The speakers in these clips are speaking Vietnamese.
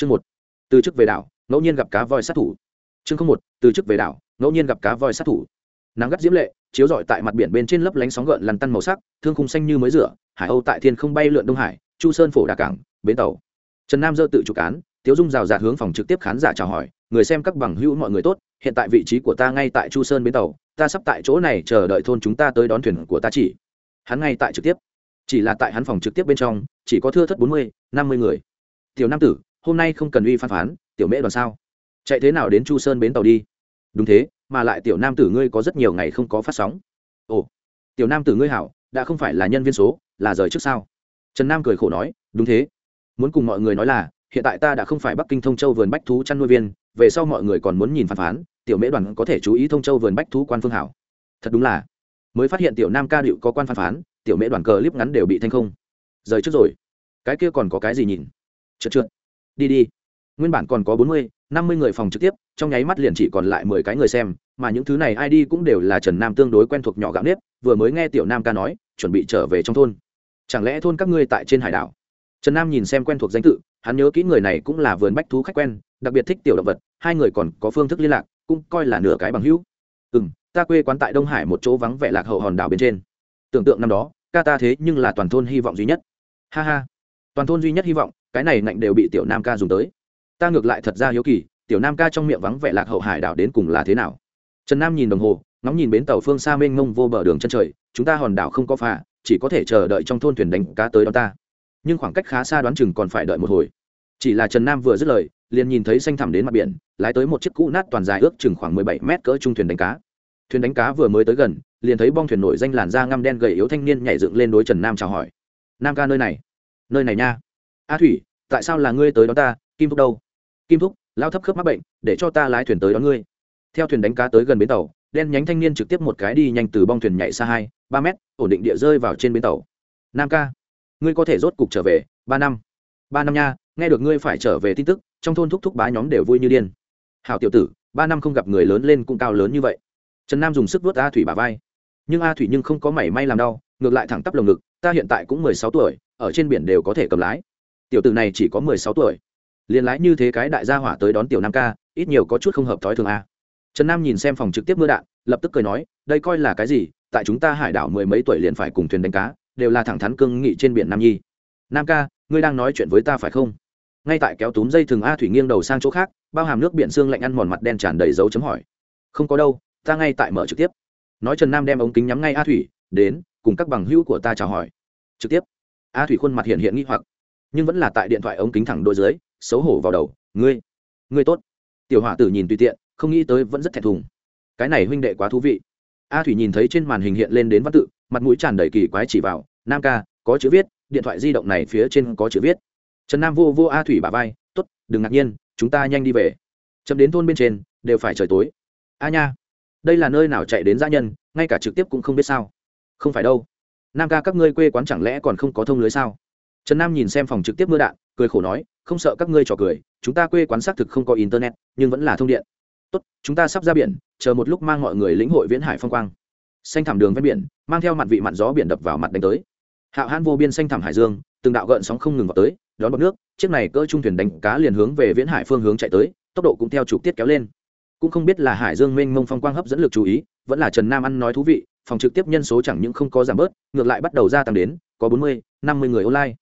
chương một, từ chức về đảo, ngẫu nhiên gặp cá voi sát thủ. Chương không một, từ chức về đảo, ngẫu nhiên gặp cá voi sát thủ. Nắng gắt diễm lệ, chiếu rọi tại mặt biển bên trên lấp lánh sóng gợn lằn tăn màu sắc, thương khung xanh như mới rửa, hải âu tại thiên không bay lượn đông hải, chu sơn phổ đà cảng, bến tàu. Trần nam dơ tự chủ cán, tiếu dung rào rạt hướng phòng trực tiếp khán giả chào hỏi, người xem các bằng hữu mọi người tốt, hiện tại vị trí của ta ngay tại chu sơn bến tàu, ta sắp tại chỗ này chờ đợi thôn chúng ta tới đón thuyền của ta chỉ. Hắn ngay tại trực tiếp. Chỉ là tại hắn phòng trực tiếp bên trong, chỉ có thưa thất bốn mươi, năm mươi người. Tiểu nam tử hôm nay không cần uy phan phán, tiểu mễ đoàn sao? Chạy thế nào đến chu sơn bến tàu đi? Đúng thế, mà lại tiểu nam tử ngươi có rất nhiều ngày không có phát sóng. Ồ, tiểu nam tử ngươi hảo, đã không phải là nhân viên số, là rời trước sao? Trần nam cười khổ nói, đúng thế. Muốn cùng mọi người nói là, hiện tại ta đã không phải bắc kinh thông châu vườn bách thú chăn nuôi viên, về sau mọi người còn muốn nhìn phán phán, tiểu mễ đoàn có thể chú ý thông châu vườn bách thú quan phương hảo. Thật đúng là, mới phát hiện tiểu nam ca điệu có quan phán phán, tiểu mễ đoàn cờ clip ngắn đều bị thanh không. Rời trước rồi. Cái kia còn có cái gì nhìn? Trượt trượt đi đi. Nguyên bản còn có bốn mươi, năm mươi người phòng trực tiếp, trong nháy mắt liền chỉ còn lại mười cái người xem, mà những thứ này ai đi cũng đều là trần nam tương đối quen thuộc nhỏ gạo nếp, vừa mới nghe tiểu nam ca nói, chuẩn bị trở về trong thôn. Chẳng lẽ thôn các ngươi tại trên hải đảo? Trần nam nhìn xem quen thuộc danh tự, hắn nhớ kỹ người này cũng là vườn bách thú khách quen, đặc biệt thích tiểu động vật, hai người còn có phương thức liên lạc, cũng coi là nửa cái bằng hữu. Ừ m ta quê quán tại đông hải một chỗ vắng vẻ lạc hậu hòn đảo bên trên. Tưởng tượng năm đó, ca ta thế nhưng là toàn thôn hy vọng duy nhất. Ha ha toàn thôn duy nhất hy vọng, cái này ngạnh đều bị tiểu nam ca dùng tới. Ta ngược lại thật ra hiếu kỳ, tiểu nam ca trong miệng vắng vẻ lạc hậu hải đảo đến cùng là thế nào? Trần nam nhìn đồng hồ, ngóng nhìn bến tàu phương xa mênh mông vô bờ đường chân trời, chúng ta hòn đảo không có phà, chỉ có thể chờ đợi trong thôn thuyền đánh cá tới đó ta. Nhưng khoảng cách khá xa đoán chừng còn phải đợi một hồi. Chỉ là trần nam vừa dứt lời, liền nhìn thấy xanh thẳm đến mặt biển, lái tới một chiếc cũ nát toàn dài ước chừng khoảng mười bảy mét cỡ trung thuyền đánh cá. Thuyền đánh cá vừa mới tới gần, liền thấy bong thuyền nổi danh làn da ngăm đen gầy yếu thanh niên nhảy dựng lên đối trần nam chào hỏi. Nam ca nơi này? Nơi này nha. A thủy, tại sao là ngươi tới đó ta? Kim thúc đâu? Kim thúc, lao thấp khớp mắc bệnh, để cho ta lái thuyền tới đón ngươi. Theo thuyền đánh cá tới gần bến tàu, đen nhánh thanh niên trực tiếp một cái đi nhanh từ bong thuyền nhảy xa hai, ba mét, ổn định địa rơi vào trên bến tàu. Nam ca, ngươi có thể rốt cục trở về, ba năm. Ba năm nha, nghe được ngươi phải trở về tin tức, trong thôn thúc thúc bá nhóm đều vui như điên. Hảo tiểu tử, ba năm không gặp người lớn lên cũng cao lớn như vậy. Trần nam dùng sức vuốt a thủy bà vai nhưng a thủy nhưng không có mảy may làm đau, ngược lại thẳng tắp lồng ngực, ta hiện tại cũng mười sáu tuổi, ở trên biển đều có thể cầm lái. Tiểu tử này chỉ có mười sáu tuổi. Liền lái như thế cái đại gia hỏa tới đón tiểu nam ca, ít nhiều có chút không hợp thói thường a. Trần nam nhìn xem phòng trực tiếp mưa đạn, lập tức cười nói, đây coi là cái gì? Tại chúng ta hải đảo mười mấy tuổi liền phải cùng thuyền đánh cá, đều là thẳng thắn cương nghị trên biển nam nhi. Nam ca, ngươi đang nói chuyện với ta phải không? Ngay tại kéo túm dây thừng a thủy nghiêng đầu sang chỗ khác, bao hàm nước biển xương lạnh ăn mòn mặt đen tràn đầy dấu chấm hỏi. Không có đâu, ta ngay tại mở trực tiếp nói trần nam đem ống kính nhắm ngay a thủy, đến, cùng các bằng hữu của ta chào hỏi. Trực tiếp. A thủy khuôn mặt hiện hiện nghi hoặc, nhưng vẫn là tại điện thoại ống kính thẳng đôi dưới, xấu hổ vào đầu, ngươi ngươi tốt. Tiểu hỏa tử nhìn tùy tiện, không nghĩ tới vẫn rất thẹn thùng. Cái này huynh đệ quá thú vị. A thủy nhìn thấy trên màn hình hiện lên đến văn tự, mặt mũi tràn đầy kỳ quái chỉ vào, nam ca, có chữ viết, điện thoại di động này phía trên có chữ viết. Trần nam vô vô a thủy bà vai t ố t đừng ngạc nhiên, chúng ta nhanh đi về. Chậm đến thôn bên trên, đều phải trời tối. A nha đây là nơi nào chạy đến gia nhân, ngay cả trực tiếp cũng không biết sao. Không phải đâu. Nam ca các ngươi quê quán chẳng lẽ còn không có thông lưới sao? Trần nam nhìn xem phòng trực tiếp mưa đạn, cười khổ nói, không sợ các ngươi trò cười, chúng ta quê quán xác thực không có internet, nhưng vẫn là thông điện. Tốt, chúng ta sắp ra biển, chờ một lúc mang mọi người lĩnh hội viễn hải phong quang. Xanh thảm đường ven biển, mang theo mặt vị mặn gió biển đập vào mặt đánh tới. Hạo hãn vô biên xanh thảm hải dương, từng đạo gợn sóng không ngừng vào tới, đón bọc nước, chiếc này cỡ trung thuyền đánh cá liền hướng về viễn hải phương hướng chạy tới, tốc độ cũng theo trục tiết kéo lên cũng không biết là hải dương mênh mông phong quang hấp dẫn lực chú ý, vẫn là trần nam ăn nói thú vị, phòng trực tiếp nhân số chẳng những không có giảm bớt, ngược lại bắt đầu gia tăng đến, có bốn mươi, năm mươi người online.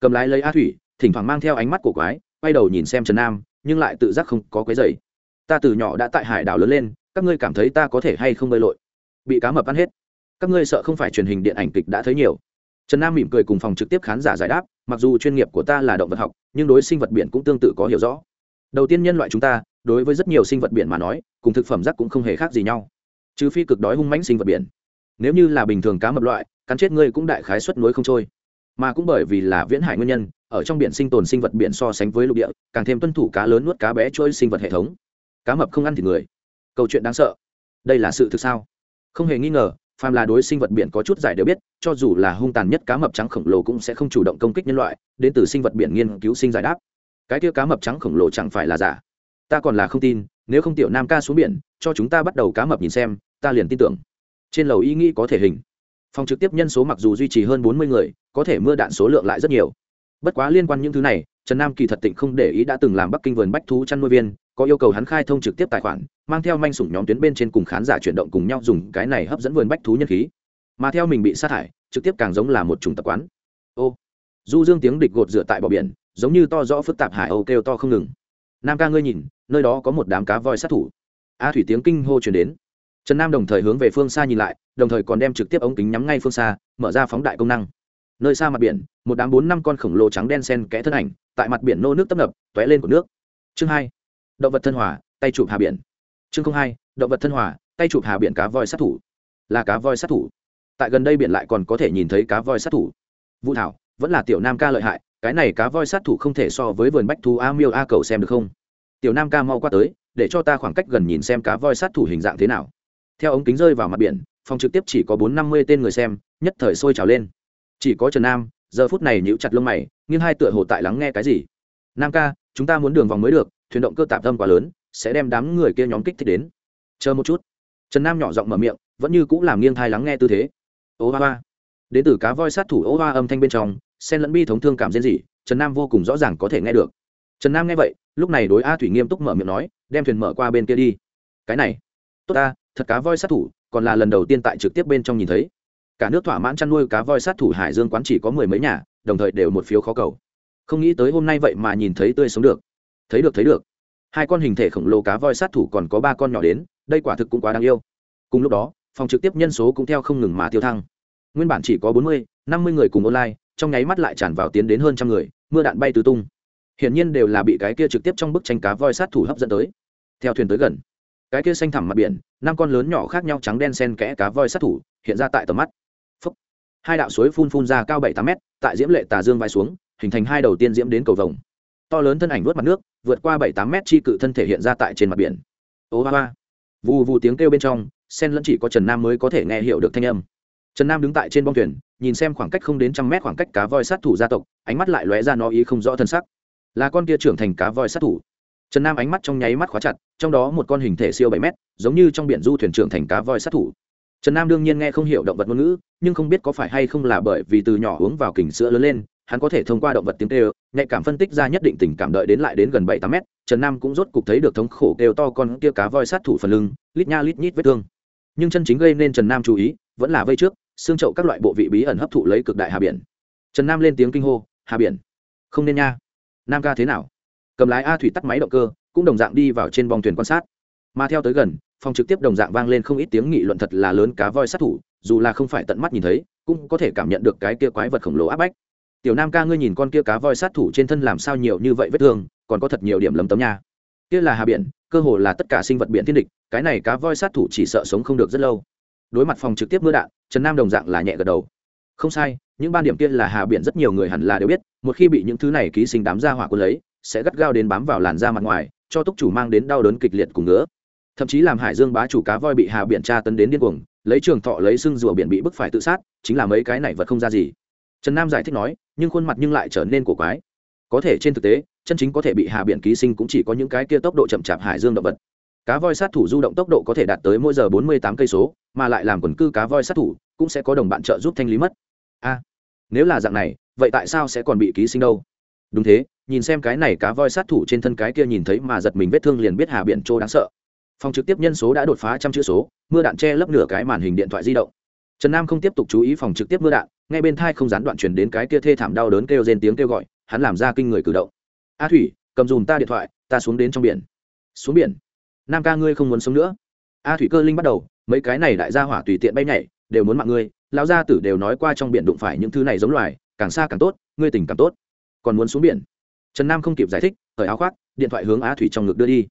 Cầm lái lấy a thủy, thỉnh thoảng mang theo ánh mắt của quái, quay đầu nhìn xem trần nam, nhưng lại tự giác không có quái dày ta từ nhỏ đã tại hải đảo lớn lên, các ngươi cảm thấy ta có thể hay không bơi lội? Bị cá mập ăn hết. Các ngươi sợ không phải truyền hình điện ảnh kịch đã thấy nhiều. Trần nam mỉm cười cùng phòng trực tiếp khán giả giải đáp, mặc dù chuyên nghiệp của ta là động vật học, nhưng đối sinh vật biển cũng tương tự có hiểu rõ. Đầu tiên nhân loại chúng ta đối với rất nhiều sinh vật biển mà nói, cùng thực phẩm rác cũng không hề khác gì nhau. Trừ phi cực đói hung mãnh sinh vật biển. Nếu như là bình thường cá mập loại, cắn chết ngươi cũng đại khái xuất nối không trôi. Mà cũng bởi vì là viễn hải nguyên nhân, ở trong biển sinh tồn sinh vật biển so sánh với lục địa, càng thêm tuân thủ cá lớn nuốt cá bé trôi sinh vật hệ thống. Cá mập không ăn thịt người. Câu chuyện đáng sợ. Đây là sự thực sao? Không hề nghi ngờ, phàm là đối sinh vật biển có chút giải đều biết, cho dù là hung tàn nhất cá mập trắng khổng lồ cũng sẽ không chủ động công kích nhân loại, đến từ sinh vật biển nghiên cứu sinh giải đáp. Cái kia cá mập trắng khổng lồ chẳng phải là giả ta còn là không tin, nếu không tiểu nam ca xuống biển, cho chúng ta bắt đầu cá mập nhìn xem, ta liền tin tưởng. Trên lầu ý nghĩ có thể hình. Phòng trực tiếp nhân số mặc dù duy trì hơn bốn mươi người, có thể mưa đạn số lượng lại rất nhiều. Bất quá liên quan những thứ này, trần nam kỳ thật tịnh không để ý đã từng làm bắc kinh vườn bách thú chăn nuôi viên, có yêu cầu hắn khai thông trực tiếp tài khoản, mang theo manh sủng nhóm tuyến bên trên cùng khán giả chuyển động cùng nhau dùng cái này hấp dẫn vườn bách thú nhân khí. Mà theo mình bị sa thải, trực tiếp càng giống là một chủng tập quán. Ô, du dương tiếng địch gột dựa tại bờ biển, giống như to rõ phức tạp hải âu kêu to không ngừng. Nam ca ngươi nhìn nơi đó có một đám cá voi sát thủ. A thủy tiếng kinh hô chuyển đến. Trần nam đồng thời hướng về phương xa nhìn lại, đồng thời còn đem trực tiếp ống kính nhắm ngay phương xa, mở ra phóng đại công năng. Nơi xa mặt biển, một đám bốn năm con khổng lồ trắng đen sen kẽ thân ảnh, tại mặt biển nô nước tấp nập t ó é lên của nước. Chương hai, động vật thân hòa, tay chụp hà biển. Chương hai, động vật thân hòa, tay chụp hà biển cá voi sát thủ. Là cá voi sát thủ. Tại gần đây biển lại còn có thể nhìn thấy cá voi sát thủ. Vũ thảo, vẫn là tiểu nam ca lợi hại, cái này cá voi sát thủ không thể so với vườn bách thú a miêu a cầu xem được không? Tiểu nam ca mau qua tới, để cho ta khoảng cách gần nhìn xem cá voi sát thủ hình dạng thế nào. Theo ống kính rơi vào mặt biển, phòng trực tiếp chỉ có bốn năm mươi tên người xem, nhất thời sôi trào lên. Chỉ có trần nam, giờ phút này nhíu chặt lông mày, nghiêng hai tựa hồ tại lắng nghe cái gì. Nam ca, chúng ta muốn đường vòng mới được, thuyền động cơ tạp tâm quá lớn, sẽ đem đám người kia nhóm kích thích đến. Chờ một chút. Trần nam nhỏ giọng mở miệng, vẫn như cũng làm nghiêng thai lắng nghe tư thế. Ô hoa hoa. Đến từ cá voi sát thủ ô hoa âm thanh bên trong sen lẫn bi thống thương cảm diễn gì, trần nam vô cùng rõ ràng có thể nghe được trần nam nghe vậy, lúc này đối a thủy nghiêm túc mở miệng nói, đem thuyền mở qua bên kia đi. Cái này, tốt ta, thật cá voi sát thủ, còn là lần đầu tiên tại trực tiếp bên trong nhìn thấy. Cả nước thỏa mãn chăn nuôi cá voi sát thủ hải dương quán chỉ có mười mấy nhà, đồng thời đều một phiếu khó cầu. Không nghĩ tới hôm nay vậy mà nhìn thấy tươi sống được. Thấy được thấy được. Hai con hình thể khổng lồ cá voi sát thủ còn có ba con nhỏ đến, đây quả thực cũng quá đáng yêu. Cùng lúc đó, phòng trực tiếp nhân số cũng theo không ngừng mà tiêu thăng. Nguyên bản chỉ có bốn mươi, năm mươi người cùng online, trong nháy mắt lại tràn vào tiến đến hơn trăm người, mưa đạn bay tứ tung hiển nhiên đều là bị cái kia trực tiếp trong bức tranh cá voi sát thủ hấp dẫn tới. Theo thuyền tới gần, cái kia xanh thẳm mặt biển, năm con lớn nhỏ khác nhau trắng đen sen kẽ cá voi sát thủ, hiện ra tại tầm mắt. Phúc. hai đạo suối phun phun ra cao bảy tám mét, tại diễm lệ tà dương vai xuống, hình thành hai đầu tiên diễm đến cầu vồng. To lớn thân ảnh vớt mặt nước, vượt qua bảy tám mét chi cự thân thể hiện ra tại trên mặt biển. Ô hoa hoa. Vù vù tiếng kêu bên trong, sen lẫn chỉ có trần nam mới có thể nghe hiểu được thanh âm. Trần nam đứng tại trên bông thuyền, nhìn xem khoảng cách không đến trăm mét khoảng cách cá voi sát thủ gia tộc, ánh mắt lại lóe ra nó ý không rõ thân sắc là con kia trưởng thành cá voi sát thủ. Trần nam ánh mắt trong nháy mắt khóa chặt, trong đó một con hình thể siêu bảy mét, giống như trong biển du thuyền trưởng thành cá voi sát thủ. Trần nam đương nhiên nghe không hiểu động vật ngôn ngữ, nhưng không biết có phải hay không là bởi vì từ nhỏ uống vào kình sữa lớn lên, hắn có thể thông qua động vật tiếng kêu, nhạy cảm phân tích ra nhất định tình cảm đợi đến lại đến gần bảy tám mét, trần nam cũng rốt cục thấy được thống khổ kêu to con kia cá voi sát thủ phần lưng, lít nha lít nhít vết thương. Nhưng chân chính gây nên trần nam chú ý, vẫn là vây trước, xương trậu các loại bộ vị bí ẩn hấp thụ lấy cực đại hà biển. Trần nam lên tiếng kinh hô, hà biển, không nên nha nam ca thế nào? Cầm lái a thủy tắt máy động cơ, cũng đồng dạng đi vào trên bong thuyền quan sát. Mà theo tới gần, phòng trực tiếp đồng dạng vang lên không ít tiếng nghị luận thật là lớn cá voi sát thủ, dù là không phải tận mắt nhìn thấy, cũng có thể cảm nhận được cái kia quái vật khổng lồ áp bách. Tiểu nam ca, ngươi nhìn con kia cá voi sát thủ trên thân làm sao nhiều như vậy vết thương, còn có thật nhiều điểm lấm tấm nha. Kia là hà biển, cơ hồ là tất cả sinh vật biển thiên địch, cái này cá voi sát thủ chỉ sợ sống không được rất lâu. Đối mặt phòng trực tiếp mưa đạn, trần nam đồng dạng là nhẹ gật đầu không sai, những ban điểm kia là hà biển rất nhiều người hẳn là đều biết, một khi bị những thứ này ký sinh đám ra hỏa quân lấy, sẽ gắt gao đến bám vào làn da mặt ngoài, cho túc chủ mang đến đau đớn kịch liệt cùng nữa. thậm chí làm hải dương bá chủ cá voi bị hà biển tra tấn đến điên cuồng, lấy trường thọ lấy xương rùa biển bị bức phải tự sát, chính là mấy cái này vật không ra gì. Trần nam giải thích nói, nhưng khuôn mặt nhưng lại trở nên cổ quái. Có thể trên thực tế, chân chính có thể bị hà biển ký sinh cũng chỉ có những cái kia tốc độ chậm chạp hải dương động vật. Cá voi sát thủ du động tốc độ có thể đạt tới mỗi giờ bốn mươi tám cây số, mà lại làm quần cư cá voi sát thủ, cũng sẽ có đồng bạn trợ giúp thanh lý mất a nếu là dạng này, vậy tại sao sẽ còn bị ký sinh đâu? Đúng thế, nhìn xem cái này cá voi sát thủ trên thân cái kia nhìn thấy mà giật mình vết thương liền biết hà biển trô đáng sợ. Phòng trực tiếp nhân số đã đột phá trăm chữ số, mưa đạn che lấp nửa cái màn hình điện thoại di động. Trần nam không tiếp tục chú ý phòng trực tiếp mưa đạn, ngay bên thai không gián đoạn chuyển đến cái kia thê thảm đau đớn kêu rên tiếng kêu gọi, hắn làm ra kinh người cử động. A thủy, cầm dùm ta điện thoại, ta xuống đến trong biển. Xuống biển? Nam ca ngươi không muốn sống nữa. A thủy cơ linh bắt đầu, mấy cái này đại gia hỏa tùy tiện bay nhảy, đều muốn mạng ngươi lão gia tử đều nói qua trong biển đụng phải những thứ này giống loài, càng xa càng tốt, ngươi tình càng tốt. Còn muốn xuống biển. Trần nam không kịp giải thích cởi áo khoác, điện thoại hướng á thủy trong ngực đưa đi.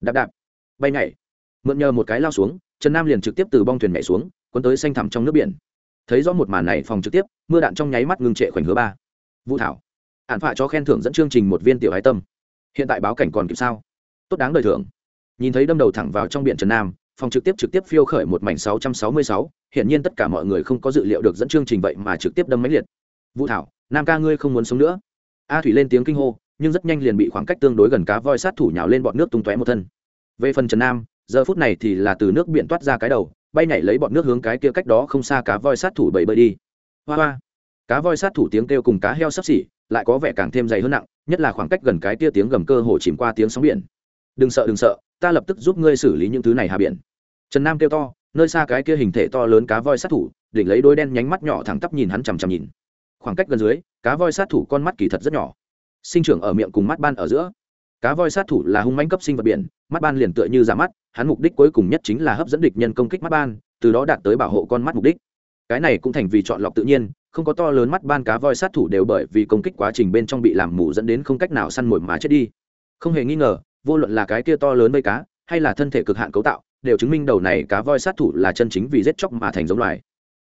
Đạp đạp. Bay nhảy. Mượn nhờ một cái lao xuống, trần nam liền trực tiếp từ bong thuyền nhảy xuống, cuốn tới xanh thẳm trong nước biển. Thấy rõ một màn này phòng trực tiếp, mưa đạn trong nháy mắt ngừng trệ khoảnh hứa ba. Vũ thảo. Hạn phạ cho khen thưởng dẫn chương trình một viên tiểu hái tâm. Hiện tại báo cảnh còn kịp sao? Tốt đáng đời thưởng. Nhìn thấy đâm đầu thẳng vào trong biển trần nam phòng trực tiếp trực tiếp phiêu khởi một mảnh 666, hiện nhiên tất cả mọi người không có dự liệu được dẫn chương trình vậy mà trực tiếp đâm máy liệt. Vũ Thảo, Nam ca ngươi không muốn sống nữa. A Thủy lên tiếng kinh hô, nhưng rất nhanh liền bị khoảng cách tương đối gần cá voi sát thủ nhào lên bọn nước tung tóe một thân. Về phần Trần Nam, giờ phút này thì là từ nước biển toát ra cái đầu, bay nhảy lấy bọn nước hướng cái kia cách đó không xa cá voi sát thủ bầy bơi đi. Hoa hoa. Cá voi sát thủ tiếng kêu cùng cá heo sắp xỉ, lại có vẻ càng thêm dày hơn nặng, nhất là khoảng cách gần cái kia tiếng gầm cơ hồ chìm qua tiếng sóng biển đừng sợ đừng sợ ta lập tức giúp ngươi xử lý những thứ này hạ biển. Trần nam kêu to, nơi xa cái kia hình thể to lớn cá voi sát thủ, đỉnh lấy đôi đen nhánh mắt nhỏ thẳng tắp nhìn hắn chằm chằm nhìn. Khoảng cách gần dưới, cá voi sát thủ con mắt kỳ thật rất nhỏ. Sinh trưởng ở miệng cùng mắt ban ở giữa. Cá voi sát thủ là hung manh cấp sinh vật biển, mắt ban liền tựa như giả mắt, hắn mục đích cuối cùng nhất chính là hấp dẫn địch nhân công kích mắt ban, từ đó đạt tới bảo hộ con mắt mục đích. Cái này cũng thành vì chọn lọc tự nhiên, không có to lớn mắt ban cá voi sát thủ đều bởi vì công kích quá trình bên trong bị làm mù dẫn đến không cách nào săn mồi mà chết đi. Không hề nghi ngờ vô luận là cái kia to lớn vây cá, hay là thân thể cực hạn cấu tạo, đều chứng minh đầu này cá voi sát thủ là chân chính vì giết chóc mà thành giống loài.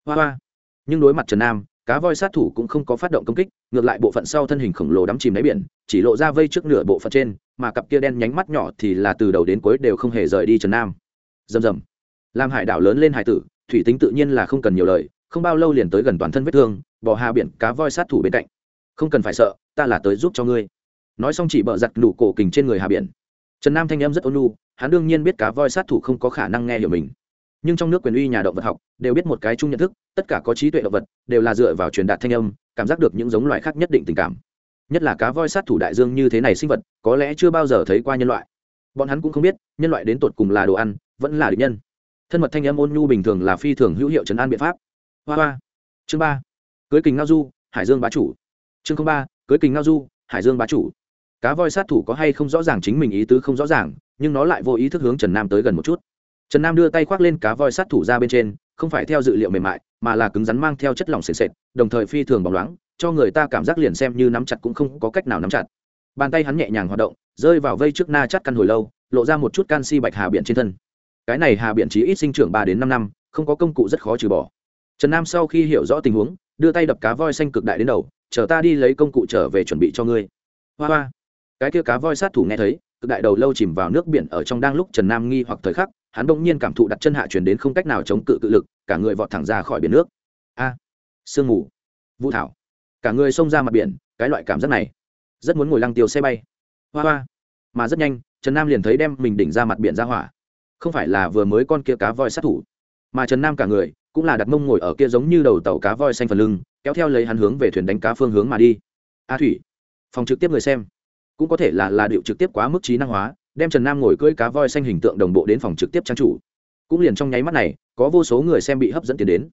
Hoa hoa. Nhưng đối mặt trần nam, cá voi sát thủ cũng không có phát động công kích, ngược lại bộ phận sau thân hình khổng lồ đắm chìm đáy biển, chỉ lộ ra vây trước nửa bộ phận trên, mà cặp kia đen nhánh mắt nhỏ thì là từ đầu đến cuối đều không hề rời đi trần nam. Rầm rầm. Làm hải đảo lớn lên hải tử, thủy tính tự nhiên là không cần nhiều lời, không bao lâu liền tới gần toàn thân vết thương, bỏ hà biển cá voi sát thủ bên cạnh. Không cần phải sợ, ta là tới giúp cho ngươi. Nói xong chỉ bợ giặt đủ cổ kình trên người hà biển trần nam thanh em rất ôn lu hắn đương nhiên biết cá voi sát thủ không có khả năng nghe hiểu mình. Nhưng trong nước quyền uy nhà động vật học, đều biết một cái chung nhận thức, tất cả có trí tuệ động vật, đều là dựa vào truyền đạt thanh âm, cảm giác được những giống loài khác nhất định tình cảm. Nhất là cá voi sát thủ đại dương như thế này sinh vật, có lẽ chưa bao giờ thấy qua nhân loại. Bọn hắn cũng không biết, nhân loại đến tột cùng là đồ ăn, vẫn là địch nhân. Thân mật thanh âm ôn nhu bình thường là phi thường hữu hiệu trấn an biện pháp. Hoa hoa. Chương ba. Cưới kình ngao du, hải dương bá chủ. Chương ba. Cưới kình ngao du, hải dương bá chủ cá voi sát thủ có hay không rõ ràng chính mình ý tứ không rõ ràng, nhưng nó lại vô ý thức hướng trần nam tới gần một chút. Trần nam đưa tay khoác lên cá voi sát thủ ra bên trên, không phải theo dự liệu mềm mại, mà là cứng rắn mang theo chất lỏng sền sệt, đồng thời phi thường bóng loáng, cho người ta cảm giác liền xem như nắm chặt cũng không có cách nào nắm chặt. Bàn tay hắn nhẹ nhàng hoạt động, rơi vào vây trước na chắt căn hồi lâu, lộ ra một chút canxi bạch hà biển trên thân. Cái này hà biển chỉ ít sinh trưởng ba đến năm năm, không có công cụ rất khó trừ bỏ. Trần nam sau khi hiểu rõ tình huống, đưa tay đập cá voi xanh cực đại đến đầu, chờ ta đi lấy công cụ trở về chuẩn bị cho ngươi. Hoa hoa cái kia cá voi sát thủ nghe thấy, cực đại đầu lâu chìm vào nước biển ở trong đang lúc trần nam nghi hoặc thời khắc, hắn bỗng nhiên cảm thụ đặt chân hạ truyền đến không cách nào chống cự cự lực, cả người vọt thẳng ra khỏi biển nước. A! Sương mù! Vũ thảo! Cả người xông ra mặt biển, cái loại cảm giác này, rất muốn ngồi lăng tiêu xe bay. Hoa hoa! Mà rất nhanh, trần nam liền thấy đem mình đỉnh ra mặt biển ra hỏa. Không phải là vừa mới con kia cá voi sát thủ, mà trần nam cả người cũng là đặt mông ngồi ở kia giống như đầu tàu cá voi xanh phần lưng, kéo theo lấy hắn hướng về thuyền đánh cá phương hướng mà đi. A thủy! Phòng trực tiếp người xem cũng có thể là là điệu trực tiếp quá mức trí năng hóa, đem trần nam ngồi cưỡi cá voi xanh hình tượng đồng bộ đến phòng trực tiếp trang chủ. Cũng liền trong nháy mắt này, có vô số người xem bị hấp dẫn tiến đến.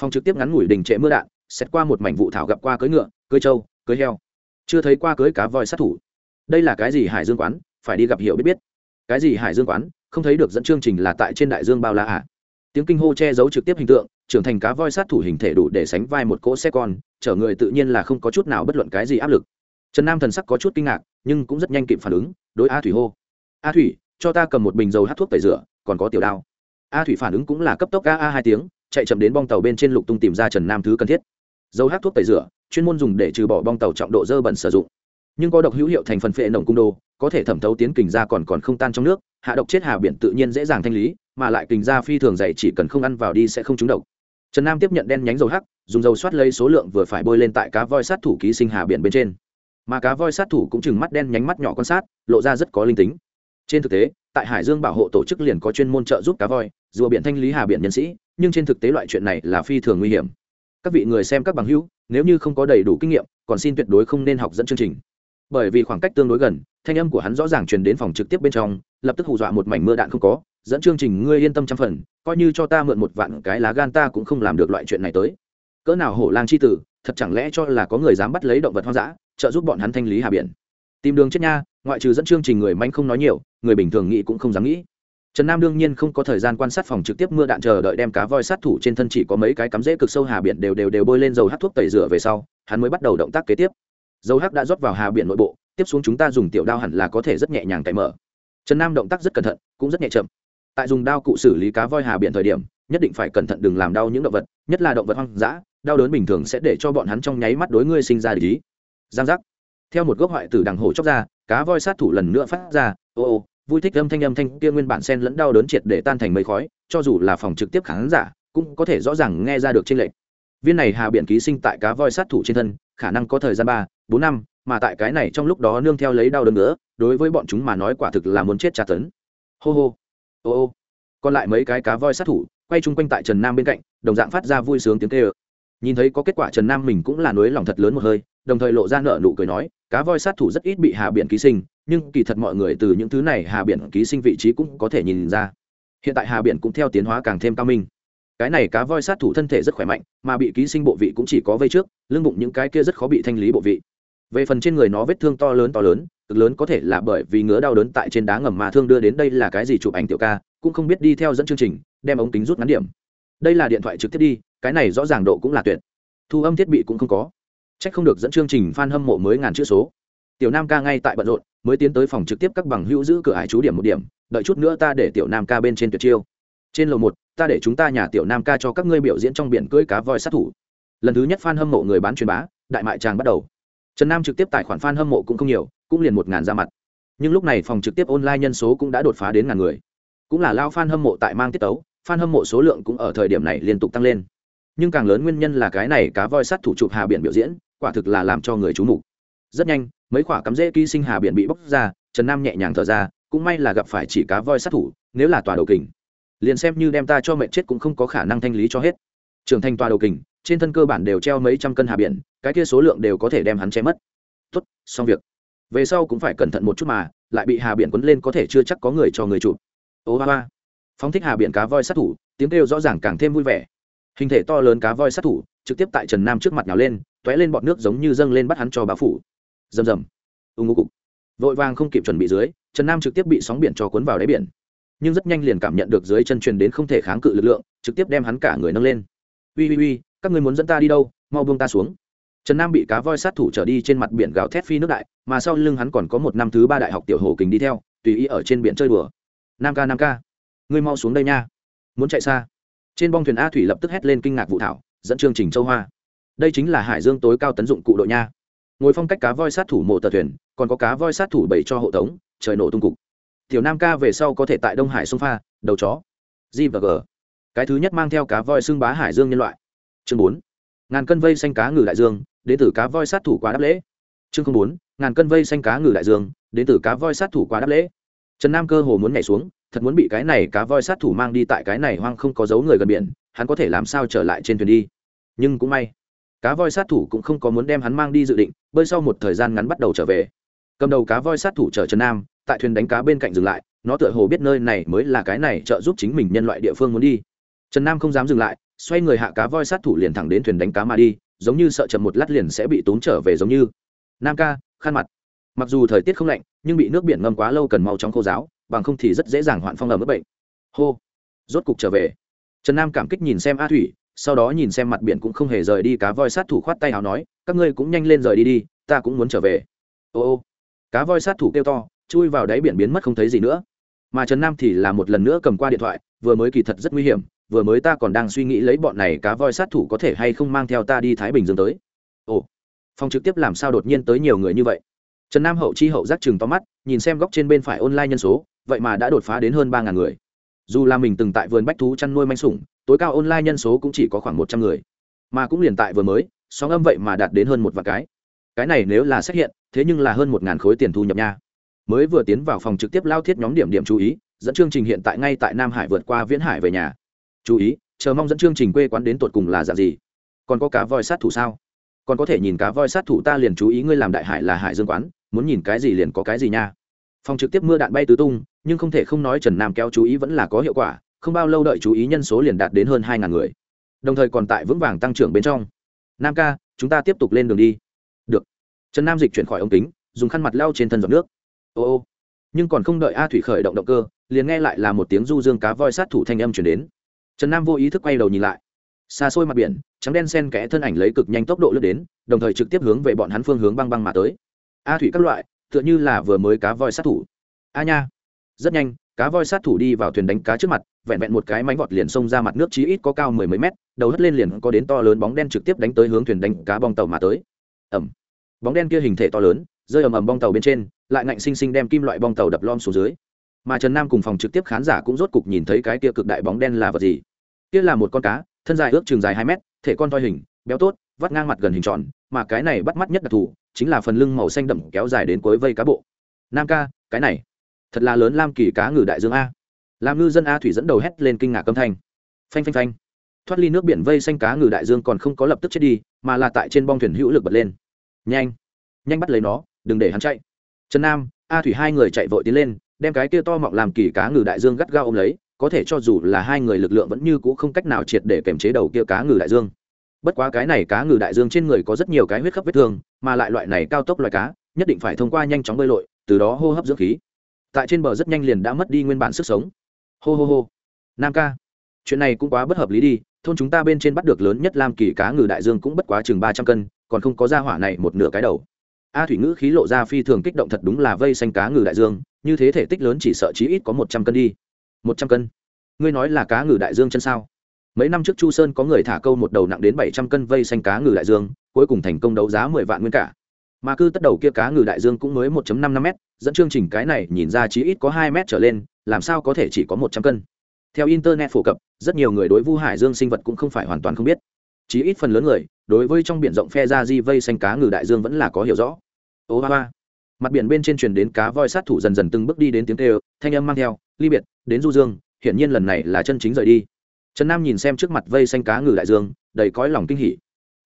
Phòng trực tiếp ngắn ngủi đình trệ mưa đạn, xét qua một mảnh vụ thảo gặp qua cưỡi ngựa, cưỡi trâu, cưỡi heo. Chưa thấy qua cưỡi cá voi sát thủ. Đây là cái gì hải dương quán? Phải đi gặp hiểu biết biết. Cái gì hải dương quán? Không thấy được dẫn chương trình là tại trên đại dương bao la à? Tiếng kinh hô che giấu trực tiếp hình tượng, trưởng thành cá voi sát thủ hình thể đủ để sánh vai một cỗ xe con, chở người tự nhiên là không có chút nào bất luận cái gì áp lực trần nam thần sắc có chút kinh ngạc, nhưng cũng rất nhanh kịp phản ứng, đối a thủy hô. A thủy, cho ta cầm một bình dầu hát thuốc tẩy rửa, còn có tiểu đao. A thủy phản ứng cũng là cấp tốc a a hai tiếng, chạy chậm đến bong tàu bên trên lục tung tìm ra trần nam thứ cần thiết. Dầu hát thuốc tẩy rửa, chuyên môn dùng để trừ bỏ bong tàu trọng độ dơ bẩn sử dụng. Nhưng có độc hữu hiệu thành phần phệ nồng cung đô, có thể thẩm thấu tiến kình ra còn còn không tan trong nước, hạ độc chết hà biển tự nhiên dễ dàng thanh lý, mà lại kình ra phi thường dày chỉ cần không ăn vào đi sẽ không trúng độc. Trần nam tiếp nhận đen nhánh dầu hắc, dùng dầu soát lấy số lượng vừa phải bôi lên tại cá voi sát thủ ký sinh hà biển bên trên mà cá voi sát thủ cũng chừng mắt đen nhánh mắt nhỏ quan sát, lộ ra rất có linh tính. Trên thực tế, tại hải dương bảo hộ tổ chức liền có chuyên môn trợ giúp cá voi rùa biển thanh lý hà biển nhân sĩ, nhưng trên thực tế loại chuyện này là phi thường nguy hiểm. Các vị người xem các bằng hữu, nếu như không có đầy đủ kinh nghiệm, còn xin tuyệt đối không nên học dẫn chương trình. Bởi vì khoảng cách tương đối gần, thanh âm của hắn rõ ràng truyền đến phòng trực tiếp bên trong, lập tức hù dọa một mảnh mưa đạn không có, dẫn chương trình ngươi yên tâm trăm phần, coi như cho ta mượn một vạn cái lá gan ta cũng không làm được loại chuyện này tới. Cỡ nào hổ lang c h i tử, thật chẳng lẽ cho là có người dám bắt lấy động vật hoang dã? Trợ giúp bọn hắn thanh lý hà biển. Tìm đường chết nha, ngoại trừ dẫn chương trình người manh không nói nhiều, người bình thường nghĩ cũng không dám nghĩ. Trần nam đương nhiên không có thời gian quan sát phòng trực tiếp mưa đạn chờ đợi đem cá voi sát thủ trên thân chỉ có mấy cái cắm rễ cực sâu hà biển đều đều đều bôi lên dầu hát thuốc tẩy rửa về sau, hắn mới bắt đầu động tác kế tiếp. Dầu hắc đã rót vào hà biển nội bộ, tiếp xuống chúng ta dùng tiểu đao hẳn là có thể rất nhẹ nhàng cày mở. Trần nam động tác rất cẩn thận, cũng rất nhẹ chậm. Tại dùng đao cụ xử lý cá voi hà biển thời điểm, nhất định phải cẩn thận đừng làm đau những động vật, nhất là động vật hoang dã, đau đớn bình thường sẽ để cho bọn hắn trong nháy mắt đối ngươi sinh ra lý giang giác. Theo một gốc hoại tử đằng hổ chóc ra, cá voi sát thủ lần nữa phát ra, ô ô, vui thích âm thanh âm thanh kia nguyên bản sen lẫn đau đớn triệt để tan thành mây khói, cho dù là phòng trực tiếp khán giả, cũng có thể rõ ràng nghe ra được trên lệnh viên này hà biển ký sinh tại cá voi sát thủ trên thân, khả năng có thời gian ba, bốn năm, mà tại cái này trong lúc đó nương theo lấy đau đớn nữa, đối với bọn chúng mà nói quả thực là muốn chết tra tấn. Hô hô, ô ô. Còn lại mấy cái cá voi sát thủ, quay chung quanh tại trần nam bên cạnh, đồng dạng phát ra vui sướng tiếng kêu nhìn thấy có kết quả trần nam mình cũng là nối lòng thật lớn một hơi, đồng thời lộ ra nợ nụ cười nói, cá voi sát thủ rất ít bị hà biển ký sinh, nhưng kỳ thật mọi người từ những thứ này hà biển ký sinh vị trí cũng có thể nhìn ra. Hiện tại hà biển cũng theo tiến hóa càng thêm cao minh. Cái này cá voi sát thủ thân thể rất khỏe mạnh, mà bị ký sinh bộ vị cũng chỉ có vây trước, lưng bụng những cái kia rất khó bị thanh lý bộ vị. Về phần trên người nó vết thương to lớn to lớn, cực lớn có thể là bởi vì ngứa đau đớn tại trên đá ngầm mà thương đưa đến đây là cái gì chụp ảnh tiểu ca, cũng không biết đi theo dẫn chương trình, đem ống kính rút ngắn điểm. Đây là điện thoại trực tiếp đi cái này rõ ràng độ cũng là tuyệt. Thu âm thiết bị cũng không có. C h ắ c không được dẫn chương trình f a n hâm mộ mới ngàn chữ số. Tiểu nam ca ngay tại bận rộn, mới tiến tới phòng trực tiếp các bằng hữu giữ cửa hải chú điểm một điểm, đợi chút nữa ta để tiểu nam ca bên trên tuyệt chiêu. Trên lầu một, ta để chúng ta nhà tiểu nam ca cho các ngươi biểu diễn trong biển cưỡi cá voi sát thủ. Lần thứ nhất f a n hâm mộ người bán truyền bá, đại mại tràng bắt đầu. Trần nam trực tiếp tài khoản f a n hâm mộ cũng không nhiều, cũng liền một ngàn ra mặt. Nhưng lúc này phòng trực tiếp online nhân số cũng đã đột phá đến ngàn người. Cũng là lao f a n hâm mộ tại mang tiết tấu f a n hâm mộ số lượng cũng ở thời điểm này liên tục tăng lên nhưng càng lớn nguyên nhân là cái này cá voi sắt thủ chụp hà biển biểu diễn, quả thực là làm cho người chú mục. Rất nhanh, mấy quả cắm rễ ký sinh hà biển bị bóc ra, trần nam nhẹ nhàng thở ra, cũng may là gặp phải chỉ cá voi sát thủ, nếu là tòa đầu kình, liền xem như đem ta cho mệnh chết cũng không có khả năng thanh lý cho hết. Trưởng thành tòa đầu kình, trên thân cơ bản đều treo mấy trăm cân hà biển, cái kia số lượng đều có thể đem hắn che mất. Tốt, xong việc. Về sau cũng phải cẩn thận một chút mà, lại bị hà biển quấn lên có thể chưa chắc có người cho người chụp. Ô, ba ba. Phóng thích hà biển cá voi sát thủ, tiếng kêu rõ ràng càng thêm vui vẻ hình thể to lớn cá voi sát thủ, trực tiếp tại trần nam trước mặt nhào lên t ó é lên bọt nước giống như dâng lên bắt hắn cho bá phủ. Rầm rầm. Ưng ngô cục. Vội vàng không kịp chuẩn bị dưới, trần nam trực tiếp bị sóng biển cho cuốn vào đáy biển. Nhưng rất nhanh liền cảm nhận được dưới chân truyền đến không thể kháng cự lực lượng, trực tiếp đem hắn cả người nâng lên. Ui ui ui các người muốn dẫn ta đi đâu? Mau buông ta xuống. Trần nam bị cá voi sát thủ trở đi trên mặt biển gào thét phi nước đại, mà sau lưng hắn còn có một năm thứ ba đại học tiểu hồ kính đi theo, tùy ý ở trên biển chơi đùa. Nam ca nam ca, ngươi mau xuống đây nha. Muốn chạy xa trên bong thuyền a thủy lập tức hét lên kinh ngạc vụ thảo, dẫn chương trình châu hoa. Đây chính là hải dương tối cao tấn dụng cụ đội nha. Ngồi phong cách cá voi sát thủ mộ tờ thuyền, còn có cá voi sát thủ bảy cho hộ tống, trời nổ tung cục. Tiểu nam ca về sau có thể tại đông hải sông pha, đầu chó. G và g. Cái thứ nhất mang theo cá voi xưng bá hải dương nhân loại. Chương bốn. Ngàn cân vây xanh cá ngừ đại dương, đến từ cá voi sát thủ quá đáp lễ. Chương bốn. Ngàn cân vây xanh cá ngừ đại dương, đến từ cá voi sát thủ quá đáp lễ. Trần nam cơ hồ muốn nhảy xuống thật muốn bị cái này cá voi sát thủ mang đi tại cái này hoang không có dấu người gần biển, hắn có thể làm sao trở lại trên thuyền đi? Nhưng cũng may, cá voi sát thủ cũng không có muốn đem hắn mang đi dự định, bơi sau một thời gian ngắn bắt đầu trở về. Cầm đầu cá voi sát thủ chở trần nam, tại thuyền đánh cá bên cạnh dừng lại, nó tựa hồ biết nơi này mới là cái này trợ giúp chính mình nhân loại địa phương muốn đi. Trần nam không dám dừng lại, xoay người hạ cá voi sát thủ liền thẳng đến thuyền đánh cá mà đi, giống như sợ chậm một lát liền sẽ bị tốn trở về giống như. Nam ca, khăn mặt. Mặc dù thời tiết không lạnh, nhưng bị nước biển ngâm quá lâu cần mau chóng khô giáo bằng không thì rất dễ dàng hoạn phong ở mức bệnh. Hô. Rốt cục trở về. Trần nam cảm kích nhìn xem a thủy, sau đó nhìn xem mặt biển cũng không hề rời đi, cá voi sát thủ khoát tay áo nói, các ngươi cũng nhanh lên rời đi đi, ta cũng muốn trở về. Ô ô. Cá voi sát thủ kêu to, chui vào đáy biển biến mất không thấy gì nữa. Mà trần nam thì là một lần nữa cầm qua điện thoại, vừa mới kỳ thật rất nguy hiểm, vừa mới ta còn đang suy nghĩ lấy bọn này cá voi sát thủ có thể hay không mang theo ta đi thái bình dương tới. Ồ. Phòng trực tiếp làm sao đột nhiên tới nhiều người như vậy? Trần nam hậu chi hậu giác chừng to mắt, nhìn xem góc trên bên phải online nhân số vậy mà đã đột phá đến hơn ba ngàn người. Dù là mình từng tại vườn bách thú chăn nuôi manh sủng, tối cao online nhân số cũng chỉ có khoảng một trăm người. Mà cũng liền tại vừa mới, sóng âm vậy mà đạt đến hơn một vạn cái. Cái này nếu là xét hiện, thế nhưng là hơn một ngàn khối tiền thu nhập nha. Mới vừa tiến vào phòng trực tiếp lao thiết nhóm điểm điểm chú ý, dẫn chương trình hiện tại ngay tại nam hải vượt qua viễn hải về nhà. Chú ý, chờ mong dẫn chương trình quê quán đến tột cùng là dạng gì? Còn có cá voi sát thủ sao? Còn có thể nhìn cá voi sát thủ ta liền chú ý ngươi làm đại hải là hải dương quán, muốn nhìn cái gì liền có cái gì nha. Phòng trực tiếp mưa đạn bay tứ tung nhưng không thể không nói trần nam kéo chú ý vẫn là có hiệu quả, không bao lâu đợi chú ý nhân số liền đạt đến hơn hai ngàn người. Đồng thời còn tại vững vàng tăng trưởng bên trong. Nam ca, chúng ta tiếp tục lên đường đi. Được. Trần nam dịch chuyển khỏi ống kính, dùng khăn mặt lau trên thân giọt nước. Ô ô. Nhưng còn không đợi a thủy khởi động động cơ, liền nghe lại là một tiếng du dương cá voi sát thủ thanh âm chuyển đến. Trần nam vô ý thức quay đầu nhìn lại. Xa xôi mặt biển, trắng đen sen kẽ thân ảnh lấy cực nhanh tốc độ lướt đến, đồng thời trực tiếp hướng về bọn hắn phương hướng băng băng mà tới. A thủy các loại, tựa như là vừa mới cá voi sát thủ. A nha rất nhanh, cá voi sát thủ đi vào thuyền đánh cá trước mặt, vẹn vẹn một cái mánh vọt liền xông ra mặt nước chí ít có cao mười mấy mét, đầu hất lên liền có đến to lớn bóng đen trực tiếp đánh tới hướng thuyền đánh cá bong tàu mà tới. Ẩm bóng đen kia hình thể to lớn, rơi ầm ầm bong tàu bên trên, lại ngạnh xinh xinh đem kim loại bong tàu đập lom xuống dưới. Mà trần nam cùng phòng trực tiếp khán giả cũng rốt cục nhìn thấy cái kia cực đại bóng đen là vật gì. Kia là một con cá, thân dài ước chừng dài hai mét, thể con toi hình, béo tốt, vắt ngang mặt gần hình tròn, mà cái này bắt mắt nhất đặc thù, chính là phần lưng màu xanh đậm kéo dài đến cuối vây cá bộ. Nam ca, cái này thật là lớn lam kỳ cá ngừ đại dương a. Làm ngư dân a thủy dẫn đầu hét lên kinh ngạc âm thanh. Phanh phanh phanh. Thoát ly nước biển vây xanh cá ngừ đại dương còn không có lập tức chết đi, mà là tại trên bong thuyền hữu lực bật lên. Nhanh. Nhanh bắt lấy nó, đừng để hắn chạy. Trần nam, a thủy hai người chạy vội tiến lên, đem cái kia to mọng làm kỳ cá ngừ đại dương gắt gao ôm lấy, có thể cho dù là hai người lực lượng vẫn như c ũ không cách nào triệt để kềm chế đầu kia cá ngừ đại dương. Bất quá cái này cá ngừ đại dương trên người có rất nhiều cái huyết khắp vết thương, mà lại loại này cao tốc loại cá, nhất định phải thông qua nhanh chóng bơi lội, từ đó hô hấp dưỡng khí tại trên bờ rất nhanh liền đã mất đi nguyên bản sức sống. Hô hô hô. Nam ca. Chuyện này cũng quá bất hợp lý đi, thôn chúng ta bên trên bắt được lớn nhất lam kỳ cá ngừ đại dương cũng bất quá chừng ba trăm cân, còn không có ra hỏa này một nửa cái đầu. A thủy ngữ khí lộ ra phi thường kích động thật đúng là vây xanh cá ngừ đại dương, như thế thể tích lớn chỉ sợ chí ít có một trăm cân đi. Một trăm cân? Ngươi nói là cá ngừ đại dương chân sao? Mấy năm trước chu sơn có người thả câu một đầu nặng đến bảy trăm cân vây xanh cá ngừ đại dương, cuối cùng thành công đấu giá mười vạn nguyên cả. Mà cư tất đầu kia cá ngừ đại dương cũng mới một năm năm m dẫn chương trình cái này nhìn ra chí ít có hai mét trở lên, làm sao có thể chỉ có một trăm cân? Theo internet phổ cập, rất nhiều người đối vu hải dương sinh vật cũng không phải hoàn toàn không biết. Chí ít phần lớn người, đối với trong biển rộng phe ra di vây xanh cá ngừ đại dương vẫn là có hiểu rõ. Ô hoa hoa mặt biển bên trên truyền đến cá voi sát thủ dần dần từng bước đi đến tiếng kêu, thanh âm mang theo, ly biệt, đến du dương, hiển nhiên lần này là chân chính rời đi. Trần nam nhìn xem trước mặt vây xanh cá ngừ đại dương, đầy cõi lòng kinh hỉ.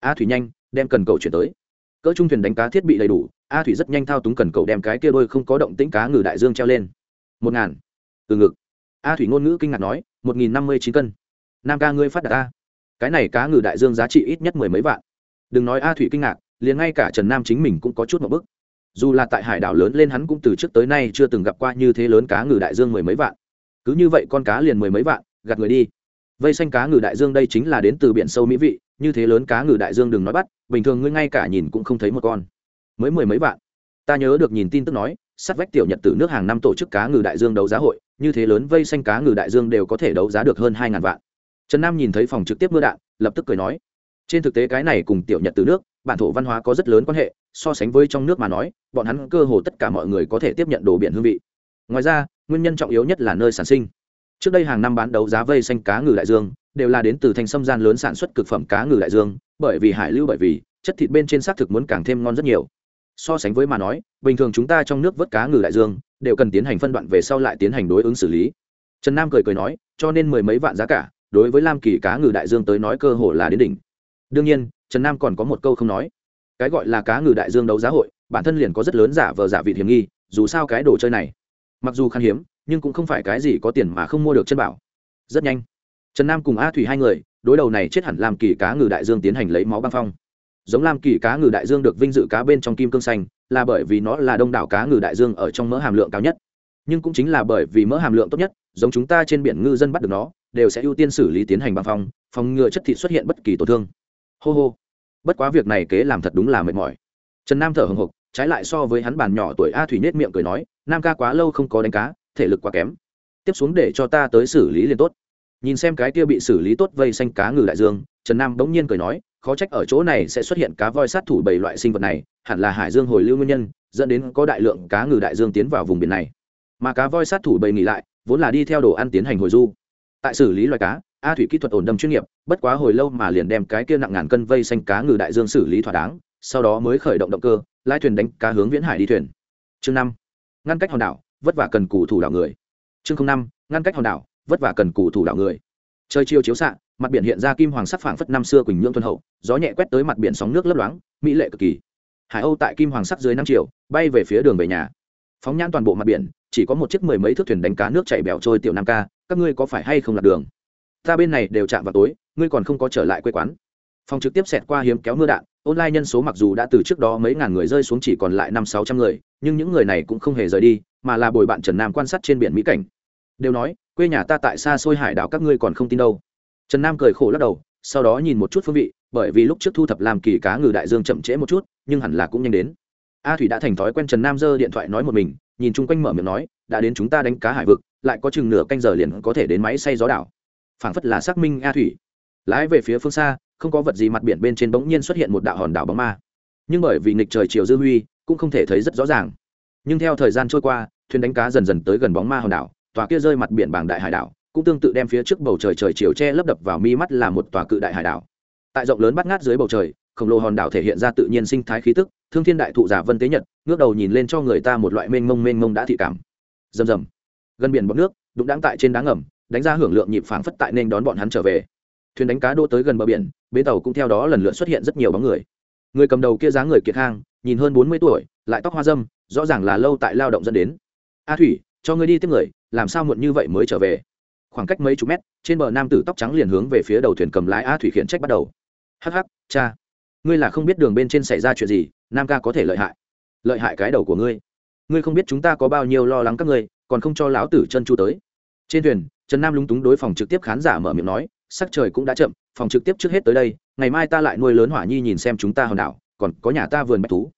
A thủy nhanh, đem cần cầu chuyển tới cỡ trung thuyền đánh cá thiết bị đầy đủ, a thủy rất nhanh thao túng cần cầu đem cái kia đôi không có động tĩnh cá ngừ đại dương treo lên. Một ngàn. Từ ngực. A thủy ngôn ngữ kinh ngạc nói, một nghìn năm mươi chín cân. Nam ca ngươi phát đạt a cái này cá ngừ đại dương giá trị ít nhất mười mấy vạn. Đừng nói a thủy kinh ngạc, liền ngay cả trần nam chính mình cũng có chút một bức. Dù là tại hải đảo lớn lên hắn cũng từ trước tới nay chưa từng gặp qua như thế lớn cá ngừ đại dương mười mấy vạn. Cứ như vậy con cá liền mười mấy vạn, gạt người đi. Vây xanh cá ngừ đại dương đây chính là đến từ biển sâu mỹ vị như thế lớn cá ngừ đại dương đừng nói bắt, bình thường ngươi ngay cả nhìn cũng không thấy một con. Mới mười mấy vạn. Ta nhớ được nhìn tin tức nói sắt vách tiểu nhật từ nước hàng năm tổ chức cá ngừ đại dương đấu giá hội, như thế lớn vây xanh cá ngừ đại dương đều có thể đấu giá được hơn hai ngàn vạn. Trần nam nhìn thấy phòng trực tiếp mưa đạn, lập tức cười nói, trên thực tế cái này cùng tiểu nhật từ nước, bản thổ văn hóa có rất lớn quan hệ, so sánh với trong nước mà nói, bọn hắn cơ hồ tất cả mọi người có thể tiếp nhận đồ biển hương vị. Ngoài ra, nguyên nhân trọng yếu nhất là nơi sản sinh trước đây hàng năm bán đấu giá vây xanh cá ngừ đại dương, đều là đến từ thành sâm gian lớn sản xuất cực phẩm cá ngừ đại dương, bởi vì hải lưu bởi vì, chất thịt bên trên xác thực muốn càng thêm ngon rất nhiều. So sánh với mà nói, bình thường chúng ta trong nước vớt cá ngừ đại dương, đều cần tiến hành phân đoạn về sau lại tiến hành đối ứng xử lý. Trần nam cười cười nói, cho nên mười mấy vạn giá cả, đối với lam kỳ cá ngừ đại dương tới nói cơ hồ là đến đỉnh. Đương nhiên, trần nam còn có một câu không nói. Cái gọi là cá ngừ đại dương đấu giá hội, bản thân liền có rất lớn giả vờ giả vị hiểm nghi, dù sao cái đồ chơi này, mặc dù khan hiếm nhưng cũng không phải cái gì có tiền mà không mua được chân bảo. Rất nhanh, trần nam cùng a thủy hai người, đối đầu này chết hẳn làm kỳ cá ngừ đại dương tiến hành lấy máu băng phong. Giống làm kỳ cá ngừ đại dương được vinh dự cá bên trong kim cương xanh, là bởi vì nó là đông đảo cá ngừ đại dương ở trong mỡ hàm lượng cao nhất. Nhưng cũng chính là bởi vì mỡ hàm lượng tốt nhất, giống chúng ta trên biển ngư dân bắt được nó, đều sẽ ưu tiên xử lý tiến hành băng phong, phòng ngừa chất thịt xuất hiện bất kỳ tổn thương. Hô hô. Bất quá việc này kế làm thật đúng là mệt mỏi. Trần nam thở hồng hộc, trái lại so với hắn bàn nhỏ tuổi a thủy nết miệng cười nói, nam ca quá lâu không có đánh cá thể lực quá kém. Tiếp xuống để cho ta tới xử lý liền tốt. Nhìn xem cái kia bị xử lý tốt vây xanh cá ngừ đại dương, trần nam bỗng nhiên cười nói, khó trách ở chỗ này sẽ xuất hiện cá voi sát thủ bảy loại sinh vật này, hẳn là hải dương hồi lưu nguyên nhân, dẫn đến có đại lượng cá ngừ đại dương tiến vào vùng biển này. Mà cá voi sát thủ bầy nghỉ lại, vốn là đi theo đồ ăn tiến hành hồi du. Tại xử lý loài cá, a thủy kỹ thuật ổn đâm chuyên nghiệp, bất quá hồi lâu mà liền đem cái kia nặng ngàn cân vây xanh cá ngừ đại dương xử lý thỏa đáng, sau đó mới khởi động động cơ lai thuyền đánh cá hướng viễn hải đi thuyền. Chương năm. Ngăn cách hòn đảo vất vả cần cù thủ đảo người. Chương năm, ngăn cách hòn đảo, vất vả cần cù thủ đảo người. Trời chiều chiếu xạ, mặt biển hiện ra kim hoàng sắc phảng phất năm xưa quỳnh nhương tuân hậu, gió nhẹ quét tới mặt biển sóng nước lấp loáng, mỹ lệ cực kỳ. Hải âu tại kim hoàng sắc dưới năm triệu bay về phía đường về nhà. Phóng nhãn toàn bộ mặt biển, chỉ có một chiếc mười mấy thước thuyền đánh cá nước chạy bèo trôi tiểu nam ca, các ngươi có phải hay không lạc đường? Ta bên này đều chạm vào tối, ngươi còn không có trở lại quê quán phòng trực tiếp xẹt qua hiếm kéo mưa đạn, online nhân số mặc dù đã từ trước đó mấy ngàn người rơi xuống chỉ còn lại năm sáu trăm người, nhưng những người này cũng không hề rời đi, mà là bồi bạn trần nam quan sát trên biển mỹ cảnh. Đều nói, quê nhà ta tại xa xôi hải đảo các ngươi còn không tin đâu. Trần nam cười khổ lắc đầu, sau đó nhìn một chút phương vị, bởi vì lúc trước thu thập làm kỳ cá ngừ đại dương chậm trễ một chút, nhưng hẳn là cũng nhanh đến. A thủy đã thành thói quen trần nam giơ điện thoại nói một mình, nhìn chung quanh mở miệng nói, đã đến chúng ta đánh cá hải vực, lại có chừng nửa canh giờ liền có thể đến máy xay gió đảo. Phảng phất là xác minh a thủy. Lái về phía phương xa không có vật gì mặt biển bên trên bỗng nhiên xuất hiện một đạo hòn đảo bóng ma. Nhưng bởi vì nghịch trời chiều dư huy, cũng không thể thấy rất rõ ràng. Nhưng theo thời gian trôi qua, thuyền đánh cá dần dần tới gần bóng ma hòn đảo, tòa kia rơi mặt biển bảng đại hải đảo, cũng tương tự đem phía trước bầu trời trời chiều che lấp đập vào mi mắt là một tòa cự đại hải đảo. Tại rộng lớn bắt ngát dưới bầu trời, khổng lồ hòn đảo thể hiện ra tự nhiên sinh thái khí tức, thương thiên đại thụ giả vân tế nhật, ngước đầu nhìn lên cho người ta một loại mênh mông mênh mông đã thị cảm. Rầm rầm. Gần biển bọc nước, đụng đáng tại trên đá ngầm, đánh ra hưởng lượng nhịp phảng phất tại nên đón bọn hắn trở về. Thuyền đánh cá đỗ tới gần bờ biển bến tàu cũng theo đó lần lượt xuất hiện rất nhiều bóng người. Người cầm đầu kia dáng người kiệt hang, nhìn hơn bốn mươi tuổi, lại tóc hoa dâm, rõ ràng là lâu tại lao động dẫn đến. A thủy, cho ngươi đi tiếp người, làm sao muộn như vậy mới trở về? Khoảng cách mấy chục mét, trên bờ nam tử tóc trắng liền hướng về phía đầu thuyền cầm lái a thủy khiển trách bắt đầu. Hh cha, ngươi là không biết đường bên trên xảy ra chuyện gì, nam ca có thể lợi hại. Lợi hại cái đầu của ngươi. Ngươi không biết chúng ta có bao nhiêu lo lắng các ngươi, còn không cho lão tử chân chu tới. Trên thuyền, trần nam lúng túng đối phòng trực tiếp khán giả mở miệng nói sắc trời cũng đã chậm, phòng trực tiếp trước hết tới đây, ngày mai ta lại nuôi lớn hỏa nhi nhìn xem chúng ta hòn đảo, còn có nhà ta vườn bách thú.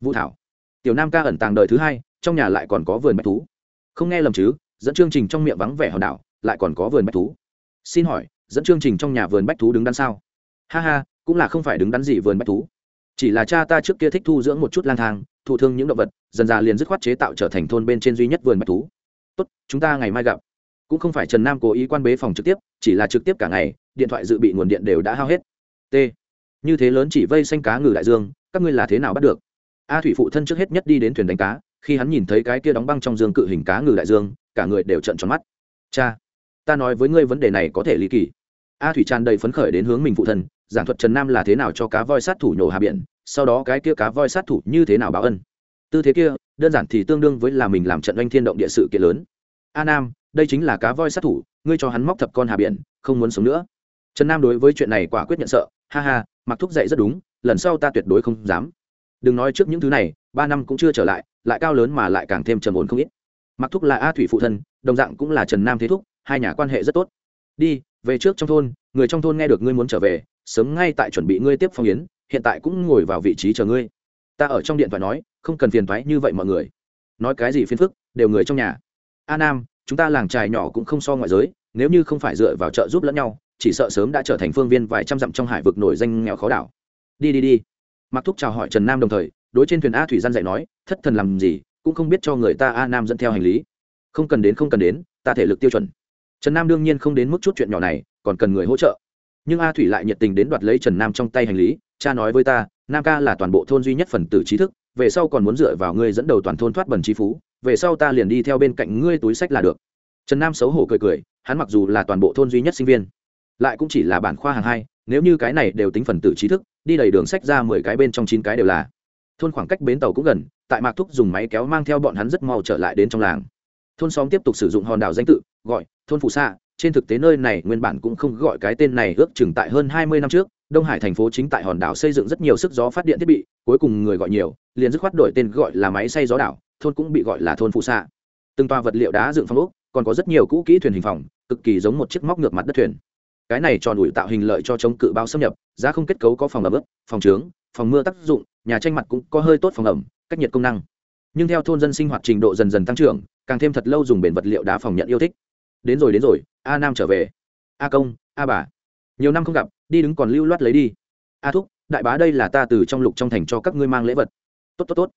Vũ thảo. Tiểu nam ca ẩn tàng đời thứ hai, trong nhà lại còn có vườn bách thú. Không nghe lầm chứ, dẫn chương trình trong miệng vắng vẻ hòn đảo, lại còn có vườn bách thú. Xin hỏi, dẫn chương trình trong nhà vườn bách thú đứng đắn sao? Ha ha, cũng là không phải đứng đắn gì vườn bách thú. Chỉ là cha ta trước kia thích thu dưỡng một chút lang thang, thụ thương những động vật, dần dà liền dứt khoát chế tạo trở thành thôn bên trên duy nhất vườn bách thú. Tốt, chúng ta ngày mai gặp cũng không phải trần nam cố ý quan bế phòng trực tiếp, chỉ là trực tiếp cả ngày, điện thoại dự bị nguồn điện đều đã hao hết. T. Như thế lớn chỉ vây xanh cá ngừ đại dương, các ngươi là thế nào bắt được? A thủy phụ thân trước hết nhất đi đến thuyền đánh cá, khi hắn nhìn thấy cái kia đóng băng trong dương cự hình cá ngừ đại dương, cả người đều trận tròn mắt. Cha, ta nói với ngươi vấn đề này có thể lý kỳ. A thủy tràn đầy phấn khởi đến hướng mình phụ thân, giảng thuật trần nam là thế nào cho cá voi sát thủ nhổ hà biển, sau đó cái kia cá voi sát thủ như thế nào báo ân. Tư thế kia, đơn giản thì tương đương với là mình làm trận oanh thiên động địa sự kiện lớn. A nam đây chính là cá voi sát thủ, ngươi cho hắn móc thập con hà biển, không muốn sống nữa. Trần nam đối với chuyện này quả quyết nhận sợ, ha ha, mặc thúc dạy rất đúng, lần sau ta tuyệt đối không dám. Đừng nói trước những thứ này, ba năm cũng chưa trở lại lại cao lớn mà lại càng thêm trầm ổn không ít. Mặc thúc là a thủy phụ thân, đồng dạng cũng là trần nam thế thúc, hai nhà quan hệ rất tốt. Đi, về trước trong thôn, người trong thôn nghe được ngươi muốn trở về, sớm ngay tại chuẩn bị ngươi tiếp phong yến, hiện tại cũng ngồi vào vị trí chờ ngươi. Ta ở trong điện thoại nói, không cần phiền thoái như vậy mọi người. Nói cái gì phiền phức, đều người trong nhà. A nam chúng ta làng trài nhỏ cũng không so ngoại giới, nếu như không phải dựa vào trợ giúp lẫn nhau, chỉ sợ sớm đã trở thành phương viên vài trăm dặm trong hải vực nổi danh nghèo khó đảo. Đi đi đi. Mặc thúc chào hỏi trần nam đồng thời, đối trên thuyền a thủy gian dạy nói, thất thần làm gì, cũng không biết cho người ta a nam dẫn theo hành lý. Không cần đến, không cần đến, ta thể lực tiêu chuẩn. Trần nam đương nhiên không đến mức chút chuyện nhỏ này, còn cần người hỗ trợ. Nhưng a thủy lại nhiệt tình đến đoạt lấy trần nam trong tay hành lý, cha nói với ta, nam ca là toàn bộ thôn duy nhất phần tử trí thức, về sau còn muốn dựa vào ngươi dẫn đầu toàn thôn thoát bần trí phú về sau ta liền đi theo bên cạnh ngươi túi sách là được. Trần nam xấu hổ cười cười, hắn mặc dù là toàn bộ thôn duy nhất sinh viên, lại cũng chỉ là bản khoa hàng hai, nếu như cái này đều tính phần tử trí thức, đi đầy đường sách ra mười cái bên trong chín cái đều là. Thôn khoảng cách bến tàu cũng gần, tại mạc thúc dùng máy kéo mang theo bọn hắn rất mau trở lại đến trong làng. Thôn xóm tiếp tục sử dụng hòn đảo danh tự, gọi thôn phù sa, trên thực tế nơi này nguyên bản cũng không gọi cái tên này ước chừng tại hơn hai mươi năm trước, đông hải thành phố chính tại hòn đảo xây dựng rất nhiều sức gió phát điện thiết bị, cuối cùng người gọi nhiều, liền dứt khoát đổi tên gọi là máy xay gió đảo thôn cũng bị gọi là thôn phụ xạ. Từng toa vật liệu đá dựng phong ốc, còn có rất nhiều cũ kỹ thuyền hình phòng, cực kỳ giống một chiếc móc ngược mặt đất thuyền. Cái này tròn ủi tạo hình lợi cho chống cự bao xâm nhập, giá không kết cấu có phòng ẩm ướt, phòng trướng, phòng mưa tác dụng, nhà tranh mặt cũng có hơi tốt phòng ẩm, cách nhiệt công năng. Nhưng theo thôn dân sinh hoạt trình độ dần dần tăng trưởng, càng thêm thật lâu dùng bền vật liệu đá phòng nhận yêu thích. Đến rồi đến rồi, a nam trở về. A công, a bà. Nhiều năm không gặp, đi đứng còn lưu loát lấy đi. A thúc, đại bá đây là ta từ trong lục trong thành cho các ngươi mang lễ vật. Tốt tốt tốt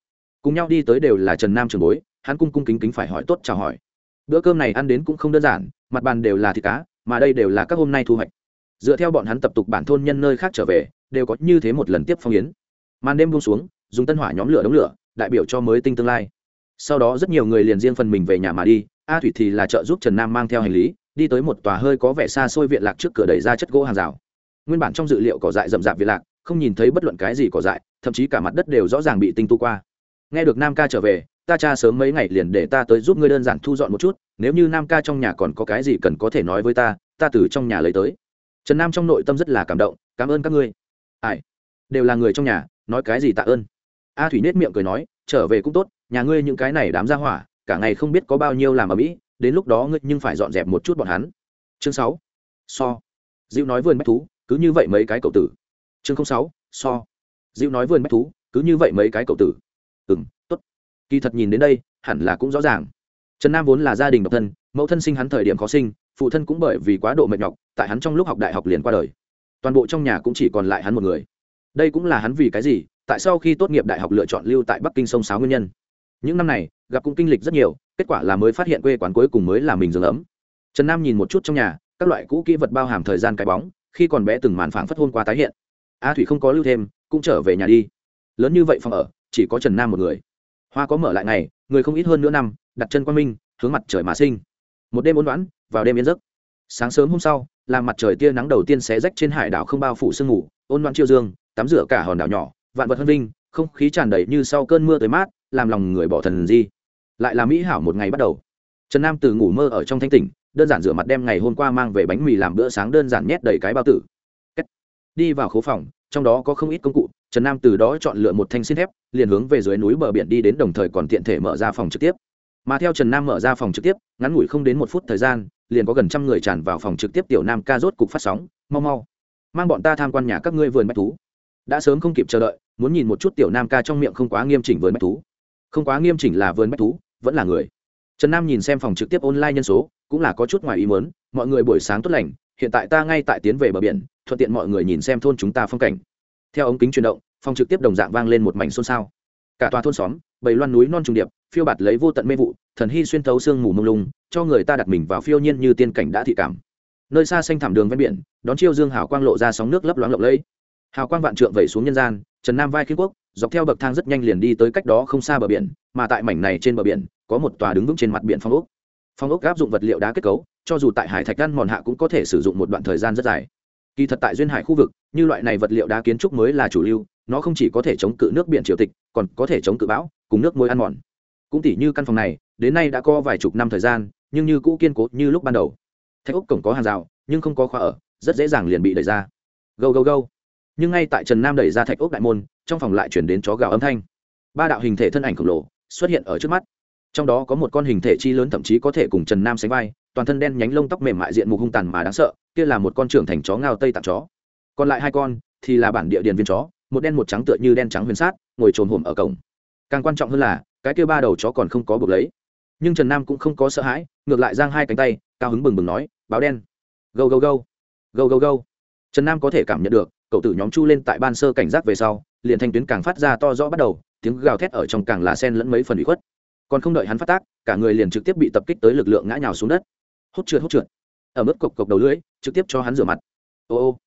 cùng nhau đi tới đều là trần nam trường bối, hắn cung cung kính kính phải hỏi tốt chào hỏi. Bữa cơm này ăn đến cũng không đơn giản, mặt bàn đều là thịt cá, mà đây đều là các hôm nay thu hoạch. Dựa theo bọn hắn tập tục bản thôn nhân nơi khác trở về, đều có như thế một lần tiếp phong yến. Màn đêm buông xuống, dùng tân hỏa nhóm lửa đống lửa, đại biểu cho mới tinh tương lai. Sau đó rất nhiều người liền riêng phần mình về nhà mà đi, a thủy thì là trợ giúp trần nam mang theo hành lý, đi tới một tòa hơi có vẻ xa xôi viện lạc trước cửa đẩy ra chất gỗ hàng rào. Nguyên bản trong dự liệu cỏ dại rậm rạp viện lạc, không nhìn thấy bất luận cái gì cỏ dại, thậm chí cả mặt đất đều rõ ràng bị tinh tu qua nghe được nam ca trở về, ta cha sớm mấy ngày liền để ta tới giúp ngươi đơn giản thu dọn một chút, nếu như nam ca trong nhà còn có cái gì cần có thể nói với ta ta từ trong nhà lấy tới. Trần nam trong nội tâm rất là cảm động, cảm ơn các ngươi. Ai? Đều là người trong nhà, nói cái gì tạ ơn. A thủy nết miệng cười nói, trở về cũng tốt, nhà ngươi những cái này đám ra hỏa, cả ngày không biết có bao nhiêu làm ở mỹ, đến lúc đó ngươi nhưng phải dọn dẹp một chút bọn hắn. Chương sáu. So. Dịu nói vườn bách thú, cứ như vậy mấy cái cậu tử. Chương sáu. So. Dịu nói vườn bách thú, cứ như vậy mấy cái cậu tử ừ m t ố t kỳ thật nhìn đến đây, hẳn là cũng rõ ràng. Trần nam vốn là gia đình độc thân, mẫu thân sinh hắn thời điểm khó sinh, phụ thân cũng bởi vì quá độ mệt nhọc, tại hắn trong lúc học đại học liền qua đời. Toàn bộ trong nhà cũng chỉ còn lại hắn một người. Đây cũng là hắn vì cái gì, tại sau khi tốt nghiệp đại học lựa chọn lưu tại bắc kinh sông sáo nguyên nhân. Những năm này, gặp cũng kinh lịch rất nhiều, kết quả là mới phát hiện quê quán cuối cùng mới là mình dừng ấm. Trần nam nhìn một chút trong nhà, các loại cũ kỹ vật bao hàm thời gian cái bóng, khi còn bé từng màn phảng phất hôn qua tái hiện. A thủy không có lưu thêm, cũng trở về nhà đi. Lớn như vậy phòng ở chỉ có trần nam một người. Hoa có mở lại ngày, người không ít hơn nửa năm, đặt chân quang minh, hướng mặt trời mà sinh. Một đêm ôn đoán, vào đêm yên giấc. Sáng sớm hôm sau làm mặt trời tia nắng đầu tiên xé rách trên hải đảo không bao phủ sương ngủ. ôn đoán chiêu dương, tắm rửa cả hòn đảo nhỏ, vạn vật hân vinh, không khí tràn đầy như sau cơn mưa tới mát, làm lòng người bỏ thần di. Lại là mỹ hảo một ngày bắt đầu. Trần nam từ ngủ mơ ở trong thanh tỉnh, đơn giản rửa mặt đem ngày hôm qua mang về bánh mì làm bữa sáng đơn giản nhét đầy cái bao tử. Đi vào khố phòng, trong đó có không ít công cụ trần nam từ đó chọn lựa một thanh xin thép, liền hướng về dưới núi bờ biển đi đến đồng thời còn tiện thể mở ra phòng trực tiếp. Mà theo trần nam mở ra phòng trực tiếp, ngắn ngủi không đến một phút thời gian, liền có gần trăm người tràn vào phòng trực tiếp tiểu nam ca rốt cục phát sóng, mau mau. Mang bọn ta tham quan nhà các ngươi vườn bách thú. Đã sớm không kịp chờ đợi, muốn nhìn một chút tiểu nam ca trong miệng không quá nghiêm chỉnh vườn bách thú. Không quá nghiêm chỉnh là vườn bách thú, vẫn là người. Trần nam nhìn xem phòng trực tiếp online nhân số, cũng là có chút ngoài ý muốn, mọi người buổi sáng tốt lành, hiện tại ta ngay tại tiến về bờ biển, thuận tiện mọi người nhìn xem thôn chúng ta phong cảnh. Theo ống kính chuyển động phòng trực tiếp đồng dạng vang lên một mảnh xôn xao. Cả tòa thôn xóm bầy loan núi non trùng điệp, phiêu bạt lấy vô tận mê vụ, thần hy xuyên thấu sương mù mông lung, cho người ta đặt mình vào phiêu nhiên như tiên cảnh đã thị cảm. Nơi xa xanh thảm đường ven biển, đón chiêu dương hào quang lộ ra sóng nước lấp loáng lộng lẫy. Hào quang vạn trượng vẩy xuống nhân gian, trần nam vai khiên quốc, dọc theo bậc thang rất nhanh liền đi tới cách đó không xa bờ biển, mà tại mảnh này trên bờ biển, có một tòa đứng vững trên mặt biển phong ốc. Phong ốc áp dụng vật liệu đá kết cấu, cho dù tại hải thạch ăn mòn hạ cũng có thể sử dụng một đoạn thời gian rất dài kỳ thật tại duyên hải khu vực, như loại này vật liệu đá kiến trúc mới là chủ lưu, nó không chỉ có thể chống cự nước biển triều tịch, còn có thể chống cự bão, cùng nước môi ăn mòn. Cũng tỉ như căn phòng này, đến nay đã có vài chục năm thời gian, nhưng như cũ kiên cố như lúc ban đầu. Thạch ốc cổng có hàng rào, nhưng không có khóa ở, rất dễ dàng liền bị đẩy ra. Gâu gâu gâu. Nhưng ngay tại trần nam đẩy ra thạch ốc đại môn, trong phòng lại chuyển đến chó gào âm thanh. Ba đạo hình thể thân ảnh khổng lồ xuất hiện ở trước mắt trong đó có một con hình thể chi lớn thậm chí có thể cùng trần nam sánh vai, toàn thân đen nhánh lông tóc mềm mại diện mục hung tàn mà đáng sợ, kia là một con trưởng thành chó ngao tây tặng chó. Còn lại hai con thì là bản địa điền viên chó, một đen một trắng tựa như đen trắng huyền sát, ngồi trồn hổm ở cổng. Càng quan trọng hơn là, cái kia ba đầu chó còn không có buộc lấy. Nhưng trần nam cũng không có sợ hãi, ngược lại giang hai cánh tay, cao hứng bừng bừng nói, báo đen. Gâu gâu gâu. Gâu gâu gâu. Trần nam có thể cảm nhận được, cậu tử nhóm chu lên tại ban sơ cảnh giác về sau, liền thanh tuyến càng phát ra to rõ bắt đầu, tiếng gào thét ở trong càng là sen lẫn mấy phần bị khuất còn không đợi hắn phát tác, cả người liền trực tiếp bị tập kích tới lực lượng ngã nhào xuống đất. Hốt trượt hốt trượt. Ở mức cộc cộc đầu lưỡi, trực tiếp cho hắn rửa mặt. Ô ô,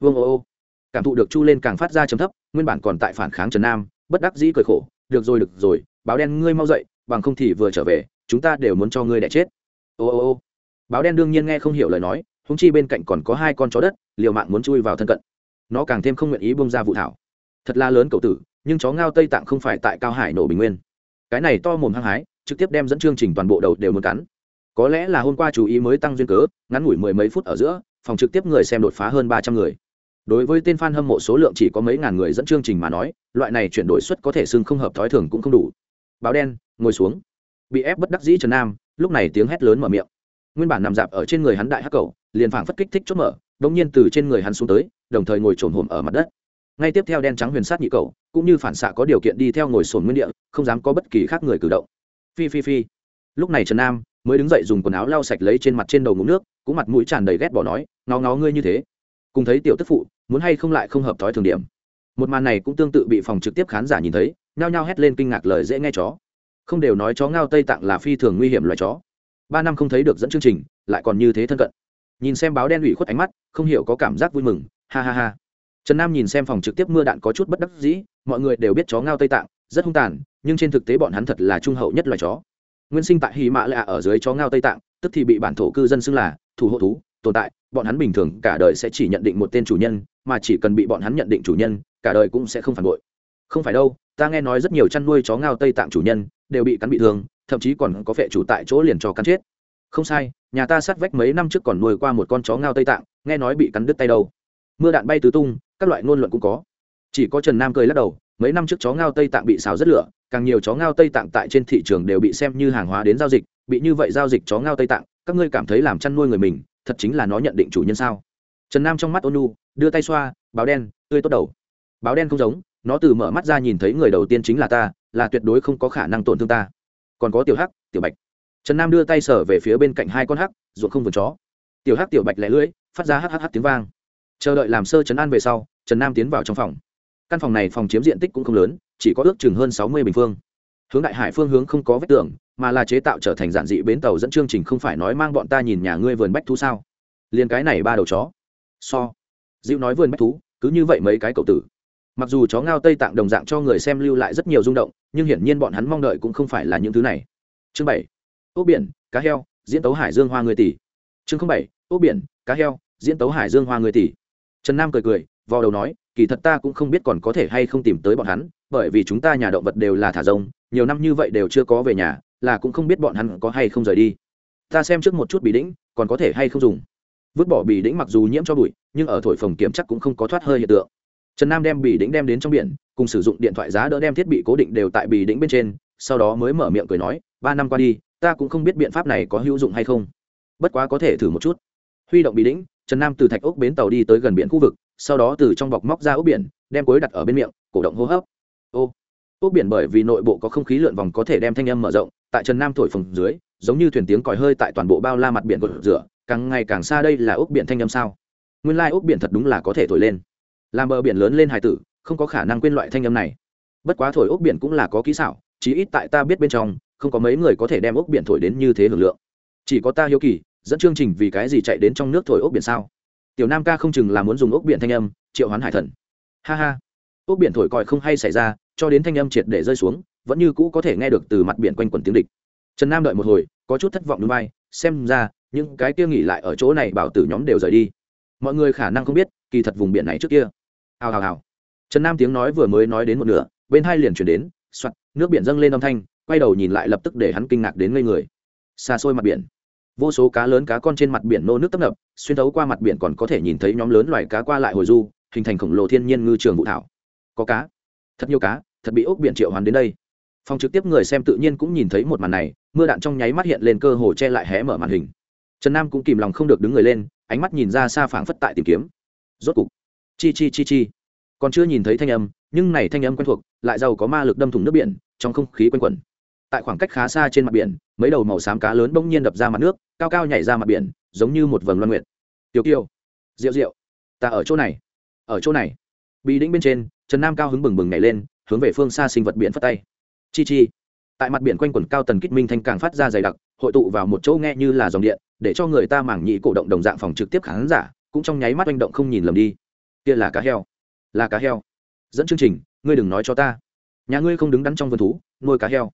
vương ô ô. Cảm thụ được chu lên càng phát ra chấm thấp, nguyên bản còn tại phản kháng trần nam, bất đắc dĩ cười khổ, được rồi được rồi, báo đen ngươi mau dậy, bằng không thì vừa trở về, chúng ta đều muốn cho ngươi đẻ chết. Ô ô ô. Báo đen đương nhiên nghe không hiểu lời nói húng chi bên cạnh còn có hai con chó đất, liều mạng muốn chui vào thân cận. Nó càng thêm không nguyện ý bông ra vụ thảo. Thật là lớn cậu tử, nhưng chó ngao tây tạng không phải tại cao hải nổ bình nguyên cái này to mồm hăng hái, trực tiếp đem dẫn chương trình toàn bộ đầu đều muốn cắn. Có lẽ là hôm qua chú ý mới tăng duyên cớ, ngắn ngủi mười mấy phút ở giữa, phòng trực tiếp người xem đột phá hơn ba trăm người. Đối với tên f a n hâm mộ số lượng chỉ có mấy ngàn người dẫn chương trình mà nói, loại này chuyển đổi suất có thể xưng không hợp thói thường cũng không đủ. Báo đen, ngồi xuống. Bị ép bất đắc dĩ trần nam, lúc này tiếng hét lớn mở miệng. Nguyên bản nằm dạp ở trên người hắn đại hắc cầu, liền phảng phất kích thích chốt mở đ ỗ n g nhiên từ trên người hắn xuống tới, đồng thời ngồi trồn hồm ở mặt đất ngay tiếp theo đen trắng huyền sát nhị cầu cũng như phản xạ có điều kiện đi theo ngồi sồn nguyên địa, không dám có bất kỳ khác người cử động. Phi phi phi. Lúc này trần nam mới đứng dậy dùng quần áo lau sạch lấy trên mặt trên đầu ngụm nước, cũng mặt mũi tràn đầy ghét bỏ nói, ngó ngó ngươi như thế. Cùng thấy tiểu tức phụ, muốn hay không lại không hợp thói thường điểm. Một màn này cũng tương tự bị phòng trực tiếp khán giả nhìn thấy, nhao nhao hét lên kinh ngạc lời dễ nghe chó. Không đều nói chó ngao tây tạng là phi thường nguy hiểm loài chó. Ba năm không thấy được dẫn chương trình, lại còn như thế thân cận. Nhìn xem báo đen ủy khuất ánh mắt, không hiểu có cảm giác vui mừng, ha ha ha trần nam nhìn xem phòng trực tiếp mưa đạn có chút bất đắc dĩ, mọi người đều biết chó ngao tây tạng, rất hung tàn, nhưng trên thực tế bọn hắn thật là trung hậu nhất loài chó. Nguyên sinh tại hy mã lạ ở dưới chó ngao tây tạng, tức thì bị bản thổ cư dân xưng là thủ hộ thú, tồn tại, bọn hắn bình thường cả đời sẽ chỉ nhận định một tên chủ nhân, mà chỉ cần bị bọn hắn nhận định chủ nhân, cả đời cũng sẽ không phản bội. Không phải đâu, ta nghe nói rất nhiều chăn nuôi chó ngao tây tạng chủ nhân đều bị cắn bị thương, thậm chí còn có vệ chủ tại chỗ liền cho cắn chết. Không sai, nhà ta sát vách mấy năm trước còn nuôi qua một con chó ngao tây tạng, nghe nói bị cắn đứt tay đâu. Mưa đạn bay tứ tung các loại ngôn luận cũng có. Chỉ có trần nam cười lắc đầu, mấy năm trước chó ngao tây tạng bị xào rất lửa, càng nhiều chó ngao tây tạng tại trên thị trường đều bị xem như hàng hóa đến giao dịch, bị như vậy giao dịch chó ngao tây tạng, các ngươi cảm thấy làm chăn nuôi người mình, thật chính là nó nhận định chủ nhân sao? Trần nam trong mắt ônu đưa tay xoa, báo đen, tươi tốt đầu. Báo đen không giống, nó từ mở mắt ra nhìn thấy người đầu tiên chính là ta, là tuyệt đối không có khả năng tổn thương ta. Còn có tiểu hắc, tiểu bạch. Trần nam đưa tay sở về phía bên cạnh hai con hắc ruột không vườn chó. Tiểu hắc, tiểu bạch lẻ lưỡi, phát ra hắc hắc tiếng vang chờ đợi làm sơ trấn an về sau trần nam tiến vào trong phòng căn phòng này phòng chiếm diện tích cũng không lớn chỉ có ước chừng hơn sáu mươi bình phương hướng đại hải phương hướng không có vết tường mà là chế tạo trở thành giản dị bến tàu dẫn chương trình không phải nói mang bọn ta nhìn nhà ngươi vườn bách thú sao liền cái này ba đầu chó so dịu nói vườn bách thú cứ như vậy mấy cái cậu tử mặc dù chó ngao tây tạng đồng dạng cho người xem lưu lại rất nhiều rung động nhưng hiển nhiên bọn hắn mong đợi cũng không phải là những thứ này chương bảy ốc biển cá heo diễn tấu hải dương hoa người tỷ chương bảy ốc biển cá heo diễn tấu hải dương hoa người tỷ trần nam cười cười vào đầu nói, kỳ thật ta cũng không biết còn có thể hay không tìm tới bọn hắn, bởi vì chúng ta nhà động vật đều là thả rông, nhiều năm như vậy đều chưa có về nhà, là cũng không biết bọn hắn có hay không rời đi. Ta xem trước một chút bì đĩnh, còn có thể hay không dùng. Vứt bỏ bì đĩnh mặc dù nhiễm cho bụi, nhưng ở thổi phòng kiểm chắc cũng không có thoát hơi hiện tượng. Trần nam đem bì đĩnh đem đến trong biển, cùng sử dụng điện thoại giá đỡ đem thiết bị cố định đều tại bì đĩnh bên trên, sau đó mới mở miệng cười nói, ba năm qua đi, ta cũng không biết biện pháp này có hữu dụng hay không. Bất quá có thể thử một chút. Huy động bì đĩnh trần nam từ thạch ốc bến tàu đi tới gần biển khu vực, sau đó từ trong bọc móc ra ốc biển, đem cối đặt ở bên miệng, cổ động hô hấp. Ô, ốc biển bởi vì nội bộ có không khí lượn vòng có thể đem thanh âm mở rộng, tại trần nam thổi phồng dưới, giống như thuyền tiếng còi hơi tại toàn bộ bao la mặt biển gột rửa, càng ngày càng xa đây là ốc biển thanh âm sao? Nguyên lai ốc biển thật đúng là có thể thổi lên. Làm bờ biển lớn lên hải tử, không có khả năng quên loại thanh âm này. Bất quá thổi ốc biển cũng là có kỹ xảo, chí ít tại ta biết bên trong, không có mấy người có thể đem ốc biển thổi đến như thế hưởng lượng. Chỉ có ta hiếu kỳ dẫn chương trình vì cái gì chạy đến trong nước thổi ốc biển sao? Tiểu nam ca không chừng là muốn dùng ốc biển thanh âm, triệu hoán hải thần. Ha ha. Ốc biển thổi còi không hay xảy ra, cho đến thanh âm triệt để rơi xuống, vẫn như cũ có thể nghe được từ mặt biển quanh quẩn tiếng địch. Trần nam đợi một hồi, có chút thất vọng núi bay, xem ra, những cái kia nghỉ lại ở chỗ này bảo tử nhóm đều rời đi. Mọi người khả năng không biết, kỳ thật vùng biển này trước kia. Hào hào hào. Trần nam tiếng nói vừa mới nói đến một nửa, bên hai liền chuyển đến, soạt, nước biển dâng lên âm thanh, quay đầu nhìn lại lập tức để hắn kinh ngạc đến ngây người. Xa xôi mặt biển vô số cá lớn cá con trên mặt biển nô nước tấp nập, xuyên thấu qua mặt biển còn có thể nhìn thấy nhóm lớn loài cá qua lại hồi du, hình thành khổng lồ thiên nhiên ngư trường vũ thảo. Có cá. Thật nhiều cá, thật bị ốc biển triệu hoàn đến đây. Phòng trực tiếp người xem tự nhiên cũng nhìn thấy một màn này, mưa đạn trong nháy mắt hiện lên cơ hồ che lại hé mở màn hình. Trần nam cũng kìm lòng không được đứng người lên, ánh mắt nhìn ra xa phảng phất tại tìm kiếm. Rốt cục, chi chi chi chi. Còn chưa nhìn thấy thanh âm, nhưng này thanh âm quen thuộc, lại giàu có ma lực đâm thủng nước biển, trong không khí quanh quẩn. Tại khoảng cách khá xa trên mặt biển mấy đầu màu xám cá lớn bỗng nhiên đập ra mặt nước, cao cao nhảy ra mặt biển, giống như một vầng loan nguyện tiểu kiều rượu rượu ta ở chỗ này, ở chỗ này. Bị đĩnh bên trên, trần nam cao hứng bừng bừng nhảy lên, hướng về phương xa sinh vật biển phất tay. Chi chi. Tại mặt biển quanh quẩn cao tần kích minh thanh càng phát ra dày đặc, hội tụ vào một chỗ nghe như là dòng điện, để cho người ta mảng nhị cổ động đồng dạng phòng trực tiếp khán giả, cũng trong nháy mắt manh động không nhìn lầm đi. Kia là cá heo. Là cá heo. Dẫn chương trình, ngươi đừng nói cho ta. Nhà ngươi không đứng đắn trong vườn thú, nuôi cá heo.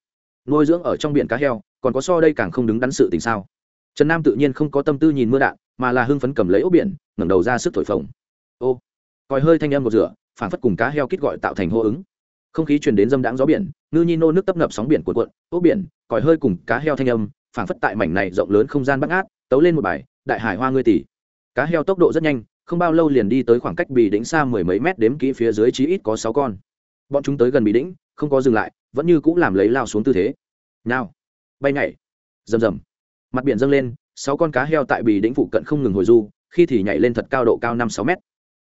Nuôi dưỡng ở trong biển cá heo còn có so đây càng không đứng đắn sự tình sao? Trần nam tự nhiên không có tâm tư nhìn mưa đạn, mà là hưng phấn cầm lấy ốc biển, ngẩng đầu ra sức thổi phồng. Ô còi hơi thanh âm một rửa phản phất cùng cá heo kít gọi tạo thành hô ứng. Không khí truyền đến dâm đãng gió biển, ngư nhi nô nước tấp nập sóng biển cuộn cuộn, ốc biển còi hơi cùng cá heo thanh âm phản phất tại mảnh này rộng lớn không gian bắt ngát tấu lên một bài, đại hải hoa ngươi tỷ. Cá heo tốc độ rất nhanh, không bao lâu liền đi tới khoảng cách bì đỉnh xa mười mấy mét đếm kỹ phía dưới chí ít có sáu con. Bọn chúng tới gần bì đỉnh không có dừng lại, vẫn như cũng làm lấy lao xuống tư thế. Nào bay nhảy. Rầm rầm. Mặt biển dâng lên, sáu con cá heo tại bì đỉnh phụ cận không ngừng hồi du, khi thì nhảy lên thật cao độ cao năm sáu mét.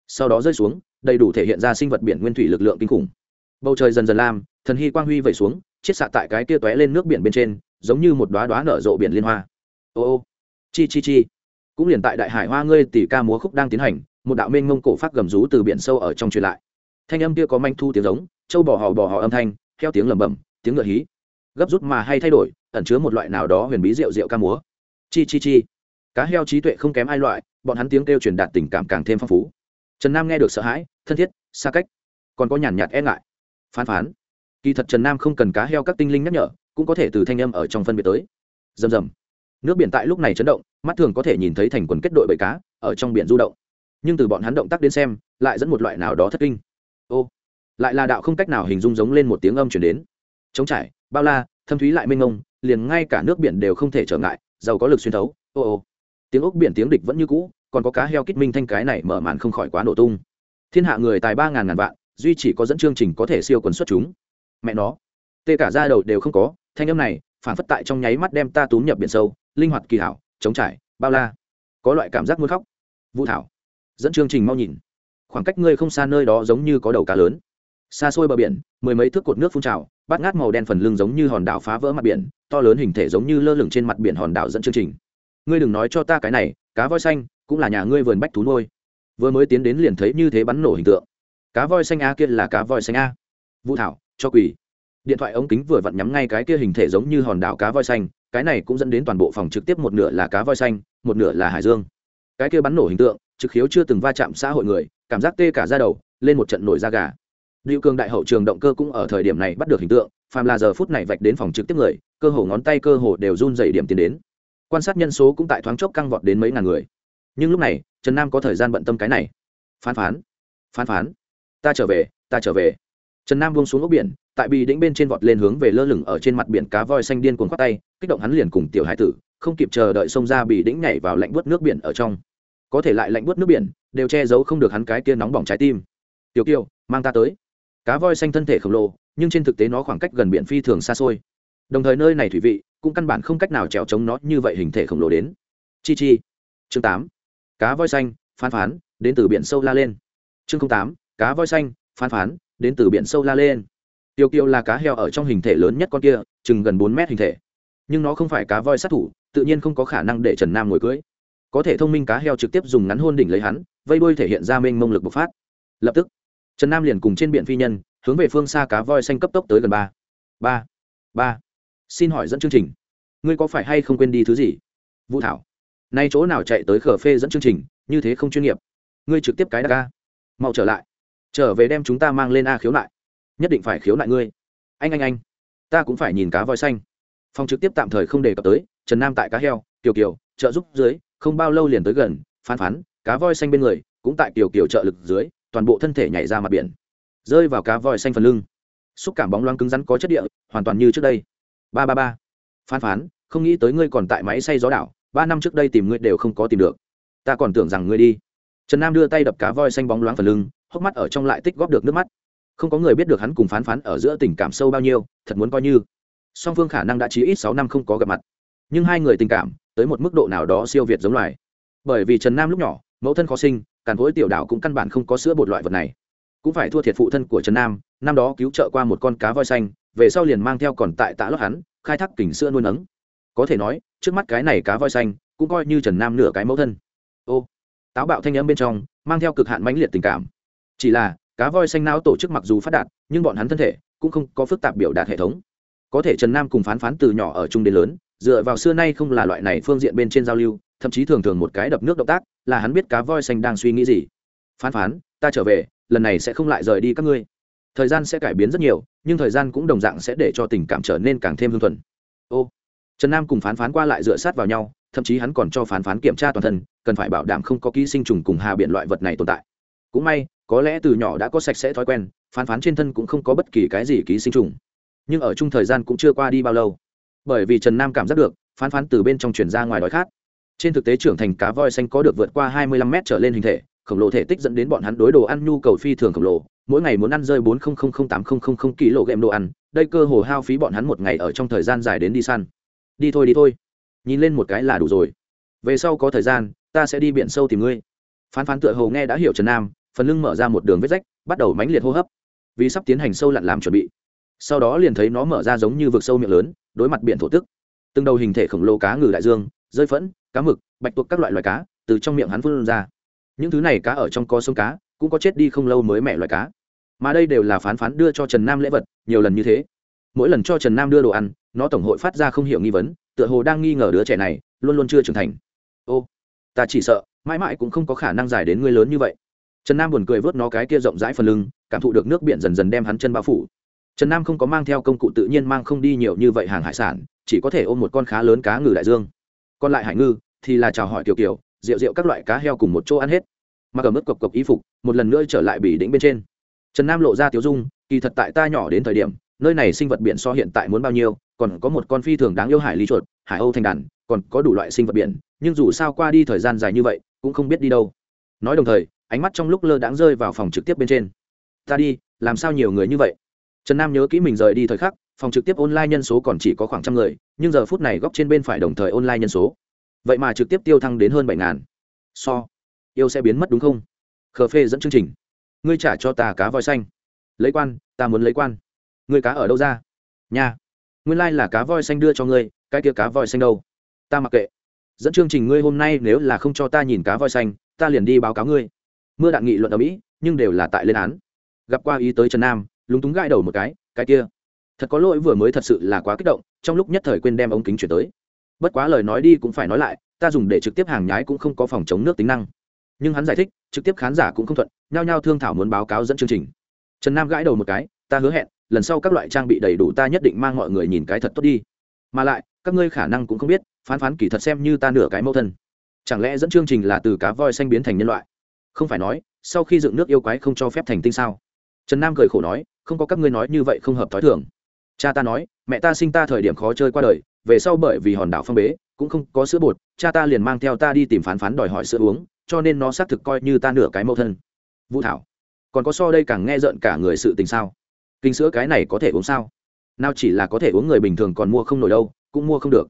Sau đó rơi xuống, đầy đủ thể hiện ra sinh vật biển nguyên thủy lực lượng kinh khủng. Bầu trời dần dần lam, thần hy quang huy vẩy xuống, chiết xạ tại cái tia tóe lên nước biển bên trên, giống như một đoá đoá nở rộ biển liên hoa. Ô ô. Chi chi chi. Cũng liền tại đại hải hoa ngươi tỷ ca múa khúc đang tiến hành, một đạo mênh mông cổ phát gầm rú từ biển sâu ở trong truyền lại. Thanh âm kia có manh thu tiếng giống, châu bò hò bò hò âm thanh theo tiếng lẩm bẩm, tiếng ngựa hí. Gấp rút mà hay thay đổi ẩn chứa một loại nào đó huyền bí rượu rượu ca múa. Chi chi chi. Cá heo trí tuệ không kém ai loại, bọn hắn tiếng kêu truyền đạt tình cảm càng thêm phong phú. Trần nam nghe được sợ hãi, thân thiết, xa cách. Còn có nhàn nhạt e ngại. Phán phán. Kỳ thật trần nam không cần cá heo các tinh linh nhắc nhở, cũng có thể từ thanh âm ở trong phân biệt tới. Rầm rầm. Nước biển tại lúc này chấn động, mắt thường có thể nhìn thấy thành quần kết đội bầy cá, ở trong biển du động. Nhưng từ bọn hắn động tác đến xem, lại dẫn một loại nào đó thất kinh. Ô. Lại là đạo không cách nào hình dung giống lên một tiếng âm chuyển đến. Trống trải, bao la, thâm thúy lại mênh ngông liền ngay cả nước biển đều không thể trở ngại, giàu có lực xuyên thấu. Ô ô, tiếng ốc biển tiếng địch vẫn như cũ, còn có cá heo kích minh thanh cái này mở màn không khỏi quá nổ tung. Thiên hạ người tài ba ngàn ngàn vạn, duy chỉ có dẫn chương trình có thể siêu quần xuất chúng. Mẹ nó, tê cả ra đầu đều không có, thanh âm này, phản phất tại trong nháy mắt đem ta túm nhập biển sâu, linh hoạt kỳ hảo, chống trải, bao la. Có loại cảm giác muốn khóc. Vũ thảo, dẫn chương trình mau nhìn. Khoảng cách ngươi không xa nơi đó giống như có đầu cá lớn. Xa xôi bờ biển, mười mấy thước cột nước phun trào bát ngát màu đen phần lưng giống như hòn đảo phá vỡ mặt biển, to lớn hình thể giống như lơ lửng trên mặt biển hòn đảo dẫn chương trình. Ngươi đừng nói cho ta cái này, cá voi xanh cũng là nhà ngươi vườn bách thú nuôi. Vừa mới tiến đến liền thấy như thế bắn nổ hình tượng. Cá voi xanh a kia là cá voi xanh a. Vũ thảo, cho quỷ. Điện thoại ống kính vừa vặn nhắm ngay cái kia hình thể giống như hòn đảo cá voi xanh, cái này cũng dẫn đến toàn bộ phòng trực tiếp một nửa là cá voi xanh, một nửa là hải dương. Cái kia bắn nổ hình tượng, trực khiếu chưa từng va chạm xã hội người, cảm giác tê cả ra đầu, lên một trận nổi da gà. Lưu cường đại hậu trường động cơ cũng ở thời điểm này bắt được hình tượng, phàm là giờ phút này vạch đến phòng trực tiếp người, cơ hồ ngón tay cơ hồ đều run rẩy điểm tiến đến. Quan sát nhân số cũng tại thoáng chốc căng vọt đến mấy ngàn người. Nhưng lúc này, trần nam có thời gian bận tâm cái này. Phán phán phán phán. Ta trở về, ta trở về. Trần nam buông xuống ốc biển, tại bì đĩnh bên trên vọt lên hướng về lơ lửng ở trên mặt biển cá voi xanh điên cuồng khoác tay, kích động hắn liền cùng tiểu hải tử, không kịp chờ đợi xông ra bì đĩnh nhảy vào lạnh buốt nước biển ở trong. Có thể lại lạnh buốt nước biển, đều che giấu không được hắn cái kia nóng bỏng trái tim. Tiểu kiều, mang ta tới cá voi xanh thân thể khổng lồ, nhưng trên thực tế nó khoảng cách gần biển phi thường xa xôi. Đồng thời nơi này thủy vị cũng căn bản không cách nào trèo chống nó như vậy hình thể khổng lồ đến. Chi chi. Chương tám. Cá voi xanh, phán phán, đến từ biển sâu la lên. Chương tám. Cá voi xanh, phán phán, đến từ biển sâu la lên. Tiêu kiêu là cá heo ở trong hình thể lớn nhất con kia, chừng gần bốn mét hình thể. Nhưng nó không phải cá voi sát thủ, tự nhiên không có khả năng để trần nam ngồi cưới có thể thông minh cá heo trực tiếp dùng ngắn hôn đỉnh lấy hắn, vây đuôi thể hiện ra mênh mông lực bộc phát. Lập tức trần nam liền cùng trên biển phi nhân, hướng về phương xa cá voi xanh cấp tốc tới gần ba. Ba ba. Xin hỏi dẫn chương trình. Ngươi có phải hay không quên đi thứ gì? Vũ thảo. Nay chỗ nào chạy tới khở phê dẫn chương trình, như thế không chuyên nghiệp. Ngươi trực tiếp cái đa ca. Mau trở lại. Trở về đem chúng ta mang lên a khiếu nại. Nhất định phải khiếu nại ngươi. Anh anh anh. Ta cũng phải nhìn cá voi xanh. Phòng trực tiếp tạm thời không đề cập tới, trần nam tại cá heo, kiều kiều, trợ giúp dưới, không bao lâu liền tới gần, phán phán, cá voi xanh bên người, cũng tại kiều kiều trợ lực dưới toàn bộ thân thể nhảy ra mặt biển, rơi vào cá voi xanh phần lưng. Xúc cảm bóng loáng cứng rắn có chất địa, hoàn toàn như trước đây. Ba ba ba. Phán phán, không nghĩ tới ngươi còn tại máy xay gió đảo, ba năm trước đây tìm ngươi đều không có tìm được. Ta còn tưởng rằng ngươi đi. Trần nam đưa tay đập cá voi xanh bóng loáng phần lưng, hốc mắt ở trong lại tích góp được nước mắt. Không có người biết được hắn cùng phán phán ở giữa tình cảm sâu bao nhiêu, thật muốn coi như. Song phương khả năng đã chí ít sáu năm không có gặp mặt. Nhưng hai người tình cảm, tới một mức độ nào đó siêu việt giống loài. Bởi vì trần nam lúc nhỏ, mẫu thân khó sinh càn cối tiểu đảo cũng căn bản không có sữa bột loại vật này. Cũng phải thua thiệt phụ thân của trần nam, năm đó cứu trợ qua một con cá voi xanh, về sau liền mang theo còn tại tạ lót hắn, khai thác kỉnh sữa nuôi nấng. Có thể nói, trước mắt cái này cá voi xanh cũng coi như trần nam nửa cái mẫu thân. Ô, táo bạo thanh âm bên trong, mang theo cực hạn mãnh liệt tình cảm. Chỉ là, cá voi xanh não tổ chức mặc dù phát đạt, nhưng bọn hắn thân thể cũng không có phức tạp biểu đạt hệ thống. Có thể trần nam cùng phán phán từ nhỏ ở trung đến lớn, dựa vào xưa nay không là loại này phương diện bên trên giao lưu, thậm chí thường thường một cái đập nước động tác là hắn biết cá voi xanh đang suy nghĩ gì. Phán phán, ta trở về, lần này sẽ không lại rời đi các ngươi. Thời gian sẽ cải biến rất nhiều, nhưng thời gian cũng đồng dạng sẽ để cho tình cảm trở nên càng thêm hương thuần. Ô, trần nam cùng phán phán qua lại dựa sát vào nhau, thậm chí hắn còn cho phán phán kiểm tra toàn thân, cần phải bảo đảm không có ký sinh trùng cùng hà biện loại vật này tồn tại. Cũng may, có lẽ từ nhỏ đã có sạch sẽ thói quen, phán phán trên thân cũng không có bất kỳ cái gì ký sinh trùng. Nhưng ở chung thời gian cũng chưa qua đi bao lâu. Bởi vì trần nam cảm giác được, phán phán từ bên trong chuyển ra ngoài đói khát trên thực tế trưởng thành cá voi xanh có được vượt qua hai mươi lăm mét trở lên hình thể, khổng lồ thể tích dẫn đến bọn hắn đối đồ ăn nhu cầu phi thường khổng lồ. Mỗi ngày muốn ăn rơi bốn tám kg đồ ăn, đây cơ hồ hao phí bọn hắn một ngày ở trong thời gian dài đến đi săn. Đi thôi đi thôi. Nhìn lên một cái là đủ rồi. Về sau có thời gian, ta sẽ đi biển sâu tìm ngươi. Phán phán tựa hồ nghe đã hiểu trần nam, phần lưng mở ra một đường vết rách, bắt đầu mãnh liệt hô hấp. Vì sắp tiến hành sâu lặn làm chuẩn bị, sau đó liền thấy nó mở ra giống như vực sâu miệng lớn, đối mặt biển thổ tức. Từng đầu hình thể khổng lồ cá ngừ đại dương rơi phẫn, cá mực, bạch tuộc các loại loài cá, từ trong miệng hắn phun ra. Những thứ này cá ở trong có sông cá, cũng có chết đi không lâu mới mẹ loài cá. Mà đây đều là phán phán đưa cho trần nam lễ vật, nhiều lần như thế. Mỗi lần cho trần nam đưa đồ ăn, nó tổng hội phát ra không hiểu nghi vấn, tựa hồ đang nghi ngờ đứa trẻ này, luôn luôn chưa trưởng thành. Ô, ta chỉ sợ, mãi mãi cũng không có khả năng dài đến ngươi lớn như vậy. Trần nam buồn cười vớt nó cái kia rộng rãi phần lưng, cảm thụ được nước biển dần dần đem hắn chân bao phủ. Trần nam không có mang theo công cụ tự nhiên mang không đi nhiều như vậy hàng hải sản, chỉ có thể ôm một con khá lớn cá ngừ đại dương còn lại hải ngư thì là chào hỏi kiểu kiểu, rượu rượu các loại cá heo cùng một chỗ ăn hết. Mà cầm ướt cộc cộc y phục, một lần nữa trở lại bỉ đĩnh bên trên. Trần nam lộ ra tiếu dung, kỳ thật tại ta nhỏ đến thời điểm, nơi này sinh vật biển so hiện tại muốn bao nhiêu, còn có một con phi thường đáng yêu hải lý chuột, hải âu thành đàn, còn có đủ loại sinh vật biển, nhưng dù sao qua đi thời gian dài như vậy, cũng không biết đi đâu. Nói đồng thời, ánh mắt trong lúc lơ đãng rơi vào phòng trực tiếp bên trên. Ta đi, làm sao nhiều người như vậy? Trần nam nhớ kỹ mình rời đi thời khắc phòng trực tiếp online nhân số còn chỉ có khoảng trăm người, nhưng giờ phút này góc trên bên phải đồng thời online nhân số. Vậy mà trực tiếp tiêu thăng đến hơn bảy ngàn. So, yêu sẽ biến mất đúng không? Khờ phê dẫn chương trình. Ngươi trả cho ta cá voi xanh. Lấy quan, ta muốn lấy quan. Ngươi cá ở đâu ra? Nha nguyên lai、like、là cá voi xanh đưa cho ngươi, cái kia cá voi xanh đâu? Ta mặc kệ. Dẫn chương trình ngươi hôm nay nếu là không cho ta nhìn cá voi xanh, ta liền đi báo cáo ngươi. Mưa đạn nghị luận ở mỹ, nhưng đều là tại lên án. Gặp qua ý tới trần nam, lúng túng gãi đầu một cái cái kia thật có lỗi vừa mới thật sự là quá kích động, trong lúc nhất thời quên đem ống kính chuyển tới. Bất quá lời nói đi cũng phải nói lại, ta dùng để trực tiếp hàng nhái cũng không có phòng chống nước tính năng. Nhưng hắn giải thích, trực tiếp khán giả cũng không thuận, nhao nhao thương thảo muốn báo cáo dẫn chương trình. Trần nam gãi đầu một cái, ta hứa hẹn, lần sau các loại trang bị đầy đủ ta nhất định mang mọi người nhìn cái thật tốt đi. Mà lại, các ngươi khả năng cũng không biết, phán phán kỳ thật xem như ta nửa cái mẫu thân. Chẳng lẽ dẫn chương trình là từ cá voi xanh biến thành nhân loại? Không phải nói, sau khi dựng nước yêu quái không cho phép thành tinh sao? Trần nam cười khổ nói, không có các ngươi nói như vậy không hợp t h ó i thường cha ta nói, mẹ ta sinh ta thời điểm khó chơi qua đời, về sau bởi vì hòn đảo phong bế, cũng không có sữa bột, cha ta liền mang theo ta đi tìm phán phán đòi hỏi sữa uống, cho nên nó xác thực coi như ta nửa cái mẫu thân. Vũ thảo, còn có so đây càng nghe rợn cả người sự tình sao? Kinh sữa cái này có thể uống sao? Nào chỉ là có thể uống người bình thường còn mua không nổi đâu, cũng mua không được.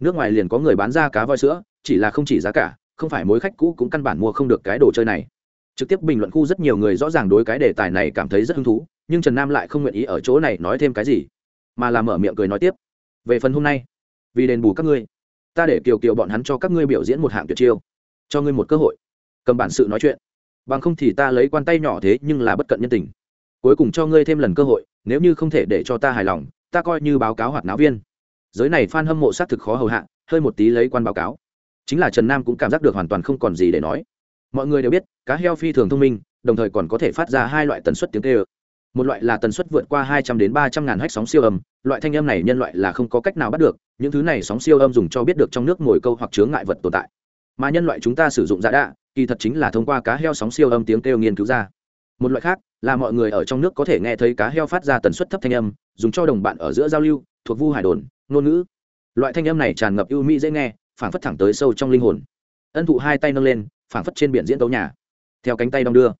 Nước ngoài liền có người bán ra cá voi sữa, chỉ là không chỉ giá cả, không phải mối khách cũ cũng căn bản mua không được cái đồ chơi này. Trực tiếp bình luận khu rất nhiều người rõ ràng đối cái đề tài này cảm thấy rất hứng thú, nhưng trần nam lại không nguyện ý ở chỗ này nói thêm cái gì mà làm mở miệng cười nói tiếp. Về phần hôm nay, vì đền bù các ngươi, ta để kiều kiều bọn hắn cho các ngươi biểu diễn một hạng tuyệt chiêu, cho ngươi một cơ hội, cầm bản sự nói chuyện. Bằng không thì ta lấy quan tay nhỏ thế nhưng là bất cận nhân tình. Cuối cùng cho ngươi thêm lần cơ hội, nếu như không thể để cho ta hài lòng, ta coi như báo cáo hoạt náo viên. Giới này f a n hâm mộ xác thực khó hầu hạ, hơi một tí lấy quan báo cáo. Chính là trần nam cũng cảm giác được hoàn toàn không còn gì để nói. Mọi người đều biết, cá heo phi thường thông minh, đồng thời còn có thể phát ra hai loại tần suất tiếng tê ơ một loại là tần suất vượt qua hai trăm đến ba trăm ngàn hách sóng siêu âm, loại thanh âm này nhân loại là không có cách nào bắt được, những thứ này sóng siêu âm dùng cho biết được trong nước ngồi câu hoặc chướng ngại vật tồn tại. Mà nhân loại chúng ta sử dụng giả đạ, kỳ thật chính là thông qua cá heo sóng siêu âm tiếng kêu nghiên cứu ra. Một loại khác, là mọi người ở trong nước có thể nghe thấy cá heo phát ra tần suất thấp thanh âm, dùng cho đồng bạn ở giữa giao lưu, thuộc vu hải đồn, ngôn ngữ. Loại thanh âm này tràn ngập ưu mỹ dễ nghe, phảng phất thẳng tới sâu trong linh hồn. Ân thụ hai tay nâng lên, phảng phất trên biển diễn tấu nhà. Theo cánh tay đong đưa.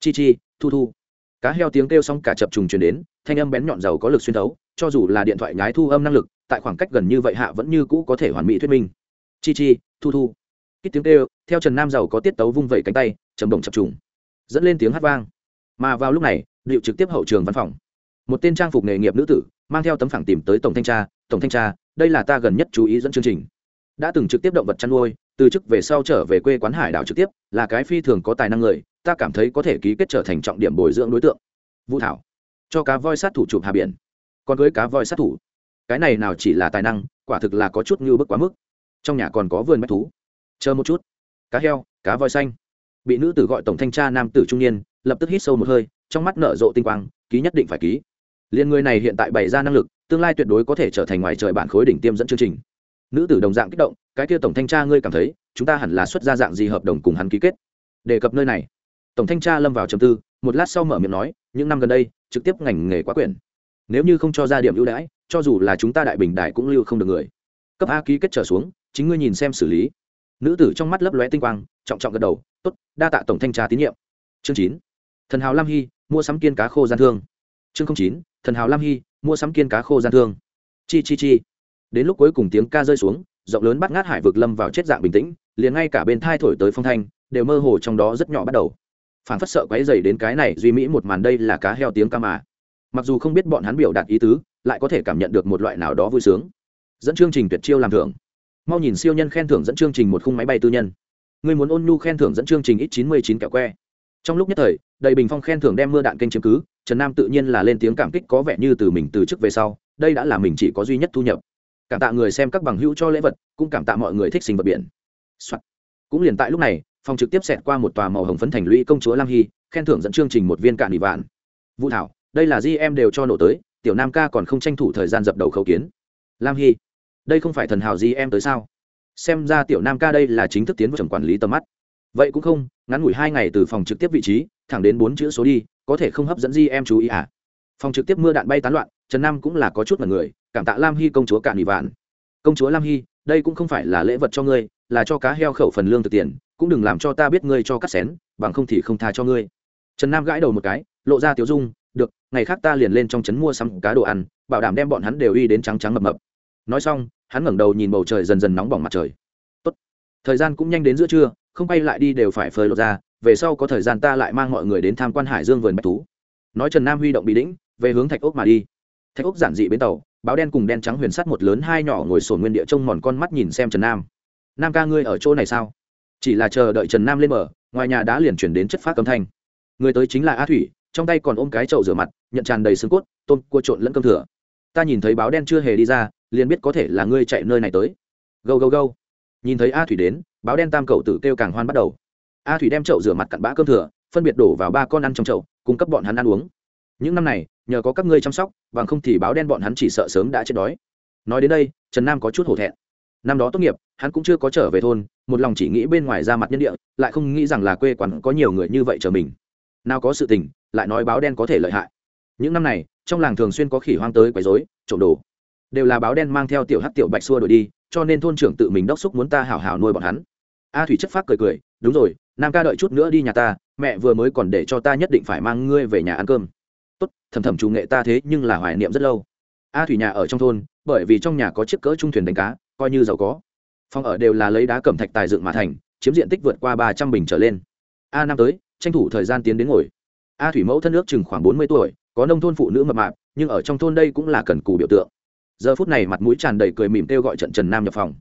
Chi chi, thu thu cá heo tiếng kêu xong cả chập trùng truyền đến, thanh âm bén nhọn giàu có lực xuyên thấu, cho dù là điện thoại nhái thu âm năng lực, tại khoảng cách gần như vậy hạ vẫn như cũ có thể hoàn mỹ thuyết minh. Chi chi, thu thu. Kích tiếng kêu, theo trần nam giàu có tiết tấu vung vẩy cánh tay trầm đồng chập trùng. Dẫn lên tiếng hát vang. Mà vào lúc này liệu trực tiếp hậu trường văn phòng. Một tên trang phục nghề nghiệp nữ tử, mang theo tấm phẳng tìm tới tổng thanh tra, tổng thanh tra, đây là ta gần nhất chú ý dẫn chương trình. Đã từng trực tiếp động vật chăn nuôi, từ chức về sau trở về quê quán hải đảo trực tiếp, là cái phi thường có tài năng người ta cảm thấy có thể ký kết trở thành trọng điểm bồi dưỡng đối tượng. Vũ thảo, cho cá voi sát thủ chụp hà biển. Còn cưới cá voi sát thủ. Cái này nào chỉ là tài năng, quả thực là có chút như bức quá mức. Trong nhà còn có vườn bách thú. Chờ một chút. Cá heo, cá voi xanh. Bị nữ tử gọi tổng thanh tra nam tử trung niên, lập tức hít sâu một hơi, trong mắt nở rộ tinh quang, ký nhất định phải ký. Liên người này hiện tại bày ra năng lực, tương lai tuyệt đối có thể trở thành ngoài trời bản khối đỉnh tiêm dẫn chương trình. Nữ tử đồng dạng kích động, cái kia tổng thanh tra ngươi cảm thấy, chúng ta hẳn là xuất ra dạng gì hợp đồng cùng hắn ký kết? Đề cập nơi này tổng thanh tra lâm vào trầm tư, một lát sau mở miệng nói, những năm gần đây, trực tiếp ngành nghề quá quyền nếu như không cho ra điểm ưu đãi, cho dù là chúng ta đại bình đại cũng lưu không được người. Cấp a ký kết trở xuống, chính ngươi nhìn xem xử lý. Nữ tử trong mắt lấp lóe tinh quang, trọng trọng gật đầu, tốt, đa tạ tổng thanh tra tín nhiệm. Chương chín. Thần hào lam hy, mua sắm kiên cá khô gian thương. Chương chín. Thần hào lam hy, mua sắm kiên cá khô gian thương. Chi chi chi. Đến lúc cuối cùng tiếng ca rơi xuống, rộng lớn bắt ngát hải vực lâm vào chết dạng bình tĩnh, liền ngay cả bên thai thổi tới phong thanh, đều mơ hồ trong đó rất nhỏ bắt đầu phản phất sợ quấy dày đến cái này duy mỹ một màn đây là cá heo tiếng ca mà. Mặc dù không biết bọn hắn biểu đạt ý tứ, lại có thể cảm nhận được một loại nào đó vui sướng. Dẫn chương trình tuyệt chiêu làm thưởng. Mau nhìn siêu nhân khen thưởng dẫn chương trình một khung máy bay tư nhân. Người muốn ôn nhu khen thưởng dẫn chương trình ít chín mươi chín kẹo que. Trong lúc nhất thời, đầy bình phong khen thưởng đem mưa đạn kênh chiếm cứ, trần nam tự nhiên là lên tiếng cảm kích có vẻ như từ mình từ trước về sau, đây đã là mình chỉ có duy nhất thu nhập. Cảm tạ người xem các bằng hữu cho lễ vật, cũng cảm tạ mọi người thích sinh vật biển、Soạn. cũng liền tại lúc này phòng trực tiếp xẹt qua một tòa màu hồng phấn thành lũy công chúa lam hy, khen thưởng dẫn chương trình một viên cạn bị vạn. Vũ thảo, đây là di em đều cho nổ tới, tiểu nam ca còn không tranh thủ thời gian dập đầu khẩu kiến. Lam hy, đây không phải thần hào di em tới sao? Xem ra tiểu nam ca đây là chính thức tiến vào trầm quản lý tầm mắt. Vậy cũng không, ngắn ngủi hai ngày từ phòng trực tiếp vị trí, thẳng đến bốn chữ số đi, có thể không hấp dẫn di em chú ý à? Phòng trực tiếp mưa đạn bay tán loạn, trần nam cũng là có chút mật người, cảm tạ lam hy công chúa cạn bị vạn. Công chúa lam hy, đây cũng không phải là lễ vật cho ngươi, là cho cá heo khẩu phần lương thực tiền cũng đừng làm cho ta biết ngươi cho cắt xén, bằng không thì không tha cho ngươi. Trần nam gãi đầu một cái, lộ ra tiểu dung, được, ngày khác ta liền lên trong trấn mua sắm cá đồ ăn, bảo đảm đem bọn hắn đều uy đến trắng trắng mập mập. Nói xong, hắn ngẩng đầu nhìn bầu trời dần dần nóng bỏng mặt trời. Tốt. thời gian cũng nhanh đến giữa trưa, không bay lại đi đều phải phơi lột ra về sau có thời gian ta lại mang mọi người đến tham quan hải dương vườn bạch thú. Nói trần nam huy động bị đĩnh, về hướng thạch ốc mà đi. Thạch ốc giản dị bến tàu, báo đen cùng đen trắng huyền sắt một lớn hai nhỏ ngồi sồn nguyên địa trông mòn con mắt nhìn xem trần nam. Nam ca ngươi ở chỗ này sao? Chỉ là chờ đợi trần nam lên mở, ngoài nhà đã liền chuyển đến chất phát âm thanh. Người tới chính là a thủy, trong tay còn ôm cái chậu rửa mặt, nhận tràn đầy xương cốt, tôm cua trộn lẫn cơm thừa. Ta nhìn thấy báo đen chưa hề đi ra, liền biết có thể là ngươi chạy nơi này tới. Gâu gâu gâu. Nhìn thấy a thủy đến, báo đen tam cầu tử kêu càng hoan bắt đầu. A thủy đem chậu rửa mặt cặn bã cơm thừa, phân biệt đổ vào ba con ăn trong chậu, cung cấp bọn hắn ăn uống. Những năm này, nhờ có các ngươi chăm sóc, bằng không thì báo đen bọn hắn chỉ sợ sớm đã chết đói. Nói đến đây, trần nam có chút hổ thẹn năm đó tốt nghiệp, hắn cũng chưa có trở về thôn, một lòng chỉ nghĩ bên ngoài ra mặt nhân địa, lại không nghĩ rằng là quê quán có nhiều người như vậy chờ mình. Nào có sự tình, lại nói báo đen có thể lợi hại. Những năm này, trong làng thường xuyên có khỉ hoang tới quấy rối, trộm đồ. Đều là báo đen mang theo tiểu hát tiểu bạch xua đuổi đi, cho nên thôn trưởng tự mình đốc xúc muốn ta hảo hảo nuôi bọn hắn. A thủy chất phác cười cười, đúng rồi, nam ca đợi chút nữa đi nhà ta, mẹ vừa mới còn để cho ta nhất định phải mang ngươi về nhà ăn cơm. Tốt, thầm thầm chủ nghệ ta thế nhưng là hoài niệm rất lâu. A thủy nhà ở trong thôn, bởi vì trong nhà có chiếc cỡ trung thuyền đánh cá coi như giàu có. Phòng ở đều là lấy đá cẩm thạch tài dựng mà thành, chiếm diện tích vượt qua ba trăm bình trở lên. A năm tới, tranh thủ thời gian tiến đến ngồi. A thủy mẫu thân ước chừng khoảng bốn mươi tuổi, có nông thôn phụ nữ mập mạp, nhưng ở trong thôn đây cũng là cần cù biểu tượng. Giờ phút này mặt mũi tràn đầy cười mỉm kêu gọi trận trần nam nhập phòng.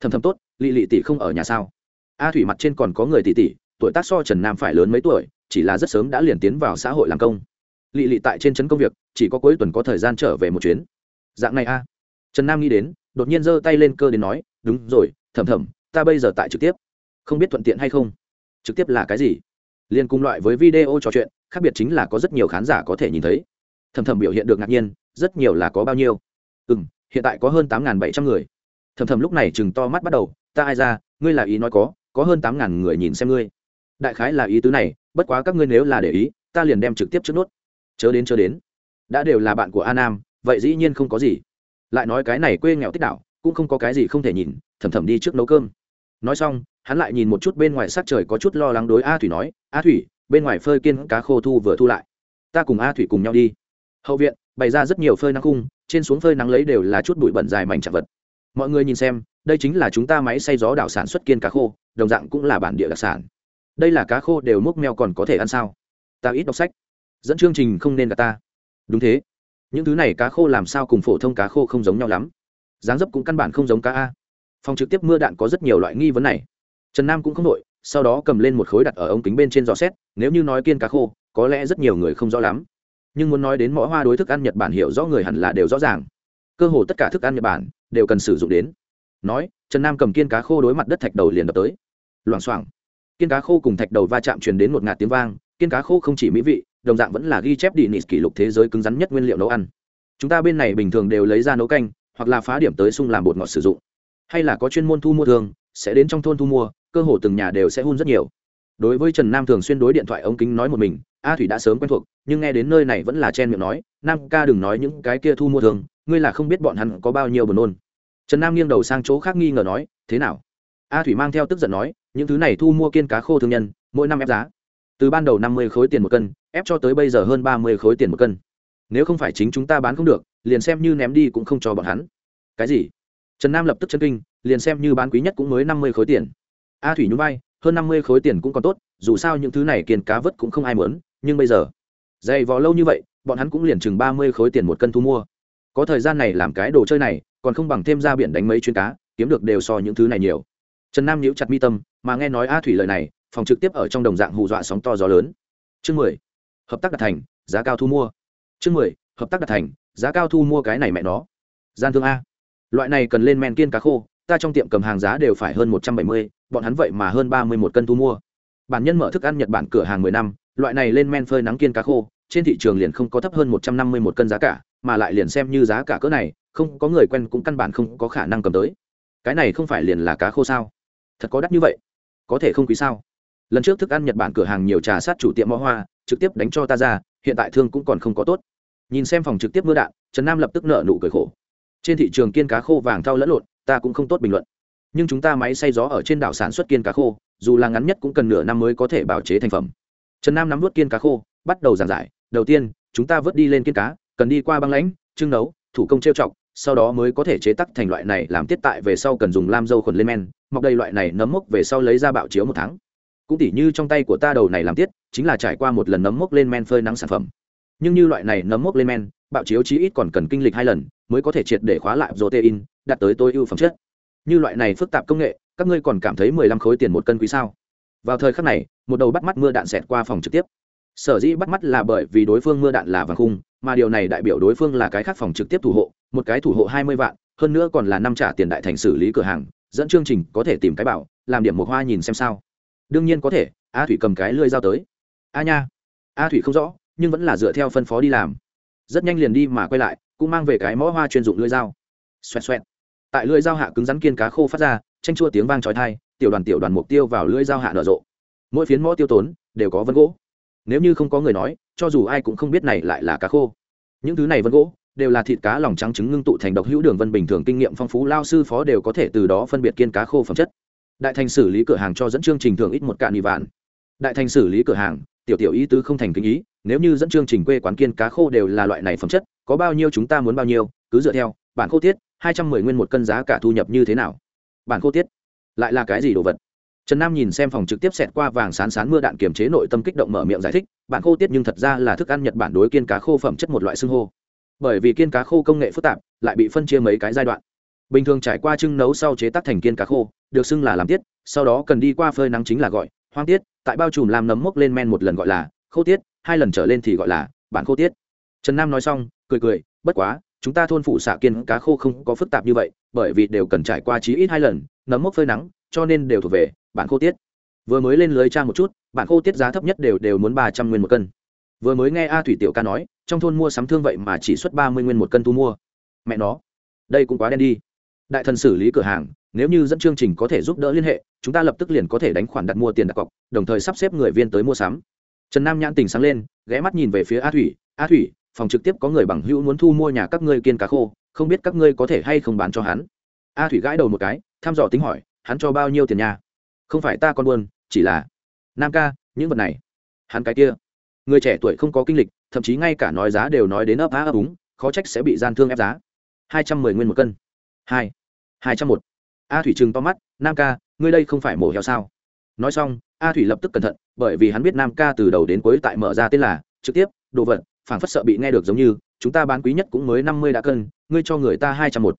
Thầm thầm tốt, lị lị tỷ không ở nhà sao? A thủy mặt trên còn có người tỷ tỷ, tuổi tác so trần nam phải lớn mấy tuổi, chỉ là rất sớm đã liền tiến vào xã hội làm công. Lị lị tại trên trấn công việc, chỉ có cuối tuần có thời gian trở về một chuyến. Dạng này a. Trần nam nghĩ đến đột nhiên giơ tay lên cơ đến nói, đúng rồi thầm thầm ta bây giờ tại trực tiếp. Không biết thuận tiện hay không? Trực tiếp là cái gì? Liên cùng loại với video trò chuyện, khác biệt chính là có rất nhiều khán giả có thể nhìn thấy. Thầm thầm biểu hiện được ngạc nhiên, rất nhiều là có bao nhiêu? Ừ m hiện tại có hơn tám bảy trăm người. Thầm thầm lúc này chừng to mắt bắt đầu, ta ai ra, ngươi là ý nói có có hơn tám ngàn người nhìn xem ngươi. Đại khái là ý tứ này, bất quá các ngươi nếu là để ý, ta liền đem trực tiếp trước nốt. Chớ đến chớ đến. Đã đều là bạn của a nam vậy dĩ nhiên không có gì lại nói cái này quê nghèo tích đạo, cũng không có cái gì không thể nhìn, thầm thầm đi trước nấu cơm. Nói xong, hắn lại nhìn một chút bên ngoài sát trời có chút lo lắng đối a thủy nói, a thủy, bên ngoài phơi kiên cá khô thu vừa thu lại. Ta cùng a thủy cùng nhau đi. Hậu viện, bày ra rất nhiều phơi nắng khung, trên xuống phơi nắng lấy đều là chút bụi bẩn dài mảnh chặt vật. Mọi người nhìn xem, đây chính là chúng ta máy xay gió đảo sản xuất kiên cá khô, đồng dạng cũng là bản địa đặc sản. Đây là cá khô đều múc meo còn có thể ăn sao? Ta ít đọc sách. Dẫn chương trình không nên là ta. Đúng thế những thứ này cá khô làm sao cùng phổ thông cá khô không giống nhau lắm. Dáng dấp cũng căn bản không giống cá a. Phòng trực tiếp mưa đạn có rất nhiều loại nghi vấn này. Trần nam cũng không đội sau đó cầm lên một khối đặt ở ống kính bên trên giò xét, nếu như nói kiên cá khô, có lẽ rất nhiều người không rõ lắm. Nhưng muốn nói đến mỗi hoa đối thức ăn nhật bản hiểu rõ người hẳn là đều rõ ràng. Cơ hồ tất cả thức ăn nhật bản đều cần sử dụng đến. Nói, trần nam cầm kiên cá khô đối mặt đất thạch đầu liền đập tới. Loảng xoảng. Kiên cá khô cùng thạch đầu va chạm truyền đến một ngạt tiếng vang, kiên cá khô không chỉ mỹ vị đồng dạng vẫn là ghi chép đi nịt kỷ lục thế giới cứng rắn nhất nguyên liệu nấu ăn. Chúng ta bên này bình thường đều lấy ra nấu canh, hoặc là phá điểm tới sung làm bột ngọt sử dụng. Hay là có chuyên môn thu mua thường, sẽ đến trong thôn thu mua, cơ hồ từng nhà đều sẽ hun rất nhiều. Đối với trần nam thường xuyên đối điện thoại ống kính nói một mình, a thủy đã sớm quen thuộc, nhưng nghe đến nơi này vẫn là chen miệng nói, nam ca đừng nói những cái kia thu mua thường, ngươi là không biết bọn hắn có bao nhiêu buồn nôn. Trần nam nghiêng đầu sang chỗ khác nghi ngờ nói, thế nào? A thủy mang theo tức giận nói, những thứ này thu mua kiên cá khô thương nhân, mỗi năm ép giá từ ban đầu năm mươi khối tiền một cân, ép cho tới bây giờ hơn ba mươi khối tiền một cân. Nếu không phải chính chúng ta bán không được, liền xem như ném đi cũng không cho bọn hắn. Cái gì? Trần nam lập tức chân kinh, liền xem như bán quý nhất cũng mới năm mươi khối tiền. A thủy nhún vai, hơn năm mươi khối tiền cũng còn tốt, dù sao những thứ này kiền cá vớt cũng không ai muốn, nhưng bây giờ, dày vò lâu như vậy, bọn hắn cũng liền chừng ba mươi khối tiền một cân thu mua. Có thời gian này làm cái đồ chơi này, còn không bằng thêm ra biển đánh mấy chuyến cá, kiếm được đều so những thứ này nhiều. Trần nam nhíu chặt mi tâm, mà nghe nói a thủy lời này phòng trực tiếp ở trong đồng dạng hù dọa sóng to gió lớn. Chương mười, hợp tác đạt thành, giá cao thu mua. Chương mười, hợp tác đạt thành, giá cao thu mua cái này mẹ nó. Gian thương a. Loại này cần lên men kiên cá khô, ta trong tiệm cầm hàng giá đều phải hơn một trăm bảy mươi, bọn hắn vậy mà hơn ba mươi một cân thu mua. Bản nhân mở thức ăn nhật bản cửa hàng mười năm, loại này lên men phơi nắng kiên cá khô, trên thị trường liền không có thấp hơn một trăm năm mươi một cân giá cả, mà lại liền xem như giá cả cỡ này, không có người quen cũng căn bản không có khả năng cầm tới. Cái này không phải liền là cá khô sao? Thật có đắt như vậy? Có thể không quý sao? Lần trước thức ăn nhật bản cửa hàng nhiều trà sát chủ tiệm mõ hoa, trực tiếp đánh cho ta ra, hiện tại thương cũng còn không có tốt. Nhìn xem phòng trực tiếp mưa đạn, trần nam lập tức nợ nụ cười khổ. Trên thị trường kiên cá khô vàng thau lẫn lộn, ta cũng không tốt bình luận. Nhưng chúng ta máy xay gió ở trên đảo sản xuất kiên cá khô, dù là ngắn nhất cũng cần nửa năm mới có thể bào chế thành phẩm. Trần nam nắm vớt kiên cá khô, bắt đầu giảng giải. Đầu tiên, chúng ta vớt đi lên kiên cá, cần đi qua băng lãnh, trưng nấu, thủ công trêu chọc, sau đó mới có thể chế tắc thành loại này làm tiết tại về sau cần dùng lam dâu khuẩn lên men, mọc đầy loại này nấm mốc về sau lấy ra bạo chiếu một tháng cũng tỉ như trong tay của ta đầu này làm tiết, chính là trải qua một lần nấm mốc lên men phơi nắng sản phẩm. Nhưng như loại này nấm mốc lên men, bạo chiếu chí ít còn cần kinh lịch hai lần mới có thể triệt để khóa lại protein, đạt tới tối ưu phẩm chất. Như loại này phức tạp công nghệ, các ngươi còn cảm thấy mười lăm khối tiền một cân quý sao? Vào thời khắc này, một đầu bắt mắt mưa đạn xẹt qua phòng trực tiếp. Sở dĩ bắt mắt là bởi vì đối phương mưa đạn là vàng khung, mà điều này đại biểu đối phương là cái khác phòng trực tiếp thủ hộ, một cái thủ hộ hai mươi vạn, hơn nữa còn là năm trả tiền đại thành xử lý cửa hàng, dẫn chương trình có thể tìm cái bảo, làm điểm một hoa nhìn xem sao đương nhiên có thể, a thủy cầm cái lưỡi dao tới. A nha. A thủy không rõ, nhưng vẫn là dựa theo phân phó đi làm. Rất nhanh liền đi mà quay lại, cũng mang về cái mõ hoa chuyên dụng lưỡi dao. Xoẹt xoẹt. Tại lưỡi dao hạ cứng rắn kiên cá khô phát ra tranh chua tiếng vang trói thai tiểu đoàn tiểu đoàn mục tiêu vào lưỡi dao hạ nở rộ. Mỗi phiến mõ tiêu tốn, đều có vân gỗ. Nếu như không có người nói, cho dù ai cũng không biết này lại là cá khô. Những thứ này vân gỗ, đều là thịt cá lòng trắng trứng ngưng tụ thành độc hữu đường vân bình thường kinh nghiệm phong phú, lao sư phó đều có thể từ đó phân biệt kiên cá khô phẩm chất đại thành xử lý cửa hàng cho dẫn chương trình thường ít một cạn nhị vạn. Đại thành xử lý cửa hàng, tiểu tiểu ý tứ không thành kinh ý, nếu như dẫn chương trình quê quán kiên cá khô đều là loại này phẩm chất, có bao nhiêu chúng ta muốn bao nhiêu, cứ dựa theo, bản khô tiết, hai trăm mười nguyên một cân giá cả thu nhập như thế nào. Bản khô tiết, lại là cái gì đồ vật? Trần nam nhìn xem phòng trực tiếp xẹt qua vàng sán sán mưa đạn kiềm chế nội tâm kích động mở miệng giải thích, bản khô tiết nhưng thật ra là thức ăn nhật bản đối kiên cá khô phẩm chất một loại xưng hô. Bởi vì kiên cá khô công nghệ phức tạp, lại bị phân chia mấy cái giai đoạn bình thường trải qua trưng nấu sau chế tác thành kiên cá khô, được xưng là làm tiết, sau đó cần đi qua phơi nắng chính là gọi, hoang tiết, tại bao trùm làm nấm mốc lên men một lần gọi là khô tiết, hai lần trở lên thì gọi là bản khô tiết. Trần nam nói xong, cười cười, bất quá, chúng ta thôn phụ xạ kiên cá khô không có phức tạp như vậy, bởi vì đều cần trải qua chí ít hai lần, nấm mốc phơi nắng, cho nên đều thuộc về bản khô tiết. Vừa mới lên lưới trang một chút, bản khô tiết giá thấp nhất đều đều muốn ba trăm nguyên một cân. Vừa mới nghe a thủy tiểu ca nói, trong thôn mua sắm thương vậy mà chỉ xuất ba mươi nguyên một cân thu mua. Mẹ nó, đây cũng quá đen đi đại thần xử lý cửa hàng, nếu như dẫn chương trình có thể giúp đỡ liên hệ, chúng ta lập tức liền có thể đánh khoản đặt mua tiền đặt cọc, đồng thời sắp xếp người viên tới mua sắm. Trần nam nhãn tình sáng lên, ghé mắt nhìn về phía a thủy a thủy, phòng trực tiếp có người bằng hữu muốn thu mua nhà các ngươi kiên cá khô, không biết các ngươi có thể hay không bán cho hắn? A thủy gãi đầu một cái, thăm dò tính hỏi, hắn cho bao nhiêu tiền nhà? Không phải ta con buôn, chỉ là nam ca, những vật này, hắn cái kia. Người trẻ tuổi không có kinh lịch, thậm chí ngay cả nói giá đều nói đến ấp á ấp úng, khó trách sẽ bị gian thương ép giá. Hai trăm mười nguyên một cân. Hai hai trăm một. A thủy trừng to mắt, nam ca, ngươi đây không phải mổ heo sao? Nói xong, a thủy lập tức cẩn thận, bởi vì hắn biết nam ca từ đầu đến cuối tại mở ra tên là, trực tiếp, đồ vật, phảng phất sợ bị nghe được giống như, chúng ta bán quý nhất cũng mới năm mươi đã cân, ngươi cho người ta hai trăm một.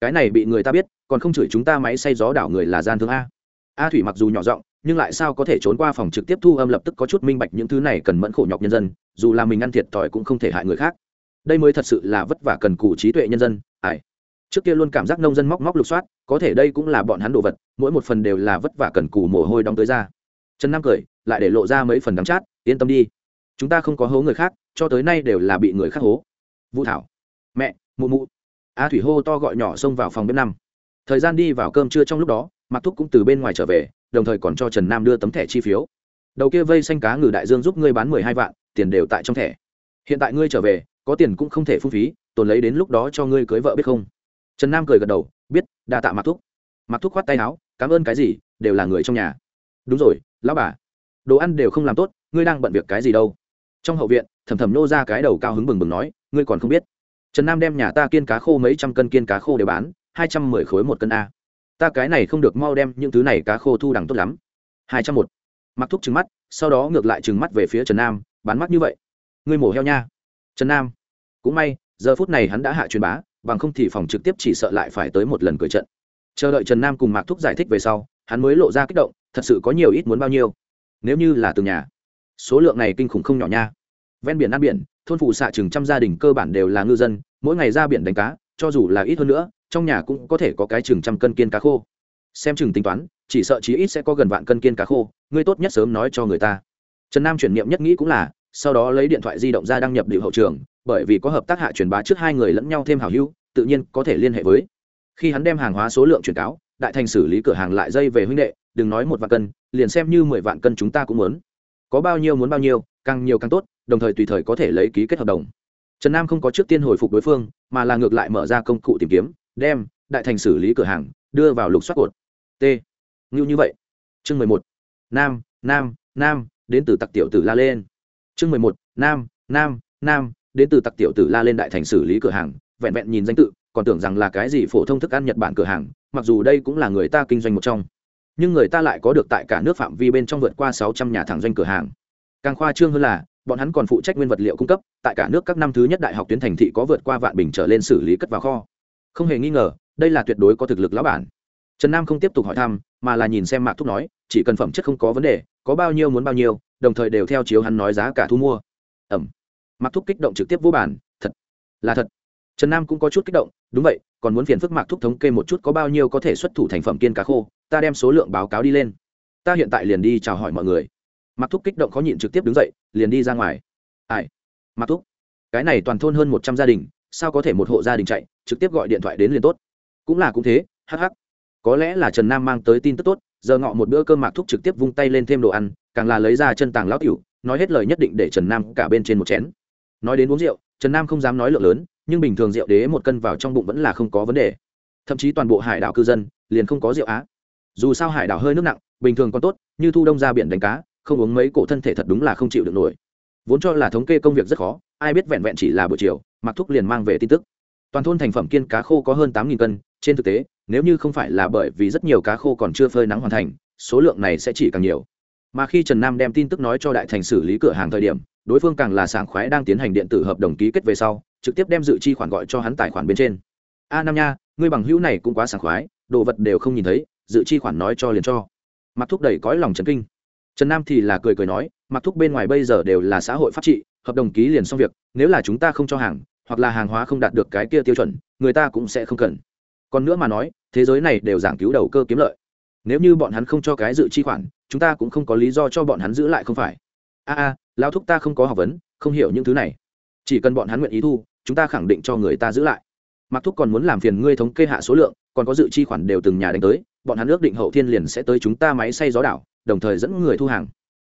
Cái này bị người ta biết, còn không chửi chúng ta máy xay gió đảo người là gian thương a. A thủy mặc dù nhỏ giọng, nhưng lại sao có thể trốn qua phòng trực tiếp thu âm lập tức có chút minh bạch những thứ này cần mẫn khổ nhọc nhân dân, dù là mình ăn thiệt thòi cũng không thể hại người khác. Đây mới thật sự là vất vả cần cù trí tuệ nhân dân trước kia luôn cảm giác nông dân móc móc lục soát, có thể đây cũng là bọn hắn đồ vật, mỗi một phần đều là vất vả cần cù mồ hôi đóng tới ra. Trần nam cười, lại để lộ ra mấy phần đắng chát, yên tâm đi, chúng ta không có hố người khác, cho tới nay đều là bị người khác hố. Vũ thảo, mẹ, mụ mụ. A thủy hô to gọi nhỏ xông vào phòng bếp năm. Thời gian đi vào cơm trưa trong lúc đó mặc thúc cũng từ bên ngoài trở về, đồng thời còn cho trần nam đưa tấm thẻ chi phiếu. Đầu kia vây xanh cá ngừ đại dương giúp ngươi bán mười hai vạn, tiền đều tại trong thẻ. Hiện tại ngươi trở về, có tiền cũng không thể phung phí, tồn lấy đến lúc đó cho ngươi cưới vợ biết không? Trần nam cười gật đầu, biết, đa tạ mặc thúc. Mặc thúc khoát tay áo, cảm ơn cái gì, đều là người trong nhà. Đúng rồi, lão bà, đồ ăn đều không làm tốt, ngươi đang bận việc cái gì đâu? Trong hậu viện, thầm thầm nô ra cái đầu cao hứng bừng bừng nói, ngươi còn không biết. Trần nam đem nhà ta kiên cá khô mấy trăm cân kiên cá khô để bán, hai trăm mười khối một cân a. Ta cái này không được mau đem những thứ này cá khô thu đằng tốt lắm. Hai trăm một mặc thúc trừng mắt, sau đó ngược lại trừng mắt về phía trần nam, bán mắt như vậy. Ngươi mổ heo nha. Trần nam, cũng may, giờ phút này hắn đã hạ truyền bá bằng không thì phòng trực tiếp chỉ sợ lại phải tới một lần cười trận. Chờ đợi trần nam cùng mạc thúc giải thích về sau, hắn mới lộ ra kích động, thật sự có nhiều ít muốn bao nhiêu. Nếu như là từng nhà, số lượng này kinh khủng không nhỏ nha. Ven biển ăn biển, thôn phụ xạ chừng trăm gia đình cơ bản đều là ngư dân, mỗi ngày ra biển đánh cá, cho dù là ít hơn nữa, trong nhà cũng có thể có cái chừng trăm cân kiên cá khô. Xem chừng tính toán, chỉ sợ chí ít sẽ có gần vạn cân kiên cá khô, ngươi tốt nhất sớm nói cho người ta. Trần nam chuyển niệm nhất nghĩ cũng là, sau đó lấy điện thoại di động ra đăng nhập điệu hậu trường, bởi vì có hợp tác hạ truyền bá trước hai người lẫn nhau thêm hảo hữu tự nhiên có thể liên hệ với. Khi hắn đem hàng hóa số lượng chuyển cáo, đại thành xử lý cửa hàng lại dây về huynh đệ, đừng nói một vạn cân, liền xem như mười vạn cân chúng ta cũng muốn. Có bao nhiêu muốn bao nhiêu, càng nhiều càng tốt, đồng thời tùy thời có thể lấy ký kết hợp đồng. Trần nam không có trước tiên hồi phục đối phương, mà là ngược lại mở ra công cụ tìm kiếm, đem đại thành xử lý cửa hàng, đưa vào lục soát cột. T. Ngưu như vậy. Chương mười một. Nam nam nam, đến từ tặc tiểu tử la lên. Chương mười một. Nam nam nam, đến từ tặc tiểu tử la lên đại thành xử lý cửa hàng vẹn vẹn nhìn danh tự, còn tưởng rằng là cái gì phổ thông thức ăn nhật bản cửa hàng, mặc dù đây cũng là người ta kinh doanh một trong. Nhưng người ta lại có được tại cả nước phạm vi bên trong vượt qua sáu trăm nhà thẳng doanh cửa hàng. Càng khoa trương hơn là, bọn hắn còn phụ trách nguyên vật liệu cung cấp, tại cả nước các năm thứ nhất đại học tuyến thành thị có vượt qua vạn bình trở lên xử lý cất vào kho. Không hề nghi ngờ, đây là tuyệt đối có thực lực lão bản. Trần nam không tiếp tục hỏi thăm, mà là nhìn xem mạc thúc nói, chỉ cần phẩm chất không có vấn đề, có bao nhiêu muốn bao nhiêu, đồng thời đều theo chiếu hắn nói giá cả thu mua. Ẩm. Mạc thúc kích động trực tiếp vô bản thật, là thật trần nam cũng có chút kích động, đúng vậy, còn muốn phiền phức mạc thúc thống kê một chút có bao nhiêu có thể xuất thủ thành phẩm kiên cá khô, ta đem số lượng báo cáo đi lên. Ta hiện tại liền đi chào hỏi mọi người. Mạc thúc kích động khó nhịn trực tiếp đứng dậy, liền đi ra ngoài. Ai? Mạc thúc? Cái này toàn thôn hơn một trăm gia đình, sao có thể một hộ gia đình chạy, trực tiếp gọi điện thoại đến liền tốt. Cũng là cũng thế hh có lẽ là trần nam mang tới tin tức tốt, giờ ngọ một bữa cơm mạc thúc trực tiếp vung tay lên thêm đồ ăn, càng là lấy ra chân tàng lão tiểu, nói hết lời nhất định để trần nam cả bên trên một chén. Nói đến uống rượu, trần nam không dám nói lượng lớn nhưng bình thường rượu đế một cân vào trong bụng vẫn là không có vấn đề. Thậm chí toàn bộ hải đảo cư dân liền không có rượu á. Dù sao hải đảo hơi nước nặng, bình thường còn tốt, như thu đông ra biển đánh cá, không uống mấy cổ thân thể thật đúng là không chịu được nổi. Vốn cho là thống kê công việc rất khó, ai biết vẹn vẹn chỉ là buổi chiều mặc thúc liền mang về tin tức. Toàn thôn thành phẩm kiên cá khô có hơn tám cân, trên thực tế, nếu như không phải là bởi vì rất nhiều cá khô còn chưa phơi nắng hoàn thành, số lượng này sẽ chỉ càng nhiều. Mà khi trần nam đem tin tức nói cho đại thành xử lý cửa hàng thời điểm, đối phương càng là sảng khoái đang tiến hành điện tử hợp đồng ký kết về sau trực tiếp đem dự chi khoản gọi cho hắn tài khoản bên trên. A năm nha, ngươi bằng hữu này cũng quá sảng khoái, đồ vật đều không nhìn thấy, dự chi khoản nói cho liền cho. Mặc thúc đẩy cõi lòng chấn kinh. Trần nam thì là cười cười nói mặc thúc bên ngoài bây giờ đều là xã hội pháp trị, hợp đồng ký liền xong việc, nếu là chúng ta không cho hàng, hoặc là hàng hóa không đạt được cái kia tiêu chuẩn, người ta cũng sẽ không cần. Còn nữa mà nói, thế giới này đều giảng cứu đầu cơ kiếm lợi. Nếu như bọn hắn không cho cái dự chi khoản, chúng ta cũng không có lý do cho bọn hắn giữ lại không phải. A a, lão thúc ta không có học vấn, không hiểu những thứ này. Chỉ cần bọn hắn nguyện ý thu chúng ta khẳng định cho người ta giữ lại. Mặc thúc còn muốn làm phiền ngươi thống kê hạ số lượng, còn có dự chi khoản đều từng nhà đánh tới, bọn hắn ước định hậu thiên liền sẽ tới chúng ta máy xay gió đảo, đồng thời dẫn người thu hàng.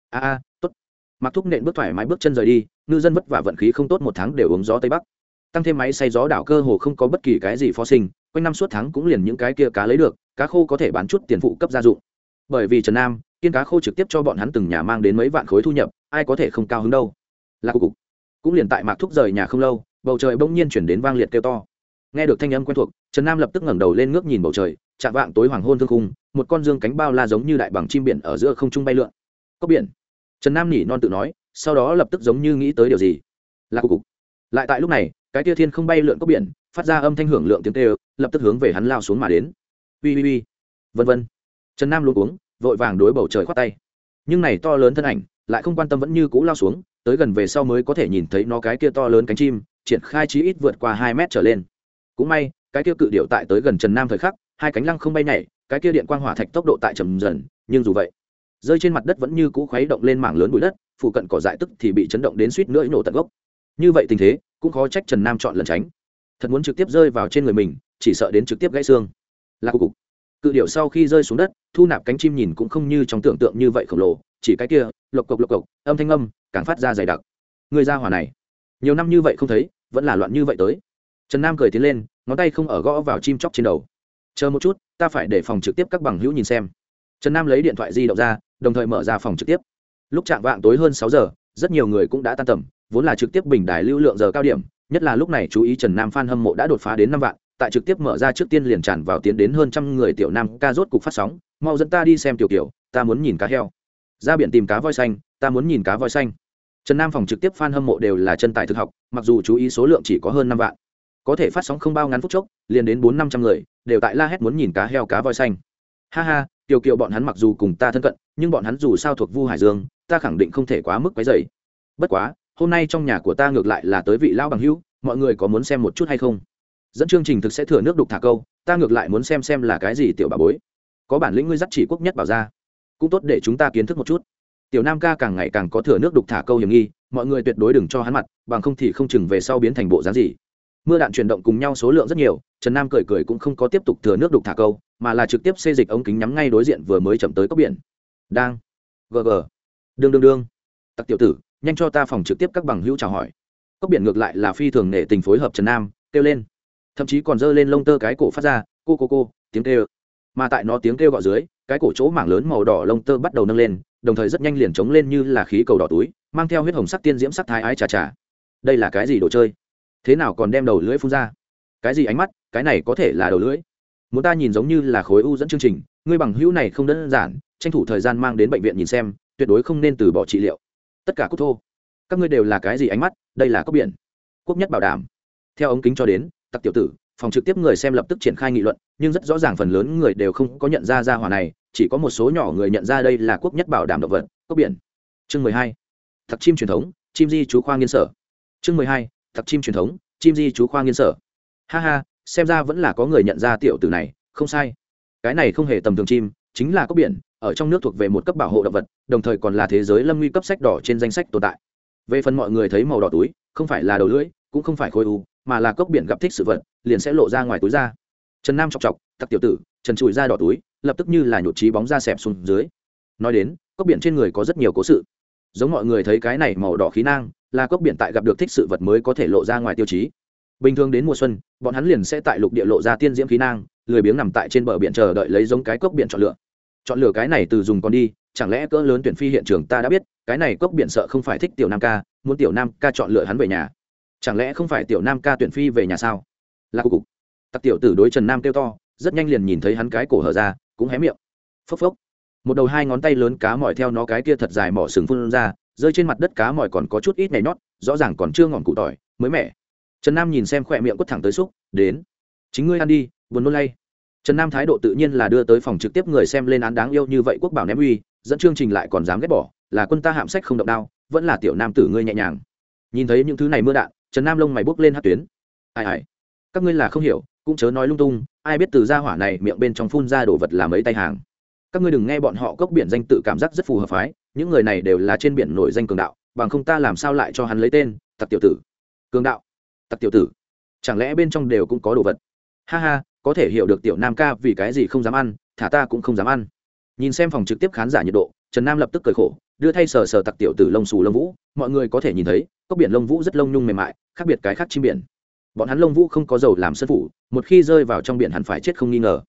A a, tốt. Mặc thúc nện bước thoải mái bước chân rời đi, ngư dân vất vả vận khí không tốt một tháng đều uống gió tây bắc. Tăng thêm máy xay gió đảo cơ hồ không có bất kỳ cái gì phó sinh, quanh năm suốt tháng cũng liền những cái kia cá lấy được, cá khô có thể bán chút tiền phụ cấp gia dụng. Bởi vì trần nam, kiên cá khô trực tiếp cho bọn hắn từng nhà mang đến mấy vạn khối thu nhập, ai có thể không cao hứng đâu. Là cục. Cũng liền tại mạc thúc rời nhà không lâu bầu trời bỗng nhiên chuyển đến vang liệt kêu to. Nghe được thanh âm quen thuộc, trần nam lập tức ngẩng đầu lên ngước nhìn bầu trời, chạm vạng tối hoàng hôn thương khung, một con dương cánh bao la giống như đại bằng chim biển ở giữa không trung bay lượn. Cốc biển. Trần nam nỉ non tự nói, sau đó lập tức giống như nghĩ tới điều gì. Là cục lại tại lúc này, cái tia thiên không bay lượn cốc biển, phát ra âm thanh hưởng lượng tiếng tê lập tức hướng về hắn lao xuống mà đến. Ui ui ui vân vân. Trần nam luôn uống vội vàng đối bầu trời khoát tay. Nhưng này to lớn thân ảnh, lại không quan tâm vẫn như cũ lao xuống, tới gần về sau mới có thể nhìn thấy nó cái kia to lớn cánh chim triển khai chí ít vượt qua hai mét trở lên. Cũng may, cái kia cự điệu tại tới gần trần nam thời khắc, hai cánh lăng không bay nhảy, cái kia điện quang hỏa thạch tốc độ tại trầm dần, nhưng dù vậy, rơi trên mặt đất vẫn như cũ khuấy động lên mảng lớn bụi đất phụ cận cỏ dại tức thì bị chấn động đến suýt nữa nổ tận gốc. Như vậy tình thế, cũng khó trách trần nam chọn lần tránh. Thật muốn trực tiếp rơi vào trên người mình, chỉ sợ đến trực tiếp gãy xương. Là cục cự điệu sau khi rơi xuống đất, thu nạp cánh chim nhìn cũng không như trong tưởng tượng như vậy khổng lồ, chỉ cái kia, lộc cộc lộc cộc, âm thanh âm càng phát ra dày đặc. Người ra hỏa này, nhiều năm như vậy không thấy vẫn là loạn như vậy tới. Trần nam cười tiến lên, ngón tay không ở gõ vào chim chóc trên đầu. Chờ một chút, ta phải để phòng trực tiếp các bằng hữu nhìn xem. Trần nam lấy điện thoại di động ra, đồng thời mở ra phòng trực tiếp. Lúc chạm vạng tối hơn sáu giờ, rất nhiều người cũng đã tan tầm, vốn là trực tiếp bình đài lưu lượng giờ cao điểm, nhất là lúc này chú ý trần nam f a n hâm mộ đã đột phá đến năm vạn, tại trực tiếp mở ra trước tiên liền tràn vào tiến đến hơn trăm người tiểu nam ca rốt cục phát sóng, mau dẫn ta đi xem tiểu kiểu, ta muốn nhìn cá heo. Ra biển tìm cá voi xanh, ta muốn nhìn cá voi xanh trần nam phòng trực tiếp f a n hâm mộ đều là chân tài thực học, mặc dù chú ý số lượng chỉ có hơn năm vạn. Có thể phát sóng không bao ngắn phút chốc, liền đến bốn năm trăm người, đều tại la hét muốn nhìn cá heo cá voi xanh. Ha ha, tiểu kiều bọn hắn mặc dù cùng ta thân cận, nhưng bọn hắn dù sao thuộc vu hải dương, ta khẳng định không thể quá mức quấy dày bất quá, hôm nay trong nhà của ta ngược lại là tới vị lão bằng hữu, mọi người có muốn xem một chút hay không? Dẫn chương trình thực sẽ thừa nước đục thả câu, ta ngược lại muốn xem xem là cái gì tiểu bà bối. Có bản lĩnh ngươi dắt chỉ quốc nhất bảo ra. Cũng tốt để chúng ta kiến thức một chút tiểu nam ca càng ngày càng có thừa nước đục thả câu hiểm nghi mọi người tuyệt đối đừng cho hắn mặt bằng không thì không chừng về sau biến thành bộ dáng gì. Mưa đạn chuyển động cùng nhau số lượng rất nhiều trần nam cười cười cũng không có tiếp tục thừa nước đục thả câu mà là trực tiếp xê dịch ống kính nhắm ngay đối diện vừa mới chậm tới cốc biển. Đang. Gờ gờ, đương đương đương. Tặc tiểu tử nhanh cho ta phòng trực tiếp các bằng hữu chào hỏi. Cốc biển ngược lại là phi thường nể tình phối hợp trần nam kêu lên. Thậm chí còn giơ lên lông tơ cái cổ phát ra cô cô cô tiếng kêu. Mà tại nó tiếng kêu gọi dưới cái cổ chỗ mảng lớn màu đỏ lông tơ bắt đầu nâng lên, đồng thời rất nhanh liền trống lên như là khí cầu đỏ túi, mang theo huyết hồng sắc tiên diễm sắc thái ái trà trà. Đây là cái gì đồ chơi? Thế nào còn đem đầu lưỡi phun ra? Cái gì ánh mắt? Cái này có thể là đầu lưỡi. Muốn ta nhìn giống như là khối u dẫn chương trình, ngươi bằng hữu này không đơn giản, tranh thủ thời gian mang đến bệnh viện nhìn xem, tuyệt đối không nên từ bỏ trị liệu. Tất cả cúc thô. Các ngươi đều là cái gì ánh mắt? Đây là cốc biển. Quốc nhất bảo đảm. Theo ống kính cho đến, tặc tiểu tử phòng trực tiếp người xem lập tức triển khai nghị luận, nhưng rất rõ ràng phần lớn người đều không có nhận ra ra hỏa này, chỉ có một số nhỏ người nhận ra đây là quốc nhất bảo đảm động vật cốc biển. Chương mười hai thặc chim truyền thống, chim di chú khoa nghiên sở. Chương mười hai thặc chim truyền thống, chim di chú khoa nghiên sở. Ha ha, xem ra vẫn là có người nhận ra tiểu tử này, không sai. Cái này không hề tầm thường chim, chính là cốc biển, ở trong nước thuộc về một cấp bảo hộ động vật, đồng thời còn là thế giới lâm nguy cấp sách đỏ trên danh sách tồn tại. Về phần mọi người thấy màu đỏ túi, không phải là đầu lưỡi, cũng không phải khối u, mà là cốc biển gặp thích sự vật liền sẽ lộ ra ngoài túi ra. Trần nam chọc chọc, tặc tiểu tử, trần trụi ra đỏ túi, lập tức như là nhột trí bóng ra xẹp xuống dưới. Nói đến, cốc biển trên người có rất nhiều cố sự. Giống mọi người thấy cái này màu đỏ khí nang, là cốc biển tại gặp được thích sự vật mới có thể lộ ra ngoài tiêu chí. Bình thường đến mùa xuân, bọn hắn liền sẽ tại lục địa lộ ra tiên diễm khí nang, lười biếng nằm tại trên bờ biển chờ đợi lấy giống cái cốc biển chọn lựa. Chọn lựa cái này từ dùng con đi, chẳng lẽ cỡ lớn tuyển phi hiện trường ta đã biết, cái này cốc biển sợ không phải thích tiểu nam ca, muốn tiểu nam ca chọn lựa hắn về nhà. Chẳng lẽ không phải tiểu nam ca tuyển phi về nhà sao? Là cục cục. Tặc tiểu tử đối trần nam kêu to, rất nhanh liền nhìn thấy hắn cái cổ hở ra, cũng hé miệng. Phốc phốc. Một đầu hai ngón tay lớn cá mỏi theo nó cái kia thật dài mỏ sừng phun ra, rơi trên mặt đất cá mỏi còn có chút ít nhảy nhót, rõ ràng còn chưa ngọn cụ tỏi, mới mẻ. Trần nam nhìn xem khỏe miệng quất thẳng tới xúc, đến. Chính ngươi ăn đi, buồn nôn lay. Trần nam thái độ tự nhiên là đưa tới phòng trực tiếp người xem lên án đáng yêu như vậy quốc bảo ném uy, dẫn chương trình lại còn dám ghét bỏ, là quân ta hạm sách không động đao, vẫn là tiểu nam tử ngươi nhẹ nhàng. Nhìn thấy những thứ này mưa đạn, trần nam lông mày bốc lên hát tuyến. Ai ai các ngươi là không hiểu, cũng chớ nói lung tung, ai biết từ gia hỏa này miệng bên trong phun ra đồ vật là mấy tay hàng. Các ngươi đừng nghe bọn họ cốc biển danh tự cảm giác rất phù hợp phái, những người này đều là trên biển nổi danh cường đạo, bằng không ta làm sao lại cho hắn lấy tên, tặc tiểu tử. Cường đạo? Tặc tiểu tử. Chẳng lẽ bên trong đều cũng có đồ vật? Ha ha, có thể hiểu được tiểu nam ca vì cái gì không dám ăn, thả ta cũng không dám ăn. Nhìn xem phòng trực tiếp khán giả nhiệt độ, trần nam lập tức cười khổ, đưa thay sờ sờ tặc tiểu tử lông xù lông vũ, mọi người có thể nhìn thấy, cốc biển lông vũ rất lông nhung mềm mại, khác biệt cái khác chim biển bọn hắn lông vũ không có dầu làm sân phủ, một khi rơi vào trong biển hẳn phải chết không nghi ngờ.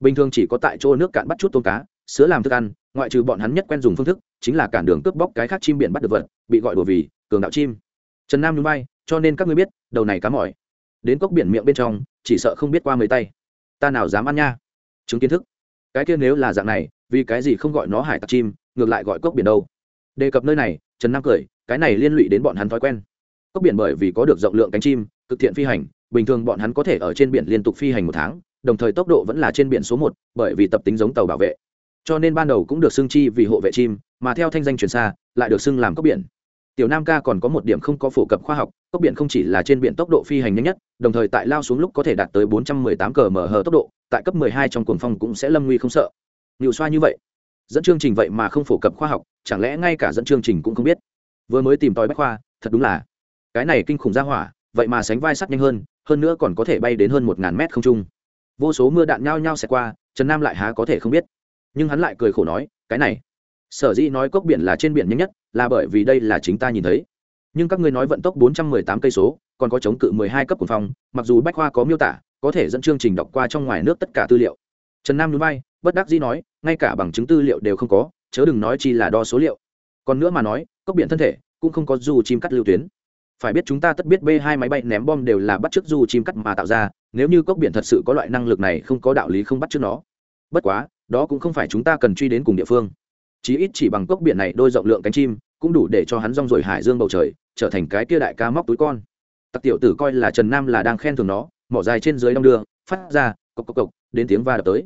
Bình thường chỉ có tại chỗ nước cạn bắt chút tôm cá, sứa làm thức ăn, ngoại trừ bọn hắn nhất quen dùng phương thức, chính là cản đường cướp bóc cái khác chim biển bắt được vật, bị gọi đùa vì cường đạo chim. Trần nam núi bay cho nên các ngươi biết, đầu này cá mỏi. Đến cốc biển miệng bên trong, chỉ sợ không biết qua mấy tay. Ta nào dám ăn nha? Chứng kiến thức. Cái kia nếu là dạng này, vì cái gì không gọi nó hải tặc chim, ngược lại gọi cốc biển đâu? Đề cập nơi này, trần nam cười, cái này liên lụy đến bọn hắn thói quen. Cốc biển bởi vì có được rộng lượng cánh chim cực thiện phi hành, bình thường bọn hắn có thể ở trên biển liên tục phi hành một tháng, đồng thời tốc độ vẫn là trên biển số một, bởi vì tập tính giống tàu bảo vệ. Cho nên ban đầu cũng được xưng chi vì hộ vệ chim, mà theo thanh danh truyền xa, lại được xưng làm cốc biển. Tiểu nam ca còn có một điểm không có phổ cập khoa học, cốc biển không chỉ là trên biển tốc độ phi hành nhanh nhất, đồng thời tại lao xuống lúc có thể đạt tới 418 cờ mở hờ tốc độ, tại cấp 12 trong cuồng phong cũng sẽ lâm nguy không sợ. Nhiều xoa như vậy, dẫn chương trình vậy mà không phổ cập khoa học, chẳng lẽ ngay cả dẫn chương trình cũng không biết? Vừa mới tìm tòi bách khoa, thật đúng là, cái này kinh khủng ra hỏa vậy mà sánh vai sắt nhanh hơn hơn nữa còn có thể bay đến hơn một ngàn mét không trung. Vô số mưa đạn nhao nhao xẹt qua, trần nam lại há có thể không biết. Nhưng hắn lại cười khổ nói, cái này, sở dĩ nói cốc biển là trên biển nhanh nhất, là bởi vì đây là chính ta nhìn thấy. Nhưng các ngươi nói vận tốc 418 cây số, còn có chống cự 12 cấp cuồng phong mặc dù bách khoa có miêu tả, có thể dẫn chương trình đọc qua trong ngoài nước tất cả tư liệu. Trần nam núi bay bất đắc dĩ nói, ngay cả bằng chứng tư liệu đều không có, chớ đừng nói chi là đo số liệu. Còn nữa mà nói, cốc biển thân thể cũng không có dù chim cắt lưu tuyến phải biết chúng ta tất biết b hai máy bay ném bom đều là bắt chước du chim cắt mà tạo ra, nếu như cốc biển thật sự có loại năng lực này không có đạo lý không bắt chước nó. Bất quá, đó cũng không phải chúng ta cần truy đến cùng địa phương. Chí ít chỉ bằng cốc biển này đôi rộng lượng cánh chim, cũng đủ để cho hắn rong rồi hải dương bầu trời, trở thành cái kia đại ca móc túi con. Tặc tiểu tử coi là trần nam là đang khen thường nó, mỏ dài trên dưới đong đưa, phát ra, cộc cộc cộc, đến tiếng va đập tới.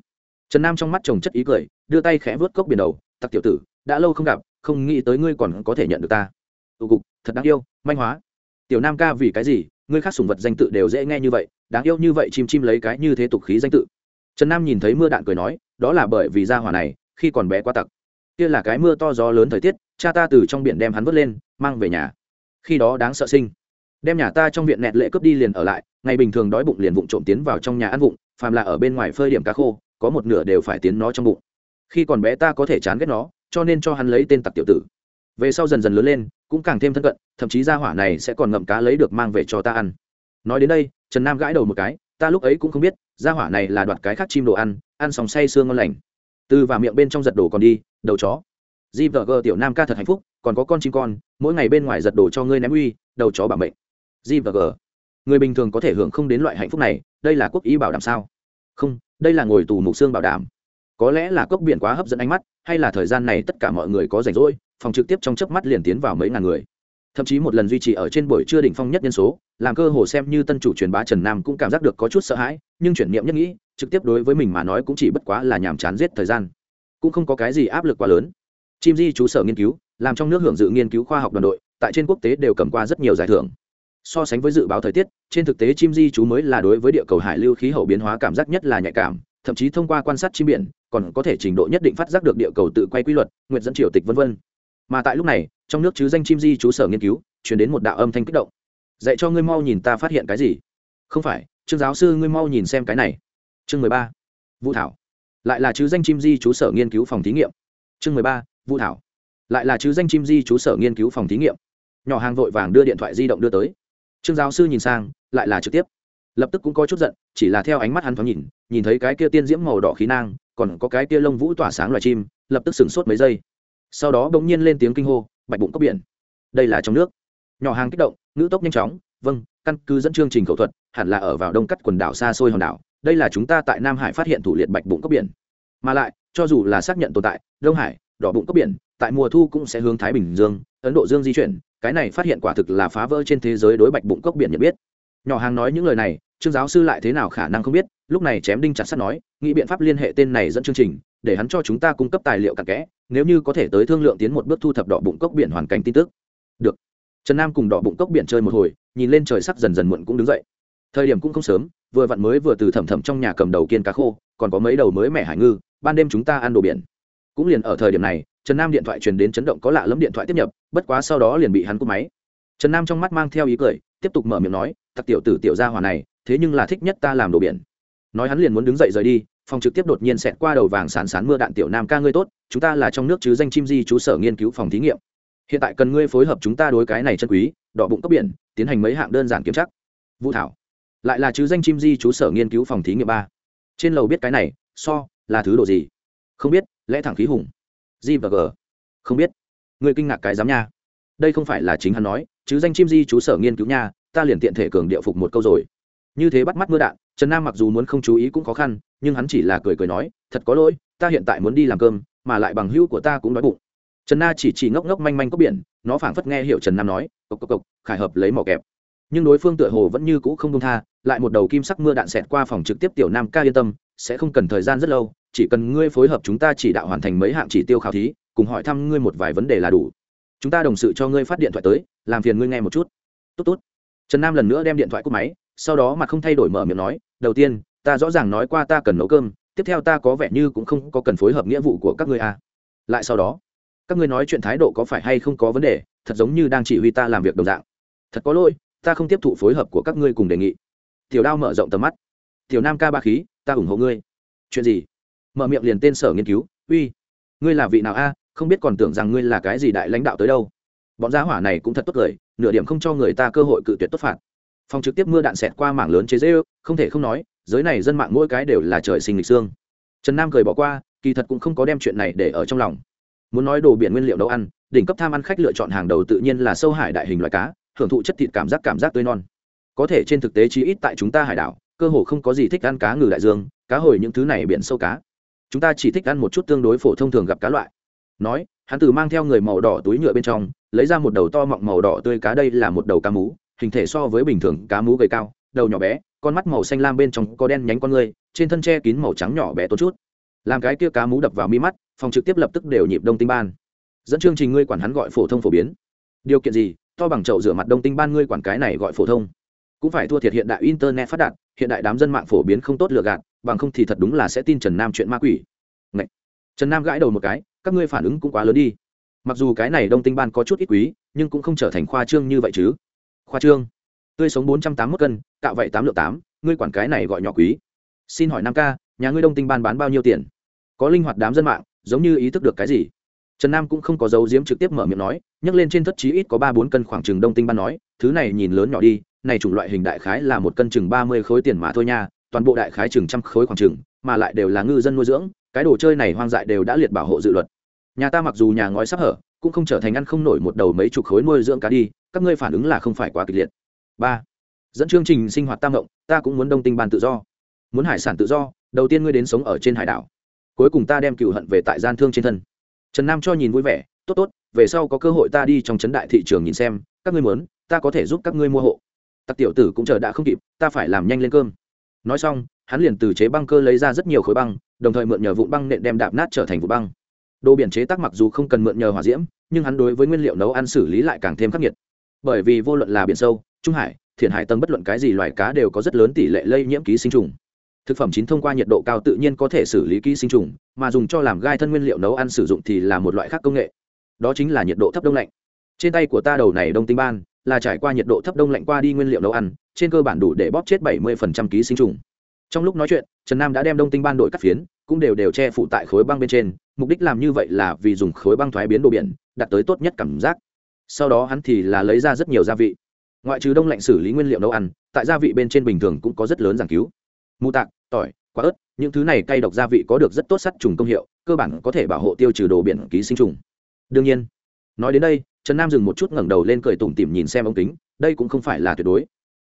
Trần nam trong mắt chồng chất ý cười, đưa tay khẽ vớt cốc biển đầu, tặc tiểu tử, đã lâu không gặp, không nghĩ tới ngươi còn có thể nhận được ta. Tụ cục, thật đáng yêu, manh hóa tiểu nam ca vì cái gì, ngươi khác sùng vật danh tự đều dễ nghe như vậy, đáng yêu như vậy chim chim lấy cái như thế tục khí danh tự. Trần nam nhìn thấy mưa đạn cười nói, đó là bởi vì gia hỏa này, khi còn bé quá tặc. Kia là cái mưa to gió lớn thời tiết, cha ta từ trong biển đem hắn vớt lên, mang về nhà. Khi đó đáng sợ sinh. Đem nhà ta trong viện nẹt lệ cướp đi liền ở lại, ngày bình thường đói bụng liền vụng trộm tiến vào trong nhà ăn vụng, phàm là ở bên ngoài phơi điểm cá khô, có một nửa đều phải tiến nó trong bụng. Khi còn bé ta có thể chán ghét nó, cho nên cho hắn lấy tên tặc tiểu tử về sau dần dần lớn lên, cũng càng thêm thân cận, thậm chí ra hỏa này sẽ còn ngậm cá lấy được mang về cho ta ăn. Nói đến đây, trần nam gãi đầu một cái, ta lúc ấy cũng không biết ra hỏa này là đoạt cái khác chim đồ ăn ăn sòng say sương ngon lành. Từ và miệng bên trong giật đồ còn đi, đầu chó. Di vợ gờ tiểu nam ca thật hạnh phúc, còn có con chim con, mỗi ngày bên ngoài giật đồ cho ngươi ném uy, đầu chó bảo mệnh. Di vợ gờ. Người bình thường có thể hưởng không đến loại hạnh phúc này, đây là quốc ý bảo đảm sao? Không, đây là ngồi tù mục xương bảo đảm có lẽ là cốc biển quá hấp dẫn ánh mắt, hay là thời gian này tất cả mọi người có rảnh rỗi, phòng trực tiếp trong chớp mắt liền tiến vào mấy ngàn người. Thậm chí một lần duy trì ở trên buổi trưa đỉnh phong nhất nhân số, làm cơ hồ xem như tân chủ truyền bá trần nam cũng cảm giác được có chút sợ hãi, nhưng chuyển niệm nhất nghĩ, trực tiếp đối với mình mà nói cũng chỉ bất quá là nhàm chán giết thời gian. Cũng không có cái gì áp lực quá lớn. Chim di chú sở nghiên cứu, làm trong nước hưởng dự nghiên cứu khoa học đoàn đội, tại trên quốc tế đều cầm qua rất nhiều giải thưởng. So sánh với dự báo thời tiết, trên thực tế chim di chú mới là đối với địa cầu hải lưu khí hậu biến hóa cảm giác nhất là nhạy cảm, thậm chí thông qua quan sát chim biển còn có thể trình độ nhất định phát giác được địa cầu tự quay quy luật nguyện dẫn triều tịch v v mà tại lúc này, trong nước chứ danh chim di chú sở nghiên cứu chuyển đến một đạo âm thanh kích động. Dạy cho ngươi mau nhìn ta phát hiện cái gì? Không phải, trương giáo sư ngươi mau nhìn xem cái này. Chương mười ba, vũ thảo. Lại là chứ danh chim di chú sở nghiên cứu phòng thí nghiệm. Chương mười ba, vũ thảo. Lại là chứ danh chim di chú sở nghiên cứu phòng thí nghiệm. Nhỏ hàng vội vàng đưa điện thoại di động đưa tới. Trương giáo sư nhìn sang, lại là trực tiếp lập tức cũng có chút giận, chỉ là theo ánh mắt hắn thoáng nhìn nhìn thấy cái kia tiên diễm màu đỏ khí nang, còn có cái kia lông vũ tỏa sáng loài chim, lập tức sửng sốt mấy giây. Sau đó bỗng nhiên lên tiếng kinh hô, bạch bụng cốc biển. Đây là trong nước. Nhỏ hàng kích động, ngữ tốc nhanh chóng vâng căn cứ dẫn chương trình khẩu thuật, hẳn là ở vào đông cắt quần đảo xa xôi hòn đảo, đây là chúng ta tại nam hải phát hiện thủ liệt bạch bụng cốc biển. Mà lại, cho dù là xác nhận tồn tại, đông hải, đỏ bụng cốc biển, tại mùa thu cũng sẽ hướng thái bình dương, ấn độ dương di chuyển, cái này phát hiện quả thực là phá vỡ trên thế giới đối bạch bụng cốc biển nhận biết nhỏ hàng nói những lời này, trương giáo sư lại thế nào khả năng không biết, lúc này chém đinh chặt sắt nói, nghĩ biện pháp liên hệ tên này dẫn chương trình, để hắn cho chúng ta cung cấp tài liệu cặn kẽ, nếu như có thể tới thương lượng tiến một bước thu thập đỏ bụng cốc biển hoàn cảnh tin tức. Được. Trần nam cùng đỏ bụng cốc biển chơi một hồi, nhìn lên trời sắc dần dần muộn cũng đứng dậy. Thời điểm cũng không sớm, vừa vặn mới vừa từ thẩm thẩm trong nhà cầm đầu kiên cá khô, còn có mấy đầu mới mẻ hải ngư, ban đêm chúng ta ăn đồ biển. Cũng liền ở thời điểm này, trần nam điện thoại truyền đến chấn động có lạ lẫm điện thoại tiếp nhập, bất quá sau đó liền bị hắn cúp máy. Trần nam trong mắt mang theo ý cười, tiếp tục mở miệng nói tặc tiểu tử tiểu gia hỏa này, thế nhưng là thích nhất ta làm đồ biển. Nói hắn liền muốn đứng dậy rời đi, phòng trực tiếp đột nhiên xẹt qua đầu vàng sán sán mưa đạn tiểu nam ca ngươi tốt, chúng ta là trong nước chứ danh chim di chú sở nghiên cứu phòng thí nghiệm. Hiện tại cần ngươi phối hợp chúng ta đối cái này chân quý, đỏ bụng cấp biển, tiến hành mấy hạng đơn giản kiểm tra. Vũ thảo, lại là chứ danh chim di chú sở nghiên cứu phòng thí nghiệm ba. Trên lầu biết cái này, so, là thứ độ gì? Không biết, lẽ thẳng khí hùng. G và g. Không biết. Người kinh ngạc cái dám nha. Đây không phải là chính hắn nói, chứ danh chim di chú sở nghiên cứu nha ta liền tiện thể cường địa phục một câu rồi. Như thế bắt mắt mưa đạn, trần nam mặc dù muốn không chú ý cũng khó khăn, nhưng hắn chỉ là cười cười nói, thật có lỗi, ta hiện tại muốn đi làm cơm, mà lại bằng hữu của ta cũng đói bụng. Trần na chỉ chỉ ngốc ngốc manh manh có biển, nó phảng phất nghe hiểu trần nam nói, cộc cộc cộc, khải hợp lấy mỏ kẹp. Nhưng đối phương tựa hồ vẫn như cũ không công tha, lại một đầu kim sắc mưa đạn xẹt qua phòng trực tiếp tiểu nam ca yên tâm, sẽ không cần thời gian rất lâu, chỉ cần ngươi phối hợp chúng ta chỉ đạo hoàn thành mấy hạng chỉ tiêu khảo thí, cùng hỏi thăm ngươi một vài vấn đề là đủ. Chúng ta đồng sự cho ngươi phát điện thoại tới, làm phiền ngươi nghe một chút. Tốt tốt trần nam lần nữa đem điện thoại cúp máy, sau đó mặt không thay đổi mở miệng nói, đầu tiên, ta rõ ràng nói qua ta cần nấu cơm, tiếp theo ta có vẻ như cũng không có cần phối hợp nghĩa vụ của các ngươi à. lại sau đó, các ngươi nói chuyện thái độ có phải hay không có vấn đề, thật giống như đang chỉ huy ta làm việc đồng dạng. Thật có lỗi, ta không tiếp thụ phối hợp của các ngươi cùng đề nghị. Tiểu đao mở rộng tầm mắt. Tiểu nam ca ba khí, ta ủng hộ ngươi. Chuyện gì? Mở miệng liền tên sở nghiên cứu. Uy, ngươi là vị nào a? Không biết còn tưởng rằng ngươi là cái gì đại lãnh đạo tới đâu. Bọn giá hỏa này cũng thật tốt cười nửa điểm không cho người ta cơ hội cự tuyệt tốt phạt. Phòng trực tiếp mưa đạn xẹt qua mảng lớn chế dễ không thể không nói, giới này dân mạng mỗi cái đều là trời sinh lịch xương. Trần nam cười bỏ qua, kỳ thật cũng không có đem chuyện này để ở trong lòng. Muốn nói đồ biển nguyên liệu nấu ăn, đỉnh cấp tham ăn khách lựa chọn hàng đầu tự nhiên là sâu hải đại hình loại cá, hưởng thụ chất thịt cảm giác cảm giác tươi non. Có thể trên thực tế chí ít tại chúng ta hải đảo, cơ hồ không có gì thích ăn cá ngừ đại dương, cá hồi những thứ này biển sâu cá. Chúng ta chỉ thích ăn một chút tương đối phổ thông thường gặp cá loại. Nói, hắn từ mang theo người màu đỏ túi nhựa bên trong lấy ra một đầu to mọng màu đỏ tươi cá, đây là một đầu cá mú, hình thể so với bình thường cá mú gầy cao, đầu nhỏ bé, con mắt màu xanh lam bên trong có đen nhánh con người trên thân tre kín màu trắng nhỏ bé tốt chút. Làm cái kia cá mú đập vào mi mắt, phòng trực tiếp lập tức đều nhịp đông tinh ban. Dẫn chương trình ngươi quản hắn gọi phổ thông phổ biến. Điều kiện gì? To bằng chậu rửa mặt đông tinh ban ngươi quản cái này gọi phổ thông. Cũng phải thua thiệt hiện đại internet phát đạt, hiện đại đám dân mạng phổ biến không tốt lừa gạt, bằng không thì thật đúng là sẽ tin trần nam chuyện ma quỷ. Ngậy! trần nam gãi đầu một cái, các ngươi phản ứng cũng quá lớn đi mặc dù cái này đông tinh ban có chút ít quý, nhưng cũng không trở thành khoa trương như vậy chứ. Khoa trương? Tươi sống bốn trăm tám mươi cân, cạo vậy tám lượng tám, ngươi quản cái này gọi nhỏ quý. Xin hỏi nam ca, nhà ngươi đông tinh ban bán bao nhiêu tiền? Có linh hoạt đám dân mạng, giống như ý thức được cái gì? Trần nam cũng không có dấu diếm trực tiếp mở miệng nói, nhắc lên trên thất chí ít có ba bốn cân khoảng chừng đông tinh ban nói, thứ này nhìn lớn nhỏ đi, này chủng loại hình đại khái là một cân chừng ba mươi khối tiền mà thôi nha, toàn bộ đại khái chừng trăm khối khoảng chừng, mà lại đều là ngư dân nuôi dưỡng, cái đồ chơi này hoang dại đều đã liệt bảo hộ dự luật nhà ta mặc dù nhà ngói sắp hở, cũng không trở thành ăn không nổi một đầu mấy chục khối nuôi dưỡng cá đi, các ngươi phản ứng là không phải quá kịch liệt. Ba, dẫn chương trình sinh hoạt tam động, ta cũng muốn đông tinh ban tự do. Muốn hải sản tự do, đầu tiên ngươi đến sống ở trên hải đảo. Cuối cùng ta đem cựu hận về tại gian thương trên thân. Trần nam cho nhìn vui vẻ, tốt tốt, về sau có cơ hội ta đi trong trấn đại thị trường nhìn xem, các ngươi muốn, ta có thể giúp các ngươi mua hộ. Tặc tiểu tử cũng chờ đã không kịp, ta phải làm nhanh lên cơm. Nói xong, hắn liền từ chế băng cơ lấy ra rất nhiều khối băng, đồng thời mượn nhờ vụn băng nện đem đạp nát trở thành vụ băng đồ biển chế tác mặc dù không cần mượn nhờ hỏa diễm, nhưng hắn đối với nguyên liệu nấu ăn xử lý lại càng thêm khắc nghiệt. Bởi vì vô luận là biển sâu, trung hải thiền hải tầng bất luận cái gì loài cá đều có rất lớn tỷ lệ lây nhiễm ký sinh trùng. Thực phẩm chín thông qua nhiệt độ cao tự nhiên có thể xử lý ký sinh trùng, mà dùng cho làm gai thân nguyên liệu nấu ăn sử dụng thì là một loại khác công nghệ. Đó chính là nhiệt độ thấp đông lạnh. Trên tay của ta đầu này đông tinh ban, là trải qua nhiệt độ thấp đông lạnh qua đi nguyên liệu nấu ăn, trên cơ bản đủ để bóp chết 70% ký sinh trùng. Trong lúc nói chuyện, trần nam đã đem đông tinh ban đội cắt phiến cũng đều đều che phủ tại khối băng bên trên, mục đích làm như vậy là vì dùng khối băng thoái biến đồ biển, đạt tới tốt nhất cảm giác. Sau đó hắn thì là lấy ra rất nhiều gia vị. Ngoại trừ đông lạnh xử lý nguyên liệu nấu ăn, tại gia vị bên trên bình thường cũng có rất lớn giảng cứu. Mù tạc, tỏi, quả ớt, những thứ này cay độc gia vị có được rất tốt sắt trùng công hiệu, cơ bản có thể bảo hộ tiêu trừ đồ biển ký sinh trùng. Đương nhiên, nói đến đây, trần nam dừng một chút ngẩng đầu lên cười tủm tỉm nhìn xem ống kính, đây cũng không phải là tuyệt đối.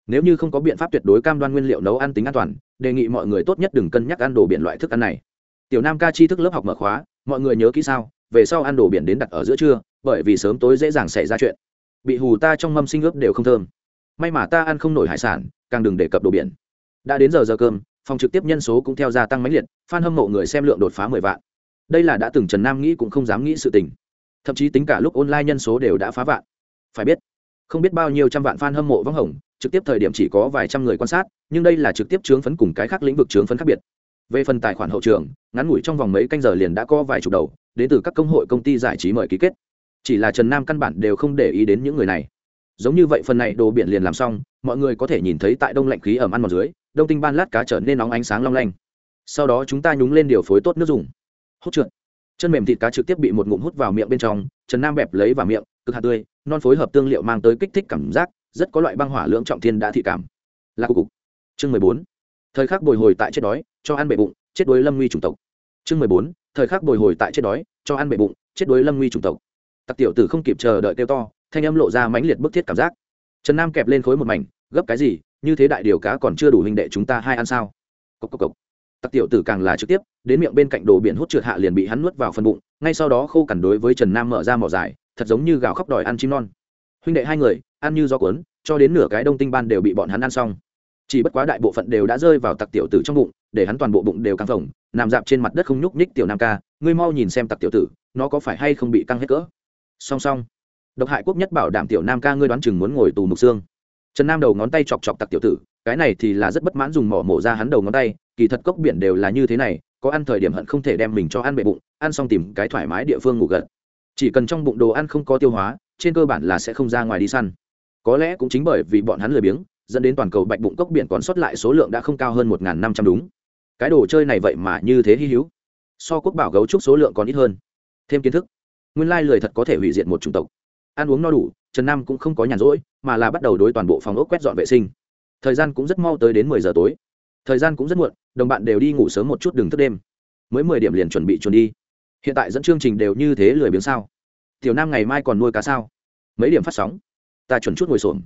Nếu như không có biện pháp tuyệt đối cam đoan nguyên liệu nấu ăn tính an toàn, đề nghị mọi người tốt nhất đừng cân nhắc ăn đồ biển loại thức ăn này tiểu nam ca chi thức lớp học mở khóa, mọi người nhớ kỹ sao? Về sau ăn đồ biển đến đặt ở giữa trưa, bởi vì sớm tối dễ dàng xảy ra chuyện. Bị hù ta trong mâm sinh ướp đều không thơm. May mà ta ăn không nổi hải sản, càng đừng đề cập đồ biển. Đã đến giờ giờ cơm, phòng trực tiếp nhân số cũng theo gia tăng mãnh liệt f hâm mộ người xem lượng đột phá mười vạn. Đây là đã từng trần nam nghĩ cũng không dám nghĩ sự tình. Thậm chí tính cả lúc online nhân số đều đã phá vạn. Phải biết, không biết bao nhiêu trăm vạn f a n hâm mộ vắng hồng trực tiếp thời điểm chỉ có vài trăm người quan sát, nhưng đây là trực tiếp chướng phấn cùng cái khác lĩnh vực chướng phấn khác biệt về phần tài khoản hậu trường, ngắn ngủi trong vòng mấy canh giờ liền đã có vài chục đầu, đến từ các công hội công ty giải trí mời ký kết. Chỉ là trần nam căn bản đều không để ý đến những người này. Giống như vậy phần này đồ biển liền làm xong, mọi người có thể nhìn thấy tại đông lạnh khí ẩm ăn mòn dưới, đông tinh ban lát cá trở nên nóng ánh sáng long lanh. Sau đó chúng ta nhúng lên điều phối tốt nước dùng. Hút trượt. Chân mềm thịt cá trực tiếp bị một ngụm hút vào miệng bên trong, trần nam bẹp lấy vào miệng, cực hạt tươi, non phối hợp tương liệu mang tới kích thích cảm giác, rất có loại băng hỏa lưỡng trọng thiên đã thị cảm. Là cục. Chương mười bốn thời khắc bồi hồi tại chết đói, cho ăn bệ bụng, chết đuối lâm nguy chủng tộc. Chương mười bốn, thời khắc bồi hồi tại chết đói, cho ăn bệ bụng, chết đuối lâm nguy chủng tộc. Tặc tiểu tử không kịp chờ đợi kêu to, thanh âm lộ ra mãnh liệt bức thiết cảm giác. Trần nam kẹp lên khối một mảnh, gấp cái gì, như thế đại điều cá còn chưa đủ hình đệ chúng ta hai ăn sao? Cốc cốc cốc. tặc tiểu tử càng là trực tiếp, đến miệng bên cạnh đồ biển hút trượt hạ liền bị hắn nuốt vào phần bụng, ngay sau đó khô cằn đối với trần nam mở ra mỏ dài, thật giống như gào khóc đòi ăn chim non. Huynh đệ hai người, ăn như gió cuốn, cho đến nửa cái đông tinh ban đều bị bọn hắn ăn xong chỉ bất quá đại bộ phận đều đã rơi vào tặc tiểu tử trong bụng, để hắn toàn bộ bụng đều căng phồng, nằm dạp trên mặt đất không nhúc nhích tiểu nam ca, ngươi mau nhìn xem tặc tiểu tử, nó có phải hay không bị căng hết cỡ. Song song. Độc hại quốc nhất bảo đảm tiểu nam ca ngươi đoán chừng muốn ngồi tù mục xương. Trần nam đầu ngón tay chọc chọc tặc tiểu tử, cái này thì là rất bất mãn dùng mỏ mổ ra hắn đầu ngón tay, kỳ thật cốc biển đều là như thế này, có ăn thời điểm hận không thể đem mình cho ăn bệ bụng, ăn xong tìm cái thoải mái địa phương ngủ gật. Chỉ cần trong bụng đồ ăn không có tiêu hóa, trên cơ bản là sẽ không ra ngoài đi săn. Có lẽ cũng chính bởi vì bọn hắn lười biếng dẫn đến toàn cầu bạch bụng cốc biển còn sót lại số lượng đã không cao hơn một năm trăm đúng. Cái đồ chơi này vậy mà như thế hy hữu. So quốc bảo gấu trúc số lượng còn ít hơn. Thêm kiến thức. Nguyên lai lười thật có thể hủy diệt một chủng tộc. Ăn uống no đủ, trần nam cũng không có nhàn rỗi, mà là bắt đầu đối toàn bộ phòng ốc quét dọn vệ sinh. Thời gian cũng rất mau tới đến mười giờ tối. Thời gian cũng rất muộn, đồng bạn đều đi ngủ sớm một chút đừng thức đêm. Mới mười điểm liền chuẩn bị chuẩn đi. Hiện tại dẫn chương trình đều như thế lười biếng sao? Tiểu nam ngày mai còn nuôi cá sao? Mấy điểm phát sóng? Ta chuẩn chút ngồi xổm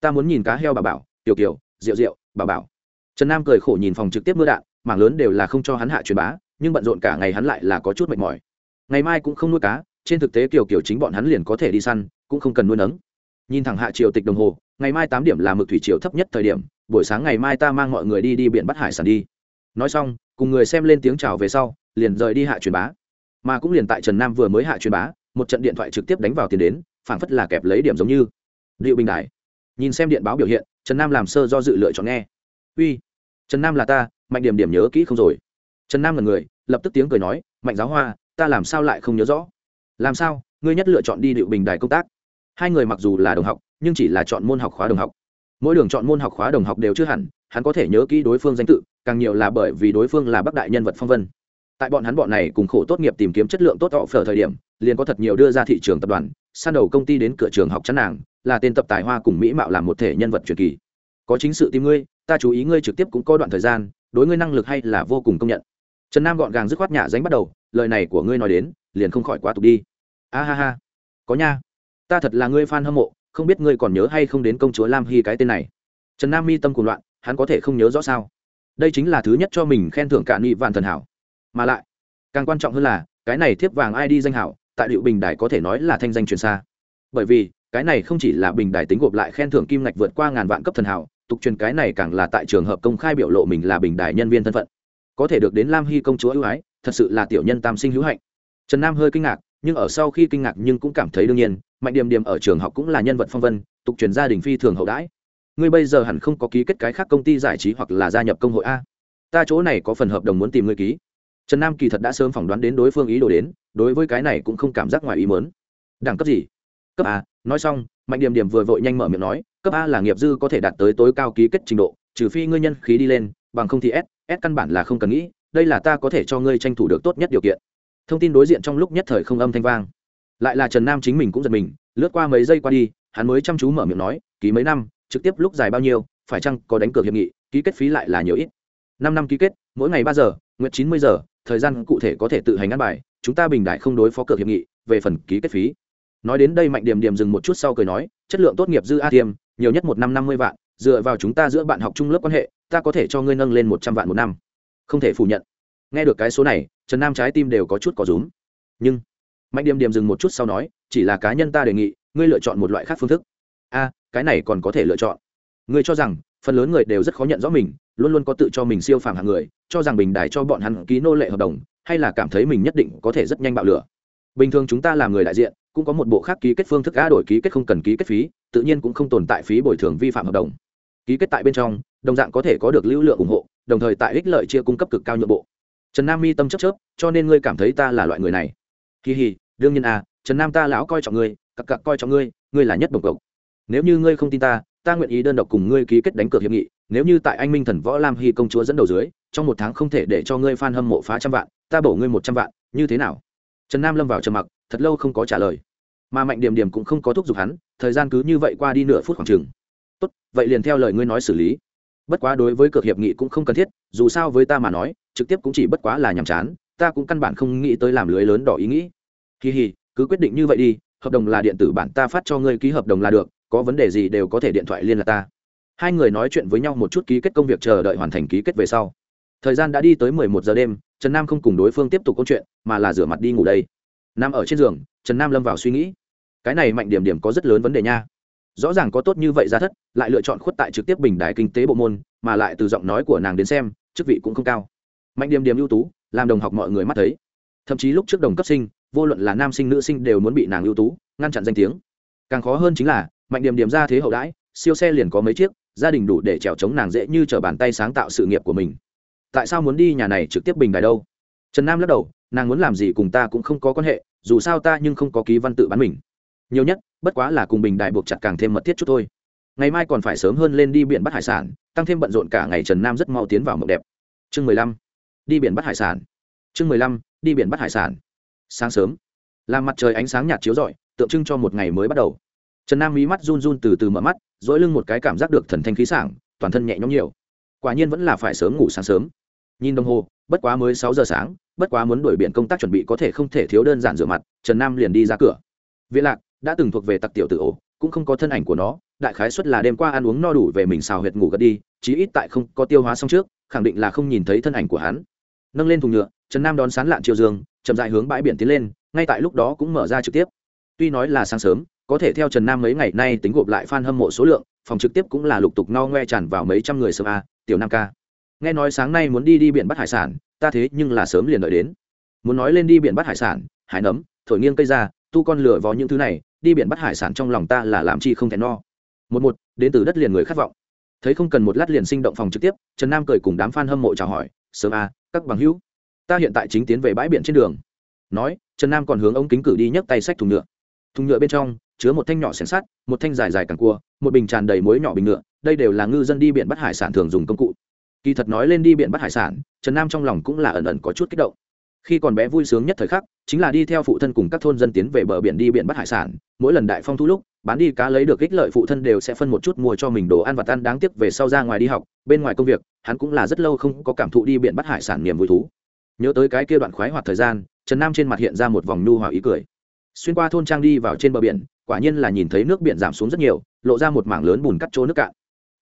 ta muốn nhìn cá heo bà bảo, tiểu kiều, rượu rượu, bà bảo. Trần nam cười khổ nhìn phòng trực tiếp mưa đạn, mảng lớn đều là không cho hắn hạ truyền bá, nhưng bận rộn cả ngày hắn lại là có chút mệt mỏi. Ngày mai cũng không nuôi cá, trên thực tế kiều kiều chính bọn hắn liền có thể đi săn, cũng không cần nuôi nấng. Nhìn thẳng hạ triều tịch đồng hồ, ngày mai tám điểm là mực thủy triều thấp nhất thời điểm, buổi sáng ngày mai ta mang mọi người đi đi biển bắt hải sản đi. Nói xong, cùng người xem lên tiếng chào về sau, liền rời đi hạ truyền bá. Mà cũng liền tại trần nam vừa mới hạ truyền bá, một trận điện thoại trực tiếp đánh vào tiền đến, phảng phất là kẹp lấy điểm giống như. Điệu bình đại nhìn xem điện báo biểu hiện, trần nam làm sơ do dự lựa chọn nghe. Uy, trần nam là ta, mạnh điểm điểm nhớ kỹ không rồi. Trần nam là người, lập tức tiếng cười nói, mạnh giáo hoa, ta làm sao lại không nhớ rõ? Làm sao, ngươi nhất lựa chọn đi điệu bình đài công tác? Hai người mặc dù là đồng học, nhưng chỉ là chọn môn học khóa đồng học. Mỗi đường chọn môn học khóa đồng học đều chưa hẳn, hắn có thể nhớ kỹ đối phương danh tự, càng nhiều là bởi vì đối phương là bắc đại nhân vật phong vân. Tại bọn hắn bọn này cùng khổ tốt nghiệp tìm kiếm chất lượng tốt họ phở thời điểm, liền có thật nhiều đưa ra thị trường tập đoàn san đầu công ty đến cửa trường học chắn nàng, là tên tập tài hoa cùng mỹ mạo làm một thể nhân vật truyền kỳ. Có chính sự tìm ngươi, ta chú ý ngươi trực tiếp cũng có đoạn thời gian, đối ngươi năng lực hay là vô cùng công nhận. Trần nam gọn gàng dứt khoát nhả dánh bắt đầu, lời này của ngươi nói đến, liền không khỏi quá tục đi. A ha ha. Có nha. Ta thật là ngươi fan hâm mộ, không biết ngươi còn nhớ hay không đến công chúa lam hy cái tên này. Trần nam mi tâm cùng loạn, hắn có thể không nhớ rõ sao? Đây chính là thứ nhất cho mình khen thưởng cả nghị vạn thần hảo. Mà lại, càng quan trọng hơn là, cái này thiếp vàng ai đi danh hảo tại điệu bình đài có thể nói là thanh danh truyền xa. Bởi vì, cái này không chỉ là bình đài tính gộp lại khen thưởng kim ngạch vượt qua ngàn vạn cấp thần hảo, tục truyền cái này càng là tại trường hợp công khai biểu lộ mình là bình đài nhân viên thân phận. Có thể được đến lam hy công chúa ưu ái, thật sự là tiểu nhân tam sinh hữu hạnh. Trần nam hơi kinh ngạc, nhưng ở sau khi kinh ngạc nhưng cũng cảm thấy đương nhiên, mạnh điểm điểm ở trường học cũng là nhân vật phong vân, tục truyền gia đình phi thường hậu đãi. Ngươi bây giờ hẳn không có ký kết cái khác công ty giải trí hoặc là gia nhập công hội a. Ta chỗ này có phần hợp đồng muốn tìm ngươi ký trần nam kỳ thật đã sớm phỏng đoán đến đối phương ý đồ đến, đối với cái này cũng không cảm giác ngoài ý mớn đẳng cấp gì? Cấp a, nói xong, mạnh điểm điểm vừa vội nhanh mở miệng nói, cấp a là nghiệp dư có thể đạt tới tối cao ký kết trình độ, trừ phi ngươi nhân khí đi lên, bằng không thì s ép căn bản là không cần nghĩ, đây là ta có thể cho ngươi tranh thủ được tốt nhất điều kiện. Thông tin đối diện trong lúc nhất thời không âm thanh vang. Lại là trần nam chính mình cũng giật mình, lướt qua mấy giây qua đi, hắn mới chăm chú mở miệng nói, ký mấy năm, trực tiếp lúc dài bao nhiêu, phải chăng có đánh cược hiệp nghị, ký kết phí lại là nhiều ít. Năm năm ký kết, mỗi ngày ba giờ, nguyện chín mươi giờ thời gian cụ thể có thể tự hành ăn bài, chúng ta bình đại không đối phó cược hiệp nghị, về phần ký kết phí. Nói đến đây mạnh điểm điểm dừng một chút sau cười nói, chất lượng tốt nghiệp dư a tiêm, nhiều nhất một năm năm mươi vạn, dựa vào chúng ta giữa bạn học chung lớp quan hệ, ta có thể cho ngươi nâng lên một trăm vạn một năm. Không thể phủ nhận. Nghe được cái số này, trần nam trái tim đều có chút có rúm. Nhưng, mạnh điểm điểm dừng một chút sau nói, chỉ là cá nhân ta đề nghị, ngươi lựa chọn một loại khác phương thức. A, cái này còn có thể lựa chọn. Ngươi cho rằng, phần lớn người đều rất khó nhận rõ mình luôn luôn có tự cho mình siêu phàm hạng người, cho rằng bình đài cho bọn hắn ký nô lệ hợp đồng, hay là cảm thấy mình nhất định có thể rất nhanh bạo lửa. Bình thường chúng ta làm người đại diện, cũng có một bộ khác ký kết phương thức á đổi ký kết không cần ký kết phí, tự nhiên cũng không tồn tại phí bồi thường vi phạm hợp đồng. Ký kết tại bên trong, đồng dạng có thể có được lưu lượng ủng hộ, đồng thời tại ích lợi chia cung cấp cực cao nhượng bộ. Trần nam mi tâm chấp chớp, cho nên ngươi cảm thấy ta là loại người này. Kỳ hì, đương nhiên à trần nam ta lão coi trọng ngươi cặp cặp coi trọng ngươi ngươi là nhất bổng cộc. Nếu như ngươi không tin ta ta nguyện ý đơn độc cùng ngươi ký kết đánh cược hiệp nghị nếu như tại anh minh thần võ lam hy công chúa dẫn đầu dưới, trong một tháng không thể để cho ngươi f a n hâm mộ phá trăm vạn, ta bổ ngươi một trăm vạn, như thế nào? Trần nam lâm vào trầm mặc, thật lâu không có trả lời. Mà mạnh điểm điểm cũng không có thúc giục hắn, thời gian cứ như vậy qua đi nửa phút khoảng chừng. Tốt, vậy liền theo lời ngươi nói xử lý. Bất quá đối với cược hiệp nghị cũng không cần thiết, dù sao với ta mà nói, trực tiếp cũng chỉ bất quá là nhàm chán, ta cũng căn bản không nghĩ tới làm lưới lớn đỏ ý nghĩ. Kỳ hì, cứ quyết định như vậy đi, hợp đồng là điện tử bản ta phát cho ngươi ký hợp đồng là được, có vấn đề gì đều có thể điện thoại liên lạc ta hai người nói chuyện với nhau một chút ký kết công việc chờ đợi hoàn thành ký kết về sau. Thời gian đã đi tới mười một giờ đêm, trần nam không cùng đối phương tiếp tục câu chuyện, mà là rửa mặt đi ngủ đây. Nam ở trên giường, trần nam lâm vào suy nghĩ. Cái này mạnh điểm điểm có rất lớn vấn đề nha. Rõ ràng có tốt như vậy ra thất, lại lựa chọn khuất tại trực tiếp bình đài kinh tế bộ môn, mà lại từ giọng nói của nàng đến xem, chức vị cũng không cao. Mạnh điểm điểm ưu tú, làm đồng học mọi người mắt thấy. Thậm chí lúc trước đồng cấp sinh, vô luận là nam sinh nữ sinh đều muốn bị nàng ưu tú, ngăn chặn danh tiếng. Càng khó hơn chính là, mạnh điểm điểm ra thế hậu đãi, siêu xe liền có mấy chiếc gia đình đủ để trèo chống nàng dễ như t bàn tay sáng tạo sự nghiệp của mình. Tại sao muốn đi nhà này trực tiếp bình đài đâu? Trần nam lắc đầu, nàng muốn làm gì cùng ta cũng không có quan hệ, dù sao ta nhưng không có ký văn tự bán mình. Nhiều nhất, bất quá là cùng bình đại buộc chặt càng thêm mật thiết chút thôi. Ngày mai còn phải sớm hơn lên đi biển bắt hải sản, tăng thêm bận rộn cả ngày trần nam rất mau tiến vào mộng đẹp. Chương mười lăm, đi biển bắt hải sản. Chương mười lăm, đi biển bắt hải sản. Sáng sớm làm mặt trời ánh sáng nhạt chiếu rọi, tượng trưng cho một ngày mới bắt đầu. Trần nam mí mắt run run từ từ mở mắt dỗi lưng một cái cảm giác được thần thanh khí sảng, toàn thân nhẹ nhõm nhiều. Quả nhiên vẫn là phải sớm ngủ sáng sớm. Nhìn đồng hồ, bất quá mới sáu giờ sáng, bất quá muốn đổi biển công tác chuẩn bị có thể không thể thiếu đơn giản rửa mặt, trần nam liền đi ra cửa. Viện lạc đã từng thuộc về tặc tiểu tự ổ, cũng không có thân ảnh của nó, đại khái suất là đêm qua ăn uống no đủ về mình xào huyệt ngủ gật đi, chí ít tại không có tiêu hóa xong trước, khẳng định là không nhìn thấy thân ảnh của hắn. Nâng lên thùng nhựa, trần nam đón sán lạn chiều dương chậm dại hướng bãi biển tiến lên, ngay tại lúc đó cũng mở ra trực tiếp. Tuy nói là sáng sớm có thể theo trần nam mấy ngày nay tính gộp lại f a n hâm mộ số lượng, phòng trực tiếp cũng là lục tục no ngoe tràn vào mấy trăm người sớm a, tiểu nam ca. Nghe nói sáng nay muốn đi đi biển bắt hải sản, ta thế nhưng là sớm liền đợi đến. Muốn nói lên đi biển bắt hải sản, hải nấm, thổi nghiêng cây ra, tu con lửa vào những thứ này, đi biển bắt hải sản trong lòng ta là làm chi không thèm no. Một một, đến từ đất liền người khát vọng. Thấy không cần một lát liền sinh động phòng trực tiếp, trần nam cười cùng đám f a n hâm mộ chào hỏi, sớm a, các bằng hữu, ta hiện tại chính tiến về bãi biển trên đường. Nói, trần nam còn hướng ống kính cử đi nhấc tay sách thùng nhựa. Thùng nhựa bên trong chứa một thanh nhỏ xén sắt, một thanh dài dài càng cua, một bình tràn đầy muối nhỏ bình ngựa, đây đều là ngư dân đi biển bắt hải sản thường dùng công cụ. Kỳ thật nói lên đi biển bắt hải sản, trần nam trong lòng cũng là ẩn ẩn có chút kích động. Khi còn bé vui sướng nhất thời khắc, chính là đi theo phụ thân cùng các thôn dân tiến về bờ biển đi biển bắt hải sản. Mỗi lần đại phong thu lúc, bán đi cá lấy được ích lợi phụ thân đều sẽ phân một chút mua cho mình đồ ăn và ăn đáng tiếc về sau ra ngoài đi học. Bên ngoài công việc, hắn cũng là rất lâu không có cảm thụ đi biển bắt hải sản niềm vui thú. Nhớ tới cái kia đoạn khoái hoạt thời gian, trần nam trên mặt hiện ra một vòng nhu hòa ý cười. Xuyên qua thôn trang đi vào trên bờ biển quả nhiên là nhìn thấy nước biển giảm xuống rất nhiều, lộ ra một mảng lớn bùn cắt chỗ nước cạn.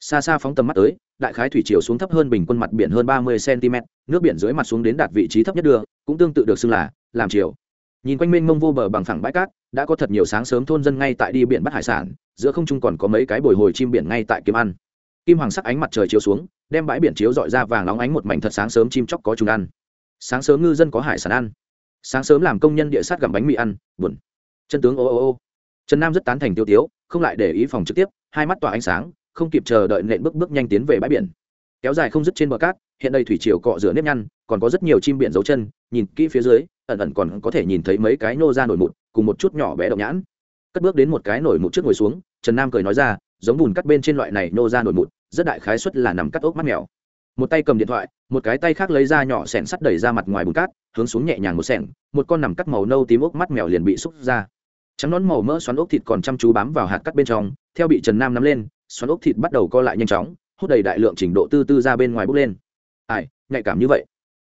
Xa xa phóng tầm mắt tới, đại khái thủy chiều xuống thấp hơn bình quân mặt biển hơn ba mươi cm nước biển dưới mặt xuống đến đạt vị trí thấp nhất đưa cũng tương tự được xưng là làm chiều. Nhìn quanh mênh mông vô bờ bằng phẳng bãi cát, đã có thật nhiều sáng sớm thôn dân ngay tại đi biển bắt hải sản, giữa không trung còn có mấy cái bồi hồi chim biển ngay tại kiếm ăn. Kim hoàng sắc ánh mặt trời chiếu xuống, đem bãi biển chiếu dọi ra vàng óng ánh một mảnh thật sáng sớm chim chóc có chúng ăn. Sáng sớm ngư dân có hải sản ăn. Sáng sớm làm công nhân địa sát gặm bánh mì ăn, buồn. Chân tướng ô ô ô trần nam rất tán thành tiêu tiếu, không lại để ý phòng trực tiếp, hai mắt tỏa ánh sáng, không kịp chờ đợi nện bước bước nhanh tiến về bãi biển. Kéo dài không dứt trên bờ cát, hiện đây thủy triều cọ rửa nếp nhăn, còn có rất nhiều chim biển dấu chân, nhìn kỹ phía dưới, ẩn ẩn còn có thể nhìn thấy mấy cái nô ra nổi mụt cùng một chút nhỏ bé động nhãn. Cất bước đến một cái nổi mụt trước ngồi xuống, trần nam cười nói ra, giống bùn cắt bên trên loại này nô ra nổi mụt rất đại khái suất là nằm cắt ốc mắt mèo. Một tay cầm điện thoại, một cái tay khác lấy ra nhỏ sẻn sắt đẩy ra mặt ngoài bùn cát, hướng xuống nhẹ nhàng một sẻn một con nằm cắt màu nâu tím ốc mắt mèo liền bị xúc ra trắng nón màu mỡ xoắn ốc thịt còn chăm chú bám vào hạt cắt bên trong, theo bị trần nam nắm lên, xoắn ốc thịt bắt đầu co lại nhanh chóng, hút đầy đại lượng trình độ tư tư ra bên ngoài bốc lên. Ai, nhạy cảm như vậy.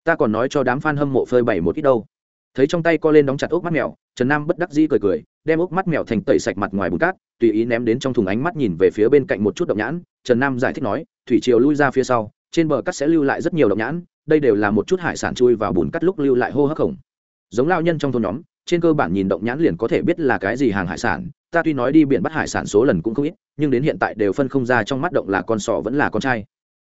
Ta còn nói cho đám f a n hâm mộ phơi bày một ít đâu. Thấy trong tay co lên đóng chặt ốc mắt mèo, trần nam bất đắc dĩ cười cười, đem ốc mắt mèo thành tẩy sạch mặt ngoài bùn cát, tùy ý ném đến trong thùng ánh mắt nhìn về phía bên cạnh một chút động nhãn. Trần nam giải thích nói, thủy triều lui ra phía sau, trên bờ cắt sẽ lưu lại rất nhiều động nhãn, đây đều là một chút hải sản chui vào bùn cắt lúc lưu lại hô hấp khổng. Giống lao nhân trong thôn nhóm trên cơ bản nhìn động nhãn liền có thể biết là cái gì hàng hải sản. Ta tuy nói đi biển bắt hải sản số lần cũng không ít, nhưng đến hiện tại đều phân không ra trong mắt động là con sọ vẫn là con trai.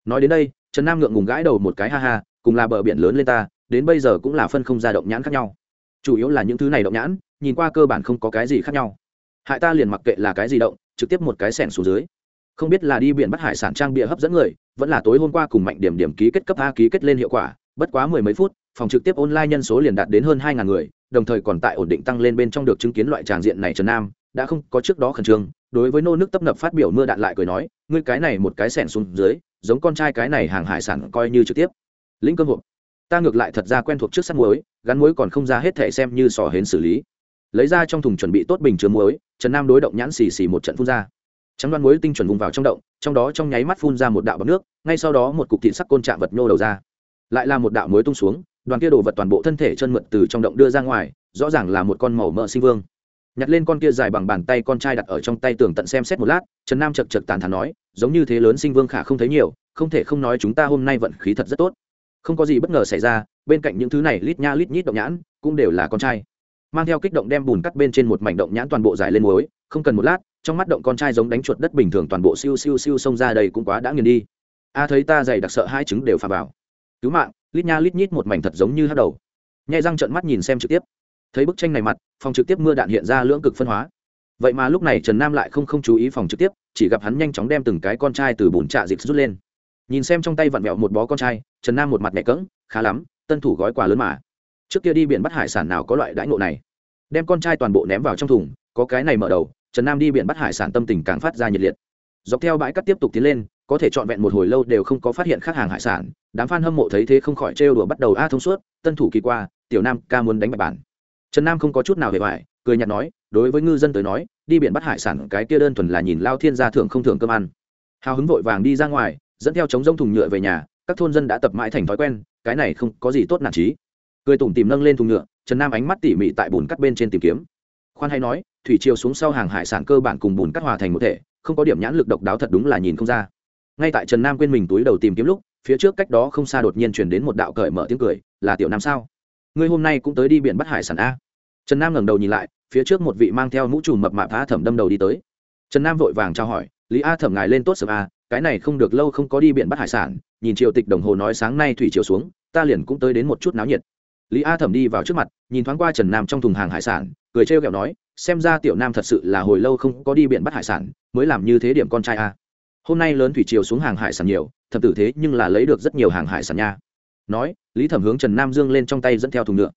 Nói đến đây, trần nam ngượng ngùng gãi đầu một cái ha ha, cùng là bờ biển lớn lên ta, đến bây giờ cũng là phân không ra động nhãn khác nhau. Chủ yếu là những thứ này động nhãn, nhìn qua cơ bản không có cái gì khác nhau. Hại ta liền mặc kệ là cái gì động, trực tiếp một cái sẻn xuống dưới. Không biết là đi biển bắt hải sản trang bịa hấp dẫn người, vẫn là tối hôm qua cùng mạnh điểm điểm ký kết cấp a ký kết lên hiệu quả, bất quá mười mấy phút, phòng trực tiếp online nhân số liền đạt đến hơn hai ngàn người đồng thời còn tại ổn định tăng lên bên trong được chứng kiến loại tràng diện này trần nam, đã không có trước đó khẩn trương, đối với nô nước tấp nập phát biểu mưa đạn lại cười nói, ngươi cái này một cái sẻn xuống dưới, giống con trai cái này hàng hải sản coi như trực tiếp. Lĩnh cơm hộp. Ta ngược lại thật ra quen thuộc trước sắt muối, gắn muối còn không ra hết thể xem như sò hến xử lý. Lấy ra trong thùng chuẩn bị tốt bình chứa muối, trần nam đối động nhãn xì xì một trận phun ra. Trắng đoan muối tinh chuẩn vùng vào trong động, trong đó trong nháy mắt phun ra một đạo bọc nước, ngay sau đó một cục thịt sắc côn chạm vật nhô đầu ra. Lại là một đạo muối tung xuống đoàn kia đồ vật toàn bộ thân thể chân mượt từ trong động đưa ra ngoài, rõ ràng là một con màu mỡ sinh vương. Nhặt lên con kia dài bằng bàn tay con trai đặt ở trong tay tường tận xem xét một lát, trần nam chật chật tàn thắn nói, giống như thế lớn sinh vương khả không thấy nhiều, không thể không nói chúng ta hôm nay vận khí thật rất tốt. Không có gì bất ngờ xảy ra, bên cạnh những thứ này lít nha lít nhít động nhãn, cũng đều là con trai. Mang theo kích động đem bùn cắt bên trên một mảnh động nhãn toàn bộ dài lên muối, không cần một lát, trong mắt động con trai giống đánh chuột đất bình thường toàn bộ siêu siêu siêu xông ra đây cũng quá đã nghiền đi. A thấy ta dày đặc sợ hai trứng đều phà vào. Cứu mạng lít nha lít nhít một mảnh thật giống như hắt đầu. Nhai răng trợn mắt nhìn xem trực tiếp. Thấy bức tranh này mặt, phòng trực tiếp mưa đạn hiện ra lưỡng cực phân hóa. Vậy mà lúc này trần nam lại không không chú ý phòng trực tiếp, chỉ gặp hắn nhanh chóng đem từng cái con trai từ bùn trạ dịp rút lên. Nhìn xem trong tay vặn vẹo một bó con trai, trần nam một mặt nhẹ cỡng khá lắm, tân thủ gói quà lớn mà. Trước kia đi biển bắt hải sản nào có loại đãi ngộ này. Đem con trai toàn bộ ném vào trong thùng, có cái này mở đầu, trần nam đi biển bắt hải sản tâm tình càng phát ra nhiệt liệt. Dọc theo bãi cắt tiếp tục tiến lên có thể trọn vẹn một hồi lâu đều không có phát hiện khác hàng hải sản. Đám f a n hâm mộ thấy thế không khỏi trêu đùa bắt đầu a thông suốt, tân thủ kỳ qua, tiểu nam ca muốn đánh bạch bản. Trần nam không có chút nào hề hoài cười nhạt nói, đối với ngư dân tới nói, đi biển bắt hải sản cái kia đơn thuần là nhìn lao thiên gia thường không thường cơm ăn. Hào hứng vội vàng đi ra ngoài, dẫn theo chống rông thùng nhựa về nhà, các thôn dân đã tập mãi thành thói quen, cái này không có gì tốt nản trí. Cười tủm tìm nâng lên thùng nhựa, trần nam ánh mắt tỉ mỉ tại bùn cắt bên trên tìm kiếm. Khoan hay nói, thủy chiều xuống sau hàng hải sản cơ bản cùng bùn cắt hòa thành một thể, không có điểm nhãn lực độc đáo thật đúng là nhìn không ra ngay tại trần nam quên mình túi đầu tìm kiếm lúc, phía trước cách đó không xa đột nhiên chuyển đến một đạo cởi mở tiếng cười, là tiểu nam sao? Ngươi hôm nay cũng tới đi biển bắt hải sản a. Trần nam ngẩng đầu nhìn lại, phía trước một vị mang theo mũ trùm mập mạp a thẩm đâm đầu đi tới. Trần nam vội vàng trao hỏi, lý a thẩm ngài lên tốt sớm a, cái này không được lâu không có đi biển bắt hải sản, nhìn triều tịch đồng hồ nói sáng nay thủy chiều xuống, ta liền cũng tới đến một chút náo nhiệt. Lý a thẩm đi vào trước mặt, nhìn thoáng qua trần nam trong thùng hàng hải sản, cười trêu kẹo nói, xem ra tiểu nam thật sự là hồi lâu không có đi biển bắt hải sản, mới làm như thế điểm con trai a hôm nay lớn thủy triều xuống hàng hải sản nhiều thẩm tử thế nhưng là lấy được rất nhiều hàng hải sản nha. Nói, lý thẩm hướng trần nam dương lên trong tay dẫn theo thùng nhựa.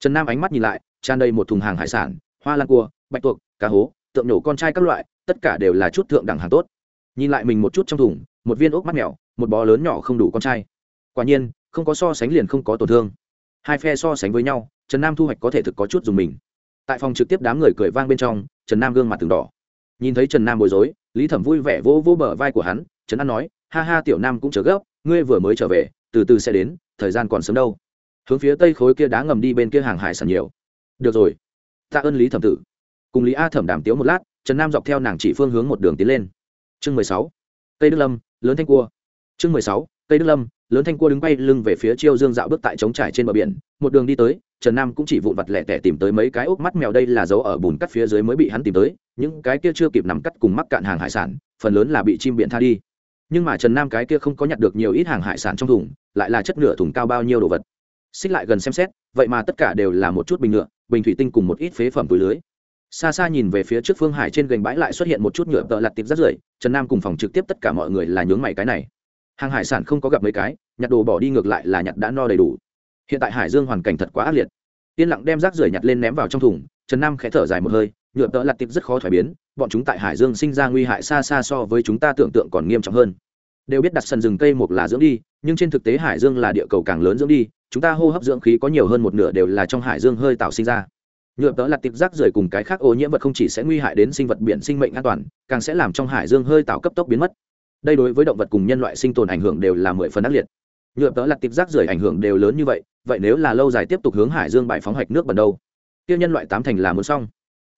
Trần nam ánh mắt nhìn lại, tràn đầy một thùng hàng hải sản, hoa lan cua, bạch tuộc, cá hố, tượng nổ con trai các loại, tất cả đều là chút thượng đẳng hàng tốt. Nhìn lại mình một chút trong thùng, một viên ốc mắt mèo, một bó lớn nhỏ không đủ con trai. Quả nhiên, không có so sánh liền không có tổn thương. Hai phe so sánh với nhau, trần nam thu hoạch có thể thực có chút dùng mình. Tại phòng trực tiếp đám người cười vang bên trong, trần nam gương mặt từng đỏ. Nhìn thấy trần nam bối rối lý thẩm vui vẻ vỗ vỗ bờ vai của hắn trần an nói, ha ha, tiểu nam cũng chờ gấp, ngươi vừa mới trở về, từ từ sẽ đến, thời gian còn sớm đâu. Hướng phía tây khối kia đá ngầm đi bên kia hàng hải sản nhiều. Được rồi, tạ ơn lý thẩm tử. Cùng lý a thẩm đàm tiếu một lát, trần nam dọc theo nàng chỉ phương hướng một đường tiến lên. Chương mười sáu Cây đức lâm, lớn thanh cua. Chương mười sáu Cây đức lâm lớn thanh cua đứng bay lưng về phía chiêu dương dạo bước tại trống trải trên bờ biển, một đường đi tới, trần nam cũng chỉ vụn vặt lẻ tẻ tìm tới mấy cái ốc mắt mèo đây là dấu ở bùn cắt phía dưới mới bị hắn tìm tới, những cái kia chưa kịp nằm cắt cùng mắc cạn hàng hải sản, phần lớn là bị chim biển tha đi. Nhưng mà trần nam cái kia không có nhặt được nhiều ít hàng hải sản trong thùng, lại là chất nửa thùng cao bao nhiêu đồ vật. Xích lại gần xem xét, vậy mà tất cả đều là một chút bình nhựa, bình thủy tinh cùng một ít phế phẩm túi lưới. Xa xa nhìn về phía trước phương hải trên gành bãi lại xuất hiện một chút nhựa tợ lặt tiệp rất rưởi, trần nam cùng phòng trực tiếp tất cả mọi người là nhướng mày cái này hàng hải sản không có gặp mấy cái, nhặt đồ bỏ đi ngược lại là nhặt đã no đầy đủ. Hiện tại hải dương hoàn cảnh thật quá ác liệt. Yên lặng đem rác rưởi nhặt lên ném vào trong thùng, trần nam khẽ thở dài một hơi, nhựa tợ lặt tiệp rất khó thoải biến, bọn chúng tại hải dương sinh ra nguy hại xa xa so với chúng ta tưởng tượng còn nghiêm trọng hơn. Đều biết đặt sần rừng cây một là dưỡng đi, nhưng trên thực tế hải dương là địa cầu càng lớn dưỡng đi, chúng ta hô hấp dưỡng khí có nhiều hơn một nửa đều là trong hải dương hơi tạo sinh ra. Nhựa tợ là tiệp rác rưởi cùng cái khác ô nhiễm vật không chỉ sẽ nguy hại đến sinh vật biển sinh mệnh an toàn, càng sẽ làm trong hải dương hơi tạo cấp tốc biến mất đây đối với động vật cùng nhân loại sinh tồn ảnh hưởng đều là mười phần ác liệt. Nhựa tớ là tiệp rác rưởi ảnh hưởng đều lớn như vậy vậy nếu là lâu dài tiếp tục hướng hải dương bài phóng hạch nước bẩn đâu? Tiêu nhân loại tám thành là muốn xong.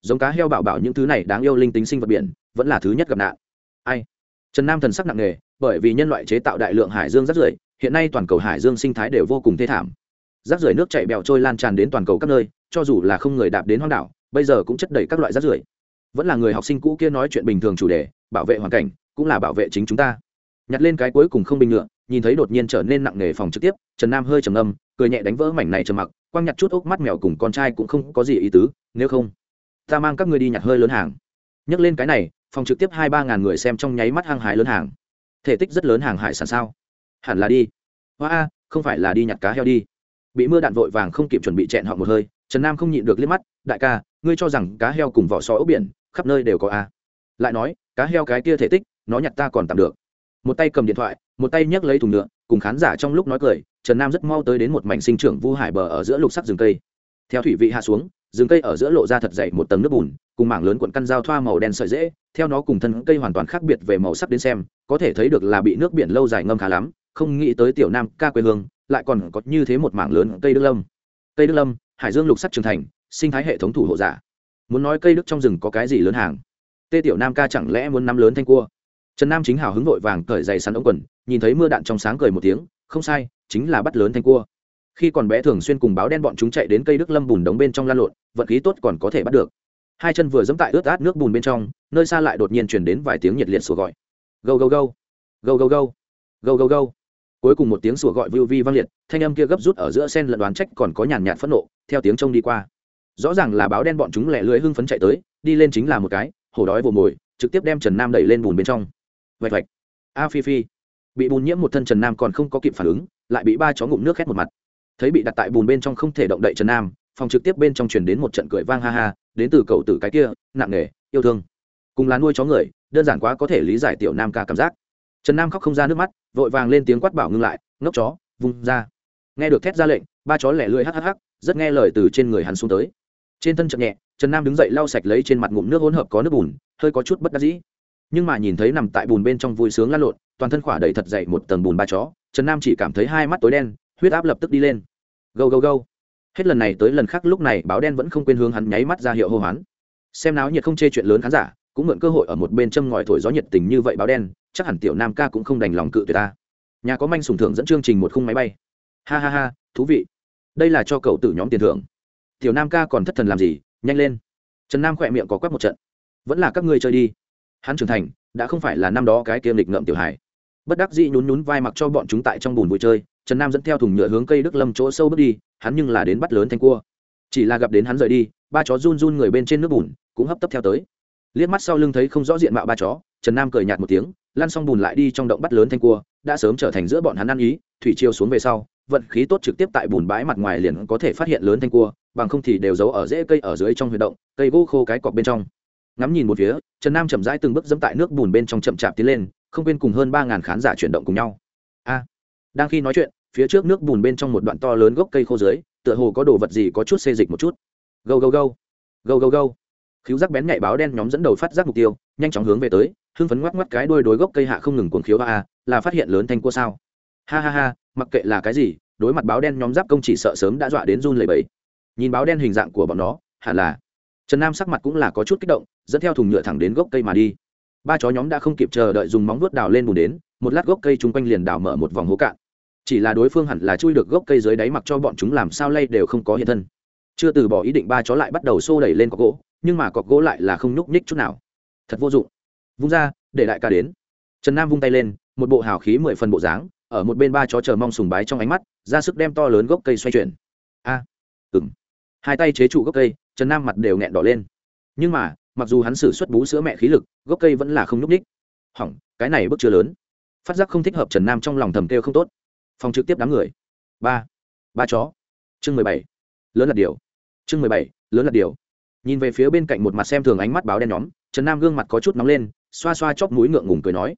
Giống cá heo bảo bảo những thứ này đáng yêu linh tính sinh vật biển, vẫn là thứ nhất gặp nạn. Ai? Trần nam thần sắc nặng nề, bởi vì nhân loại chế tạo đại lượng hải dương rác rưởi, hiện nay toàn cầu hải dương sinh thái đều vô cùng thê thảm. Rác rưởi nước chạy bèo trôi lan tràn đến toàn cầu các nơi, cho dù là không người đạp đến hoang đảo, bây giờ cũng chất đầy các loại rác rưởi. Vẫn là người học sinh cũ kia nói chuyện bình thường chủ đề, bảo vệ hoàn cảnh cũng là bảo vệ chính chúng ta. Nhặt lên cái cuối cùng không bình ngựa nhìn thấy đột nhiên trở nên nặng nề phòng trực tiếp, trần nam hơi trầm âm cười nhẹ đánh vỡ mảnh này trầm mặc, quăng nhặt chút ốc mắt mèo cùng con trai cũng không có gì ý tứ, nếu không, ta mang các ngươi đi nhặt hơi lớn hàng. Nhắc lên cái này, phòng trực tiếp hai ba ngàn người xem trong nháy mắt hăng hải lớn hàng. Thể tích rất lớn hàng hải sản sao? Hẳn là đi. Hoa a không phải là đi nhặt cá heo đi. Bị mưa đạn vội vàng không kịp chuẩn bị chẹn họ một hơi, trần nam không nhịn được liếc mắt, đại ca, ngươi cho rằng cá heo cùng vỏ sò ốc biển, khắp nơi đều có a lại nói, cá heo cái kia thể tích nó nhặt ta còn tạm được. Một tay cầm điện thoại, một tay nhấc lấy thùng nhựa, cùng khán giả trong lúc nói cười, trần nam rất mau tới đến một mảnh sinh trưởng vu hải bờ ở giữa lục sắc rừng cây. Theo thủy vị hạ xuống, rừng cây ở giữa lộ ra thật dày một tầng nước bùn, cùng mảng lớn cuộn căn dao thoa màu đen sợi dễ, theo nó cùng thân cây hoàn toàn khác biệt về màu sắc đến xem, có thể thấy được là bị nước biển lâu dài ngâm khá lắm, không nghĩ tới tiểu nam ca quê hương, lại còn có như thế một mảng lớn cây đức lâm. Cây đức lâm, hải dương lục sắc trưởng thành, sinh thái hệ thống thủ hộ giả. Muốn nói cây đức trong rừng có cái gì lớn hàng? Tê tiểu nam ca chẳng lẽ muốn nắm lớn thanh cua? Trần nam chính hào hứng vội vàng cởi giày sắn ống quần, nhìn thấy mưa đạn trong sáng cười một tiếng, không sai, chính là bắt lớn thanh cua. Khi còn bé thường xuyên cùng báo đen bọn chúng chạy đến cây đức lâm bùn đống bên trong lan lộn, vận khí tốt còn có thể bắt được. Hai chân vừa dẫm tại ướt át nước bùn bên trong, nơi xa lại đột nhiên chuyển đến vài tiếng nhiệt liệt sủa gọi. Gâu gâu gâu. Gâu gâu gâu. Gâu gâu gâu. Cuối cùng một tiếng sủa gọi vưu vi vang liệt, thanh âm kia gấp rút ở giữa sen lẫn đoán trách còn có nhàn nhạt phẫn nộ, theo tiếng trông đi qua. Rõ ràng là báo đen bọn chúng lẻ lưới hưng phấn chạy tới, đi lên chính là một cái, hổ đói vồ mồi, trực tiếp đem trần nam đẩy lên bùn bên trong vạch vạch. A phi phi. Bị bùn nhiễm một thân trần nam còn không có kịp phản ứng, lại bị ba chó ngụm nước khét một mặt. Thấy bị đặt tại bùn bên trong không thể động đậy trần nam, phòng trực tiếp bên trong truyền đến một trận cười vang ha ha, đến từ cậu tử cái kia, nặng nề, yêu thương. Cùng là nuôi chó người, đơn giản quá có thể lý giải tiểu nam ca cảm giác. Trần nam khóc không ra nước mắt, vội vàng lên tiếng quát bảo ngưng lại, ngốc chó vung ra. Nghe được thét ra lệnh, ba chó lẻ lưỡi hắc rất nghe lời từ trên người hắn xuống tới. Trên thân chậm nhẹ, trần nam đứng dậy lau sạch lấy trên mặt ngụm nước hỗn hợp có nước bùn, hơi có chút bất đắc dĩ nhưng mà nhìn thấy nằm tại bùn bên trong vui sướng lăn lộn, toàn thân khỏa đầy thật dậy một tầng bùn ba chó, trần nam chỉ cảm thấy hai mắt tối đen, huyết áp lập tức đi lên. Gâu gâu gâu. Hết lần này tới lần khác lúc này báo đen vẫn không quên hướng hắn nháy mắt ra hiệu hô hoán. Xem náo nhiệt không chê chuyện lớn khán giả, cũng mượn cơ hội ở một bên châm ngòi thổi gió nhiệt tình như vậy báo đen, chắc hẳn tiểu nam ca cũng không đành lòng cự tuyệt ta. Nhà có manh sùng thưởng dẫn chương trình một khung máy bay. Ha ha ha, thú vị. Đây là cho cậu tử nhóm tiền thưởng. Tiểu nam ca còn thất thần làm gì? Nhanh lên. Trần nam khỏe miệng có quét một trận. Vẫn là các ngươi chơi đi hắn trưởng thành, đã không phải là năm đó cái kiêm lịch ngậm tiểu hải bất đắc dĩ nhún nhún vai mặc cho bọn chúng tại trong bùn vui chơi, trần nam dẫn theo thùng nhựa hướng cây đức lâm chỗ sâu bước đi, hắn nhưng là đến bắt lớn thanh cua. Chỉ là gặp đến hắn rời đi, ba chó run run người bên trên nước bùn, cũng hấp tấp theo tới. Liếc mắt sau lưng thấy không rõ diện mạo ba chó, trần nam cười nhạt một tiếng, lăn xong bùn lại đi trong động bắt lớn thanh cua, đã sớm trở thành giữa bọn hắn ăn ý, thủy chiêu xuống về sau, vận khí tốt trực tiếp tại bùn bãi mặt ngoài liền có thể phát hiện lớn thanh cua, bằng không thì đều giấu ở rễ cây ở dưới trong huy động, cây gỗ khô cái cọc bên trong ngắm nhìn một phía, trần nam chậm rãi từng bước dẫm tại nước bùn bên trong chậm chạp tiến lên, không quên cùng hơn ba ngàn khán giả chuyển động cùng nhau. A. Đang khi nói chuyện, phía trước nước bùn bên trong một đoạn to lớn gốc cây khô dưới, tựa hồ có đồ vật gì có chút xê dịch một chút. Gâu gâu gâu. Gâu gâu gâu. Khiếu rác bén nhạy báo đen nhóm dẫn đầu phát giác mục tiêu, nhanh chóng hướng về tới, hưng phấn ngoắc ngoắc cái đuôi đối gốc cây hạ không ngừng cuồng khiếu a, là phát hiện lớn thanh cua sao. Ha ha ha, mặc kệ là cái gì, đối mặt báo đen nhóm giáp công chỉ sợ sớm đã dọa đến run lẩy bẩy. Nhìn báo đen hình dạng của bọn nó, hẳn là trần nam sắc mặt cũng là có chút kích động dẫn theo thùng nhựa thẳng đến gốc cây mà đi. Ba chó nhóm đã không kịp chờ đợi dùng móng vuốt đào lên bùn đến một lát gốc cây chung quanh liền đào mở một vòng hố cạn. Chỉ là đối phương hẳn là chui được gốc cây dưới đáy mặc cho bọn chúng làm sao lay đều không có hiện thân. Chưa từ bỏ ý định ba chó lại bắt đầu xô đẩy lên cọc gỗ nhưng mà cọc gỗ lại là không nhúc nhích chút nào. Thật vô dụng. Vung ra để đại ca đến. Trần nam vung tay lên một bộ hào khí mười phần bộ dáng ở một bên ba chó chờ mong sùng bái trong ánh mắt ra sức đem to lớn gốc cây xoay chuyển. A à, ừng hai tay chế trụ gốc cây trần nam mặt đều nghẹn đỏ lên. Nhưng mà, mặc dù hắn xử suất bú sữa mẹ khí lực, gốc cây vẫn là không nhúc ních hỏng, cái này bước chưa lớn. Phát giác không thích hợp trần nam trong lòng thầm kêu không tốt. Phòng trực tiếp đám người. Ba. Ba chó. Chương mười bảy. Lớn là điều. Chương mười bảy. Lớn là điều. Nhìn về phía bên cạnh một mặt xem thường ánh mắt báo đen nhóm, trần nam gương mặt có chút nóng lên, xoa xoa chóp mũi ngượng ngùng cười nói,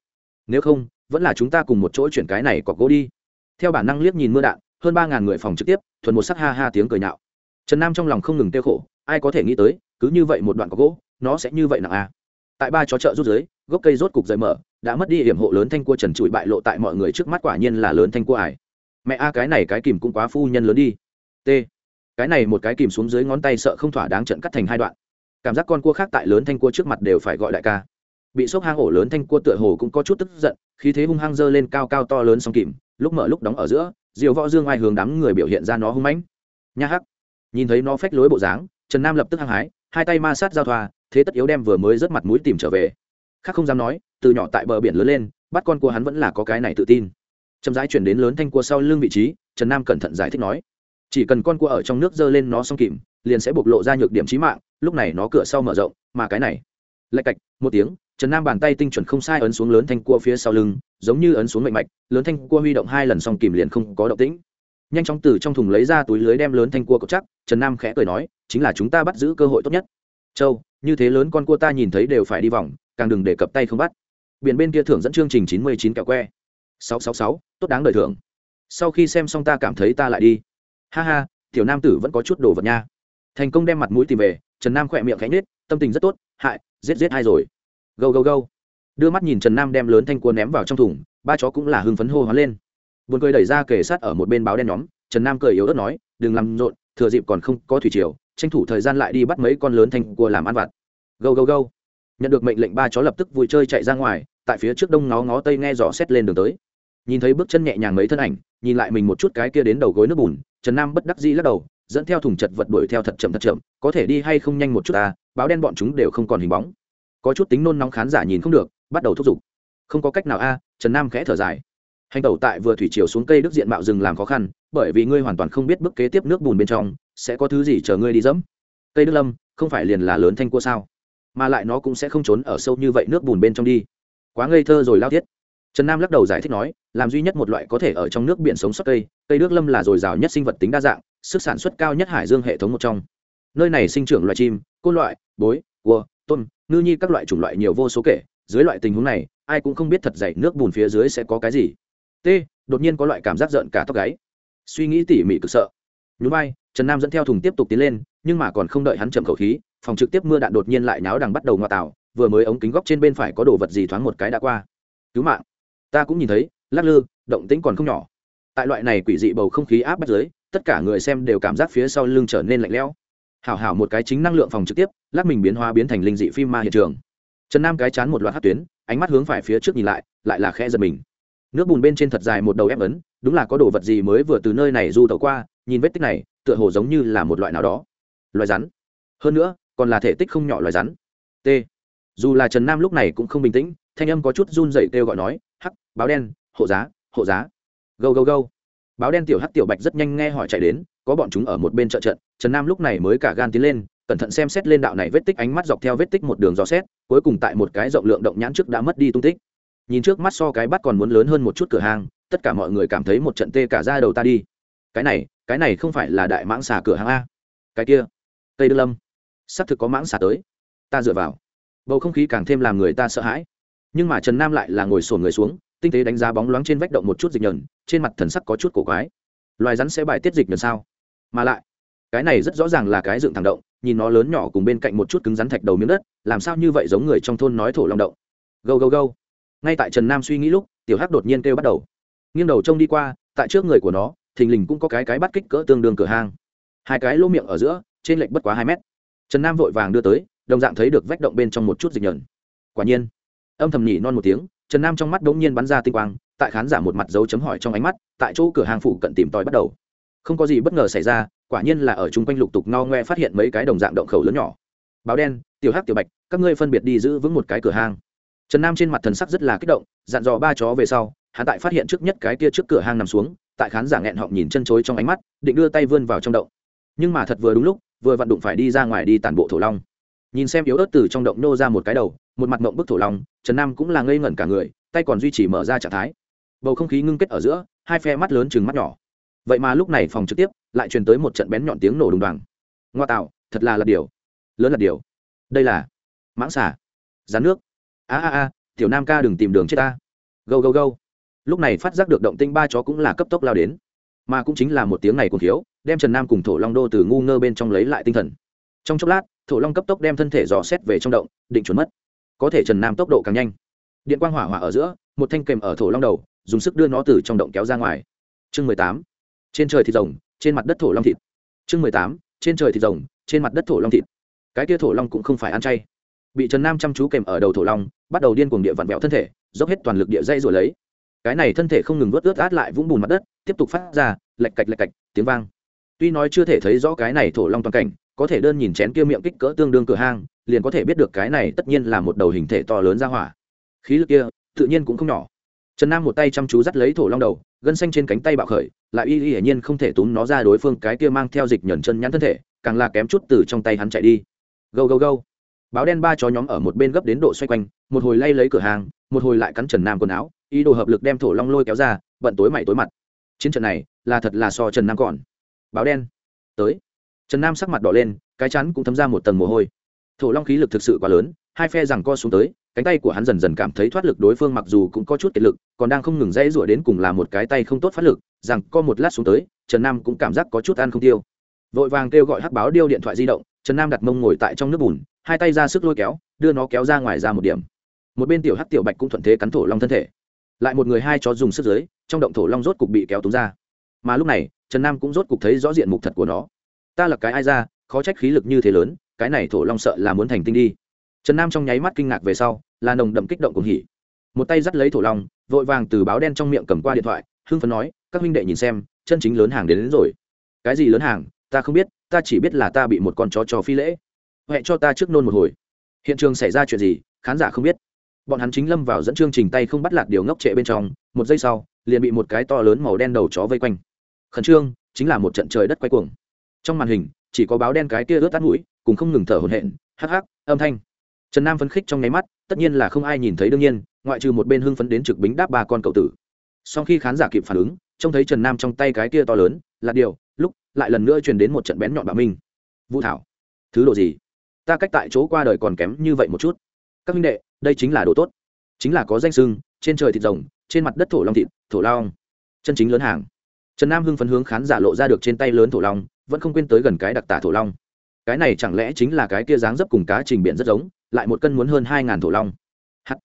nếu không, vẫn là chúng ta cùng một chỗ chuyển cái này cọc gỗ đi. Theo bản năng liếc nhìn mưa đạn, hơn ba ngàn người phòng trực tiếp, thuần một sắc ha ha tiếng cười nhạo. Trần nam trong lòng không ngừng tiêu khổ ai có thể nghĩ tới, cứ như vậy một đoạn có gỗ, nó sẽ như vậy nặng à. tại ba chó chợ rút dưới, gốc cây rốt cục rời mở, đã mất đi hiểm hộ lớn thanh cua trần trụi bại lộ tại mọi người trước mắt quả nhiên là lớn thanh cua ải. Mẹ a, cái này cái kìm cũng quá phu nhân lớn đi. T. Cái này một cái kìm xuống dưới ngón tay sợ không thỏa đáng trận cắt thành hai đoạn. Cảm giác con cua khác tại lớn thanh cua trước mặt đều phải gọi đại ca. Bị sốc hang ổ lớn thanh cua tựa hồ cũng có chút tức giận khi thế hung hăng dơ lên cao cao to lớn song kìm, lúc mở lúc đóng ở giữa, diều võ dương ai hướng đám người biểu hiện ra nó hung mãnh. Nha hắc. Nhìn thấy nó phách lối bộ dáng trần nam lập tức hăng hái, hai tay ma sát giao thoa, thế tất yếu đem vừa mới rớt mặt mũi tìm trở về. Khác không dám nói, từ nhỏ tại bờ biển lớn lên, bắt con cua hắn vẫn là có cái này tự tin. Chậm rãi chuyển đến lớn thanh cua sau lưng vị trí, trần nam cẩn thận giải thích nói. Chỉ cần con cua ở trong nước dơ lên nó xong kìm, liền sẽ bộc lộ ra nhược điểm trí mạng, lúc này nó cửa sau mở rộng, mà cái này. Lạch cạch, một tiếng, trần nam bàn tay tinh chuẩn không sai ấn xuống lớn thanh cua phía sau lưng, giống như ấn xuống mạnh mạch, lớn thanh cua huy động hai lần xong kìm liền không có động tĩnh nhanh chóng từ trong thùng lấy ra túi lưới đem lớn thanh cua cột chắc, trần nam khẽ cười nói, chính là chúng ta bắt giữ cơ hội tốt nhất. Châu, như thế lớn con cua ta nhìn thấy đều phải đi vòng, càng đừng để cập tay không bắt. Biển bên kia thưởng dẫn chương trình chín mươi chín kẹo que. sáu sáu sáu, tốt đáng đời thưởng. Sau khi xem xong ta cảm thấy ta lại đi. Ha ha, tiểu nam tử vẫn có chút đồ vật nha. Thành công đem mặt mũi tìm về, trần nam khỏe miệng khẽ nhết tâm tình rất tốt, hại, giết giết hai rồi. Gâu gâu gâu. Đưa mắt nhìn trần nam đem lớn thanh cua ném vào trong thùng, ba chó cũng là hưng phấn hô hoán lên buồn cười đẩy ra kề sát ở một bên báo đen nhóm, trần nam cười yếu ớt nói, đừng làm rộn, thừa dịp còn không có thủy triều, tranh thủ thời gian lại đi bắt mấy con lớn thành cua làm ăn vặt. Gâu gâu gâu. Nhận được mệnh lệnh, ba chó lập tức vui chơi chạy ra ngoài, tại phía trước đông ngó ngó tây nghe dò xét lên đường tới. Nhìn thấy bước chân nhẹ nhàng mấy thân ảnh, nhìn lại mình một chút cái kia đến đầu gối nước bùn, trần nam bất đắc dĩ lắc đầu, dẫn theo thùng chật vật đuổi theo thật chậm thật chậm, có thể đi hay không nhanh một chút ta, báo đen bọn chúng đều không còn hình bóng. Có chút tính nôn nóng khán giả nhìn không được, bắt đầu thúc giục. Không có cách nào a. Trần nam khẽ thở dài hành tẩu tại vừa thủy chiều xuống cây đức diện mạo rừng làm khó khăn, bởi vì ngươi hoàn toàn không biết bước kế tiếp nước bùn bên trong sẽ có thứ gì chờ ngươi đi dẫm. Cây đức lâm, không phải liền là lớn thanh cua sao? Mà lại nó cũng sẽ không trốn ở sâu như vậy nước bùn bên trong đi. Quá ngây thơ rồi lao thiết. Trần nam lắc đầu giải thích nói, làm duy nhất một loại có thể ở trong nước biển sống sót cây cây Đức lâm là dồi dào nhất sinh vật tính đa dạng, sức sản xuất cao nhất hải dương hệ thống một trong. Nơi này sinh trưởng loài chim, côn loại, bối cua tôm, ngư nhi các loại chủng loại nhiều vô số kể. Dưới loại tình huống này, ai cũng không biết thật dày nước bùn phía dưới sẽ có cái gì t, đột nhiên có loại cảm giác giận cả tóc gáy. Suy nghĩ tỉ mỉ cực sợ. Nhún vai, trần nam dẫn theo thùng tiếp tục tiến lên, nhưng mà còn không đợi hắn chậm khẩu khí, phòng trực tiếp mưa đạn đột nhiên lại náo đằng bắt đầu ngoa tạo, vừa mới ống kính góc trên bên phải có đồ vật gì thoáng một cái đã qua. Cứu mạng. Ta cũng nhìn thấy, lắc lư, động tĩnh còn không nhỏ. Tại loại này quỷ dị bầu không khí áp bắt dưới, tất cả người xem đều cảm giác phía sau lưng trở nên lạnh lẽo. Hảo hảo một cái chính năng lượng phòng trực tiếp lắc mình biến hóa biến thành linh dị phim ma hiện trường. Trần nam cái chán một loạt hát tuyến, ánh mắt hướng phải phía trước nhìn lại lại là khe giật mình nước bùn bên trên thật dài một đầu ép ấn, đúng là có đồ vật gì mới vừa từ nơi này du tàu qua, nhìn vết tích này, tựa hồ giống như là một loại nào đó. Loài rắn. Hơn nữa, còn là thể tích không nhỏ loài rắn. T. Dù là trần nam lúc này cũng không bình tĩnh, thanh âm có chút run dậy kêu gọi nói, hắc, báo đen, hộ giá hộ giá. Gâu gâu gâu. Báo đen tiểu hắc tiểu bạch rất nhanh nghe hỏi chạy đến, có bọn chúng ở một bên trợ trận, trần nam lúc này mới cả gan tiến lên, cẩn thận xem xét lên đạo này vết tích, ánh mắt dọc theo vết tích một đường dò xét, cuối cùng tại một cái rộng lượng động nhãn trước đã mất đi tung tích nhìn trước mắt so cái bắt còn muốn lớn hơn một chút cửa hàng, tất cả mọi người cảm thấy một trận tê cả ra đầu ta đi. Cái này cái này không phải là đại mãng xà cửa hàng a. Cái kia, tây đức lâm. Sắp thực có mãng xà tới. Ta dựa vào. Bầu không khí càng thêm làm người ta sợ hãi. Nhưng mà trần nam lại là ngồi sổn người xuống, tinh tế đánh giá bóng loáng trên vách động một chút dịch nhờn, trên mặt thần sắc có chút cổ quái. Loài rắn sẽ bài tiết dịch nhờn sao? Mà lại, cái này rất rõ ràng là cái dựng thẳng động, nhìn nó lớn nhỏ cùng bên cạnh một chút cứng rắn thạch đầu miếng đất, làm sao như vậy giống người trong thôn nói thổ long động? Gâu gâu gâu ngay tại trần nam suy nghĩ lúc, tiểu hắc đột nhiên kêu bắt đầu. Nghiêng đầu trông đi qua, tại trước người của nó, thình lình cũng có cái cái bắt kích cỡ tương đương cửa hang. Hai cái lỗ miệng ở giữa, trên lệch bất quá hai mét. Trần nam vội vàng đưa tới, đồng dạng thấy được vách động bên trong một chút dịch nhờn. Quả nhiên, âm thầm nhỉ non một tiếng, trần nam trong mắt đ ỗ n g nhiên bắn ra tinh quang, tại khán giả một mặt dấu chấm hỏi trong ánh mắt, tại chỗ cửa hàng phụ cận tìm tòi bắt đầu. Không có gì bất ngờ xảy ra, quả nhiên là ở chung quanh lục tục no ngoe phát hiện mấy cái đồng dạng động khẩu lớn nhỏ. Báo đen, tiểu hắc, tiểu bạch, các ngươi phân biệt đi giữ vững một cái cửa hàng trần nam trên mặt thần sắc rất là kích động, dặn dò ba chó về sau, hắn tại phát hiện trước nhất cái kia trước cửa hang nằm xuống, tại khán giả nghẹn họng nhìn chân chối trong ánh mắt, định đưa tay vươn vào trong động. Nhưng mà thật vừa đúng lúc, vừa vặn đụng phải đi ra ngoài đi tản bộ thổ long. Nhìn xem yếu ớt từ trong động nô ra một cái đầu, một mặt mộng bức thổ long, trần nam cũng là ngây ngẩn cả người, tay còn duy trì mở ra trạng thái. Bầu không khí ngưng kết ở giữa, hai phe mắt lớn chừng mắt nhỏ. Vậy mà lúc này phòng trực tiếp lại truyền tới một trận bén nhọn tiếng nổ đùng đoàng. Ngoa tạo, thật là là điều. Lớn là điều. Đây là mãng xả rán nước a a a, tiểu nam ca đừng tìm đường chết ta. Gâu gâu gâu. Lúc này phát giác được động tinh ba chó cũng là cấp tốc lao đến. Mà cũng chính là một tiếng này cùng thiếu đem trần nam cùng thổ long đô từ ngu ngơ bên trong lấy lại tinh thần. Trong chốc lát, thổ long cấp tốc đem thân thể dò xét về trong động, định chuẩn mất. Có thể trần nam tốc độ càng nhanh. Điện quang hỏa hỏa ở giữa, một thanh kèm ở thổ long đầu, dùng sức đưa nó từ trong động kéo ra ngoài. Chương mười tám, trên trời thịt rồng, trên mặt đất thổ long thịt. Chương mười tám, trên trời thịt rồng, trên mặt đất thổ long thịt. Cái kia thổ long cũng không phải ăn chay bị trần nam chăm chú kèm ở đầu thổ long, bắt đầu điên cuồng địa vặn vẹo thân thể, dốc hết toàn lực địa dây rồi lấy. Cái này thân thể không ngừng vớt ướt át lại vũng bùn mặt đất, tiếp tục phát ra lạch cạch lạch cạch, tiếng vang. Tuy nói chưa thể thấy rõ cái này thổ long toàn cảnh, có thể đơn nhìn chén kia miệng kích cỡ tương đương cửa hang, liền có thể biết được cái này tất nhiên là một đầu hình thể to lớn ra hỏa. Khí lực kia, tự nhiên cũng không nhỏ. Trần nam một tay chăm chú dắt lấy thổ long đầu, gân xanh trên cánh tay bạo khởi, lại y y hiển nhiên không thể túm nó ra đối phương cái kia mang theo dịch nhẫn chân nhắn thân thể, càng là kém chút từ trong tay hắn chạy đi. Gâu gâu gâu báo đen ba chó nhóm ở một bên gấp đến độ xoay quanh, một hồi lay lấy cửa hàng, một hồi lại cắn trần nam quần áo, ý đồ hợp lực đem thổ long lôi kéo ra bận tối mày tối mặt. Chiến trận này là thật là so trần nam còn. Báo đen, tới. Trần nam sắc mặt đỏ lên, cái chắn cũng thấm ra một tầng mồ hôi. Thổ long khí lực thực sự quá lớn, hai phe rằng co xuống tới, cánh tay của hắn dần dần cảm thấy thoát lực đối phương mặc dù cũng có chút kiệt lực, còn đang không ngừng dãy rủa đến cùng là một cái tay không tốt phát lực rằng co một lát xuống tới, trần nam cũng cảm giác có chút ăn không tiêu. Vội vàng kêu gọi hắc báo điêu điện thoại di động trần nam đặt mông ngồi tại trong nước bùn hai tay ra sức lôi kéo đưa nó kéo ra ngoài ra một điểm. Một bên tiểu hắc tiểu bạch cũng thuận thế cắn thổ long thân thể. Lại một người hai chó dùng sức dưới trong động thổ long rốt cục bị kéo túng ra. Mà lúc này trần nam cũng rốt cục thấy rõ diện mục thật của nó. Ta là cái ai ra khó trách khí lực như thế lớn cái này thổ long sợ là muốn thành tinh đi. Trần nam trong nháy mắt kinh ngạc về sau là nồng đậm kích động cùng hỉ. Một tay dắt lấy thổ long vội vàng từ báo đen trong miệng cầm qua điện thoại hưng phấn nói các huynh đệ nhìn xem chân chính lớn hàng đến, đến rồi. Cái gì lớn hàng? Ta không biết, ta chỉ biết là ta bị một con chó trò phi lễ. Huệ cho ta trước nôn một hồi. Hiện trường xảy ra chuyện gì, khán giả không biết. Bọn hắn chính lâm vào dẫn chương trình tay không bắt lạc điều ngốc trệ bên trong, một giây sau, liền bị một cái to lớn màu đen đầu chó vây quanh. Khẩn trương, chính là một trận trời đất quay cuồng. Trong màn hình, chỉ có báo đen cái kia ướt tắt mũi, cùng không ngừng thở hổn hển, hắc hắc, âm thanh. Trần nam phấn khích trong nháy mắt, tất nhiên là không ai nhìn thấy đương nhiên, ngoại trừ một bên hưng phấn đến trực bính đáp ba con cậu tử. Sau khi khán giả kịp phản ứng, trông thấy trần nam trong tay cái kia to lớn là điều lúc lại lần nữa truyền đến một trận bén nhọn bạo minh. Vũ thảo, thứ đồ gì? Ta cách tại chỗ qua đời còn kém như vậy một chút. Các minh đệ, đây chính là đồ tốt. Chính là có danh sưng, trên trời thịt rồng, trên mặt đất thổ long thịt, thổ long. Chân chính lớn hàng. Trần nam hưng phấn hướng khán giả lộ ra được trên tay lớn thổ long, vẫn không quên tới gần cái đặc tả thổ long. Cái này chẳng lẽ chính là cái kia dáng dấp cùng cá trình biển rất giống, lại một cân muốn hơn hai ngàn thổ long. Hắt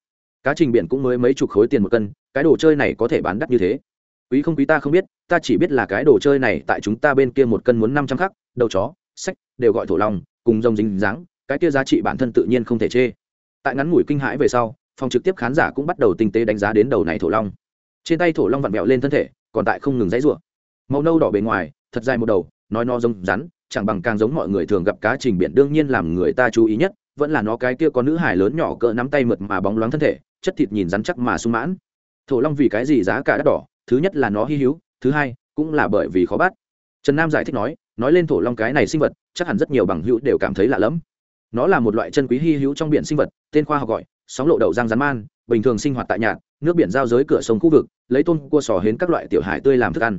cá trình biển cũng mới mấy chục khối tiền một cân, cái đồ chơi này có thể bán đắt như thế quý không quý ta không biết, ta chỉ biết là cái đồ chơi này tại chúng ta bên kia một cân muốn năm trăm khắc, đầu chó, sách, đều gọi thổ long cùng rồng dính dáng, cái kia giá trị bản thân tự nhiên không thể chê. Tại ngắn ngủi kinh hãi về sau, phòng trực tiếp khán giả cũng bắt đầu tinh tế đánh giá đến đầu này thổ long trên tay thổ long vặn vẹo lên thân thể, còn tại không ngừng dãy rủa. Màu nâu đỏ bề ngoài, thật dài một đầu, nói no rông rắn, chẳng bằng càng giống mọi người thường gặp cá trình biển đương nhiên làm người ta chú ý nhất, vẫn là nó cái kia có nữ hải lớn nhỏ cỡ nắm tay mượt mà bóng loáng thân thể, chất thịt nhìn rắn chắc mà sung mãn. Thổ long vì cái gì giá cả đắt đỏ thứ nhất là nó hy hữu, thứ hai cũng là bởi vì khó bắt. Trần nam giải thích nói nói lên thổ long cái này sinh vật, chắc hẳn rất nhiều bằng hữu đều cảm thấy lạ lẫm. Nó là một loại chân quý hy hữu trong biển sinh vật, tên khoa học gọi, sóng lộ đậu giang rắn man, bình thường sinh hoạt tại nhạc nước biển giao giới cửa sông khu vực, lấy tôm, cua, sò, hến các loại tiểu hải tươi làm thức ăn.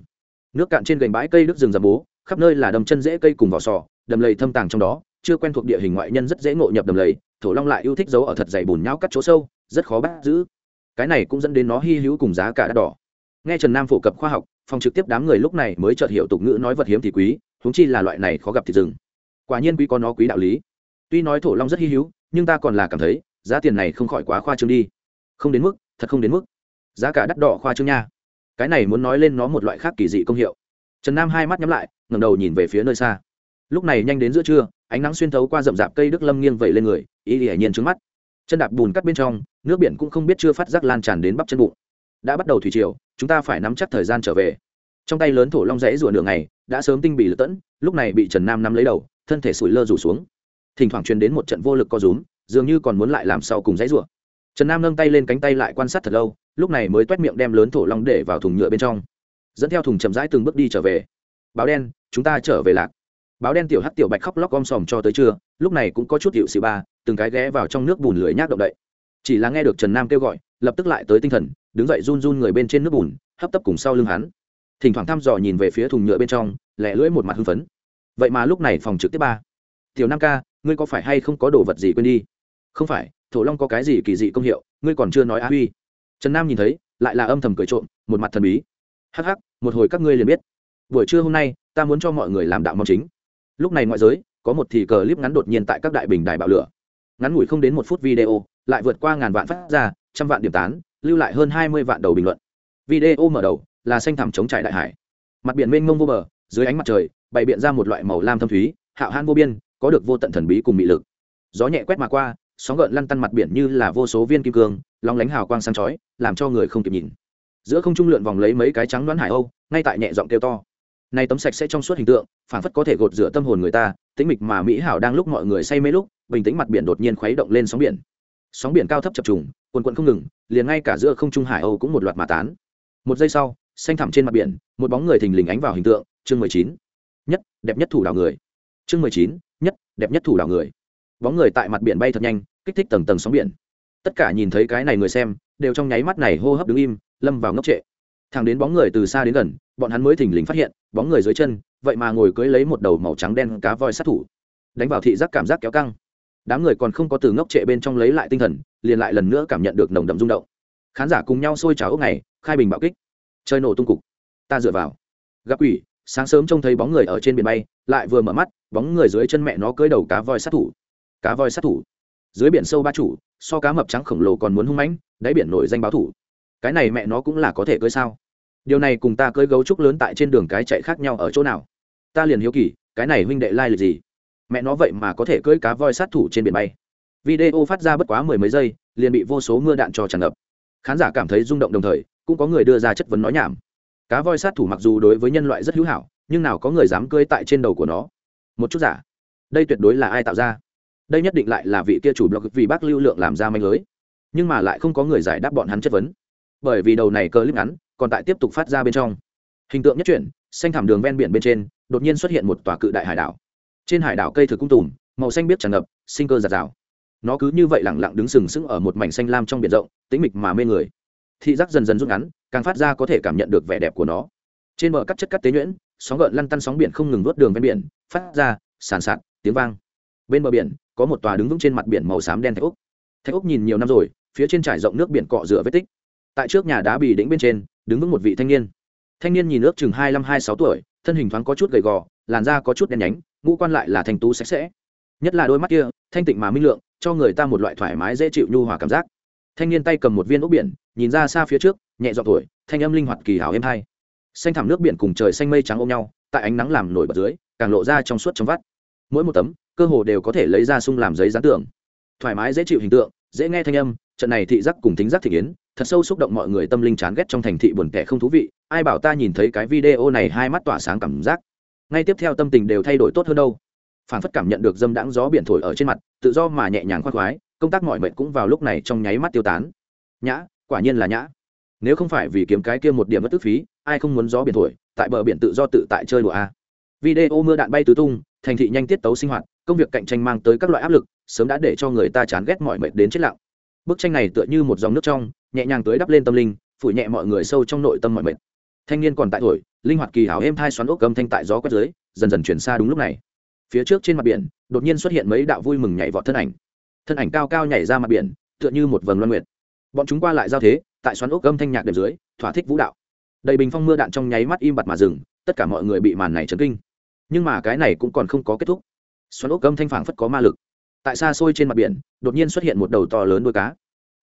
Nước cạn trên gành bãi cây nước rừng rậm bố, khắp nơi là đầm chân dễ cây cùng vỏ sò, đầm lầy thâm tàng trong đó, chưa quen thuộc địa hình ngoại nhân rất dễ ngộ nhập đầm lầy, thổ long lại yêu thích giấu ở thật dày bùn nhau cắt chỗ sâu, rất khó bắt giữ. Cái này cũng dẫn đến nó hy hữu cùng giá cả đắt đỏ nghe trần nam phổ cập khoa học, phòng trực tiếp đám người lúc này mới chợt hiểu tục ngữ nói vật hiếm thì quý húng chi là loại này khó gặp thì rừng quả nhiên quý có nó quý đạo lý. Tuy nói thổ long rất hy hữu, nhưng ta còn là cảm thấy, giá tiền này không khỏi quá khoa trương đi. Không đến mức, thật không đến mức. Giá cả đắt đỏ khoa trương nha. Cái này muốn nói lên nó một loại khác kỳ dị công hiệu. Trần nam hai mắt nhắm lại, ngẩng đầu nhìn về phía nơi xa. Lúc này nhanh đến giữa trưa, ánh nắng xuyên thấu qua rậm rạp cây đức lâm nghiêng vẩy lên người, y hiển nhiên trứng mắt. Chân đạp bùn cắt bên trong, nước biển cũng không biết chưa phát giác lan tràn đến bắp chân bụng đã bắt đầu thủy triều, chúng ta phải nắm chắc thời gian trở về. Trong tay lớn thổ long rẽ rủa nửa ngày, đã sớm tinh bị lật tẫn, lúc này bị trần nam nắm lấy đầu, thân thể sủi lơ rủ xuống. Thỉnh thoảng truyền đến một trận vô lực co rúm, dường như còn muốn lại làm sau cùng rẽ rủa trần nam nâng tay lên cánh tay lại quan sát thật lâu, lúc này mới t u é t miệng đem lớn thổ long để vào thùng nhựa bên trong. Dẫn theo thùng chậm rãi từng bước đi trở về. Báo đen, chúng ta trở về lạc. Báo đen tiểu hắc tiểu bạch khóc lóc om sòm cho tới trưa, lúc này cũng có chút hiệu xì ba, từng cái ghé vào trong nước bùn lưới nhác động đậy. Chỉ là nghe được trần nam kêu gọi, lập tức lại tới tinh thần đứng dậy run run người bên trên nước bùn, hấp tấp cùng sau lưng hắn. Thỉnh thoảng thăm dò nhìn về phía thùng nhựa bên trong, lẻ lưỡi một mặt hưng phấn. Vậy mà lúc này phòng trực tiếp ba. Tiểu nam ca, ngươi có phải hay không có đồ vật gì quên đi? Không phải, thổ long có cái gì kỳ dị công hiệu, ngươi còn chưa nói á huy. Trần nam nhìn thấy, lại là âm thầm cười trộm, một mặt thần bí. Hắc hắc, một hồi các ngươi liền biết. Buổi trưa hôm nay, ta muốn cho mọi người làm đạo mong chính. Lúc này ngoại giới, có một thì cờ clip ngắn đột nhiên tại các đại bình đài bạo lửa. Ngắn ngủi không đến một phút video, lại vượt qua ngàn vạn phát ra, trăm vạn điểm tán lưu lại hơn hai mươi vạn đầu bình luận. Video mở đầu là xanh thẳm chống trải đại hải. Mặt biển mênh mông vô bờ, dưới ánh mặt trời, bày biện ra một loại màu lam thâm thúy, hạo hãn vô biên, có được vô tận thần bí cùng mị lực. Gió nhẹ quét mà qua, sóng gợn lăn tăn mặt biển như là vô số viên kim cương lóng lánh hào quang sáng chói, làm cho người không kịp nhìn. Giữa không trung lượn vòng lấy mấy cái trắng đoán hải âu, ngay tại nhẹ giọng kêu to. Này tấm sạch sẽ trong suốt hình tượng phản phất có thể gột rửa tâm hồn người ta, tĩnh mịch mà mỹ hảo đang lúc mọi người say mê lúc, bình tĩnh mặt biển đột nhiên khuấy động lên sóng biển sóng biển cao thấp chập trùng, quần quận không ngừng, liền ngay cả giữa không trung hải âu cũng một loạt mà tán. Một giây sau, xanh thẳm trên mặt biển, một bóng người thình lình ánh vào hình tượng, chương mười chín, nhất, đẹp nhất thủ đảo người. Chương mười chín, nhất, đẹp nhất thủ đảo người. Bóng người tại mặt biển bay thật nhanh, kích thích tầng tầng sóng biển. Tất cả nhìn thấy cái này người xem, đều trong nháy mắt này hô hấp đứng im, lâm vào ngốc trệ. Thẳng đến bóng người từ xa đến gần, bọn hắn mới thình lình phát hiện, bóng người dưới chân, vậy mà ngồi cưới lấy một đầu màu trắng đen cá voi sát thủ. Đánh vào thị giác cảm giác kéo căng đám người còn không có từ ngốc trệ bên trong lấy lại tinh thần, liền lại lần nữa cảm nhận được nồng đậm rung động. Khán giả cùng nhau sôi trào ốc này khai bình bạo kích. Chơi nổ tung cục. Ta dựa vào. Gặp quỷ, sáng sớm trông thấy bóng người ở trên biển bay, lại vừa mở mắt, bóng người dưới chân mẹ nó cưới đầu cá voi sát thủ. Cá voi sát thủ. Dưới biển sâu ba chủ, so cá mập trắng khổng lồ còn muốn hung mãnh, đáy biển nổi danh báo thủ. Cái này mẹ nó cũng là có thể cưới sao? Điều này cùng ta cưới gấu trúc lớn tại trên đường cái chạy khác nhau ở chỗ nào? Ta liền hiếu kỳ, cái này huynh đệ lai、like、lịch gì? Mẹ nó vậy mà có thể cưỡi cá voi sát thủ trên biển bay. Video phát ra bất quá mười mấy giây, liền bị vô số mưa đạn cho tràn ngập. Khán giả cảm thấy rung động đồng thời, cũng có người đưa ra chất vấn nói nhảm. Cá voi sát thủ mặc dù đối với nhân loại rất hữu hảo, nhưng nào có người dám cưỡi tại trên đầu của nó? Một chút giả. Đây tuyệt đối là ai tạo ra? Đây nhất định lại là vị kia chủ blog vì bác lưu lượng làm ra manh lưới. Nhưng mà lại không có người giải đáp bọn hắn chất vấn. Bởi vì đầu này clip ngắn, còn tại tiếp tục phát ra bên trong. Hình tượng nhất chuyển, xanh thảm đường ven biển bên trên, đột nhiên xuất hiện một tòa cự đại hải đảo trên hải đảo cây thực cung tùm, màu xanh biết tràn ngập, sinh cơ giạt rào. Nó cứ như vậy lẳng lặng đứng sừng sững ở một mảnh xanh lam trong biển rộng, tĩnh mịch mà mê người. Thị giác dần dần rút ngắn, càng phát ra có thể cảm nhận được vẻ đẹp của nó. Trên bờ cắt chất cắt tế nhuyễn, sóng gợn lăn tăn sóng biển không ngừng vớt đường ven biển, phát ra sàn sạt, tiếng vang. Bên bờ biển, có một tòa đứng vững trên mặt biển màu xám đen thạch úc thạch úc nhìn nhiều năm rồi, phía trên trải rộng nước biển cọ rửa vết tích. Tại trước nhà đá bì đĩnh bên trên, đứng vững một vị thanh niên. Thanh niên nhìn nước chừng hai mươi hai sáu tuổi, thân hình thoáng có chút gầy gò làn da có chút đen nhánh, ngũ quan lại là thành tú sạch sẽ. Nhất là đôi mắt kia, thanh tịnh mà minh lượng, cho người ta một loại thoải mái dễ chịu nhu hòa cảm giác. Thanh niên tay cầm một viên ốc biển, nhìn ra xa phía trước, nhẹ dọn tuổi thanh âm linh hoạt kỳ hảo êm hay. xanh thảm nước biển cùng trời xanh mây trắng ôm nhau, tại ánh nắng làm nổi bật dưới, càng lộ ra trong suốt trong vắt. Mỗi một tấm, cơ hồ đều có thể lấy ra sung làm giấy dán tưởng thoải mái dễ chịu hình tượng, dễ nghe thanh âm, trận này thị giác cùng thính giác thị kiến, thật sâu xúc động mọi người tâm linh chán ghét trong thành thị buồn kẻ không thú vị. Ai bảo ta nhìn thấy cái video này hai mắt tỏa sáng cảm giác ngay tiếp theo tâm tình đều thay đổi tốt hơn đâu. Phản phất cảm nhận được dâm đãng gió biển thổi ở trên mặt, tự do mà nhẹ nhàng khoác khoái, công tác mọi mệnh cũng vào lúc này trong nháy mắt tiêu tán. Nhã, quả nhiên là nhã. Nếu không phải vì kiếm cái kia một điểm mất tức phí, ai không muốn gió biển thổi, tại bờ biển tự do tự tại chơi đùa a video mưa đạn bay tứ tung, thành thị nhanh tiết tấu sinh hoạt, công việc cạnh tranh mang tới các loại áp lực, sớm đã để cho người ta chán ghét mọi mệt đến chết lặng. Bức tranh này tựa như một dòng nước trong, nhẹ nhàng tưới đắp lên tâm linh, phủ nhẹ mọi người sâu trong nội tâm mọi mệt. Thanh niên còn tại tuổi linh hoạt kỳ hảo êm thai xoắn ốc âm thanh tại gió quét dưới, dần dần chuyển xa đúng lúc này. Phía trước trên mặt biển, đột nhiên xuất hiện mấy đạo vui mừng nhảy vọt thân ảnh. Thân ảnh cao cao nhảy ra mặt biển, tựa như một vầng loan nguyệt. Bọn chúng qua lại giao thế, tại xoắn ốc âm thanh nhạc đệm dưới, thỏa thích vũ đạo. Đầy bình phong mưa đạn trong nháy mắt im bặt mà dừng, tất cả mọi người bị màn này chấn kinh. Nhưng mà cái này cũng còn không có kết thúc. Xoắn ốc âm thanh phảng phất có ma lực. Tại xa xôi trên mặt biển, đột nhiên xuất hiện một đầu to lớn đuôi cá.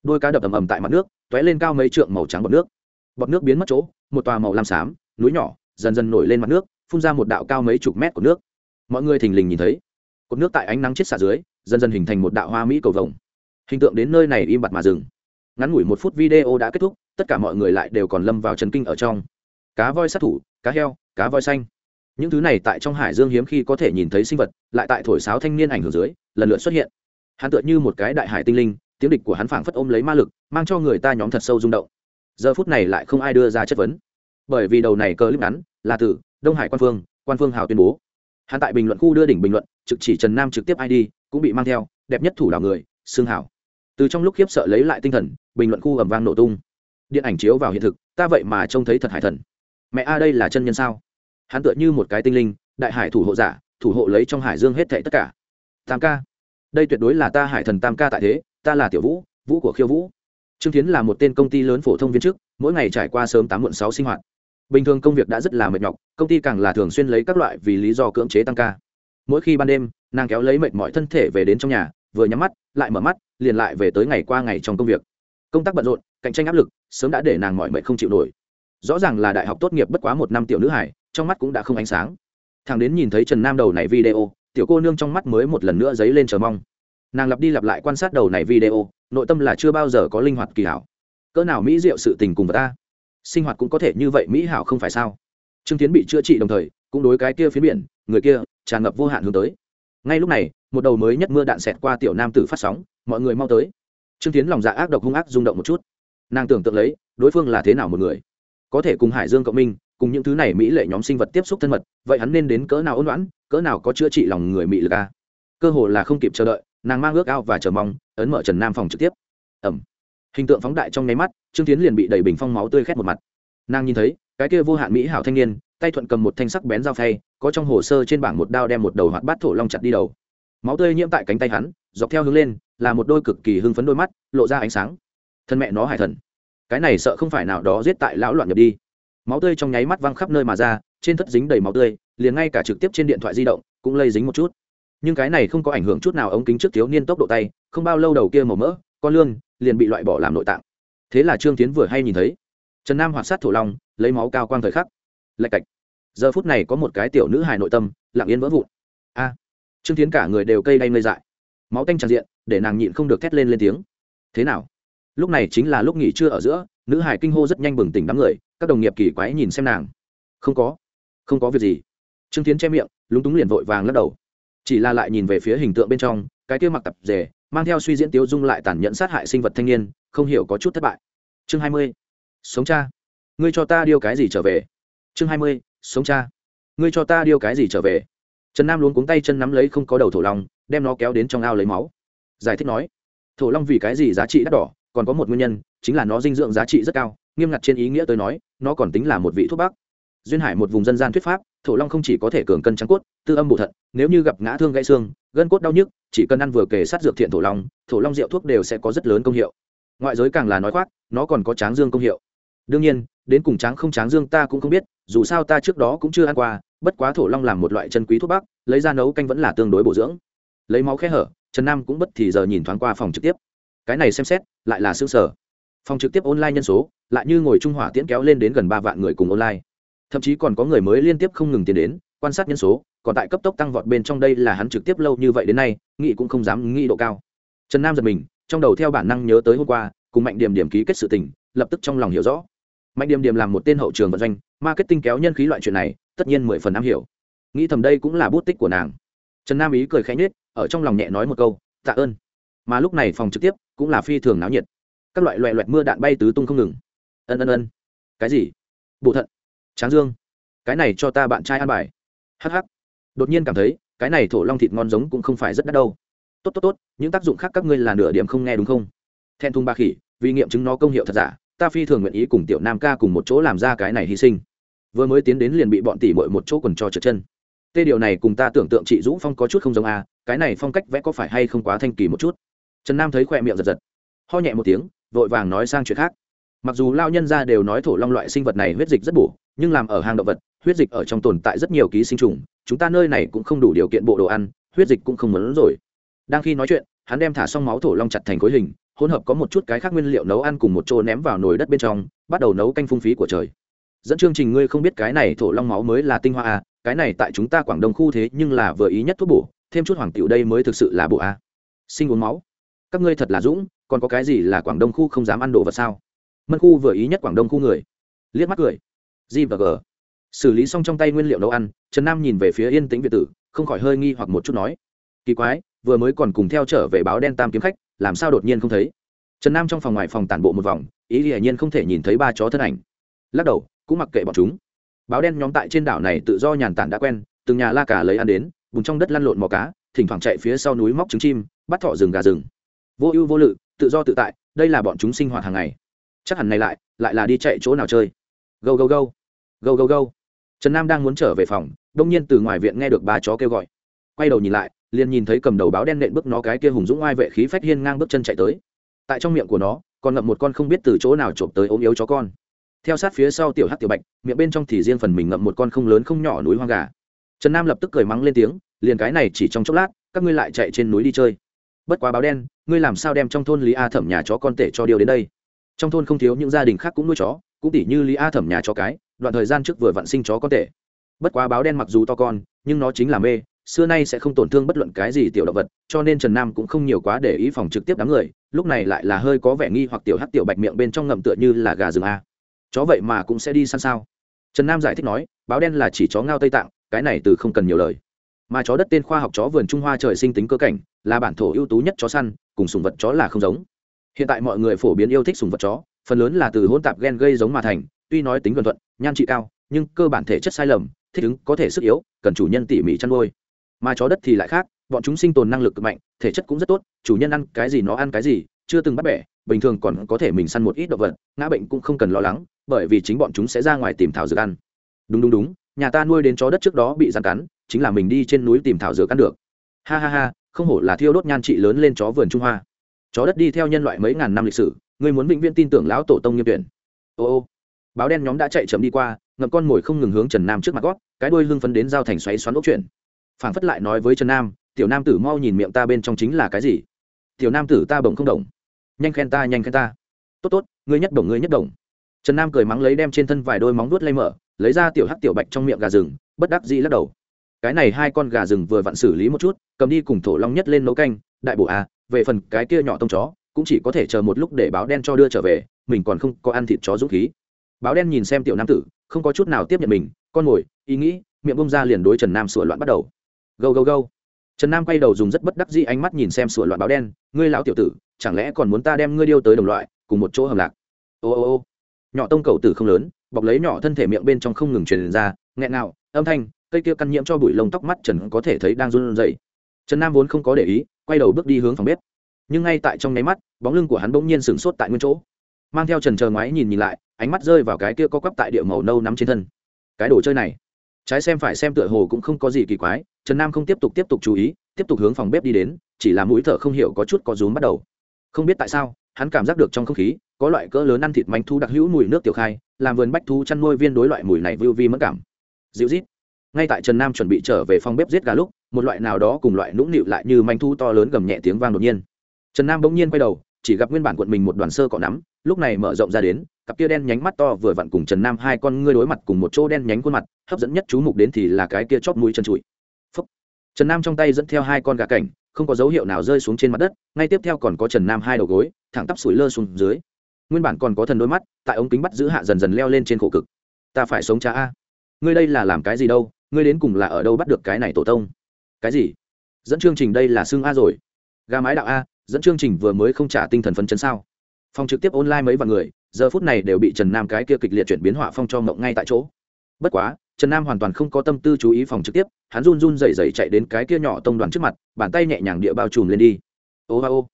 Đuôi cá đập ầm ầm tại mặt nước t ó é lên cao mấy trượng màu trắng bọt nước bọt nước biến mất chỗ, một tòa màu lam xám, núi nhỏ, dần dần nổi lên mặt nước, phun ra một đạo cao mấy chục mét của nước. Mọi người thình lình nhìn thấy, cột nước tại ánh nắng chết xả dưới, dần dần hình thành một đạo hoa mỹ cầu vồng. Hình tượng đến nơi này im bặt mà dừng. Ngắn ngủi một phút video đã kết thúc, tất cả mọi người lại đều còn lâm vào trần kinh ở trong. Cá voi sát thủ, cá heo, cá voi xanh. Những thứ này tại trong hải dương hiếm khi có thể nhìn thấy sinh vật, lại tại thổi sáo thanh niên ảnh hưởng dưới, lần lượt xuất hiện. Hắn tựa như một cái đại hải tinh linh, tiếng địch của hắn phảng phất ôm lấy ma lực, mang cho người ta nhóm thật sâu rung động giờ phút này lại không ai đưa ra chất vấn. Bởi vì đầu này clip ngắn là từ đông hải quan phương quan phương hào tuyên bố. Hắn tại bình luận khu đưa đỉnh bình luận, trực chỉ trần nam trực tiếp id cũng bị mang theo, đẹp nhất thủ đảo người xương hảo. Từ trong lúc khiếp sợ lấy lại tinh thần, bình luận khu ầm vang nổ tung. Điện ảnh chiếu vào hiện thực, ta vậy mà trông thấy thật hải thần. Mẹ a, đây là chân nhân sao? Hắn tựa như một cái tinh linh, đại hải thủ hộ giả, thủ hộ lấy trong hải dương hết thệ tất cả. Tam ca, đây tuyệt đối là ta hải thần tam ca tại thế, ta là tiểu vũ vũ của khiêu vũ trương tiến là một tên công ty lớn phổ thông viên chức, mỗi ngày trải qua sớm tám muộn sáu sinh hoạt. Bình thường công việc đã rất là mệt nhọc, công ty càng là thường xuyên lấy các loại vì lý do cưỡng chế tăng ca. Mỗi khi ban đêm, nàng kéo lấy mệt mỏi thân thể về đến trong nhà, vừa nhắm mắt, lại mở mắt, liền lại về tới ngày qua ngày trong công việc. Công tác bận rộn, cạnh tranh áp lực, sớm đã để nàng mỏi mệt không chịu nổi. Rõ ràng là đại học tốt nghiệp bất quá một năm tiểu nữ hải trong mắt cũng đã không ánh sáng. Thằng đến nhìn thấy trần nam đầu này video, tiểu cô nương trong mắt mới một lần nữa dấy lên chờ mong nàng lặp đi lặp lại quan sát đầu này video, nội tâm là chưa bao giờ có linh hoạt kỳ hảo. Cỡ nào mỹ diệu sự tình cùng với ta, sinh hoạt cũng có thể như vậy mỹ hảo không phải sao? Trương tiến bị chữa trị đồng thời, cũng đối cái kia phía biển, người kia, tràn ngập vô hạn hướng tới. Ngay lúc này, một đầu mới nhất mưa đạn xẹt qua tiểu nam tử phát sóng, mọi người mau tới. Trương tiến lòng dạ ác độc hung ác rung động một chút. Nàng tưởng tượng lấy, đối phương là thế nào một người? Có thể cùng hải dương cộng minh, cùng những thứ này mỹ lệ nhóm sinh vật tiếp xúc thân mật, vậy hắn nên đến cỡ nào ôn loãn cỡ nào có chữa trị lòng người mỹ lực a cơ hồ là không kịp chờ đợi nàng mang ước ao và chờ mong, ấn mở trần nam phòng trực tiếp. Ẩm. Hình tượng phóng đại trong nháy mắt, trương tiến liền bị đẩy bình phong máu tươi khét một mặt. Nàng nhìn thấy, cái kia vô hạn mỹ hảo thanh niên, tay thuận cầm một thanh sắc bén dao phay, có trong hồ sơ trên bảng một đao đem một đầu hoạt bát thổ long chặt đi đầu. Máu tươi nhiễm tại cánh tay hắn, dọc theo hướng lên, là một đôi cực kỳ hưng phấn đôi mắt, lộ ra ánh sáng. Thân mẹ nó hải thần. Cái này sợ không phải nào đó giết tại lão loạn nhập đi. Máu tươi trong nháy mắt văng khắp nơi mà ra, trên thất dính đầy máu tươi, liền ngay cả trực tiếp trên điện thoại di động cũng lây dính một chút nhưng cái này không có ảnh hưởng chút nào ống kính trước thiếu niên tốc độ tay, không bao lâu đầu kia màu mỡ, con lương liền bị loại bỏ làm nội tạng. Thế là trương tiến vừa hay nhìn thấy, trần nam hoạt sát thổ long, lấy máu cao quang thời khắc. Lạch cạch. Giờ phút này có một cái tiểu nữ hài nội tâm, lặng yên vỡ vụn. A! Trương tiến cả người đều cây đay ngây dại. Máu tanh tràn diện, để nàng nhịn không được thét lên lên tiếng. Thế nào? Lúc này chính là lúc nghỉ trưa ở giữa, nữ hải kinh hô rất nhanh bừng tỉnh đám người, các đồng nghiệp kỳ quái nhìn xem nàng. Không có. Không có việc gì. Trương tiến che miệng, lúng túng liền vội vàng lắc đầu chỉ là lại nhìn về phía hình tượng bên trong, cái kia mặc tập rể, mang theo suy diễn tiếu dung lại tàn nhẫn sát hại sinh vật thanh niên, không hiểu có chút thất bại. Chương hai mươi, sống cha. Ngươi cho ta điêu cái gì trở về? Chương hai mươi, sống cha. Ngươi cho ta điêu cái gì trở về? Trần nam luôn cuống tay chân nắm lấy không có đầu thổ long, đem nó kéo đến trong ao lấy máu. Giải thích nói, thổ long vì cái gì giá trị đắt đỏ, còn có một nguyên nhân, chính là nó dinh dưỡng giá trị rất cao, nghiêm ngặt trên ý nghĩa tôi nói, nó còn tính là một vị thuốc bắc. Duyên hải một vùng dân gian thuyết pháp thổ long không chỉ có thể cường cân trắng cốt, tư âm bổ thận, nếu như gặp ngã thương gãy xương, gân cốt đau nhức, chỉ cần ăn vừa kề sát dược thiện thổ long thổ long rượu thuốc đều sẽ có rất lớn công hiệu. Ngoại giới càng là nói khoác, nó còn có tráng dương công hiệu. Đương nhiên, đến cùng tráng không tráng dương ta cũng không biết, dù sao ta trước đó cũng chưa ăn qua, bất quá thổ long làm một loại chân quý thuốc bắc, lấy ra nấu canh vẫn là tương đối bổ dưỡng. Lấy máu khe hở, trần nam cũng bất thì giờ nhìn thoáng qua phòng trực tiếp. Cái này xem xét, lại là xương sở. Phòng trực tiếp online nhân số, lại như ngồi trung hỏa tiễn kéo lên đến gần ba vạn người cùng online thậm chí còn có người mới liên tiếp không ngừng tiến đến, quan sát nhân số, còn tại cấp tốc tăng vọt bên trong đây là hắn trực tiếp lâu như vậy đến nay nghị cũng không dám nghĩ độ cao. Trần nam giật mình, trong đầu theo bản năng nhớ tới hôm qua, cùng mạnh điểm điểm ký kết sự tình, lập tức trong lòng hiểu rõ. Mạnh điểm điểm làm một tên hậu trường vận doanh, marketing kéo nhân khí loại chuyện này, tất nhiên mười phần am hiểu. Nghĩ thầm đây cũng là bút tích của nàng. Trần nam ý cười khẽ nhết ở trong lòng nhẹ nói một câu, tạ ơn. Mà lúc này phòng trực tiếp cũng là phi thường náo nhiệt. Các loại loại loẹt mưa đạn bay tứ tung không ngừng. Ân ân ân. Cái gì? Bộ thận tráng dương cái này cho ta bạn trai ăn bài. Hh đột nhiên cảm thấy cái này thổ long thịt ngon giống cũng không phải rất đắt đâu. Tốt tốt tốt những tác dụng khác các ngươi là nửa điểm không nghe đúng không? Thẹn thùng ba khỉ vì nghiệm chứng nó công hiệu thật giả ta phi thường nguyện ý cùng tiểu nam ca cùng một chỗ làm ra cái này hy sinh. Vừa mới tiến đến liền bị bọn tỷ mội một chỗ quần cho trượt chân. Tê điều này cùng ta tưởng tượng chị dũ phong có chút không giống à, cái này phong cách vẽ có phải hay không quá thanh kỳ một chút? Trần nam thấy khỏe miệng giật giật ho nhẹ một tiếng vội vàng nói sang chuyện khác. Mặc dù lao nhân ra đều nói thổ long loại sinh vật này huyết dịch rất bổ nhưng làm ở hang động vật, huyết dịch ở trong tồn tại rất nhiều ký sinh trùng, chúng ta nơi này cũng không đủ điều kiện bộ đồ ăn, huyết dịch cũng không muốn rồi. Đang khi nói chuyện, hắn đem thả xong máu thổ long chặt thành khối hình, hỗn hợp có một chút cái khác nguyên liệu nấu ăn cùng một chỗ ném vào nồi đất bên trong, bắt đầu nấu canh phung phí của trời. Dẫn chương trình ngươi không biết cái này thổ long máu mới là tinh hoa à cái này tại chúng ta quảng đông khu thế nhưng là vừa ý nhất thuốc bổ, thêm chút hoàng tiểu đây mới thực sự là bộ à. Sinh uống máu. Các ngươi thật là dũng, còn có cái gì là quảng đông khu không dám ăn đồ vật sao? Mân khu vừa ý nhất quảng đông khu người. Liếc mắt cười g và g. Xử lý xong trong tay nguyên liệu nấu ăn, trần nam nhìn về phía yên tĩnh việt tử, không khỏi hơi nghi hoặc một chút nói. Kỳ quái, vừa mới còn cùng theo trở về báo đen tam kiếm khách, làm sao đột nhiên không thấy? Trần nam trong phòng ngoài phòng tản bộ một vòng, ý hiển nhiên không thể nhìn thấy ba chó thân ảnh. Lắc đầu, cũng mặc kệ bọn chúng. Báo đen nhóm tại trên đảo này tự do nhàn tản đã quen, từng nhà la cả lấy ăn đến, bùn trong đất lăn lộn mò cá, thỉnh thoảng chạy phía sau núi móc trứng chim, bắt thọ rừng gà rừng. Vô ưu vô lự, tự do tự tại, đây là bọn chúng sinh hoạt hàng ngày. Chắc hẳn này lại lại là đi chạy chỗ nào chơi. Go go go go go go trần nam đang muốn trở về phòng, đông nhiên từ ngoài viện nghe được ba chó kêu gọi. Quay đầu nhìn lại, liền nhìn thấy cầm đầu báo đen nện bước nó cái kia hùng dũng oai vệ khí phách hiên ngang bước chân chạy tới. Tại trong miệng của nó, còn ngậm một con không biết từ chỗ nào trộm tới ốm yếu chó con. Theo sát phía sau tiểu hắc tiểu bạch, miệng bên trong thì riêng phần mình ngậm một con không lớn không nhỏ núi hoang gà. Trần nam lập tức cười mắng lên tiếng, liền cái này chỉ trong chốc lát, các ngươi lại chạy trên núi đi chơi. Bất quá báo đen, ngươi làm sao đem trong thôn lý a thẩm nhà chó con tể cho điều đến đây? Trong thôn không thiếu những gia đình khác cũng nuôi chó, cũng tỉ như lý a thẩm nhà chó cái đoạn thời gian trước vừa vặn sinh chó con tể. Bất quá báo đen mặc dù to con, nhưng nó chính là mê, xưa nay sẽ không tổn thương bất luận cái gì tiểu động vật, cho nên trần nam cũng không nhiều quá để ý phòng trực tiếp đám người, lúc này lại là hơi có vẻ nghi hoặc tiểu hắc tiểu bạch miệng bên trong ngậm tựa như là gà rừng a. Chó vậy mà cũng sẽ đi săn sao? Trần nam giải thích nói, báo đen là chỉ chó ngao tây tạng, cái này từ không cần nhiều lời. Mà chó đất tên khoa học chó vườn trung hoa trời sinh tính cơ cảnh, là bản thổ ưu tú nhất chó săn, cùng sùng vật chó là không giống. Hiện tại mọi người phổ biến yêu thích sùng vật chó, phần lớn là từ hôn tạp gen gây giống mà thành, tuy nói tính gần thuận nhan trị cao, nhưng cơ bản thể chất sai lầm, thích ứng có thể sức yếu, cần chủ nhân tỉ mỉ chăn nuôi. Mà chó đất thì lại khác, bọn chúng sinh tồn năng lực cực mạnh, thể chất cũng rất tốt, chủ nhân ăn cái gì nó ăn cái gì, chưa từng bắt bẻ, bình thường còn có thể mình săn một ít động vật, ngã bệnh cũng không cần lo lắng, bởi vì chính bọn chúng sẽ ra ngoài tìm thảo dược ăn. Đúng đúng đúng, nhà ta nuôi đến chó đất trước đó bị rắn cắn, chính là mình đi trên núi tìm thảo dược ăn được. Ha ha ha, không hổ là thiêu đốt nhan trị lớn lên chó vườn trung hoa. Chó đất đi theo nhân loại mấy ngàn năm lịch sử người muốn vĩnh viễn tin tưởng lão tổ tông nghiêm tuyển. Ô ô báo đen nhóm đã chạy chậm đi qua, ngậm con mồi không ngừng hướng trần nam trước mặt gót, cái đuôi lưng phấn đến giao thành xoáy xoắn ốc chuyển. Phảng phất lại nói với trần nam, tiểu nam tử mau nhìn miệng ta bên trong chính là cái gì? Tiểu nam tử ta bồng không đồng nhanh khen ta, nhanh khen ta. Tốt tốt, ngươi nhất đồng ngươi nhất đồng trần nam cười mắng lấy đem trên thân vài đôi móng vuốt lay mở, lấy ra tiểu hắc tiểu bạch trong miệng gà rừng, bất đắc dĩ lắc đầu. Cái này hai con gà rừng vừa vặn xử lý một chút, cầm đi cùng thổ long nhất lên nấu canh, đại bộ à về phần cái kia nhỏ tông chó, cũng chỉ có thể chờ một lúc để báo đen cho đưa trở về, mình còn không có ăn thịt chó dũng khí báo đen nhìn xem tiểu nam tử, không có chút nào tiếp nhận mình, con mồi ý nghĩ, miệng bông ra liền đối trần nam sửa loạn bắt đầu. Gâu gâu gâu. Trần nam quay đầu dùng rất bất đắc dĩ ánh mắt nhìn xem sửa loạn báo đen, ngươi lão tiểu tử, chẳng lẽ còn muốn ta đem ngươi điêu tới đồng loại, cùng một chỗ hầm lạc? Ô ô ô. Nhỏ tông cầu tử không lớn, bọc lấy nhỏ thân thể miệng bên trong không ngừng truyền ra, nghẹn nào âm thanh, cây kia căn nhiễm cho bụi lông tóc mắt trần có thể thấy đang run rẩy. Trần nam vốn không có để ý, quay đầu bước đi hướng phòng bếp. Nhưng ngay tại trong nháy mắt, bóng lưng của hắn bỗng nhiên sửng sốt tại nguyên chỗ. Mang theo trần chờ ngoái nhìn nhìn lại ánh mắt rơi vào cái kia có quắp tại địa màu nâu nắm trên thân. Cái đồ chơi này, trái xem phải xem tựa hồ cũng không có gì kỳ quái, trần nam không tiếp tục tiếp tục chú ý, tiếp tục hướng phòng bếp đi đến, chỉ là mũi thở không hiểu có chút có rúm bắt đầu. Không biết tại sao, hắn cảm giác được trong không khí, có loại cỡ lớn ăn thịt manh thu đặc hữu mùi nước tiểu khai, làm vườn bách thu chăn nuôi viên đối loại mùi này vưu vi mất cảm. Dịu rít ngay tại trần nam chuẩn bị trở về phòng bếp giết gà lúc, một loại nào đó cùng loại nũng nịu lại như manh thu to lớn gầm nhẹ tiếng vang đột nhiên. Trần nam bỗng nhiên quay đầu, chỉ gặp nguyên bản quận mình một đoàn sơ cọ nắm lúc này mở rộng ra đến, cặp kia đen nhánh mắt to vừa vặn cùng trần nam hai con ngươi đối mặt cùng một chỗ đen nhánh khuôn mặt, hấp dẫn nhất chú mục đến thì là cái kia chóp mũi chân trụi. Phúc. trần nam trong tay dẫn theo hai con gà cảnh, không có dấu hiệu nào rơi xuống trên mặt đất, ngay tiếp theo còn có trần nam hai đầu gối, thẳng tắp sủi lơ xuống dưới. Nguyên bản còn có thần đôi mắt, tại ống kính bắt giữ hạ dần dần leo lên trên khổ cực. Ta phải sống cha a. Ngươi đây là làm cái gì đâu, ngươi đến cùng là ở đâu bắt được cái này tổ tông? Cái gì? Dẫn chương trình đây là xương a rồi. Gà mái đạo a, dẫn chương trình vừa mới không trả tinh thần phấn chấn sao? Phòng trực tiếp online mấy vạn người, giờ phút này đều bị trần nam cái kia kịch liệt chuyển biến họa phong cho mộng ngay tại chỗ. Bất quá, trần nam hoàn toàn không có tâm tư chú ý phòng trực tiếp, hắn run run rẩy rẩy chạy đến cái kia nhỏ tông đoàn trước mặt, bàn tay nhẹ nhàng địa bao trùm lên đi. Ô ha ô.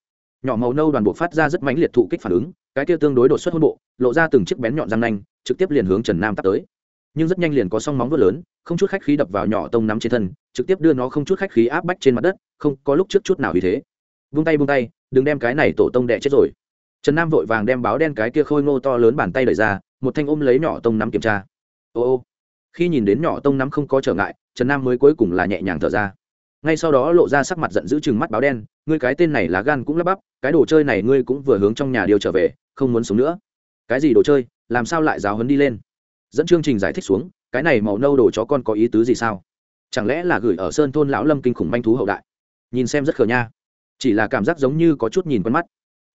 Nhỏ màu nâu đoàn bộ phát ra rất mãnh liệt thụ kích phản ứng, cái kia tương đối đột xuất hôn bộ, lộ ra từng chiếc bén nhọn răng nanh, trực tiếp liền hướng trần nam tắt tới. Nhưng rất nhanh liền có song móng vuốt lớn, không chút khách khí đập vào nhỏ tông nắm trên thân, trực tiếp đưa nó không chút khách khí áp bách trên mặt đất, không có lúc trước chút nào vì thế. Vung tay vung tay, đừng đem cái này tổ tông đẻ chết rồi trần nam vội vàng đem báo đen cái kia khôi ngô to lớn bàn tay đẩy ra, một thanh ôm lấy nhỏ tông nắm kiểm tra. Ô ô. Khi nhìn đến nhỏ tông nắm không có trở ngại, trần nam mới cuối cùng là nhẹ nhàng thở ra. Ngay sau đó lộ ra sắc mặt giận dữ chừng mắt báo đen, ngươi cái tên này là gan cũng lắp bắp, cái đồ chơi này ngươi cũng vừa hướng trong nhà điều trở về, không muốn sống nữa. Cái gì đồ chơi? Làm sao lại giáo hấn đi lên? Dẫn chương trình giải thích xuống, cái này màu nâu đồ chó con có ý tứ gì sao? Chẳng lẽ là gửi ở sơn thôn lão lâm kinh khủng manh thú hậu đại? Nhìn xem rất khờ nha. Chỉ là cảm giác giống như có chút nhìn quen mắt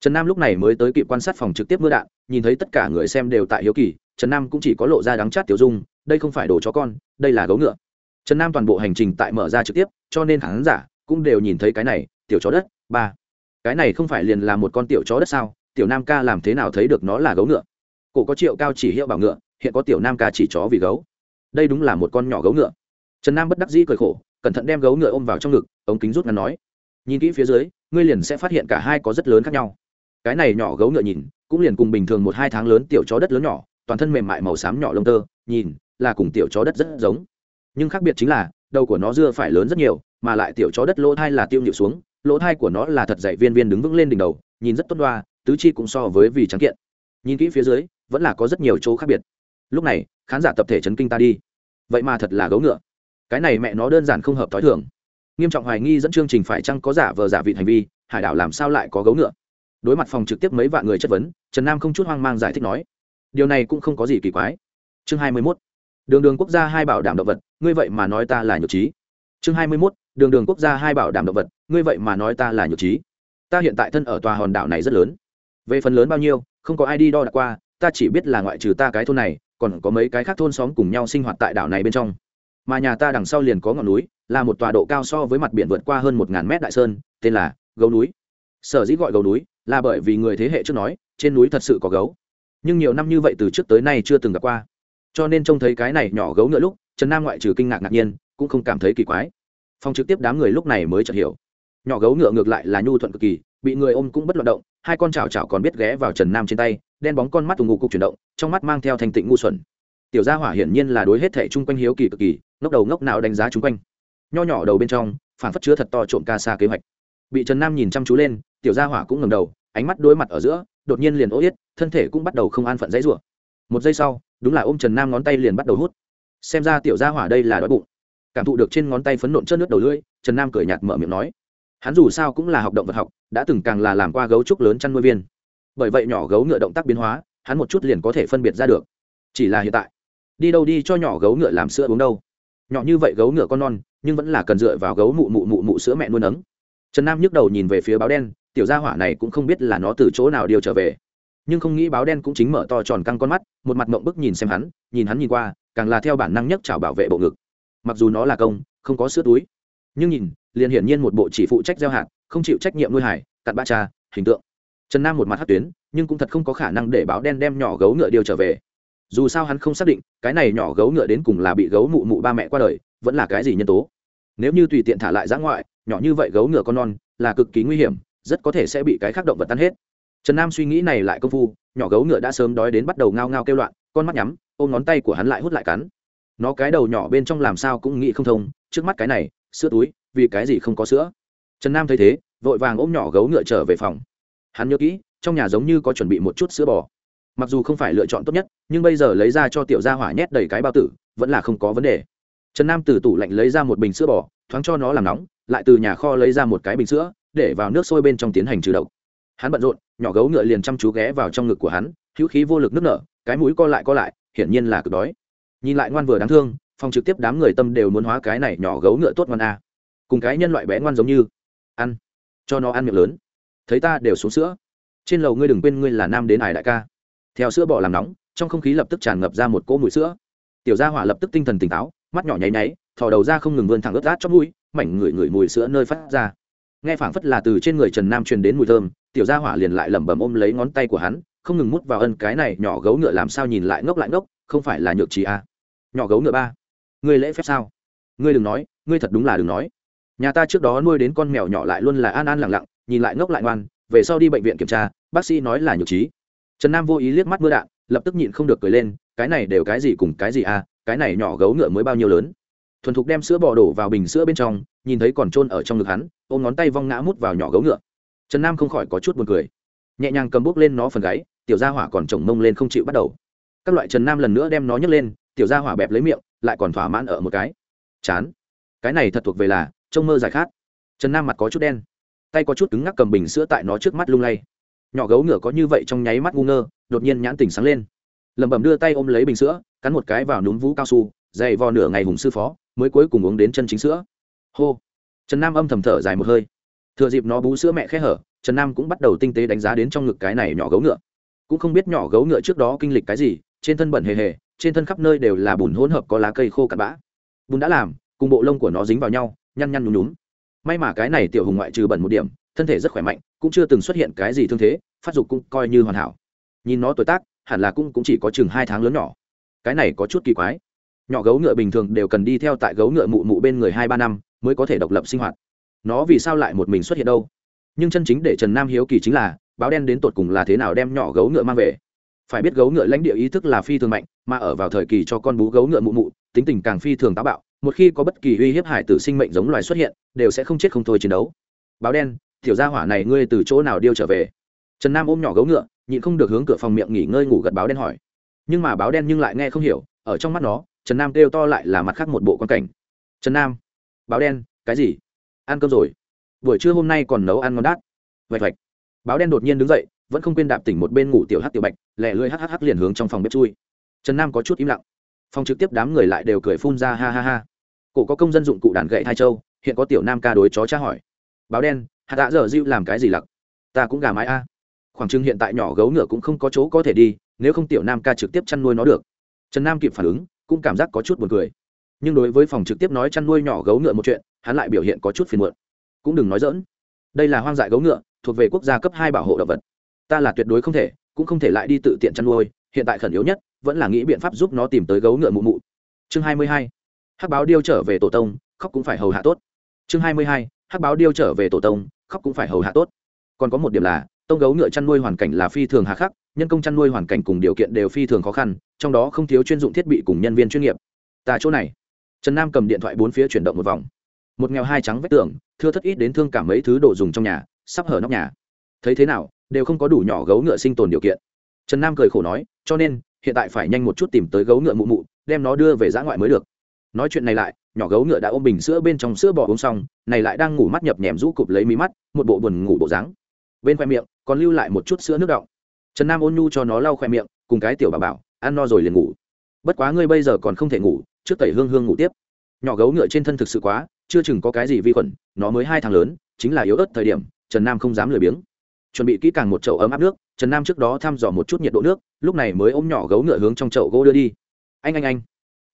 trần nam lúc này mới tới kịp quan sát phòng trực tiếp mưa đạn, nhìn thấy tất cả người xem đều tại hiếu kỳ, trần nam cũng chỉ có lộ ra đắng chát tiểu dung, đây không phải đồ chó con, đây là gấu ngựa. Trần nam toàn bộ hành trình tại mở ra trực tiếp, cho nên khán giả cũng đều nhìn thấy cái này, tiểu chó đất, ba. Cái này không phải liền là một con tiểu chó đất sao, tiểu nam ca làm thế nào thấy được nó là gấu ngựa? Cổ có triệu cao chỉ hiệu bảo ngựa, hiện có tiểu nam ca chỉ chó vì gấu. Đây đúng là một con nhỏ gấu ngựa. Trần nam bất đắc dĩ cười khổ, cẩn thận đem gấu ngựa ôm vào trong ngực, ống kính rút ngắn nói, nhìn kỹ phía dưới, ngươi liền sẽ phát hiện cả hai có rất lớn khác nhau cái này nhỏ gấu ngựa nhìn, cũng liền cùng bình thường một hai tháng lớn tiểu chó đất lớn nhỏ, toàn thân mềm mại màu xám nhỏ lông tơ, nhìn, là cùng tiểu chó đất rất giống. Nhưng khác biệt chính là, đầu của nó dưa phải lớn rất nhiều, mà lại tiểu chó đất lỗ thai là tiêu nhịu xuống, lỗ thai của nó là thật dạy viên viên đứng vững lên đỉnh đầu, nhìn rất tốt đoa, tứ chi cũng so với vì trắng kiện. Nhìn kỹ phía dưới, vẫn là có rất nhiều chỗ khác biệt. Lúc này, khán giả tập thể chấn kinh ta đi. Vậy mà thật là gấu ngựa. Cái này mẹ nó đơn giản không hợp t h ó i thường. Nghiêm trọng hoài nghi dẫn chương trình phải chăng có giả vờ giả vị hành vi, hải đảo làm sao lại có gấu ngựa? Đối mặt phòng trực tiếp mấy vạn người chất vấn, trần nam không chút hoang mang giải thích nói, điều này cũng không có gì kỳ quái. Chương hai mươi mốt, đường đường quốc gia hai bảo đảm động vật, ngươi vậy mà nói ta là nhược trí. Chương hai mươi mốt, đường đường quốc gia hai bảo đảm động vật, ngươi vậy mà nói ta là nhược trí. Ta hiện tại thân ở tòa hòn đảo này rất lớn. Về phần lớn bao nhiêu, không có ai đi đo đạc qua, ta chỉ biết là ngoại trừ ta cái thôn này, còn có mấy cái khác thôn xóm cùng nhau sinh hoạt tại đảo này bên trong. Mà nhà ta đằng sau liền có ngọn núi, là một tòa độ cao so với mặt biển vượt qua hơn một ngàn mét đại sơn, tên là gấu núi. Sở dĩ gọi gấu núi là bởi vì người thế hệ trước nói, trên núi thật sự có gấu. Nhưng nhiều năm như vậy từ trước tới nay chưa từng gặp qua. Cho nên trông thấy cái này nhỏ gấu ngựa lúc, trần nam ngoại trừ kinh ngạc ngạc nhiên, cũng không cảm thấy kỳ quái. Phong trực tiếp đám người lúc này mới chợt hiểu. Nhỏ gấu ngựa ngược lại là nhu thuận cực kỳ, bị người ôm cũng bất loạn động, hai con chảo chảo còn biết ghé vào trần nam trên tay, đen bóng con mắt ù ngụ cục chuyển động, trong mắt mang theo thành tịnh ngu xuẩn. Tiểu gia hỏa hiển nhiên là đối hết thể chung quanh hiếu kỳ cực kỳ ngốc đầu ngốc nào đánh giá chung quanh. Nho nhỏ đầu bên trong phản phất chứa thật to trộm ca xa kế hoạch bị trần nam nhìn chăm chú lên, tiểu gia hỏa cũng ngầm đầu, ánh mắt đối mặt ở giữa, đột nhiên liền ô yết, thân thể cũng bắt đầu không an phận dãy rủa. Một giây sau, đúng là ôm trần nam ngón tay liền bắt đầu hút. Xem ra tiểu gia hỏa đây là đói bụng. Cảm thụ được trên ngón tay phấn nộn chớt nước đầu lưỡi, trần nam cười nhạt mở miệng nói. Hắn dù sao cũng là học động vật học, đã từng càng là làm qua gấu trúc lớn chăn nuôi viên. Bởi vậy nhỏ gấu ngựa động tác biến hóa, hắn một chút liền có thể phân biệt ra được. Chỉ là hiện tại, đi đâu đi cho nhỏ gấu ngựa làm sữa uống đâu. Nhỏ như vậy gấu ngựa con non, nhưng vẫn là cần dựa vào gấu mụ mụ mụ mụ sữa mẹ nuôi nấng trần nam nhức đầu nhìn về phía báo đen, tiểu gia hỏa này cũng không biết là nó từ chỗ nào điều trở về. Nhưng không nghĩ báo đen cũng chính mở to tròn căng con mắt, một mặt mộng bức nhìn xem hắn, nhìn hắn nhìn qua, càng là theo bản năng nhất chảo bảo vệ bộ ngực. Mặc dù nó là công, không có sữa túi, nhưng nhìn, liền hiển nhiên một bộ chỉ phụ trách gieo hạt, không chịu trách nhiệm nuôi hải, cặn ba cha, hình tượng. Trần nam một mặt hát tuyến, nhưng cũng thật không có khả năng để báo đen đem nhỏ gấu ngựa điều trở về. Dù sao hắn không xác định, cái này nhỏ gấu ngựa đến cùng là bị gấu mụ mụ ba mẹ qua đời, vẫn là cái gì nhân tố. Nếu như tùy tiện thả lại giã ngoại nhỏ như vậy gấu ngựa con non là cực kỳ nguy hiểm, rất có thể sẽ bị cái khác động vật tan hết. Trần nam suy nghĩ này lại công phu, nhỏ gấu ngựa đã sớm đói đến bắt đầu ngao ngao kêu loạn, con mắt nhắm, ôm ngón tay của hắn lại hút lại cắn. Nó cái đầu nhỏ bên trong làm sao cũng nghĩ không thông, trước mắt cái này, sữa túi, vì cái gì không có sữa? Trần nam thấy thế, vội vàng ôm nhỏ gấu ngựa trở về phòng. Hắn nhớ kỹ, trong nhà giống như có chuẩn bị một chút sữa bò. Mặc dù không phải lựa chọn tốt nhất, nhưng bây giờ lấy ra cho tiểu gia hỏa nhét đầy cái bao tử, vẫn là không có vấn đề. Trần nam từ tủ lạnh lấy ra một bình sữa bò thoáng cho nó làm nóng, lại từ nhà kho lấy ra một cái bình sữa, để vào nước sôi bên trong tiến hành trừ độc. Hắn bận rộn, nhỏ gấu ngựa liền chăm chú ghé vào trong ngực của hắn, hữu khí vô lực nước nở, cái mũi co lại co lại, hiển nhiên là cực đói. Nhìn lại ngoan vừa đáng thương, phòng trực tiếp đám người tâm đều muốn hóa cái này nhỏ gấu ngựa tốt ngoan a. Cùng cái nhân loại bé ngoan giống như. Ăn. Cho nó ăn miệng lớn. Thấy ta đều xuống sữa. Trên lầu ngươi đừng quên ngươi là nam đến ải đại ca. Theo sữa bò làm nóng, trong không khí lập tức tràn ngập ra một cỗ mùi sữa. Tiểu gia hỏa lập tức tinh thần tỉnh táo, mắt nhỏ nháy nháy thò đầu ra không ngừng vươn thẳng ướt át chót mũi, mảnh ngửi ngửi mùi sữa nơi phát ra. Nghe phảng phất là từ trên người trần nam truyền đến mùi thơm, tiểu gia hỏa liền lại lẩm bẩm ôm lấy ngón tay của hắn, không ngừng mút vào ân cái này nhỏ gấu ngựa làm sao nhìn lại ngốc lại ngốc, không phải là nhược trí à. nhỏ gấu ngựa ba, ngươi lễ phép sao? Ngươi đừng nói, ngươi thật đúng là đừng nói. Nhà ta trước đó nuôi đến con mèo nhỏ lại luôn là an an lặng lặng, nhìn lại ngốc lại ngoan, về sau đi bệnh viện kiểm tra, bác sĩ nói là nhược trí. Trần nam vô ý liếc mắt mưa đạn, lập tức nhịn không được cười lên, cái này đều cái gì cùng cái gì à cái này nhỏ gấu ngựa mới bao nhiêu lớn? Thuần thục đem sữa bò đổ vào bình sữa bên trong, nhìn thấy còn trôn ở trong ngực hắn, ôm ngón tay vong ngã mút vào nhỏ gấu ngựa. Trần nam không khỏi có chút buồn cười. Nhẹ nhàng cầm bút lên nó phần gáy, tiểu gia hỏa còn trồng mông lên không chịu bắt đầu. Các loại trần nam lần nữa đem nó nhấc lên, tiểu gia hỏa bẹp lấy miệng, lại còn thỏa mãn ở một cái. Chán. Cái này thật thuộc về là trông mơ giải khát. Trần nam mặt có chút đen, tay có chút cứng ngắc cầm bình sữa tại nó trước mắt lung lay. Nhỏ gấu ngựa có như vậy trong nháy mắt ngu ngơ, đột nhiên nhãn tỉnh sáng lên. Lẩm bẩm đưa tay ôm lấy bình sữa, cắn một cái vào núm vú cao su dày vò nửa ngày hùng sư phó mới cuối cùng uống đến chân chính sữa. Hô. Trần nam âm thầm thở dài một hơi. Thừa dịp nó bú sữa mẹ khẽ hở trần nam cũng bắt đầu tinh tế đánh giá đến trong ngực cái này nhỏ gấu ngựa. Cũng không biết nhỏ gấu ngựa trước đó kinh lịch cái gì trên thân bẩn hề hề trên thân khắp nơi đều là bùn hỗn hợp có lá cây khô cặn bã. Bùn đã làm cùng bộ lông của nó dính vào nhau nhăn nhăn nhúm nhúm may mà cái này tiểu hùng ngoại trừ bẩn một điểm thân thể rất khỏe mạnh cũng chưa từng xuất hiện cái gì thương thế phát dục cũng coi như hoàn hảo. Nhìn nó tuổi tác hẳn là cũng, cũng chỉ có chừng hai tháng lớn nhỏ. Cái này có chút kỳ quái nhỏ gấu ngựa bình thường đều cần đi theo tại gấu ngựa mụ mụ bên người hai ba năm mới có thể độc lập sinh hoạt. Nó vì sao lại một mình xuất hiện đâu? Nhưng chân chính để trần nam hiếu kỳ chính là, báo đen đến tột cùng là thế nào đem nhỏ gấu ngựa mang về? Phải biết gấu ngựa lãnh địa ý thức là phi thường mạnh, mà ở vào thời kỳ cho con bú gấu ngựa mụ mụ, tính tình càng phi thường táo bạo, một khi có bất kỳ uy hiếp hải tử sinh mệnh giống loài xuất hiện, đều sẽ không chết không thôi chiến đấu. Báo đen, tiểu gia hỏa này ngươi từ chỗ nào điêu trở về? Trần nam ôm nhỏ gấu ngựa, nhịn không được hướng cửa phòng miệng nghỉ ngơi ngủ gật báo đen hỏi. Nhưng mà báo đen nhưng lại nghe không hiểu, ở trong mắt nó trần nam kêu to lại là mặt khác một bộ quan cảnh. Trần nam, báo đen, cái gì? Ăn cơm rồi. Buổi trưa hôm nay còn nấu ăn ngon đát. Vạch vạch. Báo đen đột nhiên đứng dậy, vẫn không quên đạp tỉnh một bên ngủ tiểu hát tiểu bạch lẹ lưỡi hắc liền hướng trong phòng bếp chui. Trần nam có chút im lặng. Phòng trực tiếp đám người lại đều cười phun ra ha ha ha. Cổ có công dân dụng cụ đàn gậy hai châu, hiện có tiểu nam ca đối chó tra hỏi. Báo đen hạt đã giờ diêu làm cái gì lặc? Ta cũng gà mái a. Khoảng chừng hiện tại nhỏ gấu ngựa cũng không có chỗ có thể đi, nếu không tiểu nam ca trực tiếp chăn nuôi nó được. Trần nam kịp phản ứng cũng cảm giác có chút buồn cười. Nhưng đối với phòng trực tiếp nói chăn nuôi nhỏ gấu ngựa một chuyện, hắn lại biểu hiện có chút phiền muộn. Cũng đừng nói dỡn đây là hoang dại gấu ngựa, thuộc về quốc gia cấp hai bảo hộ động vật. Ta là tuyệt đối không thể, cũng không thể lại đi tự tiện chăn nuôi, hiện tại khẩn yếu nhất, vẫn là nghĩ biện pháp giúp nó tìm tới gấu ngựa mụ mụ. Chương hai mươi hai. Hắc báo điêu trở về tổ tông, khóc cũng phải hầu hạ tốt. Chương hai mươi hai. Hắc báo điêu trở về tổ tông, khóc cũng phải hầu hạ tốt. Còn có một điểm là, tông gấu ngựa chăn nuôi hoàn cảnh là phi thường hà khắc nhân công chăn nuôi hoàn cảnh cùng điều kiện đều phi thường khó khăn, trong đó không thiếu chuyên dụng thiết bị cùng nhân viên chuyên nghiệp. Tại chỗ này, trần nam cầm điện thoại bốn phía chuyển động một vòng. Một nghèo hai trắng vách tường, thưa thất ít đến thương cả mấy thứ đồ dùng trong nhà, sắp hở nóc nhà. Thấy thế nào, đều không có đủ nhỏ gấu ngựa sinh tồn điều kiện. Trần nam cười khổ nói, cho nên, hiện tại phải nhanh một chút tìm tới gấu ngựa mụ mụ, đem nó đưa về giã ngoại mới được. Nói chuyện này lại, nhỏ gấu ngựa đã ôm bình sữa bên trong sữa bò uống xong, này lại đang ngủ mắt nhập nhèm rũ cụp lấy mí mắt, một bộ buồn ngủ bộ dáng. Bên khoe miệng, còn lưu lại một chút sữa nước động trần nam ôn nhu cho nó lau khoe miệng, cùng cái tiểu bà bảo, ăn no rồi liền ngủ. Bất quá ngươi bây giờ còn không thể ngủ, trước tẩy hương hương ngủ tiếp. Nhỏ gấu ngựa trên thân thực sự quá, chưa chừng có cái gì vi khuẩn, nó mới hai tháng lớn, chính là yếu ớt thời điểm, trần nam không dám lười biếng. Chuẩn bị kỹ càng một chậu ấm áp nước, trần nam trước đó thăm dò một chút nhiệt độ nước, lúc này mới ôm nhỏ gấu ngựa hướng trong chậu gỗ đưa đi. Anh anh anh.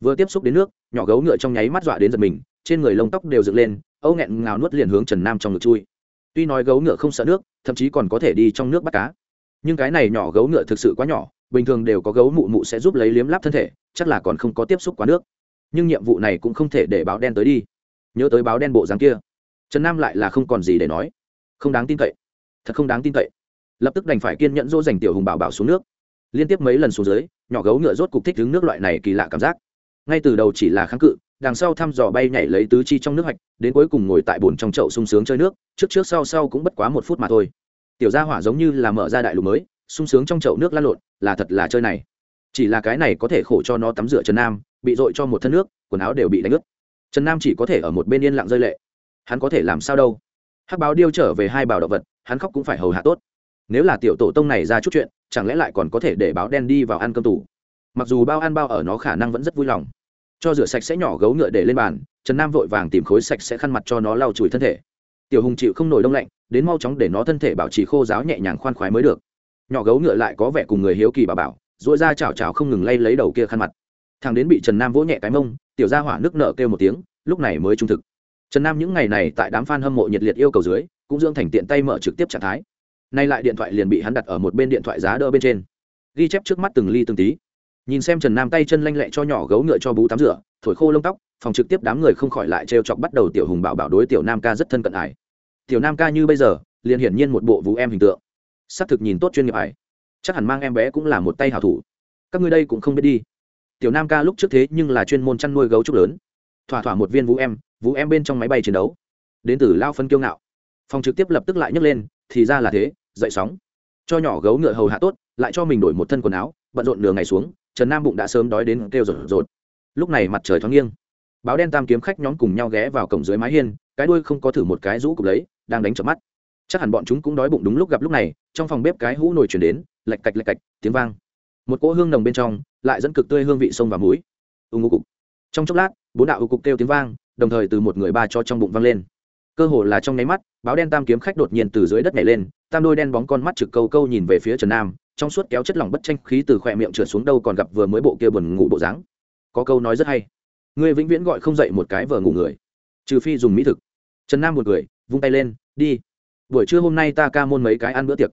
Vừa tiếp xúc đến nước, nhỏ gấu ngựa trong nháy mắt dọa đến giật mình, trên người lông tóc đều dựng lên, âu nghẹn ngào nuốt liền hướng trần nam trong ngực chui. Tuy nói gấu ngựa không sợ nước, thậm chí còn có thể đi trong nước bắt cá nhưng cái này nhỏ gấu ngựa thực sự quá nhỏ, bình thường đều có gấu mụ mụ sẽ giúp lấy liếm láp thân thể, chắc là còn không có tiếp xúc quá nước. Nhưng nhiệm vụ này cũng không thể để báo đen tới đi. Nhớ tới báo đen bộ dáng kia. Trần nam lại là không còn gì để nói. Không đáng tin cậy. Thật không đáng tin cậy. Lập tức đành phải kiên nhẫn dỗ dành tiểu hùng bảo bảo xuống nước. Liên tiếp mấy lần xuống dưới, nhỏ gấu ngựa rốt cục thích đứng nước loại này kỳ lạ cảm giác. Ngay từ đầu chỉ là kháng cự, đằng sau thăm dò bay nhảy lấy tứ chi trong nước hạch đến cuối cùng ngồi tại bồn trong chậu sung sướng chơi nước, trước trước sau sau cũng bất quá một phút mà thôi tiểu gia hỏa giống như là mở ra đại lục mới, sung sướng trong chậu nước lăn lộn, là thật là chơi này. Chỉ là cái này có thể khổ cho nó tắm rửa trần nam, bị dội cho một thân nước, quần áo đều bị đánh ướt. Trần nam chỉ có thể ở một bên yên lặng rơi lệ. Hắn có thể làm sao đâu? Hắc báo điêu trở về hai bảo động vật, hắn khóc cũng phải hầu hạ tốt. Nếu là tiểu tổ tông này ra chút chuyện, chẳng lẽ lại còn có thể để báo đen đi vào ăn cơm tủ? Mặc dù bao ăn bao ở nó khả năng vẫn rất vui lòng. Cho rửa sạch sẽ nhỏ gấu ngựa để lên bàn, trần nam vội vàng tìm khối sạch sẽ khăn mặt cho nó lau chùi thân thể tiểu hùng chịu không nổi đông lạnh, đến mau chóng để nó thân thể bảo trì khô giáo nhẹ nhàng khoan khoái mới được. Nhỏ gấu ngựa lại có vẻ cùng người hiếu kỳ bà bảo dội ra chào chào không ngừng lay lấy đầu kia khăn mặt. Thằng đến bị trần nam vỗ nhẹ cái mông, tiểu ra hỏa nước nợ kêu một tiếng, lúc này mới trung thực. Trần nam những ngày này tại đám f a n hâm mộ nhiệt liệt yêu cầu dưới, cũng dưỡng thành tiện tay mở trực tiếp trạng thái. Nay lại điện thoại liền bị hắn đặt ở một bên điện thoại giá đỡ bên trên. Ghi chép trước mắt từng ly từng tí. Nhìn xem trần nam tay chân lanh lẹ cho nhỏ gấu ngựa cho bú tắm rửa, thổi khô lông tóc, phòng trực tiếp đám người không khỏi lại trêu chọc bắt đầu tiểu hùng bảo bảo đối tiểu nam ca rất thân cận ải tiểu nam ca như bây giờ, liền hiển nhiên một bộ vũ em hình tượng. Xác thực nhìn tốt chuyên nghiệp ải chắc hẳn mang em bé cũng là một tay hảo thủ. Các ngươi đây cũng không biết đi. Tiểu nam ca lúc trước thế nhưng là chuyên môn chăn nuôi gấu trúc lớn. Thỏa thỏa một viên vũ em vũ em bên trong máy bay chiến đấu. Đến từ lao phân kiêu ngạo. Phòng trực tiếp lập tức lại nhấc lên, thì ra là thế, dậy sóng. Cho nhỏ gấu ngựa hầu hạ tốt, lại cho mình đổi một thân quần áo, bận rộn nửa ngày xuống, trần nam bụng đã sớm đói đến kêu rột rột. Lúc này mặt trời thoáng nghiêng báo đen tam kiếm khách nhóm cùng nhau ghé vào cổng dưới mái hiên, cái đuôi không có thử một cái rũ cục lấy, đang đánh chợp mắt. Chắc hẳn bọn chúng cũng đói bụng đúng lúc gặp lúc này, trong phòng bếp cái hũ nồi chuyển đến, lạch cạch lạch cạch, tiếng vang. Một cỗ hương nồng bên trong, lại dẫn cực tươi hương vị sông và mũi. Ù ngô cục. Trong chốc lát, bốn đạo ù cục kêu tiếng vang, đồng thời từ một người ba cho trong bụng vang lên. Cơ hồ là trong nháy mắt, báo đen tam kiếm khách đột nhiên từ dưới đất nhảy lên, tam đôi đen bóng con mắt trực câu câu nhìn về phía trần nam, trong suốt kéo chất lỏng bất tranh khí từ khỏe miệng trượt xuống đâu còn gặp vừa mới bộ kia buồn ngủ bộ dáng. Có câu nói rất hay. Ngươi vĩnh viễn gọi không dậy một cái vờ ngủ người. Trừ phi dùng mỹ thực. Trần nam một người vung tay lên, đi. Buổi trưa hôm nay ta ca môn mấy cái ăn bữa tiệc.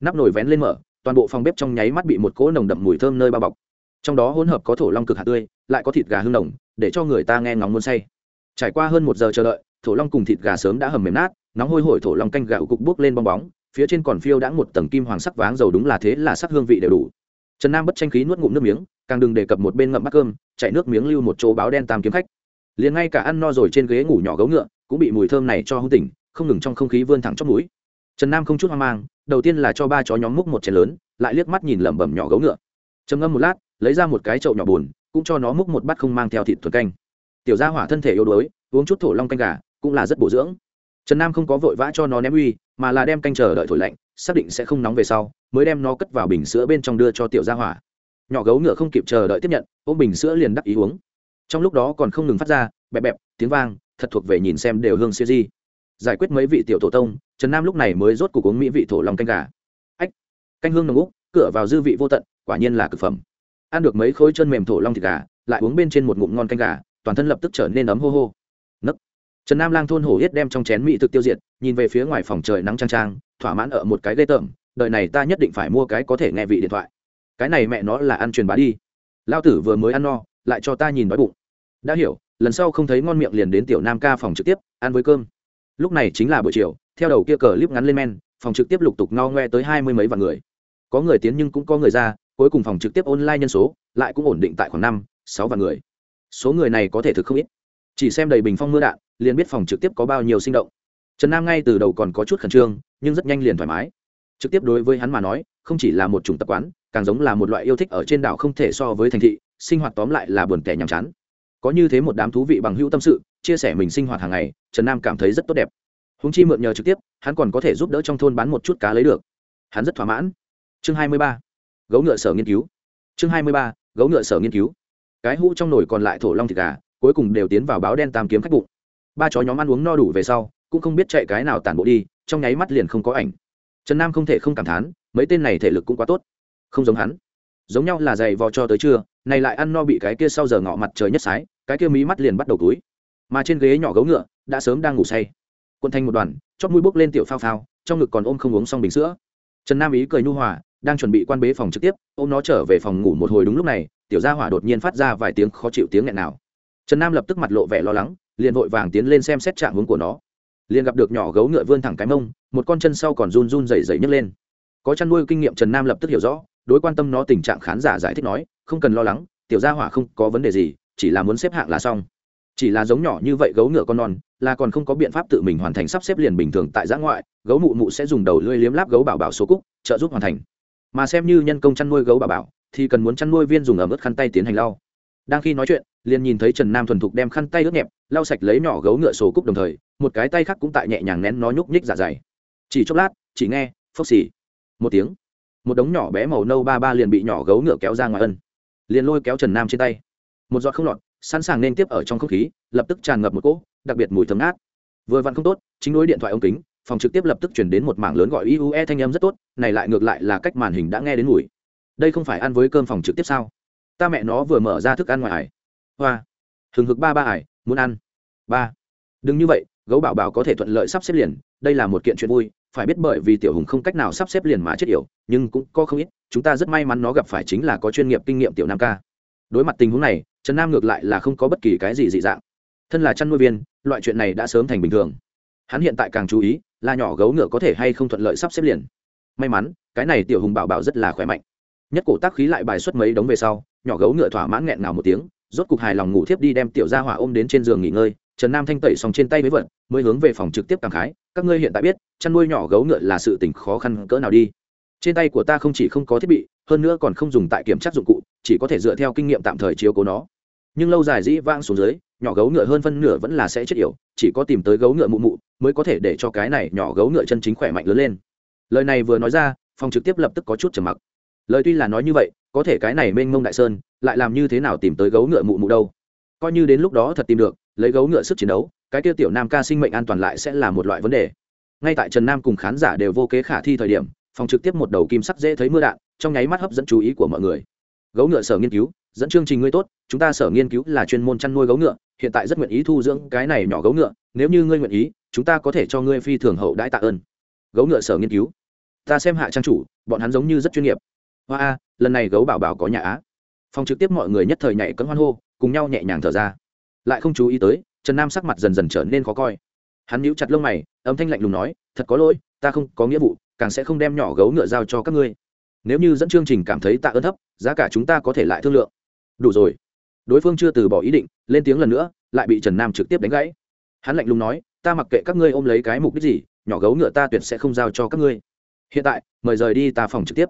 Nắp nồi vén lên mở, toàn bộ phòng bếp trong nháy mắt bị một cỗ nồng đậm mùi thơm nơi bao bọc. Trong đó hỗn hợp có thổ long cực hạt tươi, lại có thịt gà hương nồng, để cho người ta nghe ngóng muốn say. Trải qua hơn một giờ chờ đợi, thổ long cùng thịt gà sớm đã hầm mềm nát, nóng hôi hổi thổ long canh gạo cục bốc lên bong bóng, phía trên còn phiêu đã một tầng kim hoàng sắc váng dầu đúng là thế là sắc hương vị đều đủ trần nam bất tranh khí nuốt ngụm nước miếng càng đừng đề cập một bên ngậm bát cơm chạy nước miếng lưu một chỗ báo đen tam kiếm khách. Liền ngay cả ăn no rồi trên ghế ngủ nhỏ gấu ngựa cũng bị mùi thơm này cho hung tỉnh không ngừng trong không khí vươn thẳng chót mũi. Trần nam không chút hoang mang đầu tiên là cho ba chó nhóm múc một chén lớn lại liếc mắt nhìn lẩm bẩm nhỏ gấu ngựa. Trầm ngâm một lát lấy ra một cái chậu nhỏ buồn, cũng cho nó múc một bát không mang theo thịt thuần canh. Tiểu gia hỏa thân thể yếu đuối uống chút thổ long canh gà cũng là rất bổ dưỡng trần nam không có vội vã cho nó ném uy, mà là đem canh chờ đợi thổi lạnh, xác định sẽ không nóng về sau, mới đem nó cất vào bình sữa bên trong đưa cho tiểu gia hỏa. Nhỏ gấu ngựa không kịp chờ đợi tiếp nhận, ôm bình sữa liền đắc ý uống. Trong lúc đó còn không ngừng phát ra, bẹp bẹp, tiếng vang, thật thuộc về nhìn xem đều hương siêu di. Giải quyết mấy vị tiểu tổ tông, trần nam lúc này mới rốt cuộc uống mỹ vị thổ lòng canh gà. Ách, canh hương nồng úc, cửa vào dư vị vô tận, quả nhiên là cực phẩm. Ăn được mấy khối chân mềm thổ long thịt gà, lại uống bên trên một ngụm ngon canh gà, toàn thân lập tức trở nên ấm hô hô trần nam lang thôn hổ yết đem trong chén mỹ thực tiêu diệt, nhìn về phía ngoài phòng trời nắng trang trang thỏa mãn ở một cái ghê tởm, Đời này ta nhất định phải mua cái có thể nghe vị điện thoại. Cái này mẹ nó là ăn truyền bá đi. Lao tử vừa mới ăn no, lại cho ta nhìn đói bụng. Đã hiểu, lần sau không thấy ngon miệng liền đến tiểu nam ca phòng trực tiếp, ăn với cơm. Lúc này chính là buổi chiều, theo đầu kia cờ clip ngắn lên men, phòng trực tiếp lục tục no ngoe tới hai mươi mấy vạn người. Có người tiến nhưng cũng có người ra, cuối cùng phòng trực tiếp online nhân số lại cũng ổn định tại khoảng năm, sáu vạn người. Số người này có thể thực không ít chỉ xem đầy bình phong mưa đạn, liền biết phòng trực tiếp có bao nhiêu sinh động. Trần nam ngay từ đầu còn có chút khẩn trương, nhưng rất nhanh liền thoải mái. Trực tiếp đối với hắn mà nói, không chỉ là một chủng tập quán, càng giống là một loại yêu thích ở trên đảo không thể so với thành thị, sinh hoạt tóm lại là buồn tẻ nhàm chán. Có như thế một đám thú vị bằng hữu tâm sự, chia sẻ mình sinh hoạt hàng ngày, trần nam cảm thấy rất tốt đẹp. Húng chi mượn nhờ trực tiếp, hắn còn có thể giúp đỡ trong thôn bán một chút cá lấy được. Hắn rất thỏa mãn. Chương hai mươi ba. Gấu ngựa sở nghiên cứu. Chương hai mươi ba. Gấu ngựa sở nghiên cứu. Cái hũ trong nồi còn lại thổ long thịt gà cuối cùng đều tiến vào báo đen tam kiếm khách bụng. Ba chó nhóm ăn uống no đủ về sau, cũng không biết chạy cái nào tản bộ đi, trong nháy mắt liền không có ảnh. Trần nam không thể không cảm thán, mấy tên này thể lực cũng quá tốt. Không giống hắn. Giống nhau là dày vò cho tới trưa, này lại ăn no bị cái kia sau giờ ngọ mặt trời nhất sái, cái kia mí mắt liền bắt đầu túi mà trên ghế nhỏ gấu ngựa, đã sớm đang ngủ say. Quân thanh một đoàn chót mũi bốc lên tiểu phao phao, trong ngực còn ôm không uống xong bình sữa. Trần nam ý cười nhu hòa, đang chuẩn bị quan bế phòng trực tiếp, ôm nó trở về phòng ngủ một hồi đúng lúc này, tiểu gia hỏa đột nhiên phát ra vài tiếng khó chịu tiếng nghẹn nào trần nam lập tức mặt lộ vẻ lo lắng, liền vội vàng tiến lên xem xét trạng hướng của nó. Liền gặp được nhỏ gấu ngựa vươn thẳng cái mông, một con chân sau còn run run dày dày nhấc lên. Có chăn nuôi kinh nghiệm, trần nam lập tức hiểu rõ, đối quan tâm nó tình trạng khán giả giải thích nói, không cần lo lắng, tiểu gia hỏa không có vấn đề gì, chỉ là muốn xếp hạng là xong. Chỉ là giống nhỏ như vậy gấu ngựa con non, là còn không có biện pháp tự mình hoàn thành sắp xếp liền bình thường tại giã ngoại, gấu mụ mụ sẽ dùng đầu lưỡi liếm láp gấu bảo bảo số cúc, trợ giúp hoàn thành. Mà xem như nhân công chăn nuôi gấu bảo bảo, thì cần muốn chăn nuôi viên dùng ẩm ướt khăn tay tiến hành lau đang khi nói chuyện, liền nhìn thấy trần nam thuần thục đem khăn tay ướt nhẹp, lau sạch lấy nhỏ gấu ngựa số cúc đồng thời, một cái tay khác cũng tại nhẹ nhàng nén nó nhúc nhích dạ dày. Chỉ chốc lát, chỉ nghe, phốc xì. Một tiếng, một đống nhỏ bé màu nâu ba ba liền bị nhỏ gấu ngựa kéo ra ngoài ân. Liền lôi kéo trần nam trên tay. Một giọt không lọt, sẵn sàng nên tiếp ở trong không khí, lập tức tràn ngập một cỗ, đặc biệt mùi thấm át vừa vặn không tốt, chính đối điện thoại ống kính, phòng trực tiếp lập tức chuyển đến một mảng lớn gọi iue thanh âm rất tốt, này lại ngược lại là cách màn hình đã nghe đến mùi. Đây không phải ăn với cơm phòng trực tiếp sao? Ta mẹ nó vừa mở ra thức ăn ngoài ải. Hoa. Hừng hực ba ba ải, muốn ăn. Ba. Đừng như vậy, gấu bảo bảo có thể thuận lợi sắp xếp liền, đây là một kiện chuyện vui, phải biết bởi vì tiểu hùng không cách nào sắp xếp liền mà chết yểu, nhưng cũng có không ít, chúng ta rất may mắn nó gặp phải chính là có chuyên nghiệp kinh nghiệm tiểu nam ca. Đối mặt tình huống này, trần nam ngược lại là không có bất kỳ cái gì dị dạng. Thân là chăn nuôi viên, loại chuyện này đã sớm thành bình thường. Hắn hiện tại càng chú ý, là nhỏ gấu ngựa có thể hay không thuận lợi sắp xếp liền. May mắn, cái này tiểu hùng bảo bảo rất là khỏe mạnh. Nhất cổ tác khí lại bài xuất mấy đống về sau nhỏ gấu ngựa thỏa mãn nghẹn nào một tiếng, rốt cục hài lòng ngủ thiếp đi đem tiểu gia hỏa ôm đến trên giường nghỉ ngơi, trần nam thanh tẩy xong trên tay mới vận mới hướng về phòng trực tiếp cảm khái, các ngươi hiện tại biết, chăn nuôi nhỏ gấu ngựa là sự tình khó khăn cỡ nào đi. Trên tay của ta không chỉ không có thiết bị, hơn nữa còn không dùng tại kiểm tra dụng cụ, chỉ có thể dựa theo kinh nghiệm tạm thời chiếu cố nó. Nhưng lâu dài dĩ vang xuống dưới, nhỏ gấu ngựa hơn phân nửa vẫn là sẽ chết yểu, chỉ có tìm tới gấu ngựa mụ mụ mới có thể để cho cái này nhỏ gấu ngựa chân chính khỏe mạnh lớn lên. Lời này vừa nói ra, phòng trực tiếp lập tức có chút trầm mặc lời tuy là nói như vậy, có thể cái này mênh mông đại sơn, lại làm như thế nào tìm tới gấu ngựa mụ mụ đâu? Coi như đến lúc đó thật tìm được, lấy gấu ngựa sức chiến đấu, cái tiêu tiểu nam ca sinh mệnh an toàn lại sẽ là một loại vấn đề. Ngay tại trần nam cùng khán giả đều vô kế khả thi thời điểm, phòng trực tiếp một đầu kim sắc dễ thấy mưa đạn, trong nháy mắt hấp dẫn chú ý của mọi người. Gấu ngựa sở nghiên cứu, dẫn chương trình ngươi tốt, chúng ta sở nghiên cứu là chuyên môn chăn nuôi gấu ngựa, hiện tại rất nguyện ý thu dưỡng cái này nhỏ gấu ngựa, nếu như ngươi nguyện ý, chúng ta có thể cho ngươi phi thường hậu đãi tạ ơn. Gấu ngựa sở nghiên cứu. Ta xem hạ trang chủ, bọn hắn giống như rất chuyên nghiệp hoa a, lần này gấu bảo bảo có nhà á. Phòng trực tiếp mọi người nhất thời nhảy cấm hoan hô, cùng nhau nhẹ nhàng thở ra. Lại không chú ý tới, trần nam sắc mặt dần dần trở nên khó coi. Hắn níu chặt lông mày, âm thanh lạnh lùng nói, thật có lỗi, ta không có nghĩa vụ, càng sẽ không đem nhỏ gấu ngựa giao cho các ngươi. Nếu như dẫn chương trình cảm thấy tạ ơn thấp, giá cả chúng ta có thể lại thương lượng. Đủ rồi. Đối phương chưa từ bỏ ý định, lên tiếng lần nữa, lại bị trần nam trực tiếp đánh gãy. Hắn lạnh lùng nói, ta mặc kệ các ngươi ôm lấy cái mục đích gì, nhỏ gấu ngựa ta tuyệt sẽ không giao cho các ngươi. Hiện tại, mời rời đi ta phòng trực tiếp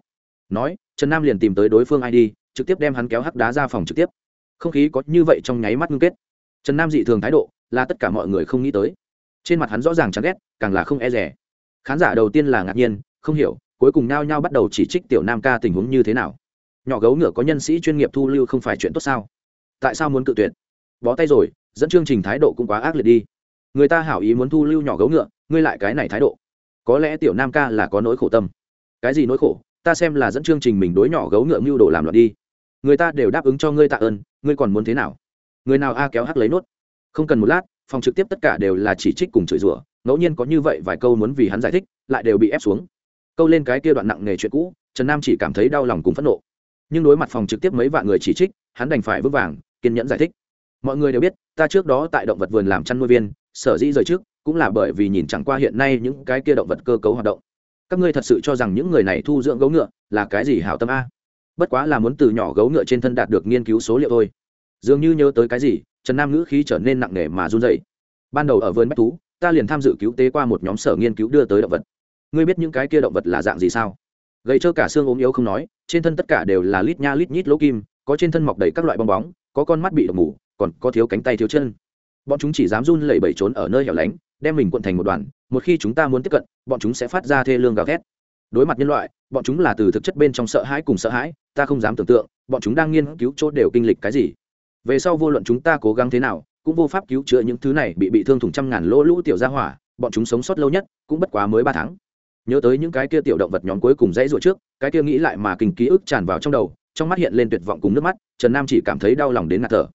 nói, trần nam liền tìm tới đối phương id trực tiếp đem hắn kéo hắc đá ra phòng trực tiếp. Không khí có như vậy trong nháy mắt ngưng kết. Trần nam dị thường thái độ, là tất cả mọi người không nghĩ tới. Trên mặt hắn rõ ràng chán ghét, càng là không e rẻ khán giả đầu tiên là ngạc nhiên, không hiểu, cuối cùng nao nhao bắt đầu chỉ trích tiểu nam ca tình huống như thế nào. Nhỏ gấu ngựa có nhân sĩ chuyên nghiệp thu lưu không phải chuyện tốt sao? Tại sao muốn cự tuyệt? Bó tay rồi, dẫn chương trình thái độ cũng quá ác liệt đi. Người ta hảo ý muốn thu lưu nhỏ gấu ngựa, ngươi lại cái này thái độ. Có lẽ tiểu nam ca là có nỗi khổ tâm. Cái gì nỗi khổ? Ta xem là dẫn chương trình mình đối nhỏ gấu ngựa mưu đồ làm loạn đi. Người ta đều đáp ứng cho ngươi tạ ơn, ngươi còn muốn thế nào? Người nào a kéo hắc lấy nốt? Không cần một lát, phòng trực tiếp tất cả đều là chỉ trích cùng chửi rủa, ngẫu nhiên có như vậy vài câu muốn vì hắn giải thích, lại đều bị ép xuống. Câu lên cái kia đoạn nặng nghề chuyện cũ, trần nam chỉ cảm thấy đau lòng cùng phẫn nộ. Nhưng đối mặt phòng trực tiếp mấy vạn người chỉ trích, hắn đành phải vững vàng, kiên nhẫn giải thích. Mọi người đều biết, ta trước đó tại động vật vườn làm chăn nuôi viên, sở dĩ rời trước, cũng là bởi vì nhìn chẳng qua hiện nay những cái kia động vật cơ cấu hoạt động các ngươi thật sự cho rằng những người này thu dưỡng gấu ngựa là cái gì hảo tâm a? Bất quá là muốn từ nhỏ gấu ngựa trên thân đạt được nghiên cứu số liệu thôi. Dường như nhớ tới cái gì, trần nam ngữ khí trở nên nặng nề mà run dậy ban đầu ở vườn bách thú, ta liền tham dự cứu tế qua một nhóm sở nghiên cứu đưa tới động vật. Ngươi biết những cái kia động vật là dạng gì sao? Gầy trơ cả xương ốm yếu không nói, trên thân tất cả đều là lít nha lít nhít lỗ kim, có trên thân mọc đầy các loại bong bóng, có con mắt bị độc mù, còn có thiếu cánh tay thiếu chân. Bọn chúng chỉ dám run lẩy bẩy trốn ở nơi hẻo lánh, đem mình cuộn thành một đoàn một khi chúng ta muốn tiếp cận, bọn chúng sẽ phát ra thê lương gào thét. Đối mặt nhân loại, bọn chúng là từ thực chất bên trong sợ hãi cùng sợ hãi, ta không dám tưởng tượng, bọn chúng đang nghiên cứu chỗ đều kinh lịch cái gì. Về sau vô luận chúng ta cố gắng thế nào, cũng vô pháp cứu chữa những thứ này bị bị thương thủng trăm ngàn lỗ lũ tiểu ra hỏa, bọn chúng sống sót lâu nhất, cũng bất quá mới ba tháng. Nhớ tới những cái kia tiểu động vật nhóm cuối cùng dãy ruột trước, cái kia nghĩ lại mà kinh ký ức tràn vào trong đầu, trong mắt hiện lên tuyệt vọng cùng nước mắt, trần nam chỉ cảm thấy đau lòng đến ngạt thở.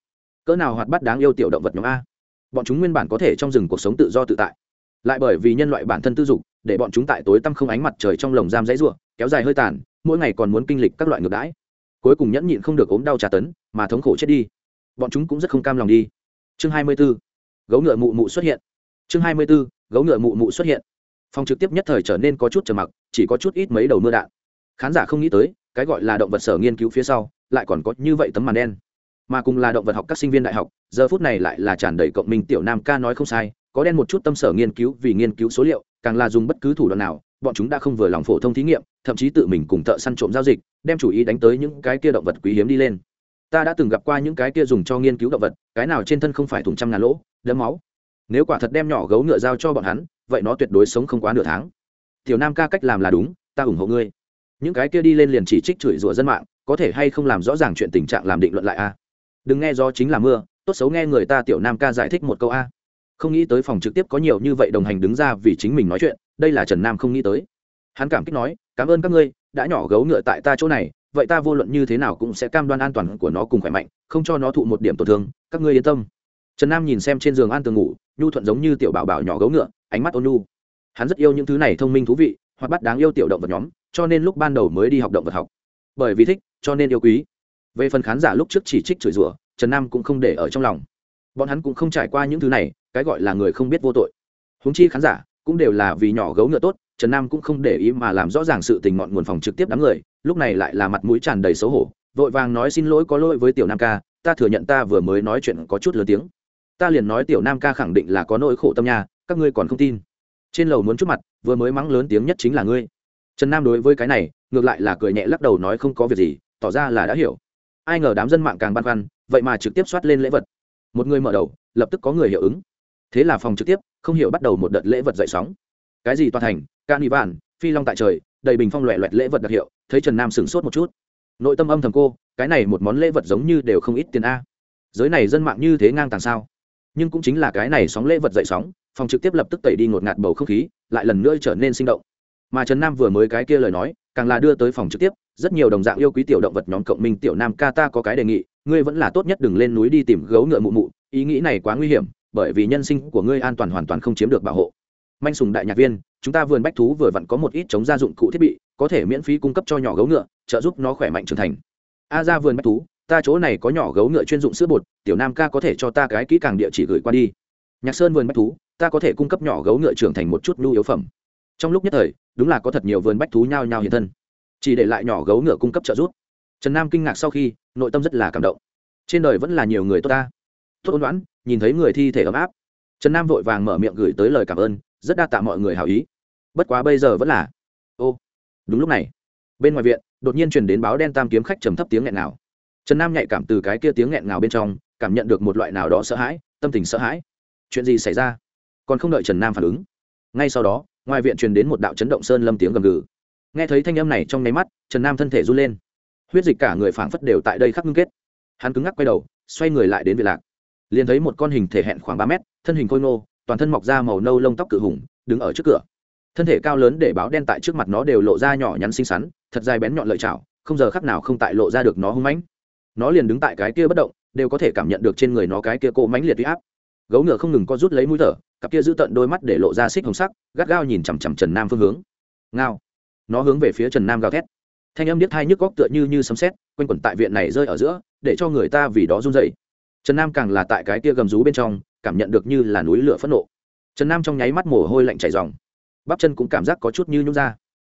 Cỡ nào hoạt bắt đáng yêu tiểu động vật nhóm a? Bọn chúng nguyên bản có thể trong rừng cuộc sống tự do tự tại lại bởi vì nhân loại bản thân tư dục, để bọn chúng tại tối tăm không ánh mặt trời trong lồng giam dãy ruộng kéo dài hơi tàn, mỗi ngày còn muốn kinh lịch các loại ngược đãi. Cuối cùng nhẫn nhịn không được ốm đau trà tấn, mà thống khổ chết đi. Bọn chúng cũng rất không cam lòng đi. Chương hai mươi 24. gấu ngựa mụ mụ xuất hiện. Chương hai mươi 24. gấu ngựa mụ mụ xuất hiện. Phòng trực tiếp nhất thời trở nên có chút trầm mặc, chỉ có chút ít mấy đầu mưa đạn. Khán giả không nghĩ tới, cái gọi là động vật sở nghiên cứu phía sau, lại còn có như vậy tấm màn đen. Mà cùng là động vật học các sinh viên đại học, giờ phút này lại là tràn đầy cộng minh tiểu nam ca nói không sai có đen một chút tâm sở nghiên cứu vì nghiên cứu số liệu, càng là dùng bất cứ thủ đoạn nào, bọn chúng đã không vừa lòng phổ thông thí nghiệm, thậm chí tự mình cùng thợ săn trộm giao dịch, đem chủ ý đánh tới những cái kia động vật quý hiếm đi lên. Ta đã từng gặp qua những cái kia dùng cho nghiên cứu động vật, cái nào trên thân không phải thùng trăm ngàn lỗ đấm máu. Nếu quả thật đem nhỏ gấu ngựa giao cho bọn hắn, vậy nó tuyệt đối sống không quá nửa tháng. Tiểu nam ca cách làm là đúng, ta ủng hộ ngươi. Những cái kia đi lên liền chỉ trích chửi rủa dân mạng, có thể hay không làm rõ ràng chuyện tình trạng làm định luận lại a? Đừng nghe do chính là mưa, tốt xấu nghe người ta tiểu nam ca giải thích một câu a không nghĩ tới phòng trực tiếp có nhiều như vậy đồng hành đứng ra vì chính mình nói chuyện, đây là trần nam không nghĩ tới. Hắn cảm kích nói, cảm ơn các ngươi, đã nhỏ gấu ngựa tại ta chỗ này, vậy ta vô luận như thế nào cũng sẽ cam đoan an toàn của nó cùng khỏe mạnh, không cho nó thụ một điểm tổn thương, các ngươi yên tâm. Trần nam nhìn xem trên giường an tường ngủ, nhu thuận giống như tiểu bảo bảo nhỏ gấu ngựa, ánh mắt ôn nhu. Hắn rất yêu những thứ này thông minh thú vị, hoặc bắt đáng yêu tiểu động vật nhóm, cho nên lúc ban đầu mới đi học động vật học. Bởi vì thích, cho nên yêu quý. Về phần khán giả lúc trước chỉ trích chửi rủa, trần nam cũng không để ở trong lòng. Bọn hắn cũng không trải qua những thứ này cái gọi là người không biết vô tội. Húng chi khán giả cũng đều là vì nhỏ gấu ngựa tốt, trần nam cũng không để ý mà làm rõ ràng sự tình ngọn nguồn phòng trực tiếp đám người, lúc này lại là mặt mũi tràn đầy xấu hổ, vội vàng nói xin lỗi có lỗi với tiểu nam ca, ta thừa nhận ta vừa mới nói chuyện có chút lớn tiếng. Ta liền nói tiểu nam ca khẳng định là có nỗi khổ tâm nha, các ngươi còn không tin. Trên lầu muốn chút mặt, vừa mới mắng lớn tiếng nhất chính là ngươi. Trần nam đối với cái này, ngược lại là cười nhẹ lắc đầu nói không có việc gì, tỏ ra là đã hiểu. Ai ngờ đám dân mạng càng băn khoăn, vậy mà trực tiếp soát lên lễ vật. Một người mở đầu, lập tức có người hiệu ứng thế là phòng trực tiếp, không hiểu bắt đầu một đợt lễ vật dậy sóng. Cái gì toàn thành can y vạn, phi long tại trời, đầy bình phong loẹ loẹt lễ vật đặc hiệu, thấy trần nam sửng sốt một chút. Nội tâm âm thầm cô, cái này một món lễ vật giống như đều không ít tiền a. Giới này dân mạng như thế ngang tàng sao? Nhưng cũng chính là cái này sóng lễ vật dậy sóng, phòng trực tiếp lập tức tẩy đi ngột ngạt bầu không khí, lại lần nữa trở nên sinh động. Mà trần nam vừa mới cái kia lời nói, càng là đưa tới phòng trực tiếp, rất nhiều đồng dạng yêu quý tiểu động vật nhóm cộng minh tiểu nam ca ta có cái đề nghị, ngươi vẫn là tốt nhất đừng lên núi đi tìm gấu ngựa mụ mụ, ý nghĩ này quá nguy hiểm bởi vì nhân sinh của ngươi an toàn hoàn toàn không chiếm được bảo hộ. Manh sùng đại nhạc viên, chúng ta vườn bách thú vừa vặn có một ít chống gia dụng cụ thiết bị, có thể miễn phí cung cấp cho nhỏ gấu ngựa, trợ giúp nó khỏe mạnh trưởng thành. A ra vườn bách thú, ta chỗ này có nhỏ gấu ngựa chuyên dụng sữa bột, tiểu nam ca có thể cho ta cái kỹ càng địa chỉ gửi qua đi. Nhạc sơn vườn bách thú, ta có thể cung cấp nhỏ gấu ngựa trưởng thành một chút nhu yếu phẩm. Trong lúc nhất thời, đúng là có thật nhiều vườn bách thú nhao nhao hiện thân. Chỉ để lại nhỏ gấu ngựa cung cấp trợ giúp. Trần nam kinh ngạc sau khi, nội tâm rất là cảm động. Trên đời vẫn là nhiều người tốt ta tốt ôn đoán, nhìn thấy người thi thể ấm áp. Trần nam vội vàng mở miệng gửi tới lời cảm ơn, rất đa tạ mọi người hảo ý. Bất quá bây giờ vẫn là ô, đúng lúc này. Bên ngoài viện, đột nhiên truyền đến báo đen tam kiếm khách trầm thấp tiếng nghẹn nào trần nam nhạy cảm từ cái kia tiếng nghẹn nào bên trong, cảm nhận được một loại nào đó sợ hãi, tâm tình sợ hãi. Chuyện gì xảy ra? Còn không đợi trần nam phản ứng. Ngay sau đó, ngoài viện truyền đến một đạo chấn động sơn lâm tiếng gầm gừ. Nghe thấy thanh âm này trong nháy mắt, trần nam thân thể run lên. Huyết dịch cả người phảng phất đều tại đây khắc ngưng kết. Hắn cứng ngắc quay đầu, xoay người lại đến vị lạc liền thấy một con hình thể hẹn khoảng ba mét, thân hình khôi ngô, toàn thân mọc ra màu nâu lông tóc cự hùng, đứng ở trước cửa. Thân thể cao lớn để báo đen tại trước mặt nó đều lộ ra nhỏ nhắn xinh xắn, thật dài bén nhọn lợi chảo, không giờ khắc nào không tại lộ ra được nó hung mãnh. Nó liền đứng tại cái kia bất động, đều có thể cảm nhận được trên người nó cái kia cỗ mãnh liệt uy áp. Gấu ngựa không ngừng co rút lấy mũi thở, cặp kia giữ tận đôi mắt để lộ ra xích hồng sắc, gắt gao nhìn chằm chằm trần nam phương hướng. Ngao. Nó hướng về phía trần nam gào thét. Thanh âm điếc thai nhức góc tựa như như sấm sét, quanh quẩn tại viện này rơi ở giữa, để cho người ta vì đó run dậy trần nam càng là tại cái kia gầm rú bên trong, cảm nhận được như là núi lửa phẫn nộ. Trần nam trong nháy mắt mồ hôi lạnh chảy dòng bắp chân cũng cảm giác có chút như nhũ ra.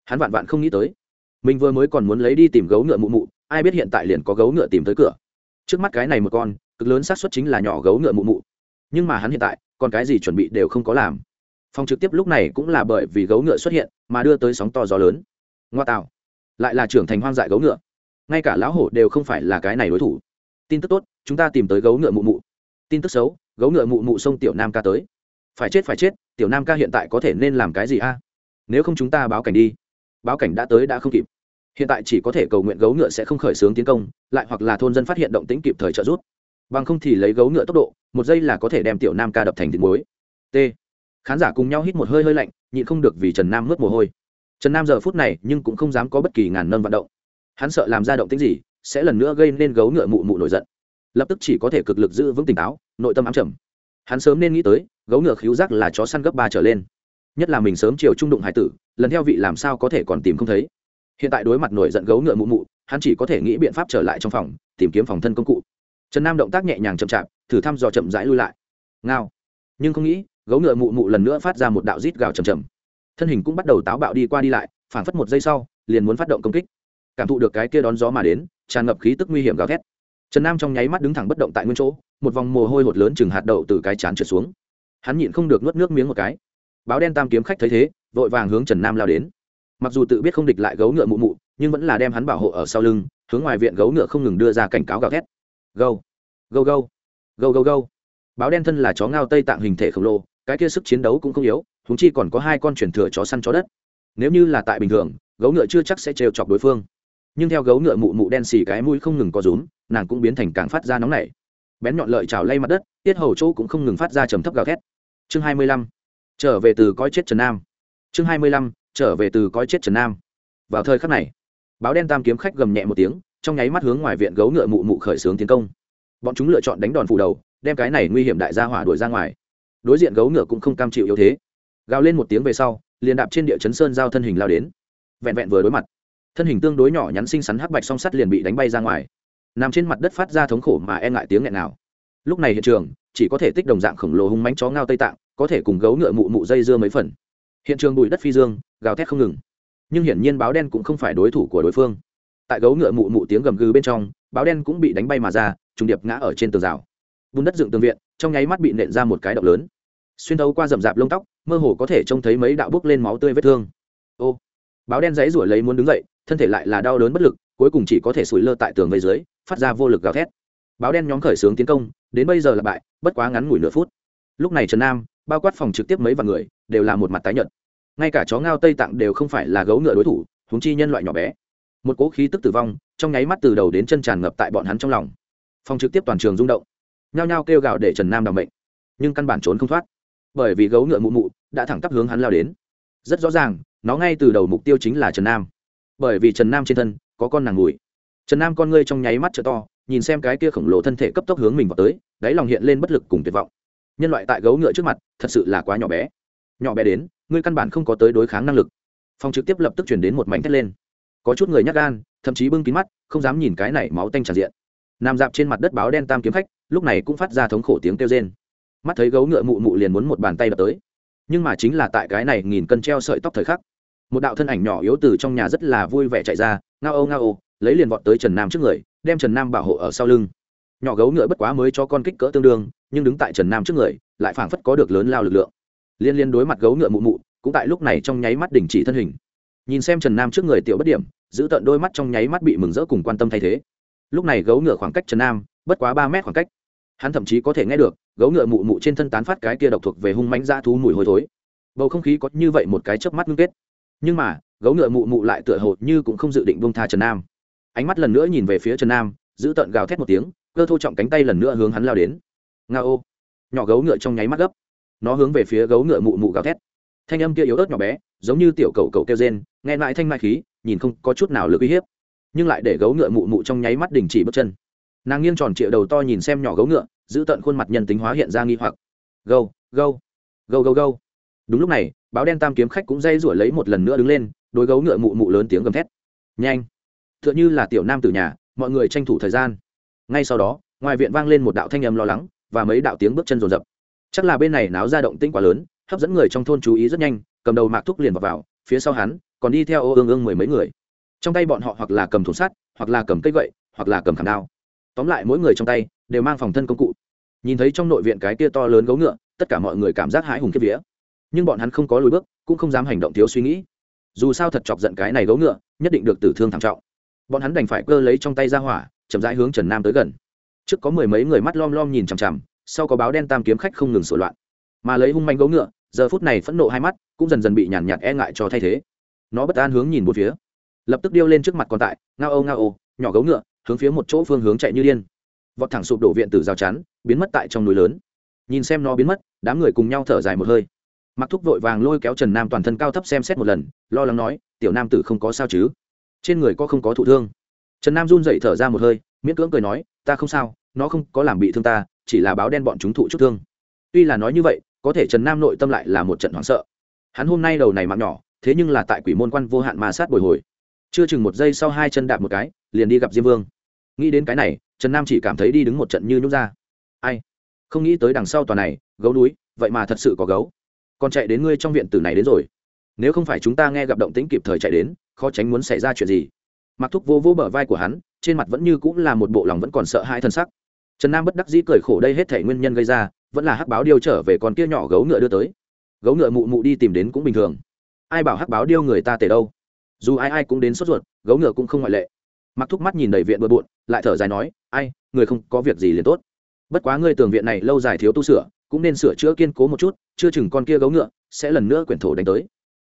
Hắn vạn vạn không nghĩ tới, mình vừa mới còn muốn lấy đi tìm gấu ngựa mụ mụ, ai biết hiện tại liền có gấu ngựa tìm tới cửa. Trước mắt cái này một con, cực lớn xác suất chính là nhỏ gấu ngựa mụ mụ. Nhưng mà hắn hiện tại, còn cái gì chuẩn bị đều không có làm. Phòng trực tiếp lúc này cũng là bởi vì gấu ngựa xuất hiện, mà đưa tới sóng to gió lớn. Ngoa tạo. Lại là trưởng thành hoang dại gấu ngựa. Ngay cả lão hổ đều không phải là cái này đối thủ tin tức tốt, chúng ta tìm tới gấu ngựa mụ mụ. Tin tức xấu, gấu ngựa mụ mụ xông tiểu nam ca tới. Phải chết phải chết, tiểu nam ca hiện tại có thể nên làm cái gì a? Nếu không chúng ta báo cảnh đi. Báo cảnh đã tới đã không kịp. Hiện tại chỉ có thể cầu nguyện gấu ngựa sẽ không khởi xướng tiến công, lại hoặc là thôn dân phát hiện động tĩnh kịp thời trợ giúp. Bằng không thì lấy gấu ngựa tốc độ, một giây là có thể đem tiểu nam ca đập thành thịt muối. T. Khán giả cùng nhau hít một hơi hơi lạnh, nhịn không được vì trần nam mướt mồ hôi. Trần nam giờ phút này nhưng cũng không dám có bất kỳ ngàn nâng vận động. Hắn sợ làm ra động tĩnh gì sẽ lần nữa gây nên gấu ngựa mụ mụ nổi giận. Lập tức chỉ có thể cực lực giữ vững tỉnh táo, nội tâm ám trầm. Hắn sớm nên nghĩ tới, gấu ngựa khíu giác là chó săn gấp ba trở lên. Nhất là mình sớm chiều trung đụng hải tử, lần theo vị làm sao có thể còn tìm không thấy. Hiện tại đối mặt nổi giận gấu ngựa mụ mụ, hắn chỉ có thể nghĩ biện pháp trở lại trong phòng, tìm kiếm phòng thân công cụ. Trần nam động tác nhẹ nhàng chậm chạp, thử thăm dò chậm rãi lui lại. Ngao. Nhưng không nghĩ, gấu ngựa mụ mụ lần nữa phát ra một đạo rít gào chầm chầm thân hình cũng bắt đầu táo bạo đi qua đi lại, phảng phất một giây sau, liền muốn phát động công kích. Cảm thụ được cái kia đón gió mà đến tràn ngập khí tức nguy hiểm gào thét. Trần nam trong nháy mắt đứng thẳng bất động tại nguyên chỗ, một vòng mồ hôi hột lớn chừng hạt đậu từ cái chán trượt xuống. Hắn nhịn không được nuốt nước miếng một cái. Báo đen tam kiếm khách thấy thế, vội vàng hướng trần nam lao đến. Mặc dù tự biết không địch lại gấu ngựa mụ mụ, nhưng vẫn là đem hắn bảo hộ ở sau lưng, hướng ngoài viện gấu ngựa không ngừng đưa ra cảnh cáo gào thét. Gâu gâu gâu gâu gâu gâu. Báo đen thân là chó ngao tây tạng hình thể khổng lồ, cái kia sức chiến đấu cũng không yếu húng chi còn có hai con truyền thừa chó săn chó đất. Nếu như là tại bình thường, gấu ngựa chưa chắc sẽ trêu chọc đối phương nhưng theo gấu ngựa mụ mụ đen xì cái mũi không ngừng có rúm, nàng cũng biến thành càng phát ra nóng nảy. Bén nhọn lợi trào lay mặt đất, tiết hầu chỗ cũng không ngừng phát ra trầm thấp gào thét. Chương hai mươi lăm, trở về từ coi chết trần nam. Chương hai mươi lăm, trở về từ coi chết trần nam. Vào thời khắc này, báo đen tam kiếm khách gầm nhẹ một tiếng, trong nháy mắt hướng ngoài viện gấu ngựa mụ mụ khởi xướng tiến công. Bọn chúng lựa chọn đánh đòn phủ đầu, đem cái này nguy hiểm đại gia hỏa đuổi ra ngoài. Đối diện gấu ngựa cũng không cam chịu yếu thế. Gào lên một tiếng về sau, liền đạp trên địa chấn sơn giao thân hình lao đến. Vẹn vẹn vừa đối mặt thân hình tương đối nhỏ nhắn xinh xắn hắc bạch song sắt liền bị đánh bay ra ngoài. Nằm trên mặt đất phát ra thống khổ mà e ngại tiếng nghẹn nào. Lúc này hiện trường, chỉ có thể tích đồng dạng khổng lồ hung mánh chó ngao tây tạng, có thể cùng gấu ngựa mụ mụ dây dưa mấy phần. Hiện trường bụi đất phi dương, gào thét không ngừng. Nhưng hiển nhiên báo đen cũng không phải đối thủ của đối phương. Tại gấu ngựa mụ mụ tiếng gầm gừ bên trong, báo đen cũng bị đánh bay mà ra, trùng điệp ngã ở trên tường rào. Bùn đất dựng tường viện, trong nháy mắt bị nện ra một cái động lớn. Xuyên thấu qua rậm rạp lông tóc, mơ hồ có thể trông thấy mấy đạo bước lên máu tươi vết thương. Ô! Báo đen dãy ruổi lấy muốn đứng dậy thân thể lại là đau đớn bất lực, cuối cùng chỉ có thể sủi lơ tại tường vây dưới, phát ra vô lực gào thét. Báo đen nhóm khởi xướng tiến công, đến bây giờ là bại, bất quá ngắn ngủi nửa phút. Lúc này trần nam, bao quát phòng trực tiếp mấy vạn người, đều là một mặt tái nhợt. Ngay cả chó ngao tây tạng đều không phải là gấu ngựa đối thủ húng chi nhân loại nhỏ bé. Một cỗ khí tức tử vong, trong nháy mắt từ đầu đến chân tràn ngập tại bọn hắn trong lòng. Phòng trực tiếp toàn trường rung động. Nhao nhao kêu gào để trần nam đ ò n bệnh nhưng căn bản trốn không thoát. Bởi vì gấu ngựa mụ mụ đã thẳng tắp hướng hắn lao đến. Rất rõ ràng, nó ngay từ đầu mục tiêu chính là trần nam bởi vì trần nam trên thân có con nàng mùi. Trần nam con ngươi trong nháy mắt t to, nhìn xem cái kia khổng lồ thân thể cấp tốc hướng mình vào tới, đáy lòng hiện lên bất lực cùng tuyệt vọng. Nhân loại tại gấu ngựa trước mặt, thật sự là quá nhỏ bé. Nhỏ bé đến, ngươi căn bản không có tới đối kháng năng lực. Phòng trực tiếp lập tức chuyển đến một mảnh thét lên. Có chút người nhắc gan, thậm chí bưng kín mắt, không dám nhìn cái này máu tanh tràn diện. Nằm dạp trên mặt đất báo đen tam kiếm khách, lúc này cũng phát ra thống khổ tiếng kêu rên. Mắt thấy gấu ngựa mụ mụ liền muốn một bàn tay đập tới. Nhưng mà chính là tại cái này nghìn cân treo sợi tóc thời khắc một đạo thân ảnh nhỏ yếu từ trong nhà rất là vui vẻ chạy ra, ngao âu ngao âu lấy liền vọt tới trần nam trước người, đem trần nam bảo hộ ở sau lưng. Nhỏ gấu ngựa bất quá mới cho con kích cỡ tương đương, nhưng đứng tại trần nam trước người, lại phảng phất có được lớn lao lực lượng. Liên liên đối mặt gấu ngựa mụ mụ, cũng tại lúc này trong nháy mắt đình chỉ thân hình. Nhìn xem trần nam trước người tiểu bất điểm, giữ tận đôi mắt trong nháy mắt bị mừng rỡ cùng quan tâm thay thế. Lúc này gấu ngựa khoảng cách trần nam, bất quá ba mét khoảng cách. Hắn thậm chí có thể nghe được, gấu ngựa mụ mụ trên thân tán phát cái kia độc thuộc về hung mánh dã thú mùi hôi thối. Bầu không khí có như vậy một cái chớp mắt ngưng kết nhưng mà, gấu ngựa mụ mụ lại tựa hồ như cũng không dự định bông tha trần nam. Ánh mắt lần nữa nhìn về phía trần nam, giữ tợn gào thét một tiếng, cơ thô trọng cánh tay lần nữa hướng hắn lao đến. Nga ô. Nhỏ gấu ngựa trong nháy mắt gấp. Nó hướng về phía gấu ngựa mụ mụ gào thét. Thanh âm kia yếu ớt nhỏ bé, giống như tiểu cầu cầu kêu rên, nghe lại thanh mai khí, nhìn không có chút nào lực uy hiếp. Nhưng lại để gấu ngựa mụ mụ trong nháy mắt đình chỉ bước chân. Nàng nghiêng tròn trịa đầu to nhìn xem nhỏ gấu ngựa, giữ tận khuôn mặt nhân tính hóa hiện ra nghi hoặc. Gâu gâu gâu gâu gâu đúng lúc này báo đen tam kiếm khách cũng dây rủa lấy một lần nữa đứng lên đôi gấu ngựa mụ mụ lớn tiếng gầm thét. Nhanh! T h ư ợ n h ư là tiểu nam từ nhà mọi người tranh thủ thời gian. Ngay sau đó ngoài viện vang lên một đạo thanh âm lo lắng và mấy đạo tiếng bước chân rồn rập chắc là bên này náo ra động tĩnh quá lớn hấp dẫn người trong thôn chú ý rất nhanh cầm đầu mạc thúc liền vào, vào phía sau hắn còn đi theo ô ương ương mười mấy người. Trong tay bọn họ hoặc là cầm thùng sắt hoặc là cầm cây gậy hoặc là cầm khảm đao. Tóm lại mỗi người trong tay đều mang phòng thân công cụ. Nhìn thấy trong nội viện cái kia to lớn gấu ngựa tất cả mọi người cảm giác hãi hùng kiếp vía nhưng bọn hắn không có lùi bước, cũng không dám hành động thiếu suy nghĩ. Dù sao thật chọc giận cái này gấu ngựa, nhất định được tử thương thảm trọng. Bọn hắn đành phải cơ lấy trong tay ra hỏa, chậm rãi hướng trần nam tới gần. Trước có mười mấy người mắt lom lom nhìn chằm chằm, sau có báo đen tam kiếm khách không ngừng sổ loạn. Mà lấy hung manh gấu ngựa, giờ phút này phẫn nộ hai mắt, cũng dần dần bị nhàn nhạt e ngại cho thay thế. Nó bất an hướng nhìn một phía. Lập tức điêu lên trước mặt còn tại, ngao âu ngao âu nhỏ gấu ngựa, hướng phía một chỗ phương hướng chạy như điên. Vọt thẳng sụp đổ viện tử rào chắn, biến mất tại trong núi lớn. Nhìn xem nó biến mất, đám người cùng nhau thở dài một hơi mặc thúc vội vàng lôi kéo trần nam toàn thân cao thấp xem xét một lần, lo lắng nói, tiểu nam tử không có sao chứ? Trên người có không có thụ thương? Trần nam run dậy thở ra một hơi, miễn cưỡng cười nói, ta không sao, nó không có làm bị thương ta, chỉ là báo đen bọn chúng thụ chút thương. Tuy là nói như vậy, có thể trần nam nội tâm lại là một trận hoảng sợ. Hắn hôm nay đầu này mạng nhỏ, thế nhưng là tại quỷ môn quan vô hạn mà sát bồi hồi. Chưa chừng một giây sau hai chân đạp một cái, liền đi gặp diêm vương. Nghĩ đến cái này, trần nam chỉ cảm thấy đi đứng một trận như nhút ra. Ai? Không nghĩ tới đằng sau tòa này, gấu núi, vậy mà thật sự có gấu còn chạy đến ngươi trong viện tử này đến rồi. Nếu không phải chúng ta nghe gặp động tĩnh kịp thời chạy đến, khó tránh muốn xảy ra chuyện gì. Mặc thúc vô vô bờ vai của hắn, trên mặt vẫn như cũng là một bộ lòng vẫn còn sợ hai thân sắc. Trần nam bất đắc dĩ cười khổ đây hết thể nguyên nhân gây ra, vẫn là hắc báo điêu trở về con kia nhỏ gấu ngựa đưa tới. Gấu ngựa mụ mụ đi tìm đến cũng bình thường. Ai bảo hắc báo điêu người ta tể đâu? Dù ai ai cũng đến sốt ruột, gấu ngựa cũng không ngoại lệ. Mặc thúc mắt nhìn đầy viện bừa bộn, lại thở dài nói, ai, người không có việc gì liền tốt bất quá ngươi tường viện này lâu dài thiếu tu sửa, cũng nên sửa chữa kiên cố một chút, chưa chừng con kia gấu ngựa sẽ lần nữa quyển thổ đánh tới.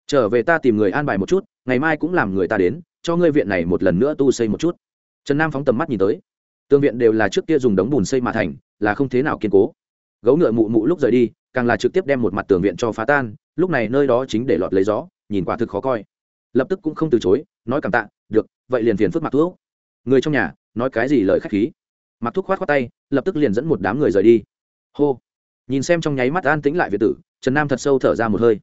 Trở về ta tìm người an bài một chút, ngày mai cũng làm người ta đến, cho ngươi viện này một lần nữa tu xây một chút. Trần nam phóng tầm mắt nhìn tới. Tường viện đều là trước kia dùng đống bùn xây mà thành, là không thế nào kiên cố. Gấu ngựa mụ mụ lúc rời đi, càng là trực tiếp đem một mặt tường viện cho phá tan, lúc này nơi đó chính để lọt lấy gió, nhìn quả thực khó coi. Lập tức cũng không từ chối, nói cảm tạ, được, vậy liền phiền phức mặc thuốc người trong nhà, nói cái gì lời k h á c h khí mặc thuốc khoát khoát tay, lập tức liền dẫn một đám người rời đi. Hô. Nhìn xem trong nháy mắt an tĩnh lại việt tử, trần nam thật sâu thở ra một hơi.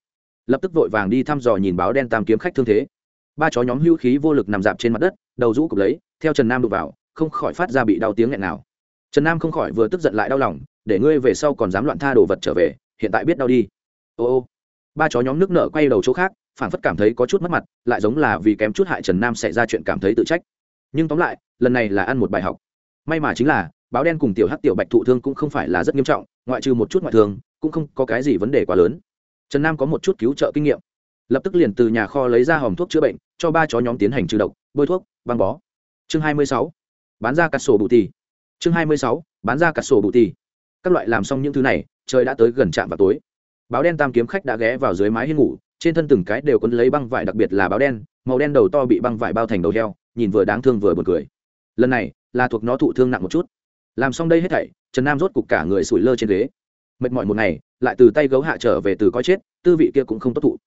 Lập tức vội vàng đi thăm dò nhìn báo đen tam kiếm khách thương thế. Ba chó nhóm hưu khí vô lực nằm dạp trên mặt đất, đầu rũ cục lấy, theo trần nam đụt vào, không khỏi phát ra bị đau tiếng nghẹn nào. Trần nam không khỏi vừa tức giận lại đau lòng, để ngươi về sau còn dám loạn tha đồ vật trở về, hiện tại biết đau đi. Ô ô. Ba chó nhóm nước nở quay đầu chỗ khác phản phất cảm thấy có chút mất mặt, lại giống là vì kém chút hại trần nam xảy ra chuyện cảm thấy tự trách. Nhưng tóm lại, lần này là ăn một bài học may mà chính là, báo đen cùng tiểu hắc tiểu bạch thụ thương cũng không phải là rất nghiêm trọng, ngoại trừ một chút ngoại thương, cũng không có cái gì vấn đề quá lớn. Trần nam có một chút cứu trợ kinh nghiệm. Lập tức liền từ nhà kho lấy ra hòm thuốc chữa bệnh, cho ba chó nhóm tiến hành trừ độc, bôi thuốc, băng bó. Chương hai mươi sáu, bán ra cắt sổ bù tì. Chương hai mươi sáu, bán ra cắt sổ bù tì. Các loại làm xong những thứ này, trời đã tới gần trạm vào tối. Báo đen tam kiếm khách đã ghé vào dưới mái hiên ngủ, trên thân từng cái đều quấn lấy băng vải đặc biệt là báo đen, màu đen đầu to bị băng vải bao thành đầu heo, nhìn vừa đáng thương vừa buồn cười. Lần này là thuộc nó thụ thương nặng một chút. Làm xong đây hết thảy, trần nam rốt cục cả người sủi lơ trên ghế. Mệt mỏi một ngày, lại từ tay gấu hạ trở về từ coi chết, tư vị kia cũng không tốt thụ.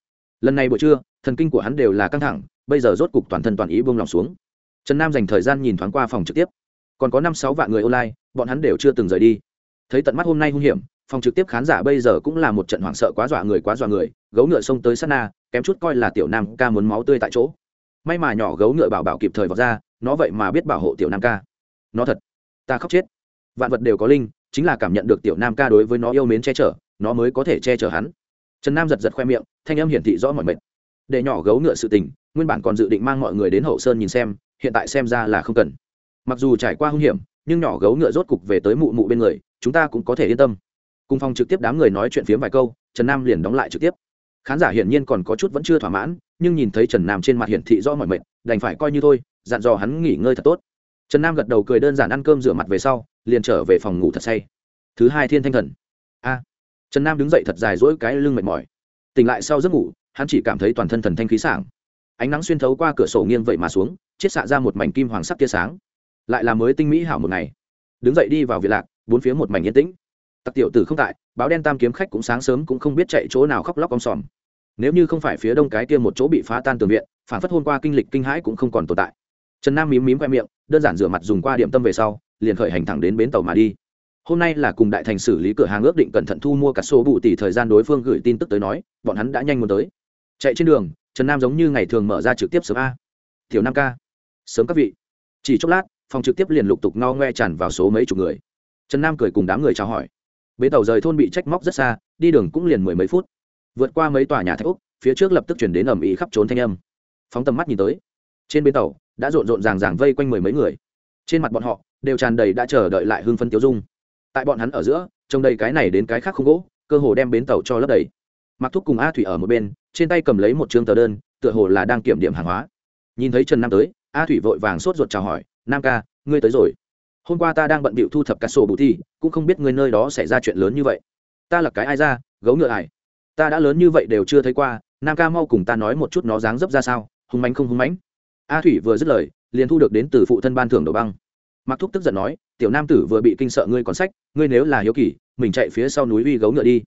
Lần này buổi trưa, thần kinh của hắn đều là căng thẳng, bây giờ rốt cục toàn thân toàn ý buông lòng xuống. Trần nam dành thời gian nhìn thoáng qua phòng trực tiếp. Còn có năm sáu vạn người online, bọn hắn đều chưa từng rời đi. Thấy tận mắt hôm nay hung hiểm, phòng trực tiếp khán giả bây giờ cũng là một trận hoảng sợ quá dọa người quá dọa người, gấu ngựa xông tới sát na, kém chút coi là tiểu nam ca muốn máu tươi tại chỗ. May mà nhỏ gấu ngựa bảo bảo kịp thời vọt ra, nó vậy mà biết bảo hộ tiểu nam ca nó thật. Ta khóc chết. Vạn vật đều có linh, chính là cảm nhận được tiểu nam ca đối với nó yêu mến che chở, nó mới có thể che chở hắn. Trần nam giật giật khoe miệng, thanh âm hiển thị rõ mọi mệt. Để nhỏ gấu ngựa sự tình, nguyên bản còn dự định mang mọi người đến hậu sơn nhìn xem, hiện tại xem ra là không cần. Mặc dù trải qua hung hiểm, nhưng nhỏ gấu ngựa rốt cục về tới mụ mụ bên người, chúng ta cũng có thể yên tâm. Cùng phòng trực tiếp đám người nói chuyện phiếm vài câu, trần nam liền đóng lại trực tiếp. Khán giả hiển nhiên còn có chút vẫn chưa thỏa mãn, nhưng nhìn thấy trần nam trên mặt hiển thị rõ mọi mệt, đành phải coi như thôi, dặn dò hắn nghỉ ngơi thật tốt trần nam gật đầu cười đơn giản ăn cơm rửa mặt về sau, liền trở về phòng ngủ thật say. Thứ hai thiên thanh thần. A. Trần nam đứng dậy thật dài dỗi cái lưng mệt mỏi. Tỉnh lại sau giấc ngủ, hắn chỉ cảm thấy toàn thân thần thanh khí sảng. Ánh nắng xuyên thấu qua cửa sổ nghiêng vậy mà xuống, chiết xạ ra một mảnh kim hoàng sắc tia sáng. Lại là mới tinh mỹ hảo một ngày. Đứng dậy đi vào viện lạc, bốn phía một mảnh yên tĩnh. Tặc tiểu tử không tại, báo đen tam kiếm khách cũng sáng sớm cũng không biết chạy chỗ nào khóc lóc om sòm. Nếu như không phải phía đông cái kia một chỗ bị phá tan tường viện, phản phất hôm qua kinh lịch kinh hãi cũng không còn tồn tại. Trần nam mím mím khoe miệng đơn giản rửa mặt dùng qua điểm tâm về sau, liền khởi hành thẳng đến bến tàu mà đi. Hôm nay là cùng đại thành xử lý cửa hàng ước định cẩn thận thu mua cả số bụ tỷ thời gian đối phương gửi tin tức tới nói, bọn hắn đã nhanh muốn tới. Chạy trên đường, trần nam giống như ngày thường mở ra trực tiếp sớm a. Thiểu năm k sớm các vị. Chỉ chốc lát, phòng trực tiếp liền lục tục no ngoe tràn vào số mấy chục người. Trần nam cười cùng đám người chào hỏi. Bến tàu rời thôn bị trách móc rất xa, đi đường cũng liền mười mấy phút. Vượt qua mấy tòa nhà thạch úc, phía trước lập tức chuyển đến ầm ĩ khắp trốn thanh âm. Phóng tầm mắt nhìn tới, trên bến tàu đã rộn rộn ràng ràng vây quanh mười mấy người. Trên mặt bọn họ, đều tràn đầy đã chờ đợi lại hương phân tiêu dung. Tại bọn hắn ở giữa, trông đầy cái này đến cái khác không gỗ, cơ hồ đem bến tàu cho lấp đầy. Mặc thúc cùng a thủy ở một bên, trên tay cầm lấy một chương tờ đơn, tựa hồ là đang kiểm điểm hàng hóa. Nhìn thấy trần nam tới, a thủy vội vàng sốt ruột chào hỏi, nam ca, ngươi tới rồi. Hôm qua ta đang bận bịu thu thập cả sổ bù thi, cũng không biết ngươi nơi đó xảy ra chuyện lớn như vậy. Ta là cái ai ra, gấu ngựa ải ta đã lớn như vậy đều chưa thấy qua, nam ca mau cùng ta nói một chút nó dáng dấp ra sao hùng mánh không hùng mánh a thủy vừa dứt lời, liền thu được đến từ phụ thân ban thưởng đồ băng. Mặc thúc tức giận nói, tiểu nam tử vừa bị kinh sợ ngươi còn sách, ngươi nếu là hiếu kỳ, mình chạy phía sau núi uy gấu ngựa đi.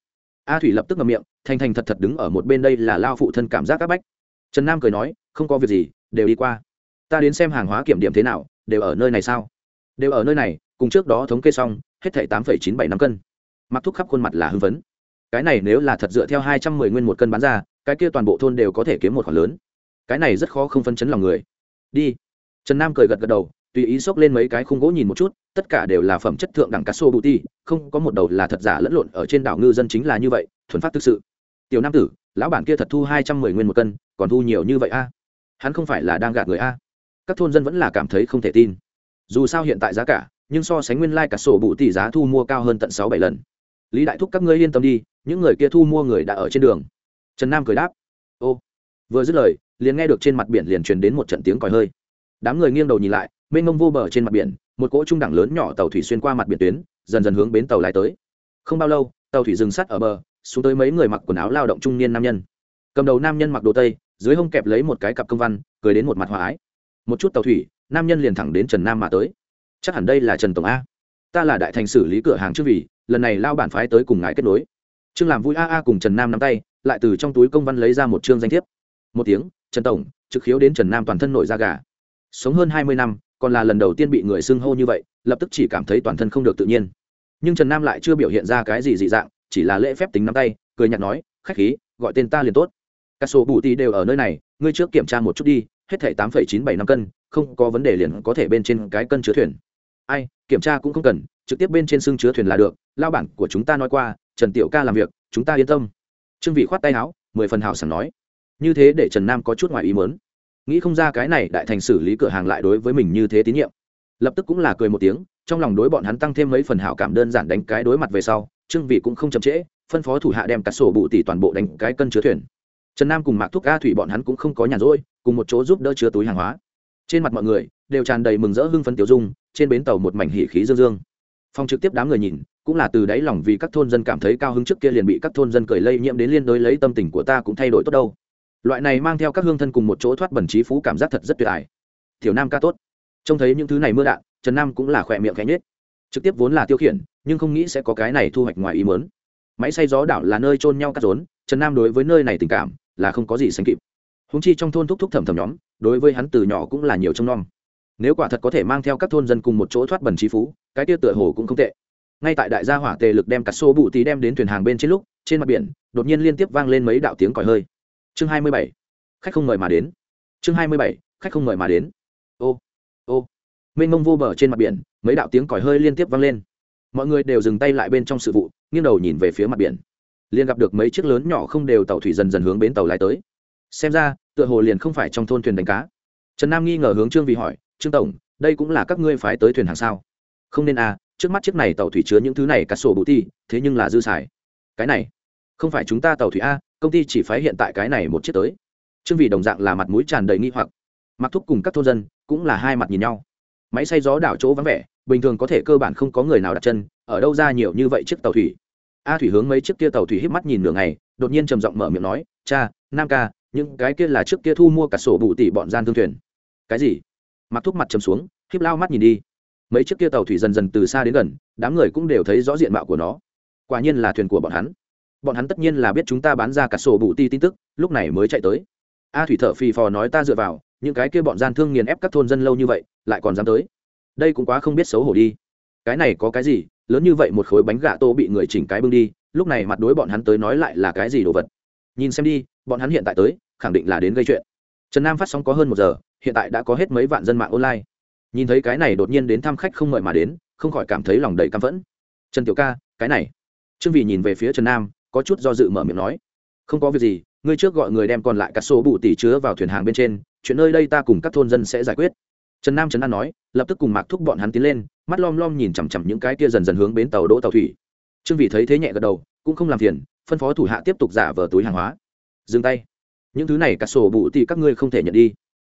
A thủy lập tức ngậm miệng, thành thành thật thật đứng ở một bên đây là lao phụ thân cảm giác các bách. Trần nam cười nói, không có việc gì, đều đi qua. Ta đến xem hàng hóa kiểm điểm thế nào, đều ở nơi này sao? Đều ở nơi này, cùng trước đó thống kê xong, hết thảy tám phẩy chín bảy năm cân. Mặc thúc khắp khuôn mặt là hưng phấn. Cái này nếu là thật dựa theo hai trăm mười nguyên một cân bán ra, cái kia toàn bộ thôn đều có thể kiếm một khoản lớn. Cái này rất khó không phân chấn lòng người đi. Trần nam cười gật gật đầu, tùy ý xốc lên mấy cái khung gỗ nhìn một chút, tất cả đều là phẩm chất thượng đẳng cá sô bù ti, không có một đầu là thật giả lẫn lộn ở trên đảo ngư dân chính là như vậy, thuần phát thực sự. Tiểu nam tử, lão bản kia thật thu hai trăm mười nguyên một cân, còn thu nhiều như vậy a? Hắn không phải là đang gạt người a? Các thôn dân vẫn là cảm thấy không thể tin. Dù sao hiện tại giá cả, nhưng so sánh nguyên lai、like、cả sổ bụ tỷ giá thu mua cao hơn tận sáu bảy lần. Lý đại thúc các ngươi yên tâm đi, những người kia thu mua người đã ở trên đường. Trần nam cười đáp. Ô, vừa dứt lời liền nghe được trên mặt biển liền truyền đến một trận tiếng còi hơi. Đám người nghiêng đầu nhìn lại, mênh mông vô bờ trên mặt biển, một cỗ trung đẳng lớn nhỏ tàu thủy xuyên qua mặt biển tuyến, dần dần hướng bến tàu lái tới. Không bao lâu, tàu thủy dừng sắt ở bờ, xuống tới mấy người mặc quần áo lao động trung niên nam nhân. Cầm đầu nam nhân mặc đồ tây, dưới hông kẹp lấy một cái cặp công văn, cười đến một mặt hòa ái. Một chút tàu thủy, nam nhân liền thẳng đến trần nam mà tới. Chắc hẳn đây là trần tổng a. Ta là đại thành xử lý cửa hàng trước vì lần này lao bản phái tới cùng ngài kết nối. Trương làm vui a a cùng trần nam nắm tay, lại từ trong túi công văn lấy ra một chương danh thiếp. Một tiếng trần tổng, trực khiếu đến trần nam toàn thân nổi da gà. Sống hơn hai mươi năm, còn là lần đầu tiên bị người xưng hô như vậy, lập tức chỉ cảm thấy toàn thân không được tự nhiên. Nhưng trần nam lại chưa biểu hiện ra cái gì dị dạng, chỉ là lễ phép tính nắm tay, cười nhạt nói, khách khí, gọi tên ta liền tốt. Các số bù ti đều ở nơi này, ngươi trước kiểm tra một chút đi, hết thảy tám phẩy chín bảy năm cân, không có vấn đề liền có thể bên trên cái cân chứa thuyền. Ai, kiểm tra cũng không cần, trực tiếp bên trên xương chứa thuyền là được, lao bản của chúng ta nói qua, trần tiểu ca làm việc, chúng ta yên tâm. Trương vị khoát tay áo, mười phần hào sảng nói như thế để trần nam có chút ngoài ý mớn nghĩ không ra cái này đại thành xử lý cửa hàng lại đối với mình như thế tín nhiệm. Lập tức cũng là cười một tiếng, trong lòng đối bọn hắn tăng thêm mấy phần hảo cảm đơn giản đánh cái đối mặt về sau, trương vị cũng không chậm trễ, phân phó thủ hạ đem cắt sổ bụ tỷ toàn bộ đánh cái cân chứa thuyền. Trần nam cùng mạc thúc ga thủy bọn hắn cũng không có nhàn rỗi, cùng một chỗ giúp đỡ chứa túi hàng hóa. Trên mặt mọi người đều tràn đầy mừng rỡ hưng phấn tiểu dung, trên bến tàu một mảnh hỉ khí dương dương. Phong trực tiếp đám người nhìn, cũng là từ đáy lòng vì các thôn dân cảm thấy cao hứng trước kia liền bị các thôn dân cười lây nhiễm đến liên đối lấy tâm tình của ta cũng thay đổi tốt đâu loại này mang theo các hương thân cùng một chỗ thoát bẩn trí phú cảm giác thật rất tuyệt vời tiểu nam ca tốt. Trông thấy những thứ này mưa đạn, trần nam cũng là khỏe miệng khẽ nhết trực tiếp vốn là tiêu khiển, nhưng không nghĩ sẽ có cái này thu hoạch ngoài ý mớn máy xay gió đảo là nơi trôn nhau cắt rốn, trần nam đối với nơi này tình cảm là không có gì sánh kịp. Húng chi trong thôn thúc thúc thầm thầm nhóm, đối với hắn từ nhỏ cũng là nhiều trông nom. Nếu quả thật có thể mang theo các thôn dân cùng một chỗ thoát bẩn trí phú, cái tiêu tựa hồ cũng không tệ. Ngay tại đại gia hỏa tề lực đem cắt xô bụ tí đem đến thuyền hàng bên trên lúc, trên mặt biển, đột nhiên liên tiếp vang lên mấy đạo tiếng còi hơi chương hai mươi bảy. Khách không mời mà đến. Chương hai mươi bảy. Khách không mời mà đến. Ô ô. Mênh mông vô bờ trên mặt biển, mấy đạo tiếng còi hơi liên tiếp vang lên. Mọi người đều dừng tay lại bên trong sự vụ, nghiêng đầu nhìn về phía mặt biển. Liền gặp được mấy chiếc lớn nhỏ không đều tàu thủy dần dần hướng bến tàu lái tới. Xem ra, tựa hồ liền không phải trong thôn thuyền đánh cá. Trần nam nghi ngờ hướng trương vì hỏi, trương tổng, đây cũng là các ngươi phái tới thuyền hàng sao? Không nên à trước mắt chiếc này tàu thủy chứa những thứ này cắt sổ bù ti thế nhưng là dư xài. Cái này không phải chúng ta tàu thủy a, công ty chỉ phái hiện tại cái này một chiếc tới. Trương vị đồng dạng là mặt mũi tràn đầy nghi hoặc. Mặc thúc cùng các thôn dân cũng là hai mặt nhìn nhau. Máy xay gió đảo chỗ vắng vẻ, bình thường có thể cơ bản không có người nào đặt chân, ở đâu ra nhiều như vậy chiếc tàu thủy? A thủy hướng mấy chiếc kia tàu thủy híp mắt nhìn nửa ngày, đột nhiên trầm giọng mở miệng nói, cha, nam ca, những cái kia là trước kia thu mua cả sổ bù tỷ bọn gian thương thuyền. Cái gì? Mặc thúc mặt trầm xuống, híp lao mắt nhìn đi. Mấy chiếc kia tàu thủy dần dần từ xa đến gần, đám người cũng đều thấy rõ diện mạo của nó. Quả nhiên là thuyền của bọn hắn bọn hắn tất nhiên là biết chúng ta bán ra cả sổ bù ti tin tức, lúc này mới chạy tới. A thủy thở phì phò nói ta dựa vào, những cái kia bọn gian thương nghiền ép các thôn dân lâu như vậy, lại còn dám tới. Đây cũng quá không biết xấu hổ đi. Cái này có cái gì? Lớn như vậy một khối bánh gà tô bị người chỉnh cái bưng đi, lúc này mặt đối bọn hắn tới nói lại là cái gì đồ vật? Nhìn xem đi, bọn hắn hiện tại tới, khẳng định là đến gây chuyện. Trần nam phát sóng có hơn một giờ, hiện tại đã có hết mấy vạn dân mạng online. Nhìn thấy cái này đột nhiên đến thăm khách không mời mà đến, không khỏi cảm thấy lòng đầy căm phẫn. Trần tiểu ca, cái này. Trương vị nhìn về phía trần nam có chút do dự mở miệng nói, không có việc gì, ngươi trước gọi người đem còn lại các số bụ tỷ chứa vào thuyền hàng bên trên, chuyện nơi đây ta cùng các thôn dân sẽ giải quyết. Trần nam trấn an nói, lập tức cùng mạc thúc bọn hắn tiến lên, mắt lom lom nhìn chằm chằm những cái kia dần dần hướng bến tàu đỗ tàu thủy. Trương vị thấy thế nhẹ gật đầu, cũng không làm phiền, phân phó thủ hạ tiếp tục giả vờ túi hàng hóa. Dừng tay. Những thứ này cả sổ bụ thì các ngươi không thể nhận đi.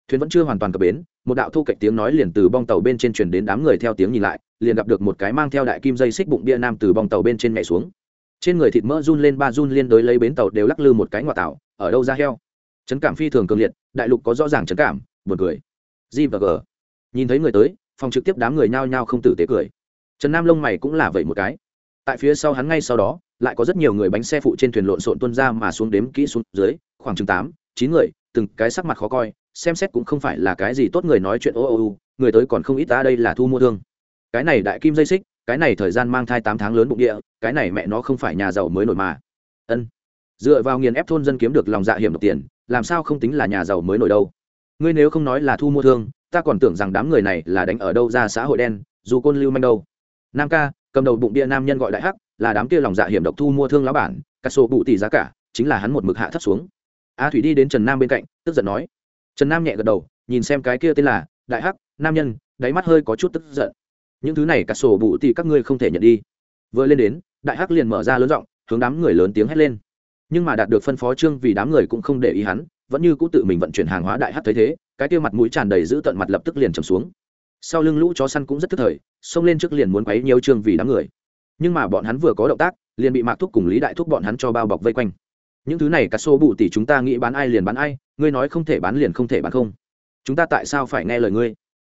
Thuyền vẫn chưa hoàn toàn cập bến, một đạo thu cạnh tiếng nói liền từ bong tàu bên trên truyền đến đám người theo tiếng nhìn lại, liền gặp được một cái mang theo đại kim dây xích bụng bia nam từ bong tàu bên trên nhảy xuống trên người thịt mỡ run lên ba run liên đối lấy bến tàu đều lắc lư một cái ngoại tảo, ở đâu ra heo? Trấn cảm phi thường cường liệt, đại lục có rõ ràng trấn cảm, buồn cười. G và g. Nhìn thấy người tới, phòng trực tiếp đám người nhao nhao không tử tế cười. Trần nam lông mày cũng là vậy một cái. Tại phía sau hắn ngay sau đó, lại có rất nhiều người bánh xe phụ trên thuyền lộn xộn tuân ra mà xuống đếm kỹ xuống dưới, khoảng chừng tám, chín người, từng cái sắc mặt khó coi, xem xét cũng không phải là cái gì tốt người nói chuyện ô ô ô người tới còn không ít ta đây là thu mua thương. Cái này đại kim dây xích cái này thời gian mang thai tám tháng lớn bụng địa, cái này mẹ nó không phải nhà giàu mới nổi mà. Ân. Dựa vào nghiền ép thôn dân kiếm được lòng dạ hiểm độc tiền, làm sao không tính là nhà giàu mới nổi đâu? Ngươi nếu không nói là thu mua thương, ta còn tưởng rằng đám người này là đánh ở đâu ra xã hội đen, dù côn lưu manh đâu. Nam ca, cầm đầu bụng địa nam nhân gọi đại hắc, là đám kia lòng dạ hiểm độc thu mua thương lá bản cắt sổ bụ tỷ giá cả, chính là hắn một mực hạ thấp xuống. A thủy đi đến trần nam bên cạnh, tức giận nói. Trần nam nhẹ gật đầu, nhìn xem cái kia tên là đại hắc, nam nhân, đáy mắt hơi có chút tức giận những thứ này cả sổ bụ thì các ngươi không thể nhận đi. Vừa lên đến, đại hắc liền mở ra lớn giọng, hướng đám người lớn tiếng hét lên. Nhưng mà đạt được phân phó trương vì đám người cũng không để ý hắn, vẫn như cũ tự mình vận chuyển hàng hóa đại hắc thấy thế, cái tiêu mặt mũi tràn đầy giữ tận mặt lập tức liền trầm xuống. Sau lưng lũ chó săn cũng rất tức thời, xông lên trước liền muốn quấy nhiều trương vì đám người. Nhưng mà bọn hắn vừa có động tác, liền bị mạc thúc cùng lý đại thúc bọn hắn cho bao bọc vây quanh. Những thứ này cả xô bụ tỷ chúng ta nghĩ bán ai liền bán ai, ngươi nói không thể bán liền không thể bán không. Chúng ta tại sao phải nghe lời ngươi?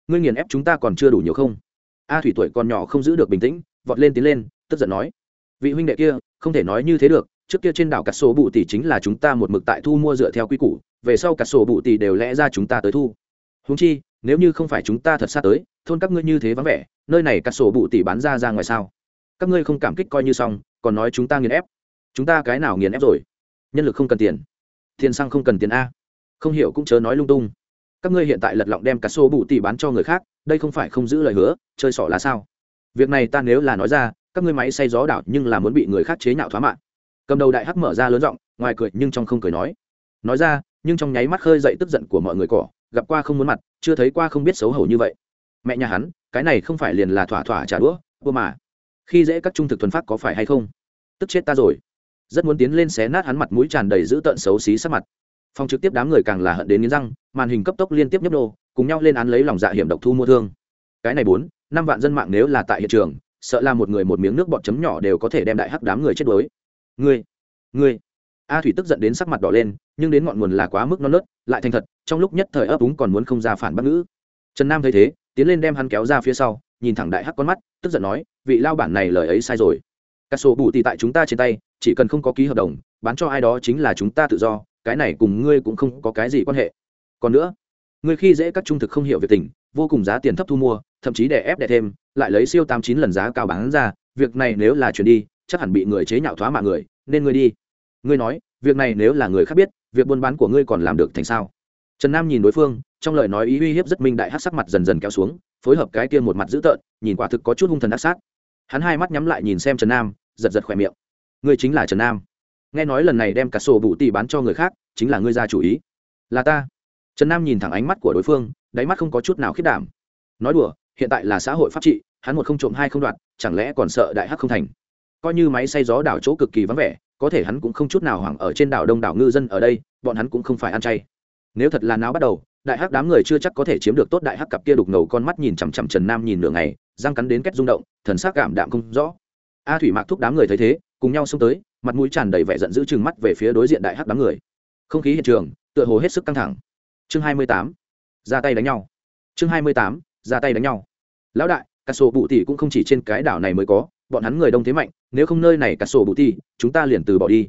Ngươi nghiền ép chúng ta còn chưa đủ nhiều không? A thủy tuổi còn nhỏ không giữ được bình tĩnh, vọt lên tiến lên, tức giận nói, vị huynh đệ kia, không thể nói như thế được, trước kia trên đảo cắt sổ bụ tỷ chính là chúng ta một mực tại thu mua dựa theo quy củ, về sau cắt sổ bụ tỷ đều lẽ ra chúng ta tới thu. Húng chi, nếu như không phải chúng ta thật xa tới, thôn các ngươi như thế vắng vẻ, nơi này cắt sổ bụ tỷ bán ra ra ngoài sao? Các ngươi không cảm kích coi như xong, còn nói chúng ta nghiền ép. Chúng ta cái nào nghiền ép rồi? Nhân lực không cần tiền. Tiền xăng không cần tiền a. Không hiểu cũng chớ nói lung tung các ngươi hiện tại lật lọng đem cả số bù tỷ bán cho người khác, đây không phải không giữ lời hứa, chơi xỏ là sao? Việc này ta nếu là nói ra, các ngươi máy xay gió đảo nhưng là muốn bị người khác chế nhạo thoá mạng. Cầm đầu đại hắc mở ra lớn giọng, ngoài cười nhưng trong không cười nói. Nói ra, nhưng trong nháy mắt khơi dậy tức giận của mọi người cỏ, gặp qua không muốn mặt, chưa thấy qua không biết xấu hổ như vậy. Mẹ nhà hắn, cái này không phải liền là thỏa thỏa trả đũa vua mà. Khi dễ các trung thực thuần phát có phải hay không? Tức chết ta rồi. Rất muốn tiến lên xé nát hắn mặt mũi tràn đầy dữ tợn xấu xí sắc mặt phòng trực tiếp đám người càng là hận đến nghiến răng, màn hình cấp tốc liên tiếp nhấp nô, cùng nhau lên án lấy lòng dạ hiểm độc thu mua thương. Cái này bốn, năm vạn dân mạng nếu là tại hiện trường, sợ là một người một miếng nước bọt chấm nhỏ đều có thể đem đại hắc đám người chết đuối. Ngươi ngươi. A thủy tức giận đến sắc mặt đỏ lên, nhưng đến ngọn nguồn là quá mức non nớt, lại thành thật, trong lúc nhất thời ấp úng còn muốn không ra phản bác ngữ. Trần nam thấy thế, tiến lên đem hắn kéo ra phía sau, nhìn thẳng đại hắc con mắt, tức giận nói, vị lao bản này lời ấy sai rồi. Các sổ bù tì tại chúng ta trên tay, chỉ cần không có ký hợp đồng, bán cho ai đó chính là chúng ta tự do cái này cùng ngươi cũng không có cái gì quan hệ. Còn nữa, ngươi khi dễ các trung thực không hiểu việc tình, vô cùng giá tiền thấp thu mua, thậm chí để ép để thêm, lại lấy siêu tám chín lần giá cao bán ra, việc này nếu là chuyển đi, chắc hẳn bị người chế nhạo thoá mạng người, nên ngươi đi. Ngươi nói, việc này nếu là người khác biết, việc buôn bán của ngươi còn làm được thành sao? Trần nam nhìn đối phương, trong lời nói ý uy hiếp rất minh đại hát sắc mặt dần dần kéo xuống, phối hợp cái kia một mặt dữ tợn, nhìn quả thực có chút hung thần ác sát. Hắn hai mắt nhắm lại nhìn xem trần nam, giật giật khỏe miệng. Ngươi chính là trần nam nghe nói lần này đem cả sổ bụ tỷ bán cho người khác, chính là ngươi ra chủ ý. Là ta. Trần nam nhìn thẳng ánh mắt của đối phương, đáy mắt không có chút nào khiết đảm. Nói đùa, hiện tại là xã hội pháp trị, hắn một không trộm hai không đoạt, chẳng lẽ còn sợ đại hắc không thành? Coi như máy xay gió đảo chỗ cực kỳ vắng vẻ, có thể hắn cũng không chút nào hoảng ở trên đảo đông đảo ngư dân ở đây, bọn hắn cũng không phải ăn chay. Nếu thật là náo bắt đầu, đại hắc đám người chưa chắc có thể chiếm được tốt đại hắc cặp kia đục ngầu con mắt nhìn chằm chằm trần nam nhìn nửa ngày, răng cắn đến kết rung động, thần sắc cảm đạm không rõ. A thủy mạc thúc đám người thấy thế cùng nhau xông tới, mặt mũi tràn đầy vẻ giận dữ chừng mắt về phía đối diện đại hắc đám người. Không khí hiện trường, tựa hồ hết sức căng thẳng. Chương hai mươi tám, ra tay đánh nhau. Chương hai mươi tám, ra tay đánh nhau. Lão đại, cà sổ bụ tỷ cũng không chỉ trên cái đảo này mới có, bọn hắn người đông thế mạnh, nếu không nơi này cà sổ bụ tỷ chúng ta liền từ bỏ đi.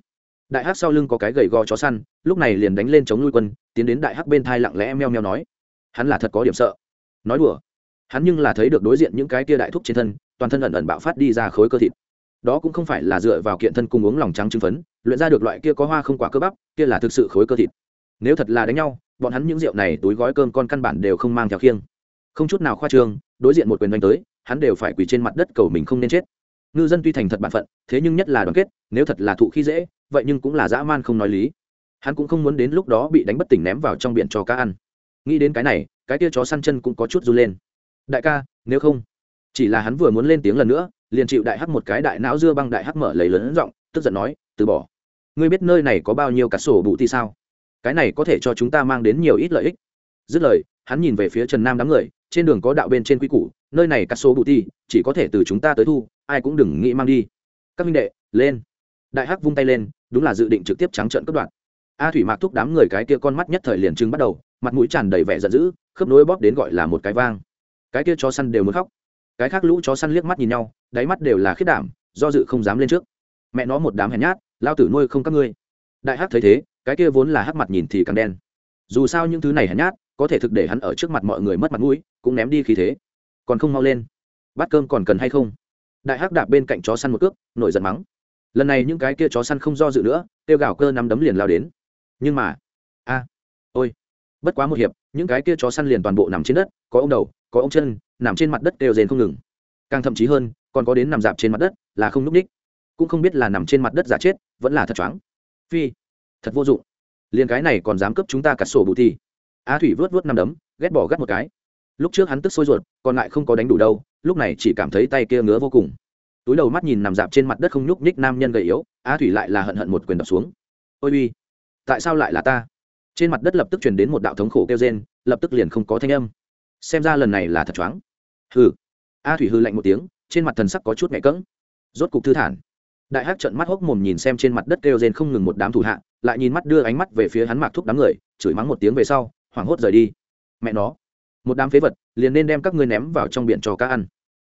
Đại hắc sau lưng có cái gầy gò chó săn, lúc này liền đánh lên chống nuôi quân, tiến đến đại hắc bên thai lặng lẽ meo meo nói. Hắn là thật có điểm sợ. Nói đùa. Hắn nhưng là thấy được đối diện những cái kia đại thúc trên thân, toàn thân ẩn ẩn bạo phát đi ra khối cơ thịt đó cũng không phải là dựa vào kiện thân cung uống lòng trắng trứng phấn, luyện ra được loại kia có hoa không quả cơ bắp, kia là thực sự khối cơ thịt. Nếu thật là đánh nhau, bọn hắn những rượu này túi gói cơm con căn bản đều không mang theo khiêng. Không chút nào khoa trương, đối diện một quyền đánh tới, hắn đều phải quỳ trên mặt đất cầu mình không nên chết. Ngư dân tuy thành thật bản phận, thế nhưng nhất là đoàn kết, nếu thật là thụ khi dễ, vậy nhưng cũng là dã man không nói lý. Hắn cũng không muốn đến lúc đó bị đánh bất tỉnh ném vào trong biển cho cá ăn. Nghĩ đến cái này, cái kia chó săn chân cũng có chút run lên. Đại ca, nếu không, chỉ là hắn vừa muốn lên tiếng lần nữa liền chịu đại hắc một cái đại não dưa băng đại hắc mở lấy lớn giọng, tức giận nói, từ bỏ. Ngươi biết nơi này có bao nhiêu cả sổ bụ thì sao? Cái này có thể cho chúng ta mang đến nhiều ít lợi ích. Dứt lời, hắn nhìn về phía trần nam đám người, trên đường có đạo bên trên quy củ, nơi này cắt số bù ti, chỉ có thể từ chúng ta tới thu, ai cũng đừng nghĩ mang đi. Các minh đệ, lên. Đại hắc vung tay lên, đúng là dự định trực tiếp trắng trợn cất đoạn a thủy mạc thúc đám người cái kia con mắt nhất thời liền trưng bắt đầu, mặt mũi tràn đầy vẻ giận dữ, khớp nối bóp đến gọi là một cái vang. Cái kia chó săn đều muốn khóc cái khác lũ chó săn liếc mắt nhìn nhau, đáy mắt đều là khiết đảm, do dự không dám lên trước. Mẹ nó một đám hèn nhát, lao tử nuôi không các ngươi. Đại hắc thấy thế, cái kia vốn là hắc mặt nhìn thì càng đen. Dù sao những thứ này hèn nhát, có thể thực để hắn ở trước mặt mọi người mất mặt mũi, cũng ném đi khí thế. Còn không mau lên. Bát cơm còn cần hay không? Đại hắc đạp bên cạnh chó săn một cước, nổi giận mắng. Lần này những cái kia chó săn không do dự nữa, tiêu gạo cơ nắm đấm liền lao đến. Nhưng mà, a, ôi, bất quá một hiệp những cái kia chó săn liền toàn bộ nằm trên đất, có ông đầu, có ông chân, nằm trên mặt đất đều rền không ngừng. Càng thậm chí hơn, còn có đến nằm dạp trên mặt đất là không núp ních. Cũng không biết là nằm trên mặt đất giả chết, vẫn là thật choáng. Phi, thật vô dụng. Liền cái này còn dám cướp chúng ta cả sổ bù thi a thủy vớt vớt nằm đấm, ghét bỏ gắt một cái. Lúc trước hắn tức sôi ruột, còn lại không có đánh đủ đâu, lúc này chỉ cảm thấy tay kia ngứa vô cùng. Túi đầu mắt nhìn nằm dạp trên mặt đất không nhúc nhích nam nhân gầy yếu a thủy lại là hận hận một quyền đập xuống. Ôi uy, tại sao lại là ta? Trên mặt đất lập tức chuyển đến một đạo thống khổ kêu rên, lập tức liền không có thanh âm. Xem ra lần này là thật choáng. Hừ. A thủy hư lạnh một tiếng, trên mặt thần sắc có chút mẹ cỡng. Rốt cục thư thản. Đại hắc trận mắt hốc mồm nhìn xem trên mặt đất kêu rên không ngừng một đám thủ hạ, lại nhìn mắt đưa ánh mắt về phía hắn mạc thúc đám người, chửi mắng một tiếng về sau, hoảng hốt rời đi. Mẹ nó. Một đám phế vật, liền nên đem các ngươi ném vào trong biển cho cá ăn.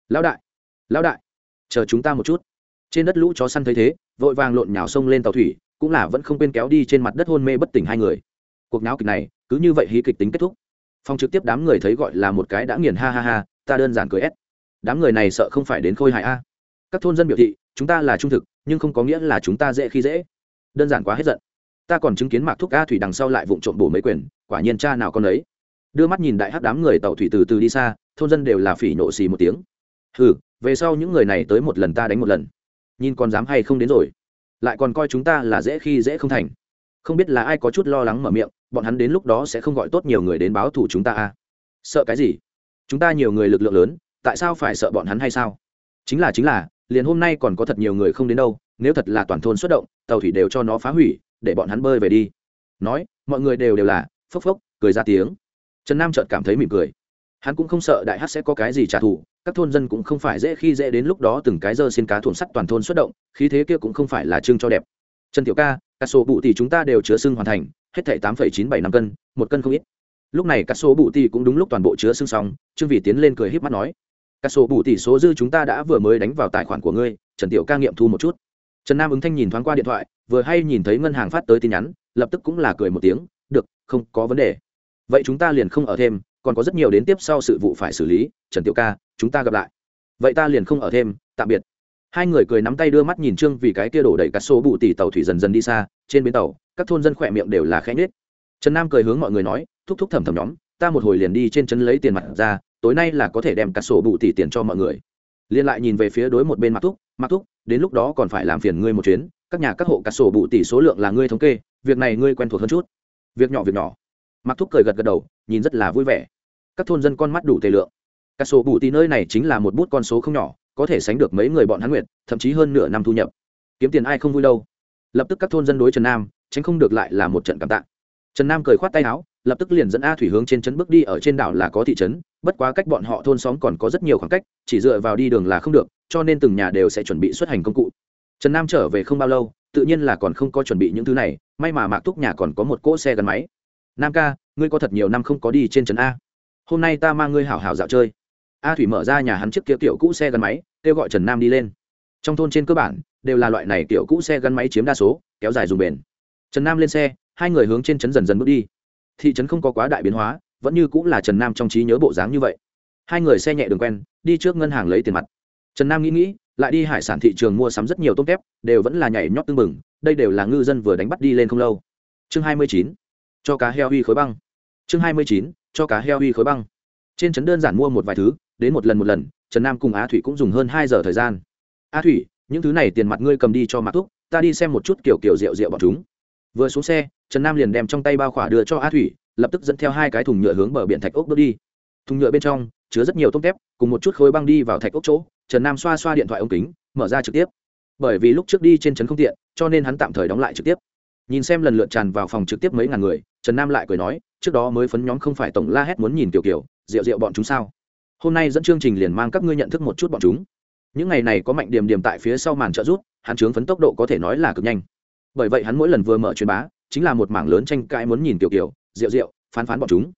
Lão đại. Lão đại. Chờ chúng ta một chút. Trên đất lũ chó săn thấy thế, vội vàng lộn nhào sông lên tàu thủy, cũng là vẫn không quên kéo đi trên mặt đất hôn mê bất tỉnh hai người cuộc náo kịch này, cứ như vậy hí kịch tính kết thúc. Phong trực tiếp đám người thấy gọi là một cái đã nghiền, ha ha ha, ta đơn giản cười ép đám người này sợ không phải đến khôi hại a. Các thôn dân biểu thị, chúng ta là trung thực, nhưng không có nghĩa là chúng ta dễ khi dễ. Đơn giản quá hết giận. Ta còn chứng kiến mạc thúc a thủy đằng sau lại vụng trộm bổ mấy quyền, quả nhiên cha nào con ấy. Đưa mắt nhìn đại hát đám người tàu thủy từ từ đi xa, thôn dân đều là phỉ nộ xì một tiếng. Hừ, về sau những người này tới một lần ta đánh một lần. Nhìn còn dám hay không đến rồi. Lại còn coi chúng ta là dễ khi dễ không thành không biết là ai có chút lo lắng mở miệng, bọn hắn đến lúc đó sẽ không gọi tốt nhiều người đến báo thù chúng ta à? Sợ cái gì? Chúng ta nhiều người lực lượng lớn, tại sao phải sợ bọn hắn hay sao? Chính là chính là, liền hôm nay còn có thật nhiều người không đến đâu, nếu thật là toàn thôn xuất động, tàu thủy đều cho nó phá hủy, để bọn hắn bơi về đi. Nói, mọi người đều đều là, phốc phốc, cười ra tiếng. Trần nam chợt cảm thấy mỉm cười. Hắn cũng không sợ đại hát sẽ có cái gì trả thù, các thôn dân cũng không phải dễ khi dễ đến lúc đó từng cái dơ xin cá thuần sắt toàn thôn xuất động, khí thế kia cũng không phải là trưng cho đẹp. Trần tiểu ca cả số bụ thì chúng ta đều chứa xương hoàn thành, hết thảy tám chín bảy năm cân, một cân không ít. Lúc này cả số bụ tỷ cũng đúng lúc toàn bộ chứa xương xong, trương vị tiến lên cười híp mắt nói cả số bụ tỷ số dư chúng ta đã vừa mới đánh vào tài khoản của ngươi, trần tiểu ca nghiệm thu một chút. Trần nam ứng thanh nhìn thoáng qua điện thoại, vừa hay nhìn thấy ngân hàng phát tới tin nhắn, lập tức cũng là cười một tiếng, được, không có vấn đề. Vậy chúng ta liền không ở thêm, còn có rất nhiều đến tiếp sau sự vụ phải xử lý, trần tiểu ca, chúng ta gặp lại. Vậy ta liền không ở thêm, tạm biệt hai người cười nắm tay đưa mắt nhìn trương vì cái kia đổ đầy cắt số bụ tỷ tàu thủy dần dần đi xa, trên bến tàu, các thôn dân khỏe miệng đều là khẽ nhết trần nam cười hướng mọi người nói, thúc thúc thầm thầm nhóm, ta một hồi liền đi trên chân lấy tiền mặt ra, tối nay là có thể đem cả sổ bụ tỷ tiền cho mọi người. Liên lại nhìn về phía đối một bên mặc thúc mặc thúc, đến lúc đó còn phải làm phiền ngươi một chuyến, các nhà các hộ cả sổ bụ tỷ số lượng là ngươi thống kê, việc này ngươi quen thuộc hơn chút. Việc nhỏ việc nhỏ. Mặc thúc cười gật gật đầu, nhìn rất là vui vẻ. Các thôn dân con mắt đủ tề lượng. Cả số bù tỷ nơi này chính là một bút con số không nhỏ có thể sánh được mấy người bọn hắn nguyện thậm chí hơn nửa năm thu nhập. Kiếm tiền ai không vui đâu. Lập tức các thôn dân đối trần nam, tránh không được lại là một trận cảm tạ. Trần nam cười khoát tay áo, lập tức liền dẫn a thủy hướng trên trấn bước đi, ở trên đảo là có thị trấn, bất quá cách bọn họ thôn xóm còn có rất nhiều khoảng cách, chỉ dựa vào đi đường là không được, cho nên từng nhà đều sẽ chuẩn bị xuất hành công cụ. Trần nam trở về không bao lâu, tự nhiên là còn không có chuẩn bị những thứ này, may mà mạc thúc nhà còn có một cỗ xe gắn máy. Nam ca, ngươi có thật nhiều năm không có đi trên trấn a. Hôm nay ta mang ngươi hảo hảo dạo chơi a thủy mở ra nhà hắn chiếc kia tiểu cũ xe gắn máy, kêu gọi trần nam đi lên. Trong thôn trên cơ bản, đều là loại này tiểu cũ xe gắn máy chiếm đa số, kéo dài dùng bền. Trần nam lên xe, hai người hướng trên trấn dần dần bước đi. Thị trấn không có quá đại biến hóa, vẫn như cũng là trần nam trong trí nhớ bộ dáng như vậy. Hai người xe nhẹ đường quen, đi trước ngân hàng lấy tiền mặt. Trần nam nghĩ nghĩ, lại đi hải sản thị trường mua sắm rất nhiều tôm kép đều vẫn là nhảy nhót tưng bừng, đây đều là ngư dân vừa đánh bắt đi lên không lâu. Chương hai mươi chín, cho cá heo uy khối băng. Chương hai mươi chín, cho cá heo uy khối băng. Trên trấn đơn giản mua một vài thứ đến một lần một lần, trần nam cùng á thủy cũng dùng hơn hai giờ thời gian. A thủy, những thứ này tiền mặt ngươi cầm đi cho mạc thúc, ta đi xem một chút kiểu kiểu rượu rượu bọn chúng. Vừa xuống xe, trần nam liền đem trong tay bao khỏa đưa cho a thủy, lập tức dẫn theo hai cái thùng nhựa hướng bờ biển thạch ốc bước đi. Thùng nhựa bên trong chứa rất nhiều tôm tép, cùng một chút khối băng đi vào thạch ốc chỗ, trần nam xoa xoa điện thoại ống kính, mở ra trực tiếp. Bởi vì lúc trước đi trên trấn không tiện, cho nên hắn tạm thời đóng lại trực tiếp. Nhìn xem lần lượt tràn vào phòng trực tiếp mấy ngàn người, trần nam lại cười nói, trước đó mới phấn nhóm không phải tổng la hét muốn nhìn kiểu kiểu, rượu rượu bọn chúng sao? Hôm nay dẫn chương trình liền mang các ngươi nhận thức một chút bọn chúng. Những ngày này có mạnh điểm điểm tại phía sau màn trợ rút hắn chướng phấn tốc độ có thể nói là cực nhanh. Bởi vậy hắn mỗi lần vừa mở truyền bá, chính là một mảng lớn tranh cãi muốn nhìn tiểu kiểu, rượu rượu, phán phán bọn chúng.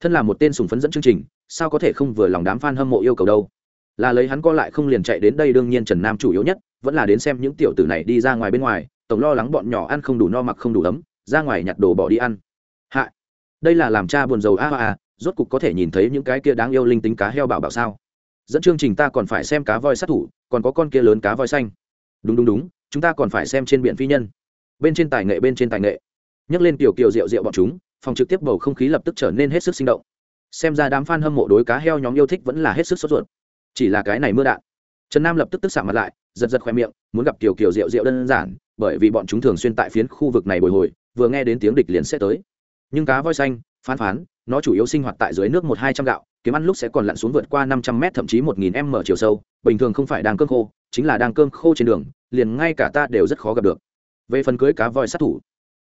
Thân là một tên sùng phấn dẫn chương trình, sao có thể không vừa lòng đám f a n hâm mộ yêu cầu đâu? Là lấy hắn co lại không liền chạy đến đây đương nhiên trần nam chủ yếu nhất, vẫn là đến xem những tiểu tử này đi ra ngoài bên ngoài, tổng lo lắng bọn nhỏ ăn không đủ no mặc không đủ ấm, ra ngoài nhặt đồ bỏ đi ăn. Hạ, đây là làm cha buồn rầu a a rốt cục có thể nhìn thấy những cái kia đáng yêu linh tính cá heo bảo bảo sao? Dẫn chương trình ta còn phải xem cá voi sát thủ, còn có con kia lớn cá voi xanh. Đúng đúng đúng, chúng ta còn phải xem trên biển phi nhân. Bên trên tài nghệ, bên trên tài nghệ. Nhắc lên tiểu kiều rượu rượu bọn chúng, phòng trực tiếp bầu không khí lập tức trở nên hết sức sinh động. Xem ra đám f a n hâm mộ đối cá heo nhóm yêu thích vẫn là hết sức sốt ruột. Chỉ là cái này mưa đạn. Trần nam lập tức tức xạ mặt lại, giật giật khoe miệng, muốn gặp tiểu kiều rượu rượu đơn giản, bởi vì bọn chúng thường xuyên tại phiến khu vực này bồi hồi, vừa nghe đến tiếng địch liền sẽ tới. Nhưng cá voi xanh phán phán, nó chủ yếu sinh hoạt tại dưới nước một hai trăm gạo, kiếm ăn lúc sẽ còn lặn xuống vượt qua năm trăm m thậm chí một nghìn m chiều sâu, bình thường không phải đang cơm khô, chính là đang cơm khô trên đường, liền ngay cả ta đều rất khó gặp được. Về phần cưới cá voi sát thủ,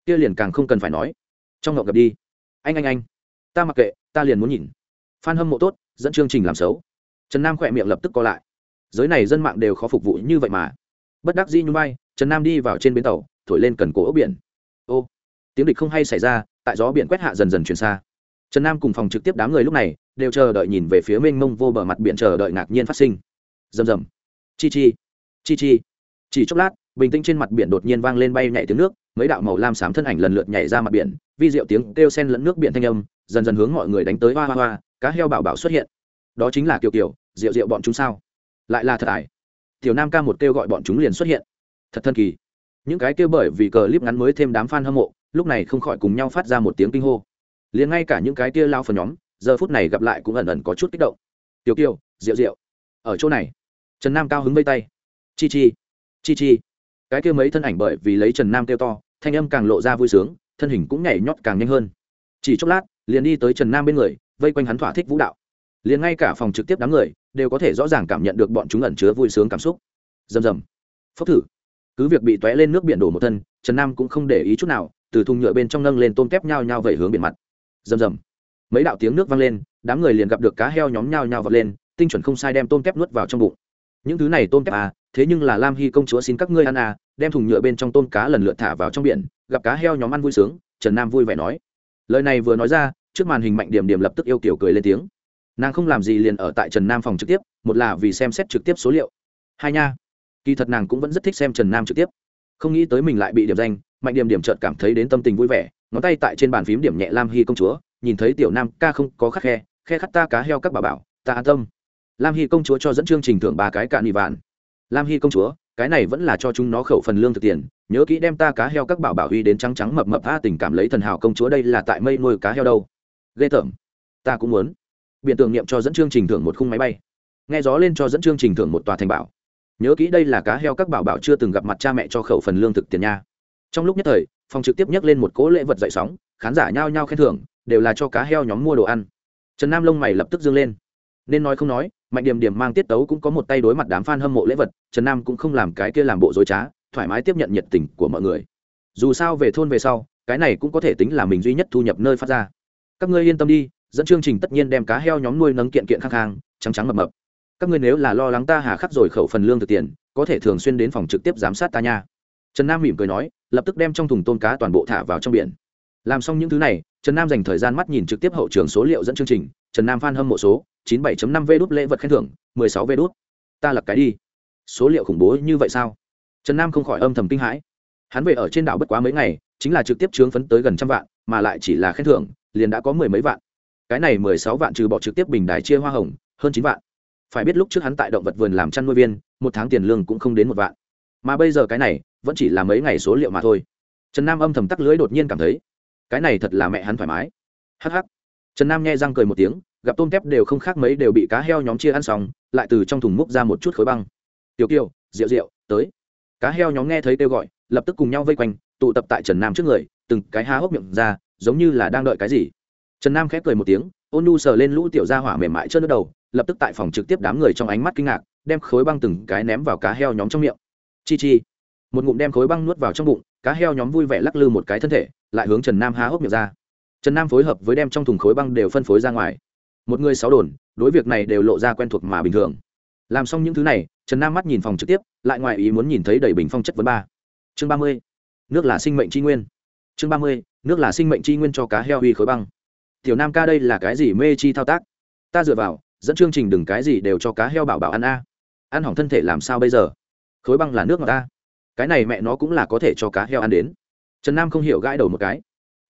kia liền càng không cần phải nói. Trong ngọc gặp đi. Anh anh anh. Ta mặc kệ, ta liền muốn nhìn. Phan hâm mộ tốt, dẫn chương trình làm xấu. Trần nam khỏe miệng lập tức co lại. Giới này dân mạng đều khó phục vụ như vậy mà. Bất đắc dĩ như bay trần nam đi vào trên bến tàu, thổi lên cần cổ ốc biển. Ô, tiếng địch không hay xảy ra tại gió biển quét hạ dần dần chuyển xa. Trần nam cùng phòng trực tiếp đám người lúc này đều chờ đợi nhìn về phía mênh mông vô bờ mặt biển chờ đợi ngạc nhiên phát sinh. Rầm rầm. Chi chi. Chi chi. Chỉ chốc lát, bình tĩnh trên mặt biển đột nhiên vang lên bay nhảy tiếng nước, mấy đạo màu lam xám thân ảnh lần lượt nhảy ra mặt biển, vi diệu tiếng kêu sen lẫn nước biển thanh âm, dần dần hướng mọi người đánh tới hoa hoa hoa, cá heo bảo bảo xuất hiện. Đó chính là kiều kiều rượu rượu bọn chúng sao? Lại là thật ải. Tiểu nam ca một kêu gọi bọn chúng liền xuất hiện. Thật thân kỳ. Những cái kêu bởi vì cờ clip ngắn mới thêm đám fan hâm mộ lúc này không khỏi cùng nhau phát ra một tiếng kinh hô. Liền ngay cả những cái tia lao phần nhóm, giờ phút này gặp lại cũng ẩn ẩn có chút kích động. Tiểu kiều rượu rượu ở chỗ này. Trần nam cao hứng vây tay. Chi chi chi chi. Cái kia mấy thân ảnh bởi vì lấy trần nam kêu to, thanh âm càng lộ ra vui sướng, thân hình cũng nhảy nhót càng nhanh hơn. Chỉ chốc lát, liền đi tới trần nam bên người, vây quanh hắn thỏa thích vũ đạo. Liền ngay cả phòng trực tiếp đám người, đều có thể rõ ràng cảm nhận được bọn chúng ẩn chứa vui sướng cảm xúc. Rầm rầm. Phốc thử. Cứ việc bị tóe lên nước biển đổ một thân, trần nam cũng không để ý chút nào từ thùng nhựa bên trong nâng lên tôm kép nhao nhao vẩy hướng biển mặt. Rầm rầm. Mấy đạo tiếng nước vang lên, đám người liền gặp được cá heo nhóm nhao nhao vọt lên, tinh chuẩn không sai đem tôm kép nuốt vào trong bụng. Những thứ này tôm kép à thế nhưng là lam hy công chúa xin các ngươi ăn à đem thùng nhựa bên trong tôm cá lần lượt thả vào trong biển, gặp cá heo nhóm ăn vui sướng, trần nam vui vẻ nói. Lời này vừa nói ra, trước màn hình mạnh điểm điểm lập tức yêu kiểu cười lên tiếng. Nàng không làm gì liền ở tại trần nam phòng trực tiếp, một là vì xem xét trực tiếp số liệu. Hai nha. Kỳ thật nàng cũng vẫn rất thích xem trần nam trực tiếp. Không nghĩ tới mình lại bị điểm danh mạnh điểm điểm chợt cảm thấy đến tâm tình vui vẻ, ngón tay tại trên bàn phím điểm nhẹ lam hy công chúa, nhìn thấy tiểu nam ca không có khắc khe khe khắc ta cá heo các bà bảo, ta an tâm. Lam hy công chúa cho dẫn chương trình thưởng ba cái cạn nị vạn. Lam hy công chúa, cái này vẫn là cho chúng nó khẩu phần lương thực tiền, nhớ kỹ đem ta cá heo các bảo bảo huy đến trắng trắng mập mập tha tình cảm lấy thần hào công chúa đây là tại mây nuôi cá heo đâu. Ghê tởm. Ta cũng muốn. Biện tưởng niệm cho dẫn chương trình thưởng một khung máy bay. Nghe gió lên cho dẫn chương trình thưởng một tòa thành bảo. Nhớ kỹ đây là cá heo các bảo bảo chưa từng gặp mặt cha mẹ cho khẩu phần lương thực tiền nha trong lúc nhất thời phòng trực tiếp nhắc lên một cỗ lễ vật dậy sóng, khán giả nhao nhao khen thưởng, đều là cho cá heo nhóm mua đồ ăn. Trần nam lông mày lập tức dương lên. Nên nói không nói, mạnh điểm điểm mang tiết tấu cũng có một tay đối mặt đám f a n hâm mộ lễ vật, trần nam cũng không làm cái kia làm bộ dối trá, thoải mái tiếp nhận nhiệt tình của mọi người. Dù sao về thôn về sau, cái này cũng có thể tính là mình duy nhất thu nhập nơi phát ra. Các ngươi yên tâm đi, dẫn chương trình tất nhiên đem cá heo nhóm nuôi nấng kiện kiện khang khang, trắng trắng mập mập. Các ngươi nếu là lo lắng ta hà khắc rồi khẩu phần lương thực tiền, có thể thường xuyên đến phòng trực tiếp giám sát ta nha trần nam mỉm cười nói, lập tức đem trong thùng tôm cá toàn bộ thả vào trong biển. Làm xong những thứ này, trần nam dành thời gian mắt nhìn trực tiếp hậu trường số liệu dẫn chương trình. Trần nam phan hâm mộ số 97.5 v đút lễ vật khen thưởng 16 v đút. Ta lật cái đi. Số liệu khủng bố như vậy sao? Trần nam không khỏi âm thầm kinh hãi. Hắn về ở trên đảo bất quá mấy ngày, chính là trực tiếp chướng phấn tới gần trăm vạn, mà lại chỉ là khen thưởng, liền đã có mười mấy vạn. Cái này mười sáu vạn trừ bỏ trực tiếp bình đài chia hoa hồng, hơn chín vạn. Phải biết lúc trước hắn tại động vật vườn làm chăn nuôi viên, một tháng tiền lương cũng không đến một vạn. Mà bây giờ cái này vẫn chỉ là mấy ngày số liệu mà thôi. Trần nam âm thầm tắc lưới đột nhiên cảm thấy, cái này thật là mẹ hắn thoải mái. Hh trần nam nghe răng cười một tiếng, gặp tôm tép đều không khác mấy đều bị cá heo nhóm chia ăn xong, lại từ trong thùng múc ra một chút khối băng. Tiểu kiều, rượu rượu, tới. Cá heo nhóm nghe thấy kêu gọi, lập tức cùng nhau vây quanh, tụ tập tại trần nam trước người, từng cái há hốc miệng ra, giống như là đang đợi cái gì. Trần nam khép cười một tiếng, ôn nu sờ lên lũ tiểu ra hỏa mềm mại trơn nước đầu, lập tức tại phòng trực tiếp đám người trong ánh mắt kinh ngạc, đem khối băng từng cái ném vào cá heo nhóm trong miệng. Chi chi một ngụm đem khối băng nuốt vào trong bụng, cá heo nhóm vui vẻ lắc lư một cái thân thể, lại hướng trần nam há hốc miệng ra. Trần nam phối hợp với đem trong thùng khối băng đều phân phối ra ngoài. Một người sáu đồn, đối việc này đều lộ ra quen thuộc mà bình thường. Làm xong những thứ này, trần nam mắt nhìn phòng trực tiếp, lại ngoài ý muốn nhìn thấy đầy bình phong chất vấn ba. Chương ba mươi, nước là sinh mệnh tri nguyên. Chương ba mươi, nước là sinh mệnh tri nguyên cho cá heo huy khối băng. Tiểu nam ca đây là cái gì mê chi thao tác? Ta dựa vào, dẫn chương trình đừng cái gì đều cho cá heo bảo bảo ăn a. Ăn hỏng thân thể làm sao bây giờ? Khối băng là nước ngọt ta cái này mẹ nó cũng là có thể cho cá heo ăn đến. Trần nam không hiểu gãi đầu một cái.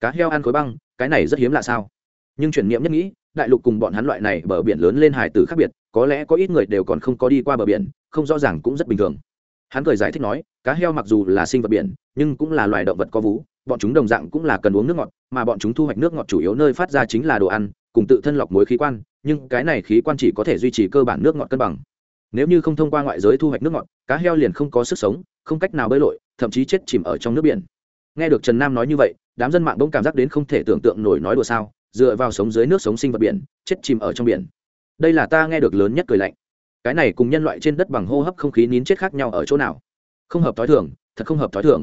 Cá heo ăn khối băng, cái này rất hiếm là sao? Nhưng chuyển niệm nhất nghĩ, đại lục cùng bọn hắn loại này bờ biển lớn lên hải tử khác biệt, có lẽ có ít người đều còn không có đi qua bờ biển, không rõ ràng cũng rất bình thường. Hắn cười giải thích nói, cá heo mặc dù là sinh vật biển, nhưng cũng là loài động vật có vú, bọn chúng đồng dạng cũng là cần uống nước ngọt, mà bọn chúng thu hoạch nước ngọt chủ yếu nơi phát ra chính là đồ ăn, cùng tự thân lọc mối khí quan, nhưng cái này khí quan chỉ có thể duy trì cơ bản nước ngọt cân bằng. Nếu như không thông qua ngoại giới thu hoạch nước ngọt, cá heo liền không có sức sống không cách nào bơi lội, thậm chí chết chìm ở trong nước biển. Nghe được trần nam nói như vậy, đám dân mạng bỗng cảm giác đến không thể tưởng tượng nổi nói đùa sao, dựa vào sống dưới nước sống sinh vật biển, chết chìm ở trong biển. Đây là ta nghe được lớn nhất cười lạnh. Cái này cùng nhân loại trên đất bằng hô hấp không khí nín chết khác nhau ở chỗ nào? Không hợp t h ó i thường, thật không hợp t h ó i thường.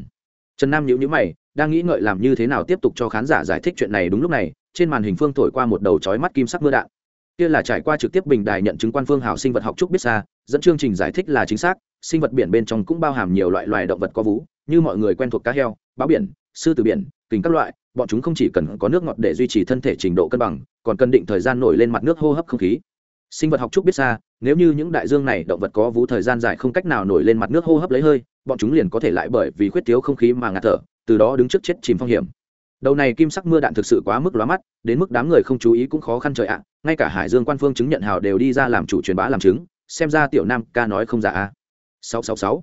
Trần nam nhữ nhữ mày, đang nghĩ ngợi làm như thế nào tiếp tục cho khán giả giải thích chuyện này đúng lúc này, trên màn hình phương thổi qua một đầu chói mắt kim sắc mưa đạn. Kia là trải qua trực tiếp bình đài nhận chứng quan phương hào sinh vật học trúc biết xa, dẫn chương trình giải thích là chính xác sinh vật biển bên trong cũng bao hàm nhiều loại loài động vật có vú, như mọi người quen thuộc cá heo, báo biển, sư tử biển kính các loại, bọn chúng không chỉ cần có nước ngọt để duy trì thân thể trình độ cân bằng, còn cần định thời gian nổi lên mặt nước hô hấp không khí sinh vật học trúc biết xa, nếu như những đại dương này động vật có vú thời gian dài không cách nào nổi lên mặt nước hô hấp lấy hơi, bọn chúng liền có thể lại bởi vì khuyết thiếu không khí mà ngạt thở, từ đó đứng trước chết chìm phong hiểm đầu này kim sắc mưa đạn thực sự quá mức lóa mắt, đến mức đám người không chú ý cũng khó khăn trời ạ, ngay cả hải dương quan phương chứng nhận hào đều đi ra làm chủ truyền bá làm chứng, xem ra tiểu nam ca nói không giả a. 666.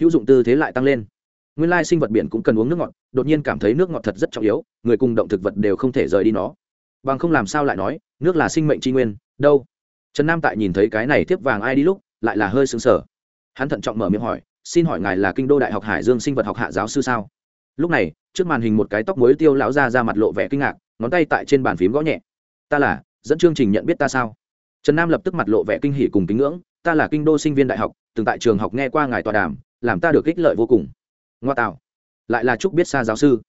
Hữu dụng tư thế lại tăng lên. Nguyên lai sinh vật biển cũng cần uống nước ngọt, đột nhiên cảm thấy nước ngọt thật rất trọng yếu, người cùng động thực vật đều không thể rời đi nó. Bằng không làm sao lại nói, nước là sinh mệnh chi nguyên, đâu? Trần Nam tại nhìn thấy cái này tiếp vàng ai đi lúc, lại là hơi sững sờ. Hắn thận trọng mở miệng hỏi, "Xin hỏi ngài là Kinh đô Đại học Hải Dương sinh vật học hạ giáo sư sao?" Lúc này, trước màn hình một cái tóc muối tiêu lão ra ra mặt lộ vẻ kinh ngạc, ngón tay tại trên bàn phím gõ nhẹ. "Ta là, dẫn chương trình nhận biết ta sao?" Trần Nam lập tức mặt lộ vẻ kinh hỉ cùng kính ngưỡng, ta là kinh đô sinh viên đại học, từng tại trường học nghe qua ngài tọa đàm, làm ta được ích lợi vô cùng. Ngoa tạo. Lại là trúc biết xa giáo sư.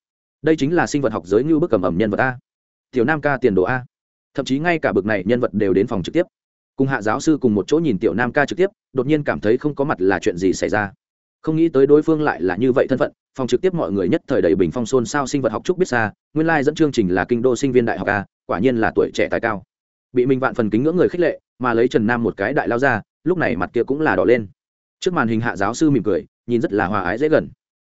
Đây chính là sinh vật học giới như bức cầm ẩm nhân vật a. Tiểu nam ca tiền đồ a. Thậm chí ngay cả bực này nhân vật đều đến phòng trực tiếp. Cùng hạ giáo sư cùng một chỗ nhìn tiểu nam ca trực tiếp, đột nhiên cảm thấy không có mặt là chuyện gì xảy ra. Không nghĩ tới đối phương lại là như vậy thân phận, phòng trực tiếp mọi người nhất thời đầy bình phong xôn sao sinh vật học trúc biết xa nguyên lai dẫn chương trình là kinh đô sinh viên đại học a, quả nhiên là tuổi trẻ tài cao. Bị mình vạn phần kính ngưỡng người khích lệ, mà lấy trần nam một cái đại lao ra lúc này mặt kia cũng là đỏ lên. Trước màn hình hạ giáo sư mỉm cười, nhìn rất là hòa ái dễ gần.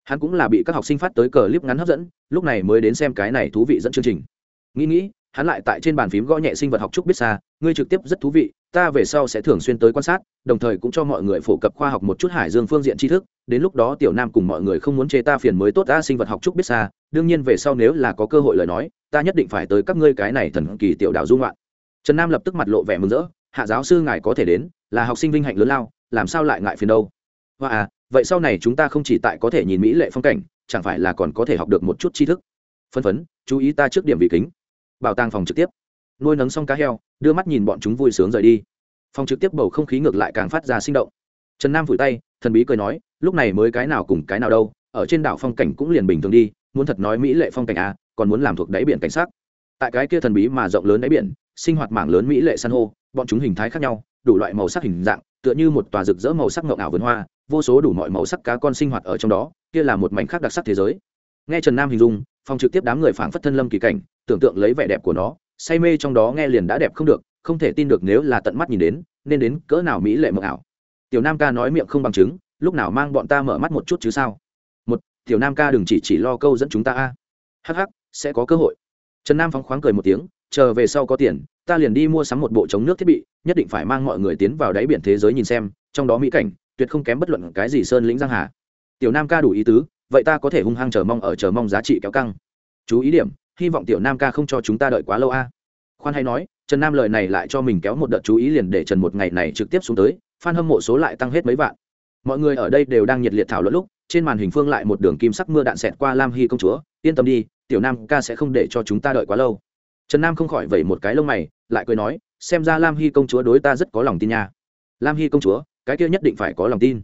Hắn cũng là bị các học sinh phát tới cờ clip ngắn hấp dẫn, lúc này mới đến xem cái này thú vị dẫn chương trình. Nghĩ nghĩ, hắn lại tại trên bàn phím gõ nhẹ sinh vật học trúc biết xa, ngươi trực tiếp rất thú vị, ta về sau sẽ thường xuyên tới quan sát, đồng thời cũng cho mọi người phổ cập khoa học một chút hải dương phương diện tri thức, đến lúc đó tiểu nam cùng mọi người không muốn chê ta phiền mới tốt ta sinh vật học trúc biết xa, đương nhiên về sau nếu là có cơ hội lời nói, ta nhất định phải tới các ngươi cái này thần kỳ tiểu đạo dung loạn. Trần nam lập tức mặt lộ vẻ mừng rỡ hạ giáo sư ngài có thể đến, là học sinh vinh hạnh lớn lao, làm sao lại ngại phiền đâu? Và à vậy sau này chúng ta không chỉ tại có thể nhìn mỹ lệ phong cảnh, chẳng phải là còn có thể học được một chút tri thức? Phân phấn, chú ý ta trước điểm vị kính. Bảo tàng phòng trực tiếp. Nuôi nấng xong cá heo, đưa mắt nhìn bọn chúng vui sướng rời đi. Phòng trực tiếp bầu không khí ngược lại càng phát ra sinh động. Trần nam vùi tay, thần bí cười nói, lúc này mới cái nào cùng cái nào đâu, ở trên đảo phong cảnh cũng liền bình thường đi, muốn thật nói mỹ lệ phong cảnh à còn muốn làm thuộc đáy biển cảnh sát tại cái kia thần bí mà rộng lớn đáy biển sinh hoạt mảng lớn mỹ lệ san hô, bọn chúng hình thái khác nhau, đủ loại màu sắc hình dạng, tựa như một tòa rực rỡ màu sắc ngậu ảo vườn hoa, vô số đủ mọi màu sắc cá con sinh hoạt ở trong đó, kia là một mảnh khác đặc sắc thế giới. Nghe trần nam hình dung, phòng trực tiếp đám người phảng phất thân lâm kỳ cảnh, tưởng tượng lấy vẻ đẹp của nó, say mê trong đó nghe liền đã đẹp không được, không thể tin được nếu là tận mắt nhìn đến, nên đến cỡ nào mỹ lệ mộng ảo. Tiểu nam ca nói miệng không bằng chứng, lúc nào mang bọn ta mở mắt một chút chứ sao? Một, tiểu nam ca đừng chỉ chỉ lo câu dẫn chúng ta a. Hh sẽ có cơ hội. Trần nam phóng khoáng cười một tiếng chờ về sau có tiền, ta liền đi mua sắm một bộ chống nước thiết bị, nhất định phải mang mọi người tiến vào đáy biển thế giới nhìn xem, trong đó mỹ cảnh, tuyệt không kém bất luận cái gì sơn lĩnh giang hà. Tiểu nam ca đủ ý tứ, vậy ta có thể hung hăng chờ mong ở chờ mong giá trị kéo căng. Chú ý điểm, hy vọng tiểu nam ca không cho chúng ta đợi quá lâu a. Khoan hay nói, trần nam lời này lại cho mình kéo một đợt chú ý liền để trần một ngày này trực tiếp xuống tới f hâm mộ số lại tăng hết mấy vạn. Mọi người ở đây đều đang nhiệt liệt thảo luận lúc, trên màn hình phương lại một đường kim sắc mưa đạn xẹt qua lam hy công chúa, yên tâm đi, tiểu nam ca sẽ không để cho chúng ta đợi quá lâu trần nam không khỏi vẩy một cái lông mày, lại cười nói, xem ra lam hy công chúa đối ta rất có lòng tin nha. Lam hy công chúa, cái kia nhất định phải có lòng tin.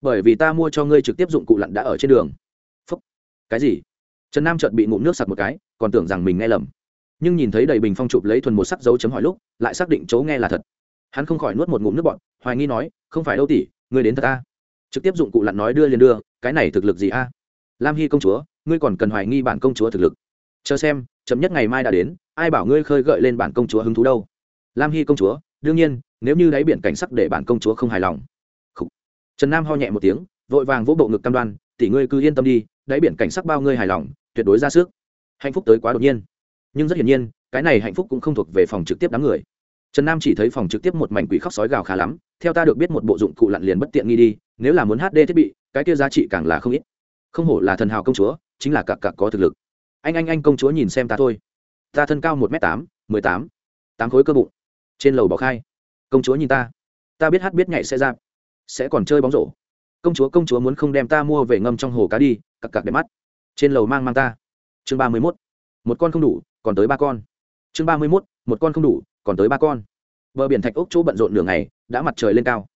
Bởi vì ta mua cho ngươi trực tiếp dụng cụ lặn đã ở trên đường. Phúc. Cái gì? Trần nam chợt bị ngụm nước sặc một cái, còn tưởng rằng mình nghe lầm. Nhưng nhìn thấy đầy bình phong chụp lấy thuần một sắc dấu chấm hỏi lúc, lại xác định chỗ nghe là thật. Hắn không khỏi nuốt một ngụm nước bọn hoài nghi nói, không phải đâu tỷ, ngươi đến thật a. Trực tiếp dụng cụ lặn nói đưa liền đưa, cái này thực lực gì a? Lam hy công chúa, ngươi còn cần hoài nghi bản công chúa thực lực. Chờ xem chấm nhất ngày mai đã đến, ai bảo ngươi khơi gợi lên bản công chúa hứng thú đâu? Lam hy công chúa, đương nhiên, nếu như đáy biển cảnh sắc để bản công chúa không hài lòng. Trần nam ho nhẹ một tiếng, vội vàng vỗ bộ ngực cam đoan, tỷ ngươi cứ yên tâm đi, đáy biển cảnh sắc bao ngươi hài lòng, tuyệt đối ra sức. Hạnh phúc tới quá đột nhiên. Nhưng rất hiển nhiên, cái này hạnh phúc cũng không thuộc về phòng trực tiếp đám người. Trần nam chỉ thấy phòng trực tiếp một mảnh quỷ khóc sói gào khá lắm, theo ta được biết một bộ dụng cụ lặn liền bất tiện nghi đi, nếu là muốn hd thiết bị, cái kia giá trị càng là không ít. Không hổ là thần hào công chúa, chính là cặp cặp có thực lực anh anh anh công chúa nhìn xem ta thôi. Ta thân cao một m tám, mười tám tám khối cơ bụng. Trên lầu bỏ khai. Công chúa nhìn ta. Ta biết hát biết nhảy sẽ ra. Sẽ còn chơi bóng rổ. Công chúa công chúa muốn không đem ta mua về ngâm trong hồ cá đi cặp cặp đẹp mắt. Trên lầu mang mang ta. Chương ba mươi mốt. Một con không đủ, còn tới ba con. Chương ba mươi mốt. Một con không đủ, còn tới ba con. Bờ biển thạch ốc chỗ bận rộn nửa ngày, đã mặt trời lên cao.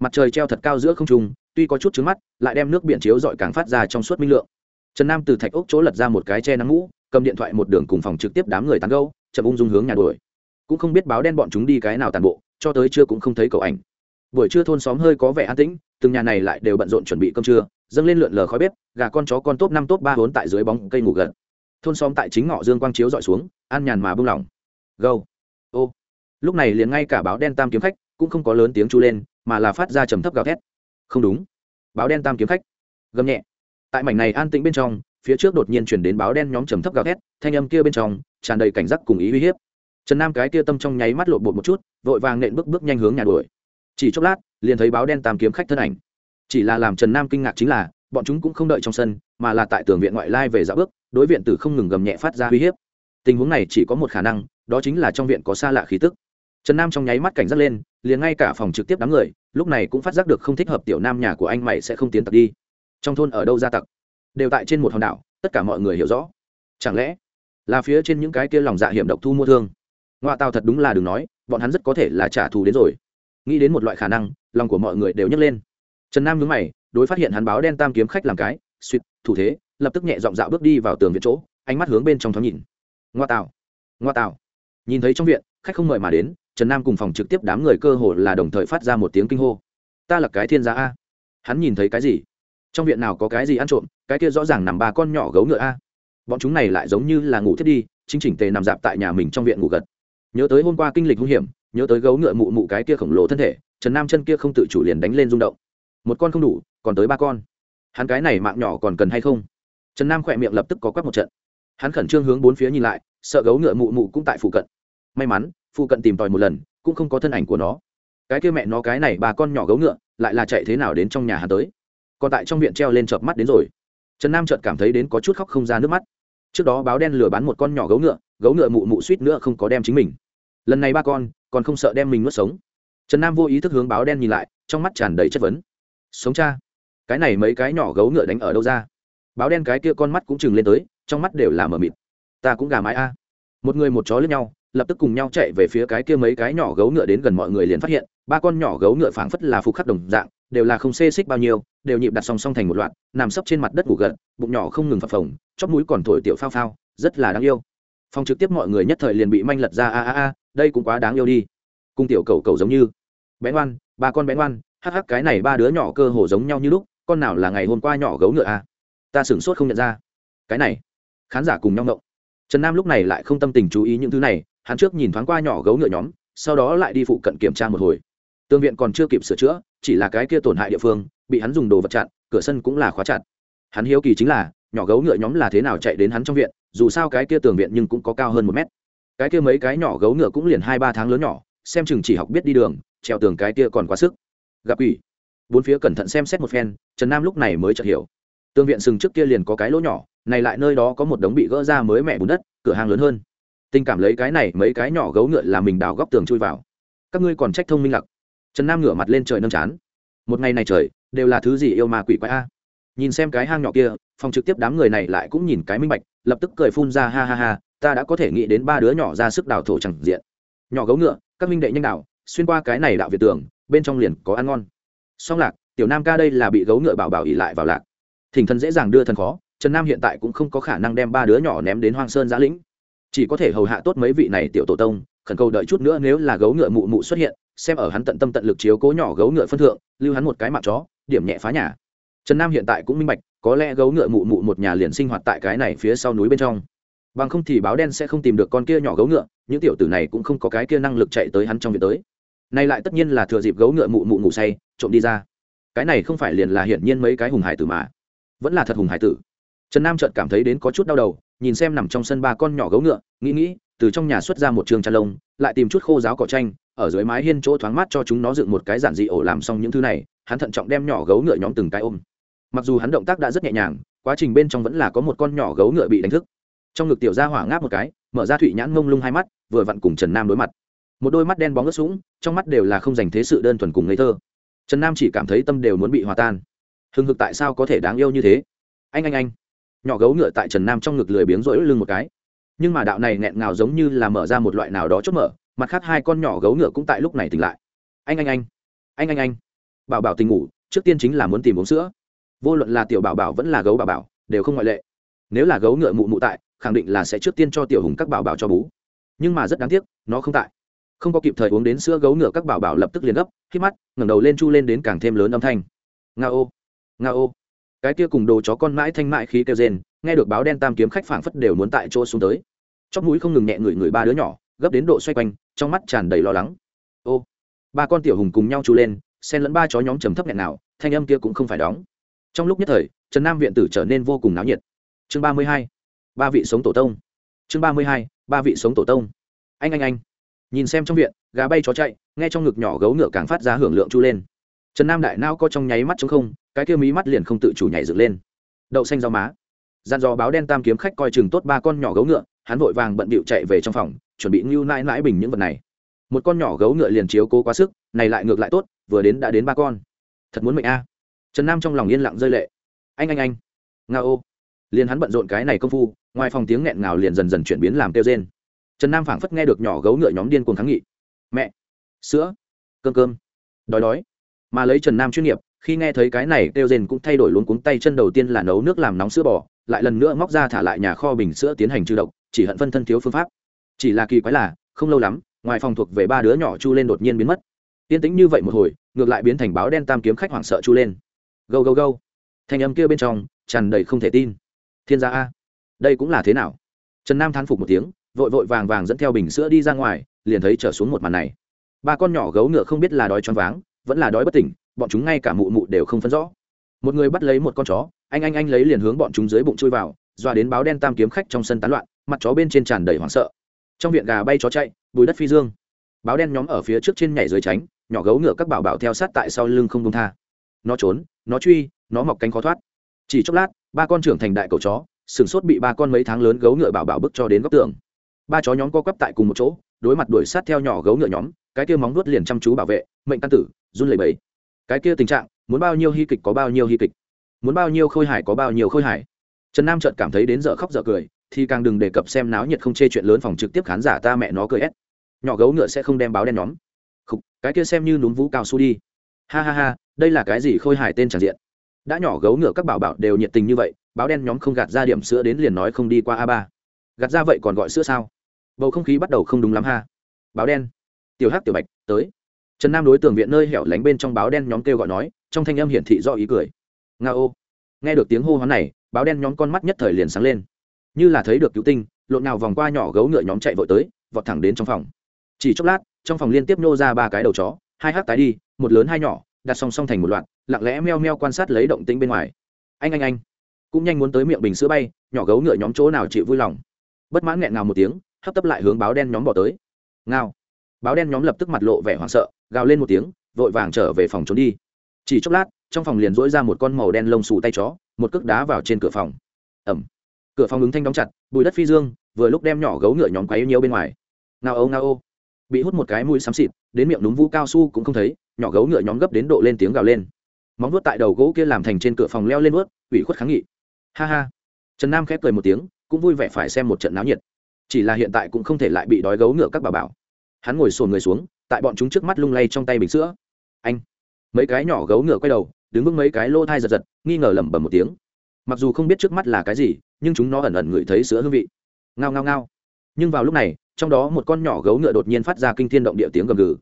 Mặt trời treo thật cao giữa không trung, tuy có chút trứng mắt, lại đem nước biển chiếu dọi càng phát ra trong suốt minh lượng trần nam từ thạch ốc chỗ lật ra một cái che nắng mũ, cầm điện thoại một đường cùng phòng trực tiếp đám người tán gâu chậm ung dung hướng nhà đuổi. Cũng không biết báo đen bọn chúng đi cái nào tàn bộ, cho tới trưa cũng không thấy cậu ảnh. Buổi trưa thôn xóm hơi có vẻ an tĩnh, từng nhà này lại đều bận rộn chuẩn bị cơm trưa, dâng lên lượn lờ khói bếp, gà con chó con top năm top ba vốn tại dưới bóng cây ngủ gần thôn xóm tại chính ngọ dương quang chiếu dọi xuống, an nhàn mà bưng lỏng gâu ô. Lúc này liền ngay cả báo đen tam kiếm khách cũng không có lớn tiếng chu lên, mà là phát ra trầm thấp gào thét. Không đúng. Báo đen tam kiếm khách. Gầm nhẹ tại mảnh này an tĩnh bên trong, phía trước đột nhiên chuyển đến báo đen nhóm trầm thấp gào thét, thanh âm kia bên trong, tràn đầy cảnh giác cùng ý uy hiếp. Trần nam cái kia tâm trong nháy mắt lộ bột một chút, vội vàng nện bước bước nhanh hướng nhà đuổi. Chỉ chốc lát, liền thấy báo đen tam kiếm khách thân ảnh. Chỉ là làm trần nam kinh ngạc chính là, bọn chúng cũng không đợi trong sân, mà là tại tường viện ngoại lai về dạo bước, đối viện tử không ngừng gầm nhẹ phát ra uy hiếp. Tình huống này chỉ có một khả năng, đó chính là trong viện có xa lạ khí tức. Trần nam trong nháy mắt cảnh giác lên, liền ngay cả phòng trực tiếp đám người, lúc này cũng phát giác được không thích hợp tiểu nam nhà của anh mày sẽ không tiến tặc đi trong thôn ở đâu ra tặc? Đều tại trên một hòn đảo, tất cả mọi người hiểu rõ. Chẳng lẽ là phía trên những cái kia lòng dạ hiểm độc thu mua thương? Ngoại tàu thật đúng là đừng nói, bọn hắn rất có thể là trả thù đến rồi. Nghĩ đến một loại khả năng, lòng của mọi người đều nhấc lên. Trần nam nhớ mày, đối phát hiện hắn báo đen tam kiếm khách làm cái, suýt, thủ thế, lập tức nhẹ dọn dạo bước đi vào tường viện chỗ, ánh mắt hướng bên trong thoáng nhìn. Ngoa tào ngoa tào. Nhìn thấy trong viện, khách không mời mà đến, trần nam cùng phòng trực tiếp đám người cơ hồ là đồng thời phát ra một tiếng kinh hô. Ta là cái thiên gia a. Hắn nhìn thấy cái gì? Trong viện nào có cái gì ăn trộm, cái kia rõ ràng nằm ba con nhỏ gấu ngựa a. Bọn chúng này lại giống như là ngủ thiết đi, chính chỉnh tề nằm dạp tại nhà mình trong viện ngủ gật. Nhớ tới hôm qua kinh lịch hung hiểm, nhớ tới gấu ngựa mụ mụ cái kia khổng lồ thân thể, trần nam chân kia không tự chủ liền đánh lên rung động. Một con không đủ, còn tới ba con. Hắn cái này mạng nhỏ còn cần hay không? Trần nam khỏe miệng lập tức có quắc một trận. Hắn khẩn trương hướng bốn phía nhìn lại, sợ gấu ngựa mụ mụ cũng tại phụ cận. May mắn, phụ cận tìm tòi một lần, cũng không có thân ảnh của nó. Cái kia mẹ nó cái này bà con nhỏ gấu ngựa, lại là chạy thế nào đến trong nhà hắn tới? Còn tại trong viện treo lên chợp mắt đến rồi. Trần nam chợt cảm thấy đến có chút khóc không ra nước mắt. Trước đó báo đen lừa bán một con nhỏ gấu ngựa gấu ngựa mụ mụ suýt nữa không có đem chính mình. Lần này ba con, còn không sợ đem mình nuốt sống. Trần nam vô ý thức hướng báo đen nhìn lại, trong mắt tràn đầy chất vấn. Sống cha, cái này mấy cái nhỏ gấu ngựa đánh ở đâu ra? Báo đen cái kia con mắt cũng chừng lên tới, trong mắt đều là mờ mịt. Ta cũng gà mái a. Một người một chó lướt nhau, lập tức cùng nhau chạy về phía cái kia mấy cái nhỏ gấu ngựa đến gần mọi người liền phát hiện, ba con nhỏ gấu ngựa phảng phất là phục khắc đồng dạng đều là không xê xích bao nhiêu, đều nhịp đặt song song thành một loạt, nằm sấp trên mặt đất ngủ gật, bụng nhỏ không ngừng phập phồng, chóp mũi còn thổi tiểu phao phao, rất là đáng yêu. Phòng trực tiếp mọi người nhất thời liền bị manh lật ra, a a a, đây cũng quá đáng yêu đi. Cung tiểu cầu cầu giống như. Bé ngoan ba con bé ngoan, hắc hắc, cái này ba đứa nhỏ cơ hồ giống nhau như lúc, con nào là ngày hôm qua nhỏ gấu ngựa a? Ta sửng sốt không nhận ra. Cái này, khán giả cùng nhau ngộng. Trần nam lúc này lại không tâm tình chú ý những thứ này, hắn trước nhìn thoáng qua nhỏ gấu ngựa nhóm, sau đó lại đi phụ cận kiểm tra một hồi. Tương viện còn chưa kịp sửa chữa chỉ là cái kia tổn hại địa phương, bị hắn dùng đồ vật chặn, cửa sân cũng là khóa chặt. Hắn hiếu kỳ chính là, nhỏ gấu ngựa nhóm là thế nào chạy đến hắn trong viện, dù sao cái kia tường viện nhưng cũng có cao hơn một mét. Cái kia mấy cái nhỏ gấu ngựa cũng liền hai ba tháng lớn nhỏ, xem chừng chỉ học biết đi đường, trèo tường cái kia còn quá sức. Gặp ủy bốn phía cẩn thận xem xét một phen, trần nam lúc này mới chợt hiểu. Tương viện sừng trước kia liền có cái lỗ nhỏ, này lại nơi đó có một đống bị gỡ ra mới mẹ bùn đất, cửa hàng lớn hơn. Tình cảm lấy cái này mấy cái nhỏ gấu ngựa là mình đào góc tường chui vào. Các ngươi còn trách thông minh lặc trần nam ngửa mặt lên trời nâng chán. Một ngày này trời, đều là thứ gì yêu mà quỷ quái a? Nhìn xem cái hang nhỏ kia, phòng trực tiếp đám người này lại cũng nhìn cái minh bạch, lập tức cười phun ra ha ha ha, ta đã có thể nghĩ đến ba đứa nhỏ ra sức đào thổ chẳng diện. Nhỏ gấu ngựa, các minh đệ nhanh đào, xuyên qua cái này đạo việt tường, bên trong liền có ăn ngon. Song lạc, tiểu nam ca đây là bị gấu ngựa bảo bảo ỉ lại vào lạc. Thỉnh thần dễ dàng đưa thần khó, trần nam hiện tại cũng không có khả năng đem ba đứa nhỏ ném đến hoang sơn giã lĩnh. Chỉ có thể hầu hạ tốt mấy vị này tiểu tổ tông, khẩn cầu đợi chút nữa nếu là gấu ngựa mụ mụ xuất hiện xem ở hắn tận tâm tận lực chiếu cố nhỏ gấu ngựa phân thượng, lưu hắn một cái mạng chó, điểm nhẹ phá nhà. Trần nam hiện tại cũng minh bạch, có lẽ gấu ngựa mụ mụ một nhà liền sinh hoạt tại cái này phía sau núi bên trong. Bằng không thì báo đen sẽ không tìm được con kia nhỏ gấu ngựa, những tiểu tử này cũng không có cái kia năng lực chạy tới hắn trong việc tới. Nay lại tất nhiên là thừa dịp gấu ngựa mụ mụ ngủ say, trộm đi ra. Cái này không phải liền là hiển nhiên mấy cái hùng hải tử mà. Vẫn là thật hùng hải tử. Trần nam chợt cảm thấy đến có chút đau đầu, nhìn xem nằm trong sân ba con nhỏ gấu ngựa, nghĩ nghĩ, từ trong nhà xuất ra một trường chăn lông, lại tìm chút khô giáo cỏ tranh ở dưới mái hiên chỗ thoáng mát cho chúng nó dựng một cái giản dị ổ làm xong những thứ này, hắn thận trọng đem nhỏ gấu ngựa nhóm từng cái ôm. Mặc dù hắn động tác đã rất nhẹ nhàng, quá trình bên trong vẫn là có một con nhỏ gấu ngựa bị đánh thức. Trong ngực tiểu ra hỏa ngáp một cái, mở ra thụy nhãn mông lung hai mắt, vừa vặn cùng trần nam đối mặt. Một đôi mắt đen bóng ướt sũng, trong mắt đều là không dành thế sự đơn thuần cùng ngây thơ. Trần nam chỉ cảm thấy tâm đều muốn bị hòa tan. Hừng hực tại sao có thể đáng yêu như thế? Anh anh anh. Nhỏ gấu ngựa tại trần nam trong ngực lười biếng rỗi lưng một cái. Nhưng mà đạo này nghẹn ngào giống như là mở ra một loại nào đó chốt mở mặt khác hai con nhỏ gấu ngựa cũng tại lúc này tỉnh lại. Anh anh anh anh anh anh. Bảo bảo tình ngủ, trước tiên chính là muốn tìm uống sữa. Vô luận là tiểu bảo bảo vẫn là gấu bảo bảo, đều không ngoại lệ. Nếu là gấu ngựa mụ mụ tại, khẳng định là sẽ trước tiên cho tiểu hùng các bảo bảo cho bú. Nhưng mà rất đáng tiếc, nó không tại. Không có kịp thời uống đến sữa gấu ngựa, các bảo bảo lập tức liền gấp khi mắt, ngẩng đầu lên chu lên đến càng thêm lớn âm thanh. Nga ô nga ô. Cái kia cùng đồ chó con mãi thanh mãi khí kêu rên, nghe được báo đen tam kiếm khách phảng phất đều muốn tại chỗ xuống tới. Chóp mũi không ngừng nhẹ người người ba đứa nhỏ gấp đến độ xoay quanh, trong mắt tràn đầy lo lắng. Ô, ba con tiểu hùng cùng nhau trú lên, xen lẫn ba chó nhóm trầm thấp nghẹn nào, thanh âm kia cũng không phải đóng. Trong lúc nhất thời, trần nam viện tử trở nên vô cùng náo nhiệt. Chương ba mươi hai, ba vị sống tổ tông. Chương ba mươi hai, ba vị sống tổ tông. Anh anh anh. Nhìn xem trong viện, gà bay chó chạy, nghe trong ngực nhỏ gấu ngựa càng phát ra hưởng lượng chu lên. Trần nam đại nao có trong nháy mắt chống không, cái kia mí mắt liền không tự chủ nhảy dựng lên. Đậu xanh rau má. Gian dò báo đen tam kiếm khách coi chừng tốt ba con nhỏ gấu ngựa, hắn vội vàng bận bịu chạy về trong phòng chuẩn bị ngưu nãi nãi bình những vật này. Một con nhỏ gấu ngựa liền chiếu cố quá sức, này lại ngược lại tốt, vừa đến đã đến ba con. Thật muốn mệnh a. Trần nam trong lòng yên lặng rơi lệ. Anh anh anh. Nga ô. Liền hắn bận rộn cái này công phu, ngoài phòng tiếng nghẹn ngào liền dần dần chuyển biến làm kêu rên. Trần nam phảng phất nghe được nhỏ gấu ngựa nhóm điên cuồng kháng nghị. Mẹ. Sữa. Cơm cơm. Đói đói. Mà lấy trần nam chuyên nghiệp, khi nghe thấy cái này kêu rên cũng thay đổi luôn cuống tay chân đầu tiên là nấu nước làm nóng sữa bò, lại lần nữa móc ra thả lại nhà kho bình sữa tiến hành trừ độc, chỉ hận phân thân thiếu phương pháp chỉ là kỳ quái là, không lâu lắm, ngoài phòng thuộc về ba đứa nhỏ chu lên đột nhiên biến mất. Yên tĩnh như vậy một hồi, ngược lại biến thành báo đen tam kiếm khách hoảng sợ chu lên. Gâu gâu gâu. Thanh âm kia bên trong, tràn đầy không thể tin. Thiên gia a, đây cũng là thế nào? Trần nam thán phục một tiếng, vội vội vàng vàng dẫn theo bình sữa đi ra ngoài, liền thấy trở xuống một màn này. Ba con nhỏ gấu ngựa không biết là đói choáng váng, vẫn là đói bất tỉnh, bọn chúng ngay cả mụ mụ đều không phân rõ. Một người bắt lấy một con chó, anh anh anh lấy liền hướng bọn chúng dưới bụng chui vào, doa đến báo đen tam kiếm khách trong sân tán loạn, mặt chó bên trên tràn đầy hoảng sợ trong viện gà bay chó chạy, bùi đất phi dương. Báo đen nhóm ở phía trước trên nhảy dưới tránh, nhỏ gấu ngựa các bảo bảo theo sát tại sau lưng không đông tha. Nó trốn, nó truy, nó mọc cánh khó thoát. Chỉ chốc lát, ba con trưởng thành đại cầu chó, sừng sốt bị ba con mấy tháng lớn gấu ngựa bảo bảo bức cho đến góc tường. Ba chó nhóm co quắp tại cùng một chỗ, đối mặt đuổi sát theo nhỏ gấu ngựa nhóm, cái kia móng nuốt liền chăm chú bảo vệ, mệnh căn tử, run lẩy bẩy. Cái kia tình trạng, muốn bao nhiêu hy kịch có bao nhiêu hy kịch, muốn bao nhiêu khôi hài có bao nhiêu khôi hài. Trần nam chợt cảm thấy đến giờ khóc giờ cười thì càng đừng đề cập xem náo nhiệt không chê chuyện lớn phòng trực tiếp khán giả ta mẹ nó cười ép nhỏ gấu ngựa sẽ không đem báo đen nhóm. Khục, cái kia xem như núm vũ cao su đi. Ha ha ha đây là cái gì khôi hài tên tràn diện. Đã nhỏ gấu ngựa các bảo bảo đều nhiệt tình như vậy báo đen nhóm không gạt ra điểm sữa đến liền nói không đi qua a ba. Gạt ra vậy còn gọi sữa sao? Bầu không khí bắt đầu không đúng lắm ha. Báo đen. Tiểu hắc tiểu bạch tới. Trần nam đối tượng viện nơi hẻo lánh bên trong báo đen nhóm kêu gọi nói trong thanh âm hiển thị do ý cười. Nga ô nghe được tiếng hô hoán này báo đen nhóm con mắt nhất thời liền sáng lên như là thấy được cứu tinh, lộn nào vòng qua nhỏ gấu ngựa nhóm chạy vội tới, vọt thẳng đến trong phòng. Chỉ chốc lát, trong phòng liên tiếp nhô ra ba cái đầu chó, hai hát tái đi, một lớn hai nhỏ, đặt song song thành một loạt, lặng lẽ meo meo quan sát lấy động tĩnh bên ngoài. Anh anh anh. Cũng nhanh muốn tới miệng bình sữa bay, nhỏ gấu ngựa nhóm chỗ nào chịu vui lòng. Bất mãn nghẹn ngào một tiếng, hấp tấp lại hướng báo đen nhóm bỏ tới. Ngao. Báo đen nhóm lập tức mặt lộ vẻ hoảng sợ, gào lên một tiếng, vội vàng trở về phòng trốn đi. Chỉ chốc lát, trong phòng liền dỗi ra một con màu đen lông xù tay chó, một cước đá vào trên cửa phòng. Ẩm cửa phòng ứng thanh đóng chặt bụi đất phi dương, vừa lúc đem nhỏ gấu ngựa nhóm quấy nhiều bên ngoài. Ngao âu ngao ô. Bị hút một cái mũi xám xịt, đến miệng núm vũ cao su cũng không thấy, nhỏ gấu ngựa nhóm gấp đến độ lên tiếng gào lên. Móng vuốt tại đầu gỗ kia làm thành trên cửa phòng leo lên vuốt, ủy khuất kháng nghị. Ha ha. Trần nam khép cười một tiếng, cũng vui vẻ phải xem một trận náo nhiệt. Chỉ là hiện tại cũng không thể lại bị đói gấu ngựa các bà bảo. Hắn ngồi sồn người xuống, tại bọn chúng trước mắt lung lay trong tay bình sữa. Anh. Mấy cái nhỏ gấu ngựa quay đầu, đứng vững mấy cái lô thai giật giật, nghi ngờ lẩm bẩm một tiếng mặc dù không biết trước mắt là cái gì, nhưng chúng nó ẩn ẩn ngửi thấy sữa hương vị. Ngao ngao ngao. Nhưng vào lúc này, trong đó một con nhỏ gấu ngựa đột nhiên phát ra kinh thiên động địa tiếng gầm gừ.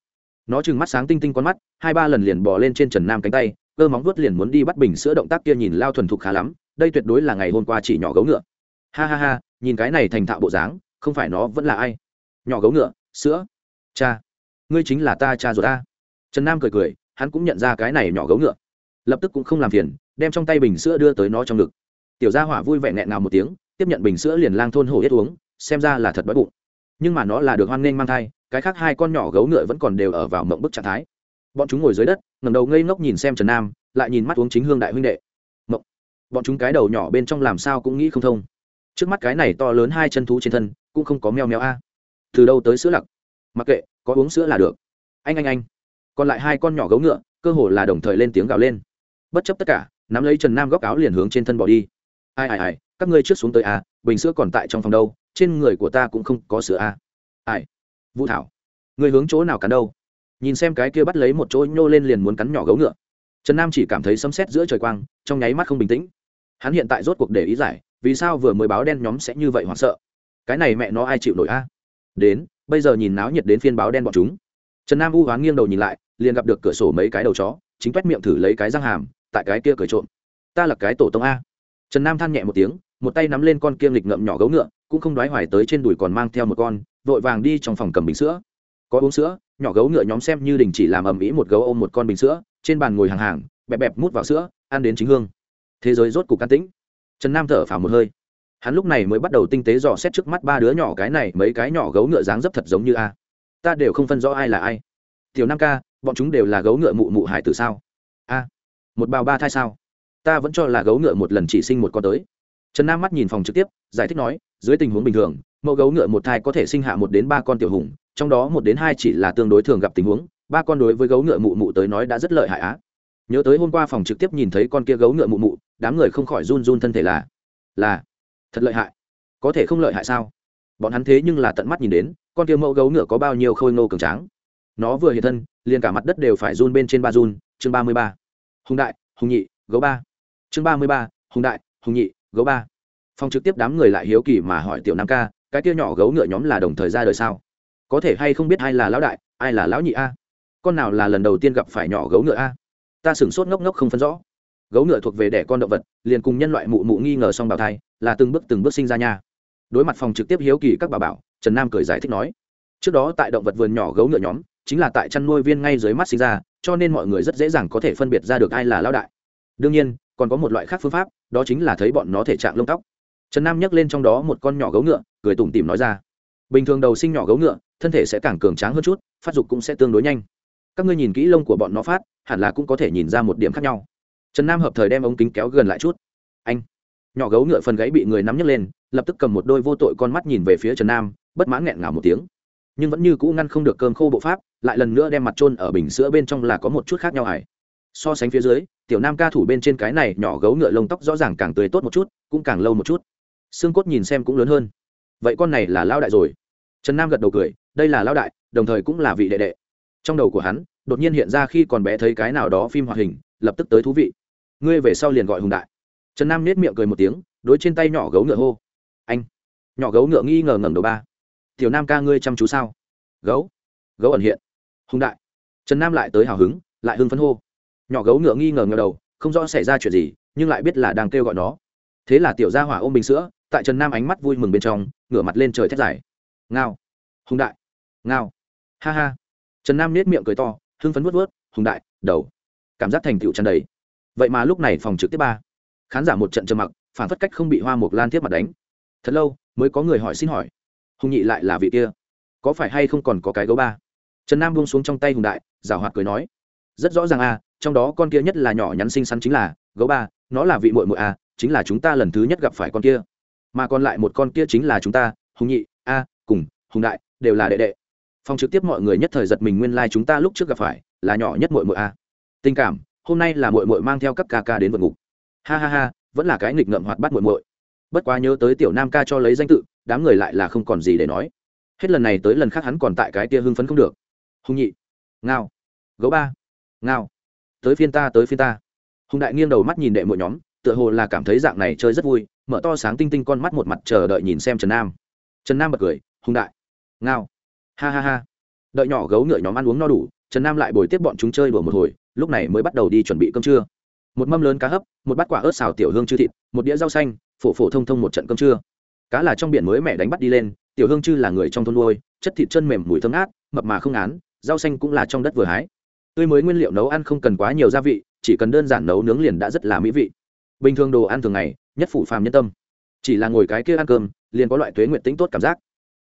Nó trừng mắt sáng tinh tinh con mắt, hai ba lần liền bò lên trên trần nam cánh tay, cơ móng vuốt liền muốn đi bắt bình sữa động tác kia nhìn lao thuần thục khá lắm, đây tuyệt đối là ngày hôm qua chỉ nhỏ gấu ngựa. Ha ha ha, nhìn cái này thành thạo bộ dáng, không phải nó vẫn là ai? Nhỏ gấu ngựa, sữa. Cha, ngươi chính là ta cha rồi ta. Trần nam cười cười, hắn cũng nhận ra cái này nhỏ gấu ngựa lập tức cũng không làm phiền, đem trong tay bình sữa đưa tới nó trong ngực. Tiểu gia hỏa vui vẻ nghẹn ngào một tiếng, tiếp nhận bình sữa liền lang thôn hổ yết uống, xem ra là thật đói bụng. Nhưng mà nó là được hoan nghênh mang thai, cái khác hai con nhỏ gấu ngựa vẫn còn đều ở vào mộng bức trạng thái. Bọn chúng ngồi dưới đất ngầm đầu ngây ngốc nhìn xem trần nam, lại nhìn mắt uống chính hương đại huynh đệ. Mộng. Bọn chúng cái đầu nhỏ bên trong làm sao cũng nghĩ không thông. Trước mắt cái này to lớn hai chân thú trên thân, cũng không có meo meo a. Từ đâu tới sữa lặc? Mặc kệ, có uống sữa là được. Anh anh anh. Còn lại hai con nhỏ gấu ngựa, cơ hồ là đồng thời lên tiếng gào lên bất chấp tất cả, nắm lấy trần nam góc áo liền hướng trên thân bỏ đi. Ai ai ai, các ngươi trước xuống tới a bình sữa còn tại trong phòng đâu, trên người của ta cũng không có sữa a ai, vũ thảo người hướng chỗ nào cắn đâu? Nhìn xem cái kia bắt lấy một chỗ nhô lên liền muốn cắn nhỏ gấu ngựa. Trần nam chỉ cảm thấy sấm sét giữa trời quang, trong nháy mắt không bình tĩnh. Hắn hiện tại rốt cuộc để ý giải, vì sao vừa mới báo đen nhóm sẽ như vậy hoảng sợ? Cái này mẹ nó ai chịu nổi a đến, bây giờ nhìn náo nhiệt đến phiên báo đen bọn chúng. Trần nam u hoán nghiêng đầu nhìn lại, liền gặp được cửa sổ mấy cái đầu chó, chính quét miệng thử lấy cái răng hàm tại cái kia cười trộm. Ta là cái tổ tông a. Trần nam than nhẹ một tiếng, một tay nắm lên con kiêm lịch ngậm nhỏ gấu ngựa, cũng không đoái hoài tới trên đùi còn mang theo một con, vội vàng đi trong phòng cầm bình sữa. Có uống sữa, nhỏ gấu ngựa nhóm xem như đình chỉ làm ầm ĩ một gấu ôm một con bình sữa, trên bàn ngồi hàng hàng, bẹp bẹp mút vào sữa, ăn đến chính hương. Thế giới rốt cục can tĩnh. Trần nam thở phào một hơi. Hắn lúc này mới bắt đầu tinh tế dò xét trước mắt ba đứa nhỏ cái này, mấy cái nhỏ gấu ngựa dáng dấp thật giống như a. Ta đều không phân rõ ai là ai. Tiểu nam ca, bọn chúng đều là gấu ngựa mụ mụ hải từ sao? A một bào ba thai sao? Ta vẫn cho là gấu ngựa một lần chỉ sinh một con tới. Trần nam mắt nhìn phòng trực tiếp, giải thích nói, dưới tình huống bình thường, mẫu gấu ngựa một thai có thể sinh hạ một đến ba con tiểu hùng, trong đó một đến hai chỉ là tương đối thường gặp tình huống, ba con đối với gấu ngựa mụ mụ tới nói đã rất lợi hại á. Nhớ tới hôm qua phòng trực tiếp nhìn thấy con kia gấu ngựa mụ mụ, đám người không khỏi run run thân thể là là, thật lợi hại. Có thể không lợi hại sao? Bọn hắn thế nhưng là tận mắt nhìn đến, con kia mẫu gấu ngựa có bao nhiêu khôi ngô cường tráng. Nó vừa hiện thân, liền cả mặt đất đều phải run bên trên ba run, chương ba mươi ba hùng đại, hùng nhị, gấu ba. Chương ba mươi ba, hùng đại, hùng nhị, gấu ba. Phòng trực tiếp đám người lại hiếu kỳ mà hỏi tiểu nam ca, cái kia nhỏ gấu ngựa nhóm là đồng thời ra đời sao? Có thể hay không biết ai là lão đại, ai là lão nhị a? Con nào là lần đầu tiên gặp phải nhỏ gấu ngựa a? Ta sửng sốt ngốc ngốc không phân rõ. Gấu ngựa thuộc về đẻ con động vật, liền cùng nhân loại mụ mụ nghi ngờ xong bào thai, là từng bước từng bước sinh ra nha. Đối mặt phòng trực tiếp hiếu kỳ các bà bảo, trần nam cười giải thích nói, trước đó tại động vật vườn nhỏ gấu ngựa nhóm, chính là tại chăn nuôi viên ngay dưới mắt sinh ra cho nên mọi người rất dễ dàng có thể phân biệt ra được ai là lão đại. Đương nhiên, còn có một loại khác phương pháp, đó chính là thấy bọn nó thể trạng lông tóc. Trần nam nhắc lên trong đó một con nhỏ gấu ngựa, cười tủm tỉm nói ra. Bình thường đầu sinh nhỏ gấu ngựa, thân thể sẽ càng cường tráng hơn chút, phát dục cũng sẽ tương đối nhanh. Các ngươi nhìn kỹ lông của bọn nó phát, hẳn là cũng có thể nhìn ra một điểm khác nhau. Trần nam hợp thời đem ống kính kéo gần lại chút. Anh. Nhỏ gấu ngựa phần gáy bị người nắm nhấc lên, lập tức cầm một đôi vô tội con mắt nhìn về phía trần nam, bất mãn nghẹn ngào một tiếng nhưng vẫn như cũ ngăn không được cơm khô bộ pháp, lại lần nữa đem mặt trôn ở bình sữa bên trong là có một chút khác nhau hải so sánh phía dưới, tiểu nam ca thủ bên trên cái này nhỏ gấu ngựa lông tóc rõ ràng càng tươi tốt một chút, cũng càng lâu một chút. Xương cốt nhìn xem cũng lớn hơn. Vậy con này là lao đại rồi. Trần nam gật đầu cười, đây là lao đại, đồng thời cũng là vị đệ đệ. Trong đầu của hắn, đột nhiên hiện ra khi còn bé thấy cái nào đó phim hoạt hình, lập tức tới thú vị. Ngươi về sau liền gọi hùng đại. Trần nam nết miệng cười một tiếng, đối trên tay nhỏ gấu ngựa hô. Anh. Nhỏ gấu ngựa nghi ngờ ngẩng đầu ba tiểu nam ca ngươi chăm chú sao? Gấu. Gấu ẩn hiện. Hùng đại. Trần nam lại tới hào hứng, lại hưng phấn hô. Nhỏ gấu ngựa nghi ngờ ngờ đầu, không rõ xảy ra chuyện gì, nhưng lại biết là đang kêu gọi nó. Thế là tiểu gia hỏa ôm bình sữa, tại trần nam ánh mắt vui mừng bên trong, ngửa mặt lên trời thét dài. Ngao. Hùng đại. Ngao. Ha ha. Trần nam nết miệng cười to, hưng phấn vớt vớt hùng đại, đầu. Cảm giác thành tựu tràn đầy. Vậy mà lúc này phòng trực tiếp ba. Khán giả một trận trầm mặc, phản phất cách không bị hoa mục lan thiết mặt đánh. Thật lâu, mới có người hỏi xin hỏi hùng nhị lại là vị kia. Có phải hay không còn có cái gấu ba? Trần nam buông xuống trong tay hùng đại, giảo hoạt cười nói. Rất rõ ràng a trong đó con kia nhất là nhỏ nhắn xinh xắn chính là, gấu ba, nó là vị muội muội a chính là chúng ta lần thứ nhất gặp phải con kia. Mà còn lại một con kia chính là chúng ta, hùng nhị, a, cùng, hùng đại, đều là đệ đệ. Phòng trực tiếp mọi người nhất thời giật mình nguyên lai、like、chúng ta lúc trước gặp phải, là nhỏ nhất muội muội a tình cảm, hôm nay là muội muội mang theo các ca ca đến vượt ngục. Ha ha ha, vẫn là cái nghịch ngợm hoạt bắt muội muội. Bất quá nhớ tới tiểu nam ca cho lấy danh tự đám người lại là không còn gì để nói. Hết lần này tới lần khác hắn còn tại cái tia hưng phấn không được. Hùng nhị, ngao, gấu ba, ngao, tới phiên ta, tới phiên ta. Hùng đại nghiêng đầu mắt nhìn đệ mỗi nhóm, tựa hồ là cảm thấy dạng này chơi rất vui, mở to sáng tinh tinh con mắt một mặt chờ đợi nhìn xem trần nam. Trần nam bật cười, hùng đại, ngao. Ha ha ha. Đợi nhỏ gấu ngựa nhóm ăn uống no đủ, trần nam lại bồi tiếp bọn chúng chơi đùa một hồi, lúc này mới bắt đầu đi chuẩn bị cơm trưa. Một mâm lớn cá hấp, một bát quả ớt xào tiểu hương chư thịt, một đĩa rau xanh, phổ phổ thông thông một trận cơm trưa cá là trong biển mới mẹ đánh bắt đi lên, tiểu hương chư là người trong thôn nuôi, chất thịt chân mềm mùi thơm ngát, mập mà không án rau xanh cũng là trong đất vừa hái. Tươi mới nguyên liệu nấu ăn không cần quá nhiều gia vị, chỉ cần đơn giản nấu nướng liền đã rất là mỹ vị. Bình thường đồ ăn thường ngày, nhất phủ phàm nhân tâm. Chỉ là ngồi cái kia ăn cơm, liền có loại tuế nguyện tính tốt cảm giác.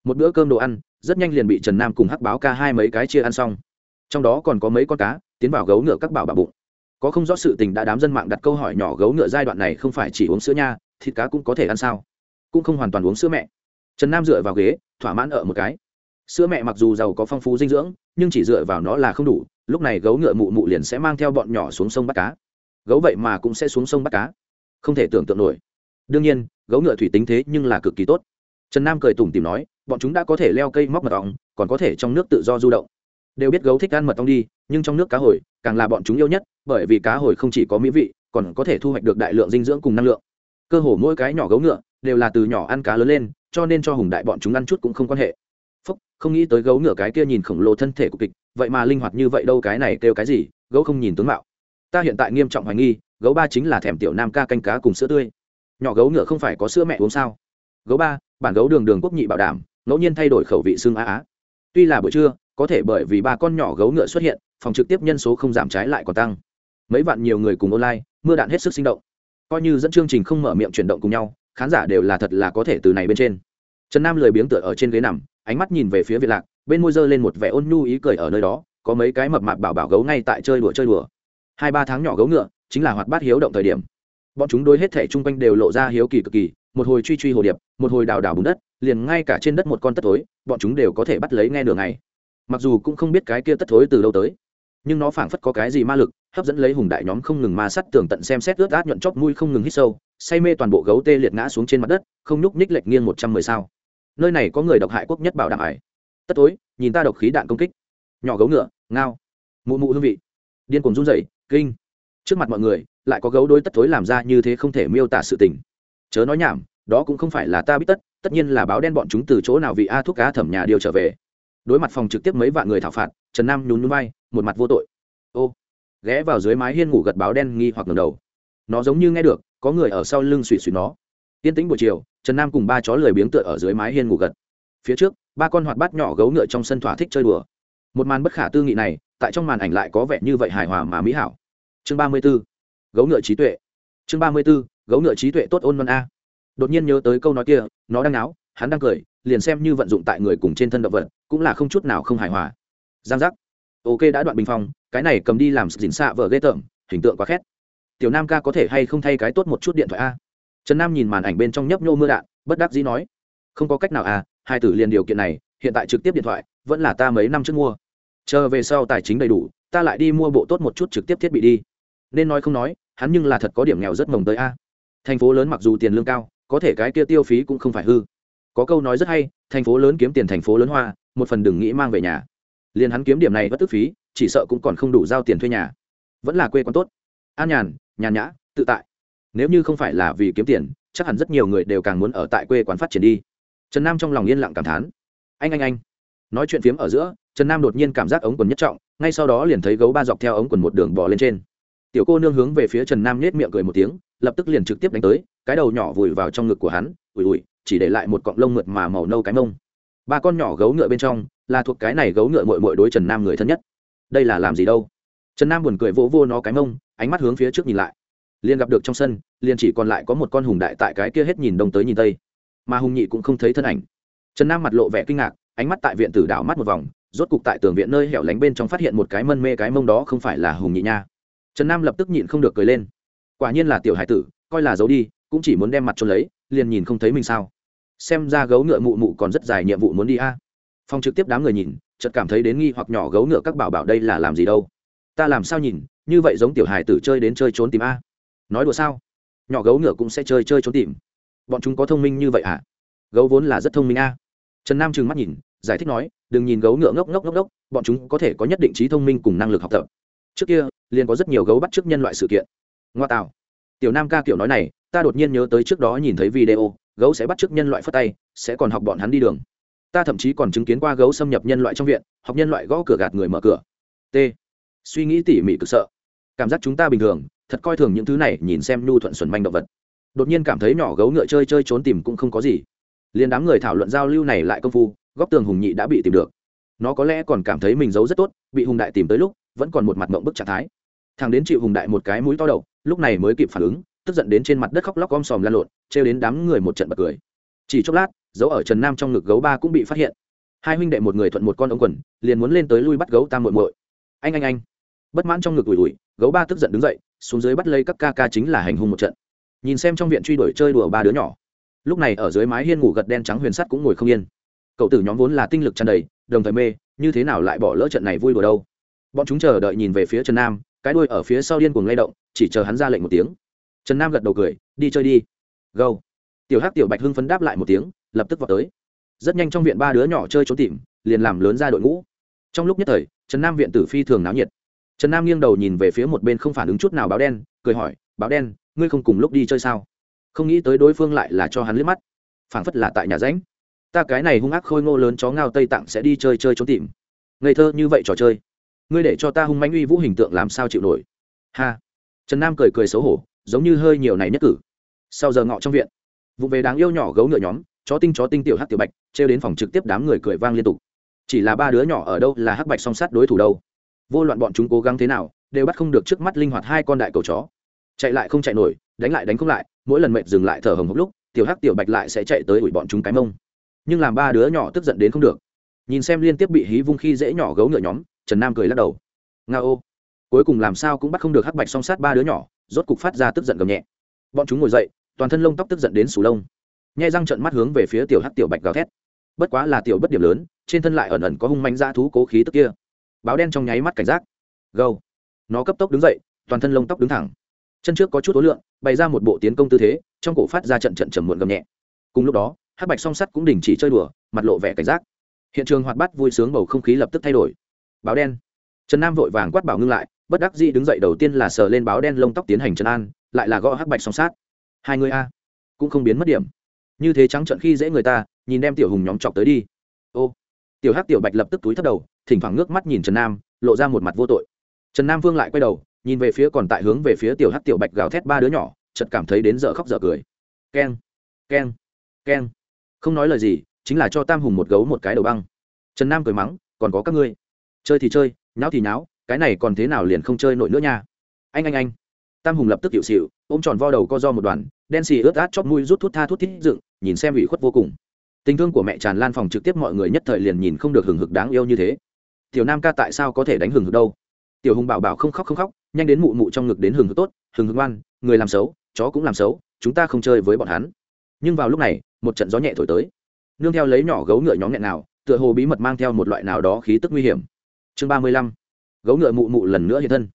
Một bữa cơm đồ ăn, rất nhanh liền bị trần nam cùng hắc báo ca hai mấy cái chia ăn xong. Trong đó còn có mấy con cá, tiến vào gấu ngựa các bảo bà bụng. Có không rõ sự tình đã đám dân mạng đặt câu hỏi nhỏ gấu ngựa giai đoạn này không phải chỉ uống sữa nha, thịt cá cũng có thể ăn sao? Cũng không hoàn toàn uống sữa mẹ. Trần nam dựa vào ghế, thỏa mãn ở một cái. Sữa mẹ mặc dù giàu có phong phú dinh dưỡng, nhưng chỉ dựa vào nó là không đủ, lúc này gấu ngựa mụ mụ liền sẽ mang theo bọn nhỏ xuống sông bắt cá. Gấu vậy mà cũng sẽ xuống sông bắt cá. Không thể tưởng tượng nổi. Đương nhiên, gấu ngựa thủy tính thế nhưng là cực kỳ tốt. Trần nam cười tủm tìm nói, bọn chúng đã có thể leo cây móc mật ong, còn có thể trong nước tự do du động. Đều biết gấu thích ăn mật ong đi, nhưng trong nước cá hồi, càng là bọn chúng yêu nhất, bởi vì cá hồi không chỉ có mỹ vị, còn có thể thu hoạch được đại lượng dinh dưỡng cùng năng lượng. Cơ hồ mỗi cái nhỏ gấu ngựa đều là từ nhỏ ăn cá lớn lên, cho nên cho hùng đại bọn chúng ăn chút cũng không quan hệ. Phúc, không nghĩ tới gấu ngựa cái kia nhìn khổng lồ thân thể của kịch, vậy mà linh hoạt như vậy đâu, cái này kêu cái gì, gấu không nhìn tướng mạo. Ta hiện tại nghiêm trọng hoài nghi, gấu ba chính là thèm tiểu nam ca canh cá cùng sữa tươi. Nhỏ gấu ngựa không phải có sữa mẹ uống sao? Gấu ba, bản gấu đường đường quốc nhị bảo đảm, ngẫu nhiên thay đổi khẩu vị xương á á. Tuy là buổi trưa, có thể bởi vì ba con nhỏ gấu ngựa xuất hiện, phòng trực tiếp nhân số không giảm trái lại còn tăng. Mấy vạn nhiều người cùng online, mưa đạn hết sức sinh động. Coi như dẫn chương trình không mở miệng chuyển động cùng nhau khán giả đều là thật là có thể từ này bên trên. Trần nam lười biếng tựa ở trên ghế nằm, ánh mắt nhìn về phía việt lạc, bên môi dơ lên một vẻ ôn nhu ý cười ở nơi đó, có mấy cái mập mạp bảo bảo gấu ngay tại chơi đùa chơi đùa. Hai ba tháng nhỏ gấu ngựa, chính là hoạt bát hiếu động thời điểm. Bọn chúng đôi hết thể chung quanh đều lộ ra hiếu kỳ cực kỳ, một hồi truy truy hồ điệp, một hồi đào đào bùn đất, liền ngay cả trên đất một con tất tối bọn chúng đều có thể bắt lấy nghe đường này mặc dù cũng không biết cái kia tất thối từ đâu tới nhưng nó phảng phất có cái gì ma lực, hấp dẫn lấy hùng đại nhóm không ngừng ma sắt tường tận xem xét ướt át nhuận chóp mũi không ngừng hít sâu, say mê toàn bộ gấu tê liệt ngã xuống trên mặt đất, không nhúc nhích lệch nghiêng một trăm mười sao. Nơi này có người độc hại quốc nhất bảo đảm ải. Tất tối, nhìn ta độc khí đạn công kích. Nhỏ gấu ngựa, ngao. Mụ mụ hương vị. Điên cuồng run rẩy, kinh. Trước mặt mọi người, lại có gấu đôi tất tối làm ra như thế không thể miêu tả sự tình. Chớ nói nhảm, đó cũng không phải là ta biết tất tất nhiên là báo đen bọn chúng từ chỗ nào vị a thuốc cá thẩm nhà điều trở về. Đối mặt phòng trực tiếp mấy vạn người thảo phạt, trần nam nhún nhún vai một mặt vô tội. Ô, ghé vào dưới mái hiên ngủ gật báo đen nghi hoặc ngầm đầu. Nó giống như nghe được, có người ở sau lưng suỵ suỵ nó. Yên tĩnh buổi chiều, trần nam cùng ba chó lười biếng tựa ở dưới mái hiên ngủ gật. Phía trước, ba con hoạt bát nhỏ gấu ngựa trong sân thỏa thích chơi đùa. Một màn bất khả tư nghị này, tại trong màn ảnh lại có vẻ như vậy hài hòa mà mỹ hảo. Chương ba mươi b ố gấu ngựa trí tuệ. Chương ba mươi b ố gấu ngựa trí tuệ tốt ôn non a. Đột nhiên nhớ tới câu nói kia, nó đang náo, hắn đang cười, liền xem như vận dụng tại người cùng trên thân động vật, cũng là không chút nào không hài hòa. Giang giác ok đã đoạn bình phong, cái này cầm đi làm dịn xạ vợ ghê tởm, hình tượng quá khét. Tiểu nam ca có thể hay không thay cái tốt một chút điện thoại a? Trần nam nhìn màn ảnh bên trong nhấp nhô mưa đạn, bất đắc dĩ nói, không có cách nào à hai tử liền điều kiện này, hiện tại trực tiếp điện thoại, vẫn là ta mấy năm trước mua. Chờ về sau tài chính đầy đủ, ta lại đi mua bộ tốt một chút trực tiếp thiết bị đi. Nên nói không nói, hắn nhưng là thật có điểm nghèo rất mồng tới a. Thành phố lớn mặc dù tiền lương cao, có thể cái kia tiêu phí cũng không phải hư. Có câu nói rất hay, thành phố lớn kiếm tiền thành phố lớn hoa, một phần đừng nghĩ mang về nhà liền hắn kiếm điểm này bất tức phí, chỉ sợ cũng còn không đủ giao tiền thuê nhà. Vẫn là quê quán tốt. An nhàn nhàn nhã, tự tại. Nếu như không phải là vì kiếm tiền, chắc hẳn rất nhiều người đều càng muốn ở tại quê quán phát triển đi. Trần nam trong lòng yên lặng cảm thán. Anh anh anh. Nói chuyện phiếm ở giữa, trần nam đột nhiên cảm giác ống quần nhất trọng, ngay sau đó liền thấy gấu ba dọc theo ống quần một đường bò lên trên. Tiểu cô nương hướng về phía trần nam nhét miệng cười một tiếng, lập tức liền trực tiếp đánh tới, cái đầu nhỏ vùi vào trong ngực của hắn, ủi ủi, chỉ để lại một cọng lông mượt mà màu nâu cái mông ba con nhỏ gấu ngựa bên trong là thuộc cái này gấu ngựa mội mội đối trần nam người thân nhất đây là làm gì đâu trần nam buồn cười vỗ vô nó cái mông ánh mắt hướng phía trước nhìn lại liền gặp được trong sân liền chỉ còn lại có một con hùng đại tại cái kia hết nhìn đông tới nhìn tây mà hùng nhị cũng không thấy thân ảnh trần nam mặt lộ vẻ kinh ngạc ánh mắt tại viện tử đảo mắt một vòng rốt cục tại tường viện nơi hẻo lánh bên trong phát hiện một cái mân mê cái mông đó không phải là hùng nhị nha trần nam lập tức nhịn không được cười lên quả nhiên là tiểu hải tử coi là giấu đi cũng chỉ muốn đem mặt cho lấy liền nhìn không thấy mình sao xem ra gấu ngựa mụ mụ còn rất dài nhiệm vụ muốn đi a. À. phong trực tiếp đám người nhìn, chợt cảm thấy đến nghi hoặc nhỏ gấu ngựa các bảo bảo đây là làm gì đâu. Ta làm sao nhìn, như vậy giống tiểu hải tử chơi đến chơi trốn tìm a. Nói đùa sao? Nhỏ gấu ngựa cũng sẽ chơi chơi trốn tìm. Bọn chúng có thông minh như vậy à? Gấu vốn là rất thông minh a. Trần nam trừng mắt nhìn, giải thích nói, đừng nhìn gấu ngựa ngốc ngốc ngốc ngốc, bọn chúng có thể có nhất định trí thông minh cùng năng lực học tập. Trước kia, liền có rất nhiều gấu bắt t r ư ớ c nhân loại sự kiện. Ngoa tạo tiểu nam ca kiểu nói này, ta đột nhiên nhớ tới trước đó nhìn thấy video, gấu sẽ bắt t r ư ớ c nhân loại phất tay, sẽ còn học bọn hắn đi đường. Ta thậm chí còn chứng kiến qua gấu xâm nhập nhân loại trong viện, học nhân loại gõ cửa gạt người mở cửa. T. Suy nghĩ tỉ mỉ cực sợ. Cảm giác chúng ta bình thường, thật coi thường những thứ này, nhìn xem nhu thuận xuẩn manh động vật. Đột nhiên cảm thấy nhỏ gấu ngựa chơi chơi trốn tìm cũng không có gì. Liền đám người thảo luận giao lưu này lại công phu, góc tường hùng nhị đã bị tìm được. Nó có lẽ còn cảm thấy mình giấu rất tốt, bị hùng đại tìm tới lúc, vẫn còn một mặt mộng bức trạng thái. Thằng đến chịu hùng đại một cái mũi to đầu lúc này mới kịp phản ứng, tức giận đến trên mặt đất khóc lóc om sòm lan lộn, trêu đến đám người một trận bật cười. Chỉ chốc lát, dấu ở trần nam trong ngực gấu ba cũng bị phát hiện. Hai huynh đệ một người thuận một con ống quần, liền muốn lên tới lui bắt gấu tam muội muội. Anh anh anh. Bất mãn trong ngực ủi ủi, gấu ba tức giận đứng dậy, xuống dưới bắt lấy các ca ca chính là hành hung một trận. Nhìn xem trong viện truy đuổi chơi đùa ba đứa nhỏ. Lúc này ở dưới mái hiên ngủ gật đen trắng huyền sắt cũng ngồi không yên. Cậu tử nhóm vốn là tinh lực tràn đầy, đồng thời mê, như thế nào lại bỏ lỡ trận này vui đùa đâu? Bọn chúng chờ đợi nhìn về phía trần nam, cái đuôi ở phía sau điên cuồng lay động chỉ chờ hắn ra lệnh một tiếng. Trần nam gật đầu cười, đi chơi đi. Gâu tiểu hắc, tiểu bạch hưng phấn đáp lại một tiếng, lập tức vào tới. Rất nhanh trong viện ba đứa nhỏ chơi trốn tìm, liền làm lớn ra đội ngũ. Trong lúc nhất thời, trần nam viện tử phi thường náo nhiệt. Trần nam nghiêng đầu nhìn về phía một bên không phản ứng chút nào báo đen, cười hỏi, báo đen, ngươi không cùng lúc đi chơi sao? Không nghĩ tới đối phương lại là cho hắn liếc mắt. Phảng phất là tại nhà ránh ta cái này hung ác khôi ngô lớn chó ngao tây tặng sẽ đi chơi chơi trốn tìm. Ngây thơ như vậy trò chơi. Ngươi để cho ta hung manh uy vũ hình tượng làm sao chịu nổi. Ha trần nam cười cười xấu hổ, giống như hơi nhiều này nhất cử. Sau giờ ngọ trong viện, vụ về đáng yêu nhỏ gấu ngựa nhóm, chó tinh chó tinh tiểu hát tiểu bạch, trêu đến phòng trực tiếp đám người cười vang liên tục. Chỉ là ba đứa nhỏ ở đâu là hắc bạch song sát đối thủ đâu? Vô loạn bọn chúng cố gắng thế nào, đều bắt không được trước mắt linh hoạt hai con đại cầu chó. Chạy lại không chạy nổi, đánh lại đánh không lại, mỗi lần mệt dừng lại thở hồng hốc lúc, tiểu hắc tiểu bạch lại sẽ chạy tới ủi bọn chúng cái mông. Nhưng làm ba đứa nhỏ tức giận đến không được. Nhìn xem liên tiếp bị hí vung khi dễ nhỏ gấu ngựa nhóm, trần nam cười lắc đầu. Nga ô cuối cùng làm sao cũng bắt không được hắc bạch song sát ba đứa nhỏ, rốt cục phát ra tức giận gầm nhẹ. Bọn chúng ngồi dậy, toàn thân lông tóc tức giận đến sù lông. Nhai răng trận mắt hướng về phía tiểu hắc tiểu bạch gào thét. Bất quá là tiểu bất điểm lớn, trên thân lại ẩn ẩn có hung manh dã thú cố khí tức kia. Báo đen trong nháy mắt cảnh giác. Gâu. Nó cấp tốc đứng dậy, toàn thân lông tóc đứng thẳng. Chân trước có chút tối lượng, bày ra một bộ tiến công tư thế, trong cổ phát ra trận trận trầm muộn gầm nhẹ. Cùng lúc đó, hắc bạch song sắt cũng đình chỉ chơi đùa, mặt lộ vẻ cảnh giác. Hiện trường hoạt bát vui sướng bầu không khí lập tức thay đổi. Báo đen. Trần nam vội vàng quát bảo ngưng lại bất đắc dĩ đứng dậy đầu tiên là sờ lên báo đen lông tóc tiến hành trấn an, lại là gõ hắc bạch song sát. Hai người a, cũng không biến mất điểm. Như thế trắng trận khi dễ người ta, nhìn đem tiểu hùng nhóm chọc tới đi. Ô, tiểu hắc tiểu bạch lập tức túi thấp đầu, thỉnh thoảng ngước mắt nhìn trần nam, lộ ra một mặt vô tội. Trần nam vương lại quay đầu, nhìn về phía còn tại hướng về phía tiểu hắc tiểu bạch gào thét ba đứa nhỏ, chợt cảm thấy đến dở khóc dở cười. Keng keng keng. Không nói lời gì, chính là cho tam hùng một gấu một cái đầu băng. Trần nam cười mắng, còn có các ngươi. Chơi thì chơi, nháo thì nháo cái này còn thế nào liền không chơi nổi nữa nha. Anh anh anh. Tam hùng lập tức hiệu xịu ôm tròn vo đầu co do một đoàn, đen xì ướt át chóp mũi rút thút tha thút thít dựng, nhìn xem ủy khuất vô cùng. Tình thương của mẹ tràn lan phòng trực tiếp mọi người nhất thời liền nhìn không được hừng hực đáng yêu như thế. Tiểu nam ca tại sao có thể đánh hừng hực đâu? Tiểu hùng bảo bảo không khóc không khóc, nhanh đến mụ mụ trong ngực đến hừng hực tốt, hừng hực ngoan, người làm xấu, chó cũng làm xấu, chúng ta không chơi với bọn hắn. Nhưng vào lúc này, một trận gió nhẹ thổi tới. Nương theo lấy nhỏ gấu ngựa nhóm nghẹn nào, tựa hồ bí mật mang theo một loại nào đó khí tức nguy hiểm. Chương ba mươi lăm gấu ngựa mụ mụ lần nữa hiện thân.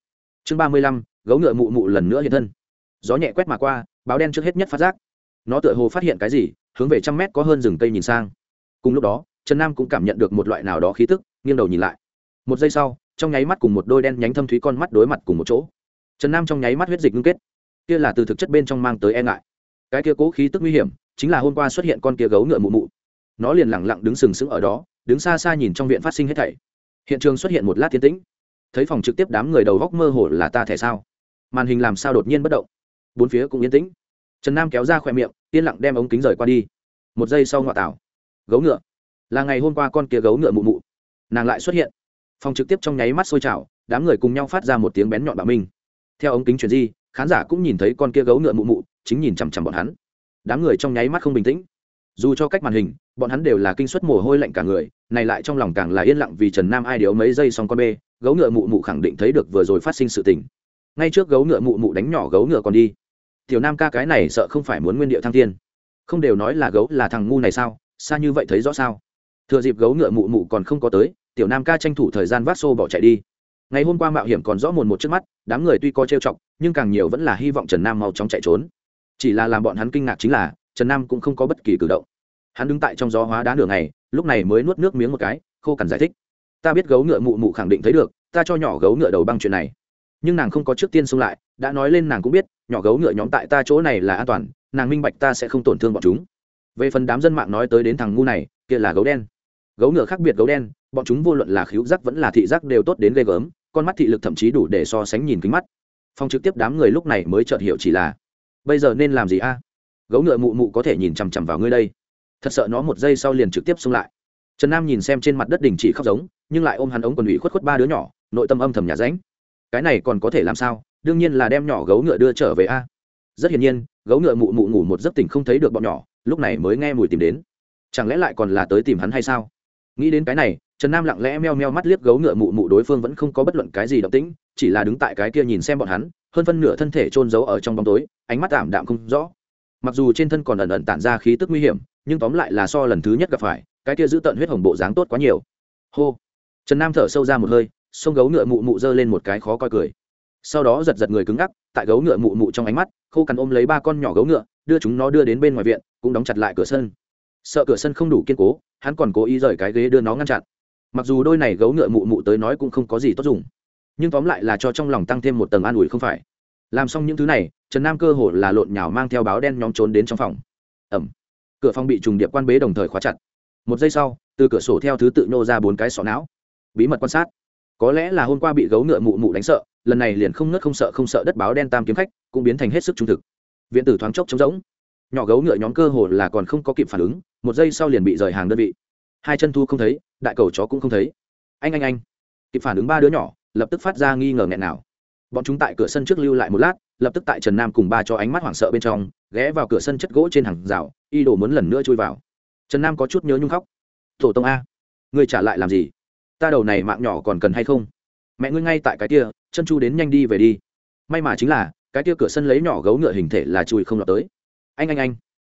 Chương ba mươi lăm, gấu ngựa mụ mụ lần nữa hiện thân. Gió nhẹ quét mà qua, báo đen trước hết nhất phát giác. Nó tựa hồ phát hiện cái gì, hướng về trăm mét có hơn rừng cây nhìn sang. Cùng lúc đó, trần nam cũng cảm nhận được một loại nào đó khí tức, nghiêng đầu nhìn lại. Một giây sau, trong nháy mắt cùng một đôi đen nhánh thâm thúy con mắt đối mặt cùng một chỗ. Trần nam trong nháy mắt huyết dịch ngưng kết. Kia là từ thực chất bên trong mang tới e ngại. Cái kia cố khí tức nguy hiểm, chính là hôm qua xuất hiện con kia gấu ngựa mụ mụ. Nó liền lẳng lặng đứng sừng sững ở đó, đứng xa xa nhìn trong viện phát sinh hết thảy. Hiện trường xuất hiện một lát tiến tĩnh thấy phòng trực tiếp đám người đầu góc mơ hồ là ta thẻ sao? Màn hình làm sao đột nhiên bất động? Bốn phía cũng yên tĩnh. Trần nam kéo ra khỏe miệng, yên lặng đem ống kính rời qua đi. Một giây sau ngoại tảo. Gấu ngựa. Là ngày hôm qua con kia gấu ngựa mụ mụ. Nàng lại xuất hiện. Phòng trực tiếp trong nháy mắt sôi trào, đám người cùng nhau phát ra một tiếng bén nhọn bạo minh. Theo ống kính chuyển di, khán giả cũng nhìn thấy con kia gấu ngựa mụ mụ, chính nhìn chằm chằm bọn hắn. Đám người trong nháy mắt không bình tĩnh. Dù cho cách màn hình, bọn hắn đều là kinh suất mồ hôi lạnh cả người, này lại trong lòng càng là yên lặng vì trần nam ai điếu mấy giây xong con bê gấu ngựa mụ mụ khẳng định thấy được vừa rồi phát sinh sự tình. Ngay trước gấu ngựa mụ mụ đánh nhỏ gấu ngựa còn đi. Tiểu nam ca cái này sợ không phải muốn nguyên địa thăng thiên. Không đều nói là gấu là thằng ngu này sao? Xa như vậy thấy rõ sao? Thừa dịp gấu ngựa mụ mụ còn không có tới, tiểu nam ca tranh thủ thời gian vác xô bỏ chạy đi. Ngày hôm qua mạo hiểm còn rõ mồn một trước mắt, đám người tuy có trêu chọc, nhưng càng nhiều vẫn là hy vọng trần nam mau chóng chạy trốn. Chỉ là làm bọn hắn kinh ngạc chính là, trần nam cũng không có bất kỳ cử động. Hắn đứng tại trong gió hóa đá nửa ngày, lúc này mới nuốt nước miếng một cái, khô cằn giải thích ta biết gấu ngựa mụ mụ khẳng định thấy được, ta cho nhỏ gấu ngựa đầu băng chuyện này. Nhưng nàng không có trước tiên xông lại, đã nói lên nàng cũng biết, nhỏ gấu ngựa nhóm tại ta chỗ này là an toàn, nàng minh bạch ta sẽ không tổn thương bọn chúng. Về phần đám dân mạng nói tới đến thằng ngu này, kia là gấu đen. Gấu ngựa khác biệt gấu đen, bọn chúng vô luận là khíu giác vẫn là thị giác đều tốt đến ghê gớm, con mắt thị lực thậm chí đủ để so sánh nhìn kính mắt. Phong trực tiếp đám người lúc này mới chợt hiểu chỉ là, bây giờ nên làm gì a? Gấu ngựa mụ mụ có thể nhìn chằm chằm vào ngươi đây. Thật sợ nó một giây sau liền trực tiếp xông lại trần nam nhìn xem trên mặt đất đình chỉ khóc giống, nhưng lại ôm hắn ống quần ủy khuất khuất ba đứa nhỏ, nội tâm âm thầm nhà ránh. Cái này còn có thể làm sao? Đương nhiên là đem nhỏ gấu ngựa đưa trở về a. Rất hiển nhiên, gấu ngựa mụ mụ ngủ một giấc tỉnh không thấy được bọn nhỏ, lúc này mới nghe mùi tìm đến. Chẳng lẽ lại còn là tới tìm hắn hay sao? Nghĩ đến cái này, trần nam lặng lẽ meo meo mắt liếc gấu ngựa mụ mụ đối phương vẫn không có bất luận cái gì động tĩnh, chỉ là đứng tại cái kia nhìn xem bọn hắn, hơn phân nửa thân thể trôn giấu ở trong bóng tối, ánh mắt ảm đạm không rõ mặc dù trên thân còn ẩn ẩn tản ra khí tức nguy hiểm, nhưng tóm lại là so lần thứ nhất gặp phải, cái kia giữ tận huyết hồng bộ dáng tốt quá nhiều. Hô. Trần nam thở sâu ra một hơi sông gấu ngựa mụ mụ giơ lên một cái khó coi cười. Sau đó giật giật người cứng ngắc, tại gấu ngựa mụ mụ trong ánh mắt, khô cằn ôm lấy ba con nhỏ gấu ngựa, đưa chúng nó đưa đến bên ngoài viện, cũng đóng chặt lại cửa sân. Sợ cửa sân không đủ kiên cố, hắn còn cố ý rời cái ghế đưa nó ngăn chặn. Mặc dù đôi này gấu ngựa mụ mụ tới nói cũng không có gì tốt dùng, nhưng tóm lại là cho trong lòng tăng thêm một tầng an ủi không phải làm xong những thứ này, trần nam cơ hồ là lộn nhào mang theo báo đen nhóm trốn đến trong phòng. Ẩm. Cửa phòng bị trùng điệp quan bế đồng thời khóa chặt. Một giây sau, từ cửa sổ theo thứ tự nhô ra bốn cái sọ não. Bí mật quan sát. Có lẽ là hôm qua bị gấu ngựa mụ mụ đánh sợ, lần này liền không ngất không sợ không sợ đất báo đen tam kiếm khách, cũng biến thành hết sức trung thực. Viện tử thoáng chốc trống rỗng. Nhỏ gấu ngựa nhóm cơ hồ là còn không có kịp phản ứng, một giây sau liền bị rời hàng đơn vị. Hai chân thu không thấy, đại cầu chó cũng không thấy. Anh anh anh. Kịp phản ứng ba đứa nhỏ, lập tức phát ra nghi ngờ nghẹn nào bọn chúng tại cửa sân trước lưu lại một lát, lập tức tại trần nam cùng ba cho ánh mắt hoảng sợ bên trong, ghé vào cửa sân chất gỗ trên hàng rào y đồ muốn lần nữa chui vào. Trần nam có chút nhớ nhung khóc. Tổ tông a người trả lại làm gì? Ta đầu này mạng nhỏ còn cần hay không? Mẹ ngươi ngay tại cái kia, chân chu đến nhanh đi về đi. May mà chính là, cái kia cửa sân lấy nhỏ gấu ngựa hình thể là chui không lọt tới. Anh anh anh.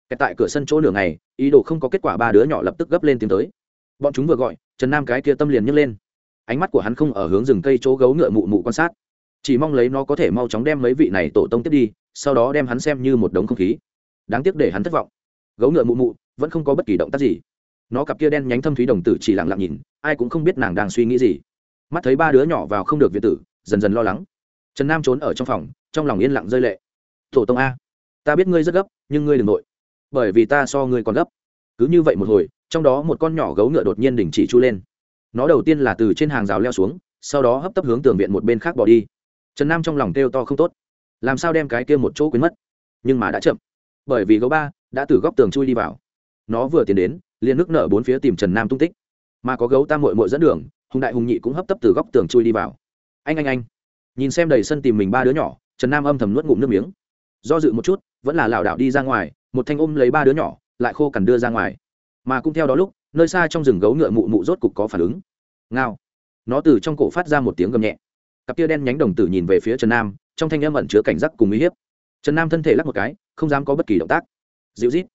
Kẹt tại cửa sân chỗ nửa ngày, ý đồ không có kết quả ba đứa nhỏ lập tức gấp lên tiến tới. Bọn chúng vừa gọi, trần nam cái kia tâm liền nhấc lên. Ánh mắt của hắn không ở hướng rừng cây chỗ gấu ngựa mụ mụ quan sát chỉ mong lấy nó có thể mau chóng đem mấy vị này tổ tông tiếp đi, sau đó đem hắn xem như một đống không khí. Đáng tiếc để hắn thất vọng. Gấu ngựa mụ mụ, vẫn không có bất kỳ động tác gì. Nó cặp kia đen nhánh thâm thúy đồng tử chỉ lặng lặng nhìn, ai cũng không biết nàng đang suy nghĩ gì. Mắt thấy ba đứa nhỏ vào không được viện tử, dần dần lo lắng. Trần nam trốn ở trong phòng, trong lòng yên lặng rơi lệ. Tổ tông a, ta biết ngươi rất gấp, nhưng ngươi đừng nội. Bởi vì ta so ngươi còn gấp. Cứ như vậy một hồi, trong đó một con nhỏ gấu ngựa đột nhiên đình chỉ chu lên. Nó đầu tiên là từ trên hàng rào leo xuống, sau đó hấp tấp hướng tường viện một bên khác bỏ đi trần nam trong lòng kêu to không tốt làm sao đem cái kia một chỗ quyến mất nhưng mà đã chậm bởi vì gấu ba đã từ góc tường chui đi vào nó vừa tiến đến liền nước nở bốn phía tìm trần nam tung tích mà có gấu tam mội mội dẫn đường hùng đại hùng nhị cũng hấp tấp từ góc tường chui đi vào anh anh anh nhìn xem đầy sân tìm mình ba đứa nhỏ trần nam âm thầm nuốt ngụm nước miếng do dự một chút vẫn là lảo đảo đi ra ngoài một thanh ôm lấy ba đứa nhỏ lại khô cằn đưa ra ngoài mà cũng theo đó lúc nơi xa trong rừng gấu ngựa mụ mụ rốt cục có phản ứng ngao nó từ trong cổ phát ra một tiếng gầm nhẹ cặp tia đen nhánh đồng tử nhìn về phía trần nam, trong thanh âm ẩn chứa cảnh giác cùng uy hiếp. Trần nam thân thể lắc một cái, không dám có bất kỳ động tác. Dịu rít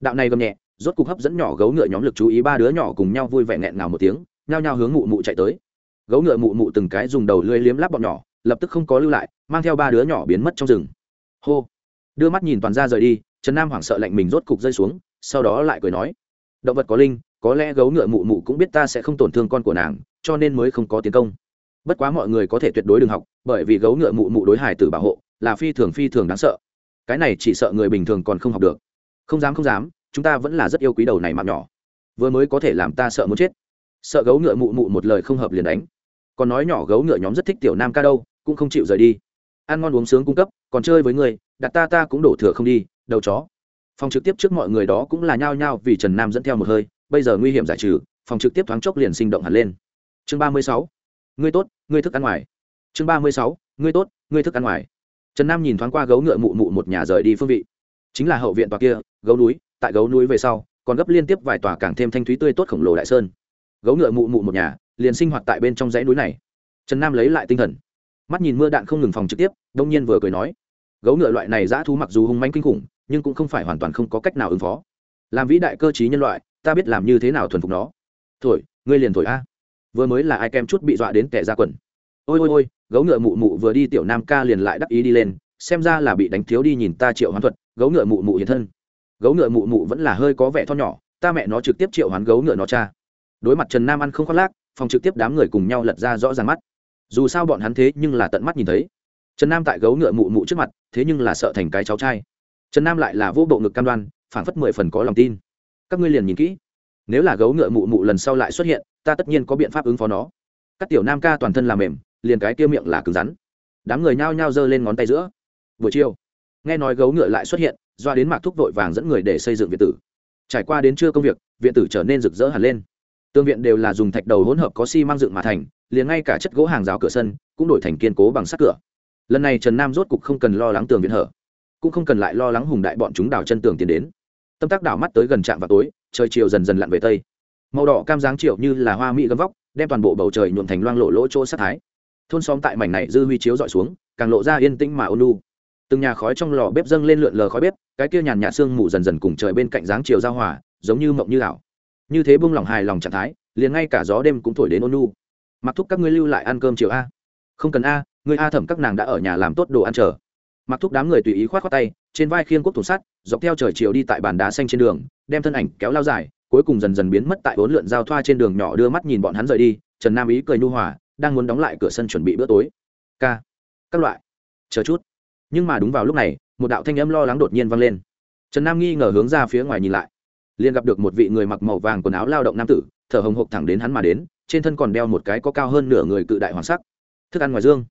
đạo này gầm nhẹ, rốt cục hấp dẫn nhỏ gấu ngựa nhóm lực chú ý ba đứa nhỏ cùng nhau vui vẻ nghẹn ngào một tiếng, nhao nhao hướng mụ mụ chạy tới. Gấu ngựa mụ mụ từng cái dùng đầu lưỡi liếm láp bọn nhỏ, lập tức không có lưu lại, mang theo ba đứa nhỏ biến mất trong rừng. Hô. Đưa mắt nhìn toàn ra rời đi, trần nam hoảng sợ lạnh mình rốt cục rơi xuống, sau đó lại cười nói. Động vật có linh, có lẽ gấu ngựa mụ mụ cũng biết ta sẽ không tổn thương con của nàng, cho nên mới không có tiến công bất quá mọi người có thể tuyệt đối đừng học, bởi vì gấu ngựa mụ mụ đối hải tử bảo hộ là phi thường phi thường đáng sợ. Cái này chỉ sợ người bình thường còn không học được. Không dám không dám, chúng ta vẫn là rất yêu quý đầu này mạng nhỏ. Vừa mới có thể làm ta sợ muốn chết. Sợ gấu ngựa mụ mụ một lời không hợp liền đánh. Còn nói nhỏ gấu ngựa nhóm rất thích tiểu nam ca đâu, cũng không chịu rời đi. Ăn ngon uống sướng cung cấp, còn chơi với người, đặt ta ta cũng đổ thừa không đi, đầu chó. Phòng trực tiếp trước mọi người đó cũng là nhao nhao vì trần nam dẫn theo một hơi, bây giờ nguy hiểm giải trừ, phòng trực tiếp thoáng chốc liền sinh động hẳn lên. Chương ba mươi sáu ngươi tốt, ngươi thức ăn ngoài. Chương ba mươi sáu, ngươi tốt, ngươi thức ăn ngoài. Trần nam nhìn thoáng qua gấu ngựa mụ mụ một nhà rời đi phương vị. Chính là hậu viện tòa kia, gấu núi, tại gấu núi về sau, còn gấp liên tiếp vài tòa càng thêm thanh thúy tươi tốt khổng lồ đại sơn. Gấu ngựa mụ mụ một nhà, liền sinh hoạt tại bên trong dãy núi này. Trần nam lấy lại tinh thần. Mắt nhìn mưa đạn không ngừng phòng trực tiếp, đông nhiên vừa cười nói. Gấu ngựa loại này dã thú mặc dù hung manh kinh khủng, nhưng cũng không phải hoàn toàn không có cách nào ứng phó. Làm vĩ đại cơ chí nhân loại, ta biết làm như thế nào thuần phục nó. Thổi, ngươi liền thổi a vừa mới là ai kem chút bị dọa đến kẻ ra quần. Ôi ôi ôi, gấu ngựa mụ mụ vừa đi tiểu nam ca liền lại đắc ý đi lên, xem ra là bị đánh thiếu đi nhìn ta triệu hoán thuật, gấu ngựa mụ mụ hiện thân. Gấu ngựa mụ mụ vẫn là hơi có vẻ tho nhỏ, ta mẹ nó trực tiếp triệu hoán gấu ngựa nó cha. Đối mặt trần nam ăn không khoác lác, phòng trực tiếp đám người cùng nhau lật ra rõ ràng mắt. Dù sao bọn hắn thế nhưng là tận mắt nhìn thấy. Trần nam tại gấu ngựa mụ mụ trước mặt, thế nhưng là sợ thành cái cháu trai. Trần nam lại là vô bộ ngực cam đoan phản phất mười phần có lòng tin. Các ngươi liền nhìn kỹ. Nếu là gấu ngựa mụ mụ lần sau lại xuất hiện ta tất nhiên có biện pháp ứng phó nó. Các tiểu nam ca toàn thân làm mềm, liền cái kia miệng là cứng rắn. Đám người nhao nhao giơ lên ngón tay giữa. Buổi chiều, nghe nói gấu ngựa lại xuất hiện, doa đến mạc thúc vội vàng dẫn người để xây dựng viện tử. Trải qua đến trưa công việc, viện tử trở nên rực rỡ hẳn lên. Tương viện đều là dùng thạch đầu hỗn hợp có xi、si、mang dựng mà thành, liền ngay cả chất gỗ hàng rào cửa sân cũng đổi thành kiên cố bằng sắt cửa. Lần này trần nam rốt cục không cần lo lắng tường viện hở, cũng không cần lại lo lắng hùng đại bọn chúng đào chân tường tiến đến. Tâm tác đảo mắt tới gần trạm vào tối, trời chiều dần dần lặn về tây màu đỏ cam dáng triệu như là hoa mỹ gấm vóc, đem toàn bộ bầu trời nhuộm thành loang lộ lỗ chỗ sát thái. Thôn xóm tại mảnh này dư huy chiếu dọi xuống, càng lộ ra yên tĩnh mà ôn lu từng nhà khói trong lò bếp dâng lên lượn lờ khói bếp, cái kia nhàn nhạt sương mù dần dần cùng trời bên cạnh dáng chiều giao hòa, giống như mộng như ảo. Như thế bung lòng hài lòng trạng thái, liền ngay cả gió đêm cũng thổi đến ôn lu mặc thúc các ngươi lưu lại ăn cơm chiều a. Không cần a người a thẩm các nàng đã ở nhà làm tốt đồ ăn chờ. Mặc thúc đám người tùy ý khoát khoát tay, trên vai khiêng quốc thủ sắt, dọc theo trời chiều đi tại bàn đá xanh trên đường, đem thân ảnh kéo lao dài cuối cùng dần dần biến mất tại bốn lượn giao thoa trên đường nhỏ đưa mắt nhìn bọn hắn rời đi, trần nam ý cười nhu hòa, đang muốn đóng lại cửa sân chuẩn bị bữa tối. K các loại, chờ chút. Nhưng mà đúng vào lúc này, một đạo thanh âm lo lắng đột nhiên vang lên. Trần nam nghi ngờ hướng ra phía ngoài nhìn lại. Liền gặp được một vị người mặc màu vàng quần áo lao động nam tử, thở hồng hộc thẳng đến hắn mà đến, trên thân còn đeo một cái có cao hơn nửa người cự đại hoàng sắc. Thức ăn ngoài dương.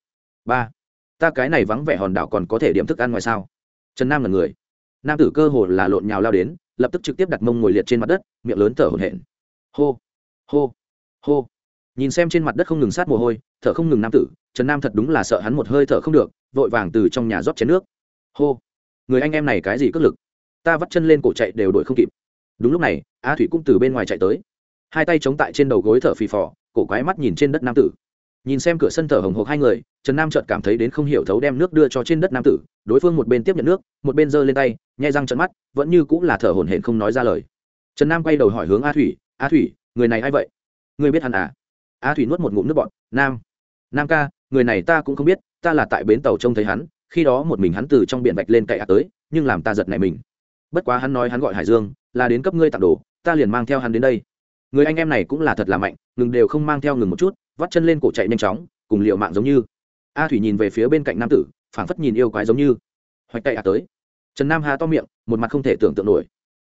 Ba, ta cái này vắng vẻ hòn đảo còn có thể điểm thức ăn ngoài sao? Trần nam là người. Nam tử cơ hồ là lộn nhào lao đến lập tức trực tiếp đặt mông ngồi liệt trên mặt đất, miệng lớn thở hổn hển. Hô hô hô. Nhìn xem trên mặt đất không ngừng sát mồ hôi, thở không ngừng nam tử, trần nam thật đúng là sợ hắn một hơi thở không được, vội vàng từ trong nhà rót chén nước. Hô, người anh em này cái gì cất lực? Ta vắt chân lên cổ chạy đều đuổi không kịp. Đúng lúc này, a thủy cũng từ bên ngoài chạy tới. Hai tay chống tại trên đầu gối thở phì phò, cổ quái mắt nhìn trên đất nam tử. Nhìn xem cửa sân thở hồng hộc hai người, trần nam chợt cảm thấy đến không hiểu thấu đem nước đưa cho trên đất nam tử. Đối phương một bên tiếp nhận nước, một bên giơ lên tay nhai răng trận mắt, vẫn như cũng là thở hổn hển không nói ra lời. Trần nam quay đầu hỏi hướng a thủy a thủy, người này a i vậy? Người biết hắn à? A thủy nuốt một ngụm nước bọn nam nam ca, người này ta cũng không biết, ta là tại bến tàu trông thấy hắn, khi đó một mình hắn từ trong biển vạch lên cậy ạt tới, nhưng làm ta giật này mình. Bất quá hắn nói hắn gọi hải dương, là đến cấp ngươi tặng đồ, ta liền mang theo hắn đến đây. Người anh em này cũng là thật là mạnh, ngừng đều không mang theo ngừng một chút, vắt chân lên cổ chạy nhanh chóng, cùng liệu mạng giống như. A thủy nhìn về phía bên cạnh nam tử, phảng phất nhìn yêu quái giống như. Hoạch cậy à tới trần nam hà to miệng, một mặt không thể tưởng tượng nổi.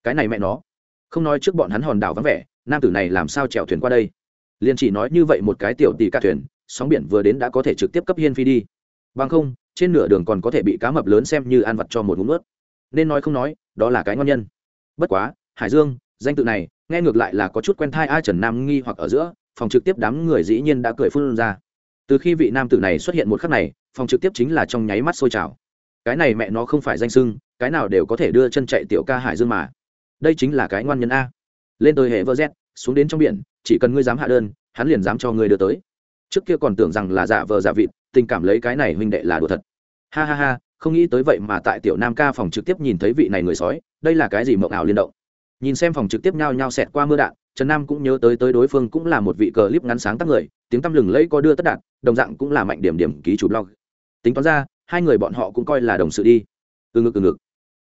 Cái này mẹ nó. Không nói trước bọn hắn hòn đảo vắng vẻ, nam tử này làm sao chèo thuyền qua đây? Liền chỉ nói như vậy một cái tiểu tỷ ca thuyền, sóng biển vừa đến đã có thể trực tiếp cấp hiên phi đi. Bằng không, trên nửa đường còn có thể bị cá mập lớn xem như ăn vặt cho một ngụm nước. Nên nói không nói, đó là cái ngon nhân. Bất quá, hải dương, danh tự này, nghe ngược lại là có chút quen thai ai trần nam nghi hoặc ở giữa, phòng trực tiếp đám người dĩ nhiên đã cười phun ra. Từ khi vị nam tử này xuất hiện một khắc này, phòng trực tiếp chính là trong nháy mắt sôi trào cái này mẹ nó không phải danh sưng, cái nào đều có thể đưa chân chạy tiểu ca hải dương mà. Đây chính là cái ngoan nhân a. Lên tới hệ vơ z, xuống đến trong biển, chỉ cần ngươi dám hạ đơn, hắn liền dám cho ngươi đưa tới. Trước kia còn tưởng rằng là giả vờ giả vịt, tình cảm lấy cái này huynh đệ là đùa thật. Ha ha ha, không nghĩ tới vậy mà tại tiểu nam ca phòng trực tiếp nhìn thấy vị này người sói, đây là cái gì mộng ảo liên động. Nhìn xem phòng trực tiếp nhao nhao xẹt qua mưa đạn, trần nam cũng nhớ tới tới đối phương cũng là một vị cờ clip ngắn sáng tác người, tiếng tăm lừng lẫy có đưa tất đạn, đồng dạng cũng là mạnh điểm điểm ký chủ blog. Tính toán ra hai người bọn họ cũng coi là đồng sự đi. Từ ngực từ ngực.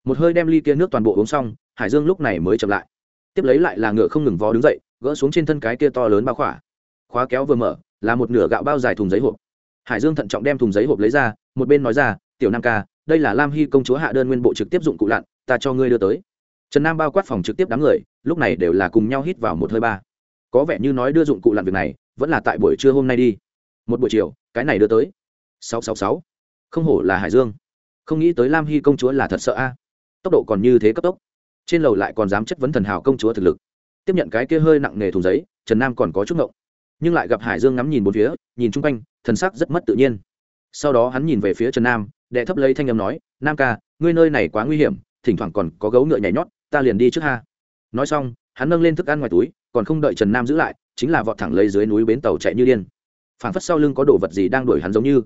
Một hơi đem ly kia nước toàn bộ uống xong, hải dương lúc này mới chậm lại. Tiếp lấy lại là ngựa không ngừng vó đứng dậy, gỡ xuống trên thân cái kia to lớn bao khỏa. Khóa kéo vừa mở, là một nửa gạo bao dài thùng giấy hộp. Hải dương thận trọng đem thùng giấy hộp lấy ra, một bên nói ra, tiểu nam ca, đây là lam hy công chúa hạ đơn nguyên bộ trực tiếp dụng cụ lặn, ta cho ngươi đưa tới. Trần nam bao quát phòng trực tiếp đám người, lúc này đều là cùng nhau hít vào một hơi ba. Có vẻ như nói đưa dụng cụ lặn việc này, vẫn là tại buổi trưa hôm nay đi. Một buổi chiều, cái này đưa tới. Sáu sáu sáu không hổ là hải dương. Không nghĩ tới lam hy công chúa là thật sợ a. Tốc độ còn như thế cấp tốc. Trên lầu lại còn dám chất vấn thần hào công chúa thực lực. Tiếp nhận cái kia hơi nặng nề thùng giấy, trần nam còn có chút ngộng. Nhưng lại gặp hải dương ngắm nhìn bốn phía, nhìn chung quanh, thần sắc rất mất tự nhiên. Sau đó hắn nhìn về phía trần nam, đệ thấp lấy thanh âm nói, nam ca, ngươi nơi này quá nguy hiểm, thỉnh thoảng còn có gấu ngựa nhảy nhót, ta liền đi trước ha. Nói xong, hắn nâng lên thức ăn ngoài túi, còn không đợi trần nam giữ lại, chính là vọt thẳng lấy dưới núi bến tàu chạy như điên. Phảng phất sau lưng có đồ vật gì đang đuổi hắn giống như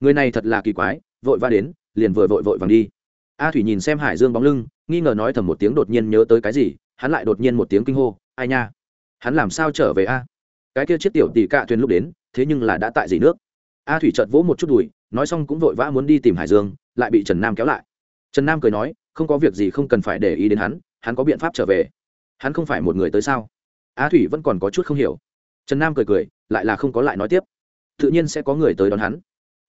người này thật là kỳ quái, vội va đến, liền vừa vội vội vàng đi. A thủy nhìn xem hải dương bóng lưng, nghi ngờ nói thầm một tiếng đột nhiên nhớ tới cái gì, hắn lại đột nhiên một tiếng kinh hô, ai nha? Hắn làm sao trở về a? Cái kia chiếc tiểu tỷ cạ thuyền lúc đến, thế nhưng là đã tại dỉ nước. A thủy chợt vỗ một chút đùi, nói xong cũng vội vã muốn đi tìm hải dương, lại bị trần nam kéo lại. Trần nam cười nói, không có việc gì không cần phải để ý đến hắn hắn có biện pháp trở về. Hắn không phải một người tới sao? A thủy vẫn còn có chút không hiểu. Trần nam cười cười, lại là không có lại nói tiếp. Tự nhiên sẽ có người tới đón hắn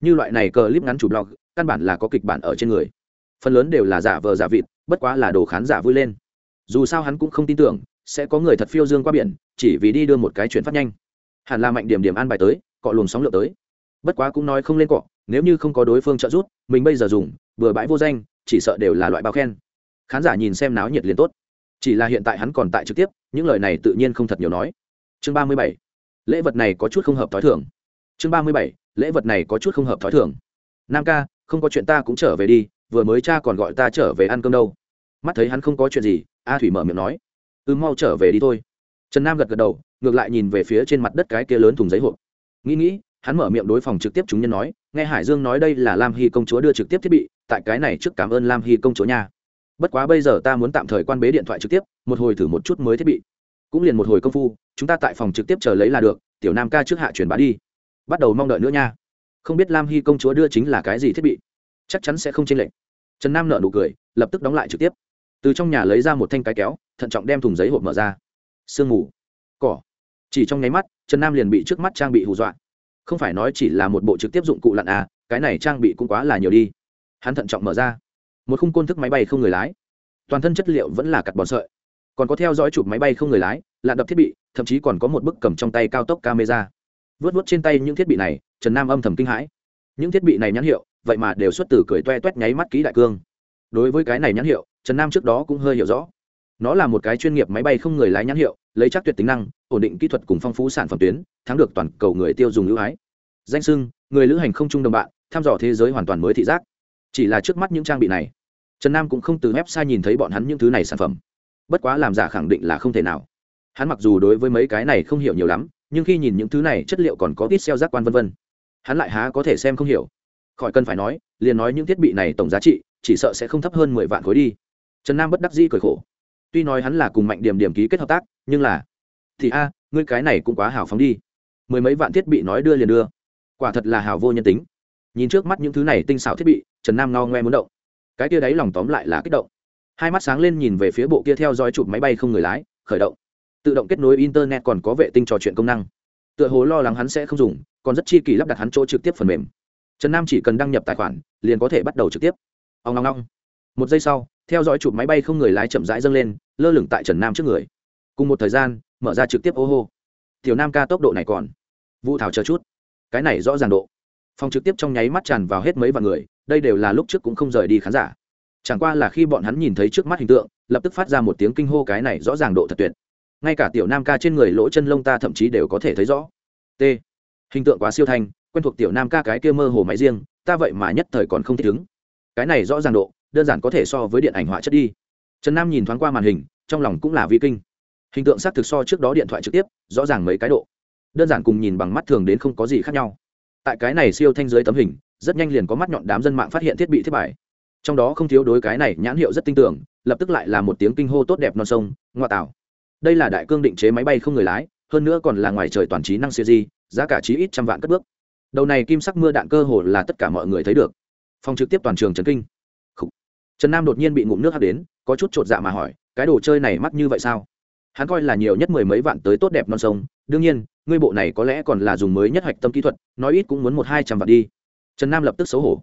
như loại này cờ clip ngắn chủ blog, căn bản là có kịch bản ở trên người. Phần lớn đều là giả vờ giả vịt, bất quá là đồ khán giả vui lên. Dù sao hắn cũng không tin tưởng, sẽ có người thật phiêu dương qua biển, chỉ vì đi đưa một cái chuyển phát nhanh. Hẳn là mạnh điểm điểm an bài tới, cọ luồng sóng lượng tới. Bất quá cũng nói không lên cọ, nếu như không có đối phương trợ giúp, mình bây giờ dùng, vừa bãi vô danh, chỉ sợ đều là loại bao khen. Khán giả nhìn xem náo nhiệt liền tốt. Chỉ là hiện tại hắn còn tại trực tiếp, những lời này tự nhiên không thật nhiều nói. Chương ba mươi bảy. Lễ vật này có chút không hợp t h i thưởng chương ba mươi bảy lễ vật này có chút không hợp thói thường. nam ca, không có chuyện ta cũng trở về đi, vừa mới cha còn gọi ta trở về ăn cơm đâu. Mắt thấy hắn không có chuyện gì, a thủy mở miệng nói. Ư mau trở về đi thôi. Trần nam gật gật đầu, ngược lại nhìn về phía trên mặt đất cái kia lớn thùng giấy hộp. Nghĩ nghĩ, hắn mở miệng đối phòng trực tiếp chúng nhân nói, nghe hải dương nói đây là lam hy công chúa đưa trực tiếp thiết bị, tại cái này trước cảm ơn lam hy công chúa nha. Bất quá bây giờ ta muốn tạm thời quan bế điện thoại trực tiếp, một hồi thử một chút mới thiết bị. Cũng liền một hồi công phu, chúng ta tại phòng trực tiếp chờ lấy là được, tiểu nam ca trước hạ truyền bá đi bắt đầu mong đợi nữa nha. Không biết lam hy công chúa đưa chính là cái gì thiết bị. Chắc chắn sẽ không chênh lệch. Trần nam nợ nụ cười, lập tức đóng lại trực tiếp. Từ trong nhà lấy ra một thanh cái kéo, thận trọng đem thùng giấy hộp mở ra. Sương mù. Cỏ. Chỉ trong nháy mắt, trần nam liền bị trước mắt trang bị hù dọa. Không phải nói chỉ là một bộ trực tiếp dụng cụ lặn à cái này trang bị cũng quá là nhiều đi. Hắn thận trọng mở ra. Một khung côn thức máy bay không người lái. Toàn thân chất liệu vẫn là cặt bòn sợi. Còn có theo dõi chụp máy bay không người lái lạ đập thiết bị, thậm chí còn có một bức cầm trong tay cao tốc camera vớt vớt trên tay những thiết bị này, trần nam âm thầm kinh hãi. Những thiết bị này nhãn hiệu, vậy mà đều xuất từ cười toe toét nháy mắt ký đại cương. Đối với cái này nhãn hiệu, trần nam trước đó cũng hơi hiểu rõ. Nó là một cái chuyên nghiệp máy bay không người lái nhãn hiệu, lấy chắc tuyệt tính năng, ổn định kỹ thuật cùng phong phú sản phẩm tuyến, thắng được toàn cầu người tiêu dùng ưu ái. Danh sưng người lữ hành không chung đồng bạn, thăm dò thế giới hoàn toàn mới thị giác. Chỉ là trước mắt những trang bị này, trần nam cũng không từ website nhìn thấy bọn hắn những thứ này sản phẩm. Bất quá làm giả khẳng định là không thể nào. Hắn mặc dù đối với mấy cái này không hiểu nhiều lắm nhưng khi nhìn những thứ này, chất liệu còn có ít xeo giác quan vân vân. Hắn lại há có thể xem không hiểu. Khỏi cần phải nói, liền nói những thiết bị này tổng giá trị, chỉ sợ sẽ không thấp hơn mười vạn khối đi. Trần nam bất đắc dĩ cười khổ. Tuy nói hắn là cùng mạnh điểm điểm ký kết hợp tác, nhưng là, thì a, ngươi cái này cũng quá hào phóng đi. Mười mấy vạn thiết bị nói đưa liền đưa. Quả thật là hào vô nhân tính. Nhìn trước mắt những thứ này tinh xảo thiết bị, trần nam ngao ngoe muốn động. Cái kia đáy lòng tóm lại là kích động. Hai mắt sáng lên nhìn về phía bộ kia theo dõi chụp máy bay không người lái, khởi động tự động kết nối internet còn có vệ tinh trò chuyện công năng. Tựa hồ lo lắng hắn sẽ không dùng, còn rất chi kỳ lắp đặt hắn chỗ trực tiếp phần mềm. Trần nam chỉ cần đăng nhập tài khoản, liền có thể bắt đầu trực tiếp. Ông ngong ngong một giây sau, theo dõi chụp máy bay không người lái chậm rãi dâng lên, lơ lửng tại trần nam trước người. Cùng một thời gian, mở ra trực tiếp ô hô. Tiểu nam ca tốc độ này còn. Vũ thảo chờ chút. Cái này rõ ràng độ. Phòng trực tiếp trong nháy mắt tràn vào hết mấy vạn người, đây đều là lúc trước cũng không rời đi khán giả. Chẳng qua là khi bọn hắn nhìn thấy trước mắt hình tượng, lập tức phát ra một tiếng kinh hô cái này rõ ràng độ thật tuyệt ngay cả tiểu nam ca trên người lỗ chân lông ta thậm chí đều có thể thấy rõ. T. Hình tượng quá siêu thanh, quen thuộc tiểu nam ca cái kia mơ hồ máy riêng, ta vậy mà nhất thời còn không thích ứng. Cái này rõ ràng độ, đơn giản có thể so với điện ảnh họa chất đi. Trần nam nhìn thoáng qua màn hình, trong lòng cũng là vi kinh. Hình tượng xác thực so trước đó điện thoại trực tiếp, rõ ràng mấy cái độ. Đơn giản cùng nhìn bằng mắt thường đến không có gì khác nhau. Tại cái này siêu thanh dưới tấm hình, rất nhanh liền có mắt nhọn đám dân mạng phát hiện thiết bị thiết bài. Trong đó không thiếu đối cái này nhãn hiệu rất tin tưởng, lập tức lại là một tiếng kinh hô tốt đẹp non sông, ngoa tạo đây là đại cương định chế máy bay không người lái, hơn nữa còn là ngoài trời toàn trí năng siêu di giá cả chí ít trăm vạn cất bước. Đầu này kim sắc mưa đạn cơ hồ là tất cả mọi người thấy được. Phòng trực tiếp toàn trường trần kinh. Trần nam đột nhiên bị ngụm nước hắt đến, có chút t dạ mà hỏi, cái đồ chơi này mắc như vậy sao? Hắn coi là nhiều nhất mười mấy vạn tới tốt đẹp non sông, đương nhiên, ngươi bộ này có lẽ còn là dùng mới nhất hạch tâm kỹ thuật, nói ít cũng muốn một hai trăm vạn đi. Trần nam lập tức xấu hổ.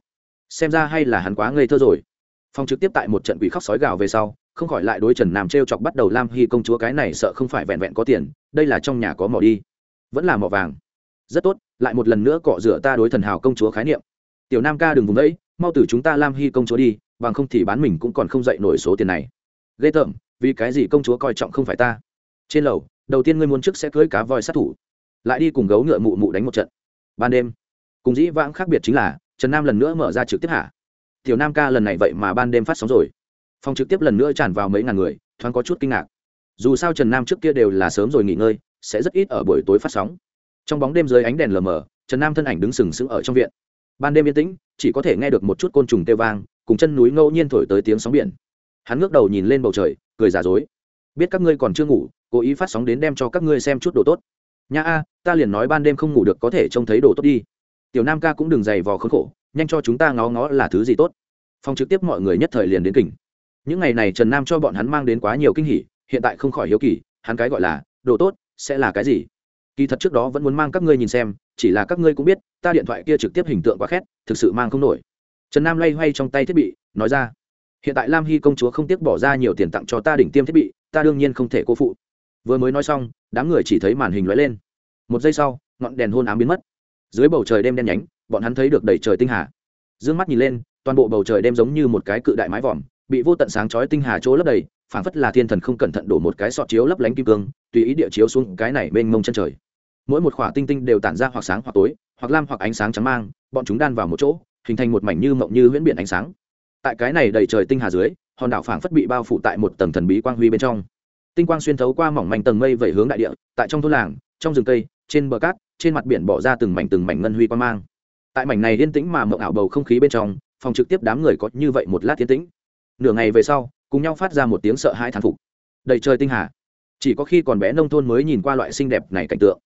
Xem ra hay là hắn quá ngây thơ rồi. Phong trực tiếp tại một trận quỷ khóc sói gào về sau không khỏi lại đối trần nam t r e o chọc bắt đầu lam hy công chúa cái này sợ không phải vẹn vẹn có tiền, đây là trong nhà có mỏ đi. Vẫn là mỏ vàng. Rất tốt, lại một lần nữa cọ rửa ta đối thần hào công chúa khái niệm. Tiểu nam ca đừng vùng đấy mau từ chúng ta lam hy công chúa đi, bằng không thì bán mình cũng còn không dậy nổi số tiền này. Ghê tởm, vì cái gì công chúa coi trọng không phải ta? Trên lầu, đầu tiên ngươi muốn trước sẽ cưới cá voi sát thủ, lại đi cùng gấu ngựa mụ mụ đánh một trận. Ban đêm, cùng dĩ vãng khác biệt chính là, trần nam lần nữa mở ra trực tiếp hạ. Tiểu nam ca lần này vậy mà ban đêm phát sóng rồi phòng trực tiếp lần nữa tràn vào mấy ngàn người, thoáng có chút kinh ngạc. Dù sao trần nam trước kia đều là sớm rồi nghỉ ngơi, sẽ rất ít ở buổi tối phát sóng. Trong bóng đêm dưới ánh đèn lờ mờ, trần nam thân ảnh đứng sừng sững ở trong viện. Ban đêm yên tĩnh, chỉ có thể nghe được một chút côn trùng kêu vang, cùng chân núi ngẫu nhiên thổi tới tiếng sóng biển. Hắn ngước đầu nhìn lên bầu trời, cười giả dối. Biết các ngươi còn chưa ngủ, cố ý phát sóng đến đem cho các ngươi xem chút đồ tốt. Nha a, ta liền nói ban đêm không ngủ được có thể trông thấy đồ tốt đi. Tiểu nam ca cũng đừng dày vò khốn khổ, nhanh cho chúng ta ngó ngó là thứ gì tốt. Phòng trực tiếp mọi người nhất thời liền đến kỉnh những ngày này trần nam cho bọn hắn mang đến quá nhiều kinh hỉ, hiện tại không khỏi hiếu kỳ, hắn cái gọi là, đồ tốt, sẽ là cái gì? Kỳ thật trước đó vẫn muốn mang các ngươi nhìn xem, chỉ là các ngươi cũng biết, ta điện thoại kia trực tiếp hình tượng quá khét, thực sự mang không nổi. Trần nam lay hoay trong tay thiết bị, nói ra, hiện tại lam hy công chúa không tiếc bỏ ra nhiều tiền tặng cho ta đỉnh tiêm thiết bị, ta đương nhiên không thể cố phụ. Vừa mới nói xong, đám người chỉ thấy màn hình lóe lên. Một giây sau, ngọn đèn hôn ám biến mất. Dưới bầu trời đêm đen nhánh, bọn hắn thấy được đầy trời tinh hà. D ư ơ n g mắt nhìn lên, toàn bộ bầu trời đêm giống như một cái cự đại mái vòm bị vô tận sáng chói tinh hà chỗ lấp đầy, phảng phất là thiên thần không cẩn thận đổ một cái sọt chiếu lấp lánh kim cương, tùy ý địa chiếu xuống cái này mênh mông chân trời. Mỗi một khỏa tinh tinh đều tản ra hoặc sáng hoặc tối, hoặc lam hoặc ánh sáng trắng mang, bọn chúng đan vào một chỗ, hình thành một mảnh như mộng như huyễn biển ánh sáng. Tại cái này đầy trời tinh hà dưới, hòn đảo phảng phất bị bao phủ tại một tầng thần bí quang huy bên trong. Tinh quang xuyên thấu qua mỏng mảnh tầng mây vẩy hướng đại địa, tại trong thôn làng, trong rừng cây, trên bờ cát, trên mặt biển bỏ ra từng mảnh từng mảnh ngân huy quang mang. Tại mảnh này yên tĩnh mà mộng ảo bầu không khí bên trong, phòng trực tiếp đám người có như vậy một lát yên tĩnh nửa ngày về sau, cùng nhau phát ra một tiếng sợ hãi thán phục. Đầy trời tinh hà. Chỉ có khi còn bé nông thôn mới nhìn qua loại xinh đẹp này cảnh tượng.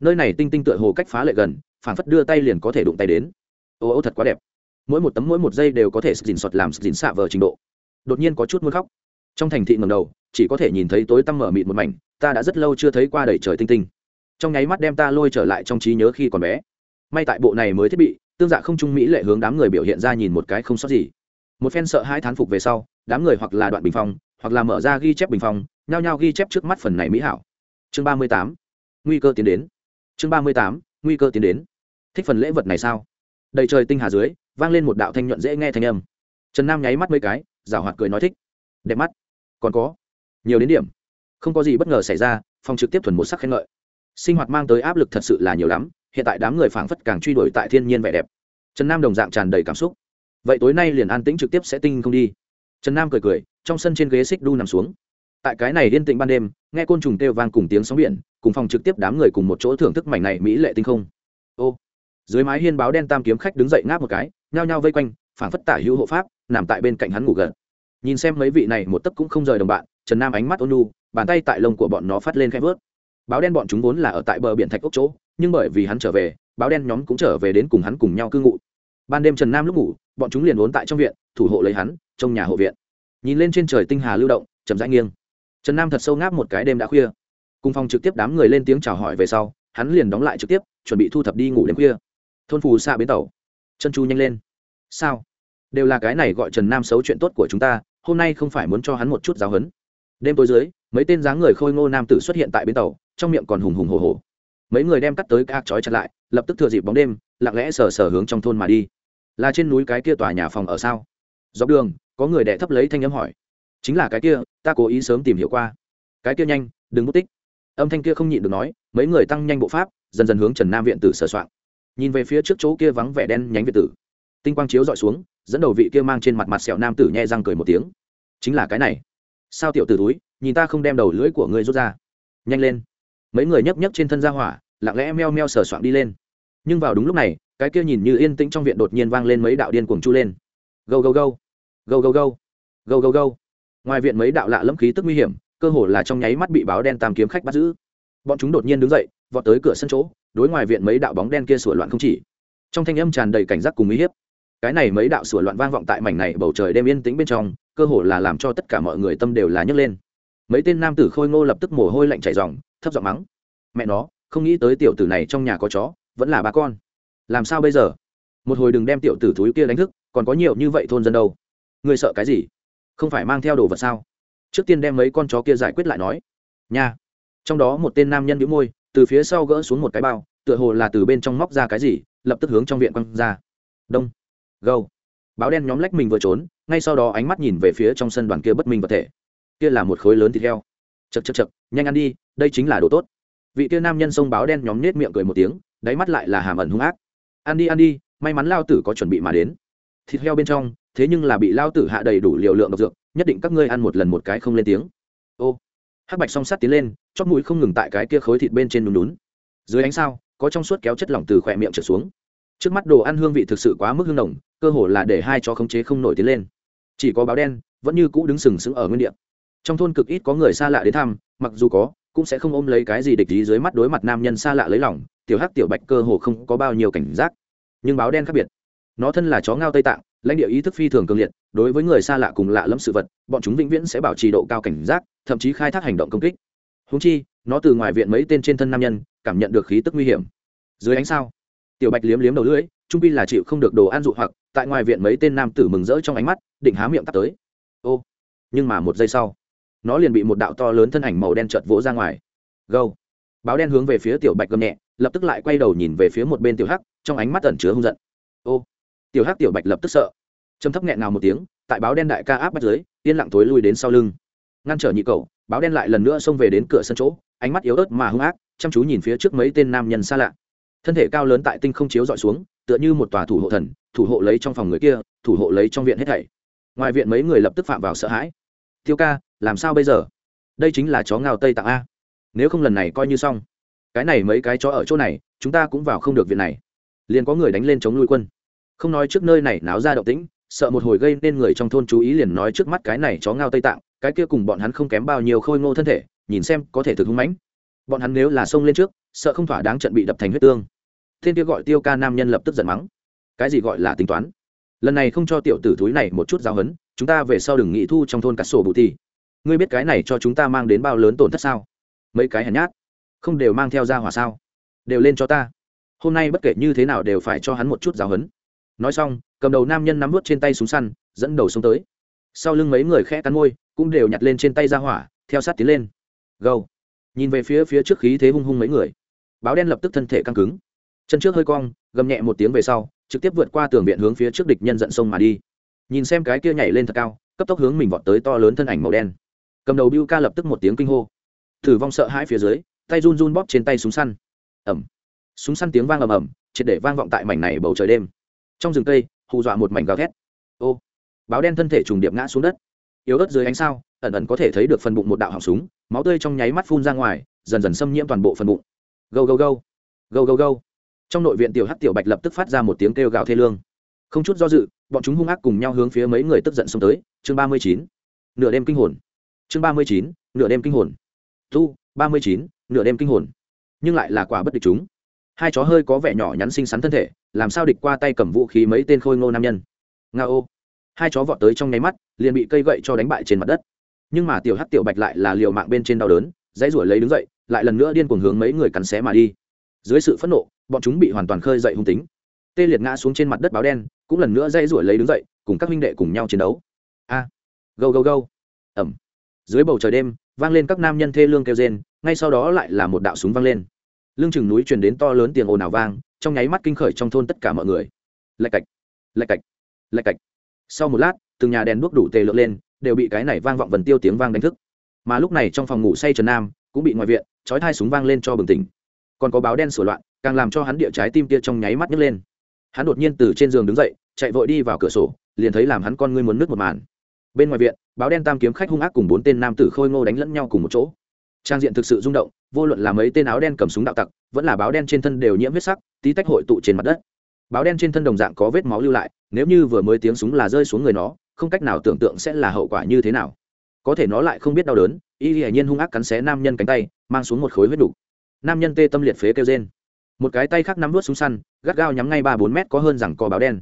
Nơi này tinh tinh tựa hồ cách phá lệ gần, phảng phất đưa tay liền có thể đụng tay đến. Ô ô thật quá đẹp. Mỗi một tấm mỗi một giây đều có thể dình sọt làm dình xạ vờ trình độ. Đột nhiên có chút muốn khóc. Trong thành thị ngầm đầu, chỉ có thể nhìn thấy tối tăm mở mịt một mảnh, ta đã rất lâu chưa thấy qua đầy trời tinh tinh. Trong nháy mắt đem ta lôi trở lại trong trí nhớ khi còn bé. May tại bộ này mới thiết bị, tương dạ không trung mỹ lệ hướng đám người biểu hiện ra nhìn một cái không sót gì một phen sợ hai thán phục về sau, đám người hoặc là đoạn bình phong, hoặc là mở ra ghi chép bình phong, nhao nhao ghi chép trước mắt phần này mỹ hảo. Chương ba mươi tám, nguy cơ tiến đến. Chương ba mươi tám, nguy cơ tiến đến. Thích phần lễ vật này sao? Đầy trời tinh hà dưới, vang lên một đạo thanh nhuận dễ nghe thanh âm. Trần nam nháy mắt mấy cái, giảo hoạt cười nói thích. Đẹp mắt. Còn có. Nhiều đến điểm. Không có gì bất ngờ xảy ra, phong trực tiếp thuần một sắc khen ngợi. Sinh hoạt mang tới áp lực thật sự là nhiều lắm, hiện tại đám người phảng phất càng truy đuổi tại thiên nhiên vẻ đẹp. Trần nam đồng dạng tràn đầy cảm xúc vậy tối nay liền an tĩnh trực tiếp sẽ tinh không đi. Trần nam cười cười, trong sân trên ghế xích đu nằm xuống. Tại cái này yên tĩnh ban đêm, nghe côn trùng kêu vang cùng tiếng sóng biển, cùng phòng trực tiếp đám người cùng một chỗ thưởng thức mảnh này mỹ lệ tinh không. Ô, dưới mái hiên báo đen tam kiếm khách đứng dậy ngáp một cái, nhao nhao vây quanh, phảng phất tả hữu hộ pháp, nằm tại bên cạnh hắn ngủ gần nhìn xem mấy vị này một tấc cũng không rời đồng bạn, trần nam ánh mắt ôn nu bàn tay tại lông của bọn nó phát lên khẽ vớt. Báo đen bọn chúng vốn là ở tại bờ biển thạch ốc chỗ, nhưng bởi vì hắn trở về, báo đen nhóm cũng trở về đến cùng hắn cùng nhau cư ngụ ban đêm trần nam lúc ngủ, bọn chúng liền vốn tại trong viện, thủ hộ lấy hắn, trong nhà hộ viện. Nhìn lên trên trời tinh hà lưu động, chậm rãi nghiêng. Trần nam thật sâu ngáp một cái đêm đã khuya. Cùng phòng trực tiếp đám người lên tiếng chào hỏi về sau, hắn liền đóng lại trực tiếp, chuẩn bị thu thập đi ngủ đêm khuya. Thôn phù xa bến tàu. Chân chu nhanh lên. Sao? Đều là cái này gọi trần nam xấu chuyện tốt của chúng ta, hôm nay không phải muốn cho hắn một chút giáo hấn đêm tối dưới, mấy tên dáng người khôi ngô nam tử xuất hiện tại bến tàu, trong miệng còn hùng hùng hồ hồ mấy người đem cắt tới các trói chặt lại, lập tức thừa dịp bóng đêm, lặng lẽ sờ sờ hướng trong thôn mà đi là trên núi cái kia tòa nhà phòng ở sao? Dọc đường, có người đẻ thấp lấy thanh âm hỏi. Chính là cái kia, ta cố ý sớm tìm hiểu qua. Cái kia nhanh, đừng mất tích. Âm thanh kia không nhịn được nói, mấy người tăng nhanh bộ pháp, dần dần hướng trần nam viện tử sửa soạn nhìn về phía trước chỗ kia vắng vẻ đen nhánh viện tử. Tinh quang chiếu dọi xuống, dẫn đầu vị kia mang trên mặt mặt sẹo nam tử nhẹ răng cười một tiếng. Chính là cái này. Sao tiểu t ử túi, nhìn ta không đem đầu lưỡi của ngươi rút ra. Nhanh lên. Mấy người nhấc nhấc trên thân ra hỏa, lặng lẽ meo meo sờ soạng đi lên. Nhưng vào đúng lúc này cái kia nhìn như yên tĩnh trong viện đột nhiên vang lên mấy đạo điên cuồng chu lên. Gâu gâu gâu. Gâu gâu gâu. Gâu gâu go ngoài viện mấy đạo lạ lẫm khí tức nguy hiểm, cơ hồ là trong nháy mắt bị báo đen tam kiếm khách bắt giữ. Bọn chúng đột nhiên đứng dậy, vọt tới cửa sân chỗ, đối ngoài viện mấy đạo bóng đen kia sủa loạn không chỉ. Trong thanh âm tràn đầy cảnh giác cùng uy hiếp. Cái này mấy đạo sủa loạn vang vọng tại mảnh này bầu trời đêm yên tĩnh bên trong, cơ hồ là làm cho tất cả mọi người tâm đều là nhấc lên. Mấy tên nam tử khôi ngô lập tức mồ hôi lạnh chảy ròng, thấp giọng mắng. Mẹ nó, không nghĩ tới tiểu tử này trong nhà có chó, vẫn là ba con làm sao bây giờ? Một hồi đừng đem tiểu tử thúi kia đánh thức, còn có nhiều như vậy thôn dân đâu. Ngươi sợ cái gì? Không phải mang theo đồ vật sao? Trước tiên đem mấy con chó kia giải quyết lại nói. Nha. Trong đó một tên nam nhân đĩu môi, từ phía sau gỡ xuống một cái bao, tựa hồ là từ bên trong móc ra cái gì, lập tức hướng trong viện quăng ra. Đông. Gâu. Báo đen nhóm lách mình vừa trốn, ngay sau đó ánh mắt nhìn về phía trong sân đoàn kia bất minh vật thể. Kia là một khối lớn thịt heo. Chật chật chật nhanh ăn đi, đây chính là đồ tốt. Vị kia nam nhân sông báo đen nhóm nết miệng cười một tiếng, đáy mắt lại là hàm ẩn hung ác ăn đi ăn đi, may mắn lao tử có chuẩn bị mà đến. Thịt heo bên trong, thế nhưng là bị lao tử hạ đầy đủ liều lượng độc dược, nhất định các ngươi ăn một lần một cái không lên tiếng. Ô, hắc bạch song sắt tiến lên chót mũi không ngừng tại cái kia khối thịt bên trên đúng đúng dưới ánh sao, có trong suốt kéo chất lỏng từ khỏe miệng trở xuống. Trước mắt đồ ăn hương vị thực sự quá mức hương nồng, cơ hồ là để hai chó khống chế không nổi tiến lên. Chỉ có báo đen, vẫn như cũ đứng sừng sững ở nguyên địa. Trong thôn cực ít có người xa lạ đến thăm, mặc dù có cũng sẽ không ôm lấy cái gì địch ý dưới mắt đối mặt nam nhân xa lạ lấy lòng, tiểu hắc tiểu bạch cơ hồ không có bao nhiêu cảnh giác. Nhưng báo đen khác biệt. Nó thân là chó ngao tây tạng, lãnh địa ý thức phi thường cường liệt, đối với người xa lạ cùng lạ lẫm sự vật, bọn chúng vĩnh viễn sẽ bảo trì độ cao cảnh giác, thậm chí khai thác hành động công kích. Húng chi, nó từ ngoài viện mấy tên trên thân nam nhân, cảm nhận được khí tức nguy hiểm. Dưới ánh sao, tiểu bạch liếm liếm đầu lưỡi, trung pi là chịu không được đồ ăn dụ hoặc, tại ngoài viện mấy tên nam tử mừng rỡ trong ánh mắt, định há miệng tắt tới. Ô, nhưng mà một giây sau nó liền bị một đạo to lớn thân ảnh màu đen chợt vỗ ra ngoài. Gâu báo đen hướng về phía tiểu bạch gầm nhẹ, lập tức lại quay đầu nhìn về phía một bên tiểu hắc, trong ánh mắt ẩn chứa hung giận. Ô. Tiểu hắc tiểu bạch lập tức sợ. Châm thấp nghẹn nào một tiếng, tại báo đen đại ca áp bắt dưới, yên lặng thối lui đến sau lưng. Ngăn trở nhị cầu báo đen lại lần nữa xông về đến cửa sân chỗ, ánh mắt yếu ớt mà hung ác, chăm chú nhìn phía trước mấy tên nam nhân xa lạ. Thân thể cao lớn tại tinh không chiếu dọi xuống, tựa như một tòa thủ hộ thần, thủ hộ lấy trong phòng người kia, thủ hộ lấy trong viện hết thảy. Ngoài viện mấy người lập tức phạm vào sợ hãi tiêu ca, làm sao bây giờ? Đây chính là chó ngao tây tạng a. Nếu không lần này coi như xong. Cái này mấy cái chó ở chỗ này, chúng ta cũng vào không được viện này. Liền có người đánh lên chống nuôi quân. Không nói trước nơi này náo ra động tĩnh, sợ một hồi gây nên người trong thôn chú ý liền nói trước mắt cái này chó ngao tây tạng, cái kia cùng bọn hắn không kém bao nhiêu khôi ngô thân thể, nhìn xem có thể thực hung mãnh. Bọn hắn nếu là xông lên trước, sợ không thỏa đáng trận bị đập thành huyết tương. Thiên kia gọi tiêu ca nam nhân lập tức giận mắng. Cái gì gọi là tính toán? Lần này không cho tiểu tử thúi này một chút giáo hấn chúng ta về sau đừng nghĩ thu trong thôn cả sổ bù ti ngươi biết cái này cho chúng ta mang đến bao lớn tổn thất sao? Mấy cái hèn nhát. Không đều mang theo ra hỏa sao? Đều lên cho ta. Hôm nay bất kể như thế nào đều phải cho hắn một chút giáo hấn nói xong, cầm đầu nam nhân nắm vút trên tay súng săn, dẫn đầu xuống tới. Sau lưng mấy người khẽ cắn môi, cũng đều nhặt lên trên tay ra hỏa, theo sát tiến lên. Gâu nhìn về phía phía trước khí thế hung hung mấy người. Báo đen lập tức thân thể căng cứng. Chân trước hơi cong, gầm nhẹ một tiếng về sau, trực tiếp vượt qua tường viện hướng phía trước địch nhân giận sông mà đi nhìn xem cái kia nhảy lên thật cao, cấp tốc hướng mình vọt tới to lớn thân ảnh màu đen. Cầm đầu biu ca lập tức một tiếng kinh hô. Thử vong sợ hãi phía dưới, tay run run bóp trên tay súng săn. Ẩm súng săn tiếng vang ầm ầm, triệt để vang vọng tại mảnh này bầu trời đêm. Trong rừng cây, hù dọa một mảnh gào thét. Ô. Báo đen thân thể trùng điệp ngã xuống đất. Yếu ớt dưới ánh sao, ẩn ẩn có thể thấy được phần bụng một đạo họng súng, máu tươi trong nháy mắt phun ra ngoài, dần dần xâm nhiễm toàn bộ phần bụng. Gâu gâu gâu. Gâu gâu gâu. Trong nội viện tiểu hắc tiểu bạch lập tức phát ra một tiếng kêu gào thê lương không chút do dự, bọn chúng hung ác cùng nhau hướng phía mấy người tức giận xông tới. Chương ba mươi chín, nửa đêm kinh hồn. Chương ba mươi chín, nửa đêm kinh hồn. Thu ba mươi chín, nửa đêm kinh hồn. Nhưng lại là quả bất địch chúng. Hai chó hơi có vẻ nhỏ nhắn xinh xắn thân thể, làm sao địch qua tay cầm vũ khí mấy tên khôi ngô nam nhân. Nga ô. Hai chó vọt tới trong nháy mắt, liền bị cây gậy cho đánh bại trên mặt đất. Nhưng mà tiểu hắc tiểu bạch lại là liều mạng bên trên đau đớn, dãy ruổi lấy đứng dậy, lại lần nữa điên cuồng hướng mấy người cắn xé mà đi. Dưới sự phẫn nộ, bọn chúng bị hoàn toàn khơi dậy hung tính tê liệt ngã xuống trên mặt đất báo đen cũng lần nữa dây ruổi lấy đứng dậy cùng các huynh đệ cùng nhau chiến đấu. A à, gâu gâu gâu. Ẩm. Dưới bầu trời đêm vang lên các nam nhân thê lương kêu rên ngay sau đó lại là một đạo súng vang lên. Lưng chừng núi truyền đến to lớn tiền ồn ào vang trong nháy mắt kinh khởi trong thôn tất cả mọi người. Lạch cạch lạch cạch lạch cạch. Sau một lát từng nhà đèn đuốc đủ tề lượng lên đều bị cái này vang vọng vần tiêu tiếng vang đánh thức. Mà lúc này trong phòng ngủ say trần nam cũng bị ngoài viện chói thai súng vang lên cho bừng tỉnh. Còn có báo đen sửa loạn càng làm cho hắn địa trái tim kia trong nháy mắt nhấc lên hắn đột nhiên từ trên giường đứng dậy, chạy vội đi vào cửa sổ, liền thấy làm hắn con ngươi muốn nước một màn. Bên ngoài viện, báo đen tam kiếm khách hung ác cùng bốn tên nam tử khôi ngô đánh lẫn nhau cùng một chỗ. Trang diện thực sự rung động, vô luận là mấy tên áo đen cầm súng đạo tặc, vẫn là báo đen trên thân đều nhiễm huyết sắc, tí tách hội tụ trên mặt đất. Báo đen trên thân đồng dạng có vết máu lưu lại, nếu như vừa mới tiếng súng là rơi xuống người nó, không cách nào tưởng tượng sẽ là hậu quả như thế nào. Có thể nó lại không biết đau đớn, y hiển nhiên hung ác cắn xé nam nhân cánh tay, mang xuống một khối huyết đục nam nhân tê tâm liệt phế kêu trên một cái tay khác nắm vút súng săn, gắt gao nhắm ngay ba bốn mét có hơn rằng co báo đen.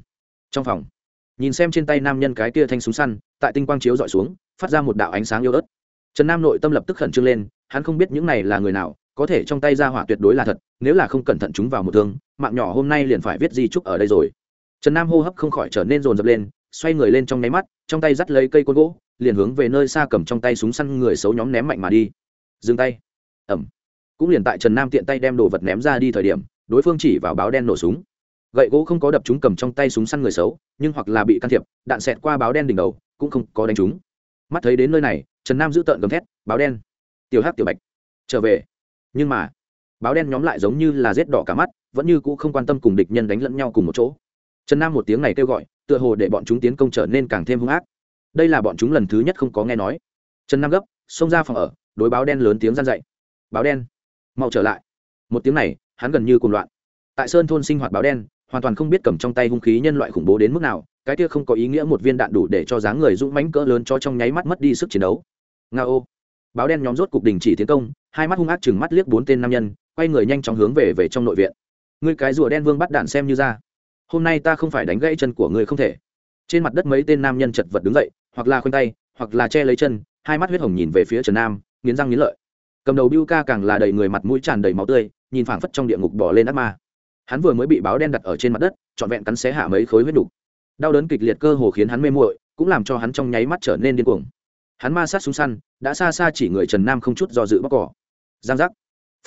Trong phòng, nhìn xem trên tay nam nhân cái kia thanh súng săn, tại tinh quang chiếu dọi xuống, phát ra một đạo ánh sáng yêu ớt. Trần nam nội tâm lập tức khẩn trương lên, hắn không biết những này là người nào, có thể trong tay ra hỏa tuyệt đối là thật, nếu là không cẩn thận chúng vào một thương, mạng nhỏ hôm nay liền phải viết di trúc ở đây rồi. Trần nam hô hấp không khỏi trở nên rồn rập lên, xoay người lên trong nháy mắt, trong tay dắt lấy cây côn gỗ, liền hướng về nơi xa cầm trong tay súng săn người xấu nhóm ném mạnh mà đi. Dừng tay. Ẩm cũng liền tại trần nam tiện tay đem đồ vật ném ra đi thời điểm, đối phương chỉ vào báo đen nổ súng. Gậy gỗ không có đập chúng cầm trong tay súng săn người xấu, nhưng hoặc là bị can thiệp, đạn xẹt qua báo đen đỉnh đầu, cũng không có đánh chúng mắt thấy đến nơi này, trần nam giữ tợn gầm thét, báo đen. Tiểu hắc, tiểu bạch. Trở về. Nhưng mà, báo đen nhóm lại giống như là rết đỏ cả mắt, vẫn như cũ không quan tâm cùng địch nhân đánh lẫn nhau cùng một chỗ. Trần nam một tiếng này kêu gọi, tựa hồ để bọn chúng tiến công trở nên càng thêm hung ác. Đây là bọn chúng lần thứ nhất không có nghe nói. Trần nam gấp, xông ra phòng ở, đối báo đen lớn tiếng gian dậy báo đen mau trở lại. Một tiếng này, hắn gần như cùng loạn. Tại sơn thôn sinh hoạt báo đen, hoàn toàn không biết cầm trong tay hung khí nhân loại khủng bố đến mức nào, cái kia không có ý nghĩa một viên đạn đủ để cho dáng người dũng mánh cỡ lớn cho trong nháy mắt mất đi sức chiến đấu. Nga ô. Báo đen nhóm rốt cục đình chỉ tiến công, hai mắt hung ác chừng mắt liếc bốn tên nam nhân, quay người nhanh chóng hướng về về trong nội viện. Ngươi cái rùa đen vương bắt đạn xem như ra. Hôm nay ta không phải đánh gãy chân của ngươi không thể. Trên mặt đất mấy tên nam nhân chật vật đứng dậy, hoặc là khoanh tay, hoặc là che lấy chân, hai mắt huyết hồng nhìn về phía trần nam, nghiến răng nghiến lợi cầm đầu biu ca càng là đầy người mặt mũi tràn đầy máu tươi, nhìn phảng phất trong địa ngục bỏ lên ác ma. Hắn vừa mới bị báo đen đặt ở trên mặt đất, trọn vẹn cắn xé hạ mấy khối huyết đục đau đớn kịch liệt cơ hồ khiến hắn mê muội, cũng làm cho hắn trong nháy mắt trở nên điên cuồng. Hắn ma sát súng săn, đã xa xa chỉ người trần nam không chút do dự bóc cỏ. Giang giác.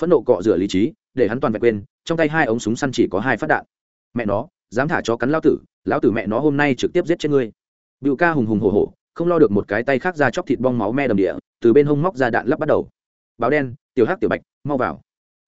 Phẫn nộ cọ rửa lý trí, để hắn toàn vẹn quên, trong tay hai ống súng săn chỉ có hai phát đạn. Mẹ nó, dám thả cho cắn lão tử lão tử mẹ nó hôm nay trực tiếp giết chết ngươi. Biu ca hùng hùng hổ hổ, không lo được một cái tay khác ra chóc thịt bong máu me đầm địa, từ bên hông móc ra đạn lắp bắt đầu báo đen, tiểu hắc, tiểu bạch, mau vào.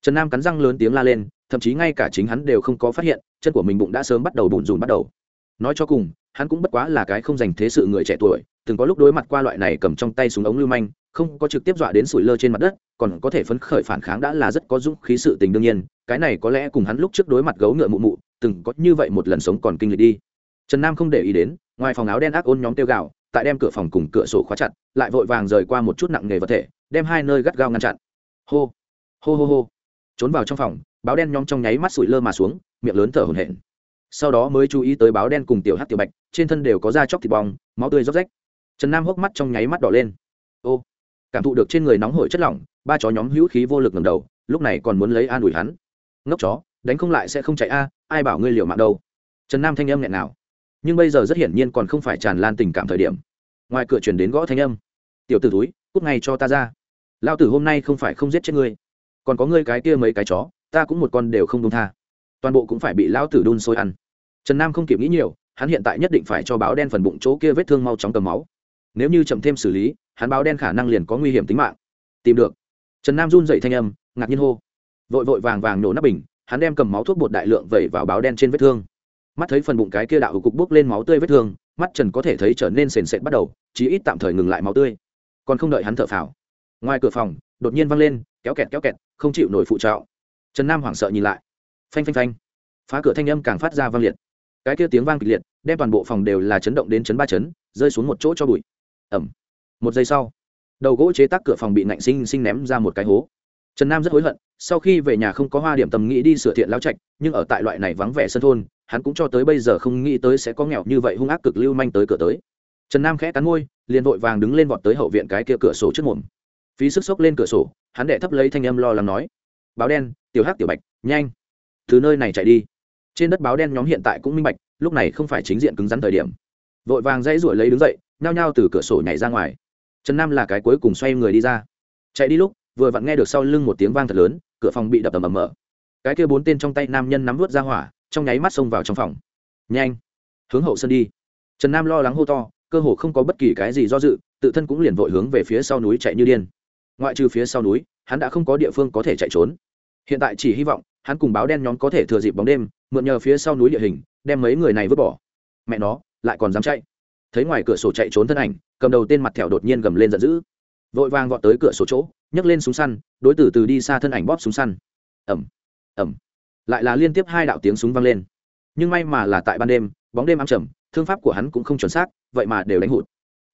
Trần nam cắn răng lớn tiếng la lên, thậm chí ngay cả chính hắn đều không có phát hiện, chân của mình bụng đã sớm bắt đầu bùn rùn bắt đầu. Nói cho cùng, hắn cũng bất quá là cái không dành thế sự người trẻ tuổi, từng có lúc đối mặt qua loại này cầm trong tay súng ống lưu manh, không có trực tiếp dọa đến sủi lơ trên mặt đất, còn có thể phấn khởi phản kháng đã là rất có dũng khí sự tình đương nhiên, cái này có lẽ cùng hắn lúc trước đối mặt gấu ngựa mụ mụ, từng có như vậy một lần sống còn kinh lịch đi. Trần nam không để ý đến, ngoài phòng áo đen ác ôn nhóm tiêu gạo tại đem cửa phòng cùng cửa sổ khóa chặt, lại vội vàng rời qua một chút nặng nghề vật thể đem hai nơi gắt gao ngăn chặn. Hô hô hô hô. Trốn vào trong phòng, báo đen nhóm trong nháy mắt sủi lơ mà xuống, miệng lớn thở hổn hển. Sau đó mới chú ý tới báo đen cùng tiểu hát tiểu bạch, trên thân đều có da chóc thịt bong, máu tươi róc rách. Trần nam hốc mắt trong nháy mắt đỏ lên. Ô, cảm thụ được trên người nóng hổi chất lỏng, ba chó nhóm hữu khí vô lực ngầm đầu, lúc này còn muốn lấy an ủi hắn. Ngốc chó, đánh không lại sẽ không chạy a, ai bảo ngươi liều mạng đâu. Trần nam thanh âm nghẹn nào nhưng bây giờ rất hiển nhiên còn không phải tràn lan tình cảm thời điểm. Ngoài cửa chuyển đến gõ thanh âm. Tiểu t ử túi cút ngay cho ta ra lao tử hôm nay không phải không giết chết ngươi. Còn có ngươi cái kia mấy cái chó, ta cũng một con đều không đông tha. Toàn bộ cũng phải bị lão tử đun sôi ăn. Trần nam không kịp nghĩ nhiều, hắn hiện tại nhất định phải cho báo đen phần bụng chỗ kia vết thương mau chóng cầm máu. Nếu như chậm thêm xử lý, hắn báo đen khả năng liền có nguy hiểm tính mạng. Tìm được. Trần nam run dậy thanh âm, ngạc nhiên hô. Vội vội vàng vàng nổ nắp bình, hắn đem cầm máu thuốc bột đại lượng vẩy vào báo đen trên vết thương. Mắt thấy phần bụng cái kia đạo cục bốc lên máu tươi vết thương, mắt trần có thể thấy trở nên sền sệt bắt đầu, chí ít tạm thời ngừng lại máu tươi. Còn không đợi hắn thở phào ngoài cửa phòng, đột nhiên văng lên, kéo kẹt kéo kẹt, không chịu nổi phụ trạo. Trần nam hoảng sợ nhìn lại. Phanh phanh phanh. Phá cửa thanh âm càng phát ra vang liệt. Cái kia tiếng vang kịch liệt, đem toàn bộ phòng đều là chấn động đến chấn ba chấn, rơi xuống một chỗ cho bụi. Ẩm một giây sau, đầu gỗ chế tác cửa phòng bị nạnh sinh sinh ném ra một cái hố. Trần nam rất hối hận, sau khi về nhà không có hoa điểm tầm nghĩ đi sửa thiện lao trạch, nhưng ở tại loại này vắng vẻ sân thôn, hắn cũng cho tới bây giờ không nghĩ tới sẽ có nghèo như vậy hung ác cực lưu manh tới cửa tới. Trần nam khẽ cắn môi, liền vội vàng đứng lên vọt tới hậu viện cái kia cửa sổ trước mồm phí sức sốc lên cửa sổ, hắn đệ thấp lấy thanh âm lo lắng nói. Báo đen, tiểu hắc, tiểu bạch, nhanh. Từ nơi này chạy đi. Trên đất báo đen nhóm hiện tại cũng minh bạch, lúc này không phải chính diện cứng rắn thời điểm. Vội vàng dãy ruổi lấy đứng dậy, nhao nhao từ cửa sổ nhảy ra ngoài. Trần nam là cái cuối cùng xoay người đi ra. Chạy đi lúc, vừa vặn nghe được sau lưng một tiếng vang thật lớn, cửa phòng bị đập ầm ầm mở. Cái kia bốn tên trong tay nam nhân nắm vớt ra hỏa, trong nháy mắt xông vào trong phòng. Nhanh, hướng hậu sân đi. Trần nam lo lắng hô to, cơ hồ không có bất kỳ cái gì do dự, tự thân cũng liền vội hướng về phía sau núi chạy như điên ngoại trừ phía sau núi, hắn đã không có địa phương có thể chạy trốn. Hiện tại chỉ hy vọng, hắn cùng báo đen nhóm có thể thừa dịp bóng đêm, mượn nhờ phía sau núi địa hình, đem mấy người này vứt bỏ. Mẹ nó, lại còn dám chạy. Thấy ngoài cửa sổ chạy trốn thân ảnh, cầm đầu tên mặt thẹo đột nhiên gầm lên giận dữ. Vội vàng vọt tới cửa sổ chỗ, nhấc lên súng săn, đối tử từ đi xa thân ảnh bóp súng săn. Ẩm ẩm lại là liên tiếp hai đạo tiếng súng vang lên. Nhưng may mà là tại ban đêm, bóng đêm ám trầm, thương pháp của hắn cũng không chuẩn xác, vậy mà đều đánh hụt.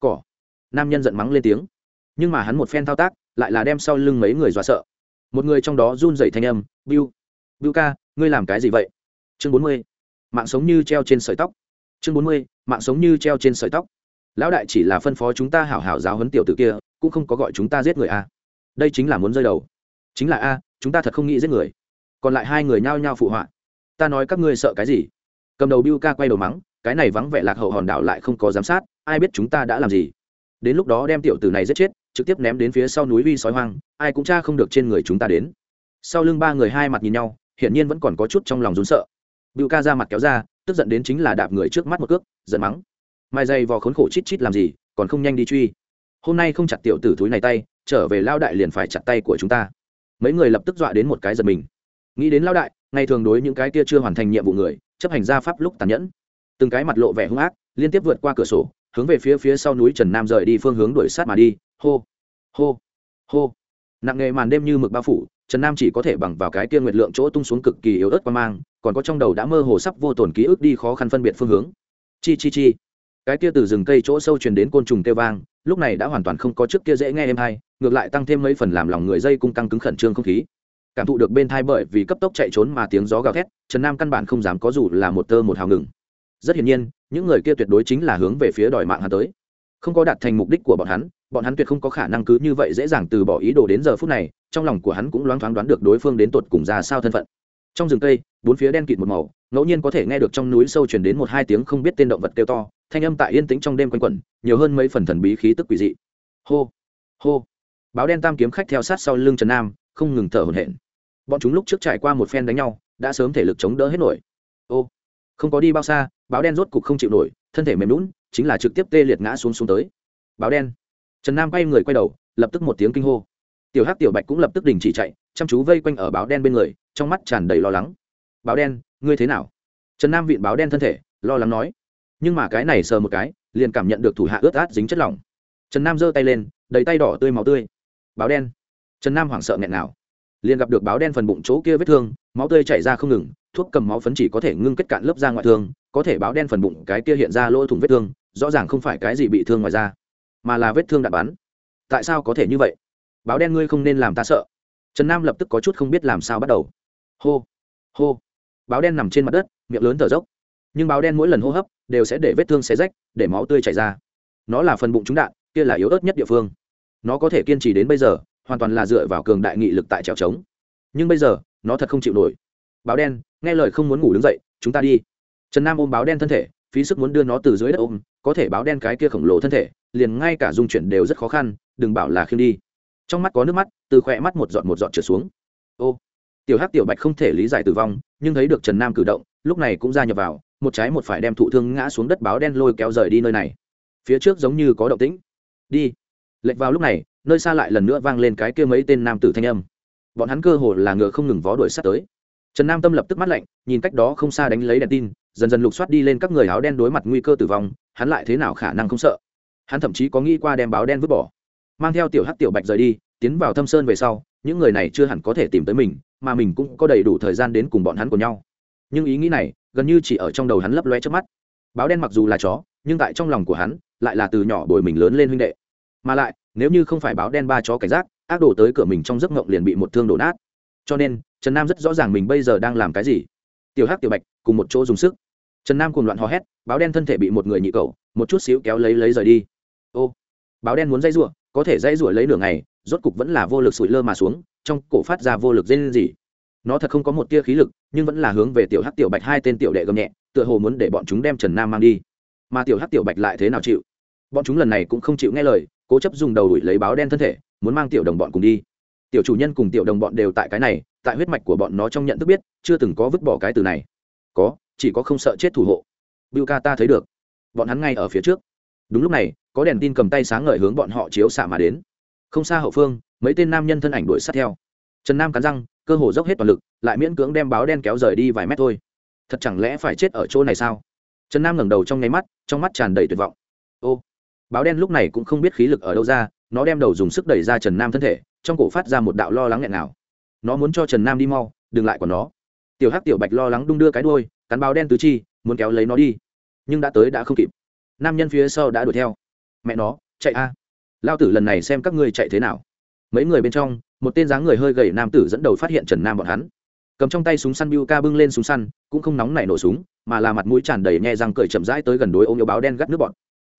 Cỏ. Nam nhân giận mắng lên tiếng. Nhưng mà hắn một phen thao tác lại là đem sau lưng mấy người dọa sợ. Một người trong đó run dậy thanh âm, biu biu ca, ngươi làm cái gì vậy? Chương bốn mươi, mạng sống như treo trên sợi tóc. Chương bốn mươi, mạng sống như treo trên sợi tóc. Lão đại chỉ là phân phó chúng ta hảo hảo giáo huấn tiểu t ử kia, cũng không có gọi chúng ta giết người a. Đây chính là muốn rơi đầu. Chính là a, chúng ta thật không nghĩ giết người. Còn lại hai người nhao nhao phụ họa. Ta nói các ngươi sợ cái gì? Cầm đầu biu ca quay đầu mắng, cái này vắng vẻ lạc hậu hòn đảo lại không có giám sát, ai biết chúng ta đã làm gì? Đến lúc đó đem tiểu tử này giết chết trực tiếp ném đến phía sau núi vi sói hoang, ai cũng cha không được trên người chúng ta đến. Sau lưng ba người hai mặt nhìn nhau, hiển nhiên vẫn còn có chút trong lòng rốn sợ. Bưu ca ra mặt kéo ra, tức giận đến chính là đạp người trước mắt một cước, giận mắng. Mai dày vò khốn khổ chít chít làm gì, còn không nhanh đi truy. Hôm nay không chặt tiểu tử túi này tay, trở về lao đại liền phải chặt tay của chúng ta. Mấy người lập tức dọa đến một cái giật mình. Nghĩ đến lao đại, ngày thường đối những cái kia chưa hoàn thành nhiệm vụ người, chấp hành gia pháp lúc tàn nhẫn. Từng cái mặt lộ vẻ hung ác, liên tiếp vượt qua cửa sổ, hướng về phía phía sau núi trần nam rời đi phương hướng đuổi sát mà đi hô. Hô. Hô. Nặng nghề màn đêm như mực bao phủ, trần nam chỉ có thể bằng vào cái kia nguyệt lượng chỗ tung xuống cực kỳ yếu ớt qua mang, còn có trong đầu đã mơ hồ sắp vô tổn ký ức đi khó khăn phân biệt phương hướng. Chi chi chi. Cái kia từ rừng cây chỗ sâu truyền đến côn trùng kêu vang, lúc này đã hoàn toàn không có trước kia dễ nghe em hay, ngược lại tăng thêm mấy phần làm lòng người dây cung căng cứng khẩn trương không khí. Cảm thụ được bên thai bởi vì cấp tốc chạy trốn mà tiếng gió gào thét, trần nam căn bản không dám có dù là một tơ một hào ngừng. Rất hiển nhiên, những người kia tuyệt đối chính là hướng về phía đòi mạng hắn tới. Không có đạt thành mục đích của bọn hắn bọn hắn tuyệt không có khả năng cứ như vậy dễ dàng từ bỏ ý đồ đến giờ phút này, trong lòng của hắn cũng loáng thoáng đoán được đối phương đến tột cùng ra sao thân phận. Trong rừng cây, bốn phía đen kịt một màu, ngẫu nhiên có thể nghe được trong núi sâu chuyển đến một hai tiếng không biết tên động vật kêu to, thanh âm tại yên tĩnh trong đêm quanh quẩn, nhiều hơn mấy phần thần bí khí tức quỷ dị. Hô hô. Báo đen tam kiếm khách theo sát sau lưng trần nam, không ngừng thở hổn hển. Bọn chúng lúc trước trải qua một phen đánh nhau, đã sớm thể lực chống đỡ hết nổi. Ô, không có đi bao xa, báo đen rốt cục không chịu nổi, thân thể mềm lún chính là trực tiếp tê liệt ngã xuống xuống tới. Báo đen trần nam quay người quay đầu, lập tức một tiếng kinh hô. Tiểu hắc tiểu bạch cũng lập tức đình chỉ chạy, chăm chú vây quanh ở báo đen bên người, trong mắt tràn đầy lo lắng. Báo đen, ngươi thế nào? Trần nam vịn báo đen thân thể, lo lắng nói. Nhưng mà cái này sờ một cái, liền cảm nhận được thủ hạ ướt át dính chất lỏng. Trần nam giơ tay lên, đầy tay đỏ tươi máu tươi. Báo đen. Trần nam hoảng sợ nghẹn nào. Liền gặp được báo đen phần bụng chỗ kia vết thương, máu tươi chảy ra không ngừng, thuốc cầm máu phấn chỉ có thể ngưng kết cạn lớp da ngoại thương, có thể báo đen phần bụng cái kia hiện ra lỗ thủng vết thương, rõ ràng không phải cái gì bị thương ngoài da mà là vết thương đạn bắn. Tại sao có thể như vậy? Báo đen ngươi không nên làm ta sợ. Trần nam lập tức có chút không biết làm sao bắt đầu. Hô hô. Báo đen nằm trên mặt đất, miệng lớn thở dốc. Nhưng báo đen mỗi lần hô hấp đều sẽ để vết thương xé rách, để máu tươi chảy ra. Nó là phần bụng trúng đạn, kia là yếu ớt nhất địa phương. Nó có thể kiên trì đến bây giờ, hoàn toàn là dựa vào cường đại nghị lực tại trèo trống. Nhưng bây giờ, nó thật không chịu nổi. Báo đen, nghe lời không muốn ngủ đứng dậy, chúng ta đi. Trần nam ôm báo đen thân thể, phí sức muốn đưa nó từ dưới đất ôm, có thể báo đen cái kia khổng lồ thân thể liền ngay cả dung chuyển đều rất khó khăn, đừng bảo là khiêng đi. Trong mắt có nước mắt, từ khỏe mắt một giọt một giọt trở xuống. Ô, tiểu hắc tiểu bạch không thể lý giải tử vong, nhưng thấy được trần nam cử động, lúc này cũng ra nhập vào, một trái một phải đem thụ thương ngã xuống đất báo đen lôi kéo rời đi nơi này. Phía trước giống như có động tĩnh. Đi. Lệch vào lúc này, nơi xa lại lần nữa vang lên cái kia mấy tên nam tử thanh âm. Bọn hắn cơ hồ là ngựa không ngừng vó đuổi sát tới. Trần nam tâm lập tức mắt lạnh, nhìn cách đó không xa đánh lấy đèn tin, dần dần lục soát đi lên các người áo đen đối mặt nguy cơ tử vong, hắn lại thế nào khả năng không sợ? Hắn thậm chí có nghĩ qua đem báo đen vứt bỏ. Mang theo tiểu hắc tiểu bạch rời đi, tiến vào thâm sơn về sau, những người này chưa hẳn có thể tìm tới mình, mà mình cũng có đầy đủ thời gian đến cùng bọn hắn của nhau. Nhưng ý nghĩ này, gần như chỉ ở trong đầu hắn lấp loe trước mắt. Báo đen mặc dù là chó, nhưng tại trong lòng của hắn, lại là từ nhỏ bồi mình lớn lên huynh đệ. Mà lại, nếu như không phải báo đen ba chó cảnh giác, ác đổ tới cửa mình trong giấc ngộng liền bị một thương đổ nát. Cho nên, trần nam rất rõ ràng mình bây giờ đang làm cái gì. Tiểu hắc tiểu bạch, cùng một chỗ dùng sức. Trần nam cùng loạn hò hét, báo đen thân thể bị một người nhị cầu một chút xíu kéo lấy lấy rời đi ô, báo đen muốn dây rủa, có thể dây rủa lấy nửa ngày, rốt cục vẫn là vô lực sụi lơ mà xuống, trong cổ phát ra vô lực dây lên gì. Nó thật không có một tia khí lực, nhưng vẫn là hướng về tiểu hắc tiểu bạch hai tên tiểu đệ gầm nhẹ, tựa hồ muốn để bọn chúng đem trần nam mang đi. Mà tiểu hắc tiểu bạch lại thế nào chịu? Bọn chúng lần này cũng không chịu nghe lời, cố chấp dùng đầu đuổi lấy báo đen thân thể, muốn mang tiểu đồng bọn cùng đi. Tiểu chủ nhân cùng tiểu đồng bọn đều tại cái này, tại huyết mạch của bọn nó trong nhận thức biết, chưa từng có vứt bỏ cái từ này. Có, chỉ có không sợ chết thủ hộ. Bưu ca ta thấy được. Bọn hắn ngay ở phía trước. Đúng lúc này có đèn tin cầm tay sáng ngời hướng bọn họ chiếu xạ mà đến. Không xa hậu phương, mấy tên nam nhân thân ảnh đuổi sát theo. Trần nam cắn răng, cơ hồ dốc hết toàn lực, lại miễn cưỡng đem báo đen kéo rời đi vài mét thôi. Thật chẳng lẽ phải chết ở chỗ này sao? Trần nam ngẩng đầu trong nháy mắt, trong mắt tràn đầy tuyệt vọng. Ô, báo đen lúc này cũng không biết khí lực ở đâu ra, nó đem đầu dùng sức đẩy ra trần nam thân thể, trong cổ phát ra một đạo lo lắng nghẹn nào nó muốn cho trần nam đi mau, đừng lại của nó. Tiểu hắc, tiểu bạch lo lắng đung đưa cái đuôi, cắn báo đen tứ chi, muốn kéo lấy nó đi. Nhưng đã tới đã không kịp. Nam nhân phía sau đã đuổi theo mẹ nó chạy a. Lao tử lần này xem các ngươi chạy thế nào. Mấy người bên trong một tên dáng người hơi gầy nam tử dẫn đầu phát hiện trần nam bọn hắn. Cầm trong tay súng săn biu ca bưng lên súng săn cũng không nóng nảy nổ súng mà là mặt mũi tràn đầy nhẹ răng cởi chậm rãi tới gần đối ôm yêu báo đen gắt nước bọn.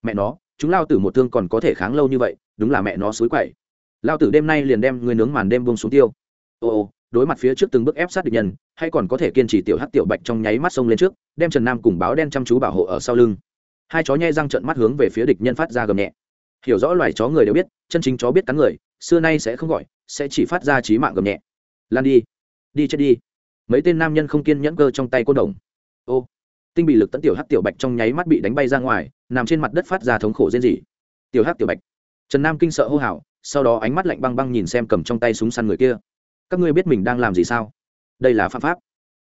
Mẹ nó chúng lao tử một thương còn có thể kháng lâu như vậy đúng là mẹ nó suối quậy. Lao tử đêm nay liền đem người nướng màn đêm vông xuống tiêu. Ô ô, đối mặt phía trước từng bước ép sát địch nhân hay còn có thể kiên trì tiểu hắc tiểu bạch trong nháy mắt sông lên trước đem trần nam cùng báo đen chăm chú bảo hộ ở sau lưng hai chó nhai răng trận mắt hướng về phía địch nhân phát ra gầm nhẹ. Hiểu rõ loài chó người đều biết, chân chính chó biết cắn người, xưa nay sẽ không gọi, sẽ chỉ phát ra trí mạng gầm nhẹ. Lan đi đi chết đi. Mấy tên nam nhân không kiên nhẫn cơ trong tay côn đồng. Ô, tinh bị lực tấn tiểu hắc tiểu bạch trong nháy mắt bị đánh bay ra ngoài, nằm trên mặt đất phát ra thống khổ rên rỉ. Tiểu hắc tiểu bạch. Trần nam kinh sợ hô hào, sau đó ánh mắt lạnh băng băng nhìn xem cầm trong tay súng săn người kia. Các ngươi biết mình đang làm gì sao? Đây là pháp pháp.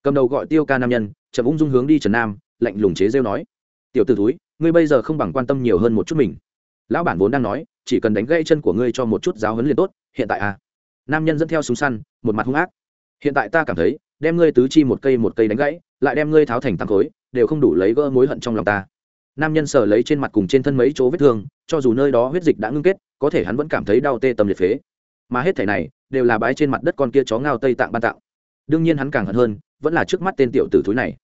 Cầm đầu gọi tiêu ca nam nhân, chậm ung dung hướng đi trần nam, lạnh lùng chế rêu nói. Tiểu t ử túi ngươi bây giờ không bằng quan tâm nhiều hơn một chút mình. Lão bản vốn đang nói, chỉ cần đánh gãy chân của ngươi cho một chút giáo huấn liền tốt, hiện tại à? Nam nhân dẫn theo súng săn, một mặt hung ác. Hiện tại ta cảm thấy, đem ngươi tứ chi một cây một cây đánh gãy, lại đem ngươi tháo thành tăng khối, đều không đủ lấy gỡ mối hận trong lòng ta. Nam nhân sờ lấy trên mặt cùng trên thân mấy chỗ vết thương, cho dù nơi đó huyết dịch đã ngưng kết, có thể hắn vẫn cảm thấy đau tê tâm liệt phế. Mà hết thể này, đều là bái trên mặt đất con kia chó ngao tây tạng ban tạo đương nhiên hắn càng hận hơn, vẫn là trước mắt tên tiểu tử thúi này.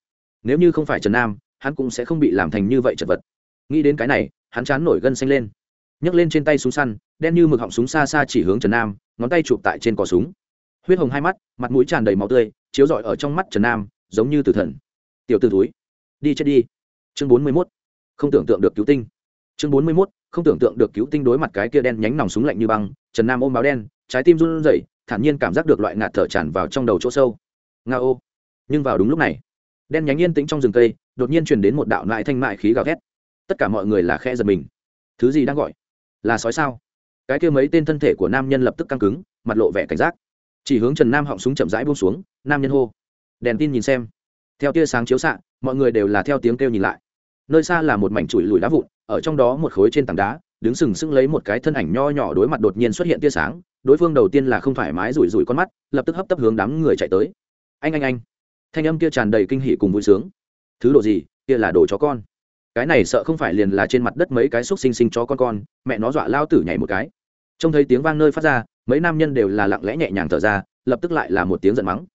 Nếu như không phải trần nam hắn cũng sẽ không bị làm thành như vậy chật vật. Nghĩ đến cái này, hắn chán nổi gân xanh lên. Nhấc lên trên tay súng săn, đen như mực họng súng xa xa chỉ hướng trần nam, ngón tay chụp tại trên cò súng. Huyết hồng hai mắt, mặt mũi tràn đầy máu tươi, chiếu rọi ở trong mắt trần nam, giống như tử thần. Tiểu t ử túi đi chết đi. Chương bốn mươi mốt, không tưởng tượng được cứu tinh. Chương bốn mươi mốt, không tưởng tượng được cứu tinh đối mặt cái kia đen nhánh nòng súng lạnh như băng, trần nam ôm báo đen, trái tim run rẩy, thản nhiên cảm giác được loại ngạt thở tràn vào trong đầu chỗ sâu. Nga ô, nhưng vào đúng lúc này đen nhánh yên tĩnh trong rừng cây, đột nhiên truyền đến một đạo lại thanh mại khí gào thét. Tất cả mọi người là khe giật mình. Thứ gì đang gọi? Là sói sao? Cái kia mấy tên thân thể của nam nhân lập tức căng cứng, mặt lộ vẻ cảnh giác. Chỉ hướng trần nam họng súng chậm rãi buông xuống, nam nhân hô. Đèn tin nhìn xem. Theo tia sáng chiếu xạ, mọi người đều là theo tiếng kêu nhìn lại. Nơi xa là một mảnh chùi lùi đá vụn, ở trong đó một khối trên tảng đá, đứng sừng sững lấy một cái thân ảnh nho nhỏ đối mặt đột nhiên xuất hiện tia sáng. Đối phương đầu tiên là không thoải mái rủi rủi con mắt, lập tức hấp tấp hướng đám người chạy tới. Anh anh anh thanh âm kia tràn đầy kinh hỉ cùng vui sướng. Thứ đồ gì? Kia là đồ chó con. Cái này sợ không phải liền là trên mặt đất mấy cái xúc sinh sinh cho con con, mẹ nó dọa lao tử nhảy một cái. Trông thấy tiếng vang nơi phát ra, mấy nam nhân đều là lặng lẽ nhẹ nhàng thở ra, lập tức lại là một tiếng giận mắng.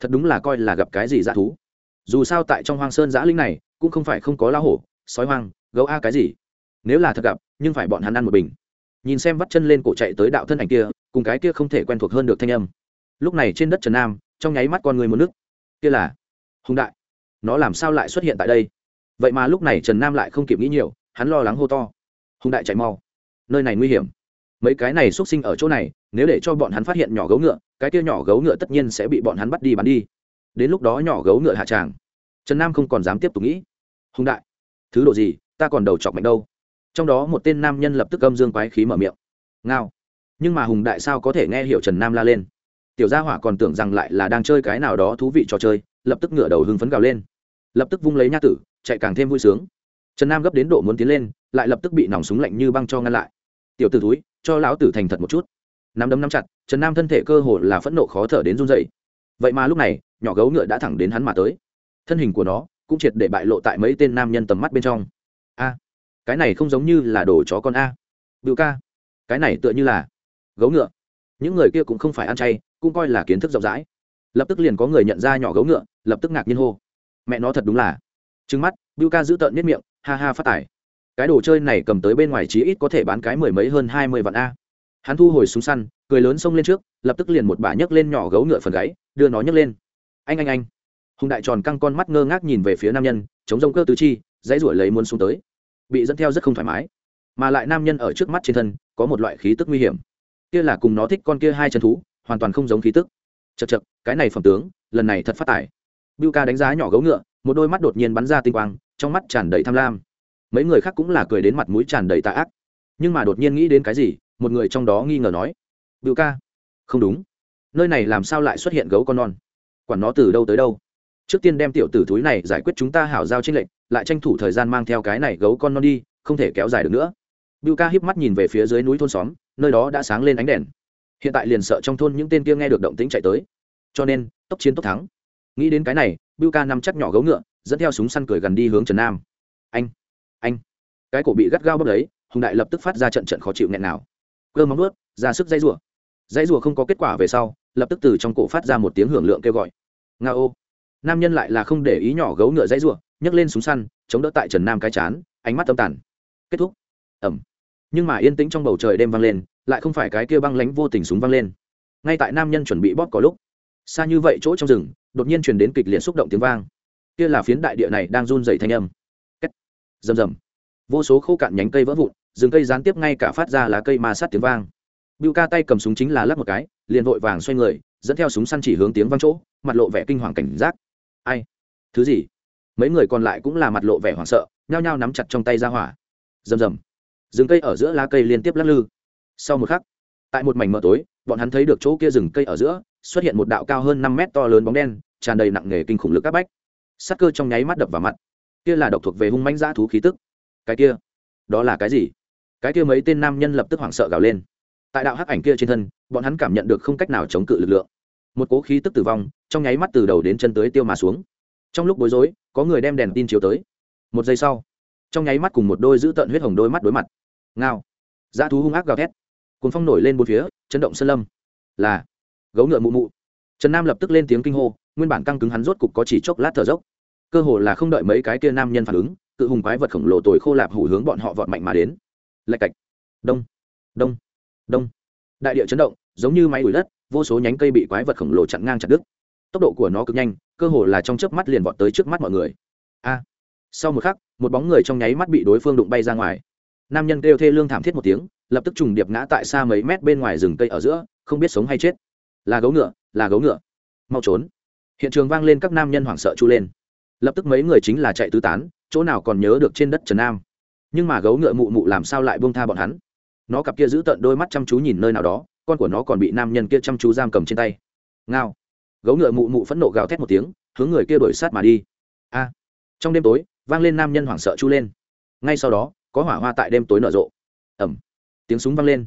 Thật đúng là coi là gặp cái gì dã thú. Dù sao tại trong hoang sơn giã linh này, cũng không phải không có lao hổ, sói hoang, gấu a cái gì. Nếu là thật gặp, nhưng phải bọn hắn ăn một bình. Nhìn xem vắt chân lên cổ chạy tới đạo thân ảnh kia, cùng cái kia không thể quen thuộc hơn được thanh âm. Lúc này trên đất trần nam, trong nháy mắt con người một nước kia là, hùng đại, nó làm sao lại xuất hiện tại đây? Vậy mà lúc này trần nam lại không kịp nghĩ nhiều, hắn lo lắng hô to. Hùng đại chạy mau. Nơi này nguy hiểm. Mấy cái này xuất sinh ở chỗ này, nếu để cho bọn hắn phát hiện nhỏ gấu ngựa, cái kia nhỏ gấu ngựa tất nhiên sẽ bị bọn hắn bắt đi bắn đi. Đến lúc đó nhỏ gấu ngựa hạ tràng. Trần nam không còn dám tiếp tục nghĩ. Hùng đại, thứ độ gì, ta còn đầu chọc mạnh đâu. Trong đó một tên nam nhân lập tức âm dương quái khí mở miệng. Ngao. Nhưng mà hùng đại sao có thể nghe hiểu trần nam la lên? Tiểu gia hỏa còn tưởng rằng lại là đang chơi cái nào đó thú vị trò chơi, lập tức ngửa đầu hưng phấn gào lên. Lập tức vung lấy nha tử, chạy càng thêm vui sướng. Trần nam gấp đến độ muốn tiến lên, lại lập tức bị nòng súng lạnh như băng cho ngăn lại. Tiểu t ử túi cho lão tử thành thật một chút. Nắm đấm nắm chặt, trần nam thân thể cơ hồ là phẫn nộ khó thở đến run dậy vậy mà lúc này, nhỏ gấu ngựa đã thẳng đến hắn mà tới. Thân hình của nó cũng triệt để bại lộ tại mấy tên nam nhân tầm mắt bên trong. A, cái này không giống như là đồ chó con a. Bự ca, cái này tựa như là gấu ngựa. Những người kia cũng không phải ăn chay cũng coi là kiến thức rộng rãi. Lập tức liền có người nhận ra nhỏ gấu ngựa, lập tức ngạc nhiên hô. Mẹ nó thật đúng là. Trứng mắt bưu ca giữ tợn nhất miệng, ha ha phát tải cái đồ chơi này cầm tới bên ngoài chí ít có thể bán cái mười mấy hơn hai mươi vạn a. Hắn thu hồi súng săn, cười lớn xông lên trước, lập tức liền một bà nhấc lên nhỏ gấu ngựa phần gáy, đưa nó nhấc lên. Anh anh anh. Hùng đại tròn căng con mắt ngơ ngác nhìn về phía nam nhân, chống rông cơ tứ chi, dãy ruổi lấy muốn xuống tới. Bị dẫn theo rất không thoải mái. Mà lại nam nhân ở trước mắt trên thân, có một loại khí tức nguy hiểm. Kia là cùng nó thích con kia hai chân thú hoàn toàn không giống khí tức. Chật chật cái này phẩm tướng, lần này thật phát tải bưu ca đánh giá nhỏ gấu ngựa, một đôi mắt đột nhiên bắn ra tinh quang, trong mắt tràn đầy tham lam. Mấy người khác cũng là cười đến mặt mũi tràn đầy tạ ác. Nhưng mà đột nhiên nghĩ đến cái gì, một người trong đó nghi ngờ nói, bưu ca, không đúng. Nơi này làm sao lại xuất hiện gấu con non? Quản nó từ đâu tới đâu? Trước tiên đem tiểu tử thúi này giải quyết chúng ta hảo giao tranh lệnh lại tranh thủ thời gian mang theo cái này gấu con non đi, không thể kéo dài được nữa. Bưu ca híp mắt nhìn về phía dưới núi thôn xóm, nơi đó đã sáng lên ánh đèn hiện tại liền sợ trong thôn những tên kia nghe được động tĩnh chạy tới. Cho nên, tốc chiến tốc thắng. Nghĩ đến cái này, bưu ca nằm chắc nhỏ gấu ngựa, dẫn theo súng săn cười gần đi hướng trần nam. Anh anh. Cái cổ bị gắt gao bốc lấy, hùng đại lập tức phát ra trận trận khó chịu nghẹn nào. Cơ móng ướt ra sức dây rủa. Dây rủa không có kết quả về sau, lập tức từ trong cổ phát ra một tiếng hưởng lượng kêu gọi. Nga ô. Nam nhân lại là không để ý nhỏ gấu ngựa dây rủa, nhấc lên súng săn, chống đỡ tại trần nam cái chán, ánh mắt tâm tàn. Kết thúc. Ẩm. Nhưng mà yên tĩnh trong bầu trời đêm vang lên lại không phải cái kia băng lánh vô tình súng vang lên. Ngay tại nam nhân chuẩn bị bóp có lúc, xa như vậy chỗ trong rừng, đột nhiên truyền đến kịch liệt xúc động tiếng vang. Kia là phiến đại địa này đang run dày thanh âm. Rầm rầm. Vô số khô cạn nhánh cây vỡ vụn, rừng cây gián tiếp ngay cả phát ra lá cây ma sát tiếng vang. Bưu ca tay cầm súng chính là lắp một cái, liền vội vàng xoay người, dẫn theo súng săn chỉ hướng tiếng vang chỗ, mặt lộ vẻ kinh hoàng cảnh giác. Ai? Thứ gì? Mấy người còn lại cũng là mặt lộ vẻ hoảng sợ, nhao nhao nắm chặt trong tay ra hỏa. Rầm rầm. Rừng cây ở giữa lá cây liên tiếp lắc lư sau một khắc, tại một mảnh mờ tối, bọn hắn thấy được chỗ kia rừng cây ở giữa, xuất hiện một đạo cao hơn năm mét to lớn bóng đen, tràn đầy nặng nề kinh khủng lực áp bách. Sắc cơ trong nháy mắt đập vào mặt. Kia là độc thuộc về hung manh dã thú khí tức. Cái kia, đó là cái gì? Cái kia mấy tên nam nhân lập tức hoảng sợ gào lên. Tại đạo hắc ảnh kia trên thân, bọn hắn cảm nhận được không cách nào chống cự lực lượng. Một cố khí tức tử vong, trong nháy mắt từ đầu đến chân tới tiêu mà xuống. Trong lúc bối rối, có người đem đèn tin chiếu tới. Một giây sau, trong nháy mắt cùng một đôi giữ tợn huyết hồng đôi mắt đối mặt. Ngao. Dã thú hung ác gào thét cuốn phong nổi lên bốn phía, chấn động sân lâm. Là, gấu ngựa mụ mụ. Trần nam lập tức lên tiếng kinh hô, nguyên bản căng cứng hắn rốt cục có chỉ chốc lát thở dốc. Cơ hồ là không đợi mấy cái kia nam nhân phản ứng, cự hùng quái vật khổng lồ tồi khô lạp hủ hướng bọn họ vọt mạnh mà đến. Lạch cạch. Đông. Đông. Đông. Đại địa chấn động, giống như máy đuổi đất, vô số nhánh cây bị quái vật khổng lồ chặn ngang chặt đứt. Tốc độ của nó cực nhanh, cơ hồ là trong chớp mắt liền vọt tới trước mắt mọi người. A. Sau một khắc, một bóng người trong nháy mắt bị đối phương đụng bay ra ngoài. Nam nhân kêu thê lương thảm thiết một tiếng lập tức trùng điệp ngã tại xa mấy mét bên ngoài rừng cây ở giữa, không biết sống hay chết. Là gấu ngựa, là gấu ngựa. Mau trốn. Hiện trường vang lên các nam nhân hoảng sợ chu lên. Lập tức mấy người chính là chạy tứ tán, chỗ nào còn nhớ được trên đất trần nam. Nhưng mà gấu ngựa mụ mụ làm sao lại buông tha bọn hắn? Nó cặp kia giữ tận đôi mắt chăm chú nhìn nơi nào đó, con của nó còn bị nam nhân kia chăm chú giam cầm trên tay. Ngao. Gấu ngựa mụ mụ phẫn nộ gào thét một tiếng, hướng người kia đổi sát mà đi. A. Trong đêm tối, vang lên nam nhân hoảng sợ chu lên. Ngay sau đó, có hỏa hoa tại đêm tối nở rộ. Ẩm tiếng súng vang lên.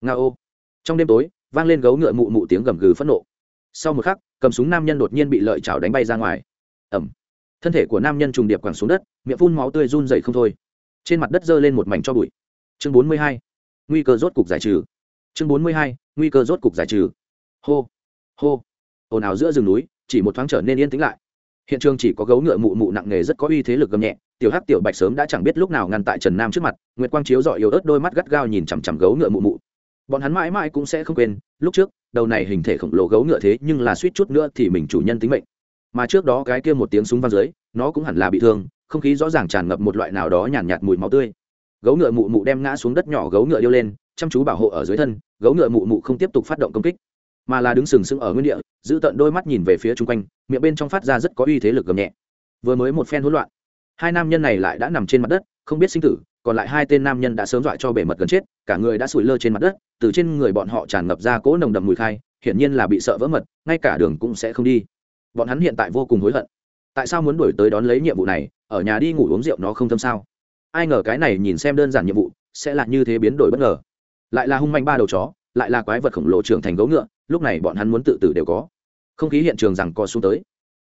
Nga ô. Trong đêm tối, vang lên gấu ngựa mụ mụ tiếng gầm gừ phẫn nộ. Sau một khắc, cầm súng nam nhân đột nhiên bị lợi chảo đánh bay ra ngoài. Ẩm thân thể của nam nhân trùng điệp quẳng xuống đất, miệng phun máu tươi run dậy không thôi. Trên mặt đất giơ lên một mảnh cho bụi. Chương bốn mươi hai. Nguy cơ rốt cục giải trừ. Chương bốn mươi hai. Nguy cơ rốt cục giải trừ. Hô. Hô. Ồn ào giữa rừng núi, chỉ một thoáng trở nên yên tĩnh lại. Hiện trường chỉ có gấu ngựa mụ mụ nặng nề rất có uy thế lực gầm nhẹ tiểu hắc tiểu bạch sớm đã chẳng biết lúc nào ngăn tại trần nam trước mặt nguyệt quang chiếu dọi yếu ớt đôi mắt gắt gao nhìn chằm chằm gấu ngựa mụ mụ. Bọn hắn mãi mãi cũng sẽ không quên lúc trước đầu này hình thể khổng lồ gấu ngựa thế nhưng là suýt chút nữa thì mình chủ nhân tính mệnh. Mà trước đó cái kia một tiếng súng văng dưới nó cũng hẳn là bị thương không khí rõ ràng tràn ngập một loại nào đó nhàn nhạt, nhạt mùi máu tươi. Gấu ngựa mụ mụ đem ngã xuống đất nhỏ gấu ngựa điêu lên chăm chú bảo hộ ở dưới thân gấu ngựa mụ mụ không tiếp tục phát động công kích mà là đứng sừng sững ở nguyên địa giữ tận đôi mắt nhìn về phía chung quanh miệng bên trong phát ra rất có uy thế lực gầm nhẹ. Vừa mới một phen hỗn loạn hai nam nhân này lại đã nằm trên mặt đất, không biết sinh tử, còn lại hai tên nam nhân đã sớm dọa cho bể mật gần chết, cả người đã sủi lơ trên mặt đất, từ trên người bọn họ tràn ngập ra cỗ nồng đậm mùi khai, hiển nhiên là bị sợ vỡ mật, ngay cả đường cũng sẽ không đi. Bọn hắn hiện tại vô cùng hối hận. Tại sao muốn đuổi tới đón lấy nhiệm vụ này, ở nhà đi ngủ uống rượu nó không thâm sao? Ai ngờ cái này nhìn xem đơn giản nhiệm vụ, sẽ là như thế biến đổi bất ngờ. Lại là hung manh ba đầu chó, lại là quái vật khổng lồ trưởng thành gấu ngựa, lúc này bọn hắn muốn tự tử đều có. Không khí hiện trường rằng co xuống tới.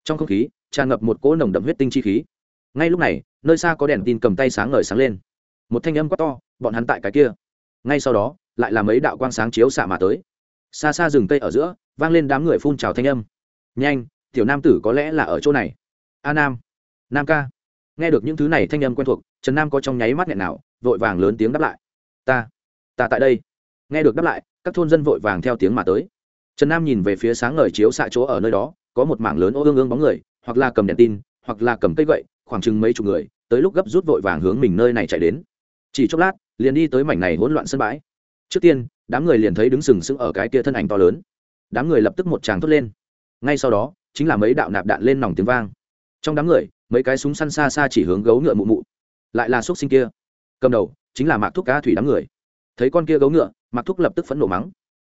Trong không khí, tràn ngập một cỗ nồng đậm huyết tinh chi khí ngay lúc này, nơi xa có đèn tin cầm tay sáng ngời sáng lên. Một thanh âm quá to, bọn hắn tại cái kia. Ngay sau đó, lại là mấy đạo quang sáng chiếu xạ mà tới. Xa xa rừng cây ở giữa, vang lên đám người phun trào thanh âm. Nhanh, tiểu nam tử có lẽ là ở chỗ này. A nam. Nam ca. Nghe được những thứ này thanh âm quen thuộc, trần nam có trong nháy mắt nghẹn nào, vội vàng lớn tiếng đáp lại. Ta ta tại đây. Nghe được đáp lại, các thôn dân vội vàng theo tiếng mà tới. Trần nam nhìn về phía sáng ngời chiếu xạ chỗ ở nơi đó, có một mảng lớn ô ương ương bóng người, hoặc là cầm đèn tin, hoặc là cầm cây gậy khoảng chừng mấy chục người, tới lúc gấp rút vội vàng hướng mình nơi này chạy đến. Chỉ chốc lát, liền đi tới mảnh này hỗn loạn sân bãi. Trước tiên, đám người liền thấy đứng sừng sững ở cái kia thân ảnh to lớn. Đám người lập tức một tràng thốt lên. Ngay sau đó, chính là mấy đạo nạp đạn lên nòng tiếng vang. Trong đám người, mấy cái súng săn xa xa chỉ hướng gấu ngựa mụ mụ. Lại là x sinh kia. Cầm đầu, chính là mạc thúc cá thủy đám người. Thấy con kia gấu ngựa, mạc thúc lập tức phẫn nộ mắng.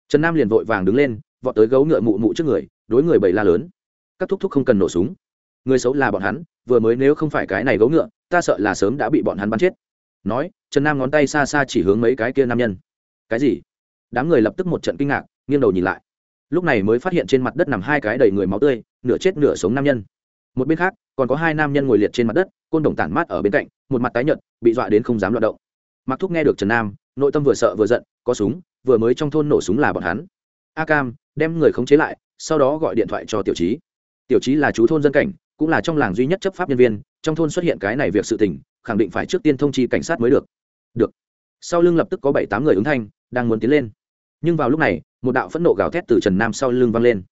Trần nam liền vội vàng đứng lên, vọt tới gấu ngựa mụ mụ trước người, đối người bầy la lớn. Các thúc thúc không cần nổ súng người xấu là bọn hắn, vừa mới nếu không phải cái này gấu ngựa, ta sợ là sớm đã bị bọn hắn bắn chết. Nói, trần nam ngón tay xa xa chỉ hướng mấy cái kia nam nhân. Cái gì? Đám người lập tức một trận kinh ngạc, nghiêng đầu nhìn lại. Lúc này mới phát hiện trên mặt đất nằm hai cái đầy người máu tươi, nửa chết nửa sống nam nhân. Một bên khác, còn có hai nam nhân ngồi liệt trên mặt đất, côn đồng tản mát ở bên cạnh, một mặt tái nhợt, bị dọa đến không dám loạt động. Mặc thúc nghe được trần nam, nội tâm vừa sợ vừa giận, có súng, vừa mới trong thôn nổ súng là bọn hắn. A cam đem người khống chế lại, sau đó gọi điện thoại cho tiểu trí tiểu trí là chú thôn dân cảnh cũng là trong làng duy nhất chấp pháp nhân viên, trong thôn xuất hiện cái này việc sự tình, khẳng định phải trước tiên thông chi cảnh sát mới được. Được. Sau lưng lập tức có bảy tám người ứng thanh, đang muốn tiến lên. Nhưng vào lúc này, một đạo phẫn nộ gào thét từ trần nam sau lưng vang lên.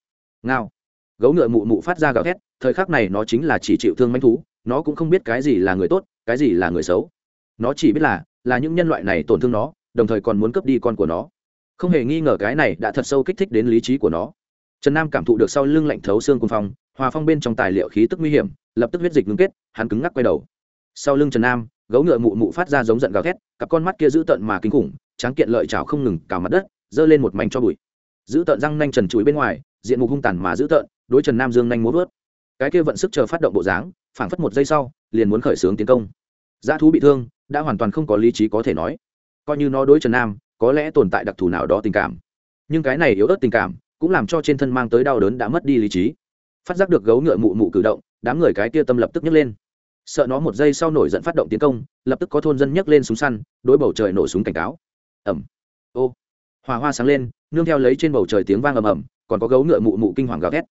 Ngao. Gấu ngựa mụ mụ phát ra gào thét, thời khắc này nó chính là chỉ chịu thương manh thú, nó cũng không biết cái gì là người tốt, cái gì là người xấu. Nó chỉ biết là là những nhân loại này tổn thương nó, đồng thời còn muốn cướp đi con của nó. Không hề nghi ngờ cái này đã thật sâu kích thích đến lý trí của nó trần nam cảm thụ được sau lưng lạnh thấu xương cùng phong, hòa phong bên trong tài liệu khí tức nguy hiểm, lập tức huyết dịch ngưng kết, hắn cứng ngắc quay đầu. Sau lưng trần nam, gấu ngựa mụ mụ phát ra giống giận gào thét, cặp con mắt kia giữ tợn mà kinh khủng, tráng kiện lợi chảo không ngừng cào mặt đất, giơ lên một mảnh cho bụi. Giữ tợn răng nanh trần chuối bên ngoài, diện mục hung tàn mà giữ tợn, đối trần nam dương nhanh muốn vớt. Cái kia vận sức chờ phát động bộ dáng, phảng phất một giây sau, liền muốn khởi xướng tiến công. Dã thú bị thương, đã hoàn toàn không có lý trí có thể nói. Coi như nó đối trần nam, có lẽ tồn tại đặc thù nào đó tình cảm. Nhưng cái này yếu ớt tình cảm cũng làm cho trên thân mang tới đau đớn đã mất đi lý trí. Phát giác được gấu ngựa mụ mụ cử động, đám người cái kia tâm lập tức nhấc lên. Sợ nó một giây sau nổi giận phát động tiến công, lập tức có thôn dân nhấc lên súng săn, đối bầu trời nổ súng cảnh cáo. Ẩm ô. Hòa hoa sáng lên, nương theo lấy trên bầu trời tiếng vang ầm ầm, còn có gấu ngựa mụ mụ kinh hoàng gào thét.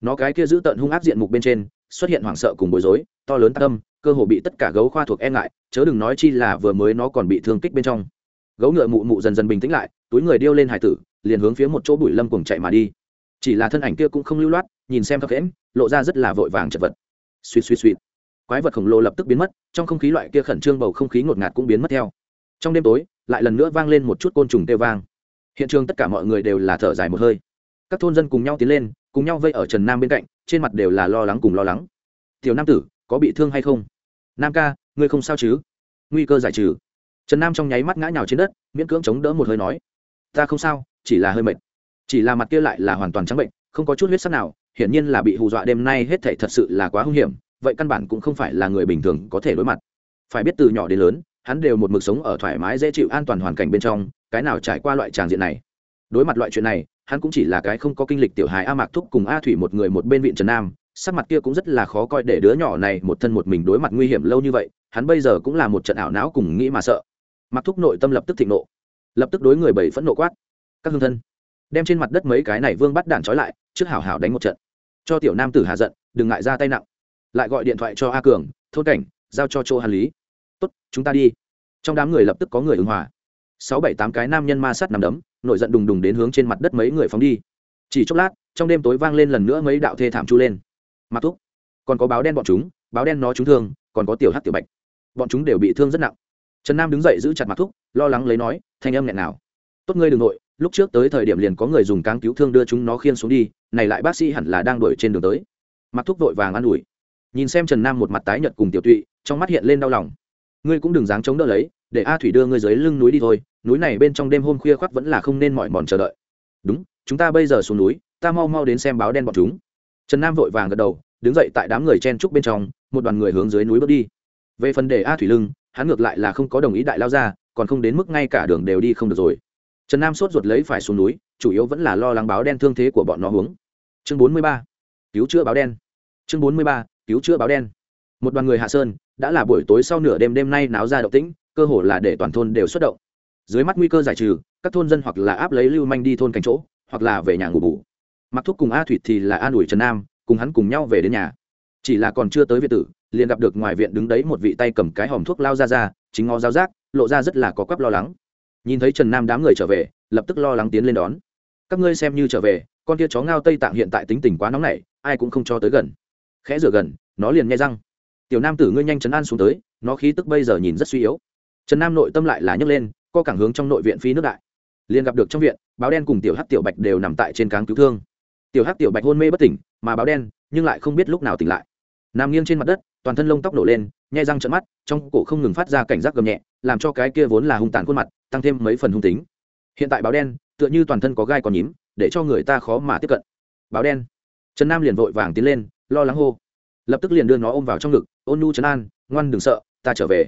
Nó cái kia giữ tận hung ác diện mục bên trên, xuất hiện hoảng sợ cùng bối rối, to lớn tâm cơ hồ bị tất cả gấu khoa thuộc e ngại, chớ đừng nói chi là vừa mới nó còn bị thương kích bên trong. Gấu ngựa mụ mụ dần dần bình tĩnh lại, túi người điêu lên hải tử liền hướng phía một chỗ bụi lâm cùng chạy mà đi. Chỉ là thân ảnh kia cũng không lưu loát, nhìn xem thấp khẽm lộ ra rất là vội vàng chật vật. Suýt suýt suýt. Quái vật khổng lồ lập tức biến mất, trong không khí loại kia khẩn trương bầu không khí ngột ngạt cũng biến mất theo. Trong đêm tối, lại lần nữa vang lên một chút côn trùng tê vang. Hiện trường tất cả mọi người đều là thở dài một hơi. Các thôn dân cùng nhau tiến lên, cùng nhau vây ở trần nam bên cạnh, trên mặt đều là lo lắng cùng lo lắng. Tiểu nam tử, có bị thương hay không? Nam ca, ngươi không sao chứ? Nguy cơ giải trừ. Trần nam trong nháy mắt ngã nhào trên đất, miễn cưỡng chống đỡ một hơi nói ta không sao, chỉ là hơi mệt. Chỉ là mặt kia lại là hoàn toàn trắng bệnh, không có chút huyết sắc nào, hiển nhiên là bị hù dọa đêm nay hết thảy thật sự là quá hung hiểm, vậy căn bản cũng không phải là người bình thường có thể đối mặt. Phải biết từ nhỏ đến lớn, hắn đều một mực sống ở thoải mái, dễ chịu, an toàn hoàn cảnh bên trong, cái nào trải qua loại tràng diện này. Đối mặt loại chuyện này, hắn cũng chỉ là cái không có kinh lịch tiểu hài a mạc thúc cùng a thủy một người một bên viện trần nam, sắc mặt kia cũng rất là khó coi để đứa nhỏ này một thân một mình đối mặt nguy hiểm lâu như vậy, hắn bây giờ cũng là một trận ảo não cùng nghĩ mà sợ. Mặc thúc nội tâm lập tức thịnh nộ lập tức đối người bảy phẫn nộ quát. Các hương thân, đem trên mặt đất mấy cái này vương bắt đản trói lại, trước hảo hảo đánh một trận. Cho tiểu nam tử hạ giận, đừng ngại ra tay nặng. Lại gọi điện thoại cho a cường, thôn cảnh, giao cho chỗ hàn lý. Tốt, chúng ta đi. Trong đám người lập tức có người ứng hòa. Sáu bảy tám cái nam nhân ma sát nằm đấm, nổi giận đùng đùng đến hướng trên mặt đất mấy người phóng đi. Chỉ chốc lát, trong đêm tối vang lên lần nữa mấy đạo thê thảm chu lên. Mặc thúc, còn có báo đen bọn chúng, báo đen nó trúng thương, còn có tiểu hát tiểu bạch. Bọn chúng đều bị thương rất nặng. Trần nam đứng dậy giữ chặt mặc thúc, lo lắng lấy nói thanh âm nghẹn nào. Tốt ngươi đ ừ n g nội, lúc trước tới thời điểm liền có người dùng cáng cứu thương đưa chúng nó khiên xuống đi, này lại bác sĩ hẳn là đang đuổi trên đường tới. Mặc thúc vội vàng an ủi. Nhìn xem trần nam một mặt tái nhợt cùng tiểu tụy, trong mắt hiện lên đau lòng. Ngươi cũng đừng dáng chống đỡ lấy, để a thủy đưa ngươi dưới lưng núi đi thôi, núi này bên trong đêm hôm khuya khoác vẫn là không nên mỏi mòn chờ đợi. Đúng, chúng ta bây giờ xuống núi, ta mau mau đến xem báo đen bọn chúng. Trần nam vội vàng gật đầu, đứng dậy tại đám người chen trúc bên trong, một đoàn người hướng dưới núi bước đi. Về phần để a thủy lưng, hắn ngược lại là không có đồng ý đại lao ra còn không đến mức ngay cả đường đều đi không được rồi. Trần nam sốt ruột lấy phải xuống núi, chủ yếu vẫn là lo lắng báo đen thương thế của bọn nó hướng chương bốn mươi ba, cứu chữa báo đen. Chương bốn mươi ba, cứu chữa báo đen. Một đoàn người hạ sơn, đã là buổi tối sau nửa đêm đêm nay náo ra động tĩnh, cơ hồ là để toàn thôn đều xuất động. Dưới mắt nguy cơ giải trừ, các thôn dân hoặc là áp lấy lưu manh đi thôn cánh chỗ, hoặc là về nhà ngủ bù. Mặc thúc cùng a thủy thì là an ủi trần nam, cùng hắn cùng nhau về đến nhà. Chỉ là còn chưa tới viện tử, liền gặp được ngoài viện đứng đấy một vị tay cầm cái hòm thuốc lao ra ra, chính ngó giáo giác lộ ra rất là có quắp lo lắng. Nhìn thấy trần nam đám người trở về, lập tức lo lắng tiến lên đón. Các ngươi xem như trở về, con kia chó ngao tây tạng hiện tại tính tình quá nóng nảy, ai cũng không cho tới gần. Khẽ rửa gần, nó liền nghe răng. Tiểu nam tử ngươi nhanh chấn an xuống tới, nó khí tức bây giờ nhìn rất suy yếu. Trần nam nội tâm lại là nhấc lên, co cảng hướng trong nội viện phi nước đại. Liền gặp được trong viện, báo đen cùng tiểu hắc tiểu bạch đều nằm tại trên cáng cứu thương. Tiểu hắc tiểu bạch hôn mê bất tỉnh, mà báo đen, nhưng lại không biết lúc nào tỉnh lại. Nằm nghiêng trên mặt đất, toàn thân lông tóc nổ lên, nhai răng trận mắt, trong cổ không ngừng phát ra cảnh giác gầm nhẹ làm cho cái kia vốn là hung tàn khuôn mặt, tăng thêm mấy phần hung tính. Hiện tại báo đen, tựa như toàn thân có gai còn nhím, để cho người ta khó mà tiếp cận. Báo đen. Trần nam liền vội vàng tiến lên, lo lắng hô. Lập tức liền đưa nó ôm vào trong ngực, ôn nu trấn an, ngoan đừng sợ, ta trở về.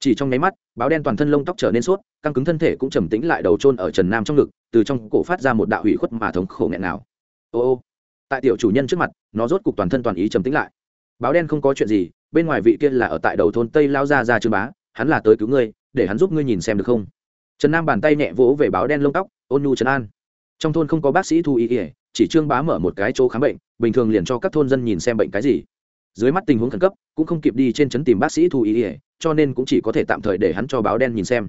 Chỉ trong nháy mắt, báo đen toàn thân lông tóc trở nên sốt, căng cứng thân thể cũng trầm tĩnh lại đầu trôn ở trần nam trong ngực, từ trong cổ phát ra một đạo hủy khuất mà thống khổ nghẹn nào ô ô. Tại tiểu chủ nhân trước mặt, nó rốt cục toàn thân toàn ý trầm tĩnh lại. Báo đen không có chuyện gì, bên ngoài vị kia là ở tại đầu thôn tây lao ra ra trương bá hắn là tới cứu ngươi, để hắn giúp ngươi nhìn xem được không? Trần nam bàn tay nhẹ vỗ về báo đen lông tóc, ôn nhu trấn an. Trong thôn không có bác sĩ thu y ỉa chỉ trương bá mở một cái chỗ khám bệnh, bình thường liền cho các thôn dân nhìn xem bệnh cái gì. Dưới mắt tình huống khẩn cấp, cũng không kịp đi trên trấn tìm bác sĩ thu y ỉa cho nên cũng chỉ có thể tạm thời để hắn cho báo đen nhìn xem.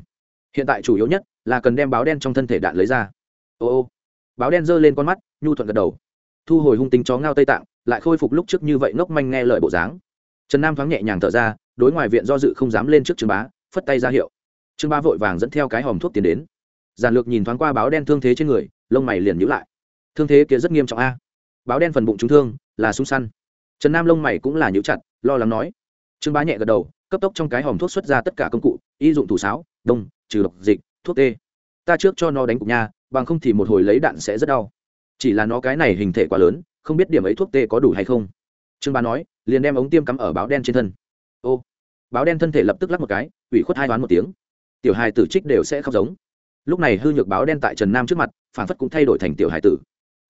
Hiện tại chủ yếu nhất là cần đem báo đen trong thân thể đạn lấy ra. Ô ô. Báo đen giơ lên con mắt, nhu thuận gật đầu. Thu hồi hung tính chó ngao tây tạng, lại khôi phục lúc trước như vậy ngốc manh nghe lời bộ dáng. Trần nam thoáng nhẹ nhàng thở ra đối ngoài viện do dự không dám lên trước trương bá, phất tay ra hiệu. Trương bá vội vàng dẫn theo cái hòm thuốc tiến đến. Giản lược nhìn thoáng qua báo đen thương thế trên người, lông mày liền nhữ lại. Thương thế kia rất nghiêm trọng a. Báo đen phần bụng trúng thương, là sung săn. Trần nam lông mày cũng là nhữ chặt, lo lắng nói. Trương bá nhẹ gật đầu, cấp tốc trong cái hòm thuốc xuất ra tất cả công cụ, y dụng thủ sáo, đông, trừ độc dịch, thuốc tê. Ta trước cho nó đánh cục nha, bằng không thì một hồi lấy đạn sẽ rất đau. Chỉ là nó cái này hình thể quá lớn, không biết điểm ấy thuốc tê có đủ hay không. Trương bá nói, liền đem ống tiêm cắm ở báo đen trên thân ô báo đen thân thể lập tức lắc một cái ủy khuất hai đoán một tiếng tiểu hài tử trích đều sẽ khóc giống lúc này hư nhược báo đen tại trần nam trước mặt phản phất cũng thay đổi thành tiểu hài tử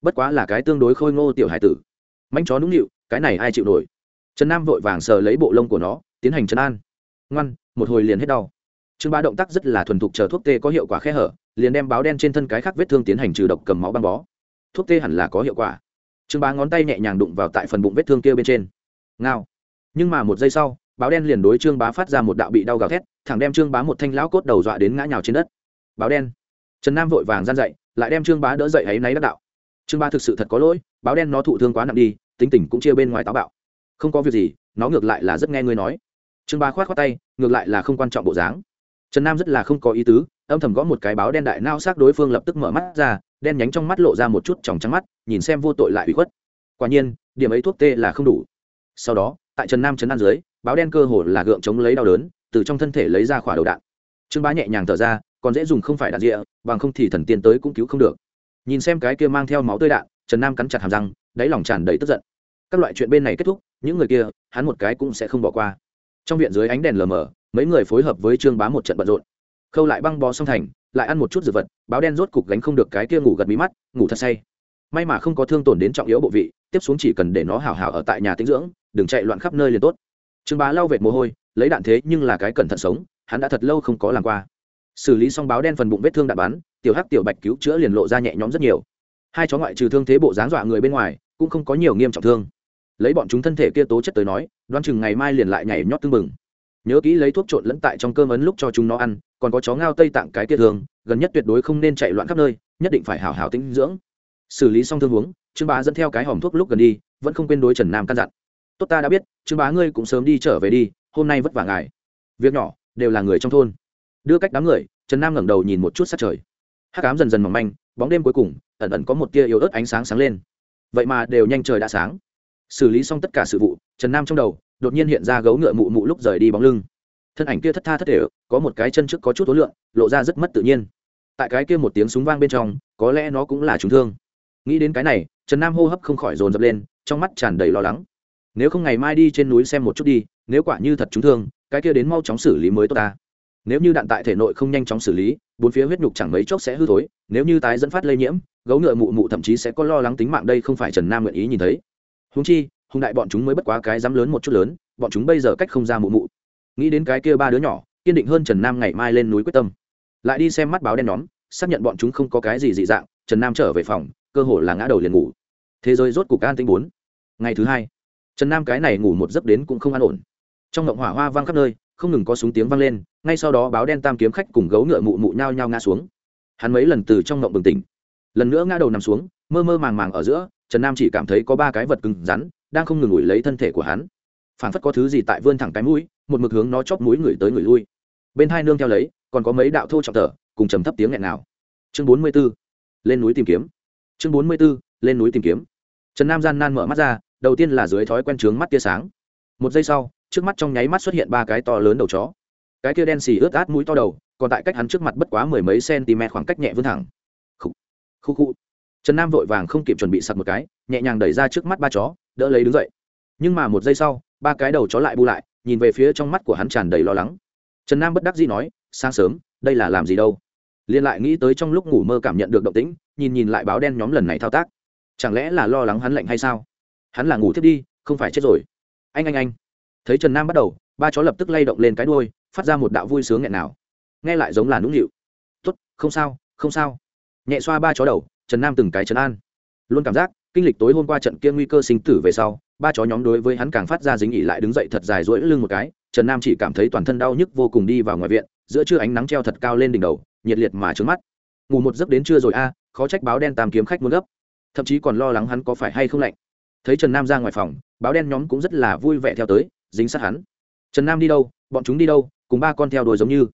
bất quá là cái tương đối khôi ngô tiểu hài tử mánh chó nũng nịu, cái này ai chịu nổi? trần nam vội vàng sờ lấy bộ lông của nó, tiến hành trấn an. ngoan, một hồi liền hết đau. trương ba động tác rất là thuần thục chờ thuốc tê có hiệu quả khe hở, liền đem báo đen trên thân cái khác vết thương tiến hành trừ độc cầm máu băng bó. thuốc tê hẳn là có hiệu quả. trương Ba ngón tay nhẹ nhàng đụng vào tại phần bụng vết thương kia bên trên. ngao. nhưng mà một giây sau báo đen liền đối trương bá phát ra một đạo bị đau gào thét, thẳng đem trương bá một thanh lão cốt đầu dọa đến ngã nhào trên đất. Báo đen. Trần nam vội vàng gian dậy, lại đem trương bá đỡ dậy ấy náy đắc đạo. Trương bá thực sự thật có lỗi, báo đen nó thụ thương quá nặng đi, tính tình cũng chia bên ngoài táo bạo. Không có việc gì, nó ngược lại là rất nghe ngươi nói. Trương bá khoát khoát tay, ngược lại là không quan trọng bộ dáng. Trần nam rất là không có ý tứ, âm thầm gõ một cái báo đen đại nao xác đối phương lập tức mở mắt ra, đen nhánh trong mắt lộ ra một chút tròng trắng mắt, nhìn xem vô tội lại bị khuất. Quả nhiên, điểm ấy thuốc tê là không đủ. Sau đó, tại trần nam trấn an dưới báo đen cơ hồ là gượng chống lấy đau đớn, từ trong thân thể lấy ra khỏa đầu đạn. Trương bá nhẹ nhàng thở ra, còn dễ dùng không phải đạn rịa, bằng không thì thần tiên tới cũng cứu không được. Nhìn xem cái kia mang theo máu tươi đạn, trần nam cắn chặt hàm răng, đáy lòng tràn đầy tức giận. Các loại chuyện bên này kết thúc, những người kia, hắn một cái cũng sẽ không bỏ qua. Trong viện dưới ánh đèn lờ mờ, mấy người phối hợp với trương bá một trận bận rộn. Khâu lại băng bó song thành, lại ăn một chút dược vật, báo đen rốt cục gánh không được cái kia ngủ gật mí mắt, ngủ thật say. May mà không có thương tổn đến trọng yếu bộ vị, tiếp xuống chỉ cần để nó hào hào ở tại nhà tĩnh dưỡng, đừng chạy loạn khắp nơi liền tốt trương bá lau vệt mồ hôi, lấy đạn thế nhưng là cái cẩn thận sống, hắn đã thật lâu không có làm qua. Xử lý xong báo đen phần bụng vết thương đạn bắn, tiểu hắc tiểu bạch cứu chữa liền lộ ra nhẹ nhõm rất nhiều. Hai chó ngoại trừ thương thế bộ dáng dọa người bên ngoài, cũng không có nhiều nghiêm trọng thương. Lấy bọn chúng thân thể kia tố chất tới nói, đoán chừng ngày mai liền lại nhảy nhót tưng bừng. Nhớ kỹ lấy thuốc trộn lẫn tại trong cơm ấn lúc cho chúng nó ăn, còn có chó ngao tây tạng cái kia thường gần nhất tuyệt đối không nên chạy loạn khắp nơi, nhất định phải hào hào tinh dưỡng. Xử lý xong thương huống, trương bá dẫn theo cái hòm thuốc lúc gần đi, vẫn không quên đối trần nam căn dặn tốt ta đã biết, trương bá ngươi cũng sớm đi trở về đi, hôm nay vất vả ngài. Việc nhỏ, đều là người trong thôn. Đưa cách đám người, trần nam ngẩng đầu nhìn một chút sát trời. Hát cám dần dần mỏng manh, bóng đêm cuối cùng, ẩn ẩn có một tia yếu ớt ánh sáng sáng lên. Vậy mà đều nhanh trời đã sáng. Xử lý xong tất cả sự vụ, trần nam trong đầu, đột nhiên hiện ra gấu ngựa mụ mụ lúc rời đi bóng lưng. Thân ảnh kia thất tha thất thể, có một cái chân trước có chút ối lượng, lộ ra rất mất tự nhiên. Tại cái kia một tiếng súng vang bên trong, có lẽ nó cũng là trúng thương. Nghĩ đến cái này, trần nam hô hấp không khỏi dồn dập lên, trong mắt tràn đầy lo lắng nếu không ngày mai đi trên núi xem một chút đi, nếu quả như thật trúng thương, cái kia đến mau chóng xử lý mới tốt ta. Nếu như đạn tại thể nội không nhanh chóng xử lý, bốn phía huyết nhục chẳng mấy chốc sẽ hư thối, nếu như tái dẫn phát lây nhiễm, gấu ngựa mụ mụ thậm chí sẽ có lo lắng tính mạng đây không phải trần nam nguyện ý nhìn thấy. Húng chi, hùng đại bọn chúng mới bất quá cái dám lớn một chút lớn, bọn chúng bây giờ cách không ra mụ mụ. Nghĩ đến cái kia ba đứa nhỏ, kiên định hơn trần nam ngày mai lên núi quyết tâm. Lại đi xem mắt báo đen nhóm, xác nhận bọn chúng không có cái gì dị dạng, trần nam trở về phòng, cơ hồ là ngã đầu liền ngủ. Thế giới rốt cục an tinh bốn. Ngày thứ hai trần nam cái này ngủ một giấc đến cũng không an ổn. Trong ngộng hỏa hoa vang khắp nơi, không ngừng có súng tiếng vang lên, ngay sau đó báo đen tam kiếm khách cùng gấu ngựa mụ mụ nhao nhao ngã xuống. Hắn mấy lần từ trong ngộng bừng tỉnh, lần nữa ngã đầu nằm xuống, mơ mơ màng màng ở giữa, trần nam chỉ cảm thấy có ba cái vật cứng rắn, đang không ngừng ủi lấy thân thể của hắn. Phản phất có thứ gì tại vươn thẳng cái mũi, một mực hướng nó chóp mũi người tới người lui. Bên hai nương theo lấy, còn có mấy đạo thô trọng thở, cùng trầm thấp tiếng nghẹn nào chương bốn mươi b ố lên núi tìm kiếm. Chương bốn mươi b ố lên núi tìm kiếm. Trần nam gian nan mở mắt ra đầu tiên là dưới thói quen trướng mắt tia sáng. Một giây sau, trước mắt trong nháy mắt xuất hiện ba cái to lớn đầu chó. Cái kia đen xì ướt át mũi to đầu, còn tại cách hắn trước mặt bất quá mười mấy cm khoảng cách nhẹ vươn thẳng. Khu khu khu trần nam vội vàng không kịp chuẩn bị sặc một cái, nhẹ nhàng đẩy ra trước mắt ba chó, đỡ lấy đứng dậy. Nhưng mà một giây sau, ba cái đầu chó lại bu lại, nhìn về phía trong mắt của hắn tràn đầy lo lắng. Trần nam bất đắc dĩ nói, sáng sớm, đây là làm gì đâu? Liên lại nghĩ tới trong lúc ngủ mơ cảm nhận được động tĩnh, nhìn nhìn lại báo đen nhóm lần này thao tác. Chẳng lẽ là lo lắng hắn lạnh hay sao? Hắn là ngủ thiết đi, không phải chết rồi. Anh anh anh. Thấy trần nam bắt đầu, ba chó lập tức lay động lên cái đuôi, phát ra một đạo vui sướng nghẹn nào. Nghe lại giống là nũng nịu. Tốt, không sao không sao. Nhẹ xoa ba chó đầu, trần nam từng cái trấn an. Luôn cảm giác, kinh lịch tối hôm qua trận kia nguy cơ sinh tử về sau, ba chó nhóm đối với hắn càng phát ra dính ỉ lại đứng dậy thật dài rỗi lưng một cái, trần nam chỉ cảm thấy toàn thân đau nhức vô cùng đi vào ngoài viện, giữa trưa ánh nắng treo thật cao lên đỉnh đầu, nhiệt liệt mà trướng mắt. Ngủ một giấc đến trưa rồi a, khó trách báo đen tam kiếm khách muốn gấp. Thậm chí còn lo lắng hắn có phải hay không lạnh thấy trần nam ra ngoài phòng, báo đen nhóm cũng rất là vui vẻ theo tới, dính sát hắn. Trần nam đi đâu, bọn chúng đi đâu, cùng ba con theo đuổi giống như.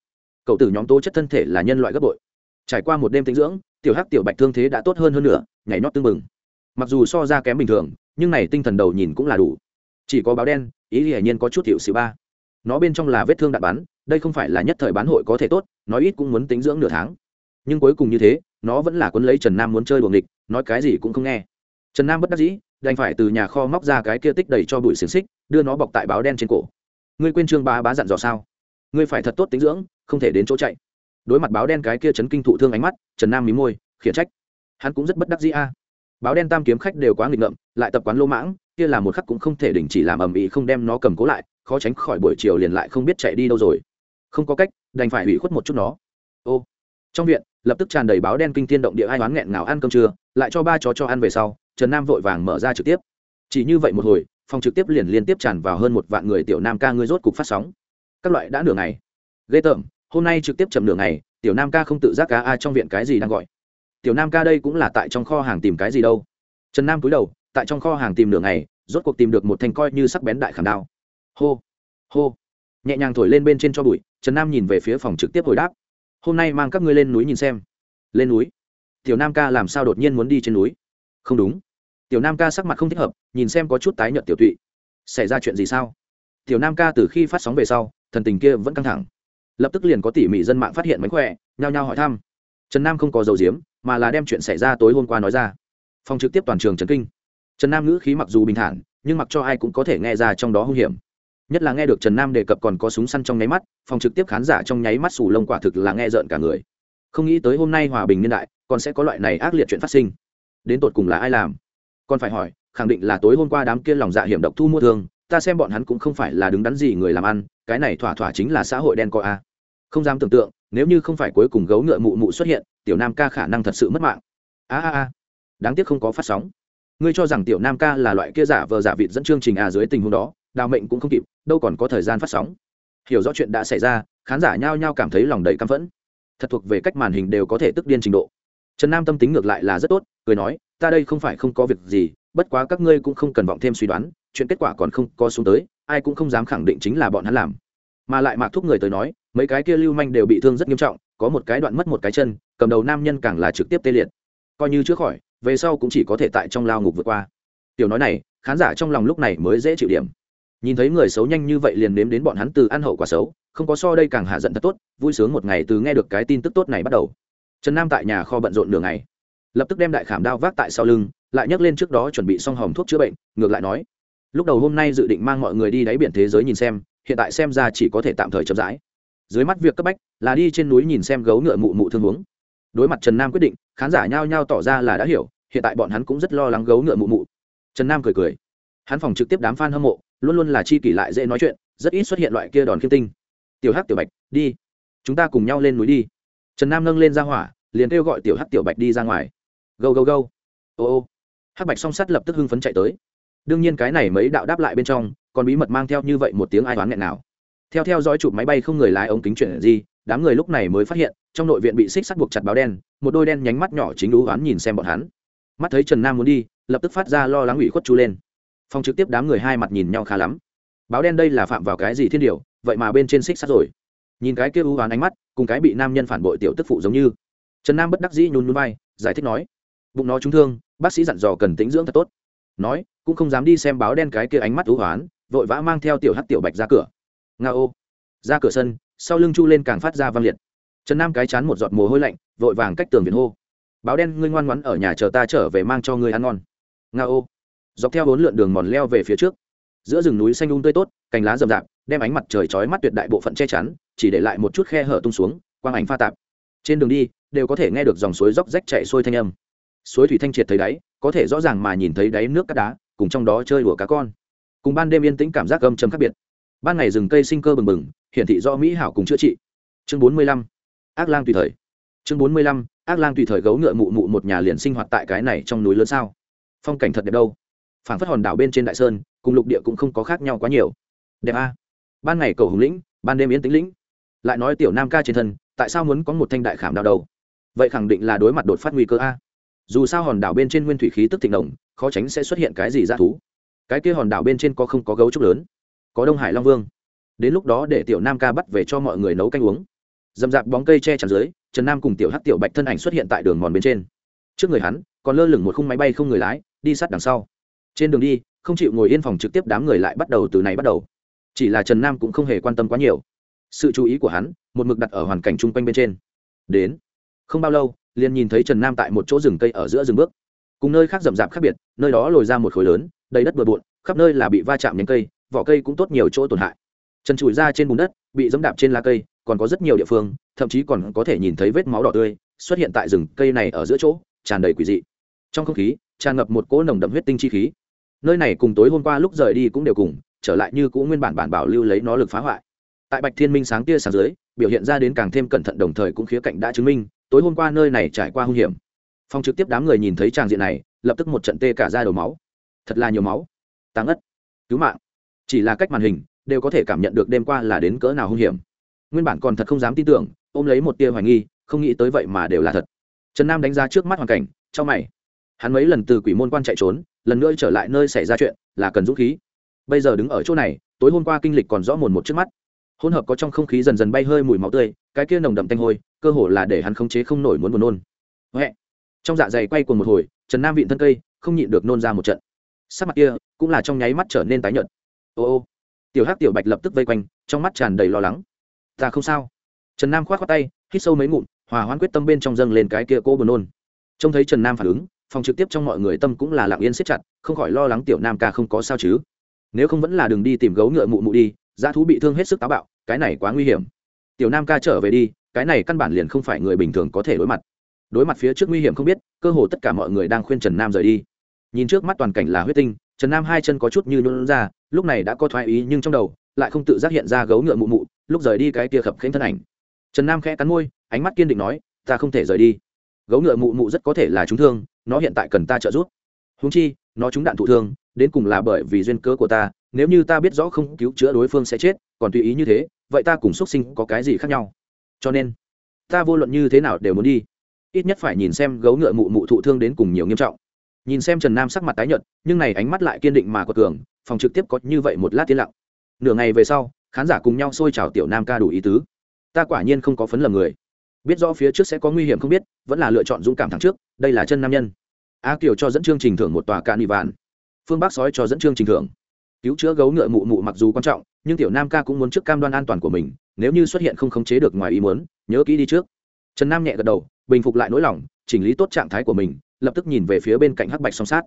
Cậu tử nhóm tố chất thân thể là nhân loại gấp bội. Trải qua một đêm tinh dưỡng, tiểu hắc tiểu bạch thương thế đã tốt hơn hơn nữa, nhảy nhót tương mừng. mặc dù so ra kém bình thường, nhưng này tinh thần đầu nhìn cũng là đủ. Chỉ có báo đen, ý hiển nhiên có chút hiệu xịu ba. Nó bên trong là vết thương đạn bắn, đây không phải là nhất thời bán hội có thể tốt, nói ít cũng muốn tính dưỡng nửa tháng. Nhưng cuối cùng như thế, nó vẫn là quân lấy trần nam muốn chơi buồng địch nói cái gì cũng không nghe. Trần nam bất đắc dĩ đành phải từ nhà kho móc ra cái kia tích đầy cho bụi xiềng xích, đưa nó bọc tại báo đen trên cổ. Ngươi quên trương bá bá dặn dò sao? Ngươi phải thật tốt tính dưỡng, không thể đến chỗ chạy. Đối mặt báo đen cái kia chấn kinh thụ thương ánh mắt, trần nam mí môi, khiển trách. Hắn cũng rất bất đắc dĩ a. Báo đen tam kiếm khách đều quá nghịch ngợm, lại tập quán lô mãng, kia là một khắc cũng không thể đình chỉ làm ầm ĩ không đem nó cầm cố lại, khó tránh khỏi buổi chiều liền lại không biết chạy đi đâu rồi. Không có cách, đành phải hủy khuất một chút nó. Ô. Trong viện, lập tức tràn đầy báo đen kinh thiên động địa ai oán nghẹn ngào ăn cơm trưa, lại cho ba chó cho ăn về sau trần nam vội vàng mở ra trực tiếp. Chỉ như vậy một hồi, phòng trực tiếp liền liên tiếp tràn vào hơn một vạn người tiểu nam ca ngươi rốt cục phát sóng. Các loại đã nửa ngày. Ghê tởm, hôm nay trực tiếp chậm nửa ngày, tiểu nam ca không tự giác ca a trong viện cái gì đang gọi. Tiểu nam ca đây cũng là tại trong kho hàng tìm cái gì đâu. Trần nam cúi đầu, tại trong kho hàng tìm nửa ngày, rốt cuộc tìm được một thanh coi như sắc bén đại khảm đao. Hô hô. Nhẹ nhàng thổi lên bên trên cho bụi, trần nam nhìn về phía phòng trực tiếp hồi đáp. Hôm nay mang các ngươi lên núi nhìn xem. Lên núi. Tiểu nam ca làm sao đột nhiên muốn đi trên núi? Không đúng tiểu nam ca sắc mặt không thích hợp, nhìn xem có chút tái nhợt tiểu tụy. Xảy ra chuyện gì sao? Tiểu nam ca từ khi phát sóng về sau, thần tình kia vẫn căng thẳng. Lập tức liền có tỉ mỉ dân mạng phát hiện mánh khỏe, nhao nhao hỏi thăm. Trần nam không có dầu diếm mà là đem chuyện xảy ra tối hôm qua nói ra. Phòng trực tiếp toàn trường trần kinh. Trần nam ngữ khí mặc dù bình thản, nhưng mặc cho ai cũng có thể nghe ra trong đó hung hiểm. Nhất là nghe được trần nam đề cập còn có súng săn trong nháy mắt, phòng trực tiếp khán giả trong nháy mắt sủ lông quả thực là nghe rợn cả người. Không nghĩ tới hôm nay hòa bình niên đại, còn sẽ có loại này ác liệt chuyện phát sinh. Đến tột cùng là ai làm? Còn phải hỏi, khẳng định là tối hôm qua đám kia lòng dạ hiểm độc thu mua thương, ta xem bọn hắn cũng không phải là đứng đắn gì người làm ăn, cái này thỏa thỏa chính là xã hội đen coi a. Không dám tưởng tượng, nếu như không phải cuối cùng gấu ngựa mụ mụ xuất hiện, tiểu nam ca khả năng thật sự mất mạng. A a a. Đáng tiếc không có phát sóng. Ngươi cho rằng tiểu nam ca là loại kia giả vờ giả vịt dẫn chương trình à dưới tình huống đó, đào mệnh cũng không kịp, đâu còn có thời gian phát sóng. Hiểu rõ chuyện đã xảy ra, khán giả nhao nhao cảm thấy lòng đầy căm phẫn. Thật thuộc về cách màn hình đều có thể tức điên trình độ. Trần nam tâm tính ngược lại là rất tốt, cười nói ta đây không phải không có việc gì, bất quá các ngươi cũng không cần vọng thêm suy đoán, chuyện kết quả còn không có xuống tới, ai cũng không dám khẳng định chính là bọn hắn làm. Mà lại mạc thúc người tới nói, mấy cái kia lưu manh đều bị thương rất nghiêm trọng, có một cái đoạn mất một cái chân, cầm đầu nam nhân càng là trực tiếp tê liệt. Coi như chữa khỏi, về sau cũng chỉ có thể tại trong lao ngục vượt qua. Tiểu nói này, khán giả trong lòng lúc này mới dễ chịu điểm. Nhìn thấy người xấu nhanh như vậy liền nếm đến bọn hắn từ ăn hậu quả xấu, không có so đây càng hạ giận thật tốt, vui sướng một ngày từ nghe được cái tin tức tốt này bắt đầu. Trần nam tại nhà kho bận rộn nửa ngày lập tức đem đại khảm đao vác tại sau lưng, lại nhắc lên trước đó chuẩn bị xong hòm thuốc chữa bệnh, ngược lại nói, lúc đầu hôm nay dự định mang mọi người đi đáy biển thế giới nhìn xem, hiện tại xem ra chỉ có thể tạm thời chậm rãi. Dưới mắt việc cấp bách là đi trên núi nhìn xem gấu ngựa mụ mụ thương huống. Đối mặt trần nam quyết định, khán giả nhao nhao tỏ ra là đã hiểu, hiện tại bọn hắn cũng rất lo lắng gấu ngựa mụ mụ. Trần nam cười cười. Hắn phòng trực tiếp đám f a n hâm mộ, luôn luôn là chi kỷ lại dễ nói chuyện, rất ít xuất hiện loại kia đòn khiêm tinh. Tiểu hắc, tiểu bạch, đi. Chúng ta cùng nhau lên núi đi. Trần nam nâng lên ra hỏa, liền kêu gọi tiểu hắc, tiểu bạch đi ra ngoài gâu gâu gâu. Ô ô. Hắc bạch song sắt lập tức hưng phấn chạy tới. Đương nhiên cái này mấy đạo đáp lại bên trong, còn bí mật mang theo như vậy một tiếng ai toán nghẹn nào. Theo theo dõi chụp máy bay không người lái ống kính chuyển gì, đám người lúc này mới phát hiện, trong nội viện bị xích sắt buộc chặt báo đen, một đôi đen nhánh mắt nhỏ chính đú oán nhìn xem bọn hắn. Mắt thấy trần nam muốn đi, lập tức phát ra lo lắng ủy khuất chú lên. Phong trực tiếp đám người hai mặt nhìn nhau khá lắm. Báo đen đây là phạm vào cái gì thiên điều, vậy mà bên trên xích sắt rồi. Nhìn cái kia ưu oán ánh mắt, cùng cái bị nam nhân phản bội tiểu tức phụ giống như. Trần nam bất đắc dĩ nhún núi bay giải thích nói bụng nó trúng thương, bác sĩ dặn dò cần tính dưỡng thật tốt. Nói, cũng không dám đi xem báo đen cái kia ánh mắt thú hoán, vội vã mang theo tiểu hắc tiểu bạch ra cửa. Nga ô. Ra cửa sân, sau lưng chu lên càng phát ra vang liệt. Trần nam cái chán một giọt mồ hôi lạnh, vội vàng cách tường viện hô. Báo đen, ngươi ngoan ngoãn ở nhà chờ ta trở về mang cho ngươi ăn ngon. Nga ô. Dọc theo bốn lượn đường mòn leo về phía trước. Giữa rừng núi xanh um tươi tốt, cành lá rậm rạp, đem ánh mặt trời chói mắt tuyệt đại bộ phận che chắn, chỉ để lại một chút khe hở tung xuống, quang ảnh pha tạp. Trên đường đi, đều có thể nghe được dòng suối róc rách chạy xuôi thanh âm suối thủy thanh triệt thấy đáy, có thể rõ ràng mà nhìn thấy đáy nước cát đá, cùng trong đó chơi đùa cá con. Cùng ban đêm yên tĩnh cảm giác gâm châm khác biệt. Ban ngày rừng cây sinh cơ bừng bừng, hiển thị do mỹ hảo cùng chữa trị. Chương bốn mươi lăm, ác lang tùy thời. Chương bốn mươi lăm, ác lang tùy thời gấu ngựa mụ mụ một nhà liền sinh hoạt tại cái này trong núi lớn sao? Phong cảnh thật đẹp đâu? Phảng phất hòn đảo bên trên đại sơn, cùng lục địa cũng không có khác nhau quá nhiều. Đẹp a. Ban ngày cầu hùng lĩnh, ban đêm yên tĩnh lĩnh. Lại nói tiểu nam ca trên thân, tại sao muốn có một thanh đại khảm đao đầu vậy khẳng định là đối mặt đột phát nguy cơ a dù sao hòn đảo bên trên nguyên thủy khí tức thịnh động khó tránh sẽ xuất hiện cái gì ra thú. Cái kia hòn đảo bên trên có không có gấu trúc lớn? Có đông hải long vương. Đến lúc đó để tiểu nam ca bắt về cho mọi người nấu canh uống. Dầm dạp bóng cây che chắn dưới, trần nam cùng tiểu hắc tiểu bạch thân ảnh xuất hiện tại đường mòn bên trên. Trước người hắn, còn lơ lửng một khung máy bay không người lái, đi sát đằng sau. Trên đường đi, không chịu ngồi yên phòng trực tiếp đám người lại bắt đầu từ này bắt đầu. Chỉ là trần nam cũng không hề quan tâm quá nhiều. Sự chú ý của hắn, một mực đặt ở hoàn cảnh chung quanh bên trên. Đến không bao lâu, liền nhìn thấy trần nam tại một chỗ rừng cây ở giữa rừng bước. Cùng nơi khác rậm rạp khác biệt, nơi đó lồi ra một khối lớn, đầy đất bừa bộn, khắp nơi là bị va chạm nhánh cây, vỏ cây cũng tốt nhiều chỗ tổn hại. Trần trụi ra trên bùn đất, bị dẫm đạp trên lá cây, còn có rất nhiều địa phương, thậm chí còn có thể nhìn thấy vết máu đỏ tươi, xuất hiện tại rừng cây này ở giữa chỗ, tràn đầy quỷ dị. Trong không khí, tràn ngập một cỗ nồng đậm huyết tinh chi khí. Nơi này cùng tối hôm qua lúc rời đi cũng đều cùng, trở lại như cũ nguyên bản bản bảo lưu lấy nó lực phá hoại. Tại bạch thiên minh sáng tia sáng dưới, biểu hiện ra đến càng thêm cẩn thận đồng thời cũng khía cạnh đã chứng minh tối hôm qua nơi này trải qua hung hiểm. Phong trực tiếp đám người nhìn thấy tràng diện này, lập tức một trận tê cả ra đầu máu. Thật là nhiều máu. Tăng ất. Cứu mạng. Chỉ là cách màn hình, đều có thể cảm nhận được đêm qua là đến cỡ nào hung hiểm. Nguyên bản còn thật không dám tin tưởng, ôm lấy một tia hoài nghi, không nghĩ tới vậy mà đều là thật. Trần nam đánh giá trước mắt hoàn cảnh trong mày. Hắn mấy lần từ quỷ môn quan chạy trốn, lần nữa trở lại nơi xảy ra chuyện, là cần dũng khí. Bây giờ đứng ở chỗ này, tối hôm qua kinh lịch còn rõ mồn một trước mắt. Hỗn hợp có trong không khí dần dần bay hơi mùi máu tươi, cái kia nồng đậm tanh hôi cơ hồ là để hắn khống chế không nổi muốn buồn nôn. Huệ. Trong dạ dày quay cuồng một hồi, trần nam vịn thân cây, không nhịn được nôn ra một trận. Sắc mặt kia cũng là trong nháy mắt trở nên tái nhợt. Ô ô. Tiểu hắc tiểu bạch lập tức vây quanh, trong mắt tràn đầy lo lắng. Ta không sao. Trần nam khoát khoát tay, hít sâu mấy ngụm, hòa hoãn quyết tâm bên trong dâng lên cái kia cô buồn nôn. Trông thấy trần nam phản ứng, phòng trực tiếp trong mọi người tâm cũng là lặng yên siết chặt, không khỏi lo lắng tiểu nam ca không có sao chứ. Nếu không vẫn là đường đi tìm gấu ngựa mụ mụ đi, dã thú bị thương hết sức táo bạo, cái này quá nguy hiểm. Tiểu nam ca trở về đi cái này căn bản liền không phải người bình thường có thể đối mặt. Đối mặt phía trước nguy hiểm không biết, cơ hồ tất cả mọi người đang khuyên trần nam rời đi. Nhìn trước mắt toàn cảnh là huyết tinh, trần nam hai chân có chút như nôn ra, lúc này đã có thoái ý nhưng trong đầu, lại không tự giác hiện ra gấu ngựa mụ mụ, lúc rời đi cái kia khập khênh thân ảnh. Trần nam khẽ cắn môi, ánh mắt kiên định nói, ta không thể rời đi. Gấu ngựa mụ mụ rất có thể là chúng thương, nó hiện tại cần ta trợ giúp. Húng chi, nó trúng đạn thụ thương, đến cùng là bởi vì duyên cớ của ta, nếu như ta biết rõ không cứu chữa đối phương sẽ chết, còn tùy ý như thế, vậy ta cùng xuất sinh có cái gì khác nhau? Cho nên, ta vô luận như thế nào đều muốn đi. Ít nhất phải nhìn xem gấu ngựa mụ mụ thụ thương đến cùng nhiều nghiêm trọng. Nhìn xem trần nam sắc mặt tái nhợt, nhưng này ánh mắt lại kiên định mà quật cường, phòng trực tiếp có như vậy một lát tiến lặng. Nửa ngày về sau, khán giả cùng nhau xôi chào tiểu nam ca đủ ý tứ. Ta quả nhiên không có phấn lầm người. Biết rõ phía trước sẽ có nguy hiểm không biết, vẫn là lựa chọn dũng cảm thẳng trước, đây là chân nam nhân. A kiều cho dẫn chương trình thưởng một tòa cạn nị vạn. Phương bắc sói cho dẫn chương trình thưởng. Cứu chữa gấu ngựa mụ mụ mặc dù quan trọng nhưng tiểu nam ca cũng muốn trước cam đoan an toàn của mình, nếu như xuất hiện không khống chế được ngoài ý muốn, nhớ kỹ đi trước. Trần nam nhẹ gật đầu, bình phục lại nỗi lòng, chỉnh lý tốt trạng thái của mình, lập tức nhìn về phía bên cạnh hắc bạch song sát.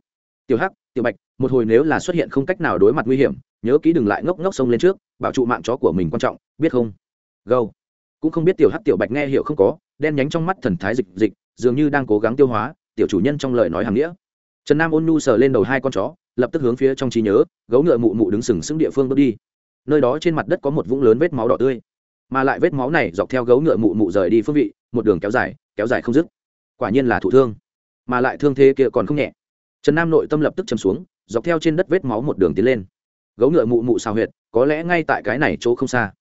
Tiểu hắc, tiểu bạch, một hồi nếu là xuất hiện không cách nào đối mặt nguy hiểm, nhớ kỹ đừng lại ngốc ngốc sông lên trước, bảo trụ mạng chó của mình quan trọng, biết không? Gâu cũng không biết tiểu hắc, tiểu bạch nghe hiểu không có, đen nhánh trong mắt thần thái dịch dịch, dường như đang cố gắng tiêu hóa, tiểu chủ nhân trong lời nói hàng nghĩa. Trần nam ôn nhu sờ lên đầu hai con chó, lập tức hướng phía trong trí nhớ, gấu ngựa mụ mụ đứng sừng sững địa phương bước đi nơi đó trên mặt đất có một vũng lớn vết máu đỏ tươi. Mà lại vết máu này dọc theo gấu ngựa mụ mụ rời đi phương vị, một đường kéo dài kéo dài không dứt. Quả nhiên là thụ thương. Mà lại thương thế kia còn không nhẹ. Trần nam nội tâm lập tức chầm xuống, dọc theo trên đất vết máu một đường tiến lên. Gấu ngựa mụ mụ xào huyệt, có lẽ ngay tại cái này chỗ không xa.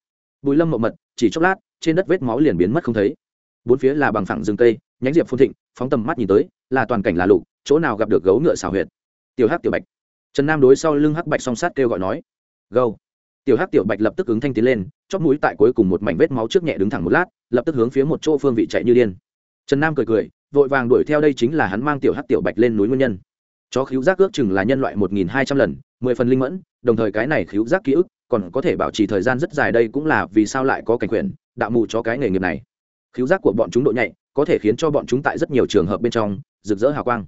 Bùi lâm mộ mật, chỉ chốc lát, trên đất vết máu liền biến mất không thấy. Bốn phía là bằng phẳng rừng cây, nhánh diệp phun thịnh, phóng tầm mắt nhìn tới, là toàn cảnh là lục, chỗ nào gặp được gấu ngựa xào huyệt. Tiểu hắc, tiểu bạch. Trần nam đối sau lưng hắc bạch song sát kêu gọi nói, gâu tiểu hắc tiểu bạch lập tức ứng thanh tiến lên, chóp mũi tại cuối cùng một mảnh vết máu trước nhẹ đứng thẳng một lát, lập tức hướng phía một chỗ phương vị chạy như điên. Trần nam cười cười, vội vàng đuổi theo đây chính là hắn mang tiểu hắc tiểu bạch lên núi nguyên nhân. Chó khíu giác ước chừng là nhân loại một nghìn hai trăm lần, mười phần linh mẫn, đồng thời cái này khíu giác ký ức còn có thể bảo trì thời gian rất dài đây cũng là vì sao lại có cảnh quyền, đạo mù cho cái nghề nghiệp này. Khíu giác của bọn chúng độ nhạy, có thể khiến cho bọn chúng tại rất nhiều trường hợp bên trong, rực rỡ hào quang.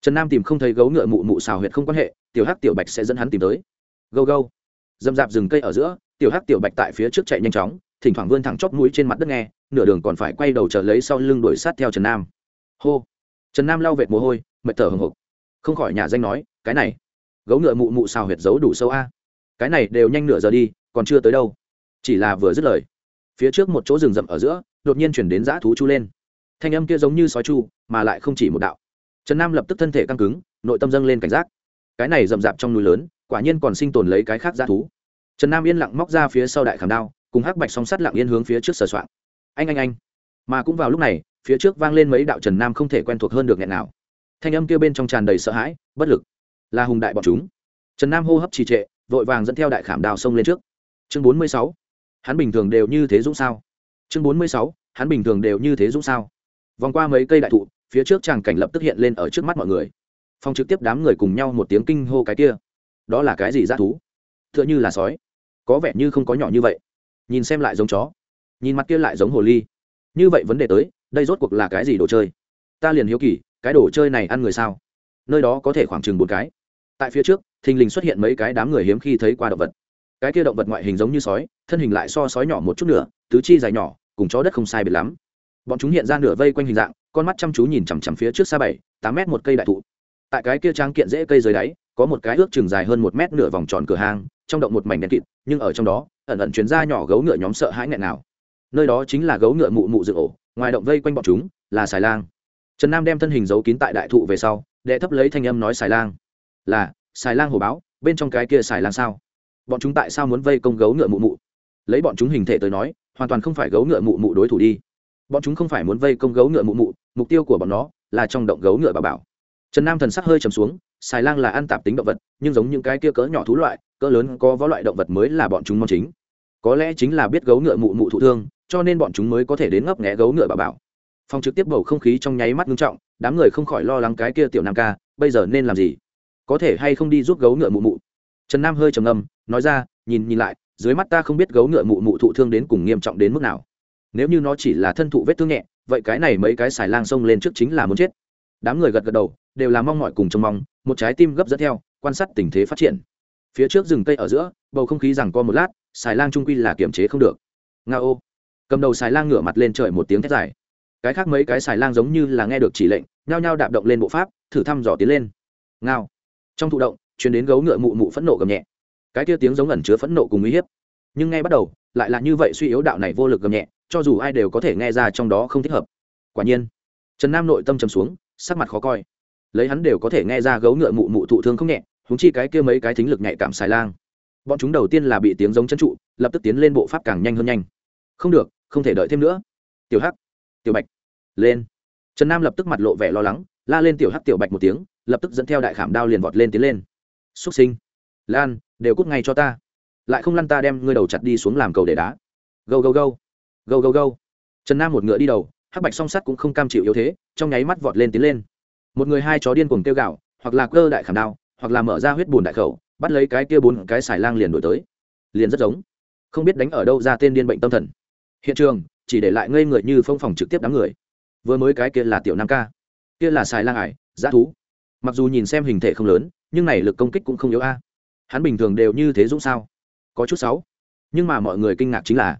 Trần nam tìm không thấy gấu ngựa mụ mụ xào huyệt không quan hệ, tiểu hắc tiểu bạch sẽ dẫn hắn tìm tới. Gâu gâu dâm dạp rừng cây ở giữa, tiểu hắc tiểu bạch tại phía trước chạy nhanh chóng, thỉnh thoảng vươn thẳng chóp mũi trên mặt đất nghe, nửa đường còn phải quay đầu trở lấy sau lưng đuổi sát theo trần nam. Hô. Trần nam lau vệt mồ hôi, mệt thở hồng hộc không khỏi nhà danh nói, cái này, gấu ngựa mụ mụ xào huyệt giấu đủ sâu a. Cái này đều nhanh nửa giờ đi, còn chưa tới đâu. Chỉ là vừa dứt lời, phía trước một chỗ rừng rậm ở giữa, đột nhiên chuyển đến dã thú chu lên. Thanh âm kia giống như sói chu, mà lại không chỉ một đạo. Trần nam lập tức thân thể căng cứng, nội tâm dâng lên cảnh giác. Cái này rậm rạp trong núi lớn quả nhiên còn sinh tồn lấy cái khác dã thú. Trần nam yên lặng móc ra phía sau đại khảm đao, cùng hắc bạch song sắt lặng yên hướng phía trước sờ soạn anh anh anh. Mà cũng vào lúc này, phía trước vang lên mấy đạo trần nam không thể quen thuộc hơn được nghẹn nào. Thanh âm kia bên trong tràn đầy sợ hãi, bất lực. Là hùng đại bọn chúng. Trần nam hô hấp trì trệ, vội vàng dẫn theo đại khảm đào sông lên trước. Chương bốn mươi sáu. Hắn bình thường đều như thế dũng sao? Chương bốn mươi sáu. Hắn bình thường đều như thế dũng sao? Vòng qua mấy cây đại thụ, phía trước tràng cảnh lập tức hiện lên ở trước mắt mọi người. Phong trực tiếp đám người cùng nhau một tiếng kinh hô cái kia đó là cái gì dã thú? Tựa như là sói. Có vẻ như không có nhỏ như vậy. Nhìn xem lại giống chó. Nhìn mặt kia lại giống hồ ly. Như vậy vấn đề tới, đây rốt cuộc là cái gì đồ chơi? Ta liền hiếu kỳ, cái đồ chơi này ăn người sao? Nơi đó có thể khoảng chừng một cái. Tại phía trước, thình lình xuất hiện mấy cái đám người hiếm khi thấy qua động vật. Cái kia động vật ngoại hình giống như sói, thân hình lại so sói nhỏ một chút nữa, tứ chi dài nhỏ, cùng chó đất không sai biệt lắm. Bọn chúng hiện ra nửa vây quanh hình dạng, con mắt chăm chú nhìn chằm chằm phía trước xa bảy, tám mét một cây đại thụ. Tại cái kia trang kiện dễ cây dưới đáy có một cái ước chừng dài hơn một mét nửa vòng tròn cửa hang, trong động một mảnh đen kịt, nhưng ở trong đó, ẩn ẩn chuyến ra nhỏ gấu ngựa nhóm sợ hãi nghẹn nào. Nơi đó chính là gấu ngựa mụ mụ dự ổ, ngoài động vây quanh bọn chúng, là xài lang. Trần nam đem thân hình giấu kín tại đại thụ về sau, đệ thấp lấy thanh âm nói xài lang. Là xài lang hồ báo, bên trong cái kia xài lang sao? Bọn chúng tại sao muốn vây công gấu ngựa mụ mụ? Lấy bọn chúng hình thể tới nói, hoàn toàn không phải gấu ngựa mụ mụ đối thủ đi. Bọn chúng không phải muốn vây công gấu ngựa mụ mụ, mục tiêu của bọn nó là trong động gấu ngựa bà bảo. Trần nam thần sắc hơi trầm xuống xài lang là ăn tạp tính động vật, nhưng giống những cái kia cỡ nhỏ thú loại, cỡ lớn có võ loại động vật mới là bọn chúng mong chính. Có lẽ chính là biết gấu ngựa mụ mụ thụ thương, cho nên bọn chúng mới có thể đến ngấp nghẽ gấu ngựa bà bảo. Phòng trực tiếp bầu không khí trong nháy mắt nghiêm trọng, đám người không khỏi lo lắng cái kia tiểu nam ca, bây giờ nên làm gì? Có thể hay không đi giúp gấu ngựa mụ mụ? Trần nam hơi trầm ngâm, nói ra, nhìn nhìn lại, dưới mắt ta không biết gấu ngựa mụ mụ thụ thương đến cùng nghiêm trọng đến mức nào. Nếu như nó chỉ là thân thụ vết thương nhẹ, vậy cái này mấy cái xài lang xông lên trước chính là muốn chết. Đám người gật gật đầu, đều là mong mọi cùng trông mong một trái tim gấp dẫn theo, quan sát tình thế phát triển. Phía trước rừng cây ở giữa, bầu không khí rằng co một lát, xài lang trung quy là kiềm chế không được. Nga ô. Cầm đầu xài lang ngửa mặt lên trời một tiếng thét dài. Cái khác mấy cái xài lang giống như là nghe được chỉ lệnh, nhao nhao đạp động lên bộ pháp, thử thăm dò tiến lên. Ngao. Trong thụ động chuyển đến gấu ngựa mụ mụ phẫn nộ gầm nhẹ. Cái kia tiếng giống ẩn chứa phẫn nộ cùng uy hiếp. Nhưng ngay bắt đầu, lại là như vậy suy yếu đạo này vô lực gầm nhẹ, cho dù ai đều có thể nghe ra trong đó không thích hợp. Quả nhiên, trần nam nội tâm trầm xuống, sắc mặt khó coi lấy hắn đều có thể nghe ra gấu ngựa mụ mụ thụ thương không nhẹ húng chi cái kia mấy cái thính lực nhạy cảm xài lang. Bọn chúng đầu tiên là bị tiếng giống chân trụ, lập tức tiến lên bộ pháp càng nhanh hơn nhanh. Không được, không thể đợi thêm nữa. Tiểu hắc, tiểu bạch, lên. Trần nam lập tức mặt lộ vẻ lo lắng, la lên tiểu hắc tiểu bạch một tiếng, lập tức dẫn theo đại khảm đao liền vọt lên tiến lên. Xúc sinh, lan, đều cút ngay cho ta. Lại không lăn ta đem ngươi đầu chặt đi xuống làm cầu để đá. Gâu gâu gâu gâu gâu gâu. Trần nam một ngựa đi đầu, hắc bạch song sắt cũng không cam chịu yếu thế, trong nháy mắt vọt lên tiến lên một người hai chó điên cuồng tiêu gạo hoặc là cơ đại khảm đao, hoặc là mở ra huyết bùn đại khẩu, bắt lấy cái kia bốn cái xài lang liền đổi tới. Liền rất giống. Không biết đánh ở đâu ra tên điên bệnh tâm thần. Hiện trường, chỉ để lại ngây người như phong phòng trực tiếp đám người. Vừa mới cái kia là tiểu nam ca. Kia là xài lang ải giá thú. Mặc dù nhìn xem hình thể không lớn, nhưng này lực công kích cũng không yếu a. Hắn bình thường đều như thế dũng sao? Có chút sáu nhưng mà mọi người kinh ngạc chính là,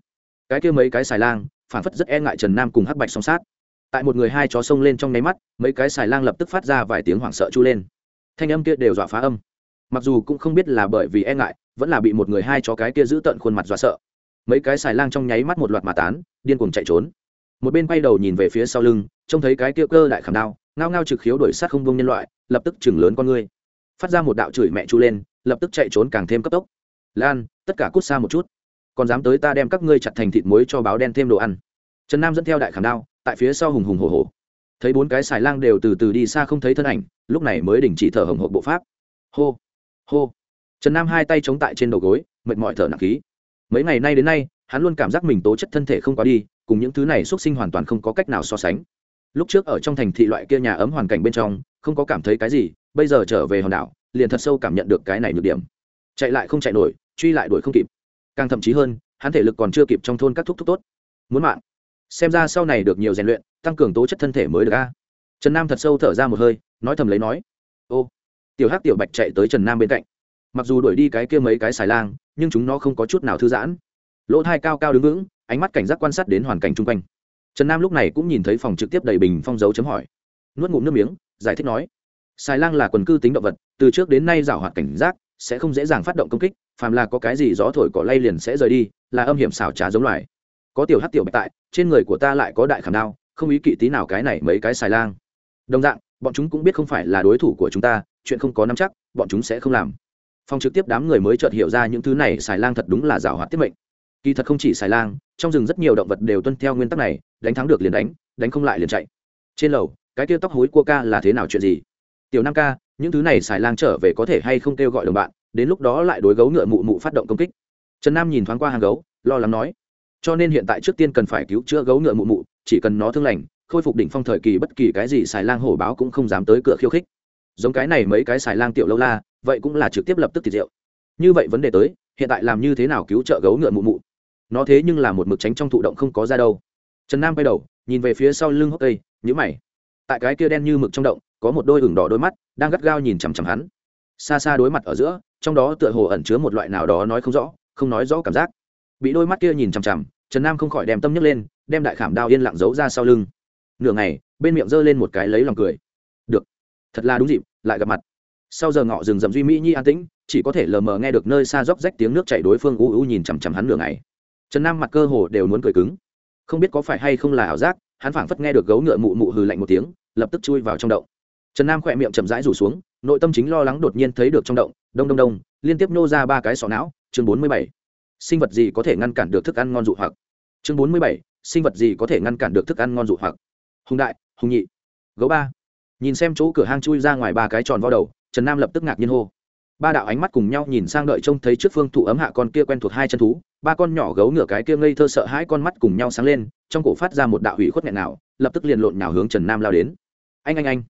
cái kia mấy cái xài lang, phản phất rất e ngại trần nam cùng hắc bạch song sát tại một người hai chó xông lên trong nháy mắt, mấy cái xài lang lập tức phát ra vài tiếng hoảng sợ chu lên. Thanh âm kia đều dọa phá âm. Mặc dù cũng không biết là bởi vì e ngại, vẫn là bị một người hai chó cái kia giữ tận khuôn mặt dọa sợ. Mấy cái xài lang trong nháy mắt một loạt mà tán, điên cuồng chạy trốn. Một bên quay đầu nhìn về phía sau lưng, trông thấy cái kia cơ đại khảm đao, ngao ngao trực khiếu đổi sát không đông nhân loại, lập tức chừng lớn con ngươi. Phát ra một đạo chửi mẹ chu lên, lập tức chạy trốn càng thêm cấp tốc. Lan, tất cả cút xa một chút. Còn dám tới ta đem các ngươi chặt thành thịt muối cho báo đen thêm đồ ăn. Trần nam dẫn theo đại khảm đao tại phía sau hùng hùng hồ hồ thấy bốn cái xài lang đều từ từ đi xa không thấy thân ảnh, lúc này mới đình chỉ thở hồng hộp bộ pháp. Hô hô. Trần nam hai tay chống tại trên đầu gối, mệt mỏi thở nặng khí. Mấy ngày nay đến nay, hắn luôn cảm giác mình tố chất thân thể không quá đi, cùng những thứ này x u ấ t sinh hoàn toàn không có cách nào so sánh. Lúc trước ở trong thành thị loại kia nhà ấm hoàn cảnh bên trong, không có cảm thấy cái gì, bây giờ trở về hòn đảo, liền thật sâu cảm nhận được cái này nhược điểm. Chạy lại không chạy nổi, truy lại đuổi không kịp. Càng thậm chí hơn, hắn thể lực còn chưa kịp trong thôn các thúc thúc tốt. Muốn mạng xem ra sau này được nhiều rèn luyện, tăng cường tố chất thân thể mới được a. Trần nam thật sâu thở ra một hơi, nói thầm lấy nói, ô, tiểu hắc tiểu bạch chạy tới trần nam bên cạnh. Mặc dù đuổi đi cái kia mấy cái xài lang, nhưng chúng nó không có chút nào thư giãn. Lỗ thai cao cao đứng vững, ánh mắt cảnh giác quan sát đến hoàn cảnh chung quanh. Trần nam lúc này cũng nhìn thấy phòng trực tiếp đầy bình phong dấu chấm hỏi. Nuốt ngụm nước miếng, giải thích nói, xài lang là quần cư tính động vật, từ trước đến nay giảo hoạt cảnh giác, sẽ không dễ dàng phát động công kích, phàm là có cái gì gió thổi cỏ lay liền sẽ rời đi, là âm hiểm xảo trá giống loài. Có tiểu hát tiểu bạch tại trên người của ta lại có đại khảm đao, không ý kỵ tí nào cái này mấy cái xài lang. Đồng dạng, bọn chúng cũng biết không phải là đối thủ của chúng ta, chuyện không có nắm chắc, bọn chúng sẽ không làm. Phong trực tiếp đám người mới chợt hiểu ra những thứ này xài lang thật đúng là giảo hoạt tiết mệnh. Kỳ thật không chỉ xài lang, trong rừng rất nhiều động vật đều tuân theo nguyên tắc này, đánh thắng được liền đánh đánh không lại liền chạy. Trên lầu, cái kia tóc hối cua ca là thế nào chuyện gì? Tiểu nam ca, những thứ này xài lang trở về có thể hay không kêu gọi đồng bạn, đến lúc đó lại đối gấu ngựa mụ mụ phát động công kích. Trần nam nhìn thoáng qua hàng gấu, lo lắng nói cho nên hiện tại trước tiên cần phải cứu chữa gấu ngựa mụ mụ, chỉ cần nó thương lành, khôi phục đỉnh phong thời kỳ bất kỳ cái gì xài lang hổ báo cũng không dám tới cửa khiêu khích. Giống cái này mấy cái xài lang tiểu lâu la, vậy cũng là trực tiếp lập tức thịt rượu. Như vậy vấn đề tới, hiện tại làm như thế nào cứu trợ gấu ngựa mụ mụ? Nó thế nhưng là một mực tránh trong thụ động không có ra đâu. Trần nam quay đầu, nhìn về phía sau lưng hốc cây nhữ mày. Tại cái kia đen như mực trong động, có một đôi ửng đỏ đôi mắt, đang gắt gao nhìn chằm chằm hắn. Xa xa đối mặt ở giữa, trong đó tựa hồ ẩn chứa một loại nào đó nói không rõ, không nói rõ cảm giác bị đôi mắt kia nhìn chằm chằm, trần nam không khỏi đem tâm nhấc lên, đem đại khảm đao yên lặng giấu ra sau lưng. Nửa ngày, bên miệng giơ lên một cái lấy lòng cười. Được, thật là đúng dịp, lại gặp mặt. Sau giờ ngọ rừng rậm duy mỹ nhi an tĩnh, chỉ có thể lờ mờ nghe được nơi xa róc rách tiếng nước chảy đối phương u u nhìn chằm chằm hắn nửa ngày. Trần nam mặt cơ hồ đều muốn cười cứng. Không biết có phải hay không là ảo giác, hắn phảng phất nghe được gấu ngựa mụ mụ hừ lạnh một tiếng, lập tức chui vào trong động. Trần nam khỏe miệng chậm rãi rủ xuống, nội tâm chính lo lắng đột nhiên thấy được trong động, đông đông đông, liên tiếp nô ra ba cái sọ não, chương bốn mươi bảy sinh vật gì có thể ngăn cản được thức ăn ngon dụ hoặc? Chương bốn mươi bảy, sinh vật gì có thể ngăn cản được thức ăn ngon dụ hoặc? Hùng đại, hùng nhị, gấu ba. Nhìn xem chỗ cửa hang chui ra ngoài ba cái tròn vo đầu, trần nam lập tức ngạc nhiên hô. Ba đạo ánh mắt cùng nhau nhìn sang đợi trông thấy trước phương thụ ấm hạ con kia quen thuộc hai chân thú. Ba con nhỏ gấu ngửa cái kia ngây thơ sợ hãi con mắt cùng nhau sáng lên, trong cổ phát ra một đạo hủy khuất nghẹn nào, lập tức liền lộn nhào hướng trần nam lao đến. Anh anh anh.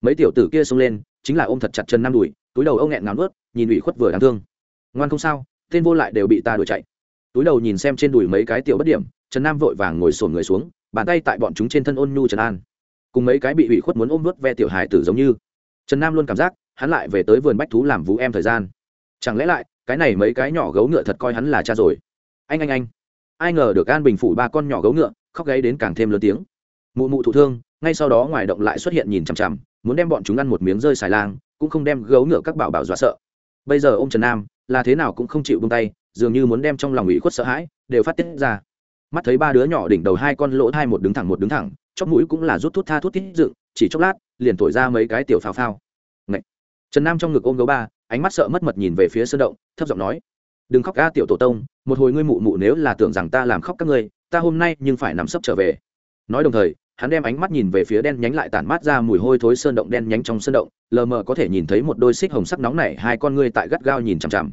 Mấy tiểu tử kia xông lên, chính là ôm thật chặt trần nam đùi, túi đầu ông nghẹn ngào nuốt, nhìn ủy khuất vừa đáng thương. Ngoan không sao? Tên vô lại đều bị ta đuổi chạy. Túi đầu nhìn xem trên đùi mấy cái tiểu bất điểm, trần nam vội vàng ngồi sổn người xuống, bàn tay tại bọn chúng trên thân ôn nhu trần an. Cùng mấy cái bị ủy khuất muốn ôm vớt ve tiểu hài tử giống như. Trần nam luôn cảm giác, hắn lại về tới vườn bách thú làm vũ em thời gian. Chẳng lẽ lại, cái này mấy cái nhỏ gấu ngựa thật coi hắn là cha rồi? Anh anh anh. Ai ngờ được an bình phủ ba con nhỏ gấu ngựa, khóc gáy đến càng thêm lớn tiếng. Mụ mụ thụ thương, ngay sau đó ngoài động lại xuất hiện nhìn chằm chằm, muốn đem bọn chúng ăn một miếng rơi xài lang, cũng không đem gấu ngựa các bảo bảo dọa sợ. Bây giờ ô m trần nam là thế nào cũng không chịu bông tay, dường như muốn đem trong lòng ủy khuất sợ hãi đều phát tiết ra. Mắt thấy ba đứa nhỏ đỉnh đầu hai con lỗ hai một đứng thẳng một đứng thẳng, chóp mũi cũng là rút thuốc tha thuốc tiết dựng, chỉ chốc lát, liền thổi ra mấy cái tiểu phao phao. Ngậy. trần nam trong ngực ôm gấu ba, ánh mắt sợ mất mật nhìn về phía sơn động, thấp giọng nói, đừng khóc ca tiểu tổ tông, một hồi ngươi mụ mụ nếu là tưởng rằng ta làm khóc các ngươi, ta hôm nay nhưng phải nằm sấp trở về. Nói đồng thời hắn đem ánh mắt nhìn về phía đen nhánh lại tản mát ra mùi hôi thối sơn động đen nhánh trong sơn động, lờ mờ có thể nhìn thấy một đôi xích hồng sắc nóng này hai con ngươi tại gắt gao nhìn chằm chằm.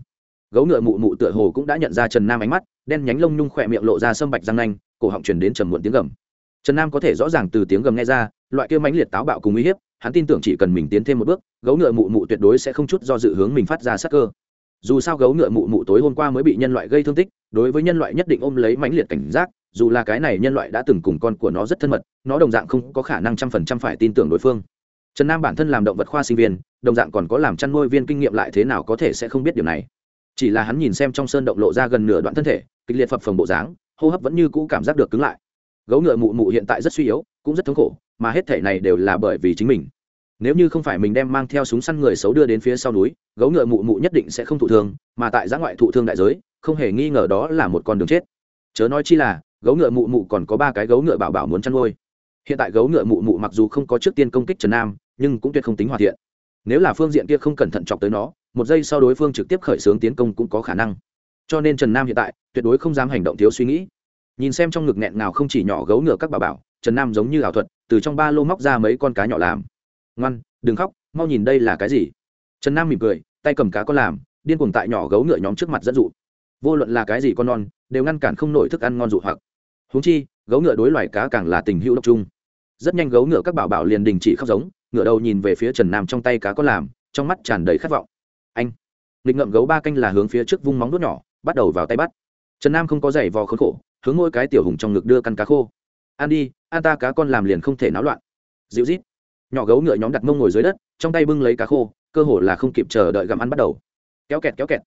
Gấu ngựa mụ mụ tựa hồ cũng đã nhận ra trần nam ánh mắt, đen nhánh lông nhung khỏe miệng lộ ra sâm bạch răng nanh, cổ họng truyền đến trầm muộn tiếng gầm. Trần nam có thể rõ ràng từ tiếng gầm nghe ra, loại kia mãnh liệt táo bạo cùng uy hiếp, hắn tin tưởng chỉ cần mình tiến thêm một bước, gấu ngựa mụ mụ tuyệt đối sẽ không chút do dự hướng mình phát ra sắc cơ. Dù sao gấu ngựa mụ mụ tối hôm qua mới bị nhân loại gây thương tích, đối với nhân loại nhất định ôm lấy mãnh liệt cảnh giác dù là cái này nhân loại đã từng cùng con của nó rất thân mật, nó đồng dạng không có khả năng trăm phần trăm phải tin tưởng đối phương. Trần nam bản thân làm động vật khoa sinh viên, đồng dạng còn có làm chăn nuôi viên kinh nghiệm lại thế nào có thể sẽ không biết điều này. Chỉ là hắn nhìn xem trong sơn động lộ ra gần nửa đoạn thân thể, kịch liệt phập phồng bộ dáng, hô hấp vẫn như cũ cảm giác được cứng lại. Gấu ngựa mụ mụ hiện tại rất suy yếu, cũng rất thống khổ, mà hết thể này đều là bởi vì chính mình. Nếu như không phải mình đem mang theo súng săn người xấu đưa đến phía sau núi, gấu ngựa mụ mụ nhất định sẽ không thụ thương, mà tại giã ngoại thụ thương đại giới, không hề nghi ngờ đó là một con đường chết. Chớ nói chi là gấu ngựa mụ mụ còn có ba cái gấu ngựa bảo bảo muốn chăn nuôi. Hiện tại gấu ngựa mụ mụ mặc dù không có trước tiên công kích trần nam, nhưng cũng tuyệt không tính hoàn thiện. Nếu là phương diện kia không cẩn thận chọc tới nó, một giây sau đối phương trực tiếp khởi xướng tiến công cũng có khả năng. Cho nên trần nam hiện tại, tuyệt đối không dám hành động thiếu suy nghĩ. Nhìn xem trong ngực nghẹn nào không chỉ nhỏ gấu ngựa các bà bảo, trần nam giống như ảo thuật, từ trong ba lô móc ra mấy con cá nhỏ làm. Ngoan, đừng khóc, mau nhìn đây là cái gì? Trần nam mỉm cười, tay cầm cá con làm, điên cuồng tại nhỏ gấu ngựa nhóm trước mặt dẫn dụ. Vô luận là cái gì con non, đều ngăn cản không nổi thức ăn ngon dụ hoặc húng chi, gấu ngựa đối loài cá càng là tình hữu độc trung rất nhanh gấu ngựa các bảo bảo liền đình chỉ khóc giống, ngựa đầu nhìn về phía trần nam trong tay cá con làm, trong mắt tràn đầy khát vọng. Anh! Nghịch ngậm gấu ba canh là hướng phía trước vung móng đốt nhỏ, bắt đầu vào tay bắt. Trần nam không có giày vò khốn khổ, hướng ngôi cái tiểu hùng trong ngực đưa căn cá khô. Ăn đi ăn ta, cá con làm liền không thể náo loạn. Dịu rít nhỏ gấu ngựa nhóm đặt mông ngồi dưới đất, trong tay bưng lấy cá khô, cơ hồ là không kịp chờ đợi gặm ăn bắt đầu. Kéo kẹt kéo kẹt.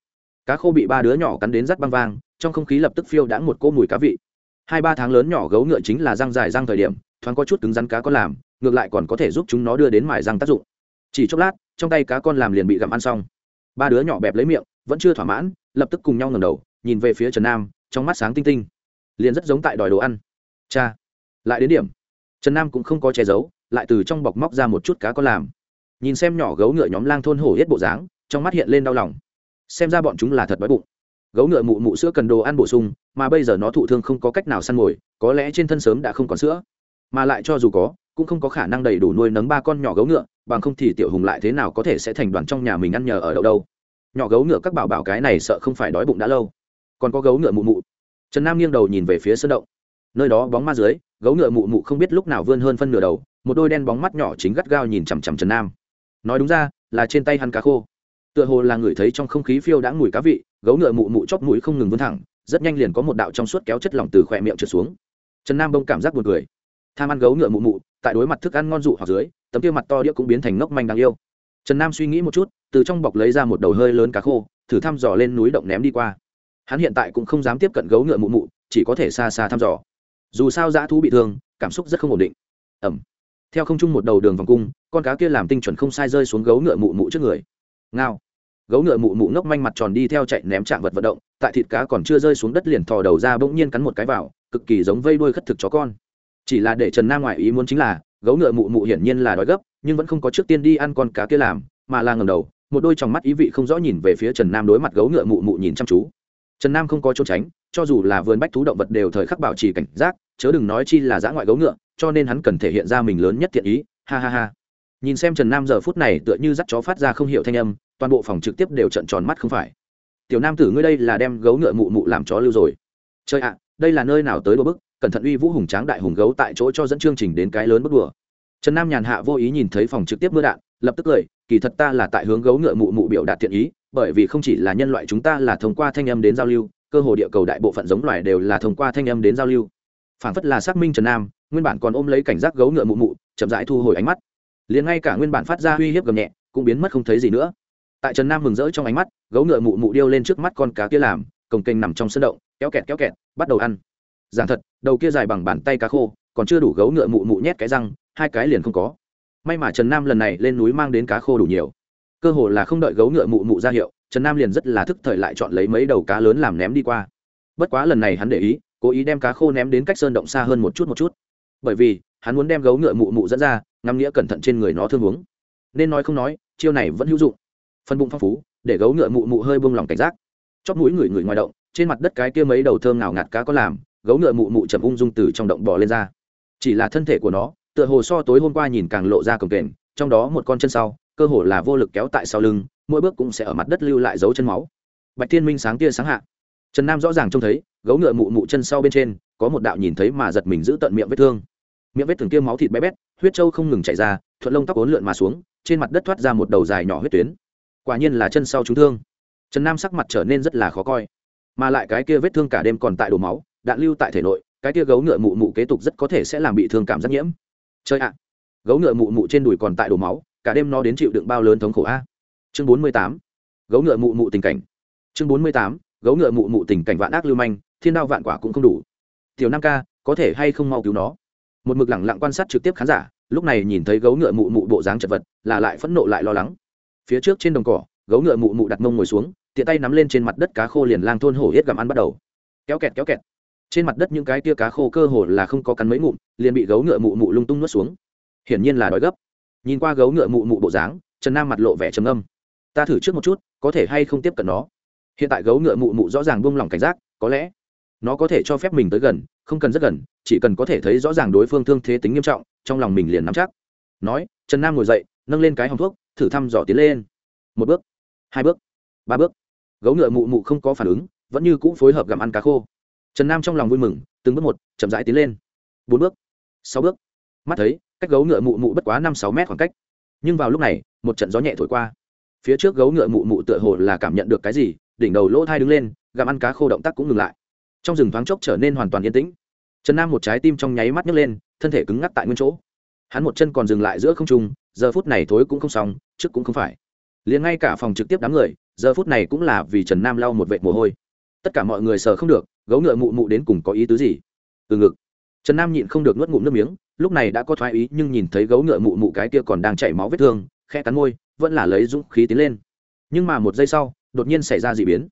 Cá khô bị ba đứa nhỏ cắn đến rắt băng vang, trong không khí lập tức phiêu đã một cỗ mùi cá vị hai ba tháng lớn nhỏ gấu ngựa chính là răng dài răng thời điểm, thoáng có chút cứng rắn cá con làm, ngược lại còn có thể giúp chúng nó đưa đến mài răng tác dụng. Chỉ chốc lát, trong tay cá con làm liền bị gặm ăn xong. Ba đứa nhỏ bẹp lấy miệng, vẫn chưa thỏa mãn, lập tức cùng nhau ngầm đầu, nhìn về phía trần nam, trong mắt sáng tinh tinh. Liền rất giống tại đòi đồ ăn. Cha, lại đến điểm. Trần nam cũng không có che giấu, lại từ trong bọc móc ra một chút cá con làm. Nhìn xem nhỏ gấu ngựa nhóm lang thôn hổ hết bộ dáng, trong mắt hiện lên đau lòng. Xem ra bọn chúng là thật đói bụng. Gấu ngựa mụ mụ sữa cần đồ ăn bổ sung mà bây giờ nó thụ thương không có cách nào săn mồi, có lẽ trên thân sớm đã không còn sữa. Mà lại cho dù có, cũng không có khả năng đầy đủ nuôi nấng ba con nhỏ gấu ngựa, bằng không thì tiểu hùng lại thế nào có thể sẽ thành đoàn trong nhà mình ăn nhờ ở đâu đâu. Nhỏ gấu ngựa các bảo bảo cái này sợ không phải đói bụng đã lâu. Còn có gấu ngựa mụ mụ. Trần nam nghiêng đầu nhìn về phía sân động. Nơi đó bóng ma dưới, gấu ngựa mụ mụ không biết lúc nào vươn hơn phân nửa đầu, một đôi đen bóng mắt nhỏ chính gắt gao nhìn chằm chằm trần nam. Nói đúng ra, là trên tay hắn cá khô. Tựa hồ là người thấy trong không khí phiêu đã mùi cá vị, gấu ngựa mụ mụ chóp mũi không ngừng vươn thẳng rất nhanh liền có một đạo trong suốt kéo chất lỏng từ khỏe miệng trượt xuống. Trần nam bông cảm giác buồn cười. Tham ăn gấu ngựa mụ mụ, tại đối mặt thức ăn ngon dụ hoặc dưới, tấm kia mặt to đĩa cũng biến thành ngốc manh đáng yêu. Trần nam suy nghĩ một chút, từ trong bọc lấy ra một đầu hơi lớn cá khô, thử thăm dò lên núi động ném đi qua. Hắn hiện tại cũng không dám tiếp cận gấu ngựa mụ mụ, chỉ có thể xa xa thăm dò. Dù sao dã thú bị thương, cảm xúc rất không ổn định. Ẩm. Theo không chung một đầu đường vòng cung, con cá kia làm tinh chuẩn không sai rơi xuống gấu ngựa mụ mụ trước người. Ngao gấu ngựa mụ mụ ngốc manh mặt tròn đi theo chạy ném chạm vật vận động, tại thịt cá còn chưa rơi xuống đất liền thò đầu ra bỗng nhiên cắn một cái vào, cực kỳ giống vây đuôi khất thực chó con. Chỉ là để trần nam ngoại ý muốn chính là, gấu ngựa mụ mụ hiển nhiên là đói gấp, nhưng vẫn không có trước tiên đi ăn con cá kia làm, mà là ngầm đầu, một đôi trong mắt ý vị không rõ nhìn về phía trần nam đối mặt gấu ngựa mụ mụ nhìn chăm chú. Trần nam không có trốn tránh, cho dù là vườn bách thú động vật đều thời khắc bảo trì cảnh giác, chớ đừng nói chi là dã ngoại gấu ngựa, cho nên hắn cần thể hiện ra mình lớn nhất thiện ý, ha ha ha. Nhìn xem trần nam giờ phút này tựa như dắt chó phát ra không hiểu thanh âm toàn bộ phòng trực tiếp đều trận tròn mắt không phải. Tiểu nam tử ngươi đây là đem gấu ngựa mụ mụ làm chó lưu rồi. Chơi ạ, đây là nơi nào tới đôi bức, cẩn thận uy vũ hùng tráng đại hùng gấu tại chỗ cho dẫn chương trình đến cái lớn bức đùa. Trần nam nhàn hạ vô ý nhìn thấy phòng trực tiếp mưa đạn, lập tức cười, kỳ thật ta là tại hướng gấu ngựa mụ mụ biểu đạt thiện ý, bởi vì không chỉ là nhân loại chúng ta là thông qua thanh âm đến giao lưu, cơ hồ địa cầu đại bộ phận giống loài đều là thông qua thanh âm đến giao lưu. Phản phất là xác minh trần nam, nguyên bản còn ôm lấy cảnh giác gấu ngựa mụ mụ, chậm rãi thu hồi ánh mắt. Liền ngay cả nguyên bản phát ra uy hiếp gầm nhẹ, cũng biến mất không thấy gì nữa tại trần nam mừng rỡ trong ánh mắt, gấu ngựa mụ mụ điêu lên trước mắt con cá kia làm, cồng kênh nằm trong sân động, kéo kẹt kéo kẹt, bắt đầu ăn. Giảng thật, đầu kia dài bằng bàn tay cá khô, còn chưa đủ gấu ngựa mụ mụ nhét cái răng, hai cái liền không có. May mà trần nam lần này lên núi mang đến cá khô đủ nhiều. Cơ hồ là không đợi gấu ngựa mụ mụ ra hiệu, trần nam liền rất là thức thời lại chọn lấy mấy đầu cá lớn làm ném đi qua. Bất quá lần này hắn để ý, cố ý đem cá khô ném đến cách sơn động xa hơn một chút một chút. Bởi vì, hắn muốn đem gấu ngựa mụ mụ dẫn ra, ngắm nghĩa cẩn thận trên người nó thương uống nên nói không nói, chiêu này vẫn hữu dụng phân bụng phong phú, để gấu ngựa mụ mụ hơi buông lỏng cảnh giác. Chóp mũi người người ngoài động, trên mặt đất cái kia mấy đầu thơm nào ngạt cá có làm, gấu ngựa mụ mụ chậm ung dung từ trong động bò lên ra. Chỉ là thân thể của nó, tựa hồ so tối hôm qua nhìn càng lộ ra cồng kềnh, trong đó một con chân sau, cơ hồ là vô lực kéo tại sau lưng, mỗi bước cũng sẽ ở mặt đất lưu lại dấu chân máu. Bạch thiên minh sáng tia sáng hạ. Trần nam rõ ràng trông thấy, gấu ngựa mụ mụ chân sau bên trên, có một đạo nhìn thấy mà giật mình giữ tận miệng vết thương. Miệng vết thương kia máu thịt bé bét, huyết trâu không ngừng chảy ra, thuận lông tóc ốn lượn mà xuống, trên mặt đất thoát ra một đầu dài nhỏ huyết tuyến quả nhiên là chân sau trúng thương. Trần nam sắc mặt trở nên rất là khó coi. Mà lại cái kia vết thương cả đêm còn tại đổ máu, đạn lưu tại thể nội, cái kia gấu ngựa mụ mụ kế tục rất có thể sẽ làm bị thương cảm giác nhiễm. Chơi ạ, gấu ngựa mụ mụ trên đùi còn tại đổ máu, cả đêm nó đến chịu đựng bao lớn thống khổ a. Chương bốn mươi tám, gấu ngựa mụ mụ tình cảnh. Chương bốn mươi tám, gấu ngựa mụ mụ tình cảnh vạn ác lưu manh, thiên đao vạn quả cũng không đủ. Tiểu nam ca, có thể hay không mau cứu nó? Một mực lẳng lặng quan sát trực tiếp khán giả, lúc này nhìn thấy gấu ngựa mụ mụ bộ dáng chật vật, là lại phẫn nộ lại lo lắng phía trước trên đồng cỏ, gấu ngựa mụ mụ đặt mông ngồi xuống, tiện tay nắm lên trên mặt đất cá khô liền lang thôn hổ hết gặm ăn bắt đầu. Kéo kẹt kéo kẹt. Trên mặt đất những cái tia cá khô cơ hồ là không có cắn mấy ngụm, liền bị gấu ngựa mụ mụ lung tung nuốt xuống. Hiển nhiên là đói gấp. Nhìn qua gấu ngựa mụ mụ bộ dáng, trần nam mặt lộ vẻ trầm âm ta thử trước một chút, có thể hay không tiếp cận nó? Hiện tại gấu ngựa mụ mụ rõ ràng buông lỏng cảnh giác, có lẽ nó có thể cho phép mình tới gần, không cần rất gần, chỉ cần có thể thấy rõ ràng đối phương thương thế tính nghiêm trọng, trong lòng mình liền nắm chắc. Nói, trần nam ngồi dậy, nâng lên cái hòng thuốc thử thăm dò tiến lên. Một bước, hai bước, ba bước. Gấu ngựa mụ mụ không có phản ứng, vẫn như cũ phối hợp gặm ăn cá khô. Trần nam trong lòng vui mừng, từng bước một, chậm rãi tiến lên. Bốn bước, sáu bước. Mắt thấy, cách gấu ngựa mụ mụ bất quá năm sáu mét khoảng cách. Nhưng vào lúc này, một trận gió nhẹ thổi qua. Phía trước gấu ngựa mụ mụ tựa hồ là cảm nhận được cái gì, đỉnh đầu lỗ thai đứng lên, gặm ăn cá khô động tác cũng ngừng lại. Trong rừng thoáng chốc trở nên hoàn toàn yên tĩnh. Trần nam một trái tim trong nháy mắt nhấc lên, thân thể cứng ngắc tại nguyên chỗ. Hắn một chân còn dừng lại giữa không trung giờ phút này thối cũng không xong, trước cũng không phải. Liền ngay cả phòng trực tiếp đám người, giờ phút này cũng là vì trần nam lau một vệt mồ hôi. Tất cả mọi người sờ không được, gấu ngựa mụ mụ đến cùng có ý tứ gì? Từ ngực. Trần nam nhịn không được nuốt ngụm nước miếng, lúc này đã có thoái ý nhưng nhìn thấy gấu ngựa mụ mụ cái kia còn đang chảy máu vết thương khe cắn môi, vẫn là lấy dũng khí tiến lên. Nhưng mà một giây sau, đột nhiên xảy ra d ị biến.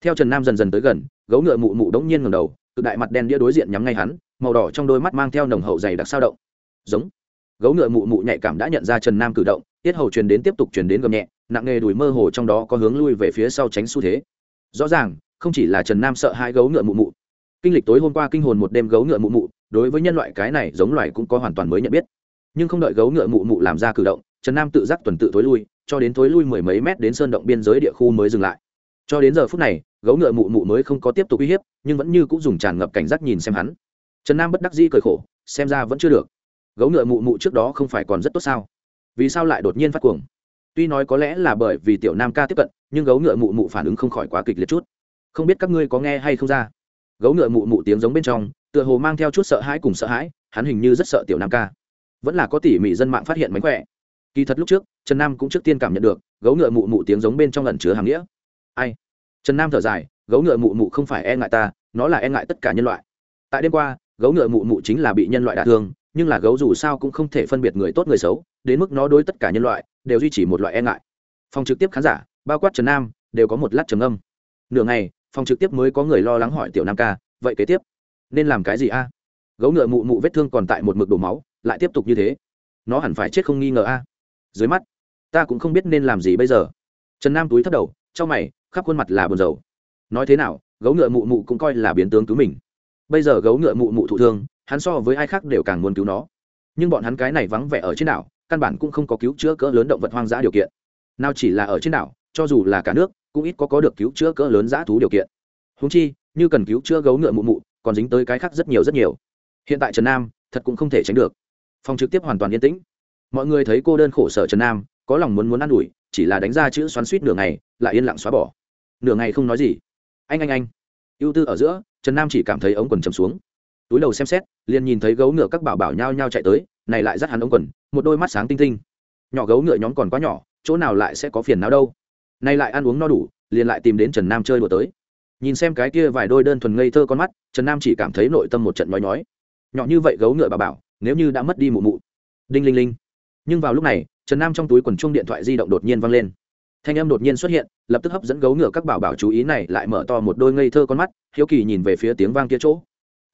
Theo trần nam dần dần tới gần, gấu ngựa mụ mụ đống nhiên ngầm đầu, cực đại mặt đen đĩa đối diện nhắm ngay hắn, màu đỏ trong đôi mắt mang theo nồng hậu dày đặc sao động. Giống gấu ngựa mụ mụ nhạy cảm đã nhận ra trần nam cử động, tiết hầu truyền đến tiếp tục truyền đến gầm nhẹ, nặng nghề đùi mơ hồ trong đó có hướng lui về phía sau tránh xu thế. Rõ ràng, không chỉ là trần nam sợ hai gấu ngựa mụ mụ. Kinh lịch tối hôm qua kinh hồn một đêm gấu ngựa mụ mụ, đối với nhân loại cái này giống loài cũng có hoàn toàn mới nhận biết. Nhưng không đợi gấu ngựa mụ mụ làm ra cử động, trần nam tự giác tuần tự thối lui, cho đến thối lui mười mấy mét đến sơn động biên giới địa khu mới dừng lại. Cho đến giờ phút này, gấu ngựa mụ mụ mới không có tiếp tục uy hiếp, nhưng vẫn như cũng dùng tràn ngập cảnh giác nhìn xem hắn. Trần nam bất đắc dĩ cười khổ, xem ra vẫn chưa được gấu ngựa mụ mụ trước đó không phải còn rất tốt sao? Vì sao lại đột nhiên phát cuồng? Tuy nói có lẽ là bởi vì tiểu nam ca tiếp cận, nhưng gấu ngựa mụ mụ phản ứng không khỏi quá kịch liệt chút. Không biết các ngươi có nghe hay không ra? Gấu ngựa mụ mụ tiếng giống bên trong, tựa hồ mang theo chút sợ hãi cùng sợ hãi, hắn hình như rất sợ tiểu nam ca. Vẫn là có tỉ mỉ dân mạng phát hiện mánh khỏe. Kỳ thật lúc trước, trần nam cũng trước tiên cảm nhận được, gấu ngựa mụ mụ tiếng giống bên trong lần chứa hàm nghĩa. Ai? Trần nam thở dài, gấu ngựa mụ mụ không phải e ngại ta, nó là e ngại tất cả nhân loại. Tại đêm qua, gấu ngựa mụ mụ chính là bị nhân loại đả thương nhưng là gấu dù sao cũng không thể phân biệt người tốt người xấu, đến mức nó đối tất cả nhân loại đều duy trì một loại e ngại. Phòng trực tiếp khán giả, bao quát trần nam, đều có một lát trầm âm nửa ngày, phòng trực tiếp mới có người lo lắng hỏi tiểu nam ca, vậy kế tiếp, nên làm cái gì a? Gấu ngựa mụ mụ vết thương còn tại một mực đổ máu, lại tiếp tục như thế. Nó hẳn phải chết không nghi ngờ a. Dưới mắt, ta cũng không biết nên làm gì bây giờ. Trần nam túi thất đầu, trong mày, khắp khuôn mặt là buồn rầu. Nói thế nào, gấu ngựa mụ mụ cũng coi là biến tướng cứu mình. Bây giờ gấu ngựa mụ mụ thụ thương hắn so với ai khác đều càng muốn cứu nó. Nhưng bọn hắn cái này vắng vẻ ở trên đảo, căn bản cũng không có cứu chữa cỡ lớn động vật hoang dã điều kiện. Nào chỉ là ở trên đảo, cho dù là cả nước, cũng ít có có được cứu chữa cỡ lớn dã thú điều kiện. Húng chi, như cần cứu chữa gấu ngựa mụ mụ, còn dính tới cái khác rất nhiều rất nhiều. Hiện tại trần nam, thật cũng không thể tránh được. Phòng trực tiếp hoàn toàn yên tĩnh. Mọi người thấy cô đơn khổ sở trần nam, có lòng muốn muốn ă n ủi, chỉ là đánh ra chữ xoắn suýt nửa ngày, lại yên lặng xóa bỏ. Nửa ngày không nói gì. Anh anh anh. Ưu tư ở giữa, trần nam chỉ cảm thấy ống quần chầm xuống túi đầu xem xét, liền nhìn thấy gấu ngựa các bảo bảo nhao nhao chạy tới, này lại dắt hắn ống quần, một đôi mắt sáng tinh tinh. Nhỏ gấu ngựa nhóm còn quá nhỏ, chỗ nào lại sẽ có phiền nào đâu. Nay lại ăn uống no đủ, liền lại tìm đến trần nam chơi đùa tới. Nhìn xem cái kia vài đôi đơn thuần ngây thơ con mắt, trần nam chỉ cảm thấy nội tâm một trận nói nhói. Nhỏ như vậy gấu ngựa bà bảo, nếu như đã mất đi mụ mụ. Đinh linh linh. Nhưng vào lúc này, trần nam trong túi quần chung điện thoại di động đột nhiên văng lên. Thanh âm đột nhiên xuất hiện, lập tức hấp dẫn gấu ngựa các bảo bảo chú ý này lại mở to một đôi ngây thơ con mắt, hiếu kỳ nhìn về phía tiếng vang kia chỗ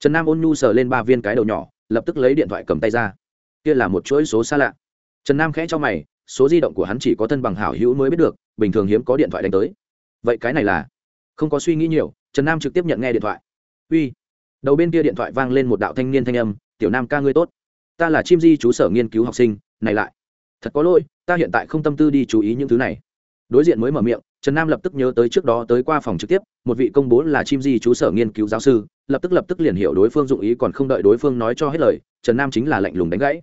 trần nam ôn nhu sờ lên ba viên cái đầu nhỏ, lập tức lấy điện thoại cầm tay ra. Kia là một chuỗi số xa lạ. Trần nam khẽ cho mày, số di động của hắn chỉ có thân bằng hảo hữu mới biết được, bình thường hiếm có điện thoại đánh tới. Vậy cái này là? Không có suy nghĩ nhiều, trần nam trực tiếp nhận nghe điện thoại. Uy. Đầu bên kia điện thoại vang lên một đạo thanh niên thanh âm, tiểu nam ca ngươi tốt. Ta là chim di chú sở nghiên cứu học sinh, này lại. Thật có lỗi, ta hiện tại không tâm tư đi chú ý những thứ này đối diện mới mở miệng, trần nam lập tức nhớ tới trước đó tới qua phòng trực tiếp, một vị công bố là chim di chú sở nghiên cứu giáo sư, lập tức lập tức liền hiểu đối phương dụng ý còn không đợi đối phương nói cho hết lời, trần nam chính là lạnh lùng đánh gãy.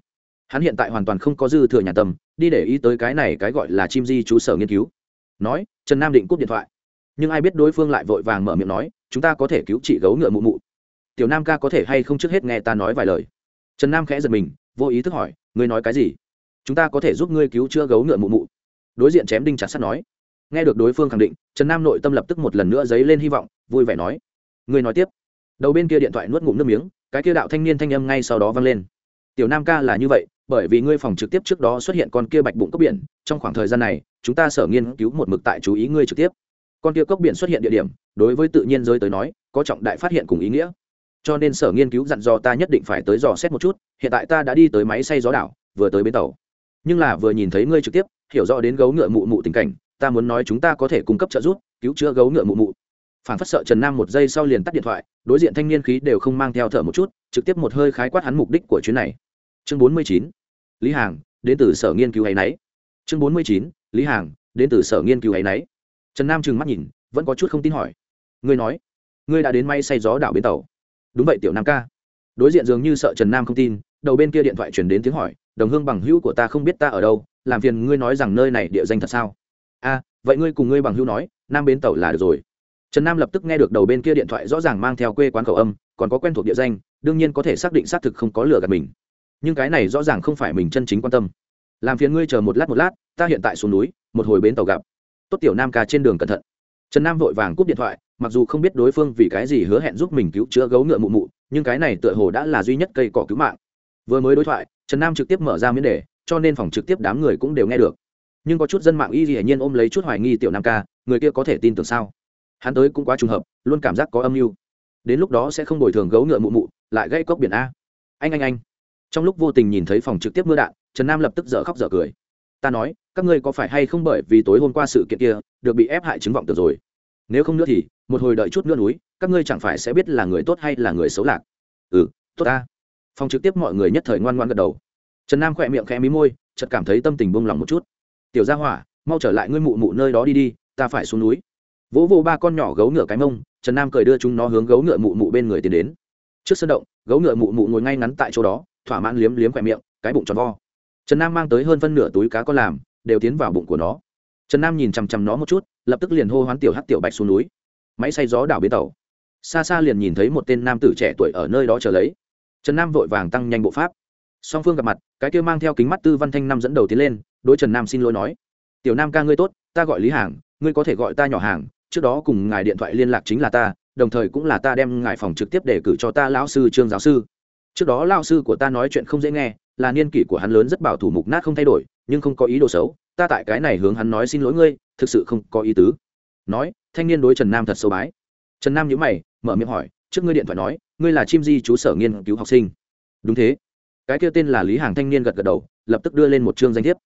Hắn hiện tại hoàn toàn không có dư thừa nhà tâm đi để ý tới cái này cái gọi là chim di chú sở nghiên cứu. Nói, trần nam định cúp điện thoại. Nhưng ai biết đối phương lại vội vàng mở miệng nói, chúng ta có thể cứu chị gấu ngựa mụ mụ. Tiểu nam ca có thể hay không trước hết nghe ta nói vài lời? Trần nam khẽ giật mình, vô ý thức hỏi, ngươi nói cái gì? Chúng ta có thể giúp ngươi cứu chữa gấu ngựa mụ mụ đối diện chém đinh chặt sắt nói. Nghe được đối phương khẳng định, trần nam nội tâm lập tức một lần nữa dấy lên hy vọng, vui vẻ nói. Ngươi nói tiếp. Đầu bên kia điện thoại nuốt ngụm nước miếng, cái kia đạo thanh niên thanh âm ngay sau đó vang lên. Tiểu nam ca là như vậy, bởi vì ngươi phòng trực tiếp trước đó xuất hiện con kia bạch bụng cốc biển, trong khoảng thời gian này, chúng ta sở nghiên cứu một mực tại chú ý ngươi trực tiếp. Con kia cốc biển xuất hiện địa điểm, đối với tự nhiên giới tới nói, có trọng đại phát hiện cùng ý nghĩa. Cho nên sở nghiên cứu dặn dò ta nhất định phải tới dò xét một chút, hiện tại ta đã đi tới máy xay gió đảo, vừa tới bến tàu. Nhưng là vừa nhìn thấy ngươi trực tiếp hiểu rõ đến gấu ngựa mụ mụ tình cảnh, ta muốn nói chúng ta có thể cung cấp trợ giúp, cứu chữa gấu ngựa mụ mụ. Phản phất sợ trần nam một giây sau liền tắt điện thoại, đối diện thanh niên khí đều không mang theo thở một chút, trực tiếp một hơi khái quát hắn mục đích của chuyến này. Chương bốn mươi chín, lý hàng, đến từ sở nghiên cứu hay nấy. Chương bốn mươi chín, lý hàng, đến từ sở nghiên cứu hay nấy. Trần nam trừng mắt nhìn, vẫn có chút không tin hỏi. Ngươi nói, ngươi đã đến may say gió đảo bến tàu. Đúng vậy tiểu nam ca. Đối diện dường như sợ trần nam không tin, đầu bên kia điện thoại chuyển đến tiếng hỏi, đồng hương bằng hữu của ta không biết ta ở đâu làm phiền ngươi nói rằng nơi này địa danh thật sao? A, vậy ngươi cùng ngươi bằng hữu nói, nam bến tàu là được rồi. Trần nam lập tức nghe được đầu bên kia điện thoại rõ ràng mang theo quê quán khẩu âm, còn có quen thuộc địa danh, đương nhiên có thể xác định xác thực không có lừa gạt mình. Nhưng cái này rõ ràng không phải mình chân chính quan tâm. Làm phiền ngươi chờ một lát một lát, ta hiện tại xuống núi, một hồi bến tàu gặp. Tốt tiểu nam ca trên đường cẩn thận. Trần nam vội vàng cúp điện thoại, mặc dù không biết đối phương vì cái gì hứa hẹn giúp mình cứu chữa gấu ngựa mụ mụ, nhưng cái này tựa hồ đã là duy nhất cây cỏ cứu mạng. Vừa mới đối thoại, trần nam trực tiếp mở ra miễn đề cho nên phòng trực tiếp đám người cũng đều nghe được. Nhưng có chút dân mạng y hiển nhiên ôm lấy chút hoài nghi tiểu nam ca, người kia có thể tin tưởng sao? Hắn tới cũng quá trùng hợp, luôn cảm giác có âm mưu. Đến lúc đó sẽ không bồi thường gấu ngựa mụ mụ, lại gây cốc biển a. Anh anh anh. Trong lúc vô tình nhìn thấy phòng trực tiếp mưa đạn, trần nam lập tức dở khóc dở cười. Ta nói, các ngươi có phải hay không bởi vì tối hôm qua sự kiện kia, được bị ép hại chứng vọng tưởng rồi? Nếu không nữa thì, một hồi đợi chút nữa núi, các ngươi chẳng phải sẽ biết là người tốt hay là người xấu lạc. Ừ tốt ta. Phòng trực tiếp mọi người nhất thời ngoan ngoan gật đầu trần nam khỏe miệng khẽ mí môi, chợt cảm thấy tâm tình buông lòng một chút. Tiểu gia hỏa, mau trở lại ngươi mụ mụ nơi đó đi đi, ta phải xuống núi. Vỗ vô ba con nhỏ gấu ngựa cái mông, trần nam cười đưa chúng nó hướng gấu ngựa mụ mụ bên người tiến đến. Trước sân động, gấu ngựa mụ mụ ngồi ngay ngắn tại chỗ đó, thỏa mãn liếm liếm khỏe miệng, cái bụng tròn vo. Trần nam mang tới hơn phân nửa túi cá con làm, đều tiến vào bụng của nó. Trần nam nhìn chằm chằm nó một chút, lập tức liền hô hoán tiểu hắc tiểu bạch xuống núi. Máy xay gió đảo bến tàu. Xa xa liền nhìn thấy một tên nam tử trẻ tuổi ở nơi đó chờ lấy. Trần nam vội vàng tăng nhanh bộ pháp song phương gặp mặt, cái kia mang theo kính mắt tư văn thanh năm dẫn đầu tiến lên, đối trần nam xin lỗi nói, tiểu nam ca ngươi tốt, ta gọi lý hàng, ngươi có thể gọi ta nhỏ hàng, trước đó cùng ngài điện thoại liên lạc chính là ta, đồng thời cũng là ta đem ngài phòng trực tiếp để cử cho ta lão sư trương giáo sư. Trước đó lão sư của ta nói chuyện không dễ nghe, là niên kỷ của hắn lớn rất bảo thủ mục nát không thay đổi, nhưng không có ý đồ xấu, ta tại cái này hướng hắn nói xin lỗi ngươi, thực sự không có ý tứ. Nói, thanh niên đối trần nam thật sâu bái. Trần nam nhữ mày, mở miệng hỏi, trước ngươi điện thoại nói, ngươi là chim di chú sở nghiên cứu học sinh. Đúng thế cái kia tên là lý hàng thanh niên gật gật đầu, lập tức đưa lên một chương danh thiếp.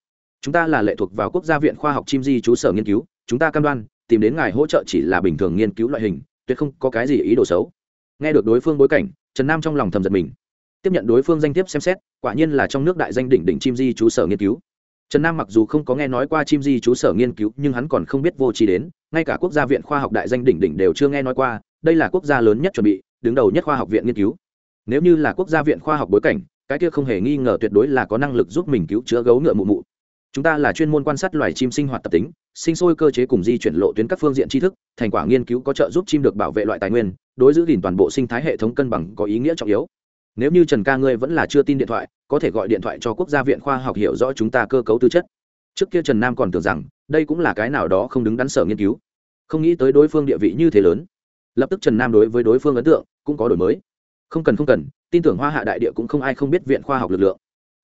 Chúng ta là lệ thuộc vào quốc gia viện khoa học chim di chú sở nghiên cứu, chúng ta cam đoan, tìm đến ngài hỗ trợ chỉ là bình thường nghiên cứu loại hình, tuyệt không có cái gì ý đồ xấu. Nghe được đối phương bối cảnh, trần nam trong lòng thầm giật mình. Tiếp nhận đối phương danh thiếp xem xét, quả nhiên là trong nước đại danh đỉnh đỉnh chim di chú sở nghiên cứu. Trần nam mặc dù không có nghe nói qua chim di chú sở nghiên cứu, nhưng hắn còn không biết vô trí đến, ngay cả quốc gia viện khoa học đại danh đỉnh đỉnh đều chưa nghe nói qua, đây là quốc gia lớn nhất chuẩn bị, đứng đầu nhất khoa học viện nghiên cứu. Nếu như là quốc gia viện khoa học bối cảnh cái kia không hề nghi ngờ tuyệt đối là có năng lực giúp mình cứu chữa gấu ngựa mụ mụ. Chúng ta là chuyên môn quan sát loài chim sinh hoạt tập tính, sinh sôi cơ chế cùng di chuyển lộ tuyến các phương diện tri thức, thành quả nghiên cứu có trợ giúp chim được bảo vệ loại tài nguyên, đối giữ gìn toàn bộ sinh thái hệ thống cân bằng có ý nghĩa trọng yếu. Nếu như trần ca ngươi vẫn là chưa tin điện thoại, có thể gọi điện thoại cho quốc gia viện khoa học hiểu rõ chúng ta cơ cấu tư chất. Trước kia trần nam còn tưởng rằng, đây cũng là cái nào đó không đứng đắn sở nghiên cứu. Không nghĩ tới đối phương địa vị như thế lớn. Lập tức trần nam đối với đối phương ấn tượng cũng có đổi mới. Không cần không cần tin tưởng hoa hạ đại địa cũng không ai không biết viện khoa học lực lượng.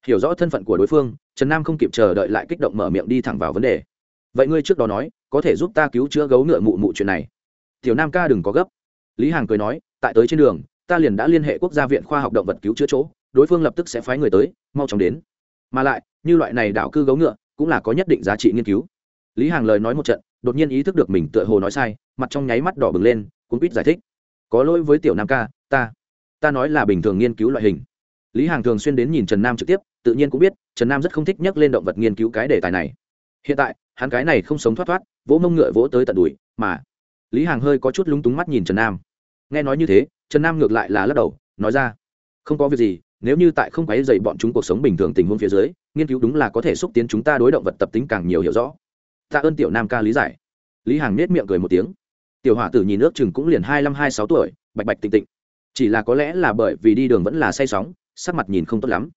Hiểu rõ thân phận của đối phương, trần nam không kịp chờ đợi lại kích động mở miệng đi thẳng vào vấn đề. Vậy ngươi trước đó nói, có thể giúp ta cứu chữa gấu ngựa mụ mụ chuyện này. Tiểu nam ca đừng có gấp. Lý hàng cười nói, tại tới trên đường, ta liền đã liên hệ quốc gia viện khoa học động vật cứu chữa chỗ, đối phương lập tức sẽ phái người tới, mau chóng đến. Mà lại, như loại này đảo cư gấu ngựa, cũng là có nhất định giá trị nghiên cứu. Lý hàng lời nói một trận, đột nhiên ý thức được mình tựa hồ nói sai, mặt trong nháy mắt đỏ bừng lên cũng quýt giải thích. Có lỗi với tiểu nam ca, ta ta nói là bình thường nghiên cứu loại hình. Lý hàng thường xuyên đến nhìn trần nam trực tiếp, tự nhiên cũng biết, trần nam rất không thích nhắc lên động vật nghiên cứu cái đề tài này. Hiện tại, hắn cái này không sống thoát thoát, vỗ mông ngựa vỗ tới tận đùi, mà lý hàng hơi có chút lúng túng mắt nhìn trần nam. Nghe nói như thế, trần nam ngược lại là lắc đầu, nói ra, không có việc gì, nếu như tại không quấy dày bọn chúng cuộc sống bình thường tình huống phía dưới, nghiên cứu đúng là có thể xúc tiến chúng ta đối động vật tập tính càng nhiều hiểu rõ. Tạ ơn tiểu nam ca lý giải. Lý hàng nết miệng cười một tiếng. Tiểu hỏa tử nhìn ước chừng cũng liền hai năm hai sáu tuổi, bạch bạch tịnh tịnh chỉ là có lẽ là bởi vì đi đường vẫn là say sóng, sắc mặt nhìn không tốt lắm.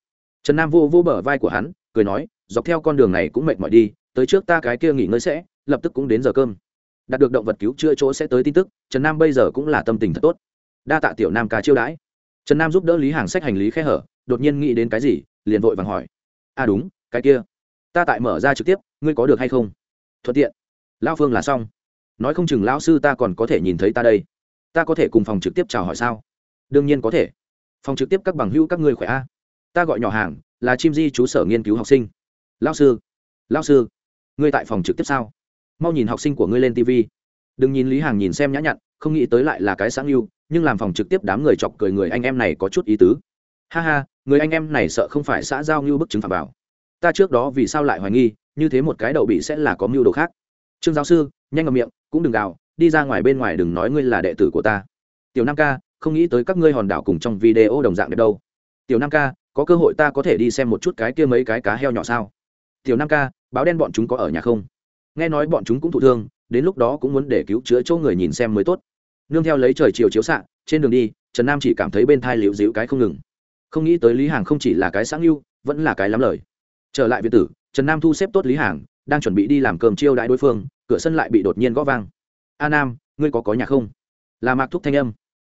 Trần nam vô vô bờ vai của hắn, cười nói, dọc theo con đường này cũng mệt mỏi đi, tới trước ta cái kia nghỉ ngơi sẽ, lập tức cũng đến giờ cơm. Đạt được động vật cứu chữa chỗ sẽ tới tin tức, trần nam bây giờ cũng là tâm tình thật tốt. Đa tạ tiểu nam ca chiêu đãi. Trần nam giúp đỡ lý hàng sách hành lý khe hở, đột nhiên nghĩ đến cái gì, liền vội vàng hỏi. À đúng, cái kia, ta tại mở ra trực tiếp, ngươi có được hay không? Thuận tiện. Lao phương là xong. Nói không chừng lão sư ta còn có thể nhìn thấy ta đây. Ta có thể cùng phòng trực tiếp chào hỏi sao? Đương nhiên có thể. Phòng trực tiếp các bằng hữu các ngươi khỏe a. Ta gọi nhỏ hàng, là chim di chú sở nghiên cứu học sinh. Lao sư lao sư, ngươi tại phòng trực tiếp sao? Mau nhìn học sinh của ngươi lên tv đừng nhìn lý hàng nhìn xem nhã nhặn, không nghĩ tới lại là cái sáng yêu, nhưng làm phòng trực tiếp đám người chọc cười người anh em này có chút ý tứ. Ha ha, người anh em này sợ không phải xã giao như bức chứng phạm bảo ta trước đó vì sao lại hoài nghi, như thế một cái đậu bị sẽ là có mưu đồ khác. Trương giáo sư, nhanh ngậm miệng, cũng đừng gào, đi ra ngoài bên ngoài đừng nói ngươi là đệ tử của ta. Tiểu nam ca không nghĩ tới các ngươi hòn đảo cùng trong video đồng dạng đẹp đâu. Tiểu nam ca, có cơ hội ta có thể đi xem một chút cái kia mấy cái cá heo nhỏ sao? Tiểu nam ca, báo đen bọn chúng có ở nhà không? Nghe nói bọn chúng cũng thụ thương, đến lúc đó cũng muốn để cứu chữa chỗ người nhìn xem mới tốt. Nương theo lấy trời chiều chiếu xạ, trên đường đi, trần nam chỉ cảm thấy bên thai liễu dịu cái không ngừng. Không nghĩ tới lý hàng không chỉ là cái sáng yêu, vẫn là cái lắm lời. Trở lại việt tử, trần nam thu xếp tốt lý hàng, đang chuẩn bị đi làm cơm chiêu đãi đối phương, cửa sân lại bị đột nhiên gõ vang. A nam, ngươi có có nhà không? Là mạc thúc thanh âm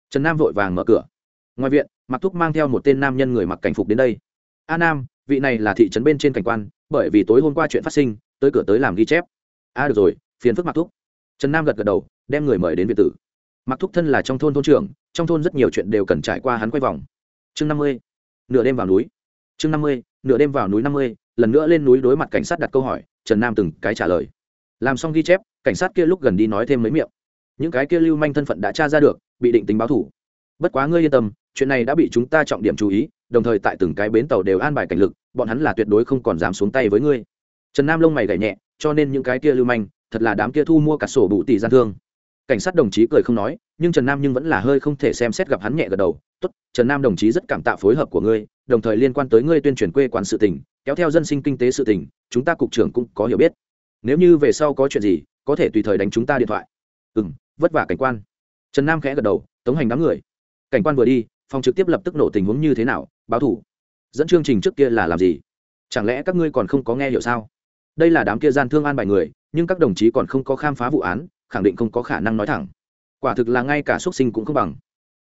trần nam vội vàng mở cửa. Ngoài viện Mặc thúc mang theo một tên nam nhân người mặc cảnh phục đến đây. A nam, vị này là thị trấn bên trên cảnh quan, bởi vì tối hôm qua chuyện phát sinh, tới cửa tới làm ghi chép. A, được rồi, phiền phức Mặc thúc. Trần nam gật gật đầu, đem người mời đến việt tử. Mặc thúc thân là trong thôn thôn trưởng, trong thôn rất nhiều chuyện đều cần trải qua hắn quay vòng. Chương năm mươi, nửa đêm vào núi. Chương năm mươi, nửa đêm vào núi năm mươi, lần nữa lên núi đối mặt cảnh sát đặt câu hỏi, trần nam từng cái trả lời. Làm xong ghi chép, cảnh sát kia lúc gần đi nói thêm mấy miệng. Những cái kia lưu manh thân phận đã tra ra được bị định tính báo thủ. Bất quá ngươi yên tâm, chuyện này đã bị chúng ta trọng điểm chú ý, đồng thời tại từng cái bến tàu đều an bài cảnh lực, bọn hắn là tuyệt đối không còn dám xuống tay với ngươi. Trần nam lông mày gảy nhẹ, cho nên những cái kia lưu manh, thật là đám kia thu mua cả sổ bụ tỷ gian thương. Cảnh sát đồng chí cười không nói, nhưng trần nam nhưng vẫn là hơi không thể xem xét gặp hắn nhẹ gật đầu, tốt, trần nam đồng chí rất cảm tạ phối hợp của ngươi, đồng thời liên quan tới ngươi tuyên truyền quê quán sự tỉnh kéo theo dân sinh kinh tế sự tỉnh chúng ta cục trưởng cũng có hiểu biết. Nếu như về sau có chuyện gì, có thể tùy thời đánh chúng ta điện thoại. Ừ vất vả cảnh quan trần nam khẽ gật đầu, tống hành đám người. Cảnh quan vừa đi, phòng trực tiếp lập tức nổ tình huống như thế nào, báo thủ. Dẫn chương trình trước kia là làm gì? Chẳng lẽ các ngươi còn không có nghe hiểu sao? Đây là đám kia gian thương an bài người, nhưng các đồng chí còn không có khám phá vụ án, khẳng định không có khả năng nói thẳng. Quả thực là ngay cả x u ấ t sinh cũng không bằng.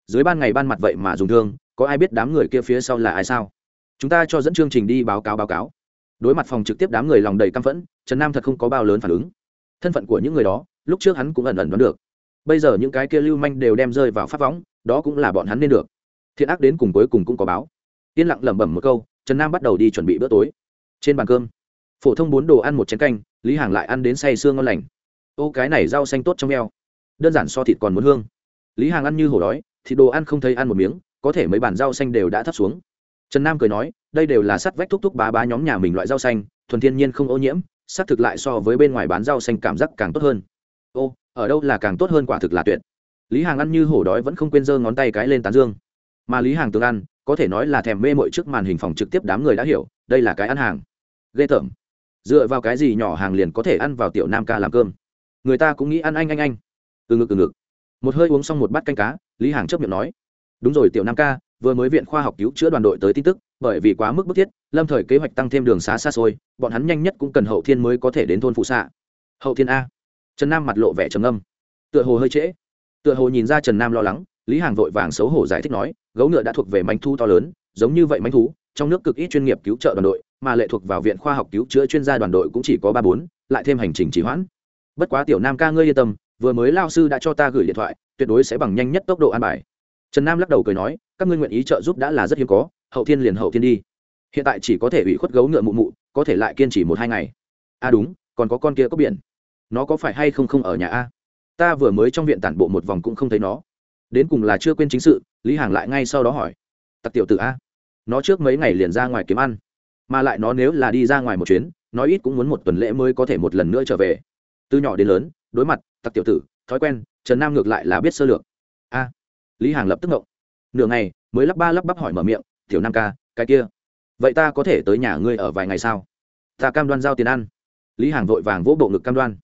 Dưới ban ngày ban mặt vậy mà dùng thương, có ai biết đám người kia phía sau là ai sao? Chúng ta cho dẫn chương trình đi báo cáo báo cáo. Đối mặt phòng trực tiếp đám người lòng đầy căm phẫn, trần nam thật không có bao lớn phản ứng. Thân phận của những người đó, lúc trước hắn cũng ẩn ẩn đoán được bây giờ những cái kia lưu manh đều đem rơi vào phát võng, đó cũng là bọn hắn nên được. Thiện ác đến cùng cuối cùng cũng có báo. Yên lặng lẩm bẩm một câu, trần nam bắt đầu đi chuẩn bị bữa tối. Trên bàn cơm, phổ thông bốn đồ ăn một chén canh, lý hàng lại ăn đến say sương ngon lành. Ô, cái này rau xanh tốt trong eo. Đơn giản so thịt còn muốn hương. Lý hàng ăn như hổ đói, thịt đồ ăn không thấy ăn một miếng, có thể mấy bản rau xanh đều đã thấp xuống. Trần nam cười nói, đây đều là sắt vách thúc thúc bá bá nhóm nhà mình loại rau xanh, thuần thiên nhiên không ô nhiễm xác thực lại so với bên ngoài bán rau xanh cảm giác càng tốt hơn. Ô ở đâu là càng tốt hơn quả thực là tuyệt. Lý hàng ăn như hổ đói vẫn không quên giơ ngón tay cái lên tán dương. Mà lý hàng tương ăn, có thể nói là thèm mê mội trước màn hình phòng trực tiếp đám người đã hiểu, đây là cái ăn hàng. Ghê tởm. Dựa vào cái gì nhỏ hàng liền có thể ăn vào tiểu nam ca làm cơm? Người ta cũng nghĩ ăn anh anh anh. Từ ngực từ ngực. Một hơi uống xong một bát canh cá, lý hàng chấp miệng nói. Đúng rồi tiểu nam ca, vừa mới viện khoa học cứu chữa đoàn đội tới tin tức, bởi vì quá mức bức thiết, lâm thời kế hoạch tăng thêm đường xá xa xôi, bọn hắn nhanh nhất cũng cần hậu thiên mới có thể đến thôn phụ xạ. Hậu thiên a trần nam mặt lộ vẻ trầm âm tựa hồ hơi trễ. Tựa hồ nhìn ra trần nam lo lắng, lý hàng vội vàng xấu hổ giải thích nói, gấu ngựa đã thuộc về manh thu to lớn, giống như vậy manh thú, trong nước cực ít chuyên nghiệp cứu trợ đoàn đội, mà lệ thuộc vào viện khoa học cứu chữa chuyên gia đoàn đội cũng chỉ có ba bốn, lại thêm hành trình trì hoãn. Bất quá tiểu nam ca ngươi yên tâm, vừa mới lao sư đã cho ta gửi điện thoại, tuyệt đối sẽ bằng nhanh nhất tốc độ an bài. Trần nam lắc đầu cười nói, các ngươi nguyện ý trợ giúp đã là rất hiếm có, hậu thiên liền hậu thiên đi. Hiện tại chỉ có thể ủy khuất gấu ngựa mụ mụ, có thể lại kiên trì một hai ngày. À đúng, còn có con kia có biển nó có phải hay không không ở nhà a? Ta vừa mới trong viện tản bộ một vòng cũng không thấy nó. Đến cùng là chưa quên chính sự, lý hàng lại ngay sau đó hỏi. Tặc tiểu t a, nó trước mấy ngày liền ra ngoài kiếm ăn, mà lại nó nếu là đi ra ngoài một chuyến nói ít cũng muốn một tuần lễ mới có thể một lần nữa trở về. Từ nhỏ đến lớn, đối mặt, tặc tiểu tử, thói quen, trần nam ngược lại là biết sơ lược. A, lý hàng lập tức ngộng. Nửa ngày, mới lắp ba lắp bắp hỏi mở miệng, tiểu nam ca, cái kia, vậy ta có thể tới nhà ngươi ở vài ngày sao? Ta cam đoan giao tiền ăn. Lý hàng vội vàng vỗ bộ ngực cam đoan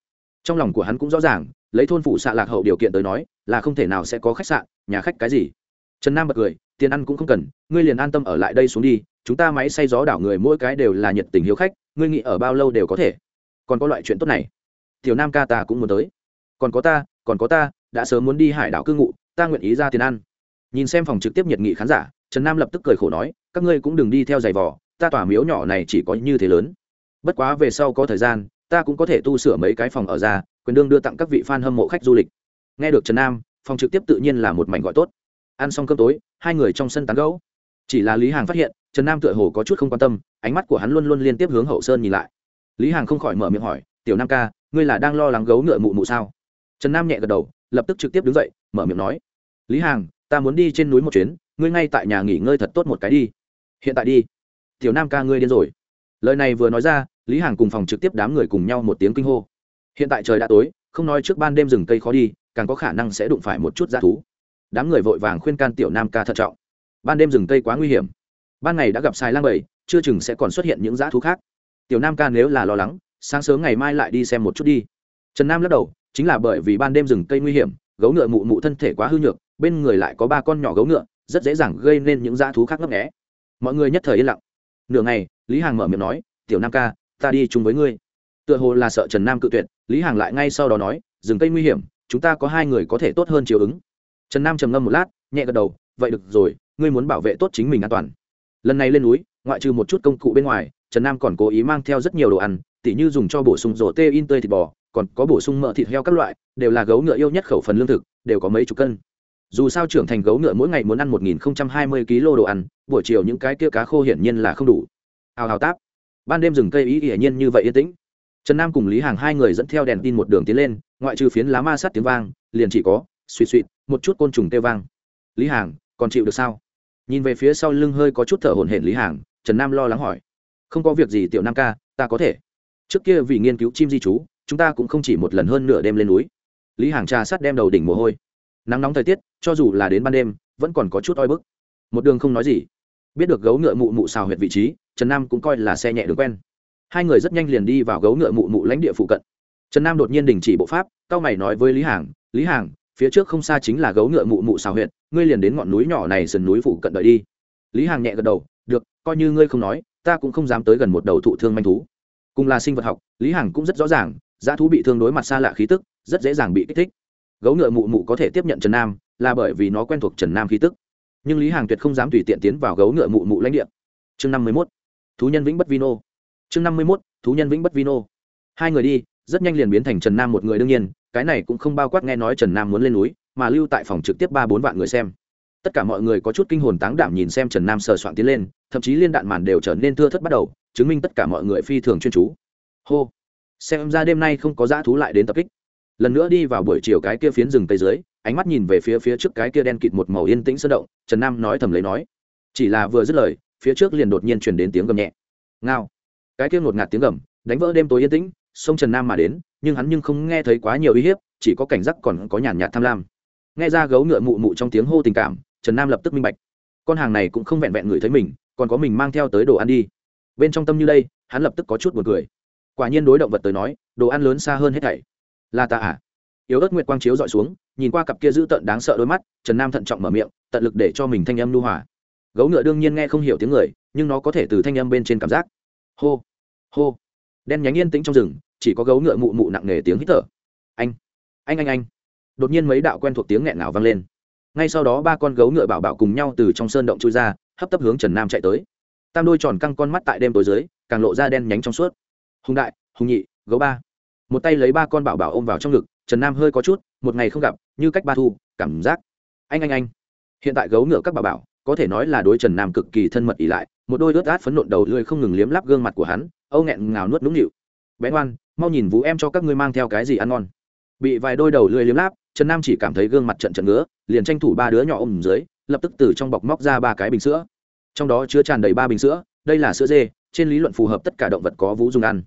trong lòng của hắn cũng rõ ràng, lấy thôn phụ xạ lạc hậu điều kiện tới nói, là không thể nào sẽ có khách sạn, nhà khách cái gì. Trần nam bật cười, tiền ăn cũng không cần, ngươi liền an tâm ở lại đây xuống đi, chúng ta máy xay gió đảo người mỗi cái đều là nhiệt tình hiếu khách, ngươi nghĩ ở bao lâu đều có thể. Còn có loại chuyện tốt này. Tiểu nam ca ta cũng muốn tới. Còn có ta, còn có ta, đã sớm muốn đi hải đảo cư ngụ, ta nguyện ý ra tiền ăn. Nhìn xem phòng trực tiếp nhiệt nghị khán giả, trần nam lập tức cười khổ nói, các ngươi cũng đừng đi theo giày vò, ta tỏa miếu nhỏ này chỉ có như thế lớn. Bất quá về sau có thời gian ta cũng có thể tu sửa mấy cái phòng ở ra, quyền đương đưa tặng các vị f a n hâm mộ khách du lịch. Nghe được trần nam, phòng trực tiếp tự nhiên là một mảnh gọi tốt. Ăn xong cơm tối, hai người trong sân tán gấu chỉ là lý hàng phát hiện, trần nam tựa hồ có chút không quan tâm, ánh mắt của hắn luôn luôn liên tiếp hướng hậu sơn nhìn lại. Lý hàng không khỏi mở miệng hỏi, tiểu nam ca, ngươi là đang lo lắng gấu ngựa mụ mụ sao? Trần nam nhẹ gật đầu, lập tức trực tiếp đứng dậy, mở miệng nói, lý hàng, ta muốn đi trên núi một chuyến, ngươi ngay tại nhà nghỉ ngơi thật tốt một cái đi. Hiện tại đi. Tiểu nam ca, ngươi điên rồi lời này vừa nói ra, lý hàng cùng phòng trực tiếp đám người cùng nhau một tiếng kinh hô. Hiện tại trời đã tối, không nói trước ban đêm rừng cây khó đi, càng có khả năng sẽ đụng phải một chút g thú. Đám người vội vàng khuyên can tiểu nam ca thận trọng. Ban đêm rừng cây quá nguy hiểm. Ban ngày đã gặp xài lang bầy, chưa chừng sẽ còn xuất hiện những g thú khác. Tiểu nam ca nếu là lo lắng, sáng sớm ngày mai lại đi xem một chút đi. Trần nam lắc đầu, chính là bởi vì ban đêm rừng cây nguy hiểm, gấu ngựa mụ mụ thân thể quá hư nhược, bên người lại có ba con nhỏ gấu ngựa, rất dễ dàng gây nên những dã thú khác ngấp nghé. Mọi người nhất thời yên lặng nửa ngày, lý hàng mở miệng nói, tiểu nam ca, ta đi chung với ngươi. Tựa hồ là sợ trần nam cự tuyệt, lý hàng lại ngay sau đó nói, rừng cây nguy hiểm, chúng ta có hai người có thể tốt hơn chiều ứng. Trần nam trầm ngâm một lát, nhẹ gật đầu, vậy được rồi, ngươi muốn bảo vệ tốt chính mình an toàn. Lần này lên núi, ngoại trừ một chút công cụ bên ngoài, trần nam còn cố ý mang theo rất nhiều đồ ăn, tỉ như dùng cho bổ sung rổ tê in tươi thịt bò, còn có bổ sung mỡ thịt heo các loại, đều là gấu ngựa yêu nhất khẩu phần lương thực, đều có mấy chục cân dù sao trưởng thành gấu ngựa mỗi ngày muốn ăn một nghìn không trăm hai mươi kg đồ ăn, buổi chiều những cái kia cá khô hiển nhiên là không đủ. Hào hào táp. Ban đêm rừng cây ý hiển nhiên như vậy yên tĩnh. Trần nam cùng lý hàng hai người dẫn theo đèn tin một đường tiến lên, ngoại trừ phiến lá ma sát tiếng vang, liền chỉ có suỵ suỵ một chút côn trùng kêu vang. Lý hàng, còn chịu được sao? Nhìn về phía sau lưng hơi có chút thở hổn hển lý hàng, trần nam lo lắng hỏi. Không có việc gì, tiểu nam ca, ta có thể. Trước kia vì nghiên cứu chim di trú, chúng ta cũng không chỉ một lần hơn nửa đêm lên núi. Lý hàng trà sát đem đầu đỉnh mồ hôi nắng nóng thời tiết, cho dù là đến ban đêm, vẫn còn có chút oi bức. Một đường không nói gì. Biết được gấu ngựa mụ mụ xào huyệt vị trí, trần nam cũng coi là xe nhẹ đường quen. Hai người rất nhanh liền đi vào gấu ngựa mụ mụ lãnh địa phụ cận. Trần nam đột nhiên đình chỉ bộ pháp cao mày nói với lý hàng lý hàng, phía trước không xa chính là gấu ngựa mụ mụ xào huyệt, ngươi liền đến ngọn núi nhỏ này sườn núi phụ cận đợi đi. Lý hàng nhẹ gật đầu, được, coi như ngươi không nói, ta cũng không dám tới gần một đầu thụ thương manh thú. Cùng là sinh vật học, lý hàng cũng rất rõ ràng giá thú bị thương đối mặt xa lạ khí tức, rất dễ dàng bị kích thích gấu ngựa mụ mụ có thể tiếp nhận trần nam, là bởi vì nó quen thuộc trần nam khí tức. Nhưng lý hàng tuyệt không dám tùy tiện tiến vào gấu ngựa mụ mụ lãnh địa. Chương năm mươi mốt, thú nhân vĩnh bất vino. Chương năm mươi mốt, thú nhân vĩnh bất vino. Hai người đi, rất nhanh liền biến thành trần nam một người đương nhiên, cái này cũng không bao quát nghe nói trần nam muốn lên núi, mà lưu tại phòng trực tiếp ba bốn vạn người xem. Tất cả mọi người có chút kinh hồn táng đảm nhìn xem trần nam sờ soạn tiến lên, thậm chí liên đạn màn đều trở nên thưa thất bắt đầu, chứng minh tất cả mọi người phi thường chuyên chú. Hô. Xem ra đêm nay không có dã thú lại đến tập kích lần nữa đi vào buổi chiều cái kia phiến rừng tây dưới, ánh mắt nhìn về phía phía trước cái kia đen kịt một màu yên tĩnh sơn động, trần nam nói thầm lấy nói, chỉ là vừa dứt lời, phía trước liền đột nhiên chuyển đến tiếng gầm nhẹ. Ngao. Cái kia ngột ngạt tiếng gầm, đánh vỡ đêm tối yên tĩnh, sông trần nam mà đến, nhưng hắn nhưng không nghe thấy quá nhiều uy hiếp, chỉ có cảnh giác còn có nhàn nhạt tham lam. Nghe ra gấu ngựa mụ mụ trong tiếng hô tình cảm, trần nam lập tức minh bạch. Con hàng này cũng không vẹn vẹn người thấy mình, còn có mình mang theo tới đồ ăn đi. Bên trong tâm như đây, hắn lập tức có chút buồn cười. Quả nhiên đối động vật tới nói, đồ ăn lớn xa hơn hết thảy là ta à? Yếu ớt nguyệt quang chiếu dọi xuống, nhìn qua cặp kia dữ tợn đáng sợ đôi mắt, trần nam thận trọng mở miệng, tận lực để cho mình thanh âm lưu hòa. Gấu ngựa đương nhiên nghe không hiểu tiếng người, nhưng nó có thể từ thanh âm bên trên cảm giác. Hô hô. Đen nhánh yên tĩnh trong rừng, chỉ có gấu ngựa mụ mụ nặng nề tiếng hít thở. Anh anh anh anh. Đột nhiên mấy đạo quen thuộc tiếng nghẹn nào vang lên. Ngay sau đó ba con gấu ngựa bảo bảo cùng nhau từ trong sơn động chui ra, hấp tấp hướng trần nam chạy tới. Tam đôi tròn căng con mắt tại đêm tối dưới, càng lộ ra đen nhánh trong suốt. Hùng đại, hùng nhị, gấu ba một tay lấy ba con bảo bảo ôm vào trong ngực, trần nam hơi có chút, một ngày không gặp, như cách ba thu, cảm giác. Anh anh anh. Hiện tại gấu ngựa các bảo bảo, có thể nói là đối trần nam cực kỳ thân mật ỉ lại, một đôi ướt át phấn nộn đầu lưỡi không ngừng liếm láp gương mặt của hắn, âu nghẹn ngào nuốt nũng nịu. Bé ngoan, mau nhìn vũ em cho các ngươi mang theo cái gì ăn ngon. Bị vài đôi đầu lưỡi liếm láp, trần nam chỉ cảm thấy gương mặt trận trận ngứa, liền tranh thủ ba đứa nhỏ ôm dưới, lập tức từ trong bọc móc ra ba cái bình sữa. Trong đó chứa tràn đầy ba bình sữa, đây là sữa dê, trên lý luận phù hợp tất cả động vật có vú dùng ăn.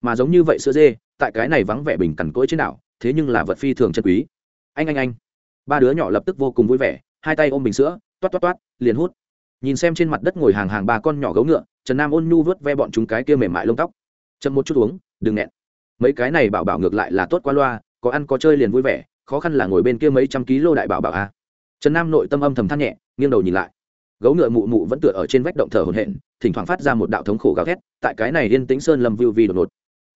Mà giống như vậy sữa dê tại cái này vắng vẻ bình cằn cỗi trên đảo, thế nhưng là vật phi thường chân quý. Anh anh anh. Ba đứa nhỏ lập tức vô cùng vui vẻ, hai tay ôm bình sữa, toát toát toát, liền hút. Nhìn xem trên mặt đất ngồi hàng hàng ba con nhỏ gấu ngựa, trần nam ôn nhu vớt ve bọn chúng cái kia mềm mại lông tóc. Chậm một chút uống, đừng nghẹn. Mấy cái này bảo bảo ngược lại là tốt qua loa, có ăn có chơi liền vui vẻ, khó khăn là ngồi bên kia mấy trăm ký lô đại bảo bảo a trần nam nội tâm âm thầm than nhẹ, nghiêng đầu nhìn lại. Gấu ngựa mụ mụ vẫn tựa ở trên vách động thở hồn hển, thỉnh thoảng phát ra một đạo thống khổ gào thét, tại cái này yên tĩnh sơn lâm view vi đột ngột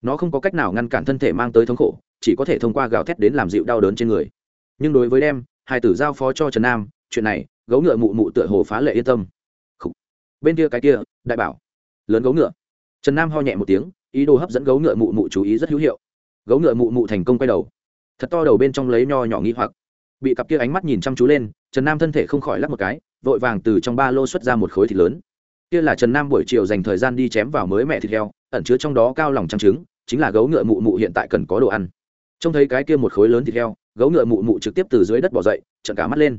nó không có cách nào ngăn cản thân thể mang tới thống khổ, chỉ có thể thông qua gào thét đến làm dịu đau đớn trên người. Nhưng đối với đem, hai tử giao phó cho trần nam, chuyện này, gấu ngựa mụ mụ tựa hồ phá lệ yên tâm. Bên kia cái kia, đại bảo. Lớn gấu ngựa. Trần nam ho nhẹ một tiếng, ý đồ hấp dẫn gấu ngựa mụ mụ chú ý rất hữu hiệu. Gấu ngựa mụ mụ thành công quay đầu. Thật to đầu bên trong lấy nho nhỏ nghi hoặc. Bị cặp kia ánh mắt nhìn chăm chú lên, trần nam thân thể không khỏi lắc một cái, vội vàng từ trong ba lô xuất ra một khối thịt lớn. Kia là trần nam buổi chiều dành thời gian đi chém vào mới mẹ thịt heo, ẩn chứa trong đó cao lòng trắng trứng chính là gấu ngựa mụ mụ hiện tại cần có đồ ăn. Trông thấy cái kia một khối lớn thịt heo, gấu ngựa mụ mụ trực tiếp từ dưới đất bỏ dậy trận cả mắt lên.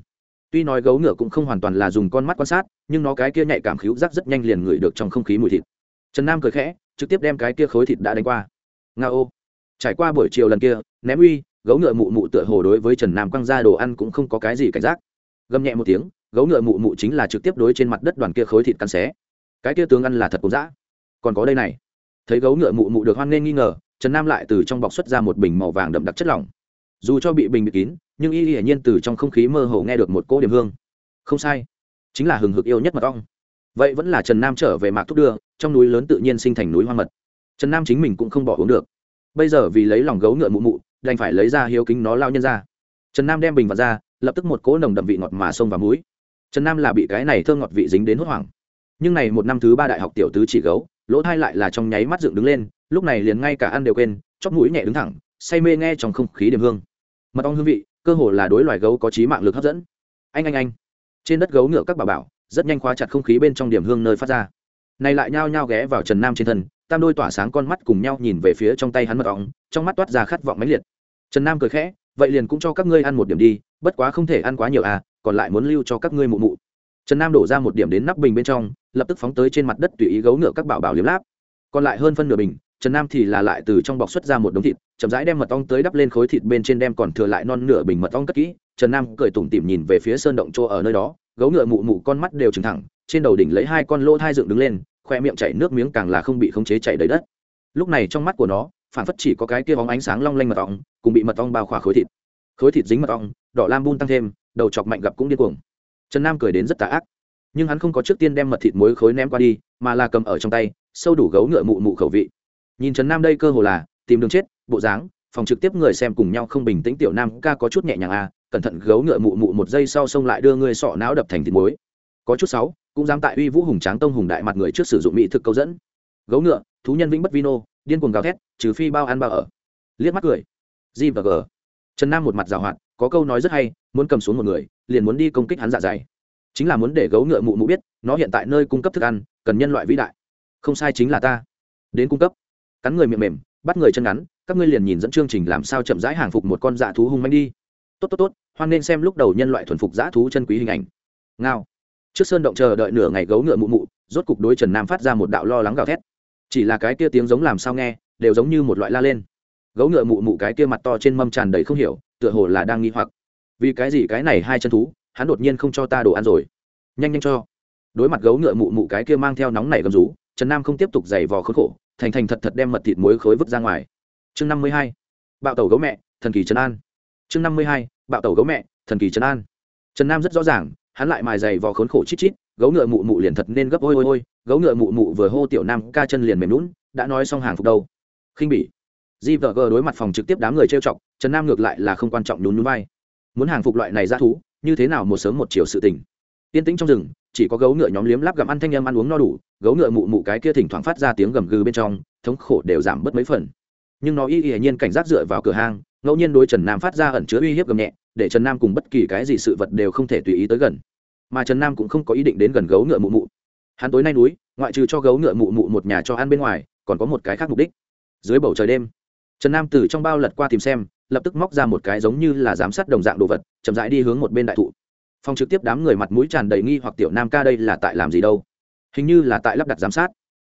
Tuy nói gấu ngựa cũng không hoàn toàn là dùng con mắt quan sát, nhưng nó cái kia nhạy cảm khíu rác rất nhanh liền ngửi được trong không khí mùi thịt. Trần nam cười khẽ, trực tiếp đem cái kia khối thịt đã đánh qua. Nga ô. Trải qua buổi chiều lần kia, ném uy, gấu ngựa mụ mụ tựa hồ đối với trần nam quăng ra đồ ăn cũng không có cái gì cảnh giác. Gầm nhẹ một tiếng, gấu ngựa mụ mụ chính là trực tiếp đối trên mặt đất đoàn kia khối thịt cắn xé. Cái kia tướng ăn là thật cũng dã. Còn có đây này thấy gấu ngựa mụ mụ được hoan nghênh nghi ngờ, trần nam lại từ trong bọc xuất ra một bình màu vàng đậm đặc chất lỏng. Dù cho bị bình bị kín, nhưng y hiển nhiên từ trong không khí mơ hồ nghe được một cỗ điểm hương. Không sai, chính là hừng hực yêu nhất mật ong. Vậy vẫn là trần nam trở về mạc thúc đưa, trong núi lớn tự nhiên sinh thành núi hoang mật. Trần nam chính mình cũng không bỏ uống được. Bây giờ vì lấy lòng gấu ngựa mụ mụ, đành phải lấy ra hiếu kính nó lao nhân ra. Trần nam đem bình vào ra, lập tức một cỗ nồng đậm vị ngọt mà sông vào mũi. Trần nam là bị cái này thơ ngọt vị dính đến hốt hoảng. Nhưng này một năm thứ ba đại học tiểu tứ chỉ gấu lỗ thai lại là trong nháy mắt dựng đứng lên, lúc này liền ngay cả ăn đều quên, chóp mũi nhẹ đứng thẳng, say mê nghe trong không khí điểm hương. Mật ong hương vị, cơ hồ là đối loài gấu có trí mạng lực hấp dẫn. Anh anh anh. Trên đất gấu ngựa các bà bảo, rất nhanh khóa chặt không khí bên trong điểm hương nơi phát ra. Này lại nhao nhao ghé vào trần nam trên thân, tam đôi tỏa sáng con mắt cùng nhau nhìn về phía trong tay hắn mật ong, trong mắt toát ra khát vọng mãnh liệt. Trần nam cười khẽ, vậy liền cũng cho các ngươi ăn một điểm đi, bất quá không thể ăn quá nhiều à còn lại muốn lưu cho các ngươi mụ mụ. Trần nam đổ ra một điểm đến nắp bình bên trong lập tức phóng tới trên mặt đất tùy ý gấu ngựa các bảo bảo liếm láp. Còn lại hơn phân nửa bình, trần nam thì là lại từ trong bọc xuất ra một đống thịt, chậm rãi đem mật ong tới đắp lên khối thịt bên trên đem còn thừa lại non nửa bình mật ong cất kỹ. Trần nam cười tủm tỉm nhìn về phía sơn động chỗ ở nơi đó, gấu ngựa mụ mụ con mắt đều trừng thẳng, trên đầu đỉnh lấy hai con lỗ thai dựng đứng lên, khoe miệng chảy nước miếng càng là không bị khống chế chảy đầy đất. Lúc này trong mắt của nó phản phất chỉ có cái kia bóng ánh sáng long lanh mật ong, cùng bị mật ong bao khỏa khối thịt. Khối thịt dính mật ong, đỏ lam bun tăng thêm, đầu chọc mạnh gặp cũng điên cuồng. Trần nam cười đến rất tà ác nhưng hắn không có trước tiên đem mật thịt muối khối ném qua đi, mà là cầm ở trong tay, sâu đủ gấu ngựa mụ mụ khẩu vị. Nhìn trần nam đây cơ hồ là tìm đường chết, bộ dáng, phòng trực tiếp người xem cùng nhau không bình tĩnh tiểu nam ca có chút nhẹ nhàng à cẩn thận gấu ngựa mụ mụ một giây sau xông lại đưa người sọ não đập thành thịt muối. Có chút sáu, cũng dám tại uy vũ hùng tráng tông hùng đại mặt người trước sử dụng mỹ thực câu dẫn. Gấu ngựa, thú nhân vĩnh bất vino điên cuồng gào thét, trừ phi bao ăn bao ở. Liếc mắt cười. G và g. Trần nam một mặt rào hoạt, có câu nói rất hay, muốn cầm xuống một người, liền muốn đi công kích hắn dạ dày chính là muốn để gấu ngựa mụ mụ biết, nó hiện tại nơi cung cấp thức ăn, cần nhân loại vĩ đại. Không sai chính là ta. Đến cung cấp. Cắn người miệng mềm, bắt người chân ngắn, các ngươi liền nhìn dẫn chương trình làm sao chậm rãi hàng phục một con dạ thú hung manh đi. Tốt tốt tốt, hoan nên xem lúc đầu nhân loại thuần phục dã thú chân quý hình ảnh. Ngao. Trước sơn động chờ đợi nửa ngày gấu ngựa mụ mụ, rốt cục đối trần nam phát ra một đạo lo lắng gào thét. Chỉ là cái kia tiếng giống làm sao nghe, đều giống như một loại la lên. Gấu ngựa mụ mụ cái kia mặt to trên mâm tràn đầy không hiểu, tựa hồ là đang nghi hoặc. Vì cái gì cái này hai chân thú hắn đột nhiên không cho ta đồ ăn rồi. Nhanh nhanh cho. Đối mặt gấu ngựa mụ mụ cái kia mang theo nóng này gầm rú, trần nam không tiếp tục giày vò khốn khổ, thành thành thật thật đem mật thịt muối khối vứt ra ngoài. Chương năm mươi hai, bạo tẩu gấu mẹ, thần kỳ trần an. Chương năm mươi hai, bạo tẩu gấu mẹ, thần kỳ trần an. Trần nam rất rõ ràng, hắn lại mài giày vò khốn khổ chít chít, gấu ngựa mụ mụ liền thật nên gấp ôi ôi ôi, gấu ngựa mụ mụ vừa hô tiểu nam ca chân liền mềm lún đã nói xong hàng phục đâu. Khinh bỉ. Di vợ gờ đối mặt phòng trực tiếp đám người trêu chọc, trần nam ngược lại là không quan trọng nhún núi bay muốn hàng phục loại này ra thú như thế nào một sớm một chiều sự tình. Yên tĩnh trong rừng, chỉ có gấu ngựa nhóm liếm láp gặm ăn thanh em ăn uống no đủ, gấu ngựa mụ mụ cái kia thỉnh thoảng phát ra tiếng gầm gừ bên trong, thống khổ đều giảm bớt mấy phần. Nhưng nó y y nhiên cảnh giác dựa vào cửa hang, ngẫu nhiên đối trần nam phát ra ẩn chứa uy hiếp gầm nhẹ, để trần nam cùng bất kỳ cái gì sự vật đều không thể tùy ý tới gần. Mà trần nam cũng không có ý định đến gần gấu ngựa mụ mụ. Hắn tối nay núi, ngoại trừ cho gấu ngựa mụ mụ một nhà cho ăn bên ngoài, còn có một cái khác mục đích. Dưới bầu trời đêm, trần nam từ trong bao lật qua tìm xem lập tức móc ra một cái giống như là giám sát đồng dạng đồ vật, chậm rãi đi hướng một bên đại thụ. Phong trực tiếp đám người mặt mũi tràn đầy nghi hoặc tiểu nam ca đây là tại làm gì đâu? Hình như là tại lắp đặt giám sát.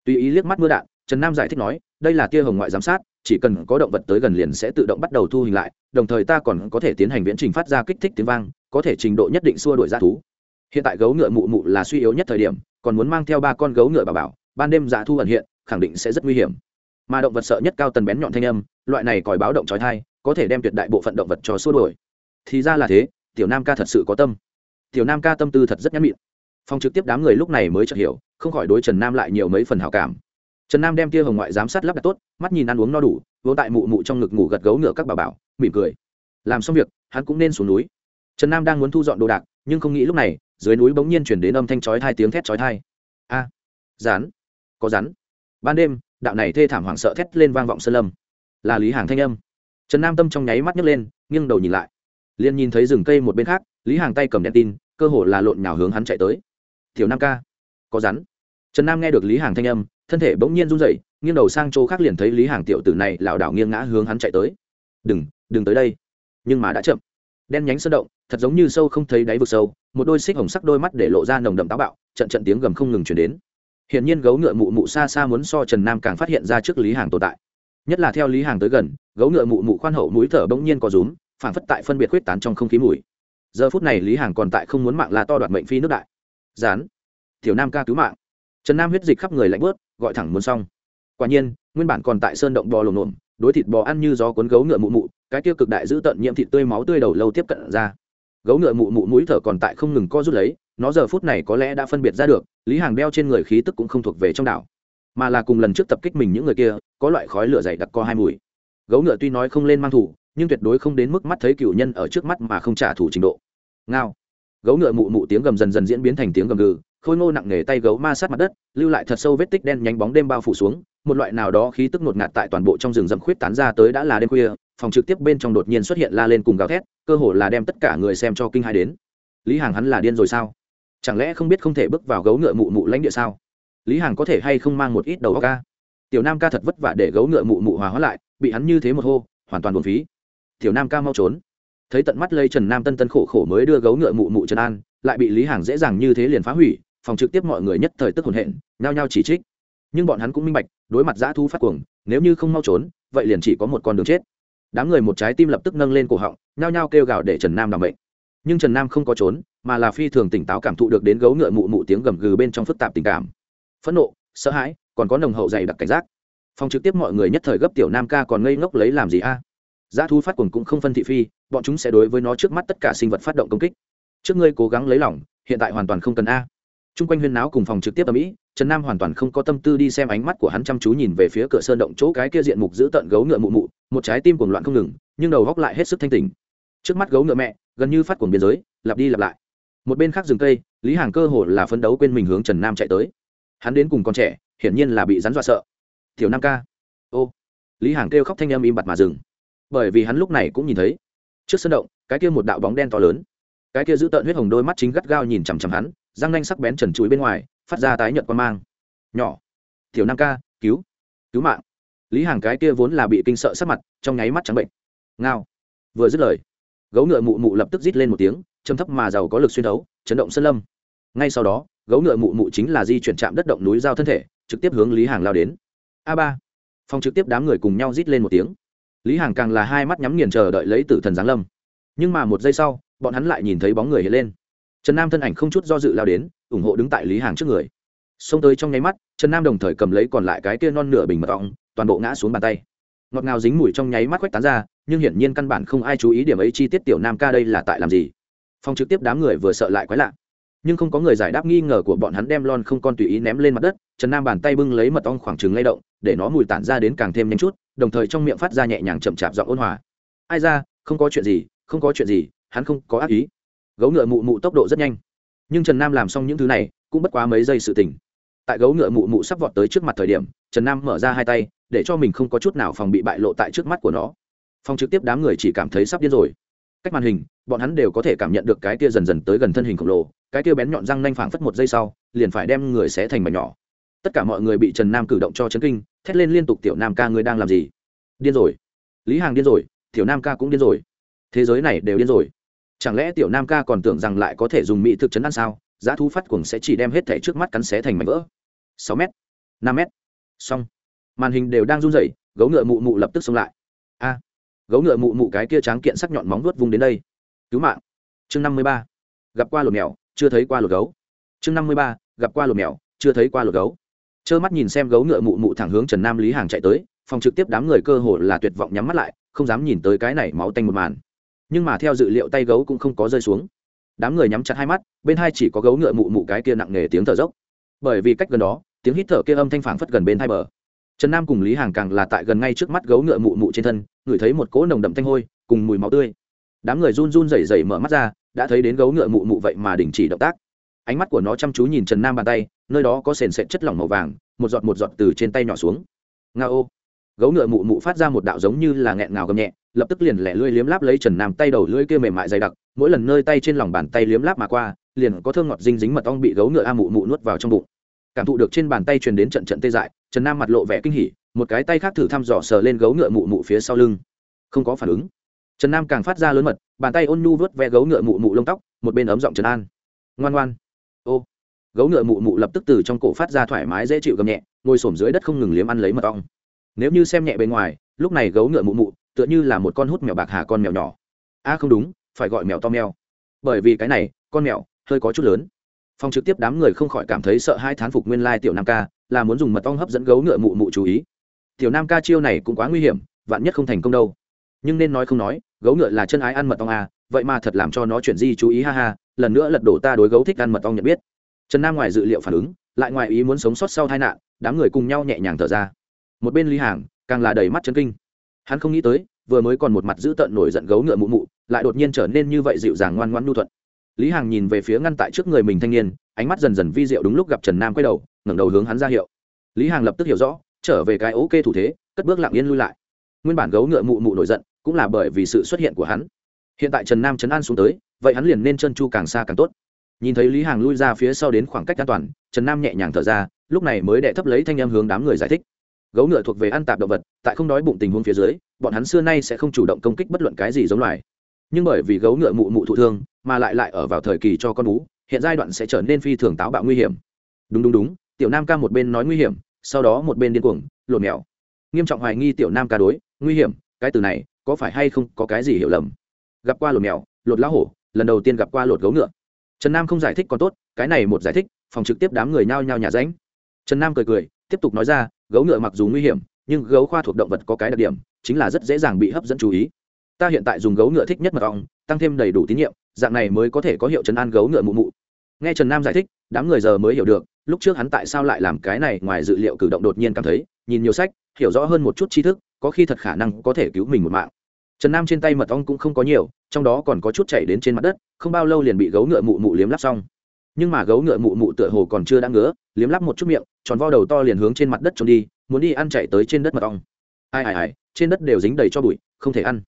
Tùy ý liếc mắt mưa đạn, trần nam giải thích nói, đây là tia hồng ngoại giám sát, chỉ cần có động vật tới gần liền sẽ tự động bắt đầu thu hình lại, đồng thời ta còn có thể tiến hành viễn trình phát ra kích thích tiếng vang, có thể trình độ nhất định xua đuổi g thú. Hiện tại gấu ngựa mụ mụ là suy yếu nhất thời điểm, còn muốn mang theo ba con gấu ngựa bà bảo, ban đêm dạ thu ẩn hiện, khẳng định sẽ rất nguy hiểm. Mà động vật sợ nhất cao tần bén nhọn thanh âm, loại này còi báo động trói thai có thể đem tuyệt đại bộ phận động vật cho xua đuổi. Thì ra là thế, tiểu nam ca thật sự có tâm. Tiểu nam ca tâm tư thật rất nhắn mịn phong trực tiếp đám người lúc này mới chợt hiểu, không khỏi đối trần nam lại nhiều mấy phần hảo cảm. Trần nam đem tia hồng ngoại giám sát lắp đặt tốt, mắt nhìn ăn uống no đủ vỗ tại mụ mụ trong ngực ngủ gật gấu ngựa các bà bảo, mỉm cười. Làm xong việc, hắn cũng nên xuống núi. Trần nam đang muốn thu dọn đồ đạc, nhưng không nghĩ lúc này, dưới núi bỗng nhiên chuyển đến âm thanh chói hai tiếng thét chói thai a, rán, có rắn ban đêm, đạo này thê thảm hoảng sợ thét lên vang vọng sơn lâm. Là lý hàng thanh âm trần nam tâm trong nháy mắt nhấc lên, nghiêng đầu nhìn lại. Liền nhìn thấy rừng cây một bên khác, lý hàng tay cầm đèn tin, cơ hồ là lộn nhào hướng hắn chạy tới. Tiểu nam ca, có rắn. Trần nam nghe được lý hàng thanh âm, thân thể bỗng nhiên run rẩy, nghiêng đầu sang chỗ khác liền thấy lý hàng tiểu tử này lảo đảo nghiêng ngã hướng hắn chạy tới. Đừng đừng tới đây. Nhưng mà đã chậm. Đen nhánh sơn động, thật giống như sâu không thấy đáy vực sâu, một đôi xích hồng sắc đôi mắt để lộ ra nồng đậm táo bạo, trận trận tiếng gầm không ngừng chuyển đến. Hiện nhiên gấu ngựa mụ mụ xa xa muốn so trần nam càng phát hiện ra trước lý hàng tồn tại nhất là theo lý hàng tới gần, gấu ngựa mụ mụ khoan hậu mũi thở bỗng nhiên có rúm phản phất tại phân biệt quyết tán trong không khí mùi. Giờ phút này lý hàng còn tại không muốn mạng là to đoạt mệnh phi nước đại. Dán tiểu nam ca cứu mạng. Trần nam huyết dịch khắp người lạnh bớt, gọi thẳng muốn xong. Quả nhiên, nguyên bản còn tại sơn động bò lồm lồm, đối thịt bò ăn như gió cuốn gấu ngựa mụ mụ, cái tiêu cực đại giữ tận nhiễm thịt tươi máu tươi đầu lâu tiếp cận ra. Gấu ngựa mụ mụ mũi thở còn tại không ngừng co rút lấy, nó giờ phút này có lẽ đã phân biệt ra được, lý hàng đeo trên người khí tức cũng không thuộc về trong đảo mà là cùng lần trước tập kích mình những người kia, có loại khói lửa dày đặc co hai mùi. Gấu ngựa tuy nói không lên mang thủ, nhưng tuyệt đối không đến mức mắt thấy cựu nhân ở trước mắt mà không trả thủ trình độ. Ngao. Gấu ngựa mụ mụ tiếng gầm dần dần diễn biến thành tiếng gầm gừ, khôi ngô nặng nề tay gấu ma sát mặt đất, lưu lại thật sâu vết tích đen nhánh bóng đêm bao phủ xuống, một loại nào đó khí tức ngột ngạt tại toàn bộ trong rừng rậm khuyết tán ra tới đã là đêm khuya, phòng trực tiếp bên trong đột nhiên xuất hiện la lên cùng gào thét, cơ hồ là đem tất cả người xem cho kinh hai đến. Lý hàng hắn là điên rồi sao? Chẳng lẽ không biết không thể bước vào gấu ngựa mụ mụ lãnh địa sao? Lý hàng có thể hay không mang một ít đầu óc ca? Tiểu nam ca thật vất vả để gấu ngựa mụ mụ hòa hóa lại, bị hắn như thế một hô, hoàn toàn buồn phí. Tiểu nam ca mau trốn. Thấy tận mắt lây trần nam tân tân khổ khổ mới đưa gấu ngựa mụ mụ trần an, lại bị lý hàng dễ dàng như thế liền phá hủy, phòng trực tiếp mọi người nhất thời tức hồn hện, nhao nhao chỉ trích. Nhưng bọn hắn cũng minh bạch, đối mặt dã thu phát cuồng, nếu như không mau trốn, vậy liền chỉ có một con đường chết. Đám người một trái tim lập tức nâng lên cổ họng, nhao nhao kêu gào để trần nam đảm bệnh nhưng trần nam không có trốn, mà là phi thường tỉnh táo cảm thụ được đến gấu ngựa mụ mụ tiếng gầm gừ bên trong phức tạp tình cảm phẫn nộ, sợ hãi, còn có nồng hậu dày đặc cảnh giác. Phòng trực tiếp mọi người nhất thời gấp tiểu nam ca còn ngây ngốc lấy làm gì a? À? giá thu phát cuồng cũng không phân thị phi, bọn chúng sẽ đối với nó trước mắt tất cả sinh vật phát động công kích. Trước ngươi cố gắng lấy lỏng hiện tại hoàn toàn không cần a. Chung quanh huyên náo cùng phòng trực tiếp ở mỹ trần nam hoàn toàn không có tâm tư đi xem ánh mắt của hắn chăm chú nhìn về phía cửa sơn động chỗ cái kia diện mục giữ tận gấu ngựa mụ mụ, một trái tim cuồng loạn không ngừng, nhưng đầu góc lại hết sức thanh tình trước mắt gấu ngựa mẹ, gần như phát cuồng biên giới, lặp đi lặp lại. Một bên khác rừng cây, lý hàng cơ hồ là phấn đấu quên mình hướng trần nam chạy tới hắn đến cùng con trẻ, hiển nhiên là bị rắn dọa sợ. Tiểu nam ca. Ô. Lý hàng kêu khóc thanh em im bặt mà dừng. Bởi vì hắn lúc này cũng nhìn thấy, trước sân động, cái kia một đạo bóng đen to lớn. Cái kia giữ tợn huyết hồng đôi mắt chính gắt gao nhìn chằm chằm hắn, răng nanh sắc bén trần chuối bên ngoài, phát ra tái nhợt quan mang. Nhỏ. Tiểu nam ca, cứu. Cứu mạng. Lý hàng cái kia vốn là bị kinh sợ sắc mặt, trong nháy mắt trắng bệnh. Ngao. Vừa dứt lời, gấu ngựa mụ mụ lập tức rít lên một tiếng châm thấp mà giàu có lực xuyên thấu chấn động sân lâm. Ngay sau đó gấu ngựa mụ mụ chính là di chuyển chạm đất động núi giao thân thể, trực tiếp hướng lý hàng lao đến. A ba. Phong trực tiếp đám người cùng nhau rít lên một tiếng. Lý hàng càng là hai mắt nhắm nghiền chờ đợi lấy tử thần giáng lâm. Nhưng mà một giây sau, bọn hắn lại nhìn thấy bóng người hiện lên. Trần nam thân ảnh không chút do dự lao đến, ủng hộ đứng tại lý hàng trước người. Xông tới trong nháy mắt, trần nam đồng thời cầm lấy còn lại cái kia non nửa bình mật ong, toàn bộ ngã xuống bàn tay. Ngọt ngào dính mùi trong nháy mắt quét tán ra, nhưng hiển nhiên căn bản không ai chú ý điểm ấy chi tiết tiểu nam ca đây là tại làm gì. Phong trực tiếp đám người vừa sợ lại quái lạ nhưng không có người giải đáp nghi ngờ của bọn hắn đem lon không con tùy ý ném lên mặt đất, trần nam bàn tay bưng lấy mật ong khoảng trừng lay động, để nó mùi tản ra đến càng thêm nhanh chút, đồng thời trong miệng phát ra nhẹ nhàng chậm chạp giọng ôn hòa. Ai ra, không có chuyện gì, không có chuyện gì, hắn không có ác ý. Gấu ngựa mụ mụ tốc độ rất nhanh. Nhưng trần nam làm xong những thứ này, cũng bất quá mấy giây sự tình. Tại gấu ngựa mụ mụ sắp vọt tới trước mặt thời điểm, trần nam mở ra hai tay, để cho mình không có chút nào phòng bị bại lộ tại trước mắt của nó. Phòng trực tiếp đám người chỉ cảm thấy sắp điên rồi. Cách màn hình, bọn hắn đều có thể cảm nhận được cái kia dần dần tới gần thân hình khổng lồ cái kia bén nhọn răng nanh phảng phất một giây sau, liền phải đem người xé thành mảnh nhỏ. Tất cả mọi người bị trần nam cử động cho chấn kinh, thét lên liên tục, tiểu nam ca, ngươi đang làm gì? Điên rồi. Lý hàng điên rồi, tiểu nam ca cũng điên rồi. Thế giới này đều điên rồi. Chẳng lẽ tiểu nam ca còn tưởng rằng lại có thể dùng mỹ thực chấn ăn sao? Giá thú phát cuồng sẽ chỉ đem hết thẻ trước mắt cắn xé thành mảnh vỡ. Sáu m năm m xong. Màn hình đều đang run rẩy, gấu ngựa mụ mụ lập tức xông lại. A, gấu ngựa mụ mụ cái kia tráng kiện sắc nhọn móng vuốt vung đến đây. Cứu mạng. Chương năm mươi ba. Gặp qua lột mèo chưa thấy qua lột gấu. Chương năm mươi ba, gặp qua lột mèo, chưa thấy qua lột gấu. Trơ mắt nhìn xem gấu ngựa mụ mụ thẳng hướng trần nam lý hàng chạy tới, phòng trực tiếp đám người cơ hồ là tuyệt vọng nhắm mắt lại, không dám nhìn tới cái này máu tanh một màn. Nhưng mà theo dự liệu tay gấu cũng không có rơi xuống. Đám người nhắm chặt hai mắt, bên hai chỉ có gấu ngựa mụ mụ cái kia nặng nề tiếng thở dốc. Bởi vì cách gần đó, tiếng hít thở kia âm thanh phảng phất gần bên hai bờ. Trần nam cùng lý hàng càng là tại gần ngay trước mắt gấu ngựa mụ mụ trên thân, ngửi thấy một cỗ nồng đậm thanh hôi, cùng mùi máu tươi. Đám người run run rẩy rẩy mở mắt ra đã thấy đến gấu ngựa mụ mụ vậy mà đình chỉ động tác. Ánh mắt của nó chăm chú nhìn trần nam bàn tay, nơi đó có sền sệt chất lỏng màu vàng, một giọt một giọt từ trên tay nhỏ xuống. Nga ô. Gấu ngựa mụ mụ phát ra một đạo giống như là nghẹn ngào gầm nhẹ, lập tức liền lẻ lưỡi liếm láp lấy trần nam tay đầu lưỡi kia mềm mại dày đặc, mỗi lần nơi tay trên lòng bàn tay liếm láp mà qua, liền có thơm ngọt dinh dính mật ong bị gấu ngựa a mụ mụ nuốt vào trong bụng. Cảm thụ được trên bàn tay truyền đến trận trận tê dại, trần nam mặt lộ vẻ kinh hỉ, một cái tay khác thử thăm dò sờ lên gấu ngựa mụ mụ phía sau lưng. Không có phản ứng trần nam càng phát ra lớn mật, bàn tay ôn nhu vớt ve gấu ngựa mụ mụ lông tóc, một bên ấm giọng trần an. Ngoan ngoan. Ô. Gấu ngựa mụ mụ lập tức từ trong cổ phát ra thoải mái dễ chịu gầm nhẹ, ngồi s dưới đất không ngừng liếm ăn lấy mật ong. Nếu như xem nhẹ bề ngoài, lúc này gấu ngựa mụ mụ tựa như là một con hút mèo bạc hà con mèo nhỏ. A, không đúng, phải gọi mèo to mèo. Bởi vì cái này, con mèo, hơi có chút lớn. Phong trực tiếp đám người không khỏi cảm thấy sợ hai thán phục nguyên lai tiểu nam ca, là muốn dùng mật ong hấp dẫn gấu ngựa mụ mụ chú ý. Tiểu nam ca chiêu này cũng quá nguy hiểm, vạn nhất không thành công đâu. Nhưng nên nói không nói gấu ngựa là chân ái ăn mật ong à vậy mà thật làm cho nó chuyển di chú ý, ha ha, lần nữa lật đổ ta đối gấu thích ăn mật ong nhận biết. Trần nam ngoài dự liệu phản ứng, lại ngoài ý muốn sống sót sau tai nạn, đám người cùng nhau nhẹ nhàng thở ra. Một bên lý hàng, càng là đầy mắt chân kinh. Hắn không nghĩ tới, vừa mới còn một mặt giữ tợn nổi giận gấu ngựa mụ mụ, lại đột nhiên trở nên như vậy dịu dàng ngoan ngoan nhu thuận. Lý hàng nhìn về phía ngăn tại trước người mình thanh niên, ánh mắt dần dần vi diệu đúng lúc gặp trần nam quay đầu, ngẩng đầu hướng hắn ra hiệu. Lý hàng lập tức hiểu rõ, trở về cái ok thủ thế, cất bước lặng yên lui lại. Nguyên bản gấu ngựa mụ mụ nổi giận cũng là bởi vì sự xuất hiện của hắn. Hiện tại trần nam trấn an xuống tới, vậy hắn liền nên chân chu càng xa càng tốt. Nhìn thấy lý hàng lui ra phía sau đến khoảng cách an toàn, trần nam nhẹ nhàng thở ra, lúc này mới đệ thấp lấy thanh em hướng đám người giải thích. Gấu ngựa thuộc về ăn tạp động vật, tại không đói bụng tình huống phía dưới, bọn hắn xưa nay sẽ không chủ động công kích bất luận cái gì giống loài. Nhưng bởi vì gấu ngựa mụ mụ thụ thương, mà lại lại ở vào thời kỳ cho con bú, hiện giai đoạn sẽ trở nên phi thường táo bạo nguy hiểm. Đúng đúng đúng, tiểu nam ca một bên nói nguy hiểm, sau đó một bên điên cuồng lột mèo. Nghiêm trọng hoài nghi tiểu nam ca đối, nguy hiểm, cái từ này có phải hay không có cái gì hiểu lầm? Gặp qua lột mèo, lột lá hổ, lần đầu tiên gặp qua lột gấu ngựa. Trần nam không giải thích còn tốt, cái này một giải thích, phòng trực tiếp đám người nhao nhao nhà ránh. Trần nam cười cười, tiếp tục nói ra, gấu ngựa mặc dù nguy hiểm, nhưng gấu khoa thuộc động vật có cái đặc điểm, chính là rất dễ dàng bị hấp dẫn chú ý. Ta hiện tại dùng gấu ngựa thích nhất mật ong, tăng thêm đầy đủ tín nhiệm, dạng này mới có thể có hiệu Trần an gấu ngựa mụ mụ. Nghe trần nam giải thích, đám người giờ mới hiểu được, lúc trước hắn tại sao lại làm cái này ngoài dự liệu cử động đột nhiên cảm thấy, nhìn nhiều sách, hiểu rõ hơn một chút tri thức, có khi thật khả năng có thể cứu mình một mạng trần nam trên tay mật ong cũng không có nhiều, trong đó còn có chút chảy đến trên mặt đất, không bao lâu liền bị gấu ngựa mụ mụ liếm lắp xong. Nhưng mà gấu ngựa mụ mụ tựa hồ còn chưa đã ngứa, liếm lắp một chút miệng, tròn vo đầu to liền hướng trên mặt đất trốn đi, muốn đi ăn chạy tới trên đất mật ong. Ai ai ai, trên đất đều dính đầy cho bụi, không thể ăn.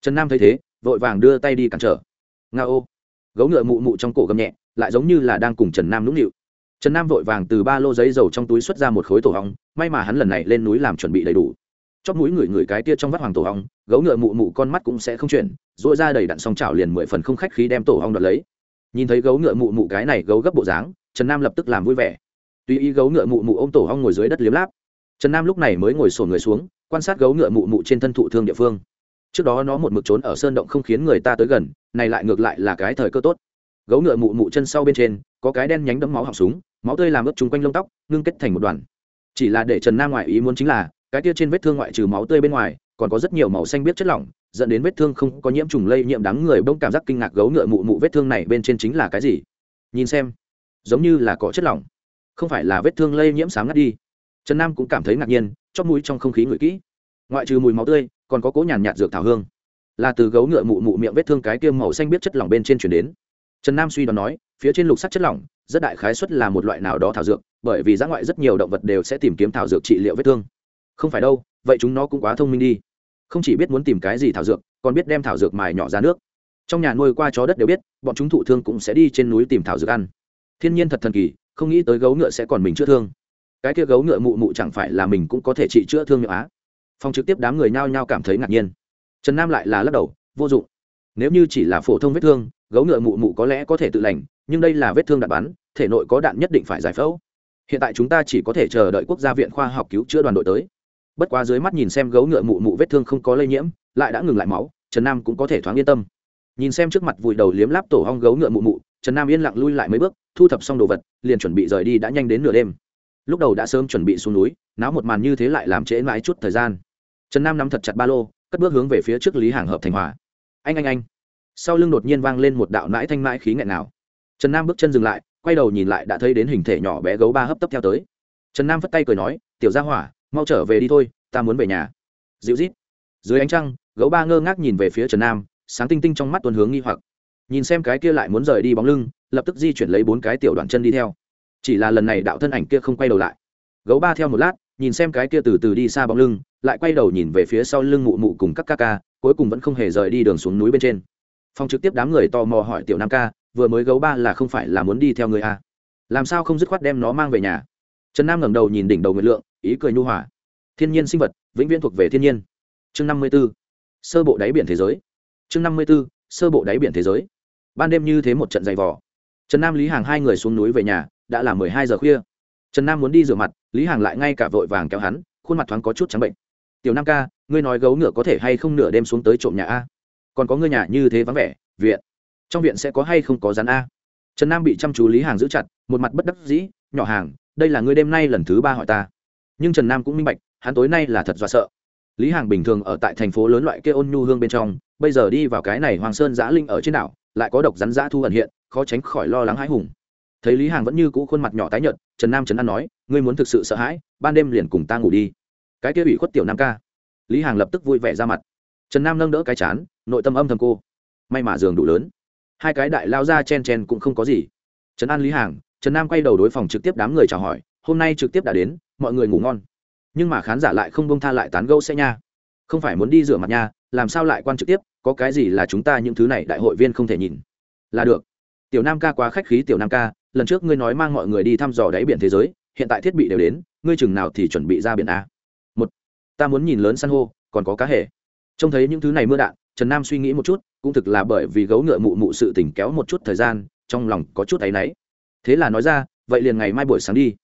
Trần nam thấy thế, vội vàng đưa tay đi cản trở. Nga ô. Gấu ngựa mụ mụ trong cổ gầm nhẹ, lại giống như là đang cùng trần nam nũng nịu. Trần nam vội vàng từ ba lô giấy dầu trong túi xuất ra một khối tổ hóng may mà hắn lần này lên núi làm chuẩn bị đầy đủ chóp mũi người người cái tia trong vắt hoàng tổ hong gấu ngựa mụ mụ con mắt cũng sẽ không chuyển dội ra đầy đặn song chảo liền mười phần không khách khí đem tổ hong đoạt lấy. Nhìn thấy gấu ngựa mụ mụ cái này gấu gấp bộ dáng, trần nam lập tức làm vui vẻ. Tuy ý gấu ngựa mụ mụ ô m tổ hong ngồi dưới đất liếm láp, trần nam lúc này mới ngồi sổ người xuống, quan sát gấu ngựa mụ mụ trên thân thụ thương địa phương. Trước đó nó một mực trốn ở sơn động không khiến người ta tới gần, này lại ngược lại là cái thời cơ tốt. Gấu ngựa mụ mụ chân sau bên trên, có cái đen nhánh đẫm máu họng súng, máu tươi làm ướt chung quanh lông tóc, ngưng kết thành một đoàn. Chỉ là để trần nam ngoại ý muốn chính là cái kia trên vết thương ngoại trừ máu tươi bên ngoài, còn có rất nhiều màu xanh biết chất lỏng, dẫn đến vết thương không có nhiễm trùng lây nhiễm đắng người bông cảm giác kinh ngạc gấu ngựa mụ mụ vết thương này bên trên chính là cái gì? Nhìn xem, giống như là cỏ chất lỏng, không phải là vết thương lây nhiễm sáng ngắt đi. Trần nam cũng cảm thấy ngạc nhiên chót mũi trong không khí ngửi kỹ. Ngoại trừ mùi máu tươi, còn có cỗ nhàn nhạt dược thảo hương. Là từ gấu ngựa mụ mụ miệng vết thương cái tiêm màu xanh biết chất lỏng bên trên chuyển đến. Trần nam suy đoán nói, phía trên lục sắt chất lỏng, rất đại khái xuất là một loại nào đó thảo dược, bởi vì giã ngoại rất nhiều động vật đều sẽ tìm kiếm thảo dược trị liệu vết thương không phải đâu, vậy chúng nó cũng quá thông minh đi. Không chỉ biết muốn tìm cái gì thảo dược, còn biết đem thảo dược mài nhỏ ra nước. Trong nhà nuôi qua chó đất đều biết, bọn chúng thụ thương cũng sẽ đi trên núi tìm thảo dược ăn. Thiên nhiên thật thần kỳ, không nghĩ tới gấu ngựa sẽ còn mình chữa thương. Cái kia gấu ngựa mụ mụ chẳng phải là mình cũng có thể trị chữa thương nhựa á? Phong trực tiếp đám người nhao nhao cảm thấy ngạc nhiên. Trần nam lại là lắc đầu, vô dụng. Nếu như chỉ là phổ thông vết thương, gấu ngựa mụ mụ có lẽ có thể tự lành, nhưng đây là vết thương đạn bắn, thể nội có đạn nhất định phải giải phẫu. Hiện tại chúng ta chỉ có thể chờ đợi quốc gia viện khoa học cứu chữa đoàn đội tới bất quá dưới mắt nhìn xem gấu ngựa mụ mụ vết thương không có lây nhiễm, lại đã ngừng lại máu, trần nam cũng có thể thoáng yên tâm. Nhìn xem trước mặt vùi đầu liếm láp tổ hong gấu ngựa mụ mụ, trần nam yên lặng lui lại mấy bước, thu thập xong đồ vật, liền chuẩn bị rời đi đã nhanh đến nửa đêm. Lúc đầu đã sớm chuẩn bị xuống núi, náo một màn như thế lại làm trễ mãi chút thời gian. Trần nam nắm thật chặt ba lô, cất bước hướng về phía trước lý hàng hợp thành hòa. Anh anh anh. Sau lưng đột nhiên vang lên một đạo nãi thanh mãi khí nghẹn nào trần nam bước chân dừng lại, quay đầu nhìn lại đã thấy đến hình thể nhỏ bé gấu ba hấp tấp theo tới. Trần nam vất tay cười nói, tiểu gia hỏa mau trở về đi thôi, ta muốn về nhà. Dịu rít dưới ánh trăng, gấu ba ngơ ngác nhìn về phía trần nam, sáng tinh tinh trong mắt tuần hướng nghi hoặc. Nhìn xem cái kia lại muốn rời đi bóng lưng, lập tức di chuyển lấy bốn cái tiểu đoạn chân đi theo. Chỉ là lần này đạo thân ảnh kia không quay đầu lại. Gấu ba theo một lát, nhìn xem cái kia từ từ đi xa bóng lưng, lại quay đầu nhìn về phía sau lưng mụ mụ cùng các ca ca, cuối cùng vẫn không hề rời đi đường xuống núi bên trên. Phong trực tiếp đám người tò mò hỏi tiểu nam ca, vừa mới gấu ba là không phải là muốn đi theo người a làm sao không dứt khoát đem nó mang về nhà? Trần nam ngẩng đầu nhìn đỉnh đầu nguyệt lượng ý cười nhu hòa. Thiên nhiên sinh vật, vĩnh viễn thuộc về thiên nhiên. Chương năm mươi b ố sơ bộ đáy biển thế giới. Chương năm mươi b ố sơ bộ đáy biển thế giới. Ban đêm như thế một trận dày vỏ trần nam, lý hàng hai người xuống núi về nhà, đã là mười hai giờ khuya. Trần nam muốn đi rửa mặt, lý hàng lại ngay cả vội vàng kéo hắn, khuôn mặt thoáng có chút trắng bệnh. Tiểu nam ca, ngươi nói gấu ngựa có thể hay không nửa đêm xuống tới trộm nhà a? Còn có ngươi nhà như thế vắng vẻ, viện, trong viện sẽ có hay không có rắn a? Trần nam bị chăm chú lý hàng giữ chặt, một mặt bất đắc dĩ, nhỏ hàng, đây là ngươi đêm nay lần thứ ba hỏi ta nhưng trần nam cũng minh bạch, hắn tối nay là thật do sợ. Lý hàng bình thường ở tại thành phố lớn loại kia ôn nhu hương bên trong, bây giờ đi vào cái này hoàng sơn giã linh ở trên đảo, lại có độc rắn giã thu ẩn hiện, khó tránh khỏi lo lắng hãi hùng. Thấy lý hàng vẫn như cũ khuôn mặt nhỏ tái nhợt, trần nam trấn an nói, ngươi muốn thực sự sợ hãi, ban đêm liền cùng ta ngủ đi. Cái kia bị khuất tiểu nam ca. Lý hàng lập tức vui vẻ ra mặt. Trần nam nâng đỡ cái chán, nội tâm âm thầm cô. May mà giường đủ lớn. Hai cái đại lao ra chen chen cũng không có gì. Trần an lý hàng, trần nam quay đầu đối phòng trực tiếp đám người chào hỏi, hôm nay trực tiếp đã đến mọi người ngủ ngon. Nhưng mà khán giả lại không bông tha lại tán gẫu sẽ nha. Không phải muốn đi rửa mặt nha, làm sao lại quan trực tiếp, có cái gì là chúng ta những thứ này đại hội viên không thể nhìn. Là được. Tiểu nam ca quá khách khí, tiểu nam ca, lần trước ngươi nói mang mọi người đi thăm dò đáy biển thế giới, hiện tại thiết bị đều đến, ngươi chừng nào thì chuẩn bị ra biển a. Ta muốn nhìn lớn san hô, còn có cá hề. Trông thấy những thứ này mưa đạn, trần nam suy nghĩ một chút, cũng thực là bởi vì gấu ngựa mụ mụ sự tỉnh kéo một chút thời gian, trong lòng có chút áy náy. Thế là nói ra, vậy liền ngày mai buổi sáng đi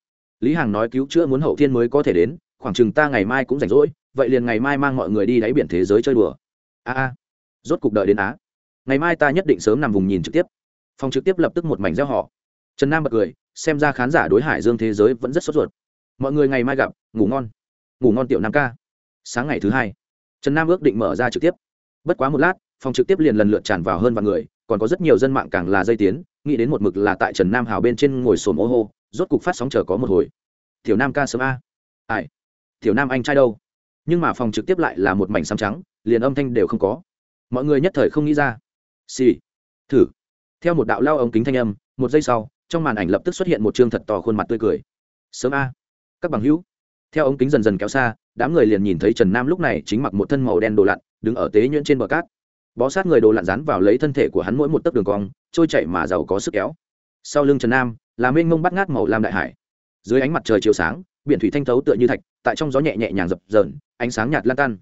lý hằng nói cứu chữa muốn hậu thiên mới có thể đến, khoảng chừng ta ngày mai cũng rảnh rỗi, vậy liền ngày mai mang mọi người đi đáy biển thế giới chơi đùa. A a, rốt cục đợi đến á. Ngày mai ta nhất định sớm nằm vùng nhìn trực tiếp. Phòng trực tiếp lập tức một mảnh gieo họ. Trần nam bật cười, xem ra khán giả đối hải dương thế giới vẫn rất sốt ruột. Mọi người ngày mai gặp, ngủ ngon. Ngủ ngon tiểu nam ca. Sáng ngày thứ hai, trần nam ước định mở ra trực tiếp. Bất quá một lát, phòng trực tiếp liền lần lượt tràn vào hơn vài người, còn có rất nhiều dân mạng càng là dây tiến, nghĩ đến một mực là tại trần nam hào bên trên ngồi sồn ô hô rốt cục phát sóng chờ có một hồi. Tiểu nam ca sớm a. Ai? Tiểu nam anh trai đâu? Nhưng mà phòng trực tiếp lại là một mảnh xám trắng, liền âm thanh đều không có. Mọi người nhất thời không nghĩ ra. Xì、sì. thử. Theo một đạo lao ống kính thanh âm, một giây sau, trong màn ảnh lập tức xuất hiện một chương thật to khuôn mặt tươi cười. Sớm a. Các bằng hữu. Theo ống kính dần dần kéo xa, đám người liền nhìn thấy trần nam lúc này chính mặc một thân màu đen đồ lặn, đứng ở tế nhuyễn trên bờ cát. Bó sát người đồ lặn rán vào lấy thân thể của hắn mỗi một tấc đường cong, trôi chảy mà giàu có sức kéo. Sau lưng trần nam là mênh mông bắt ngát màu lam đại hải. Dưới ánh mặt trời chiều sáng, biển thủy thanh thấu tựa như thạch, tại trong gió nhẹ nhẹ nhàng dập dờn, ánh sáng nhạt lan tan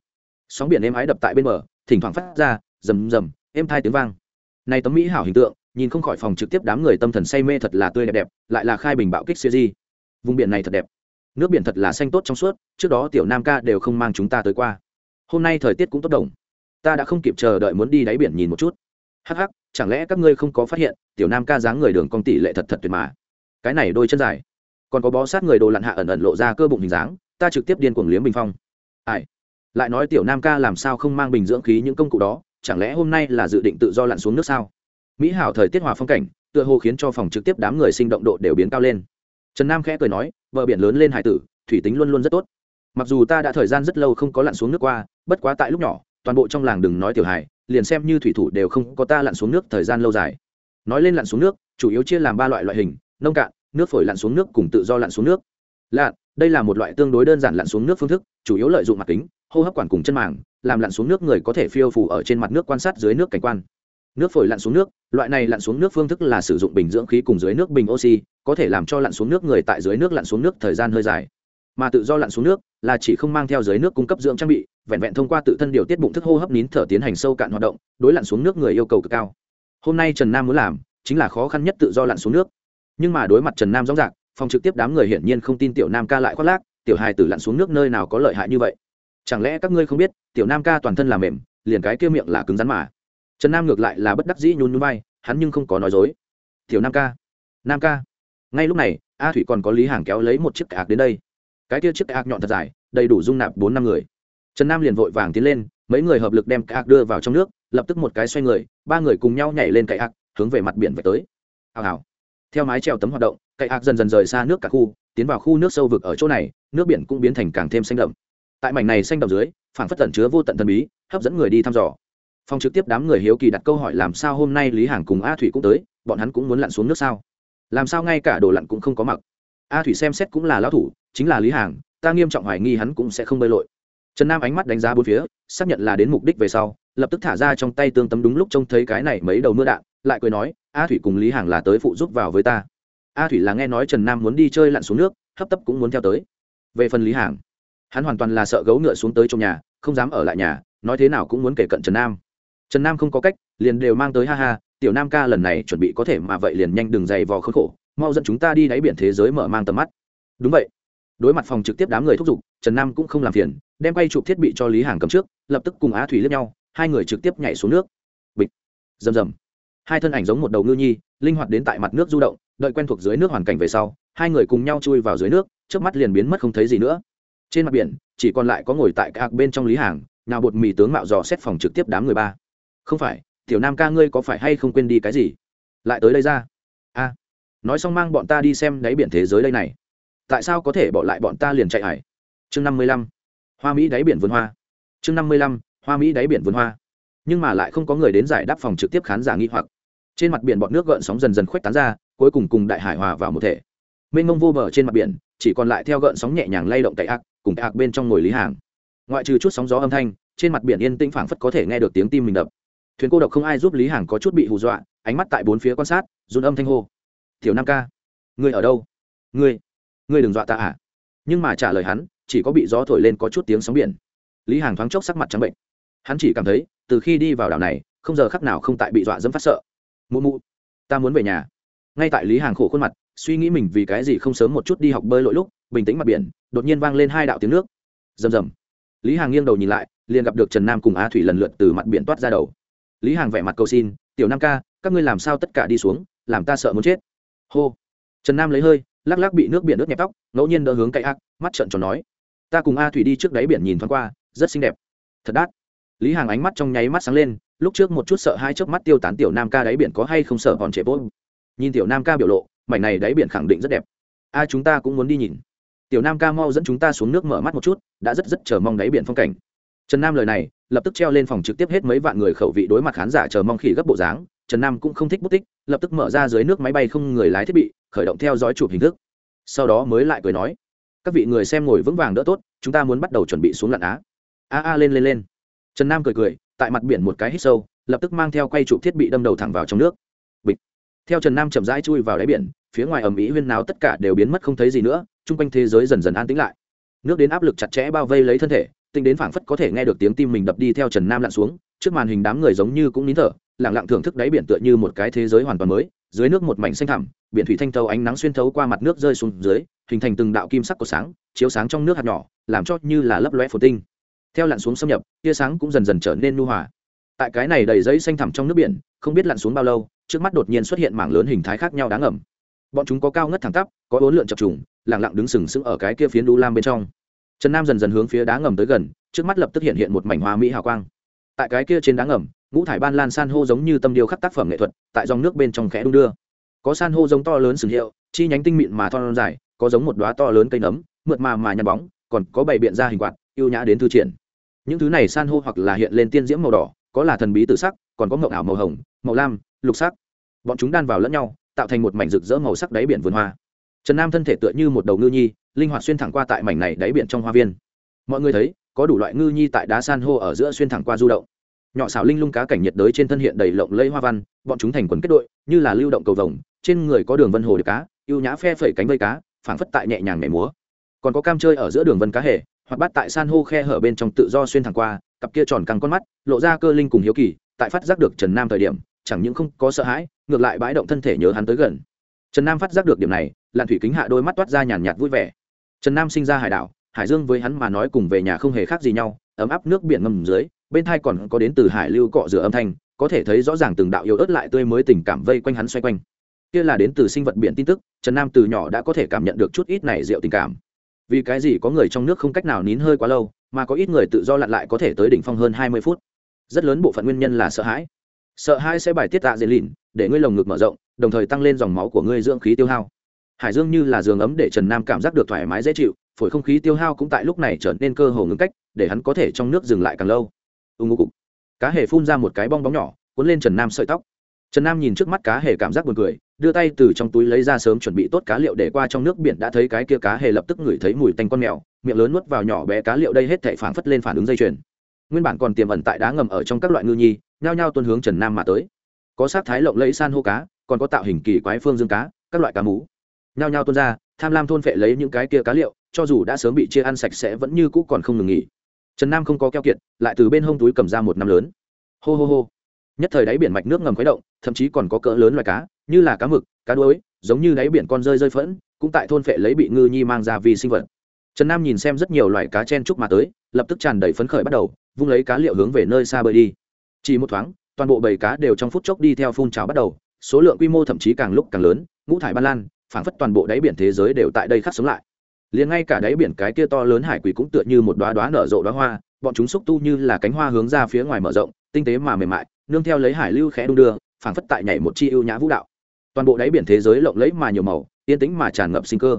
sóng biển êm ái đập tại bên bờ, thỉnh thoảng phát ra, rầm rầm, êm thai tiếng vang. Này tấm mỹ hảo hình tượng, nhìn không khỏi phòng trực tiếp đám người tâm thần say mê thật là tươi đẹp đẹp, lại là khai bình bạo kích siêu di. Vùng biển này thật đẹp. Nước biển thật là xanh tốt trong suốt, trước đó tiểu nam ca đều không mang chúng ta tới qua. Hôm nay thời tiết cũng tốt đồng. Ta đã không kịp chờ đợi muốn đi đáy biển nhìn một chút. Hắc hắc, chẳng lẽ các ngươi không có phát hiện, tiểu nam ca dáng người đường cong tỷ lệ thật thật tuyệt mà cái này đôi chân dài. Còn có bó sát người đồ lặn hạ ẩn ẩn lộ ra cơ bụng hình dáng, ta trực tiếp điên cuồng liếm bình phong. Ai? Lại nói tiểu nam ca làm sao không mang bình dưỡng khí những công cụ đó, chẳng lẽ hôm nay là dự định tự do lặn xuống nước sao? Mỹ hảo thời tiết hòa phong cảnh, tựa hồ khiến cho phòng trực tiếp đám người sinh động độ đều biến cao lên. Trần nam khẽ cười nói vợ biển lớn lên hải tử, thủy tính luôn luôn rất tốt. Mặc dù ta đã thời gian rất lâu không có lặn xuống nước qua, bất quá tại lúc nhỏ, toàn bộ trong làng đừng nói tiểu hải liền xem như thủy thủ đều không có ta lặn xuống nước thời gian lâu dài. Nói lên lặn xuống nước, chủ yếu chia làm ba loại loại hình nông cạn nước phổi lặn xuống nước cùng tự do lặn xuống nước lặn đây là một loại tương đối đơn giản lặn xuống nước phương thức chủ yếu lợi dụng mặt kính hô hấp quản cùng chân màng làm lặn xuống nước người có thể phiêu phủ ở trên mặt nước quan sát dưới nước cảnh quan nước phổi lặn xuống nước loại này lặn xuống nước phương thức là sử dụng bình dưỡng khí cùng dưới nước bình oxy có thể làm cho lặn xuống nước người tại dưới nước lặn xuống nước thời gian hơi dài mà tự do lặn xuống nước là chỉ không mang theo dưới nước cung cấp dưỡng trang bị vẹn vẹn thông qua tự thân điều tiết bụng thức hô hấp nín thở tiến hành sâu cạn hoạt động đối lặn xuống nước người yêu cầu cực cao hôm nay trần nam muốn làm chính là khó khăn nhất tự do lặn xuống nước nhưng mà đối mặt trần nam rõ ràng, phòng trực tiếp đám người hiển nhiên không tin tiểu nam ca lại khoác lác, tiểu hài tử lặn xuống nước nơi nào có lợi hại như vậy. Chẳng lẽ các ngươi không biết, tiểu nam ca toàn thân là mềm, liền cái kia miệng là cứng rắn mà. Trần nam ngược lại là bất đắc dĩ nhún nhún bay hắn nhưng không có nói dối. Tiểu nam ca nam ca. Ngay lúc này, a thủy còn có lý hàng kéo lấy một chiếc ạc đến đây. Cái kia chiếc ạc nhọn thật dài, đầy đủ dung nạp bốn năm người. Trần nam liền vội vàng tiến lên, mấy người hợp lực đem cái ạc đưa vào trong nước, lập tức một cái xoay người, ba người cùng nhau nhảy lên cái ạc hướng về mặt biển về tới. Hào hào theo mái treo tấm hoạt động cậy ạc dần dần rời xa nước cả khu, tiến vào khu nước sâu vực ở chỗ này, nước biển cũng biến thành càng thêm xanh đậm. Tại mảnh này xanh đậm dưới phản phất tẩn chứa vô tận thần bí, hấp dẫn người đi thăm dò. Phong trực tiếp đám người hiếu kỳ đặt câu hỏi làm sao hôm nay lý hàng cùng a thủy cũng tới, bọn hắn cũng muốn lặn xuống nước sao? Làm sao ngay cả đồ lặn cũng không có mặc? A thủy xem xét cũng là lão thủ, chính là lý hàng, ta nghiêm trọng hoài nghi hắn cũng sẽ không bơi lội trần nam ánh mắt đánh giá bốn phía, xác nhận là đến mục đích về sau, lập tức thả ra trong tay tương tấm đúng lúc trông thấy cái này mấy đầu mưa đạn, lại cười nói, a thủy cùng lý hàng là tới phụ giúp vào với ta. A thủy là nghe nói trần nam muốn đi chơi lặn xuống nước, hấp tấp cũng muốn theo tới. Về phần lý hàng, hắn hoàn toàn là sợ gấu ngựa xuống tới trong nhà, không dám ở lại nhà, nói thế nào cũng muốn kể cận trần nam. Trần nam không có cách, liền đều mang tới ha ha, tiểu nam ca lần này chuẩn bị có thể mà vậy liền nhanh đừng dày vò khốn khổ, mau dẫn chúng ta đi đáy biển thế giới mở mang tầm mắt. Đúng vậy. Đối mặt phòng trực tiếp đám người thúc giục, trần nam cũng không làm phiền đem quay chụp thiết bị cho lý hàng cầm trước, lập tức cùng á thủy lướt nhau, hai người trực tiếp nhảy xuống nước. Bịch. Rầm rầm. Hai thân ảnh giống một đầu ngư nhi, linh hoạt đến tại mặt nước du động, đợi quen thuộc dưới nước hoàn cảnh về sau, hai người cùng nhau chui vào dưới nước trước mắt liền biến mất không thấy gì nữa. Trên mặt biển, chỉ còn lại có ngồi tại các bên trong lý hàng, nào bột mì tướng mạo dò xét phòng trực tiếp đám người ba. Không phải, tiểu nam ca ngươi có phải hay không quên đi cái gì? Lại tới đây ra. A. Nói xong mang bọn ta đi xem đáy biển thế giới đây này. Tại sao có thể bỏ lại bọn ta liền chạy hải chương năm mươi lăm hoa mỹ đáy biển vườn hoa. Chương năm mươi lăm, hoa mỹ đáy biển vườn hoa. Nhưng mà lại không có người đến giải đáp phòng trực tiếp khán giả nghi hoặc. Trên mặt biển bọn nước gợn sóng dần dần khuếch tán ra, cuối cùng cùng đại hải hòa vào một thể. Mênh mông vô bờ trên mặt biển, chỉ còn lại theo gợn sóng nhẹ nhàng lay động cậy ác, cùng ác bên trong ngồi lý hàng. Ngoại trừ chút sóng gió âm thanh, trên mặt biển yên tĩnh phảng phất có thể nghe được tiếng tim mình đập. Thuyền cô độc không ai giúp lý hàng có chút bị hù dọa, ánh mắt tại bốn phía quan sát, run âm thanh hô. Tiểu nam ca, ngươi ở đâu? Ngươi ngươi đừng dọa ta à? Nhưng mà trả lời hắn chỉ có bị gió thổi lên có chút tiếng sóng biển. Lý hàng thoáng chốc sắc mặt trắng bệnh. Hắn chỉ cảm thấy, từ khi đi vào đảo này, không giờ khắc nào không tại bị dọa dẫm phát sợ. Mụ mụ, ta muốn về nhà. Ngay tại lý hàng khổ khuôn mặt, suy nghĩ mình vì cái gì không sớm một chút đi học bơi lội lúc, bình tĩnh mặt biển, đột nhiên vang lên hai đạo tiếng nước. Rầm rầm. Lý hàng nghiêng đầu nhìn lại, liền gặp được trần nam cùng a thủy lần lượt từ mặt biển toát ra đầu. Lý hàng vẻ mặt cầu xin, tiểu nam ca, các ngươi làm sao tất cả đi xuống, làm ta sợ muốn chết. Hô. Trần nam lấy hơi, lắc lắc bị nước biển ướt nhẹp tóc, ngẫu nhiên đỡ hướng cậy ác, mắt trợn tròn nói ta cùng a thủy đi trước đáy biển nhìn thoáng qua, rất xinh đẹp. Thật đắt. Lý hàng ánh mắt trong nháy mắt sáng lên, lúc trước một chút sợ hai chớp mắt tiêu tán tiểu nam ca đáy biển có hay không sợ còn trẻ bốt nhìn tiểu nam ca biểu lộ, mảnh này đáy biển khẳng định rất đẹp. A, chúng ta cũng muốn đi nhìn. Tiểu nam ca mau dẫn chúng ta xuống nước mở mắt một chút, đã rất rất chờ mong đáy biển phong cảnh. Trần nam lời này, lập tức treo lên phòng trực tiếp hết mấy vạn người khẩu vị đối mặt khán giả chờ mong khỉ gấp bộ dáng. Trần nam cũng không thích bút tích, lập tức mở ra dưới nước máy bay không người lái thiết bị, khởi động theo dõi chụp hình thức. Sau đó mới lại cười nói các vị người xem ngồi vững vàng đỡ tốt, chúng ta muốn bắt đầu chuẩn bị xuống lặn á. A a lên lên lên. Trần nam cười cười, tại mặt biển một cái hít sâu, lập tức mang theo quay chụp thiết bị đâm đầu thẳng vào trong nước. Bịch. Theo trần nam chậm rãi chui vào đáy biển, phía ngoài ầm ĩ huyên náo tất cả đều biến mất không thấy gì nữa, chung quanh thế giới dần dần an tĩnh lại. Nước đến áp lực chặt chẽ bao vây lấy thân thể tinh đến phảng phất có thể nghe được tiếng tim mình đập đi theo trần nam lặn xuống, trước màn hình đám người giống như cũng nín thở lẳng lặng thưởng thức đáy biển tựa như một cái thế giới hoàn toàn mới dưới nước một mảnh xanh thẳm, biển thủy thanh thấu ánh nắng xuyên thấu qua mặt nước rơi xuống dưới, hình thành từng đạo kim sắc của sáng, chiếu sáng trong nước hạt nhỏ, làm cho như là lấp loe phổ tinh. Theo lặn xuống xâm nhập, tia sáng cũng dần dần trở nên nu hòa. Tại cái này đầy giấy xanh thẳm trong nước biển, không biết lặn xuống bao lâu, trước mắt đột nhiên xuất hiện mảng lớn hình thái khác nhau đáng ngầm bọn chúng có cao ngất thẳng tắp, có bốn lượn chập trùng lẳng lặng đứng sừng sững ở cái kia phiến đu lam bên trong. Trần nam dần dần hướng phía đá ngầm tới gần, trước mắt lập tức hiện hiện một mảnh hoa mỹ hào quang. Tại cái kia trên đá ngầm ngũ thải ban lan san hô giống như tâm điều khắc tác phẩm nghệ thuật, tại dòng nước bên trong khẽ đung đưa. Có san hô giống to lớn sừng hiệu, chi nhánh tinh mịn mà thon dài, có giống một đoá to lớn cây nấm, mượt mà mà nhăn bóng, còn có bảy biện ra hình quạt, ưu nhã đến thư triển. Những thứ này san hô hoặc là hiện lên tiên diễm màu đỏ, có là thần bí tự sắc, còn có mộng ảo màu hồng, màu lam, lục sắc. Bọn chúng đan vào lẫn nhau, tạo thành một mảnh rực rỡ màu sắc đáy biển vườn hoa. Trần nam thân thể tựa như một đầu ngư nhi, linh hoạt xuyên thẳng qua tại mảnh này đáy biển trong hoa viên. Mọi người thấy, có đủ loại ngư nhi tại đá san hô ở giữa xuyên thẳng qua du động nhỏ xảo linh lung cá cảnh nhiệt đới trên thân hiện đầy lộng lẫy hoa văn, bọn chúng thành quần kết đội, như là lưu động cầu vồng, trên người có đường vân hồ được cá, ưu nhã phe phẩy cánh vây cá, phảng phất tại nhẹ nhàng nhảy múa. Còn có cam chơi ở giữa đường vân cá hề hoặc bắt tại san hô khe hở bên trong tự do xuyên thẳng qua, cặp kia tròn căng con mắt, lộ ra cơ linh cùng hiếu kỳ, tại phát giác được trần nam thời điểm, chẳng những không có sợ hãi, ngược lại bãi động thân thể nhớ hắn tới gần. Trần nam phát giác được điểm này, lạn thủy kính hạ đôi mắt toát ra nhàn nhạt vui vẻ. Trần nam sinh ra hải đảo, hải dương với hắn mà nói cùng về nhà không hề khác gì nhau, ấm áp nước biển ngầm dưới bên thai còn có đến từ hải lưu cọ rửa âm thanh, có thể thấy rõ ràng từng đạo yếu ớt lại tươi mới tình cảm vây quanh hắn xoay quanh. Kia là đến từ sinh vật biển tin tức, trần nam từ nhỏ đã có thể cảm nhận được chút ít này rượu tình cảm. Vì cái gì có người trong nước không cách nào nín hơi quá lâu, mà có ít người tự do lặn lại có thể tới đỉnh phong hơn hai mươi phút. Rất lớn bộ phận nguyên nhân là sợ hãi. Sợ hãi sẽ bài tiết tạ dễ lìn để ngươi lồng ngực mở rộng, đồng thời tăng lên dòng máu của ngươi dưỡng khí tiêu hao. Hải dương như là giường ấm để trần nam cảm giác được thoải mái dễ chịu, phổi không khí tiêu hao cũng tại lúc này trở nên cơ hồ ngưng cách, để hắn có thể trong nước dừng lại càng lâu ưng ngô cục. Cá hề phun ra một cái bong bóng nhỏ, cuốn lên trần nam sợi tóc. Trần nam nhìn trước mắt cá hề cảm giác buồn cười, đưa tay từ trong túi lấy ra sớm chuẩn bị tốt cá liệu để qua trong nước biển đã thấy cái kia cá hề lập tức ngửi thấy mùi tanh con mèo, miệng lớn nuốt vào nhỏ bé cá liệu đây hết thảy phảng phất lên phản ứng dây chuyền. Nguyên bản còn tiềm ẩn tại đá ngầm ở trong các loại ngư nhi, nhao nhao tuân hướng trần nam mà tới. Có sát thái lộng lẫy san hô cá, còn có tạo hình kỳ quái phương dương cá, các loại cá mú. Nhao nhao tuôn ra, tham lam thôn phệ lấy những cái kia cá liệu, cho dù đã sớm bị chia ăn sạch sẽ vẫn như cũ còn không ngừng nghỉ trần nam không có keo kiệt, lại từ bên hông túi cầm ra một năm lớn. Hô hô hô. Nhất thời đáy biển mạch nước ngầm khuấy động, thậm chí còn có cỡ lớn loài cá, như là cá mực, cá đuối, giống như đáy biển con rơi rơi phẫn, cũng tại thôn phệ lấy bị ngư nhi mang ra vì sinh vật. Trần nam nhìn xem rất nhiều loài cá chen chúc mà tới, lập tức tràn đầy phấn khởi bắt đầu, vung lấy cá liệu hướng về nơi xa bơi đi. Chỉ một thoáng, toàn bộ bầy cá đều trong phút chốc đi theo phun trào bắt đầu, số lượng quy mô thậm chí càng lúc càng lớn, ngũ thải ba lan, phảng phất toàn bộ đáy biển thế giới đều tại đây khắc sống lại liền ngay cả đáy biển cái kia to lớn hải quỷ cũng tựa như một đoá đoá nở rộ đoá hoa, bọn chúng xúc tu như là cánh hoa hướng ra phía ngoài mở rộng, tinh tế mà mềm mại, nương theo lấy hải lưu khẽ đung đưa, phảng phất tại nhảy một chi ưu nhã vũ đạo. Toàn bộ đáy biển thế giới lộng lẫy mà nhiều màu, yên tĩnh mà tràn ngập sinh cơ.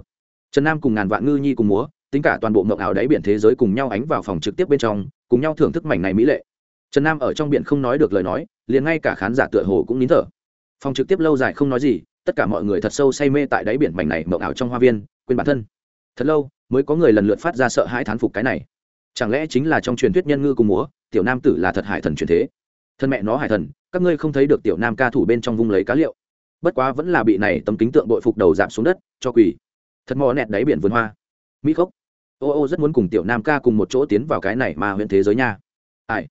Trần nam cùng ngàn vạn ngư nhi cùng múa, tính cả toàn bộ mộng ảo đáy biển thế giới cùng nhau ánh vào phòng trực tiếp bên trong, cùng nhau thưởng thức mảnh này mỹ lệ. Trần nam ở trong biển không nói được lời nói, liền ngay cả khán giả tựa hồ cũng nín thở. Phòng trực tiếp lâu dài không nói gì, tất cả mọi người thật sâu say mê tại đáy biển mảnh này mộng ảo trong hoa viên, quên bản thân thật lâu, mới có người lần lượt phát ra sợ hãi thán phục cái này. Chẳng lẽ chính là trong truyền thuyết nhân ngư cùng múa, tiểu nam tử là thật hải thần truyền thế? Thân mẹ nó hải thần, các ngươi không thấy được tiểu nam ca thủ bên trong vung lấy cá liệu. Bất quá vẫn là bị này tấm kính tượng bội phục đầu giảm xuống đất, cho quỳ. Thật mò nẹt đáy biển vườn hoa. Mỹ khốc. Ô ô rất muốn cùng tiểu nam ca cùng một chỗ tiến vào cái này mà huyện thế giới nha. Ai?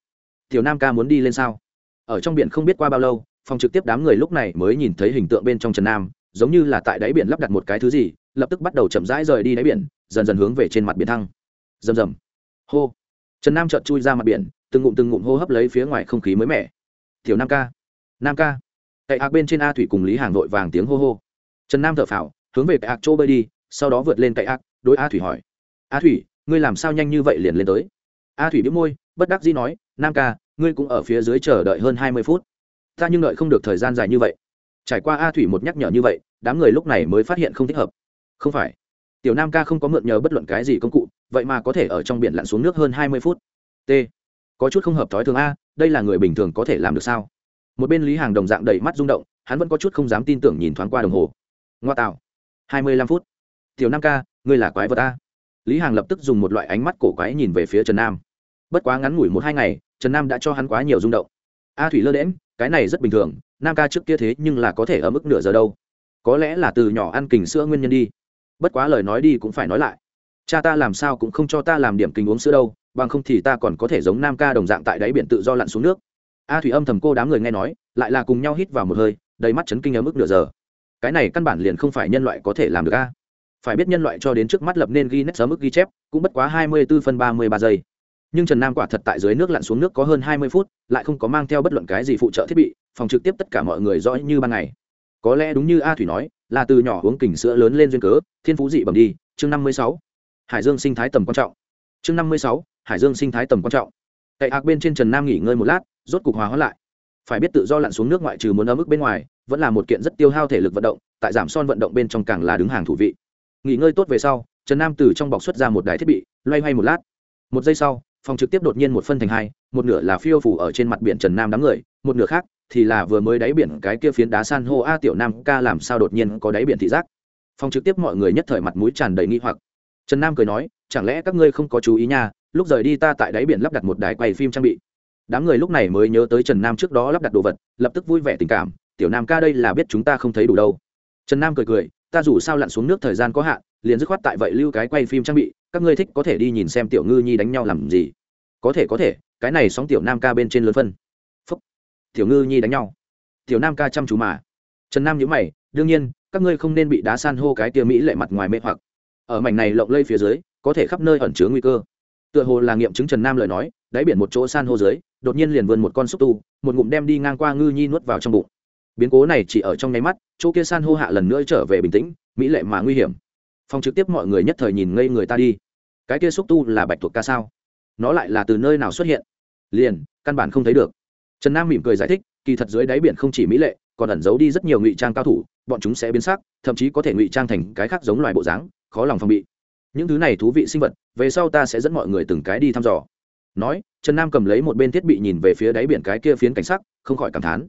Tiểu nam ca muốn đi lên sao? Ở trong biển không biết qua bao lâu, phòng trực tiếp đám người lúc này mới nhìn thấy hình tượng bên trong trần nam giống như là tại đáy biển lắp đặt một cái thứ gì, lập tức bắt đầu chậm rãi rời đi đáy biển, dần dần hướng về trên mặt biển thăng. Rầm rầm. Hô. Trần nam chợt chui ra mặt biển, từng ngụm từng ngụm hô hấp lấy phía ngoài không khí mới mẻ. Tiểu nam ca. Nam ca. Cậy ạc bên trên a thủy cùng lý hàng vội vàng tiếng hô hô. Trần nam thở phào, hướng về cậy ạc chỗ bơi đi, sau đó vượt lên cậy ạc, đối a thủy hỏi. A thủy, ngươi làm sao nhanh như vậy liền lên tới? A thủy biếu môi, bất đắc dĩ nói, nam ca, ngươi cũng ở phía dưới chờ đợi hơn hai mươi phút. Ta nhưng đợi không được thời gian dài như vậy trải qua a thủy một nhắc nhở như vậy, đám người lúc này mới phát hiện không thích hợp. Không phải. Tiểu nam ca không có mượn nhờ bất luận cái gì công cụ, vậy mà có thể ở trong biển lặn xuống nước hơn hai mươi phút. T. Có chút không hợp thói thường a, đây là người bình thường có thể làm được sao? Một bên lý hàng đồng dạng đầy mắt rung động, hắn vẫn có chút không dám tin tưởng nhìn thoáng qua đồng hồ. Ngoa tạo. hai mươi lăm phút. Tiểu nam ca, ngươi là quái vật a. Lý hàng lập tức dùng một loại ánh mắt cổ quái nhìn về phía trần nam. Bất quá ngắn ngủi một hai ngày, trần nam đã cho hắn quá nhiều rung động. A thủy lơ đễm cái này rất bình thường nam ca trước kia thế nhưng là có thể ở mức nửa giờ đâu. Có lẽ là từ nhỏ ăn kình sữa nguyên nhân đi. Bất quá lời nói đi cũng phải nói lại. Cha ta làm sao cũng không cho ta làm điểm kình uống sữa đâu, bằng không thì ta còn có thể giống nam ca đồng dạng tại đáy biển tự do lặn xuống nước. A thủy âm thầm cô đám người nghe nói, lại là cùng nhau hít vào một hơi, đầy mắt chấn kinh ở mức nửa giờ. Cái này căn bản liền không phải nhân loại có thể làm được a. Phải biết nhân loại cho đến trước mắt lập nên ghi nét sớm mức ghi chép, cũng bất quá hai mươi bốn phân ba mươi ba giây. Nhưng trần nam quả thật tại dưới nước lặn xuống nước có hơn hai mươi phút, lại không có mang theo bất luận cái gì phụ trợ thiết bị phòng trực tiếp tất cả mọi người rõ như ban ngày. Có lẽ đúng như a thủy nói, là từ nhỏ uống kình sữa lớn lên duyên cớ, thiên phú dị bẩm đi, chương năm mươi sáu. Hải dương sinh thái tầm quan trọng. Chương năm mươi sáu, hải dương sinh thái tầm quan trọng. Tại hạc bên trên trần nam nghỉ ngơi một lát, rốt cục hòa hóa lại. Phải biết tự do lặn xuống nước ngoại trừ muốn ở mức bên ngoài, vẫn là một kiện rất tiêu hao thể lực vận động, tại giảm son vận động bên trong càng là đứng hàng thủ vị. Nghỉ ngơi tốt về sau, trần nam từ trong bọc xuất ra một đài thiết bị, loay hoay một lát. Một giây sau, phòng trực tiếp đột nhiên một phân thành hai, một nửa là phiêu phủ ở trên mặt biển trần nam đám người, một nửa khác thì là vừa mới đáy biển cái kia phiến đá san hô a tiểu nam ca làm sao đột nhiên có đáy biển thị giác? Phong trực tiếp mọi người nhất thời mặt mũi tràn đầy nghi hoặc. Trần nam cười nói, chẳng lẽ các ngươi không có chú ý nha, lúc rời đi ta tại đáy biển lắp đặt một đài quay phim trang bị. Đám người lúc này mới nhớ tới trần nam trước đó lắp đặt đồ vật, lập tức vui vẻ tình cảm, tiểu nam ca đây là biết chúng ta không thấy đủ đâu. Trần nam cười cười, ta dù sao lặn xuống nước thời gian có hạn, liền dứt khoát tại vậy lưu cái quay phim trang bị, các ngươi thích có thể đi nhìn xem tiểu ngư nhi đánh nhau làm gì. Có thể có thể, cái này sóng tiểu nam ca bên trên lớn phân tiểu ngư nhi đánh nhau. Tiểu nam ca chăm chú mà. Trần nam nhữ mày, đương nhiên, các ngươi không nên bị đá san hô cái tia mỹ lệ mặt ngoài mê hoặc. Ở mảnh này lộng lây phía dưới, có thể khắp nơi ẩn chứa nguy cơ. Tựa hồ là nghiệm chứng trần nam lời nói, đáy biển một chỗ san hô dưới, đột nhiên liền vươn một con xúc tu, một ngụm đem đi ngang qua ngư nhi nuốt vào trong bụng. Biến cố này chỉ ở trong nháy mắt, chỗ kia san hô hạ lần nữa trở về bình tĩnh, mỹ lệ mà nguy hiểm. Phong trực tiếp mọi người nhất thời nhìn ngây người ta đi. Cái kia xúc tu là bạch thuộc ca sao? Nó lại là từ nơi nào xuất hiện? Liền, căn bản không thấy được trần nam mỉm cười giải thích, kỳ thật dưới đáy biển không chỉ mỹ lệ, còn ẩn giấu đi rất nhiều ngụy trang cao thủ, bọn chúng sẽ biến sắc, thậm chí có thể ngụy trang thành cái khác giống loài bộ dáng, khó lòng phòng bị. Những thứ này thú vị sinh vật, về sau ta sẽ dẫn mọi người từng cái đi thăm dò. Nói, trần nam cầm lấy một bên thiết bị nhìn về phía đáy biển cái kia phiến cảnh sắc, không khỏi cảm thán.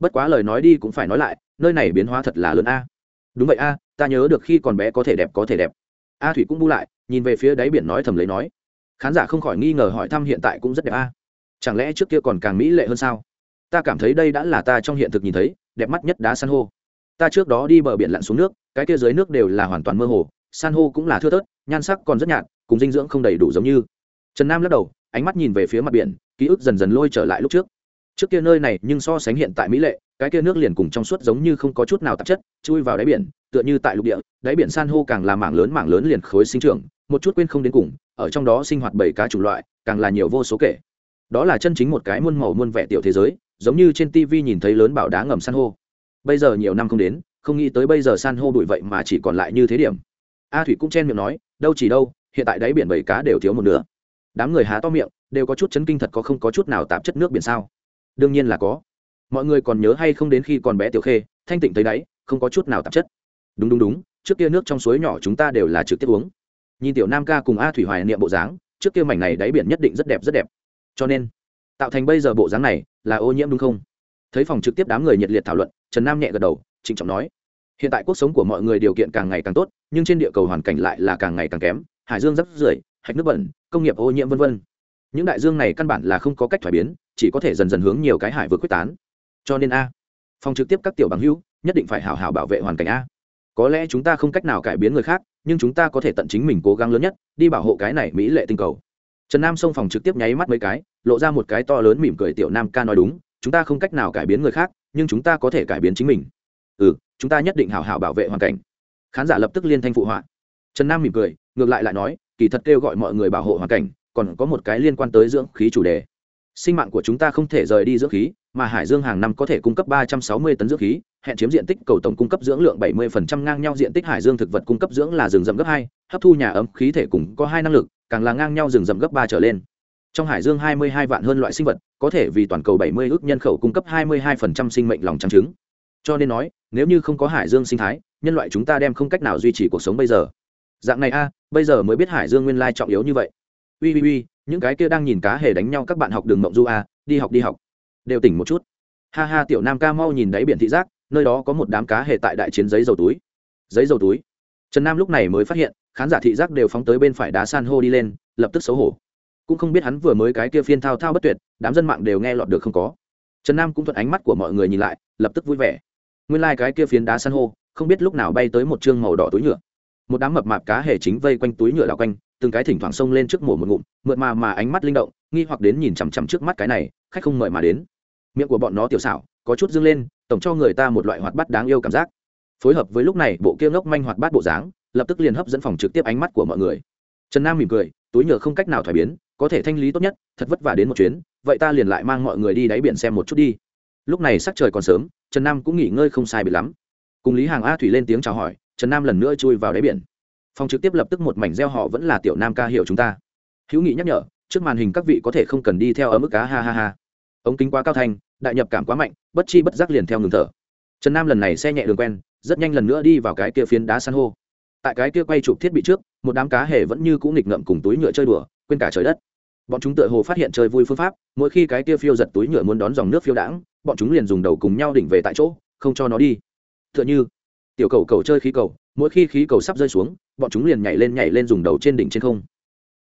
Bất quá lời nói đi cũng phải nói lại, nơi này biến hóa thật là lớn a. Đúng vậy a, ta nhớ được khi còn bé có thể đẹp có thể đẹp. A thủy cũng bu lại, nhìn về phía đáy biển nói thầm lấy nói. Khán giả không khỏi nghi ngờ hỏi thăm hiện tại cũng rất đẹp a chẳng lẽ trước kia còn càng mỹ lệ hơn sao? Ta cảm thấy đây đã là ta trong hiện thực nhìn thấy, đẹp mắt nhất đá san hô. Ta trước đó đi bờ biển lặn xuống nước, cái kia dưới nước đều là hoàn toàn mơ hồ, san hô cũng là thưa thớt, nhan sắc còn rất nhạt, cùng dinh dưỡng không đầy đủ giống như. Trần nam lắc đầu, ánh mắt nhìn về phía mặt biển, ký ức dần dần lôi trở lại lúc trước. Trước kia nơi này nhưng so sánh hiện tại mỹ lệ, cái kia nước liền cùng trong suốt giống như không có chút nào tạp chất, chui vào đáy biển, tựa như tại lục địa, đáy biển san hô càng là mảng lớn mảng lớn liền khối sinh trưởng, một chút quên không đến cùng, ở trong đó sinh hoạt bảy cá chủng loại, càng là nhiều vô số kể đó là chân chính một cái muôn màu muôn vẻ tiểu thế giới, giống như trên tv nhìn thấy lớn bảo đá ngầm san hô. Bây giờ nhiều năm không đến, không nghĩ tới bây giờ san hô bụi vậy mà chỉ còn lại như thế điểm. A thủy cũng chen miệng nói, đâu chỉ đâu, hiện tại đáy biển bảy cá đều thiếu một nửa. Đám người há to miệng, đều có chút chấn kinh thật có không có chút nào tạp chất nước biển sao? Đương nhiên là có. Mọi người còn nhớ hay không đến khi còn bé tiểu khê, thanh tịnh thấy đáy, không có chút nào tạp chất. Đúng đúng đúng, trước kia nước trong suối nhỏ chúng ta đều là trực tiếp uống. Nhìn tiểu nam ca cùng a thủy hoài niệm bộ dáng, trước kia mảnh này đáy biển nhất định rất đẹp rất đẹp cho nên, tạo thành bây giờ bộ dáng này là ô nhiễm đúng không? Thấy phòng trực tiếp đám người nhiệt liệt thảo luận, trần nam nhẹ gật đầu, trịnh trọng nói, hiện tại cuộc sống của mọi người điều kiện càng ngày càng tốt, nhưng trên địa cầu hoàn cảnh lại là càng ngày càng kém, hải dương rắc rưởi, hạch nước bẩn, công nghiệp ô nhiễm v v những đại dương này căn bản là không có cách thoải biến, chỉ có thể dần dần hướng nhiều cái hải vượt quyết tán. Cho nên a, phòng trực tiếp các tiểu bằng hữu, nhất định phải hào hào bảo vệ hoàn cảnh a. Có lẽ chúng ta không cách nào cải biến người khác, nhưng chúng ta có thể tận chính mình cố gắng lớn nhất, đi bảo hộ cái này mỹ lệ tinh cầu trần nam xông phòng trực tiếp nháy mắt mấy cái, lộ ra một cái to lớn mỉm cười tiểu nam ca nói đúng, chúng ta không cách nào cải biến người khác, nhưng chúng ta có thể cải biến chính mình. Ừ chúng ta nhất định hảo hảo bảo vệ hoàn cảnh. Khán giả lập tức liên thanh phụ họa. Trần nam mỉm cười, ngược lại lại nói, kỳ thật kêu gọi mọi người bảo hộ hoàn cảnh, còn có một cái liên quan tới dưỡng khí chủ đề. Sinh mạng của chúng ta không thể rời đi dưỡng khí mà hải dương hàng năm có thể cung cấp ba trăm sáu mươi tấn dưỡng khí, hẹn chiếm diện tích cầu tổng cung cấp dưỡng lượng bảy mươi ngang nhau diện tích hải dương thực vật cung cấp dưỡng là rừng rậm gấp hai, hấp thu nhà ấm, khí thể cùng có hai năng lực, càng là ngang nhau rừng rậm gấp ba trở lên. Trong hải dương hai mươi hai vạn hơn loại sinh vật, có thể vì toàn cầu bảy mươi ước nhân khẩu cung cấp hai mươi hai sinh mệnh lòng trắng trứng. Cho nên nói, nếu như không có hải dương sinh thái, nhân loại chúng ta đem không cách nào duy trì cuộc sống bây giờ. Dạng này a, bây giờ mới biết hải dương nguyên lai trọng yếu như vậy. Ui ui ui, những cái kia đang nhìn cá hề đánh nhau các bạn học đường mộng du a, đi học đi học đều tỉnh một chút. Ha ha, tiểu nam ca mau nhìn đáy biển thị giác, nơi đó có một đám cá hề tại đại chiến giấy dầu túi. Giấy dầu túi? Trần nam lúc này mới phát hiện, khán giả thị giác đều phóng tới bên phải đá san hô đi lên, lập tức xấu hổ. Cũng không biết hắn vừa mới cái kia phiên thao thao bất tuyệt, đám dân mạng đều nghe lọt được không có. Trần nam cũng thuận ánh mắt của mọi người nhìn lại, lập tức vui vẻ. Nguyên lai、like、cái kia phiến đá san hô, không biết lúc nào bay tới một chương màu đỏ túi nhựa. Một đám mập mạp cá hề chính vây quanh túi nhựa đào quanh, từng cái thỉnh thoảng xông lên trước mổ một ngụm mượn mà mà ánh mắt linh động, nghi hoặc đến nhìn chằm chằm trước mắt cái này, khách không mời mà đến miệng của bọn nó tiểu xảo, có chút dâng lên, tổng cho người ta một loại hoạt bát đáng yêu cảm giác. Phối hợp với lúc này, bộ kia ngốc manh hoạt bát bộ dáng, lập tức liền hấp dẫn phòng trực tiếp ánh mắt của mọi người. Trần nam mỉm cười, túi nhựa không cách nào thoải biến, có thể thanh lý tốt nhất, thật vất vả đến một chuyến, vậy ta liền lại mang mọi người đi đáy biển xem một chút đi. Lúc này sắc trời còn sớm, trần nam cũng nghỉ ngơi không sai bị lắm. Cùng lý hàng a thủy lên tiếng chào hỏi, trần nam lần nữa chui vào đáy biển. Phòng trực tiếp lập tức một mảnh gieo họ vẫn là tiểu nam ca hiệu chúng ta. Hữu nghị nhắc nhở, trước màn hình các vị có thể không cần đi theo ở mức cá ha ha ha. Ống kính quá cao thanh đại nhập cảm quá mạnh, bất chi bất giác liền theo ngừng thở. Trần nam lần này xe nhẹ đường quen, rất nhanh lần nữa đi vào cái kia phiến đá san hô. Tại cái kia quay chụp thiết bị trước, một đám cá hề vẫn như cũng nghịch ngậm cùng túi nhựa chơi đùa, quên cả trời đất. Bọn chúng tựa hồ phát hiện chơi vui phương pháp, mỗi khi cái kia phiêu giật túi nhựa muốn đón dòng nước phiêu đãng, bọn chúng liền dùng đầu cùng nhau đỉnh về tại chỗ, không cho nó đi. T h ư ợ n h ư tiểu cầu cầu chơi khí cầu, mỗi khi khí cầu sắp rơi xuống, bọn chúng liền nhảy lên nhảy lên dùng đầu trên đỉnh trên không.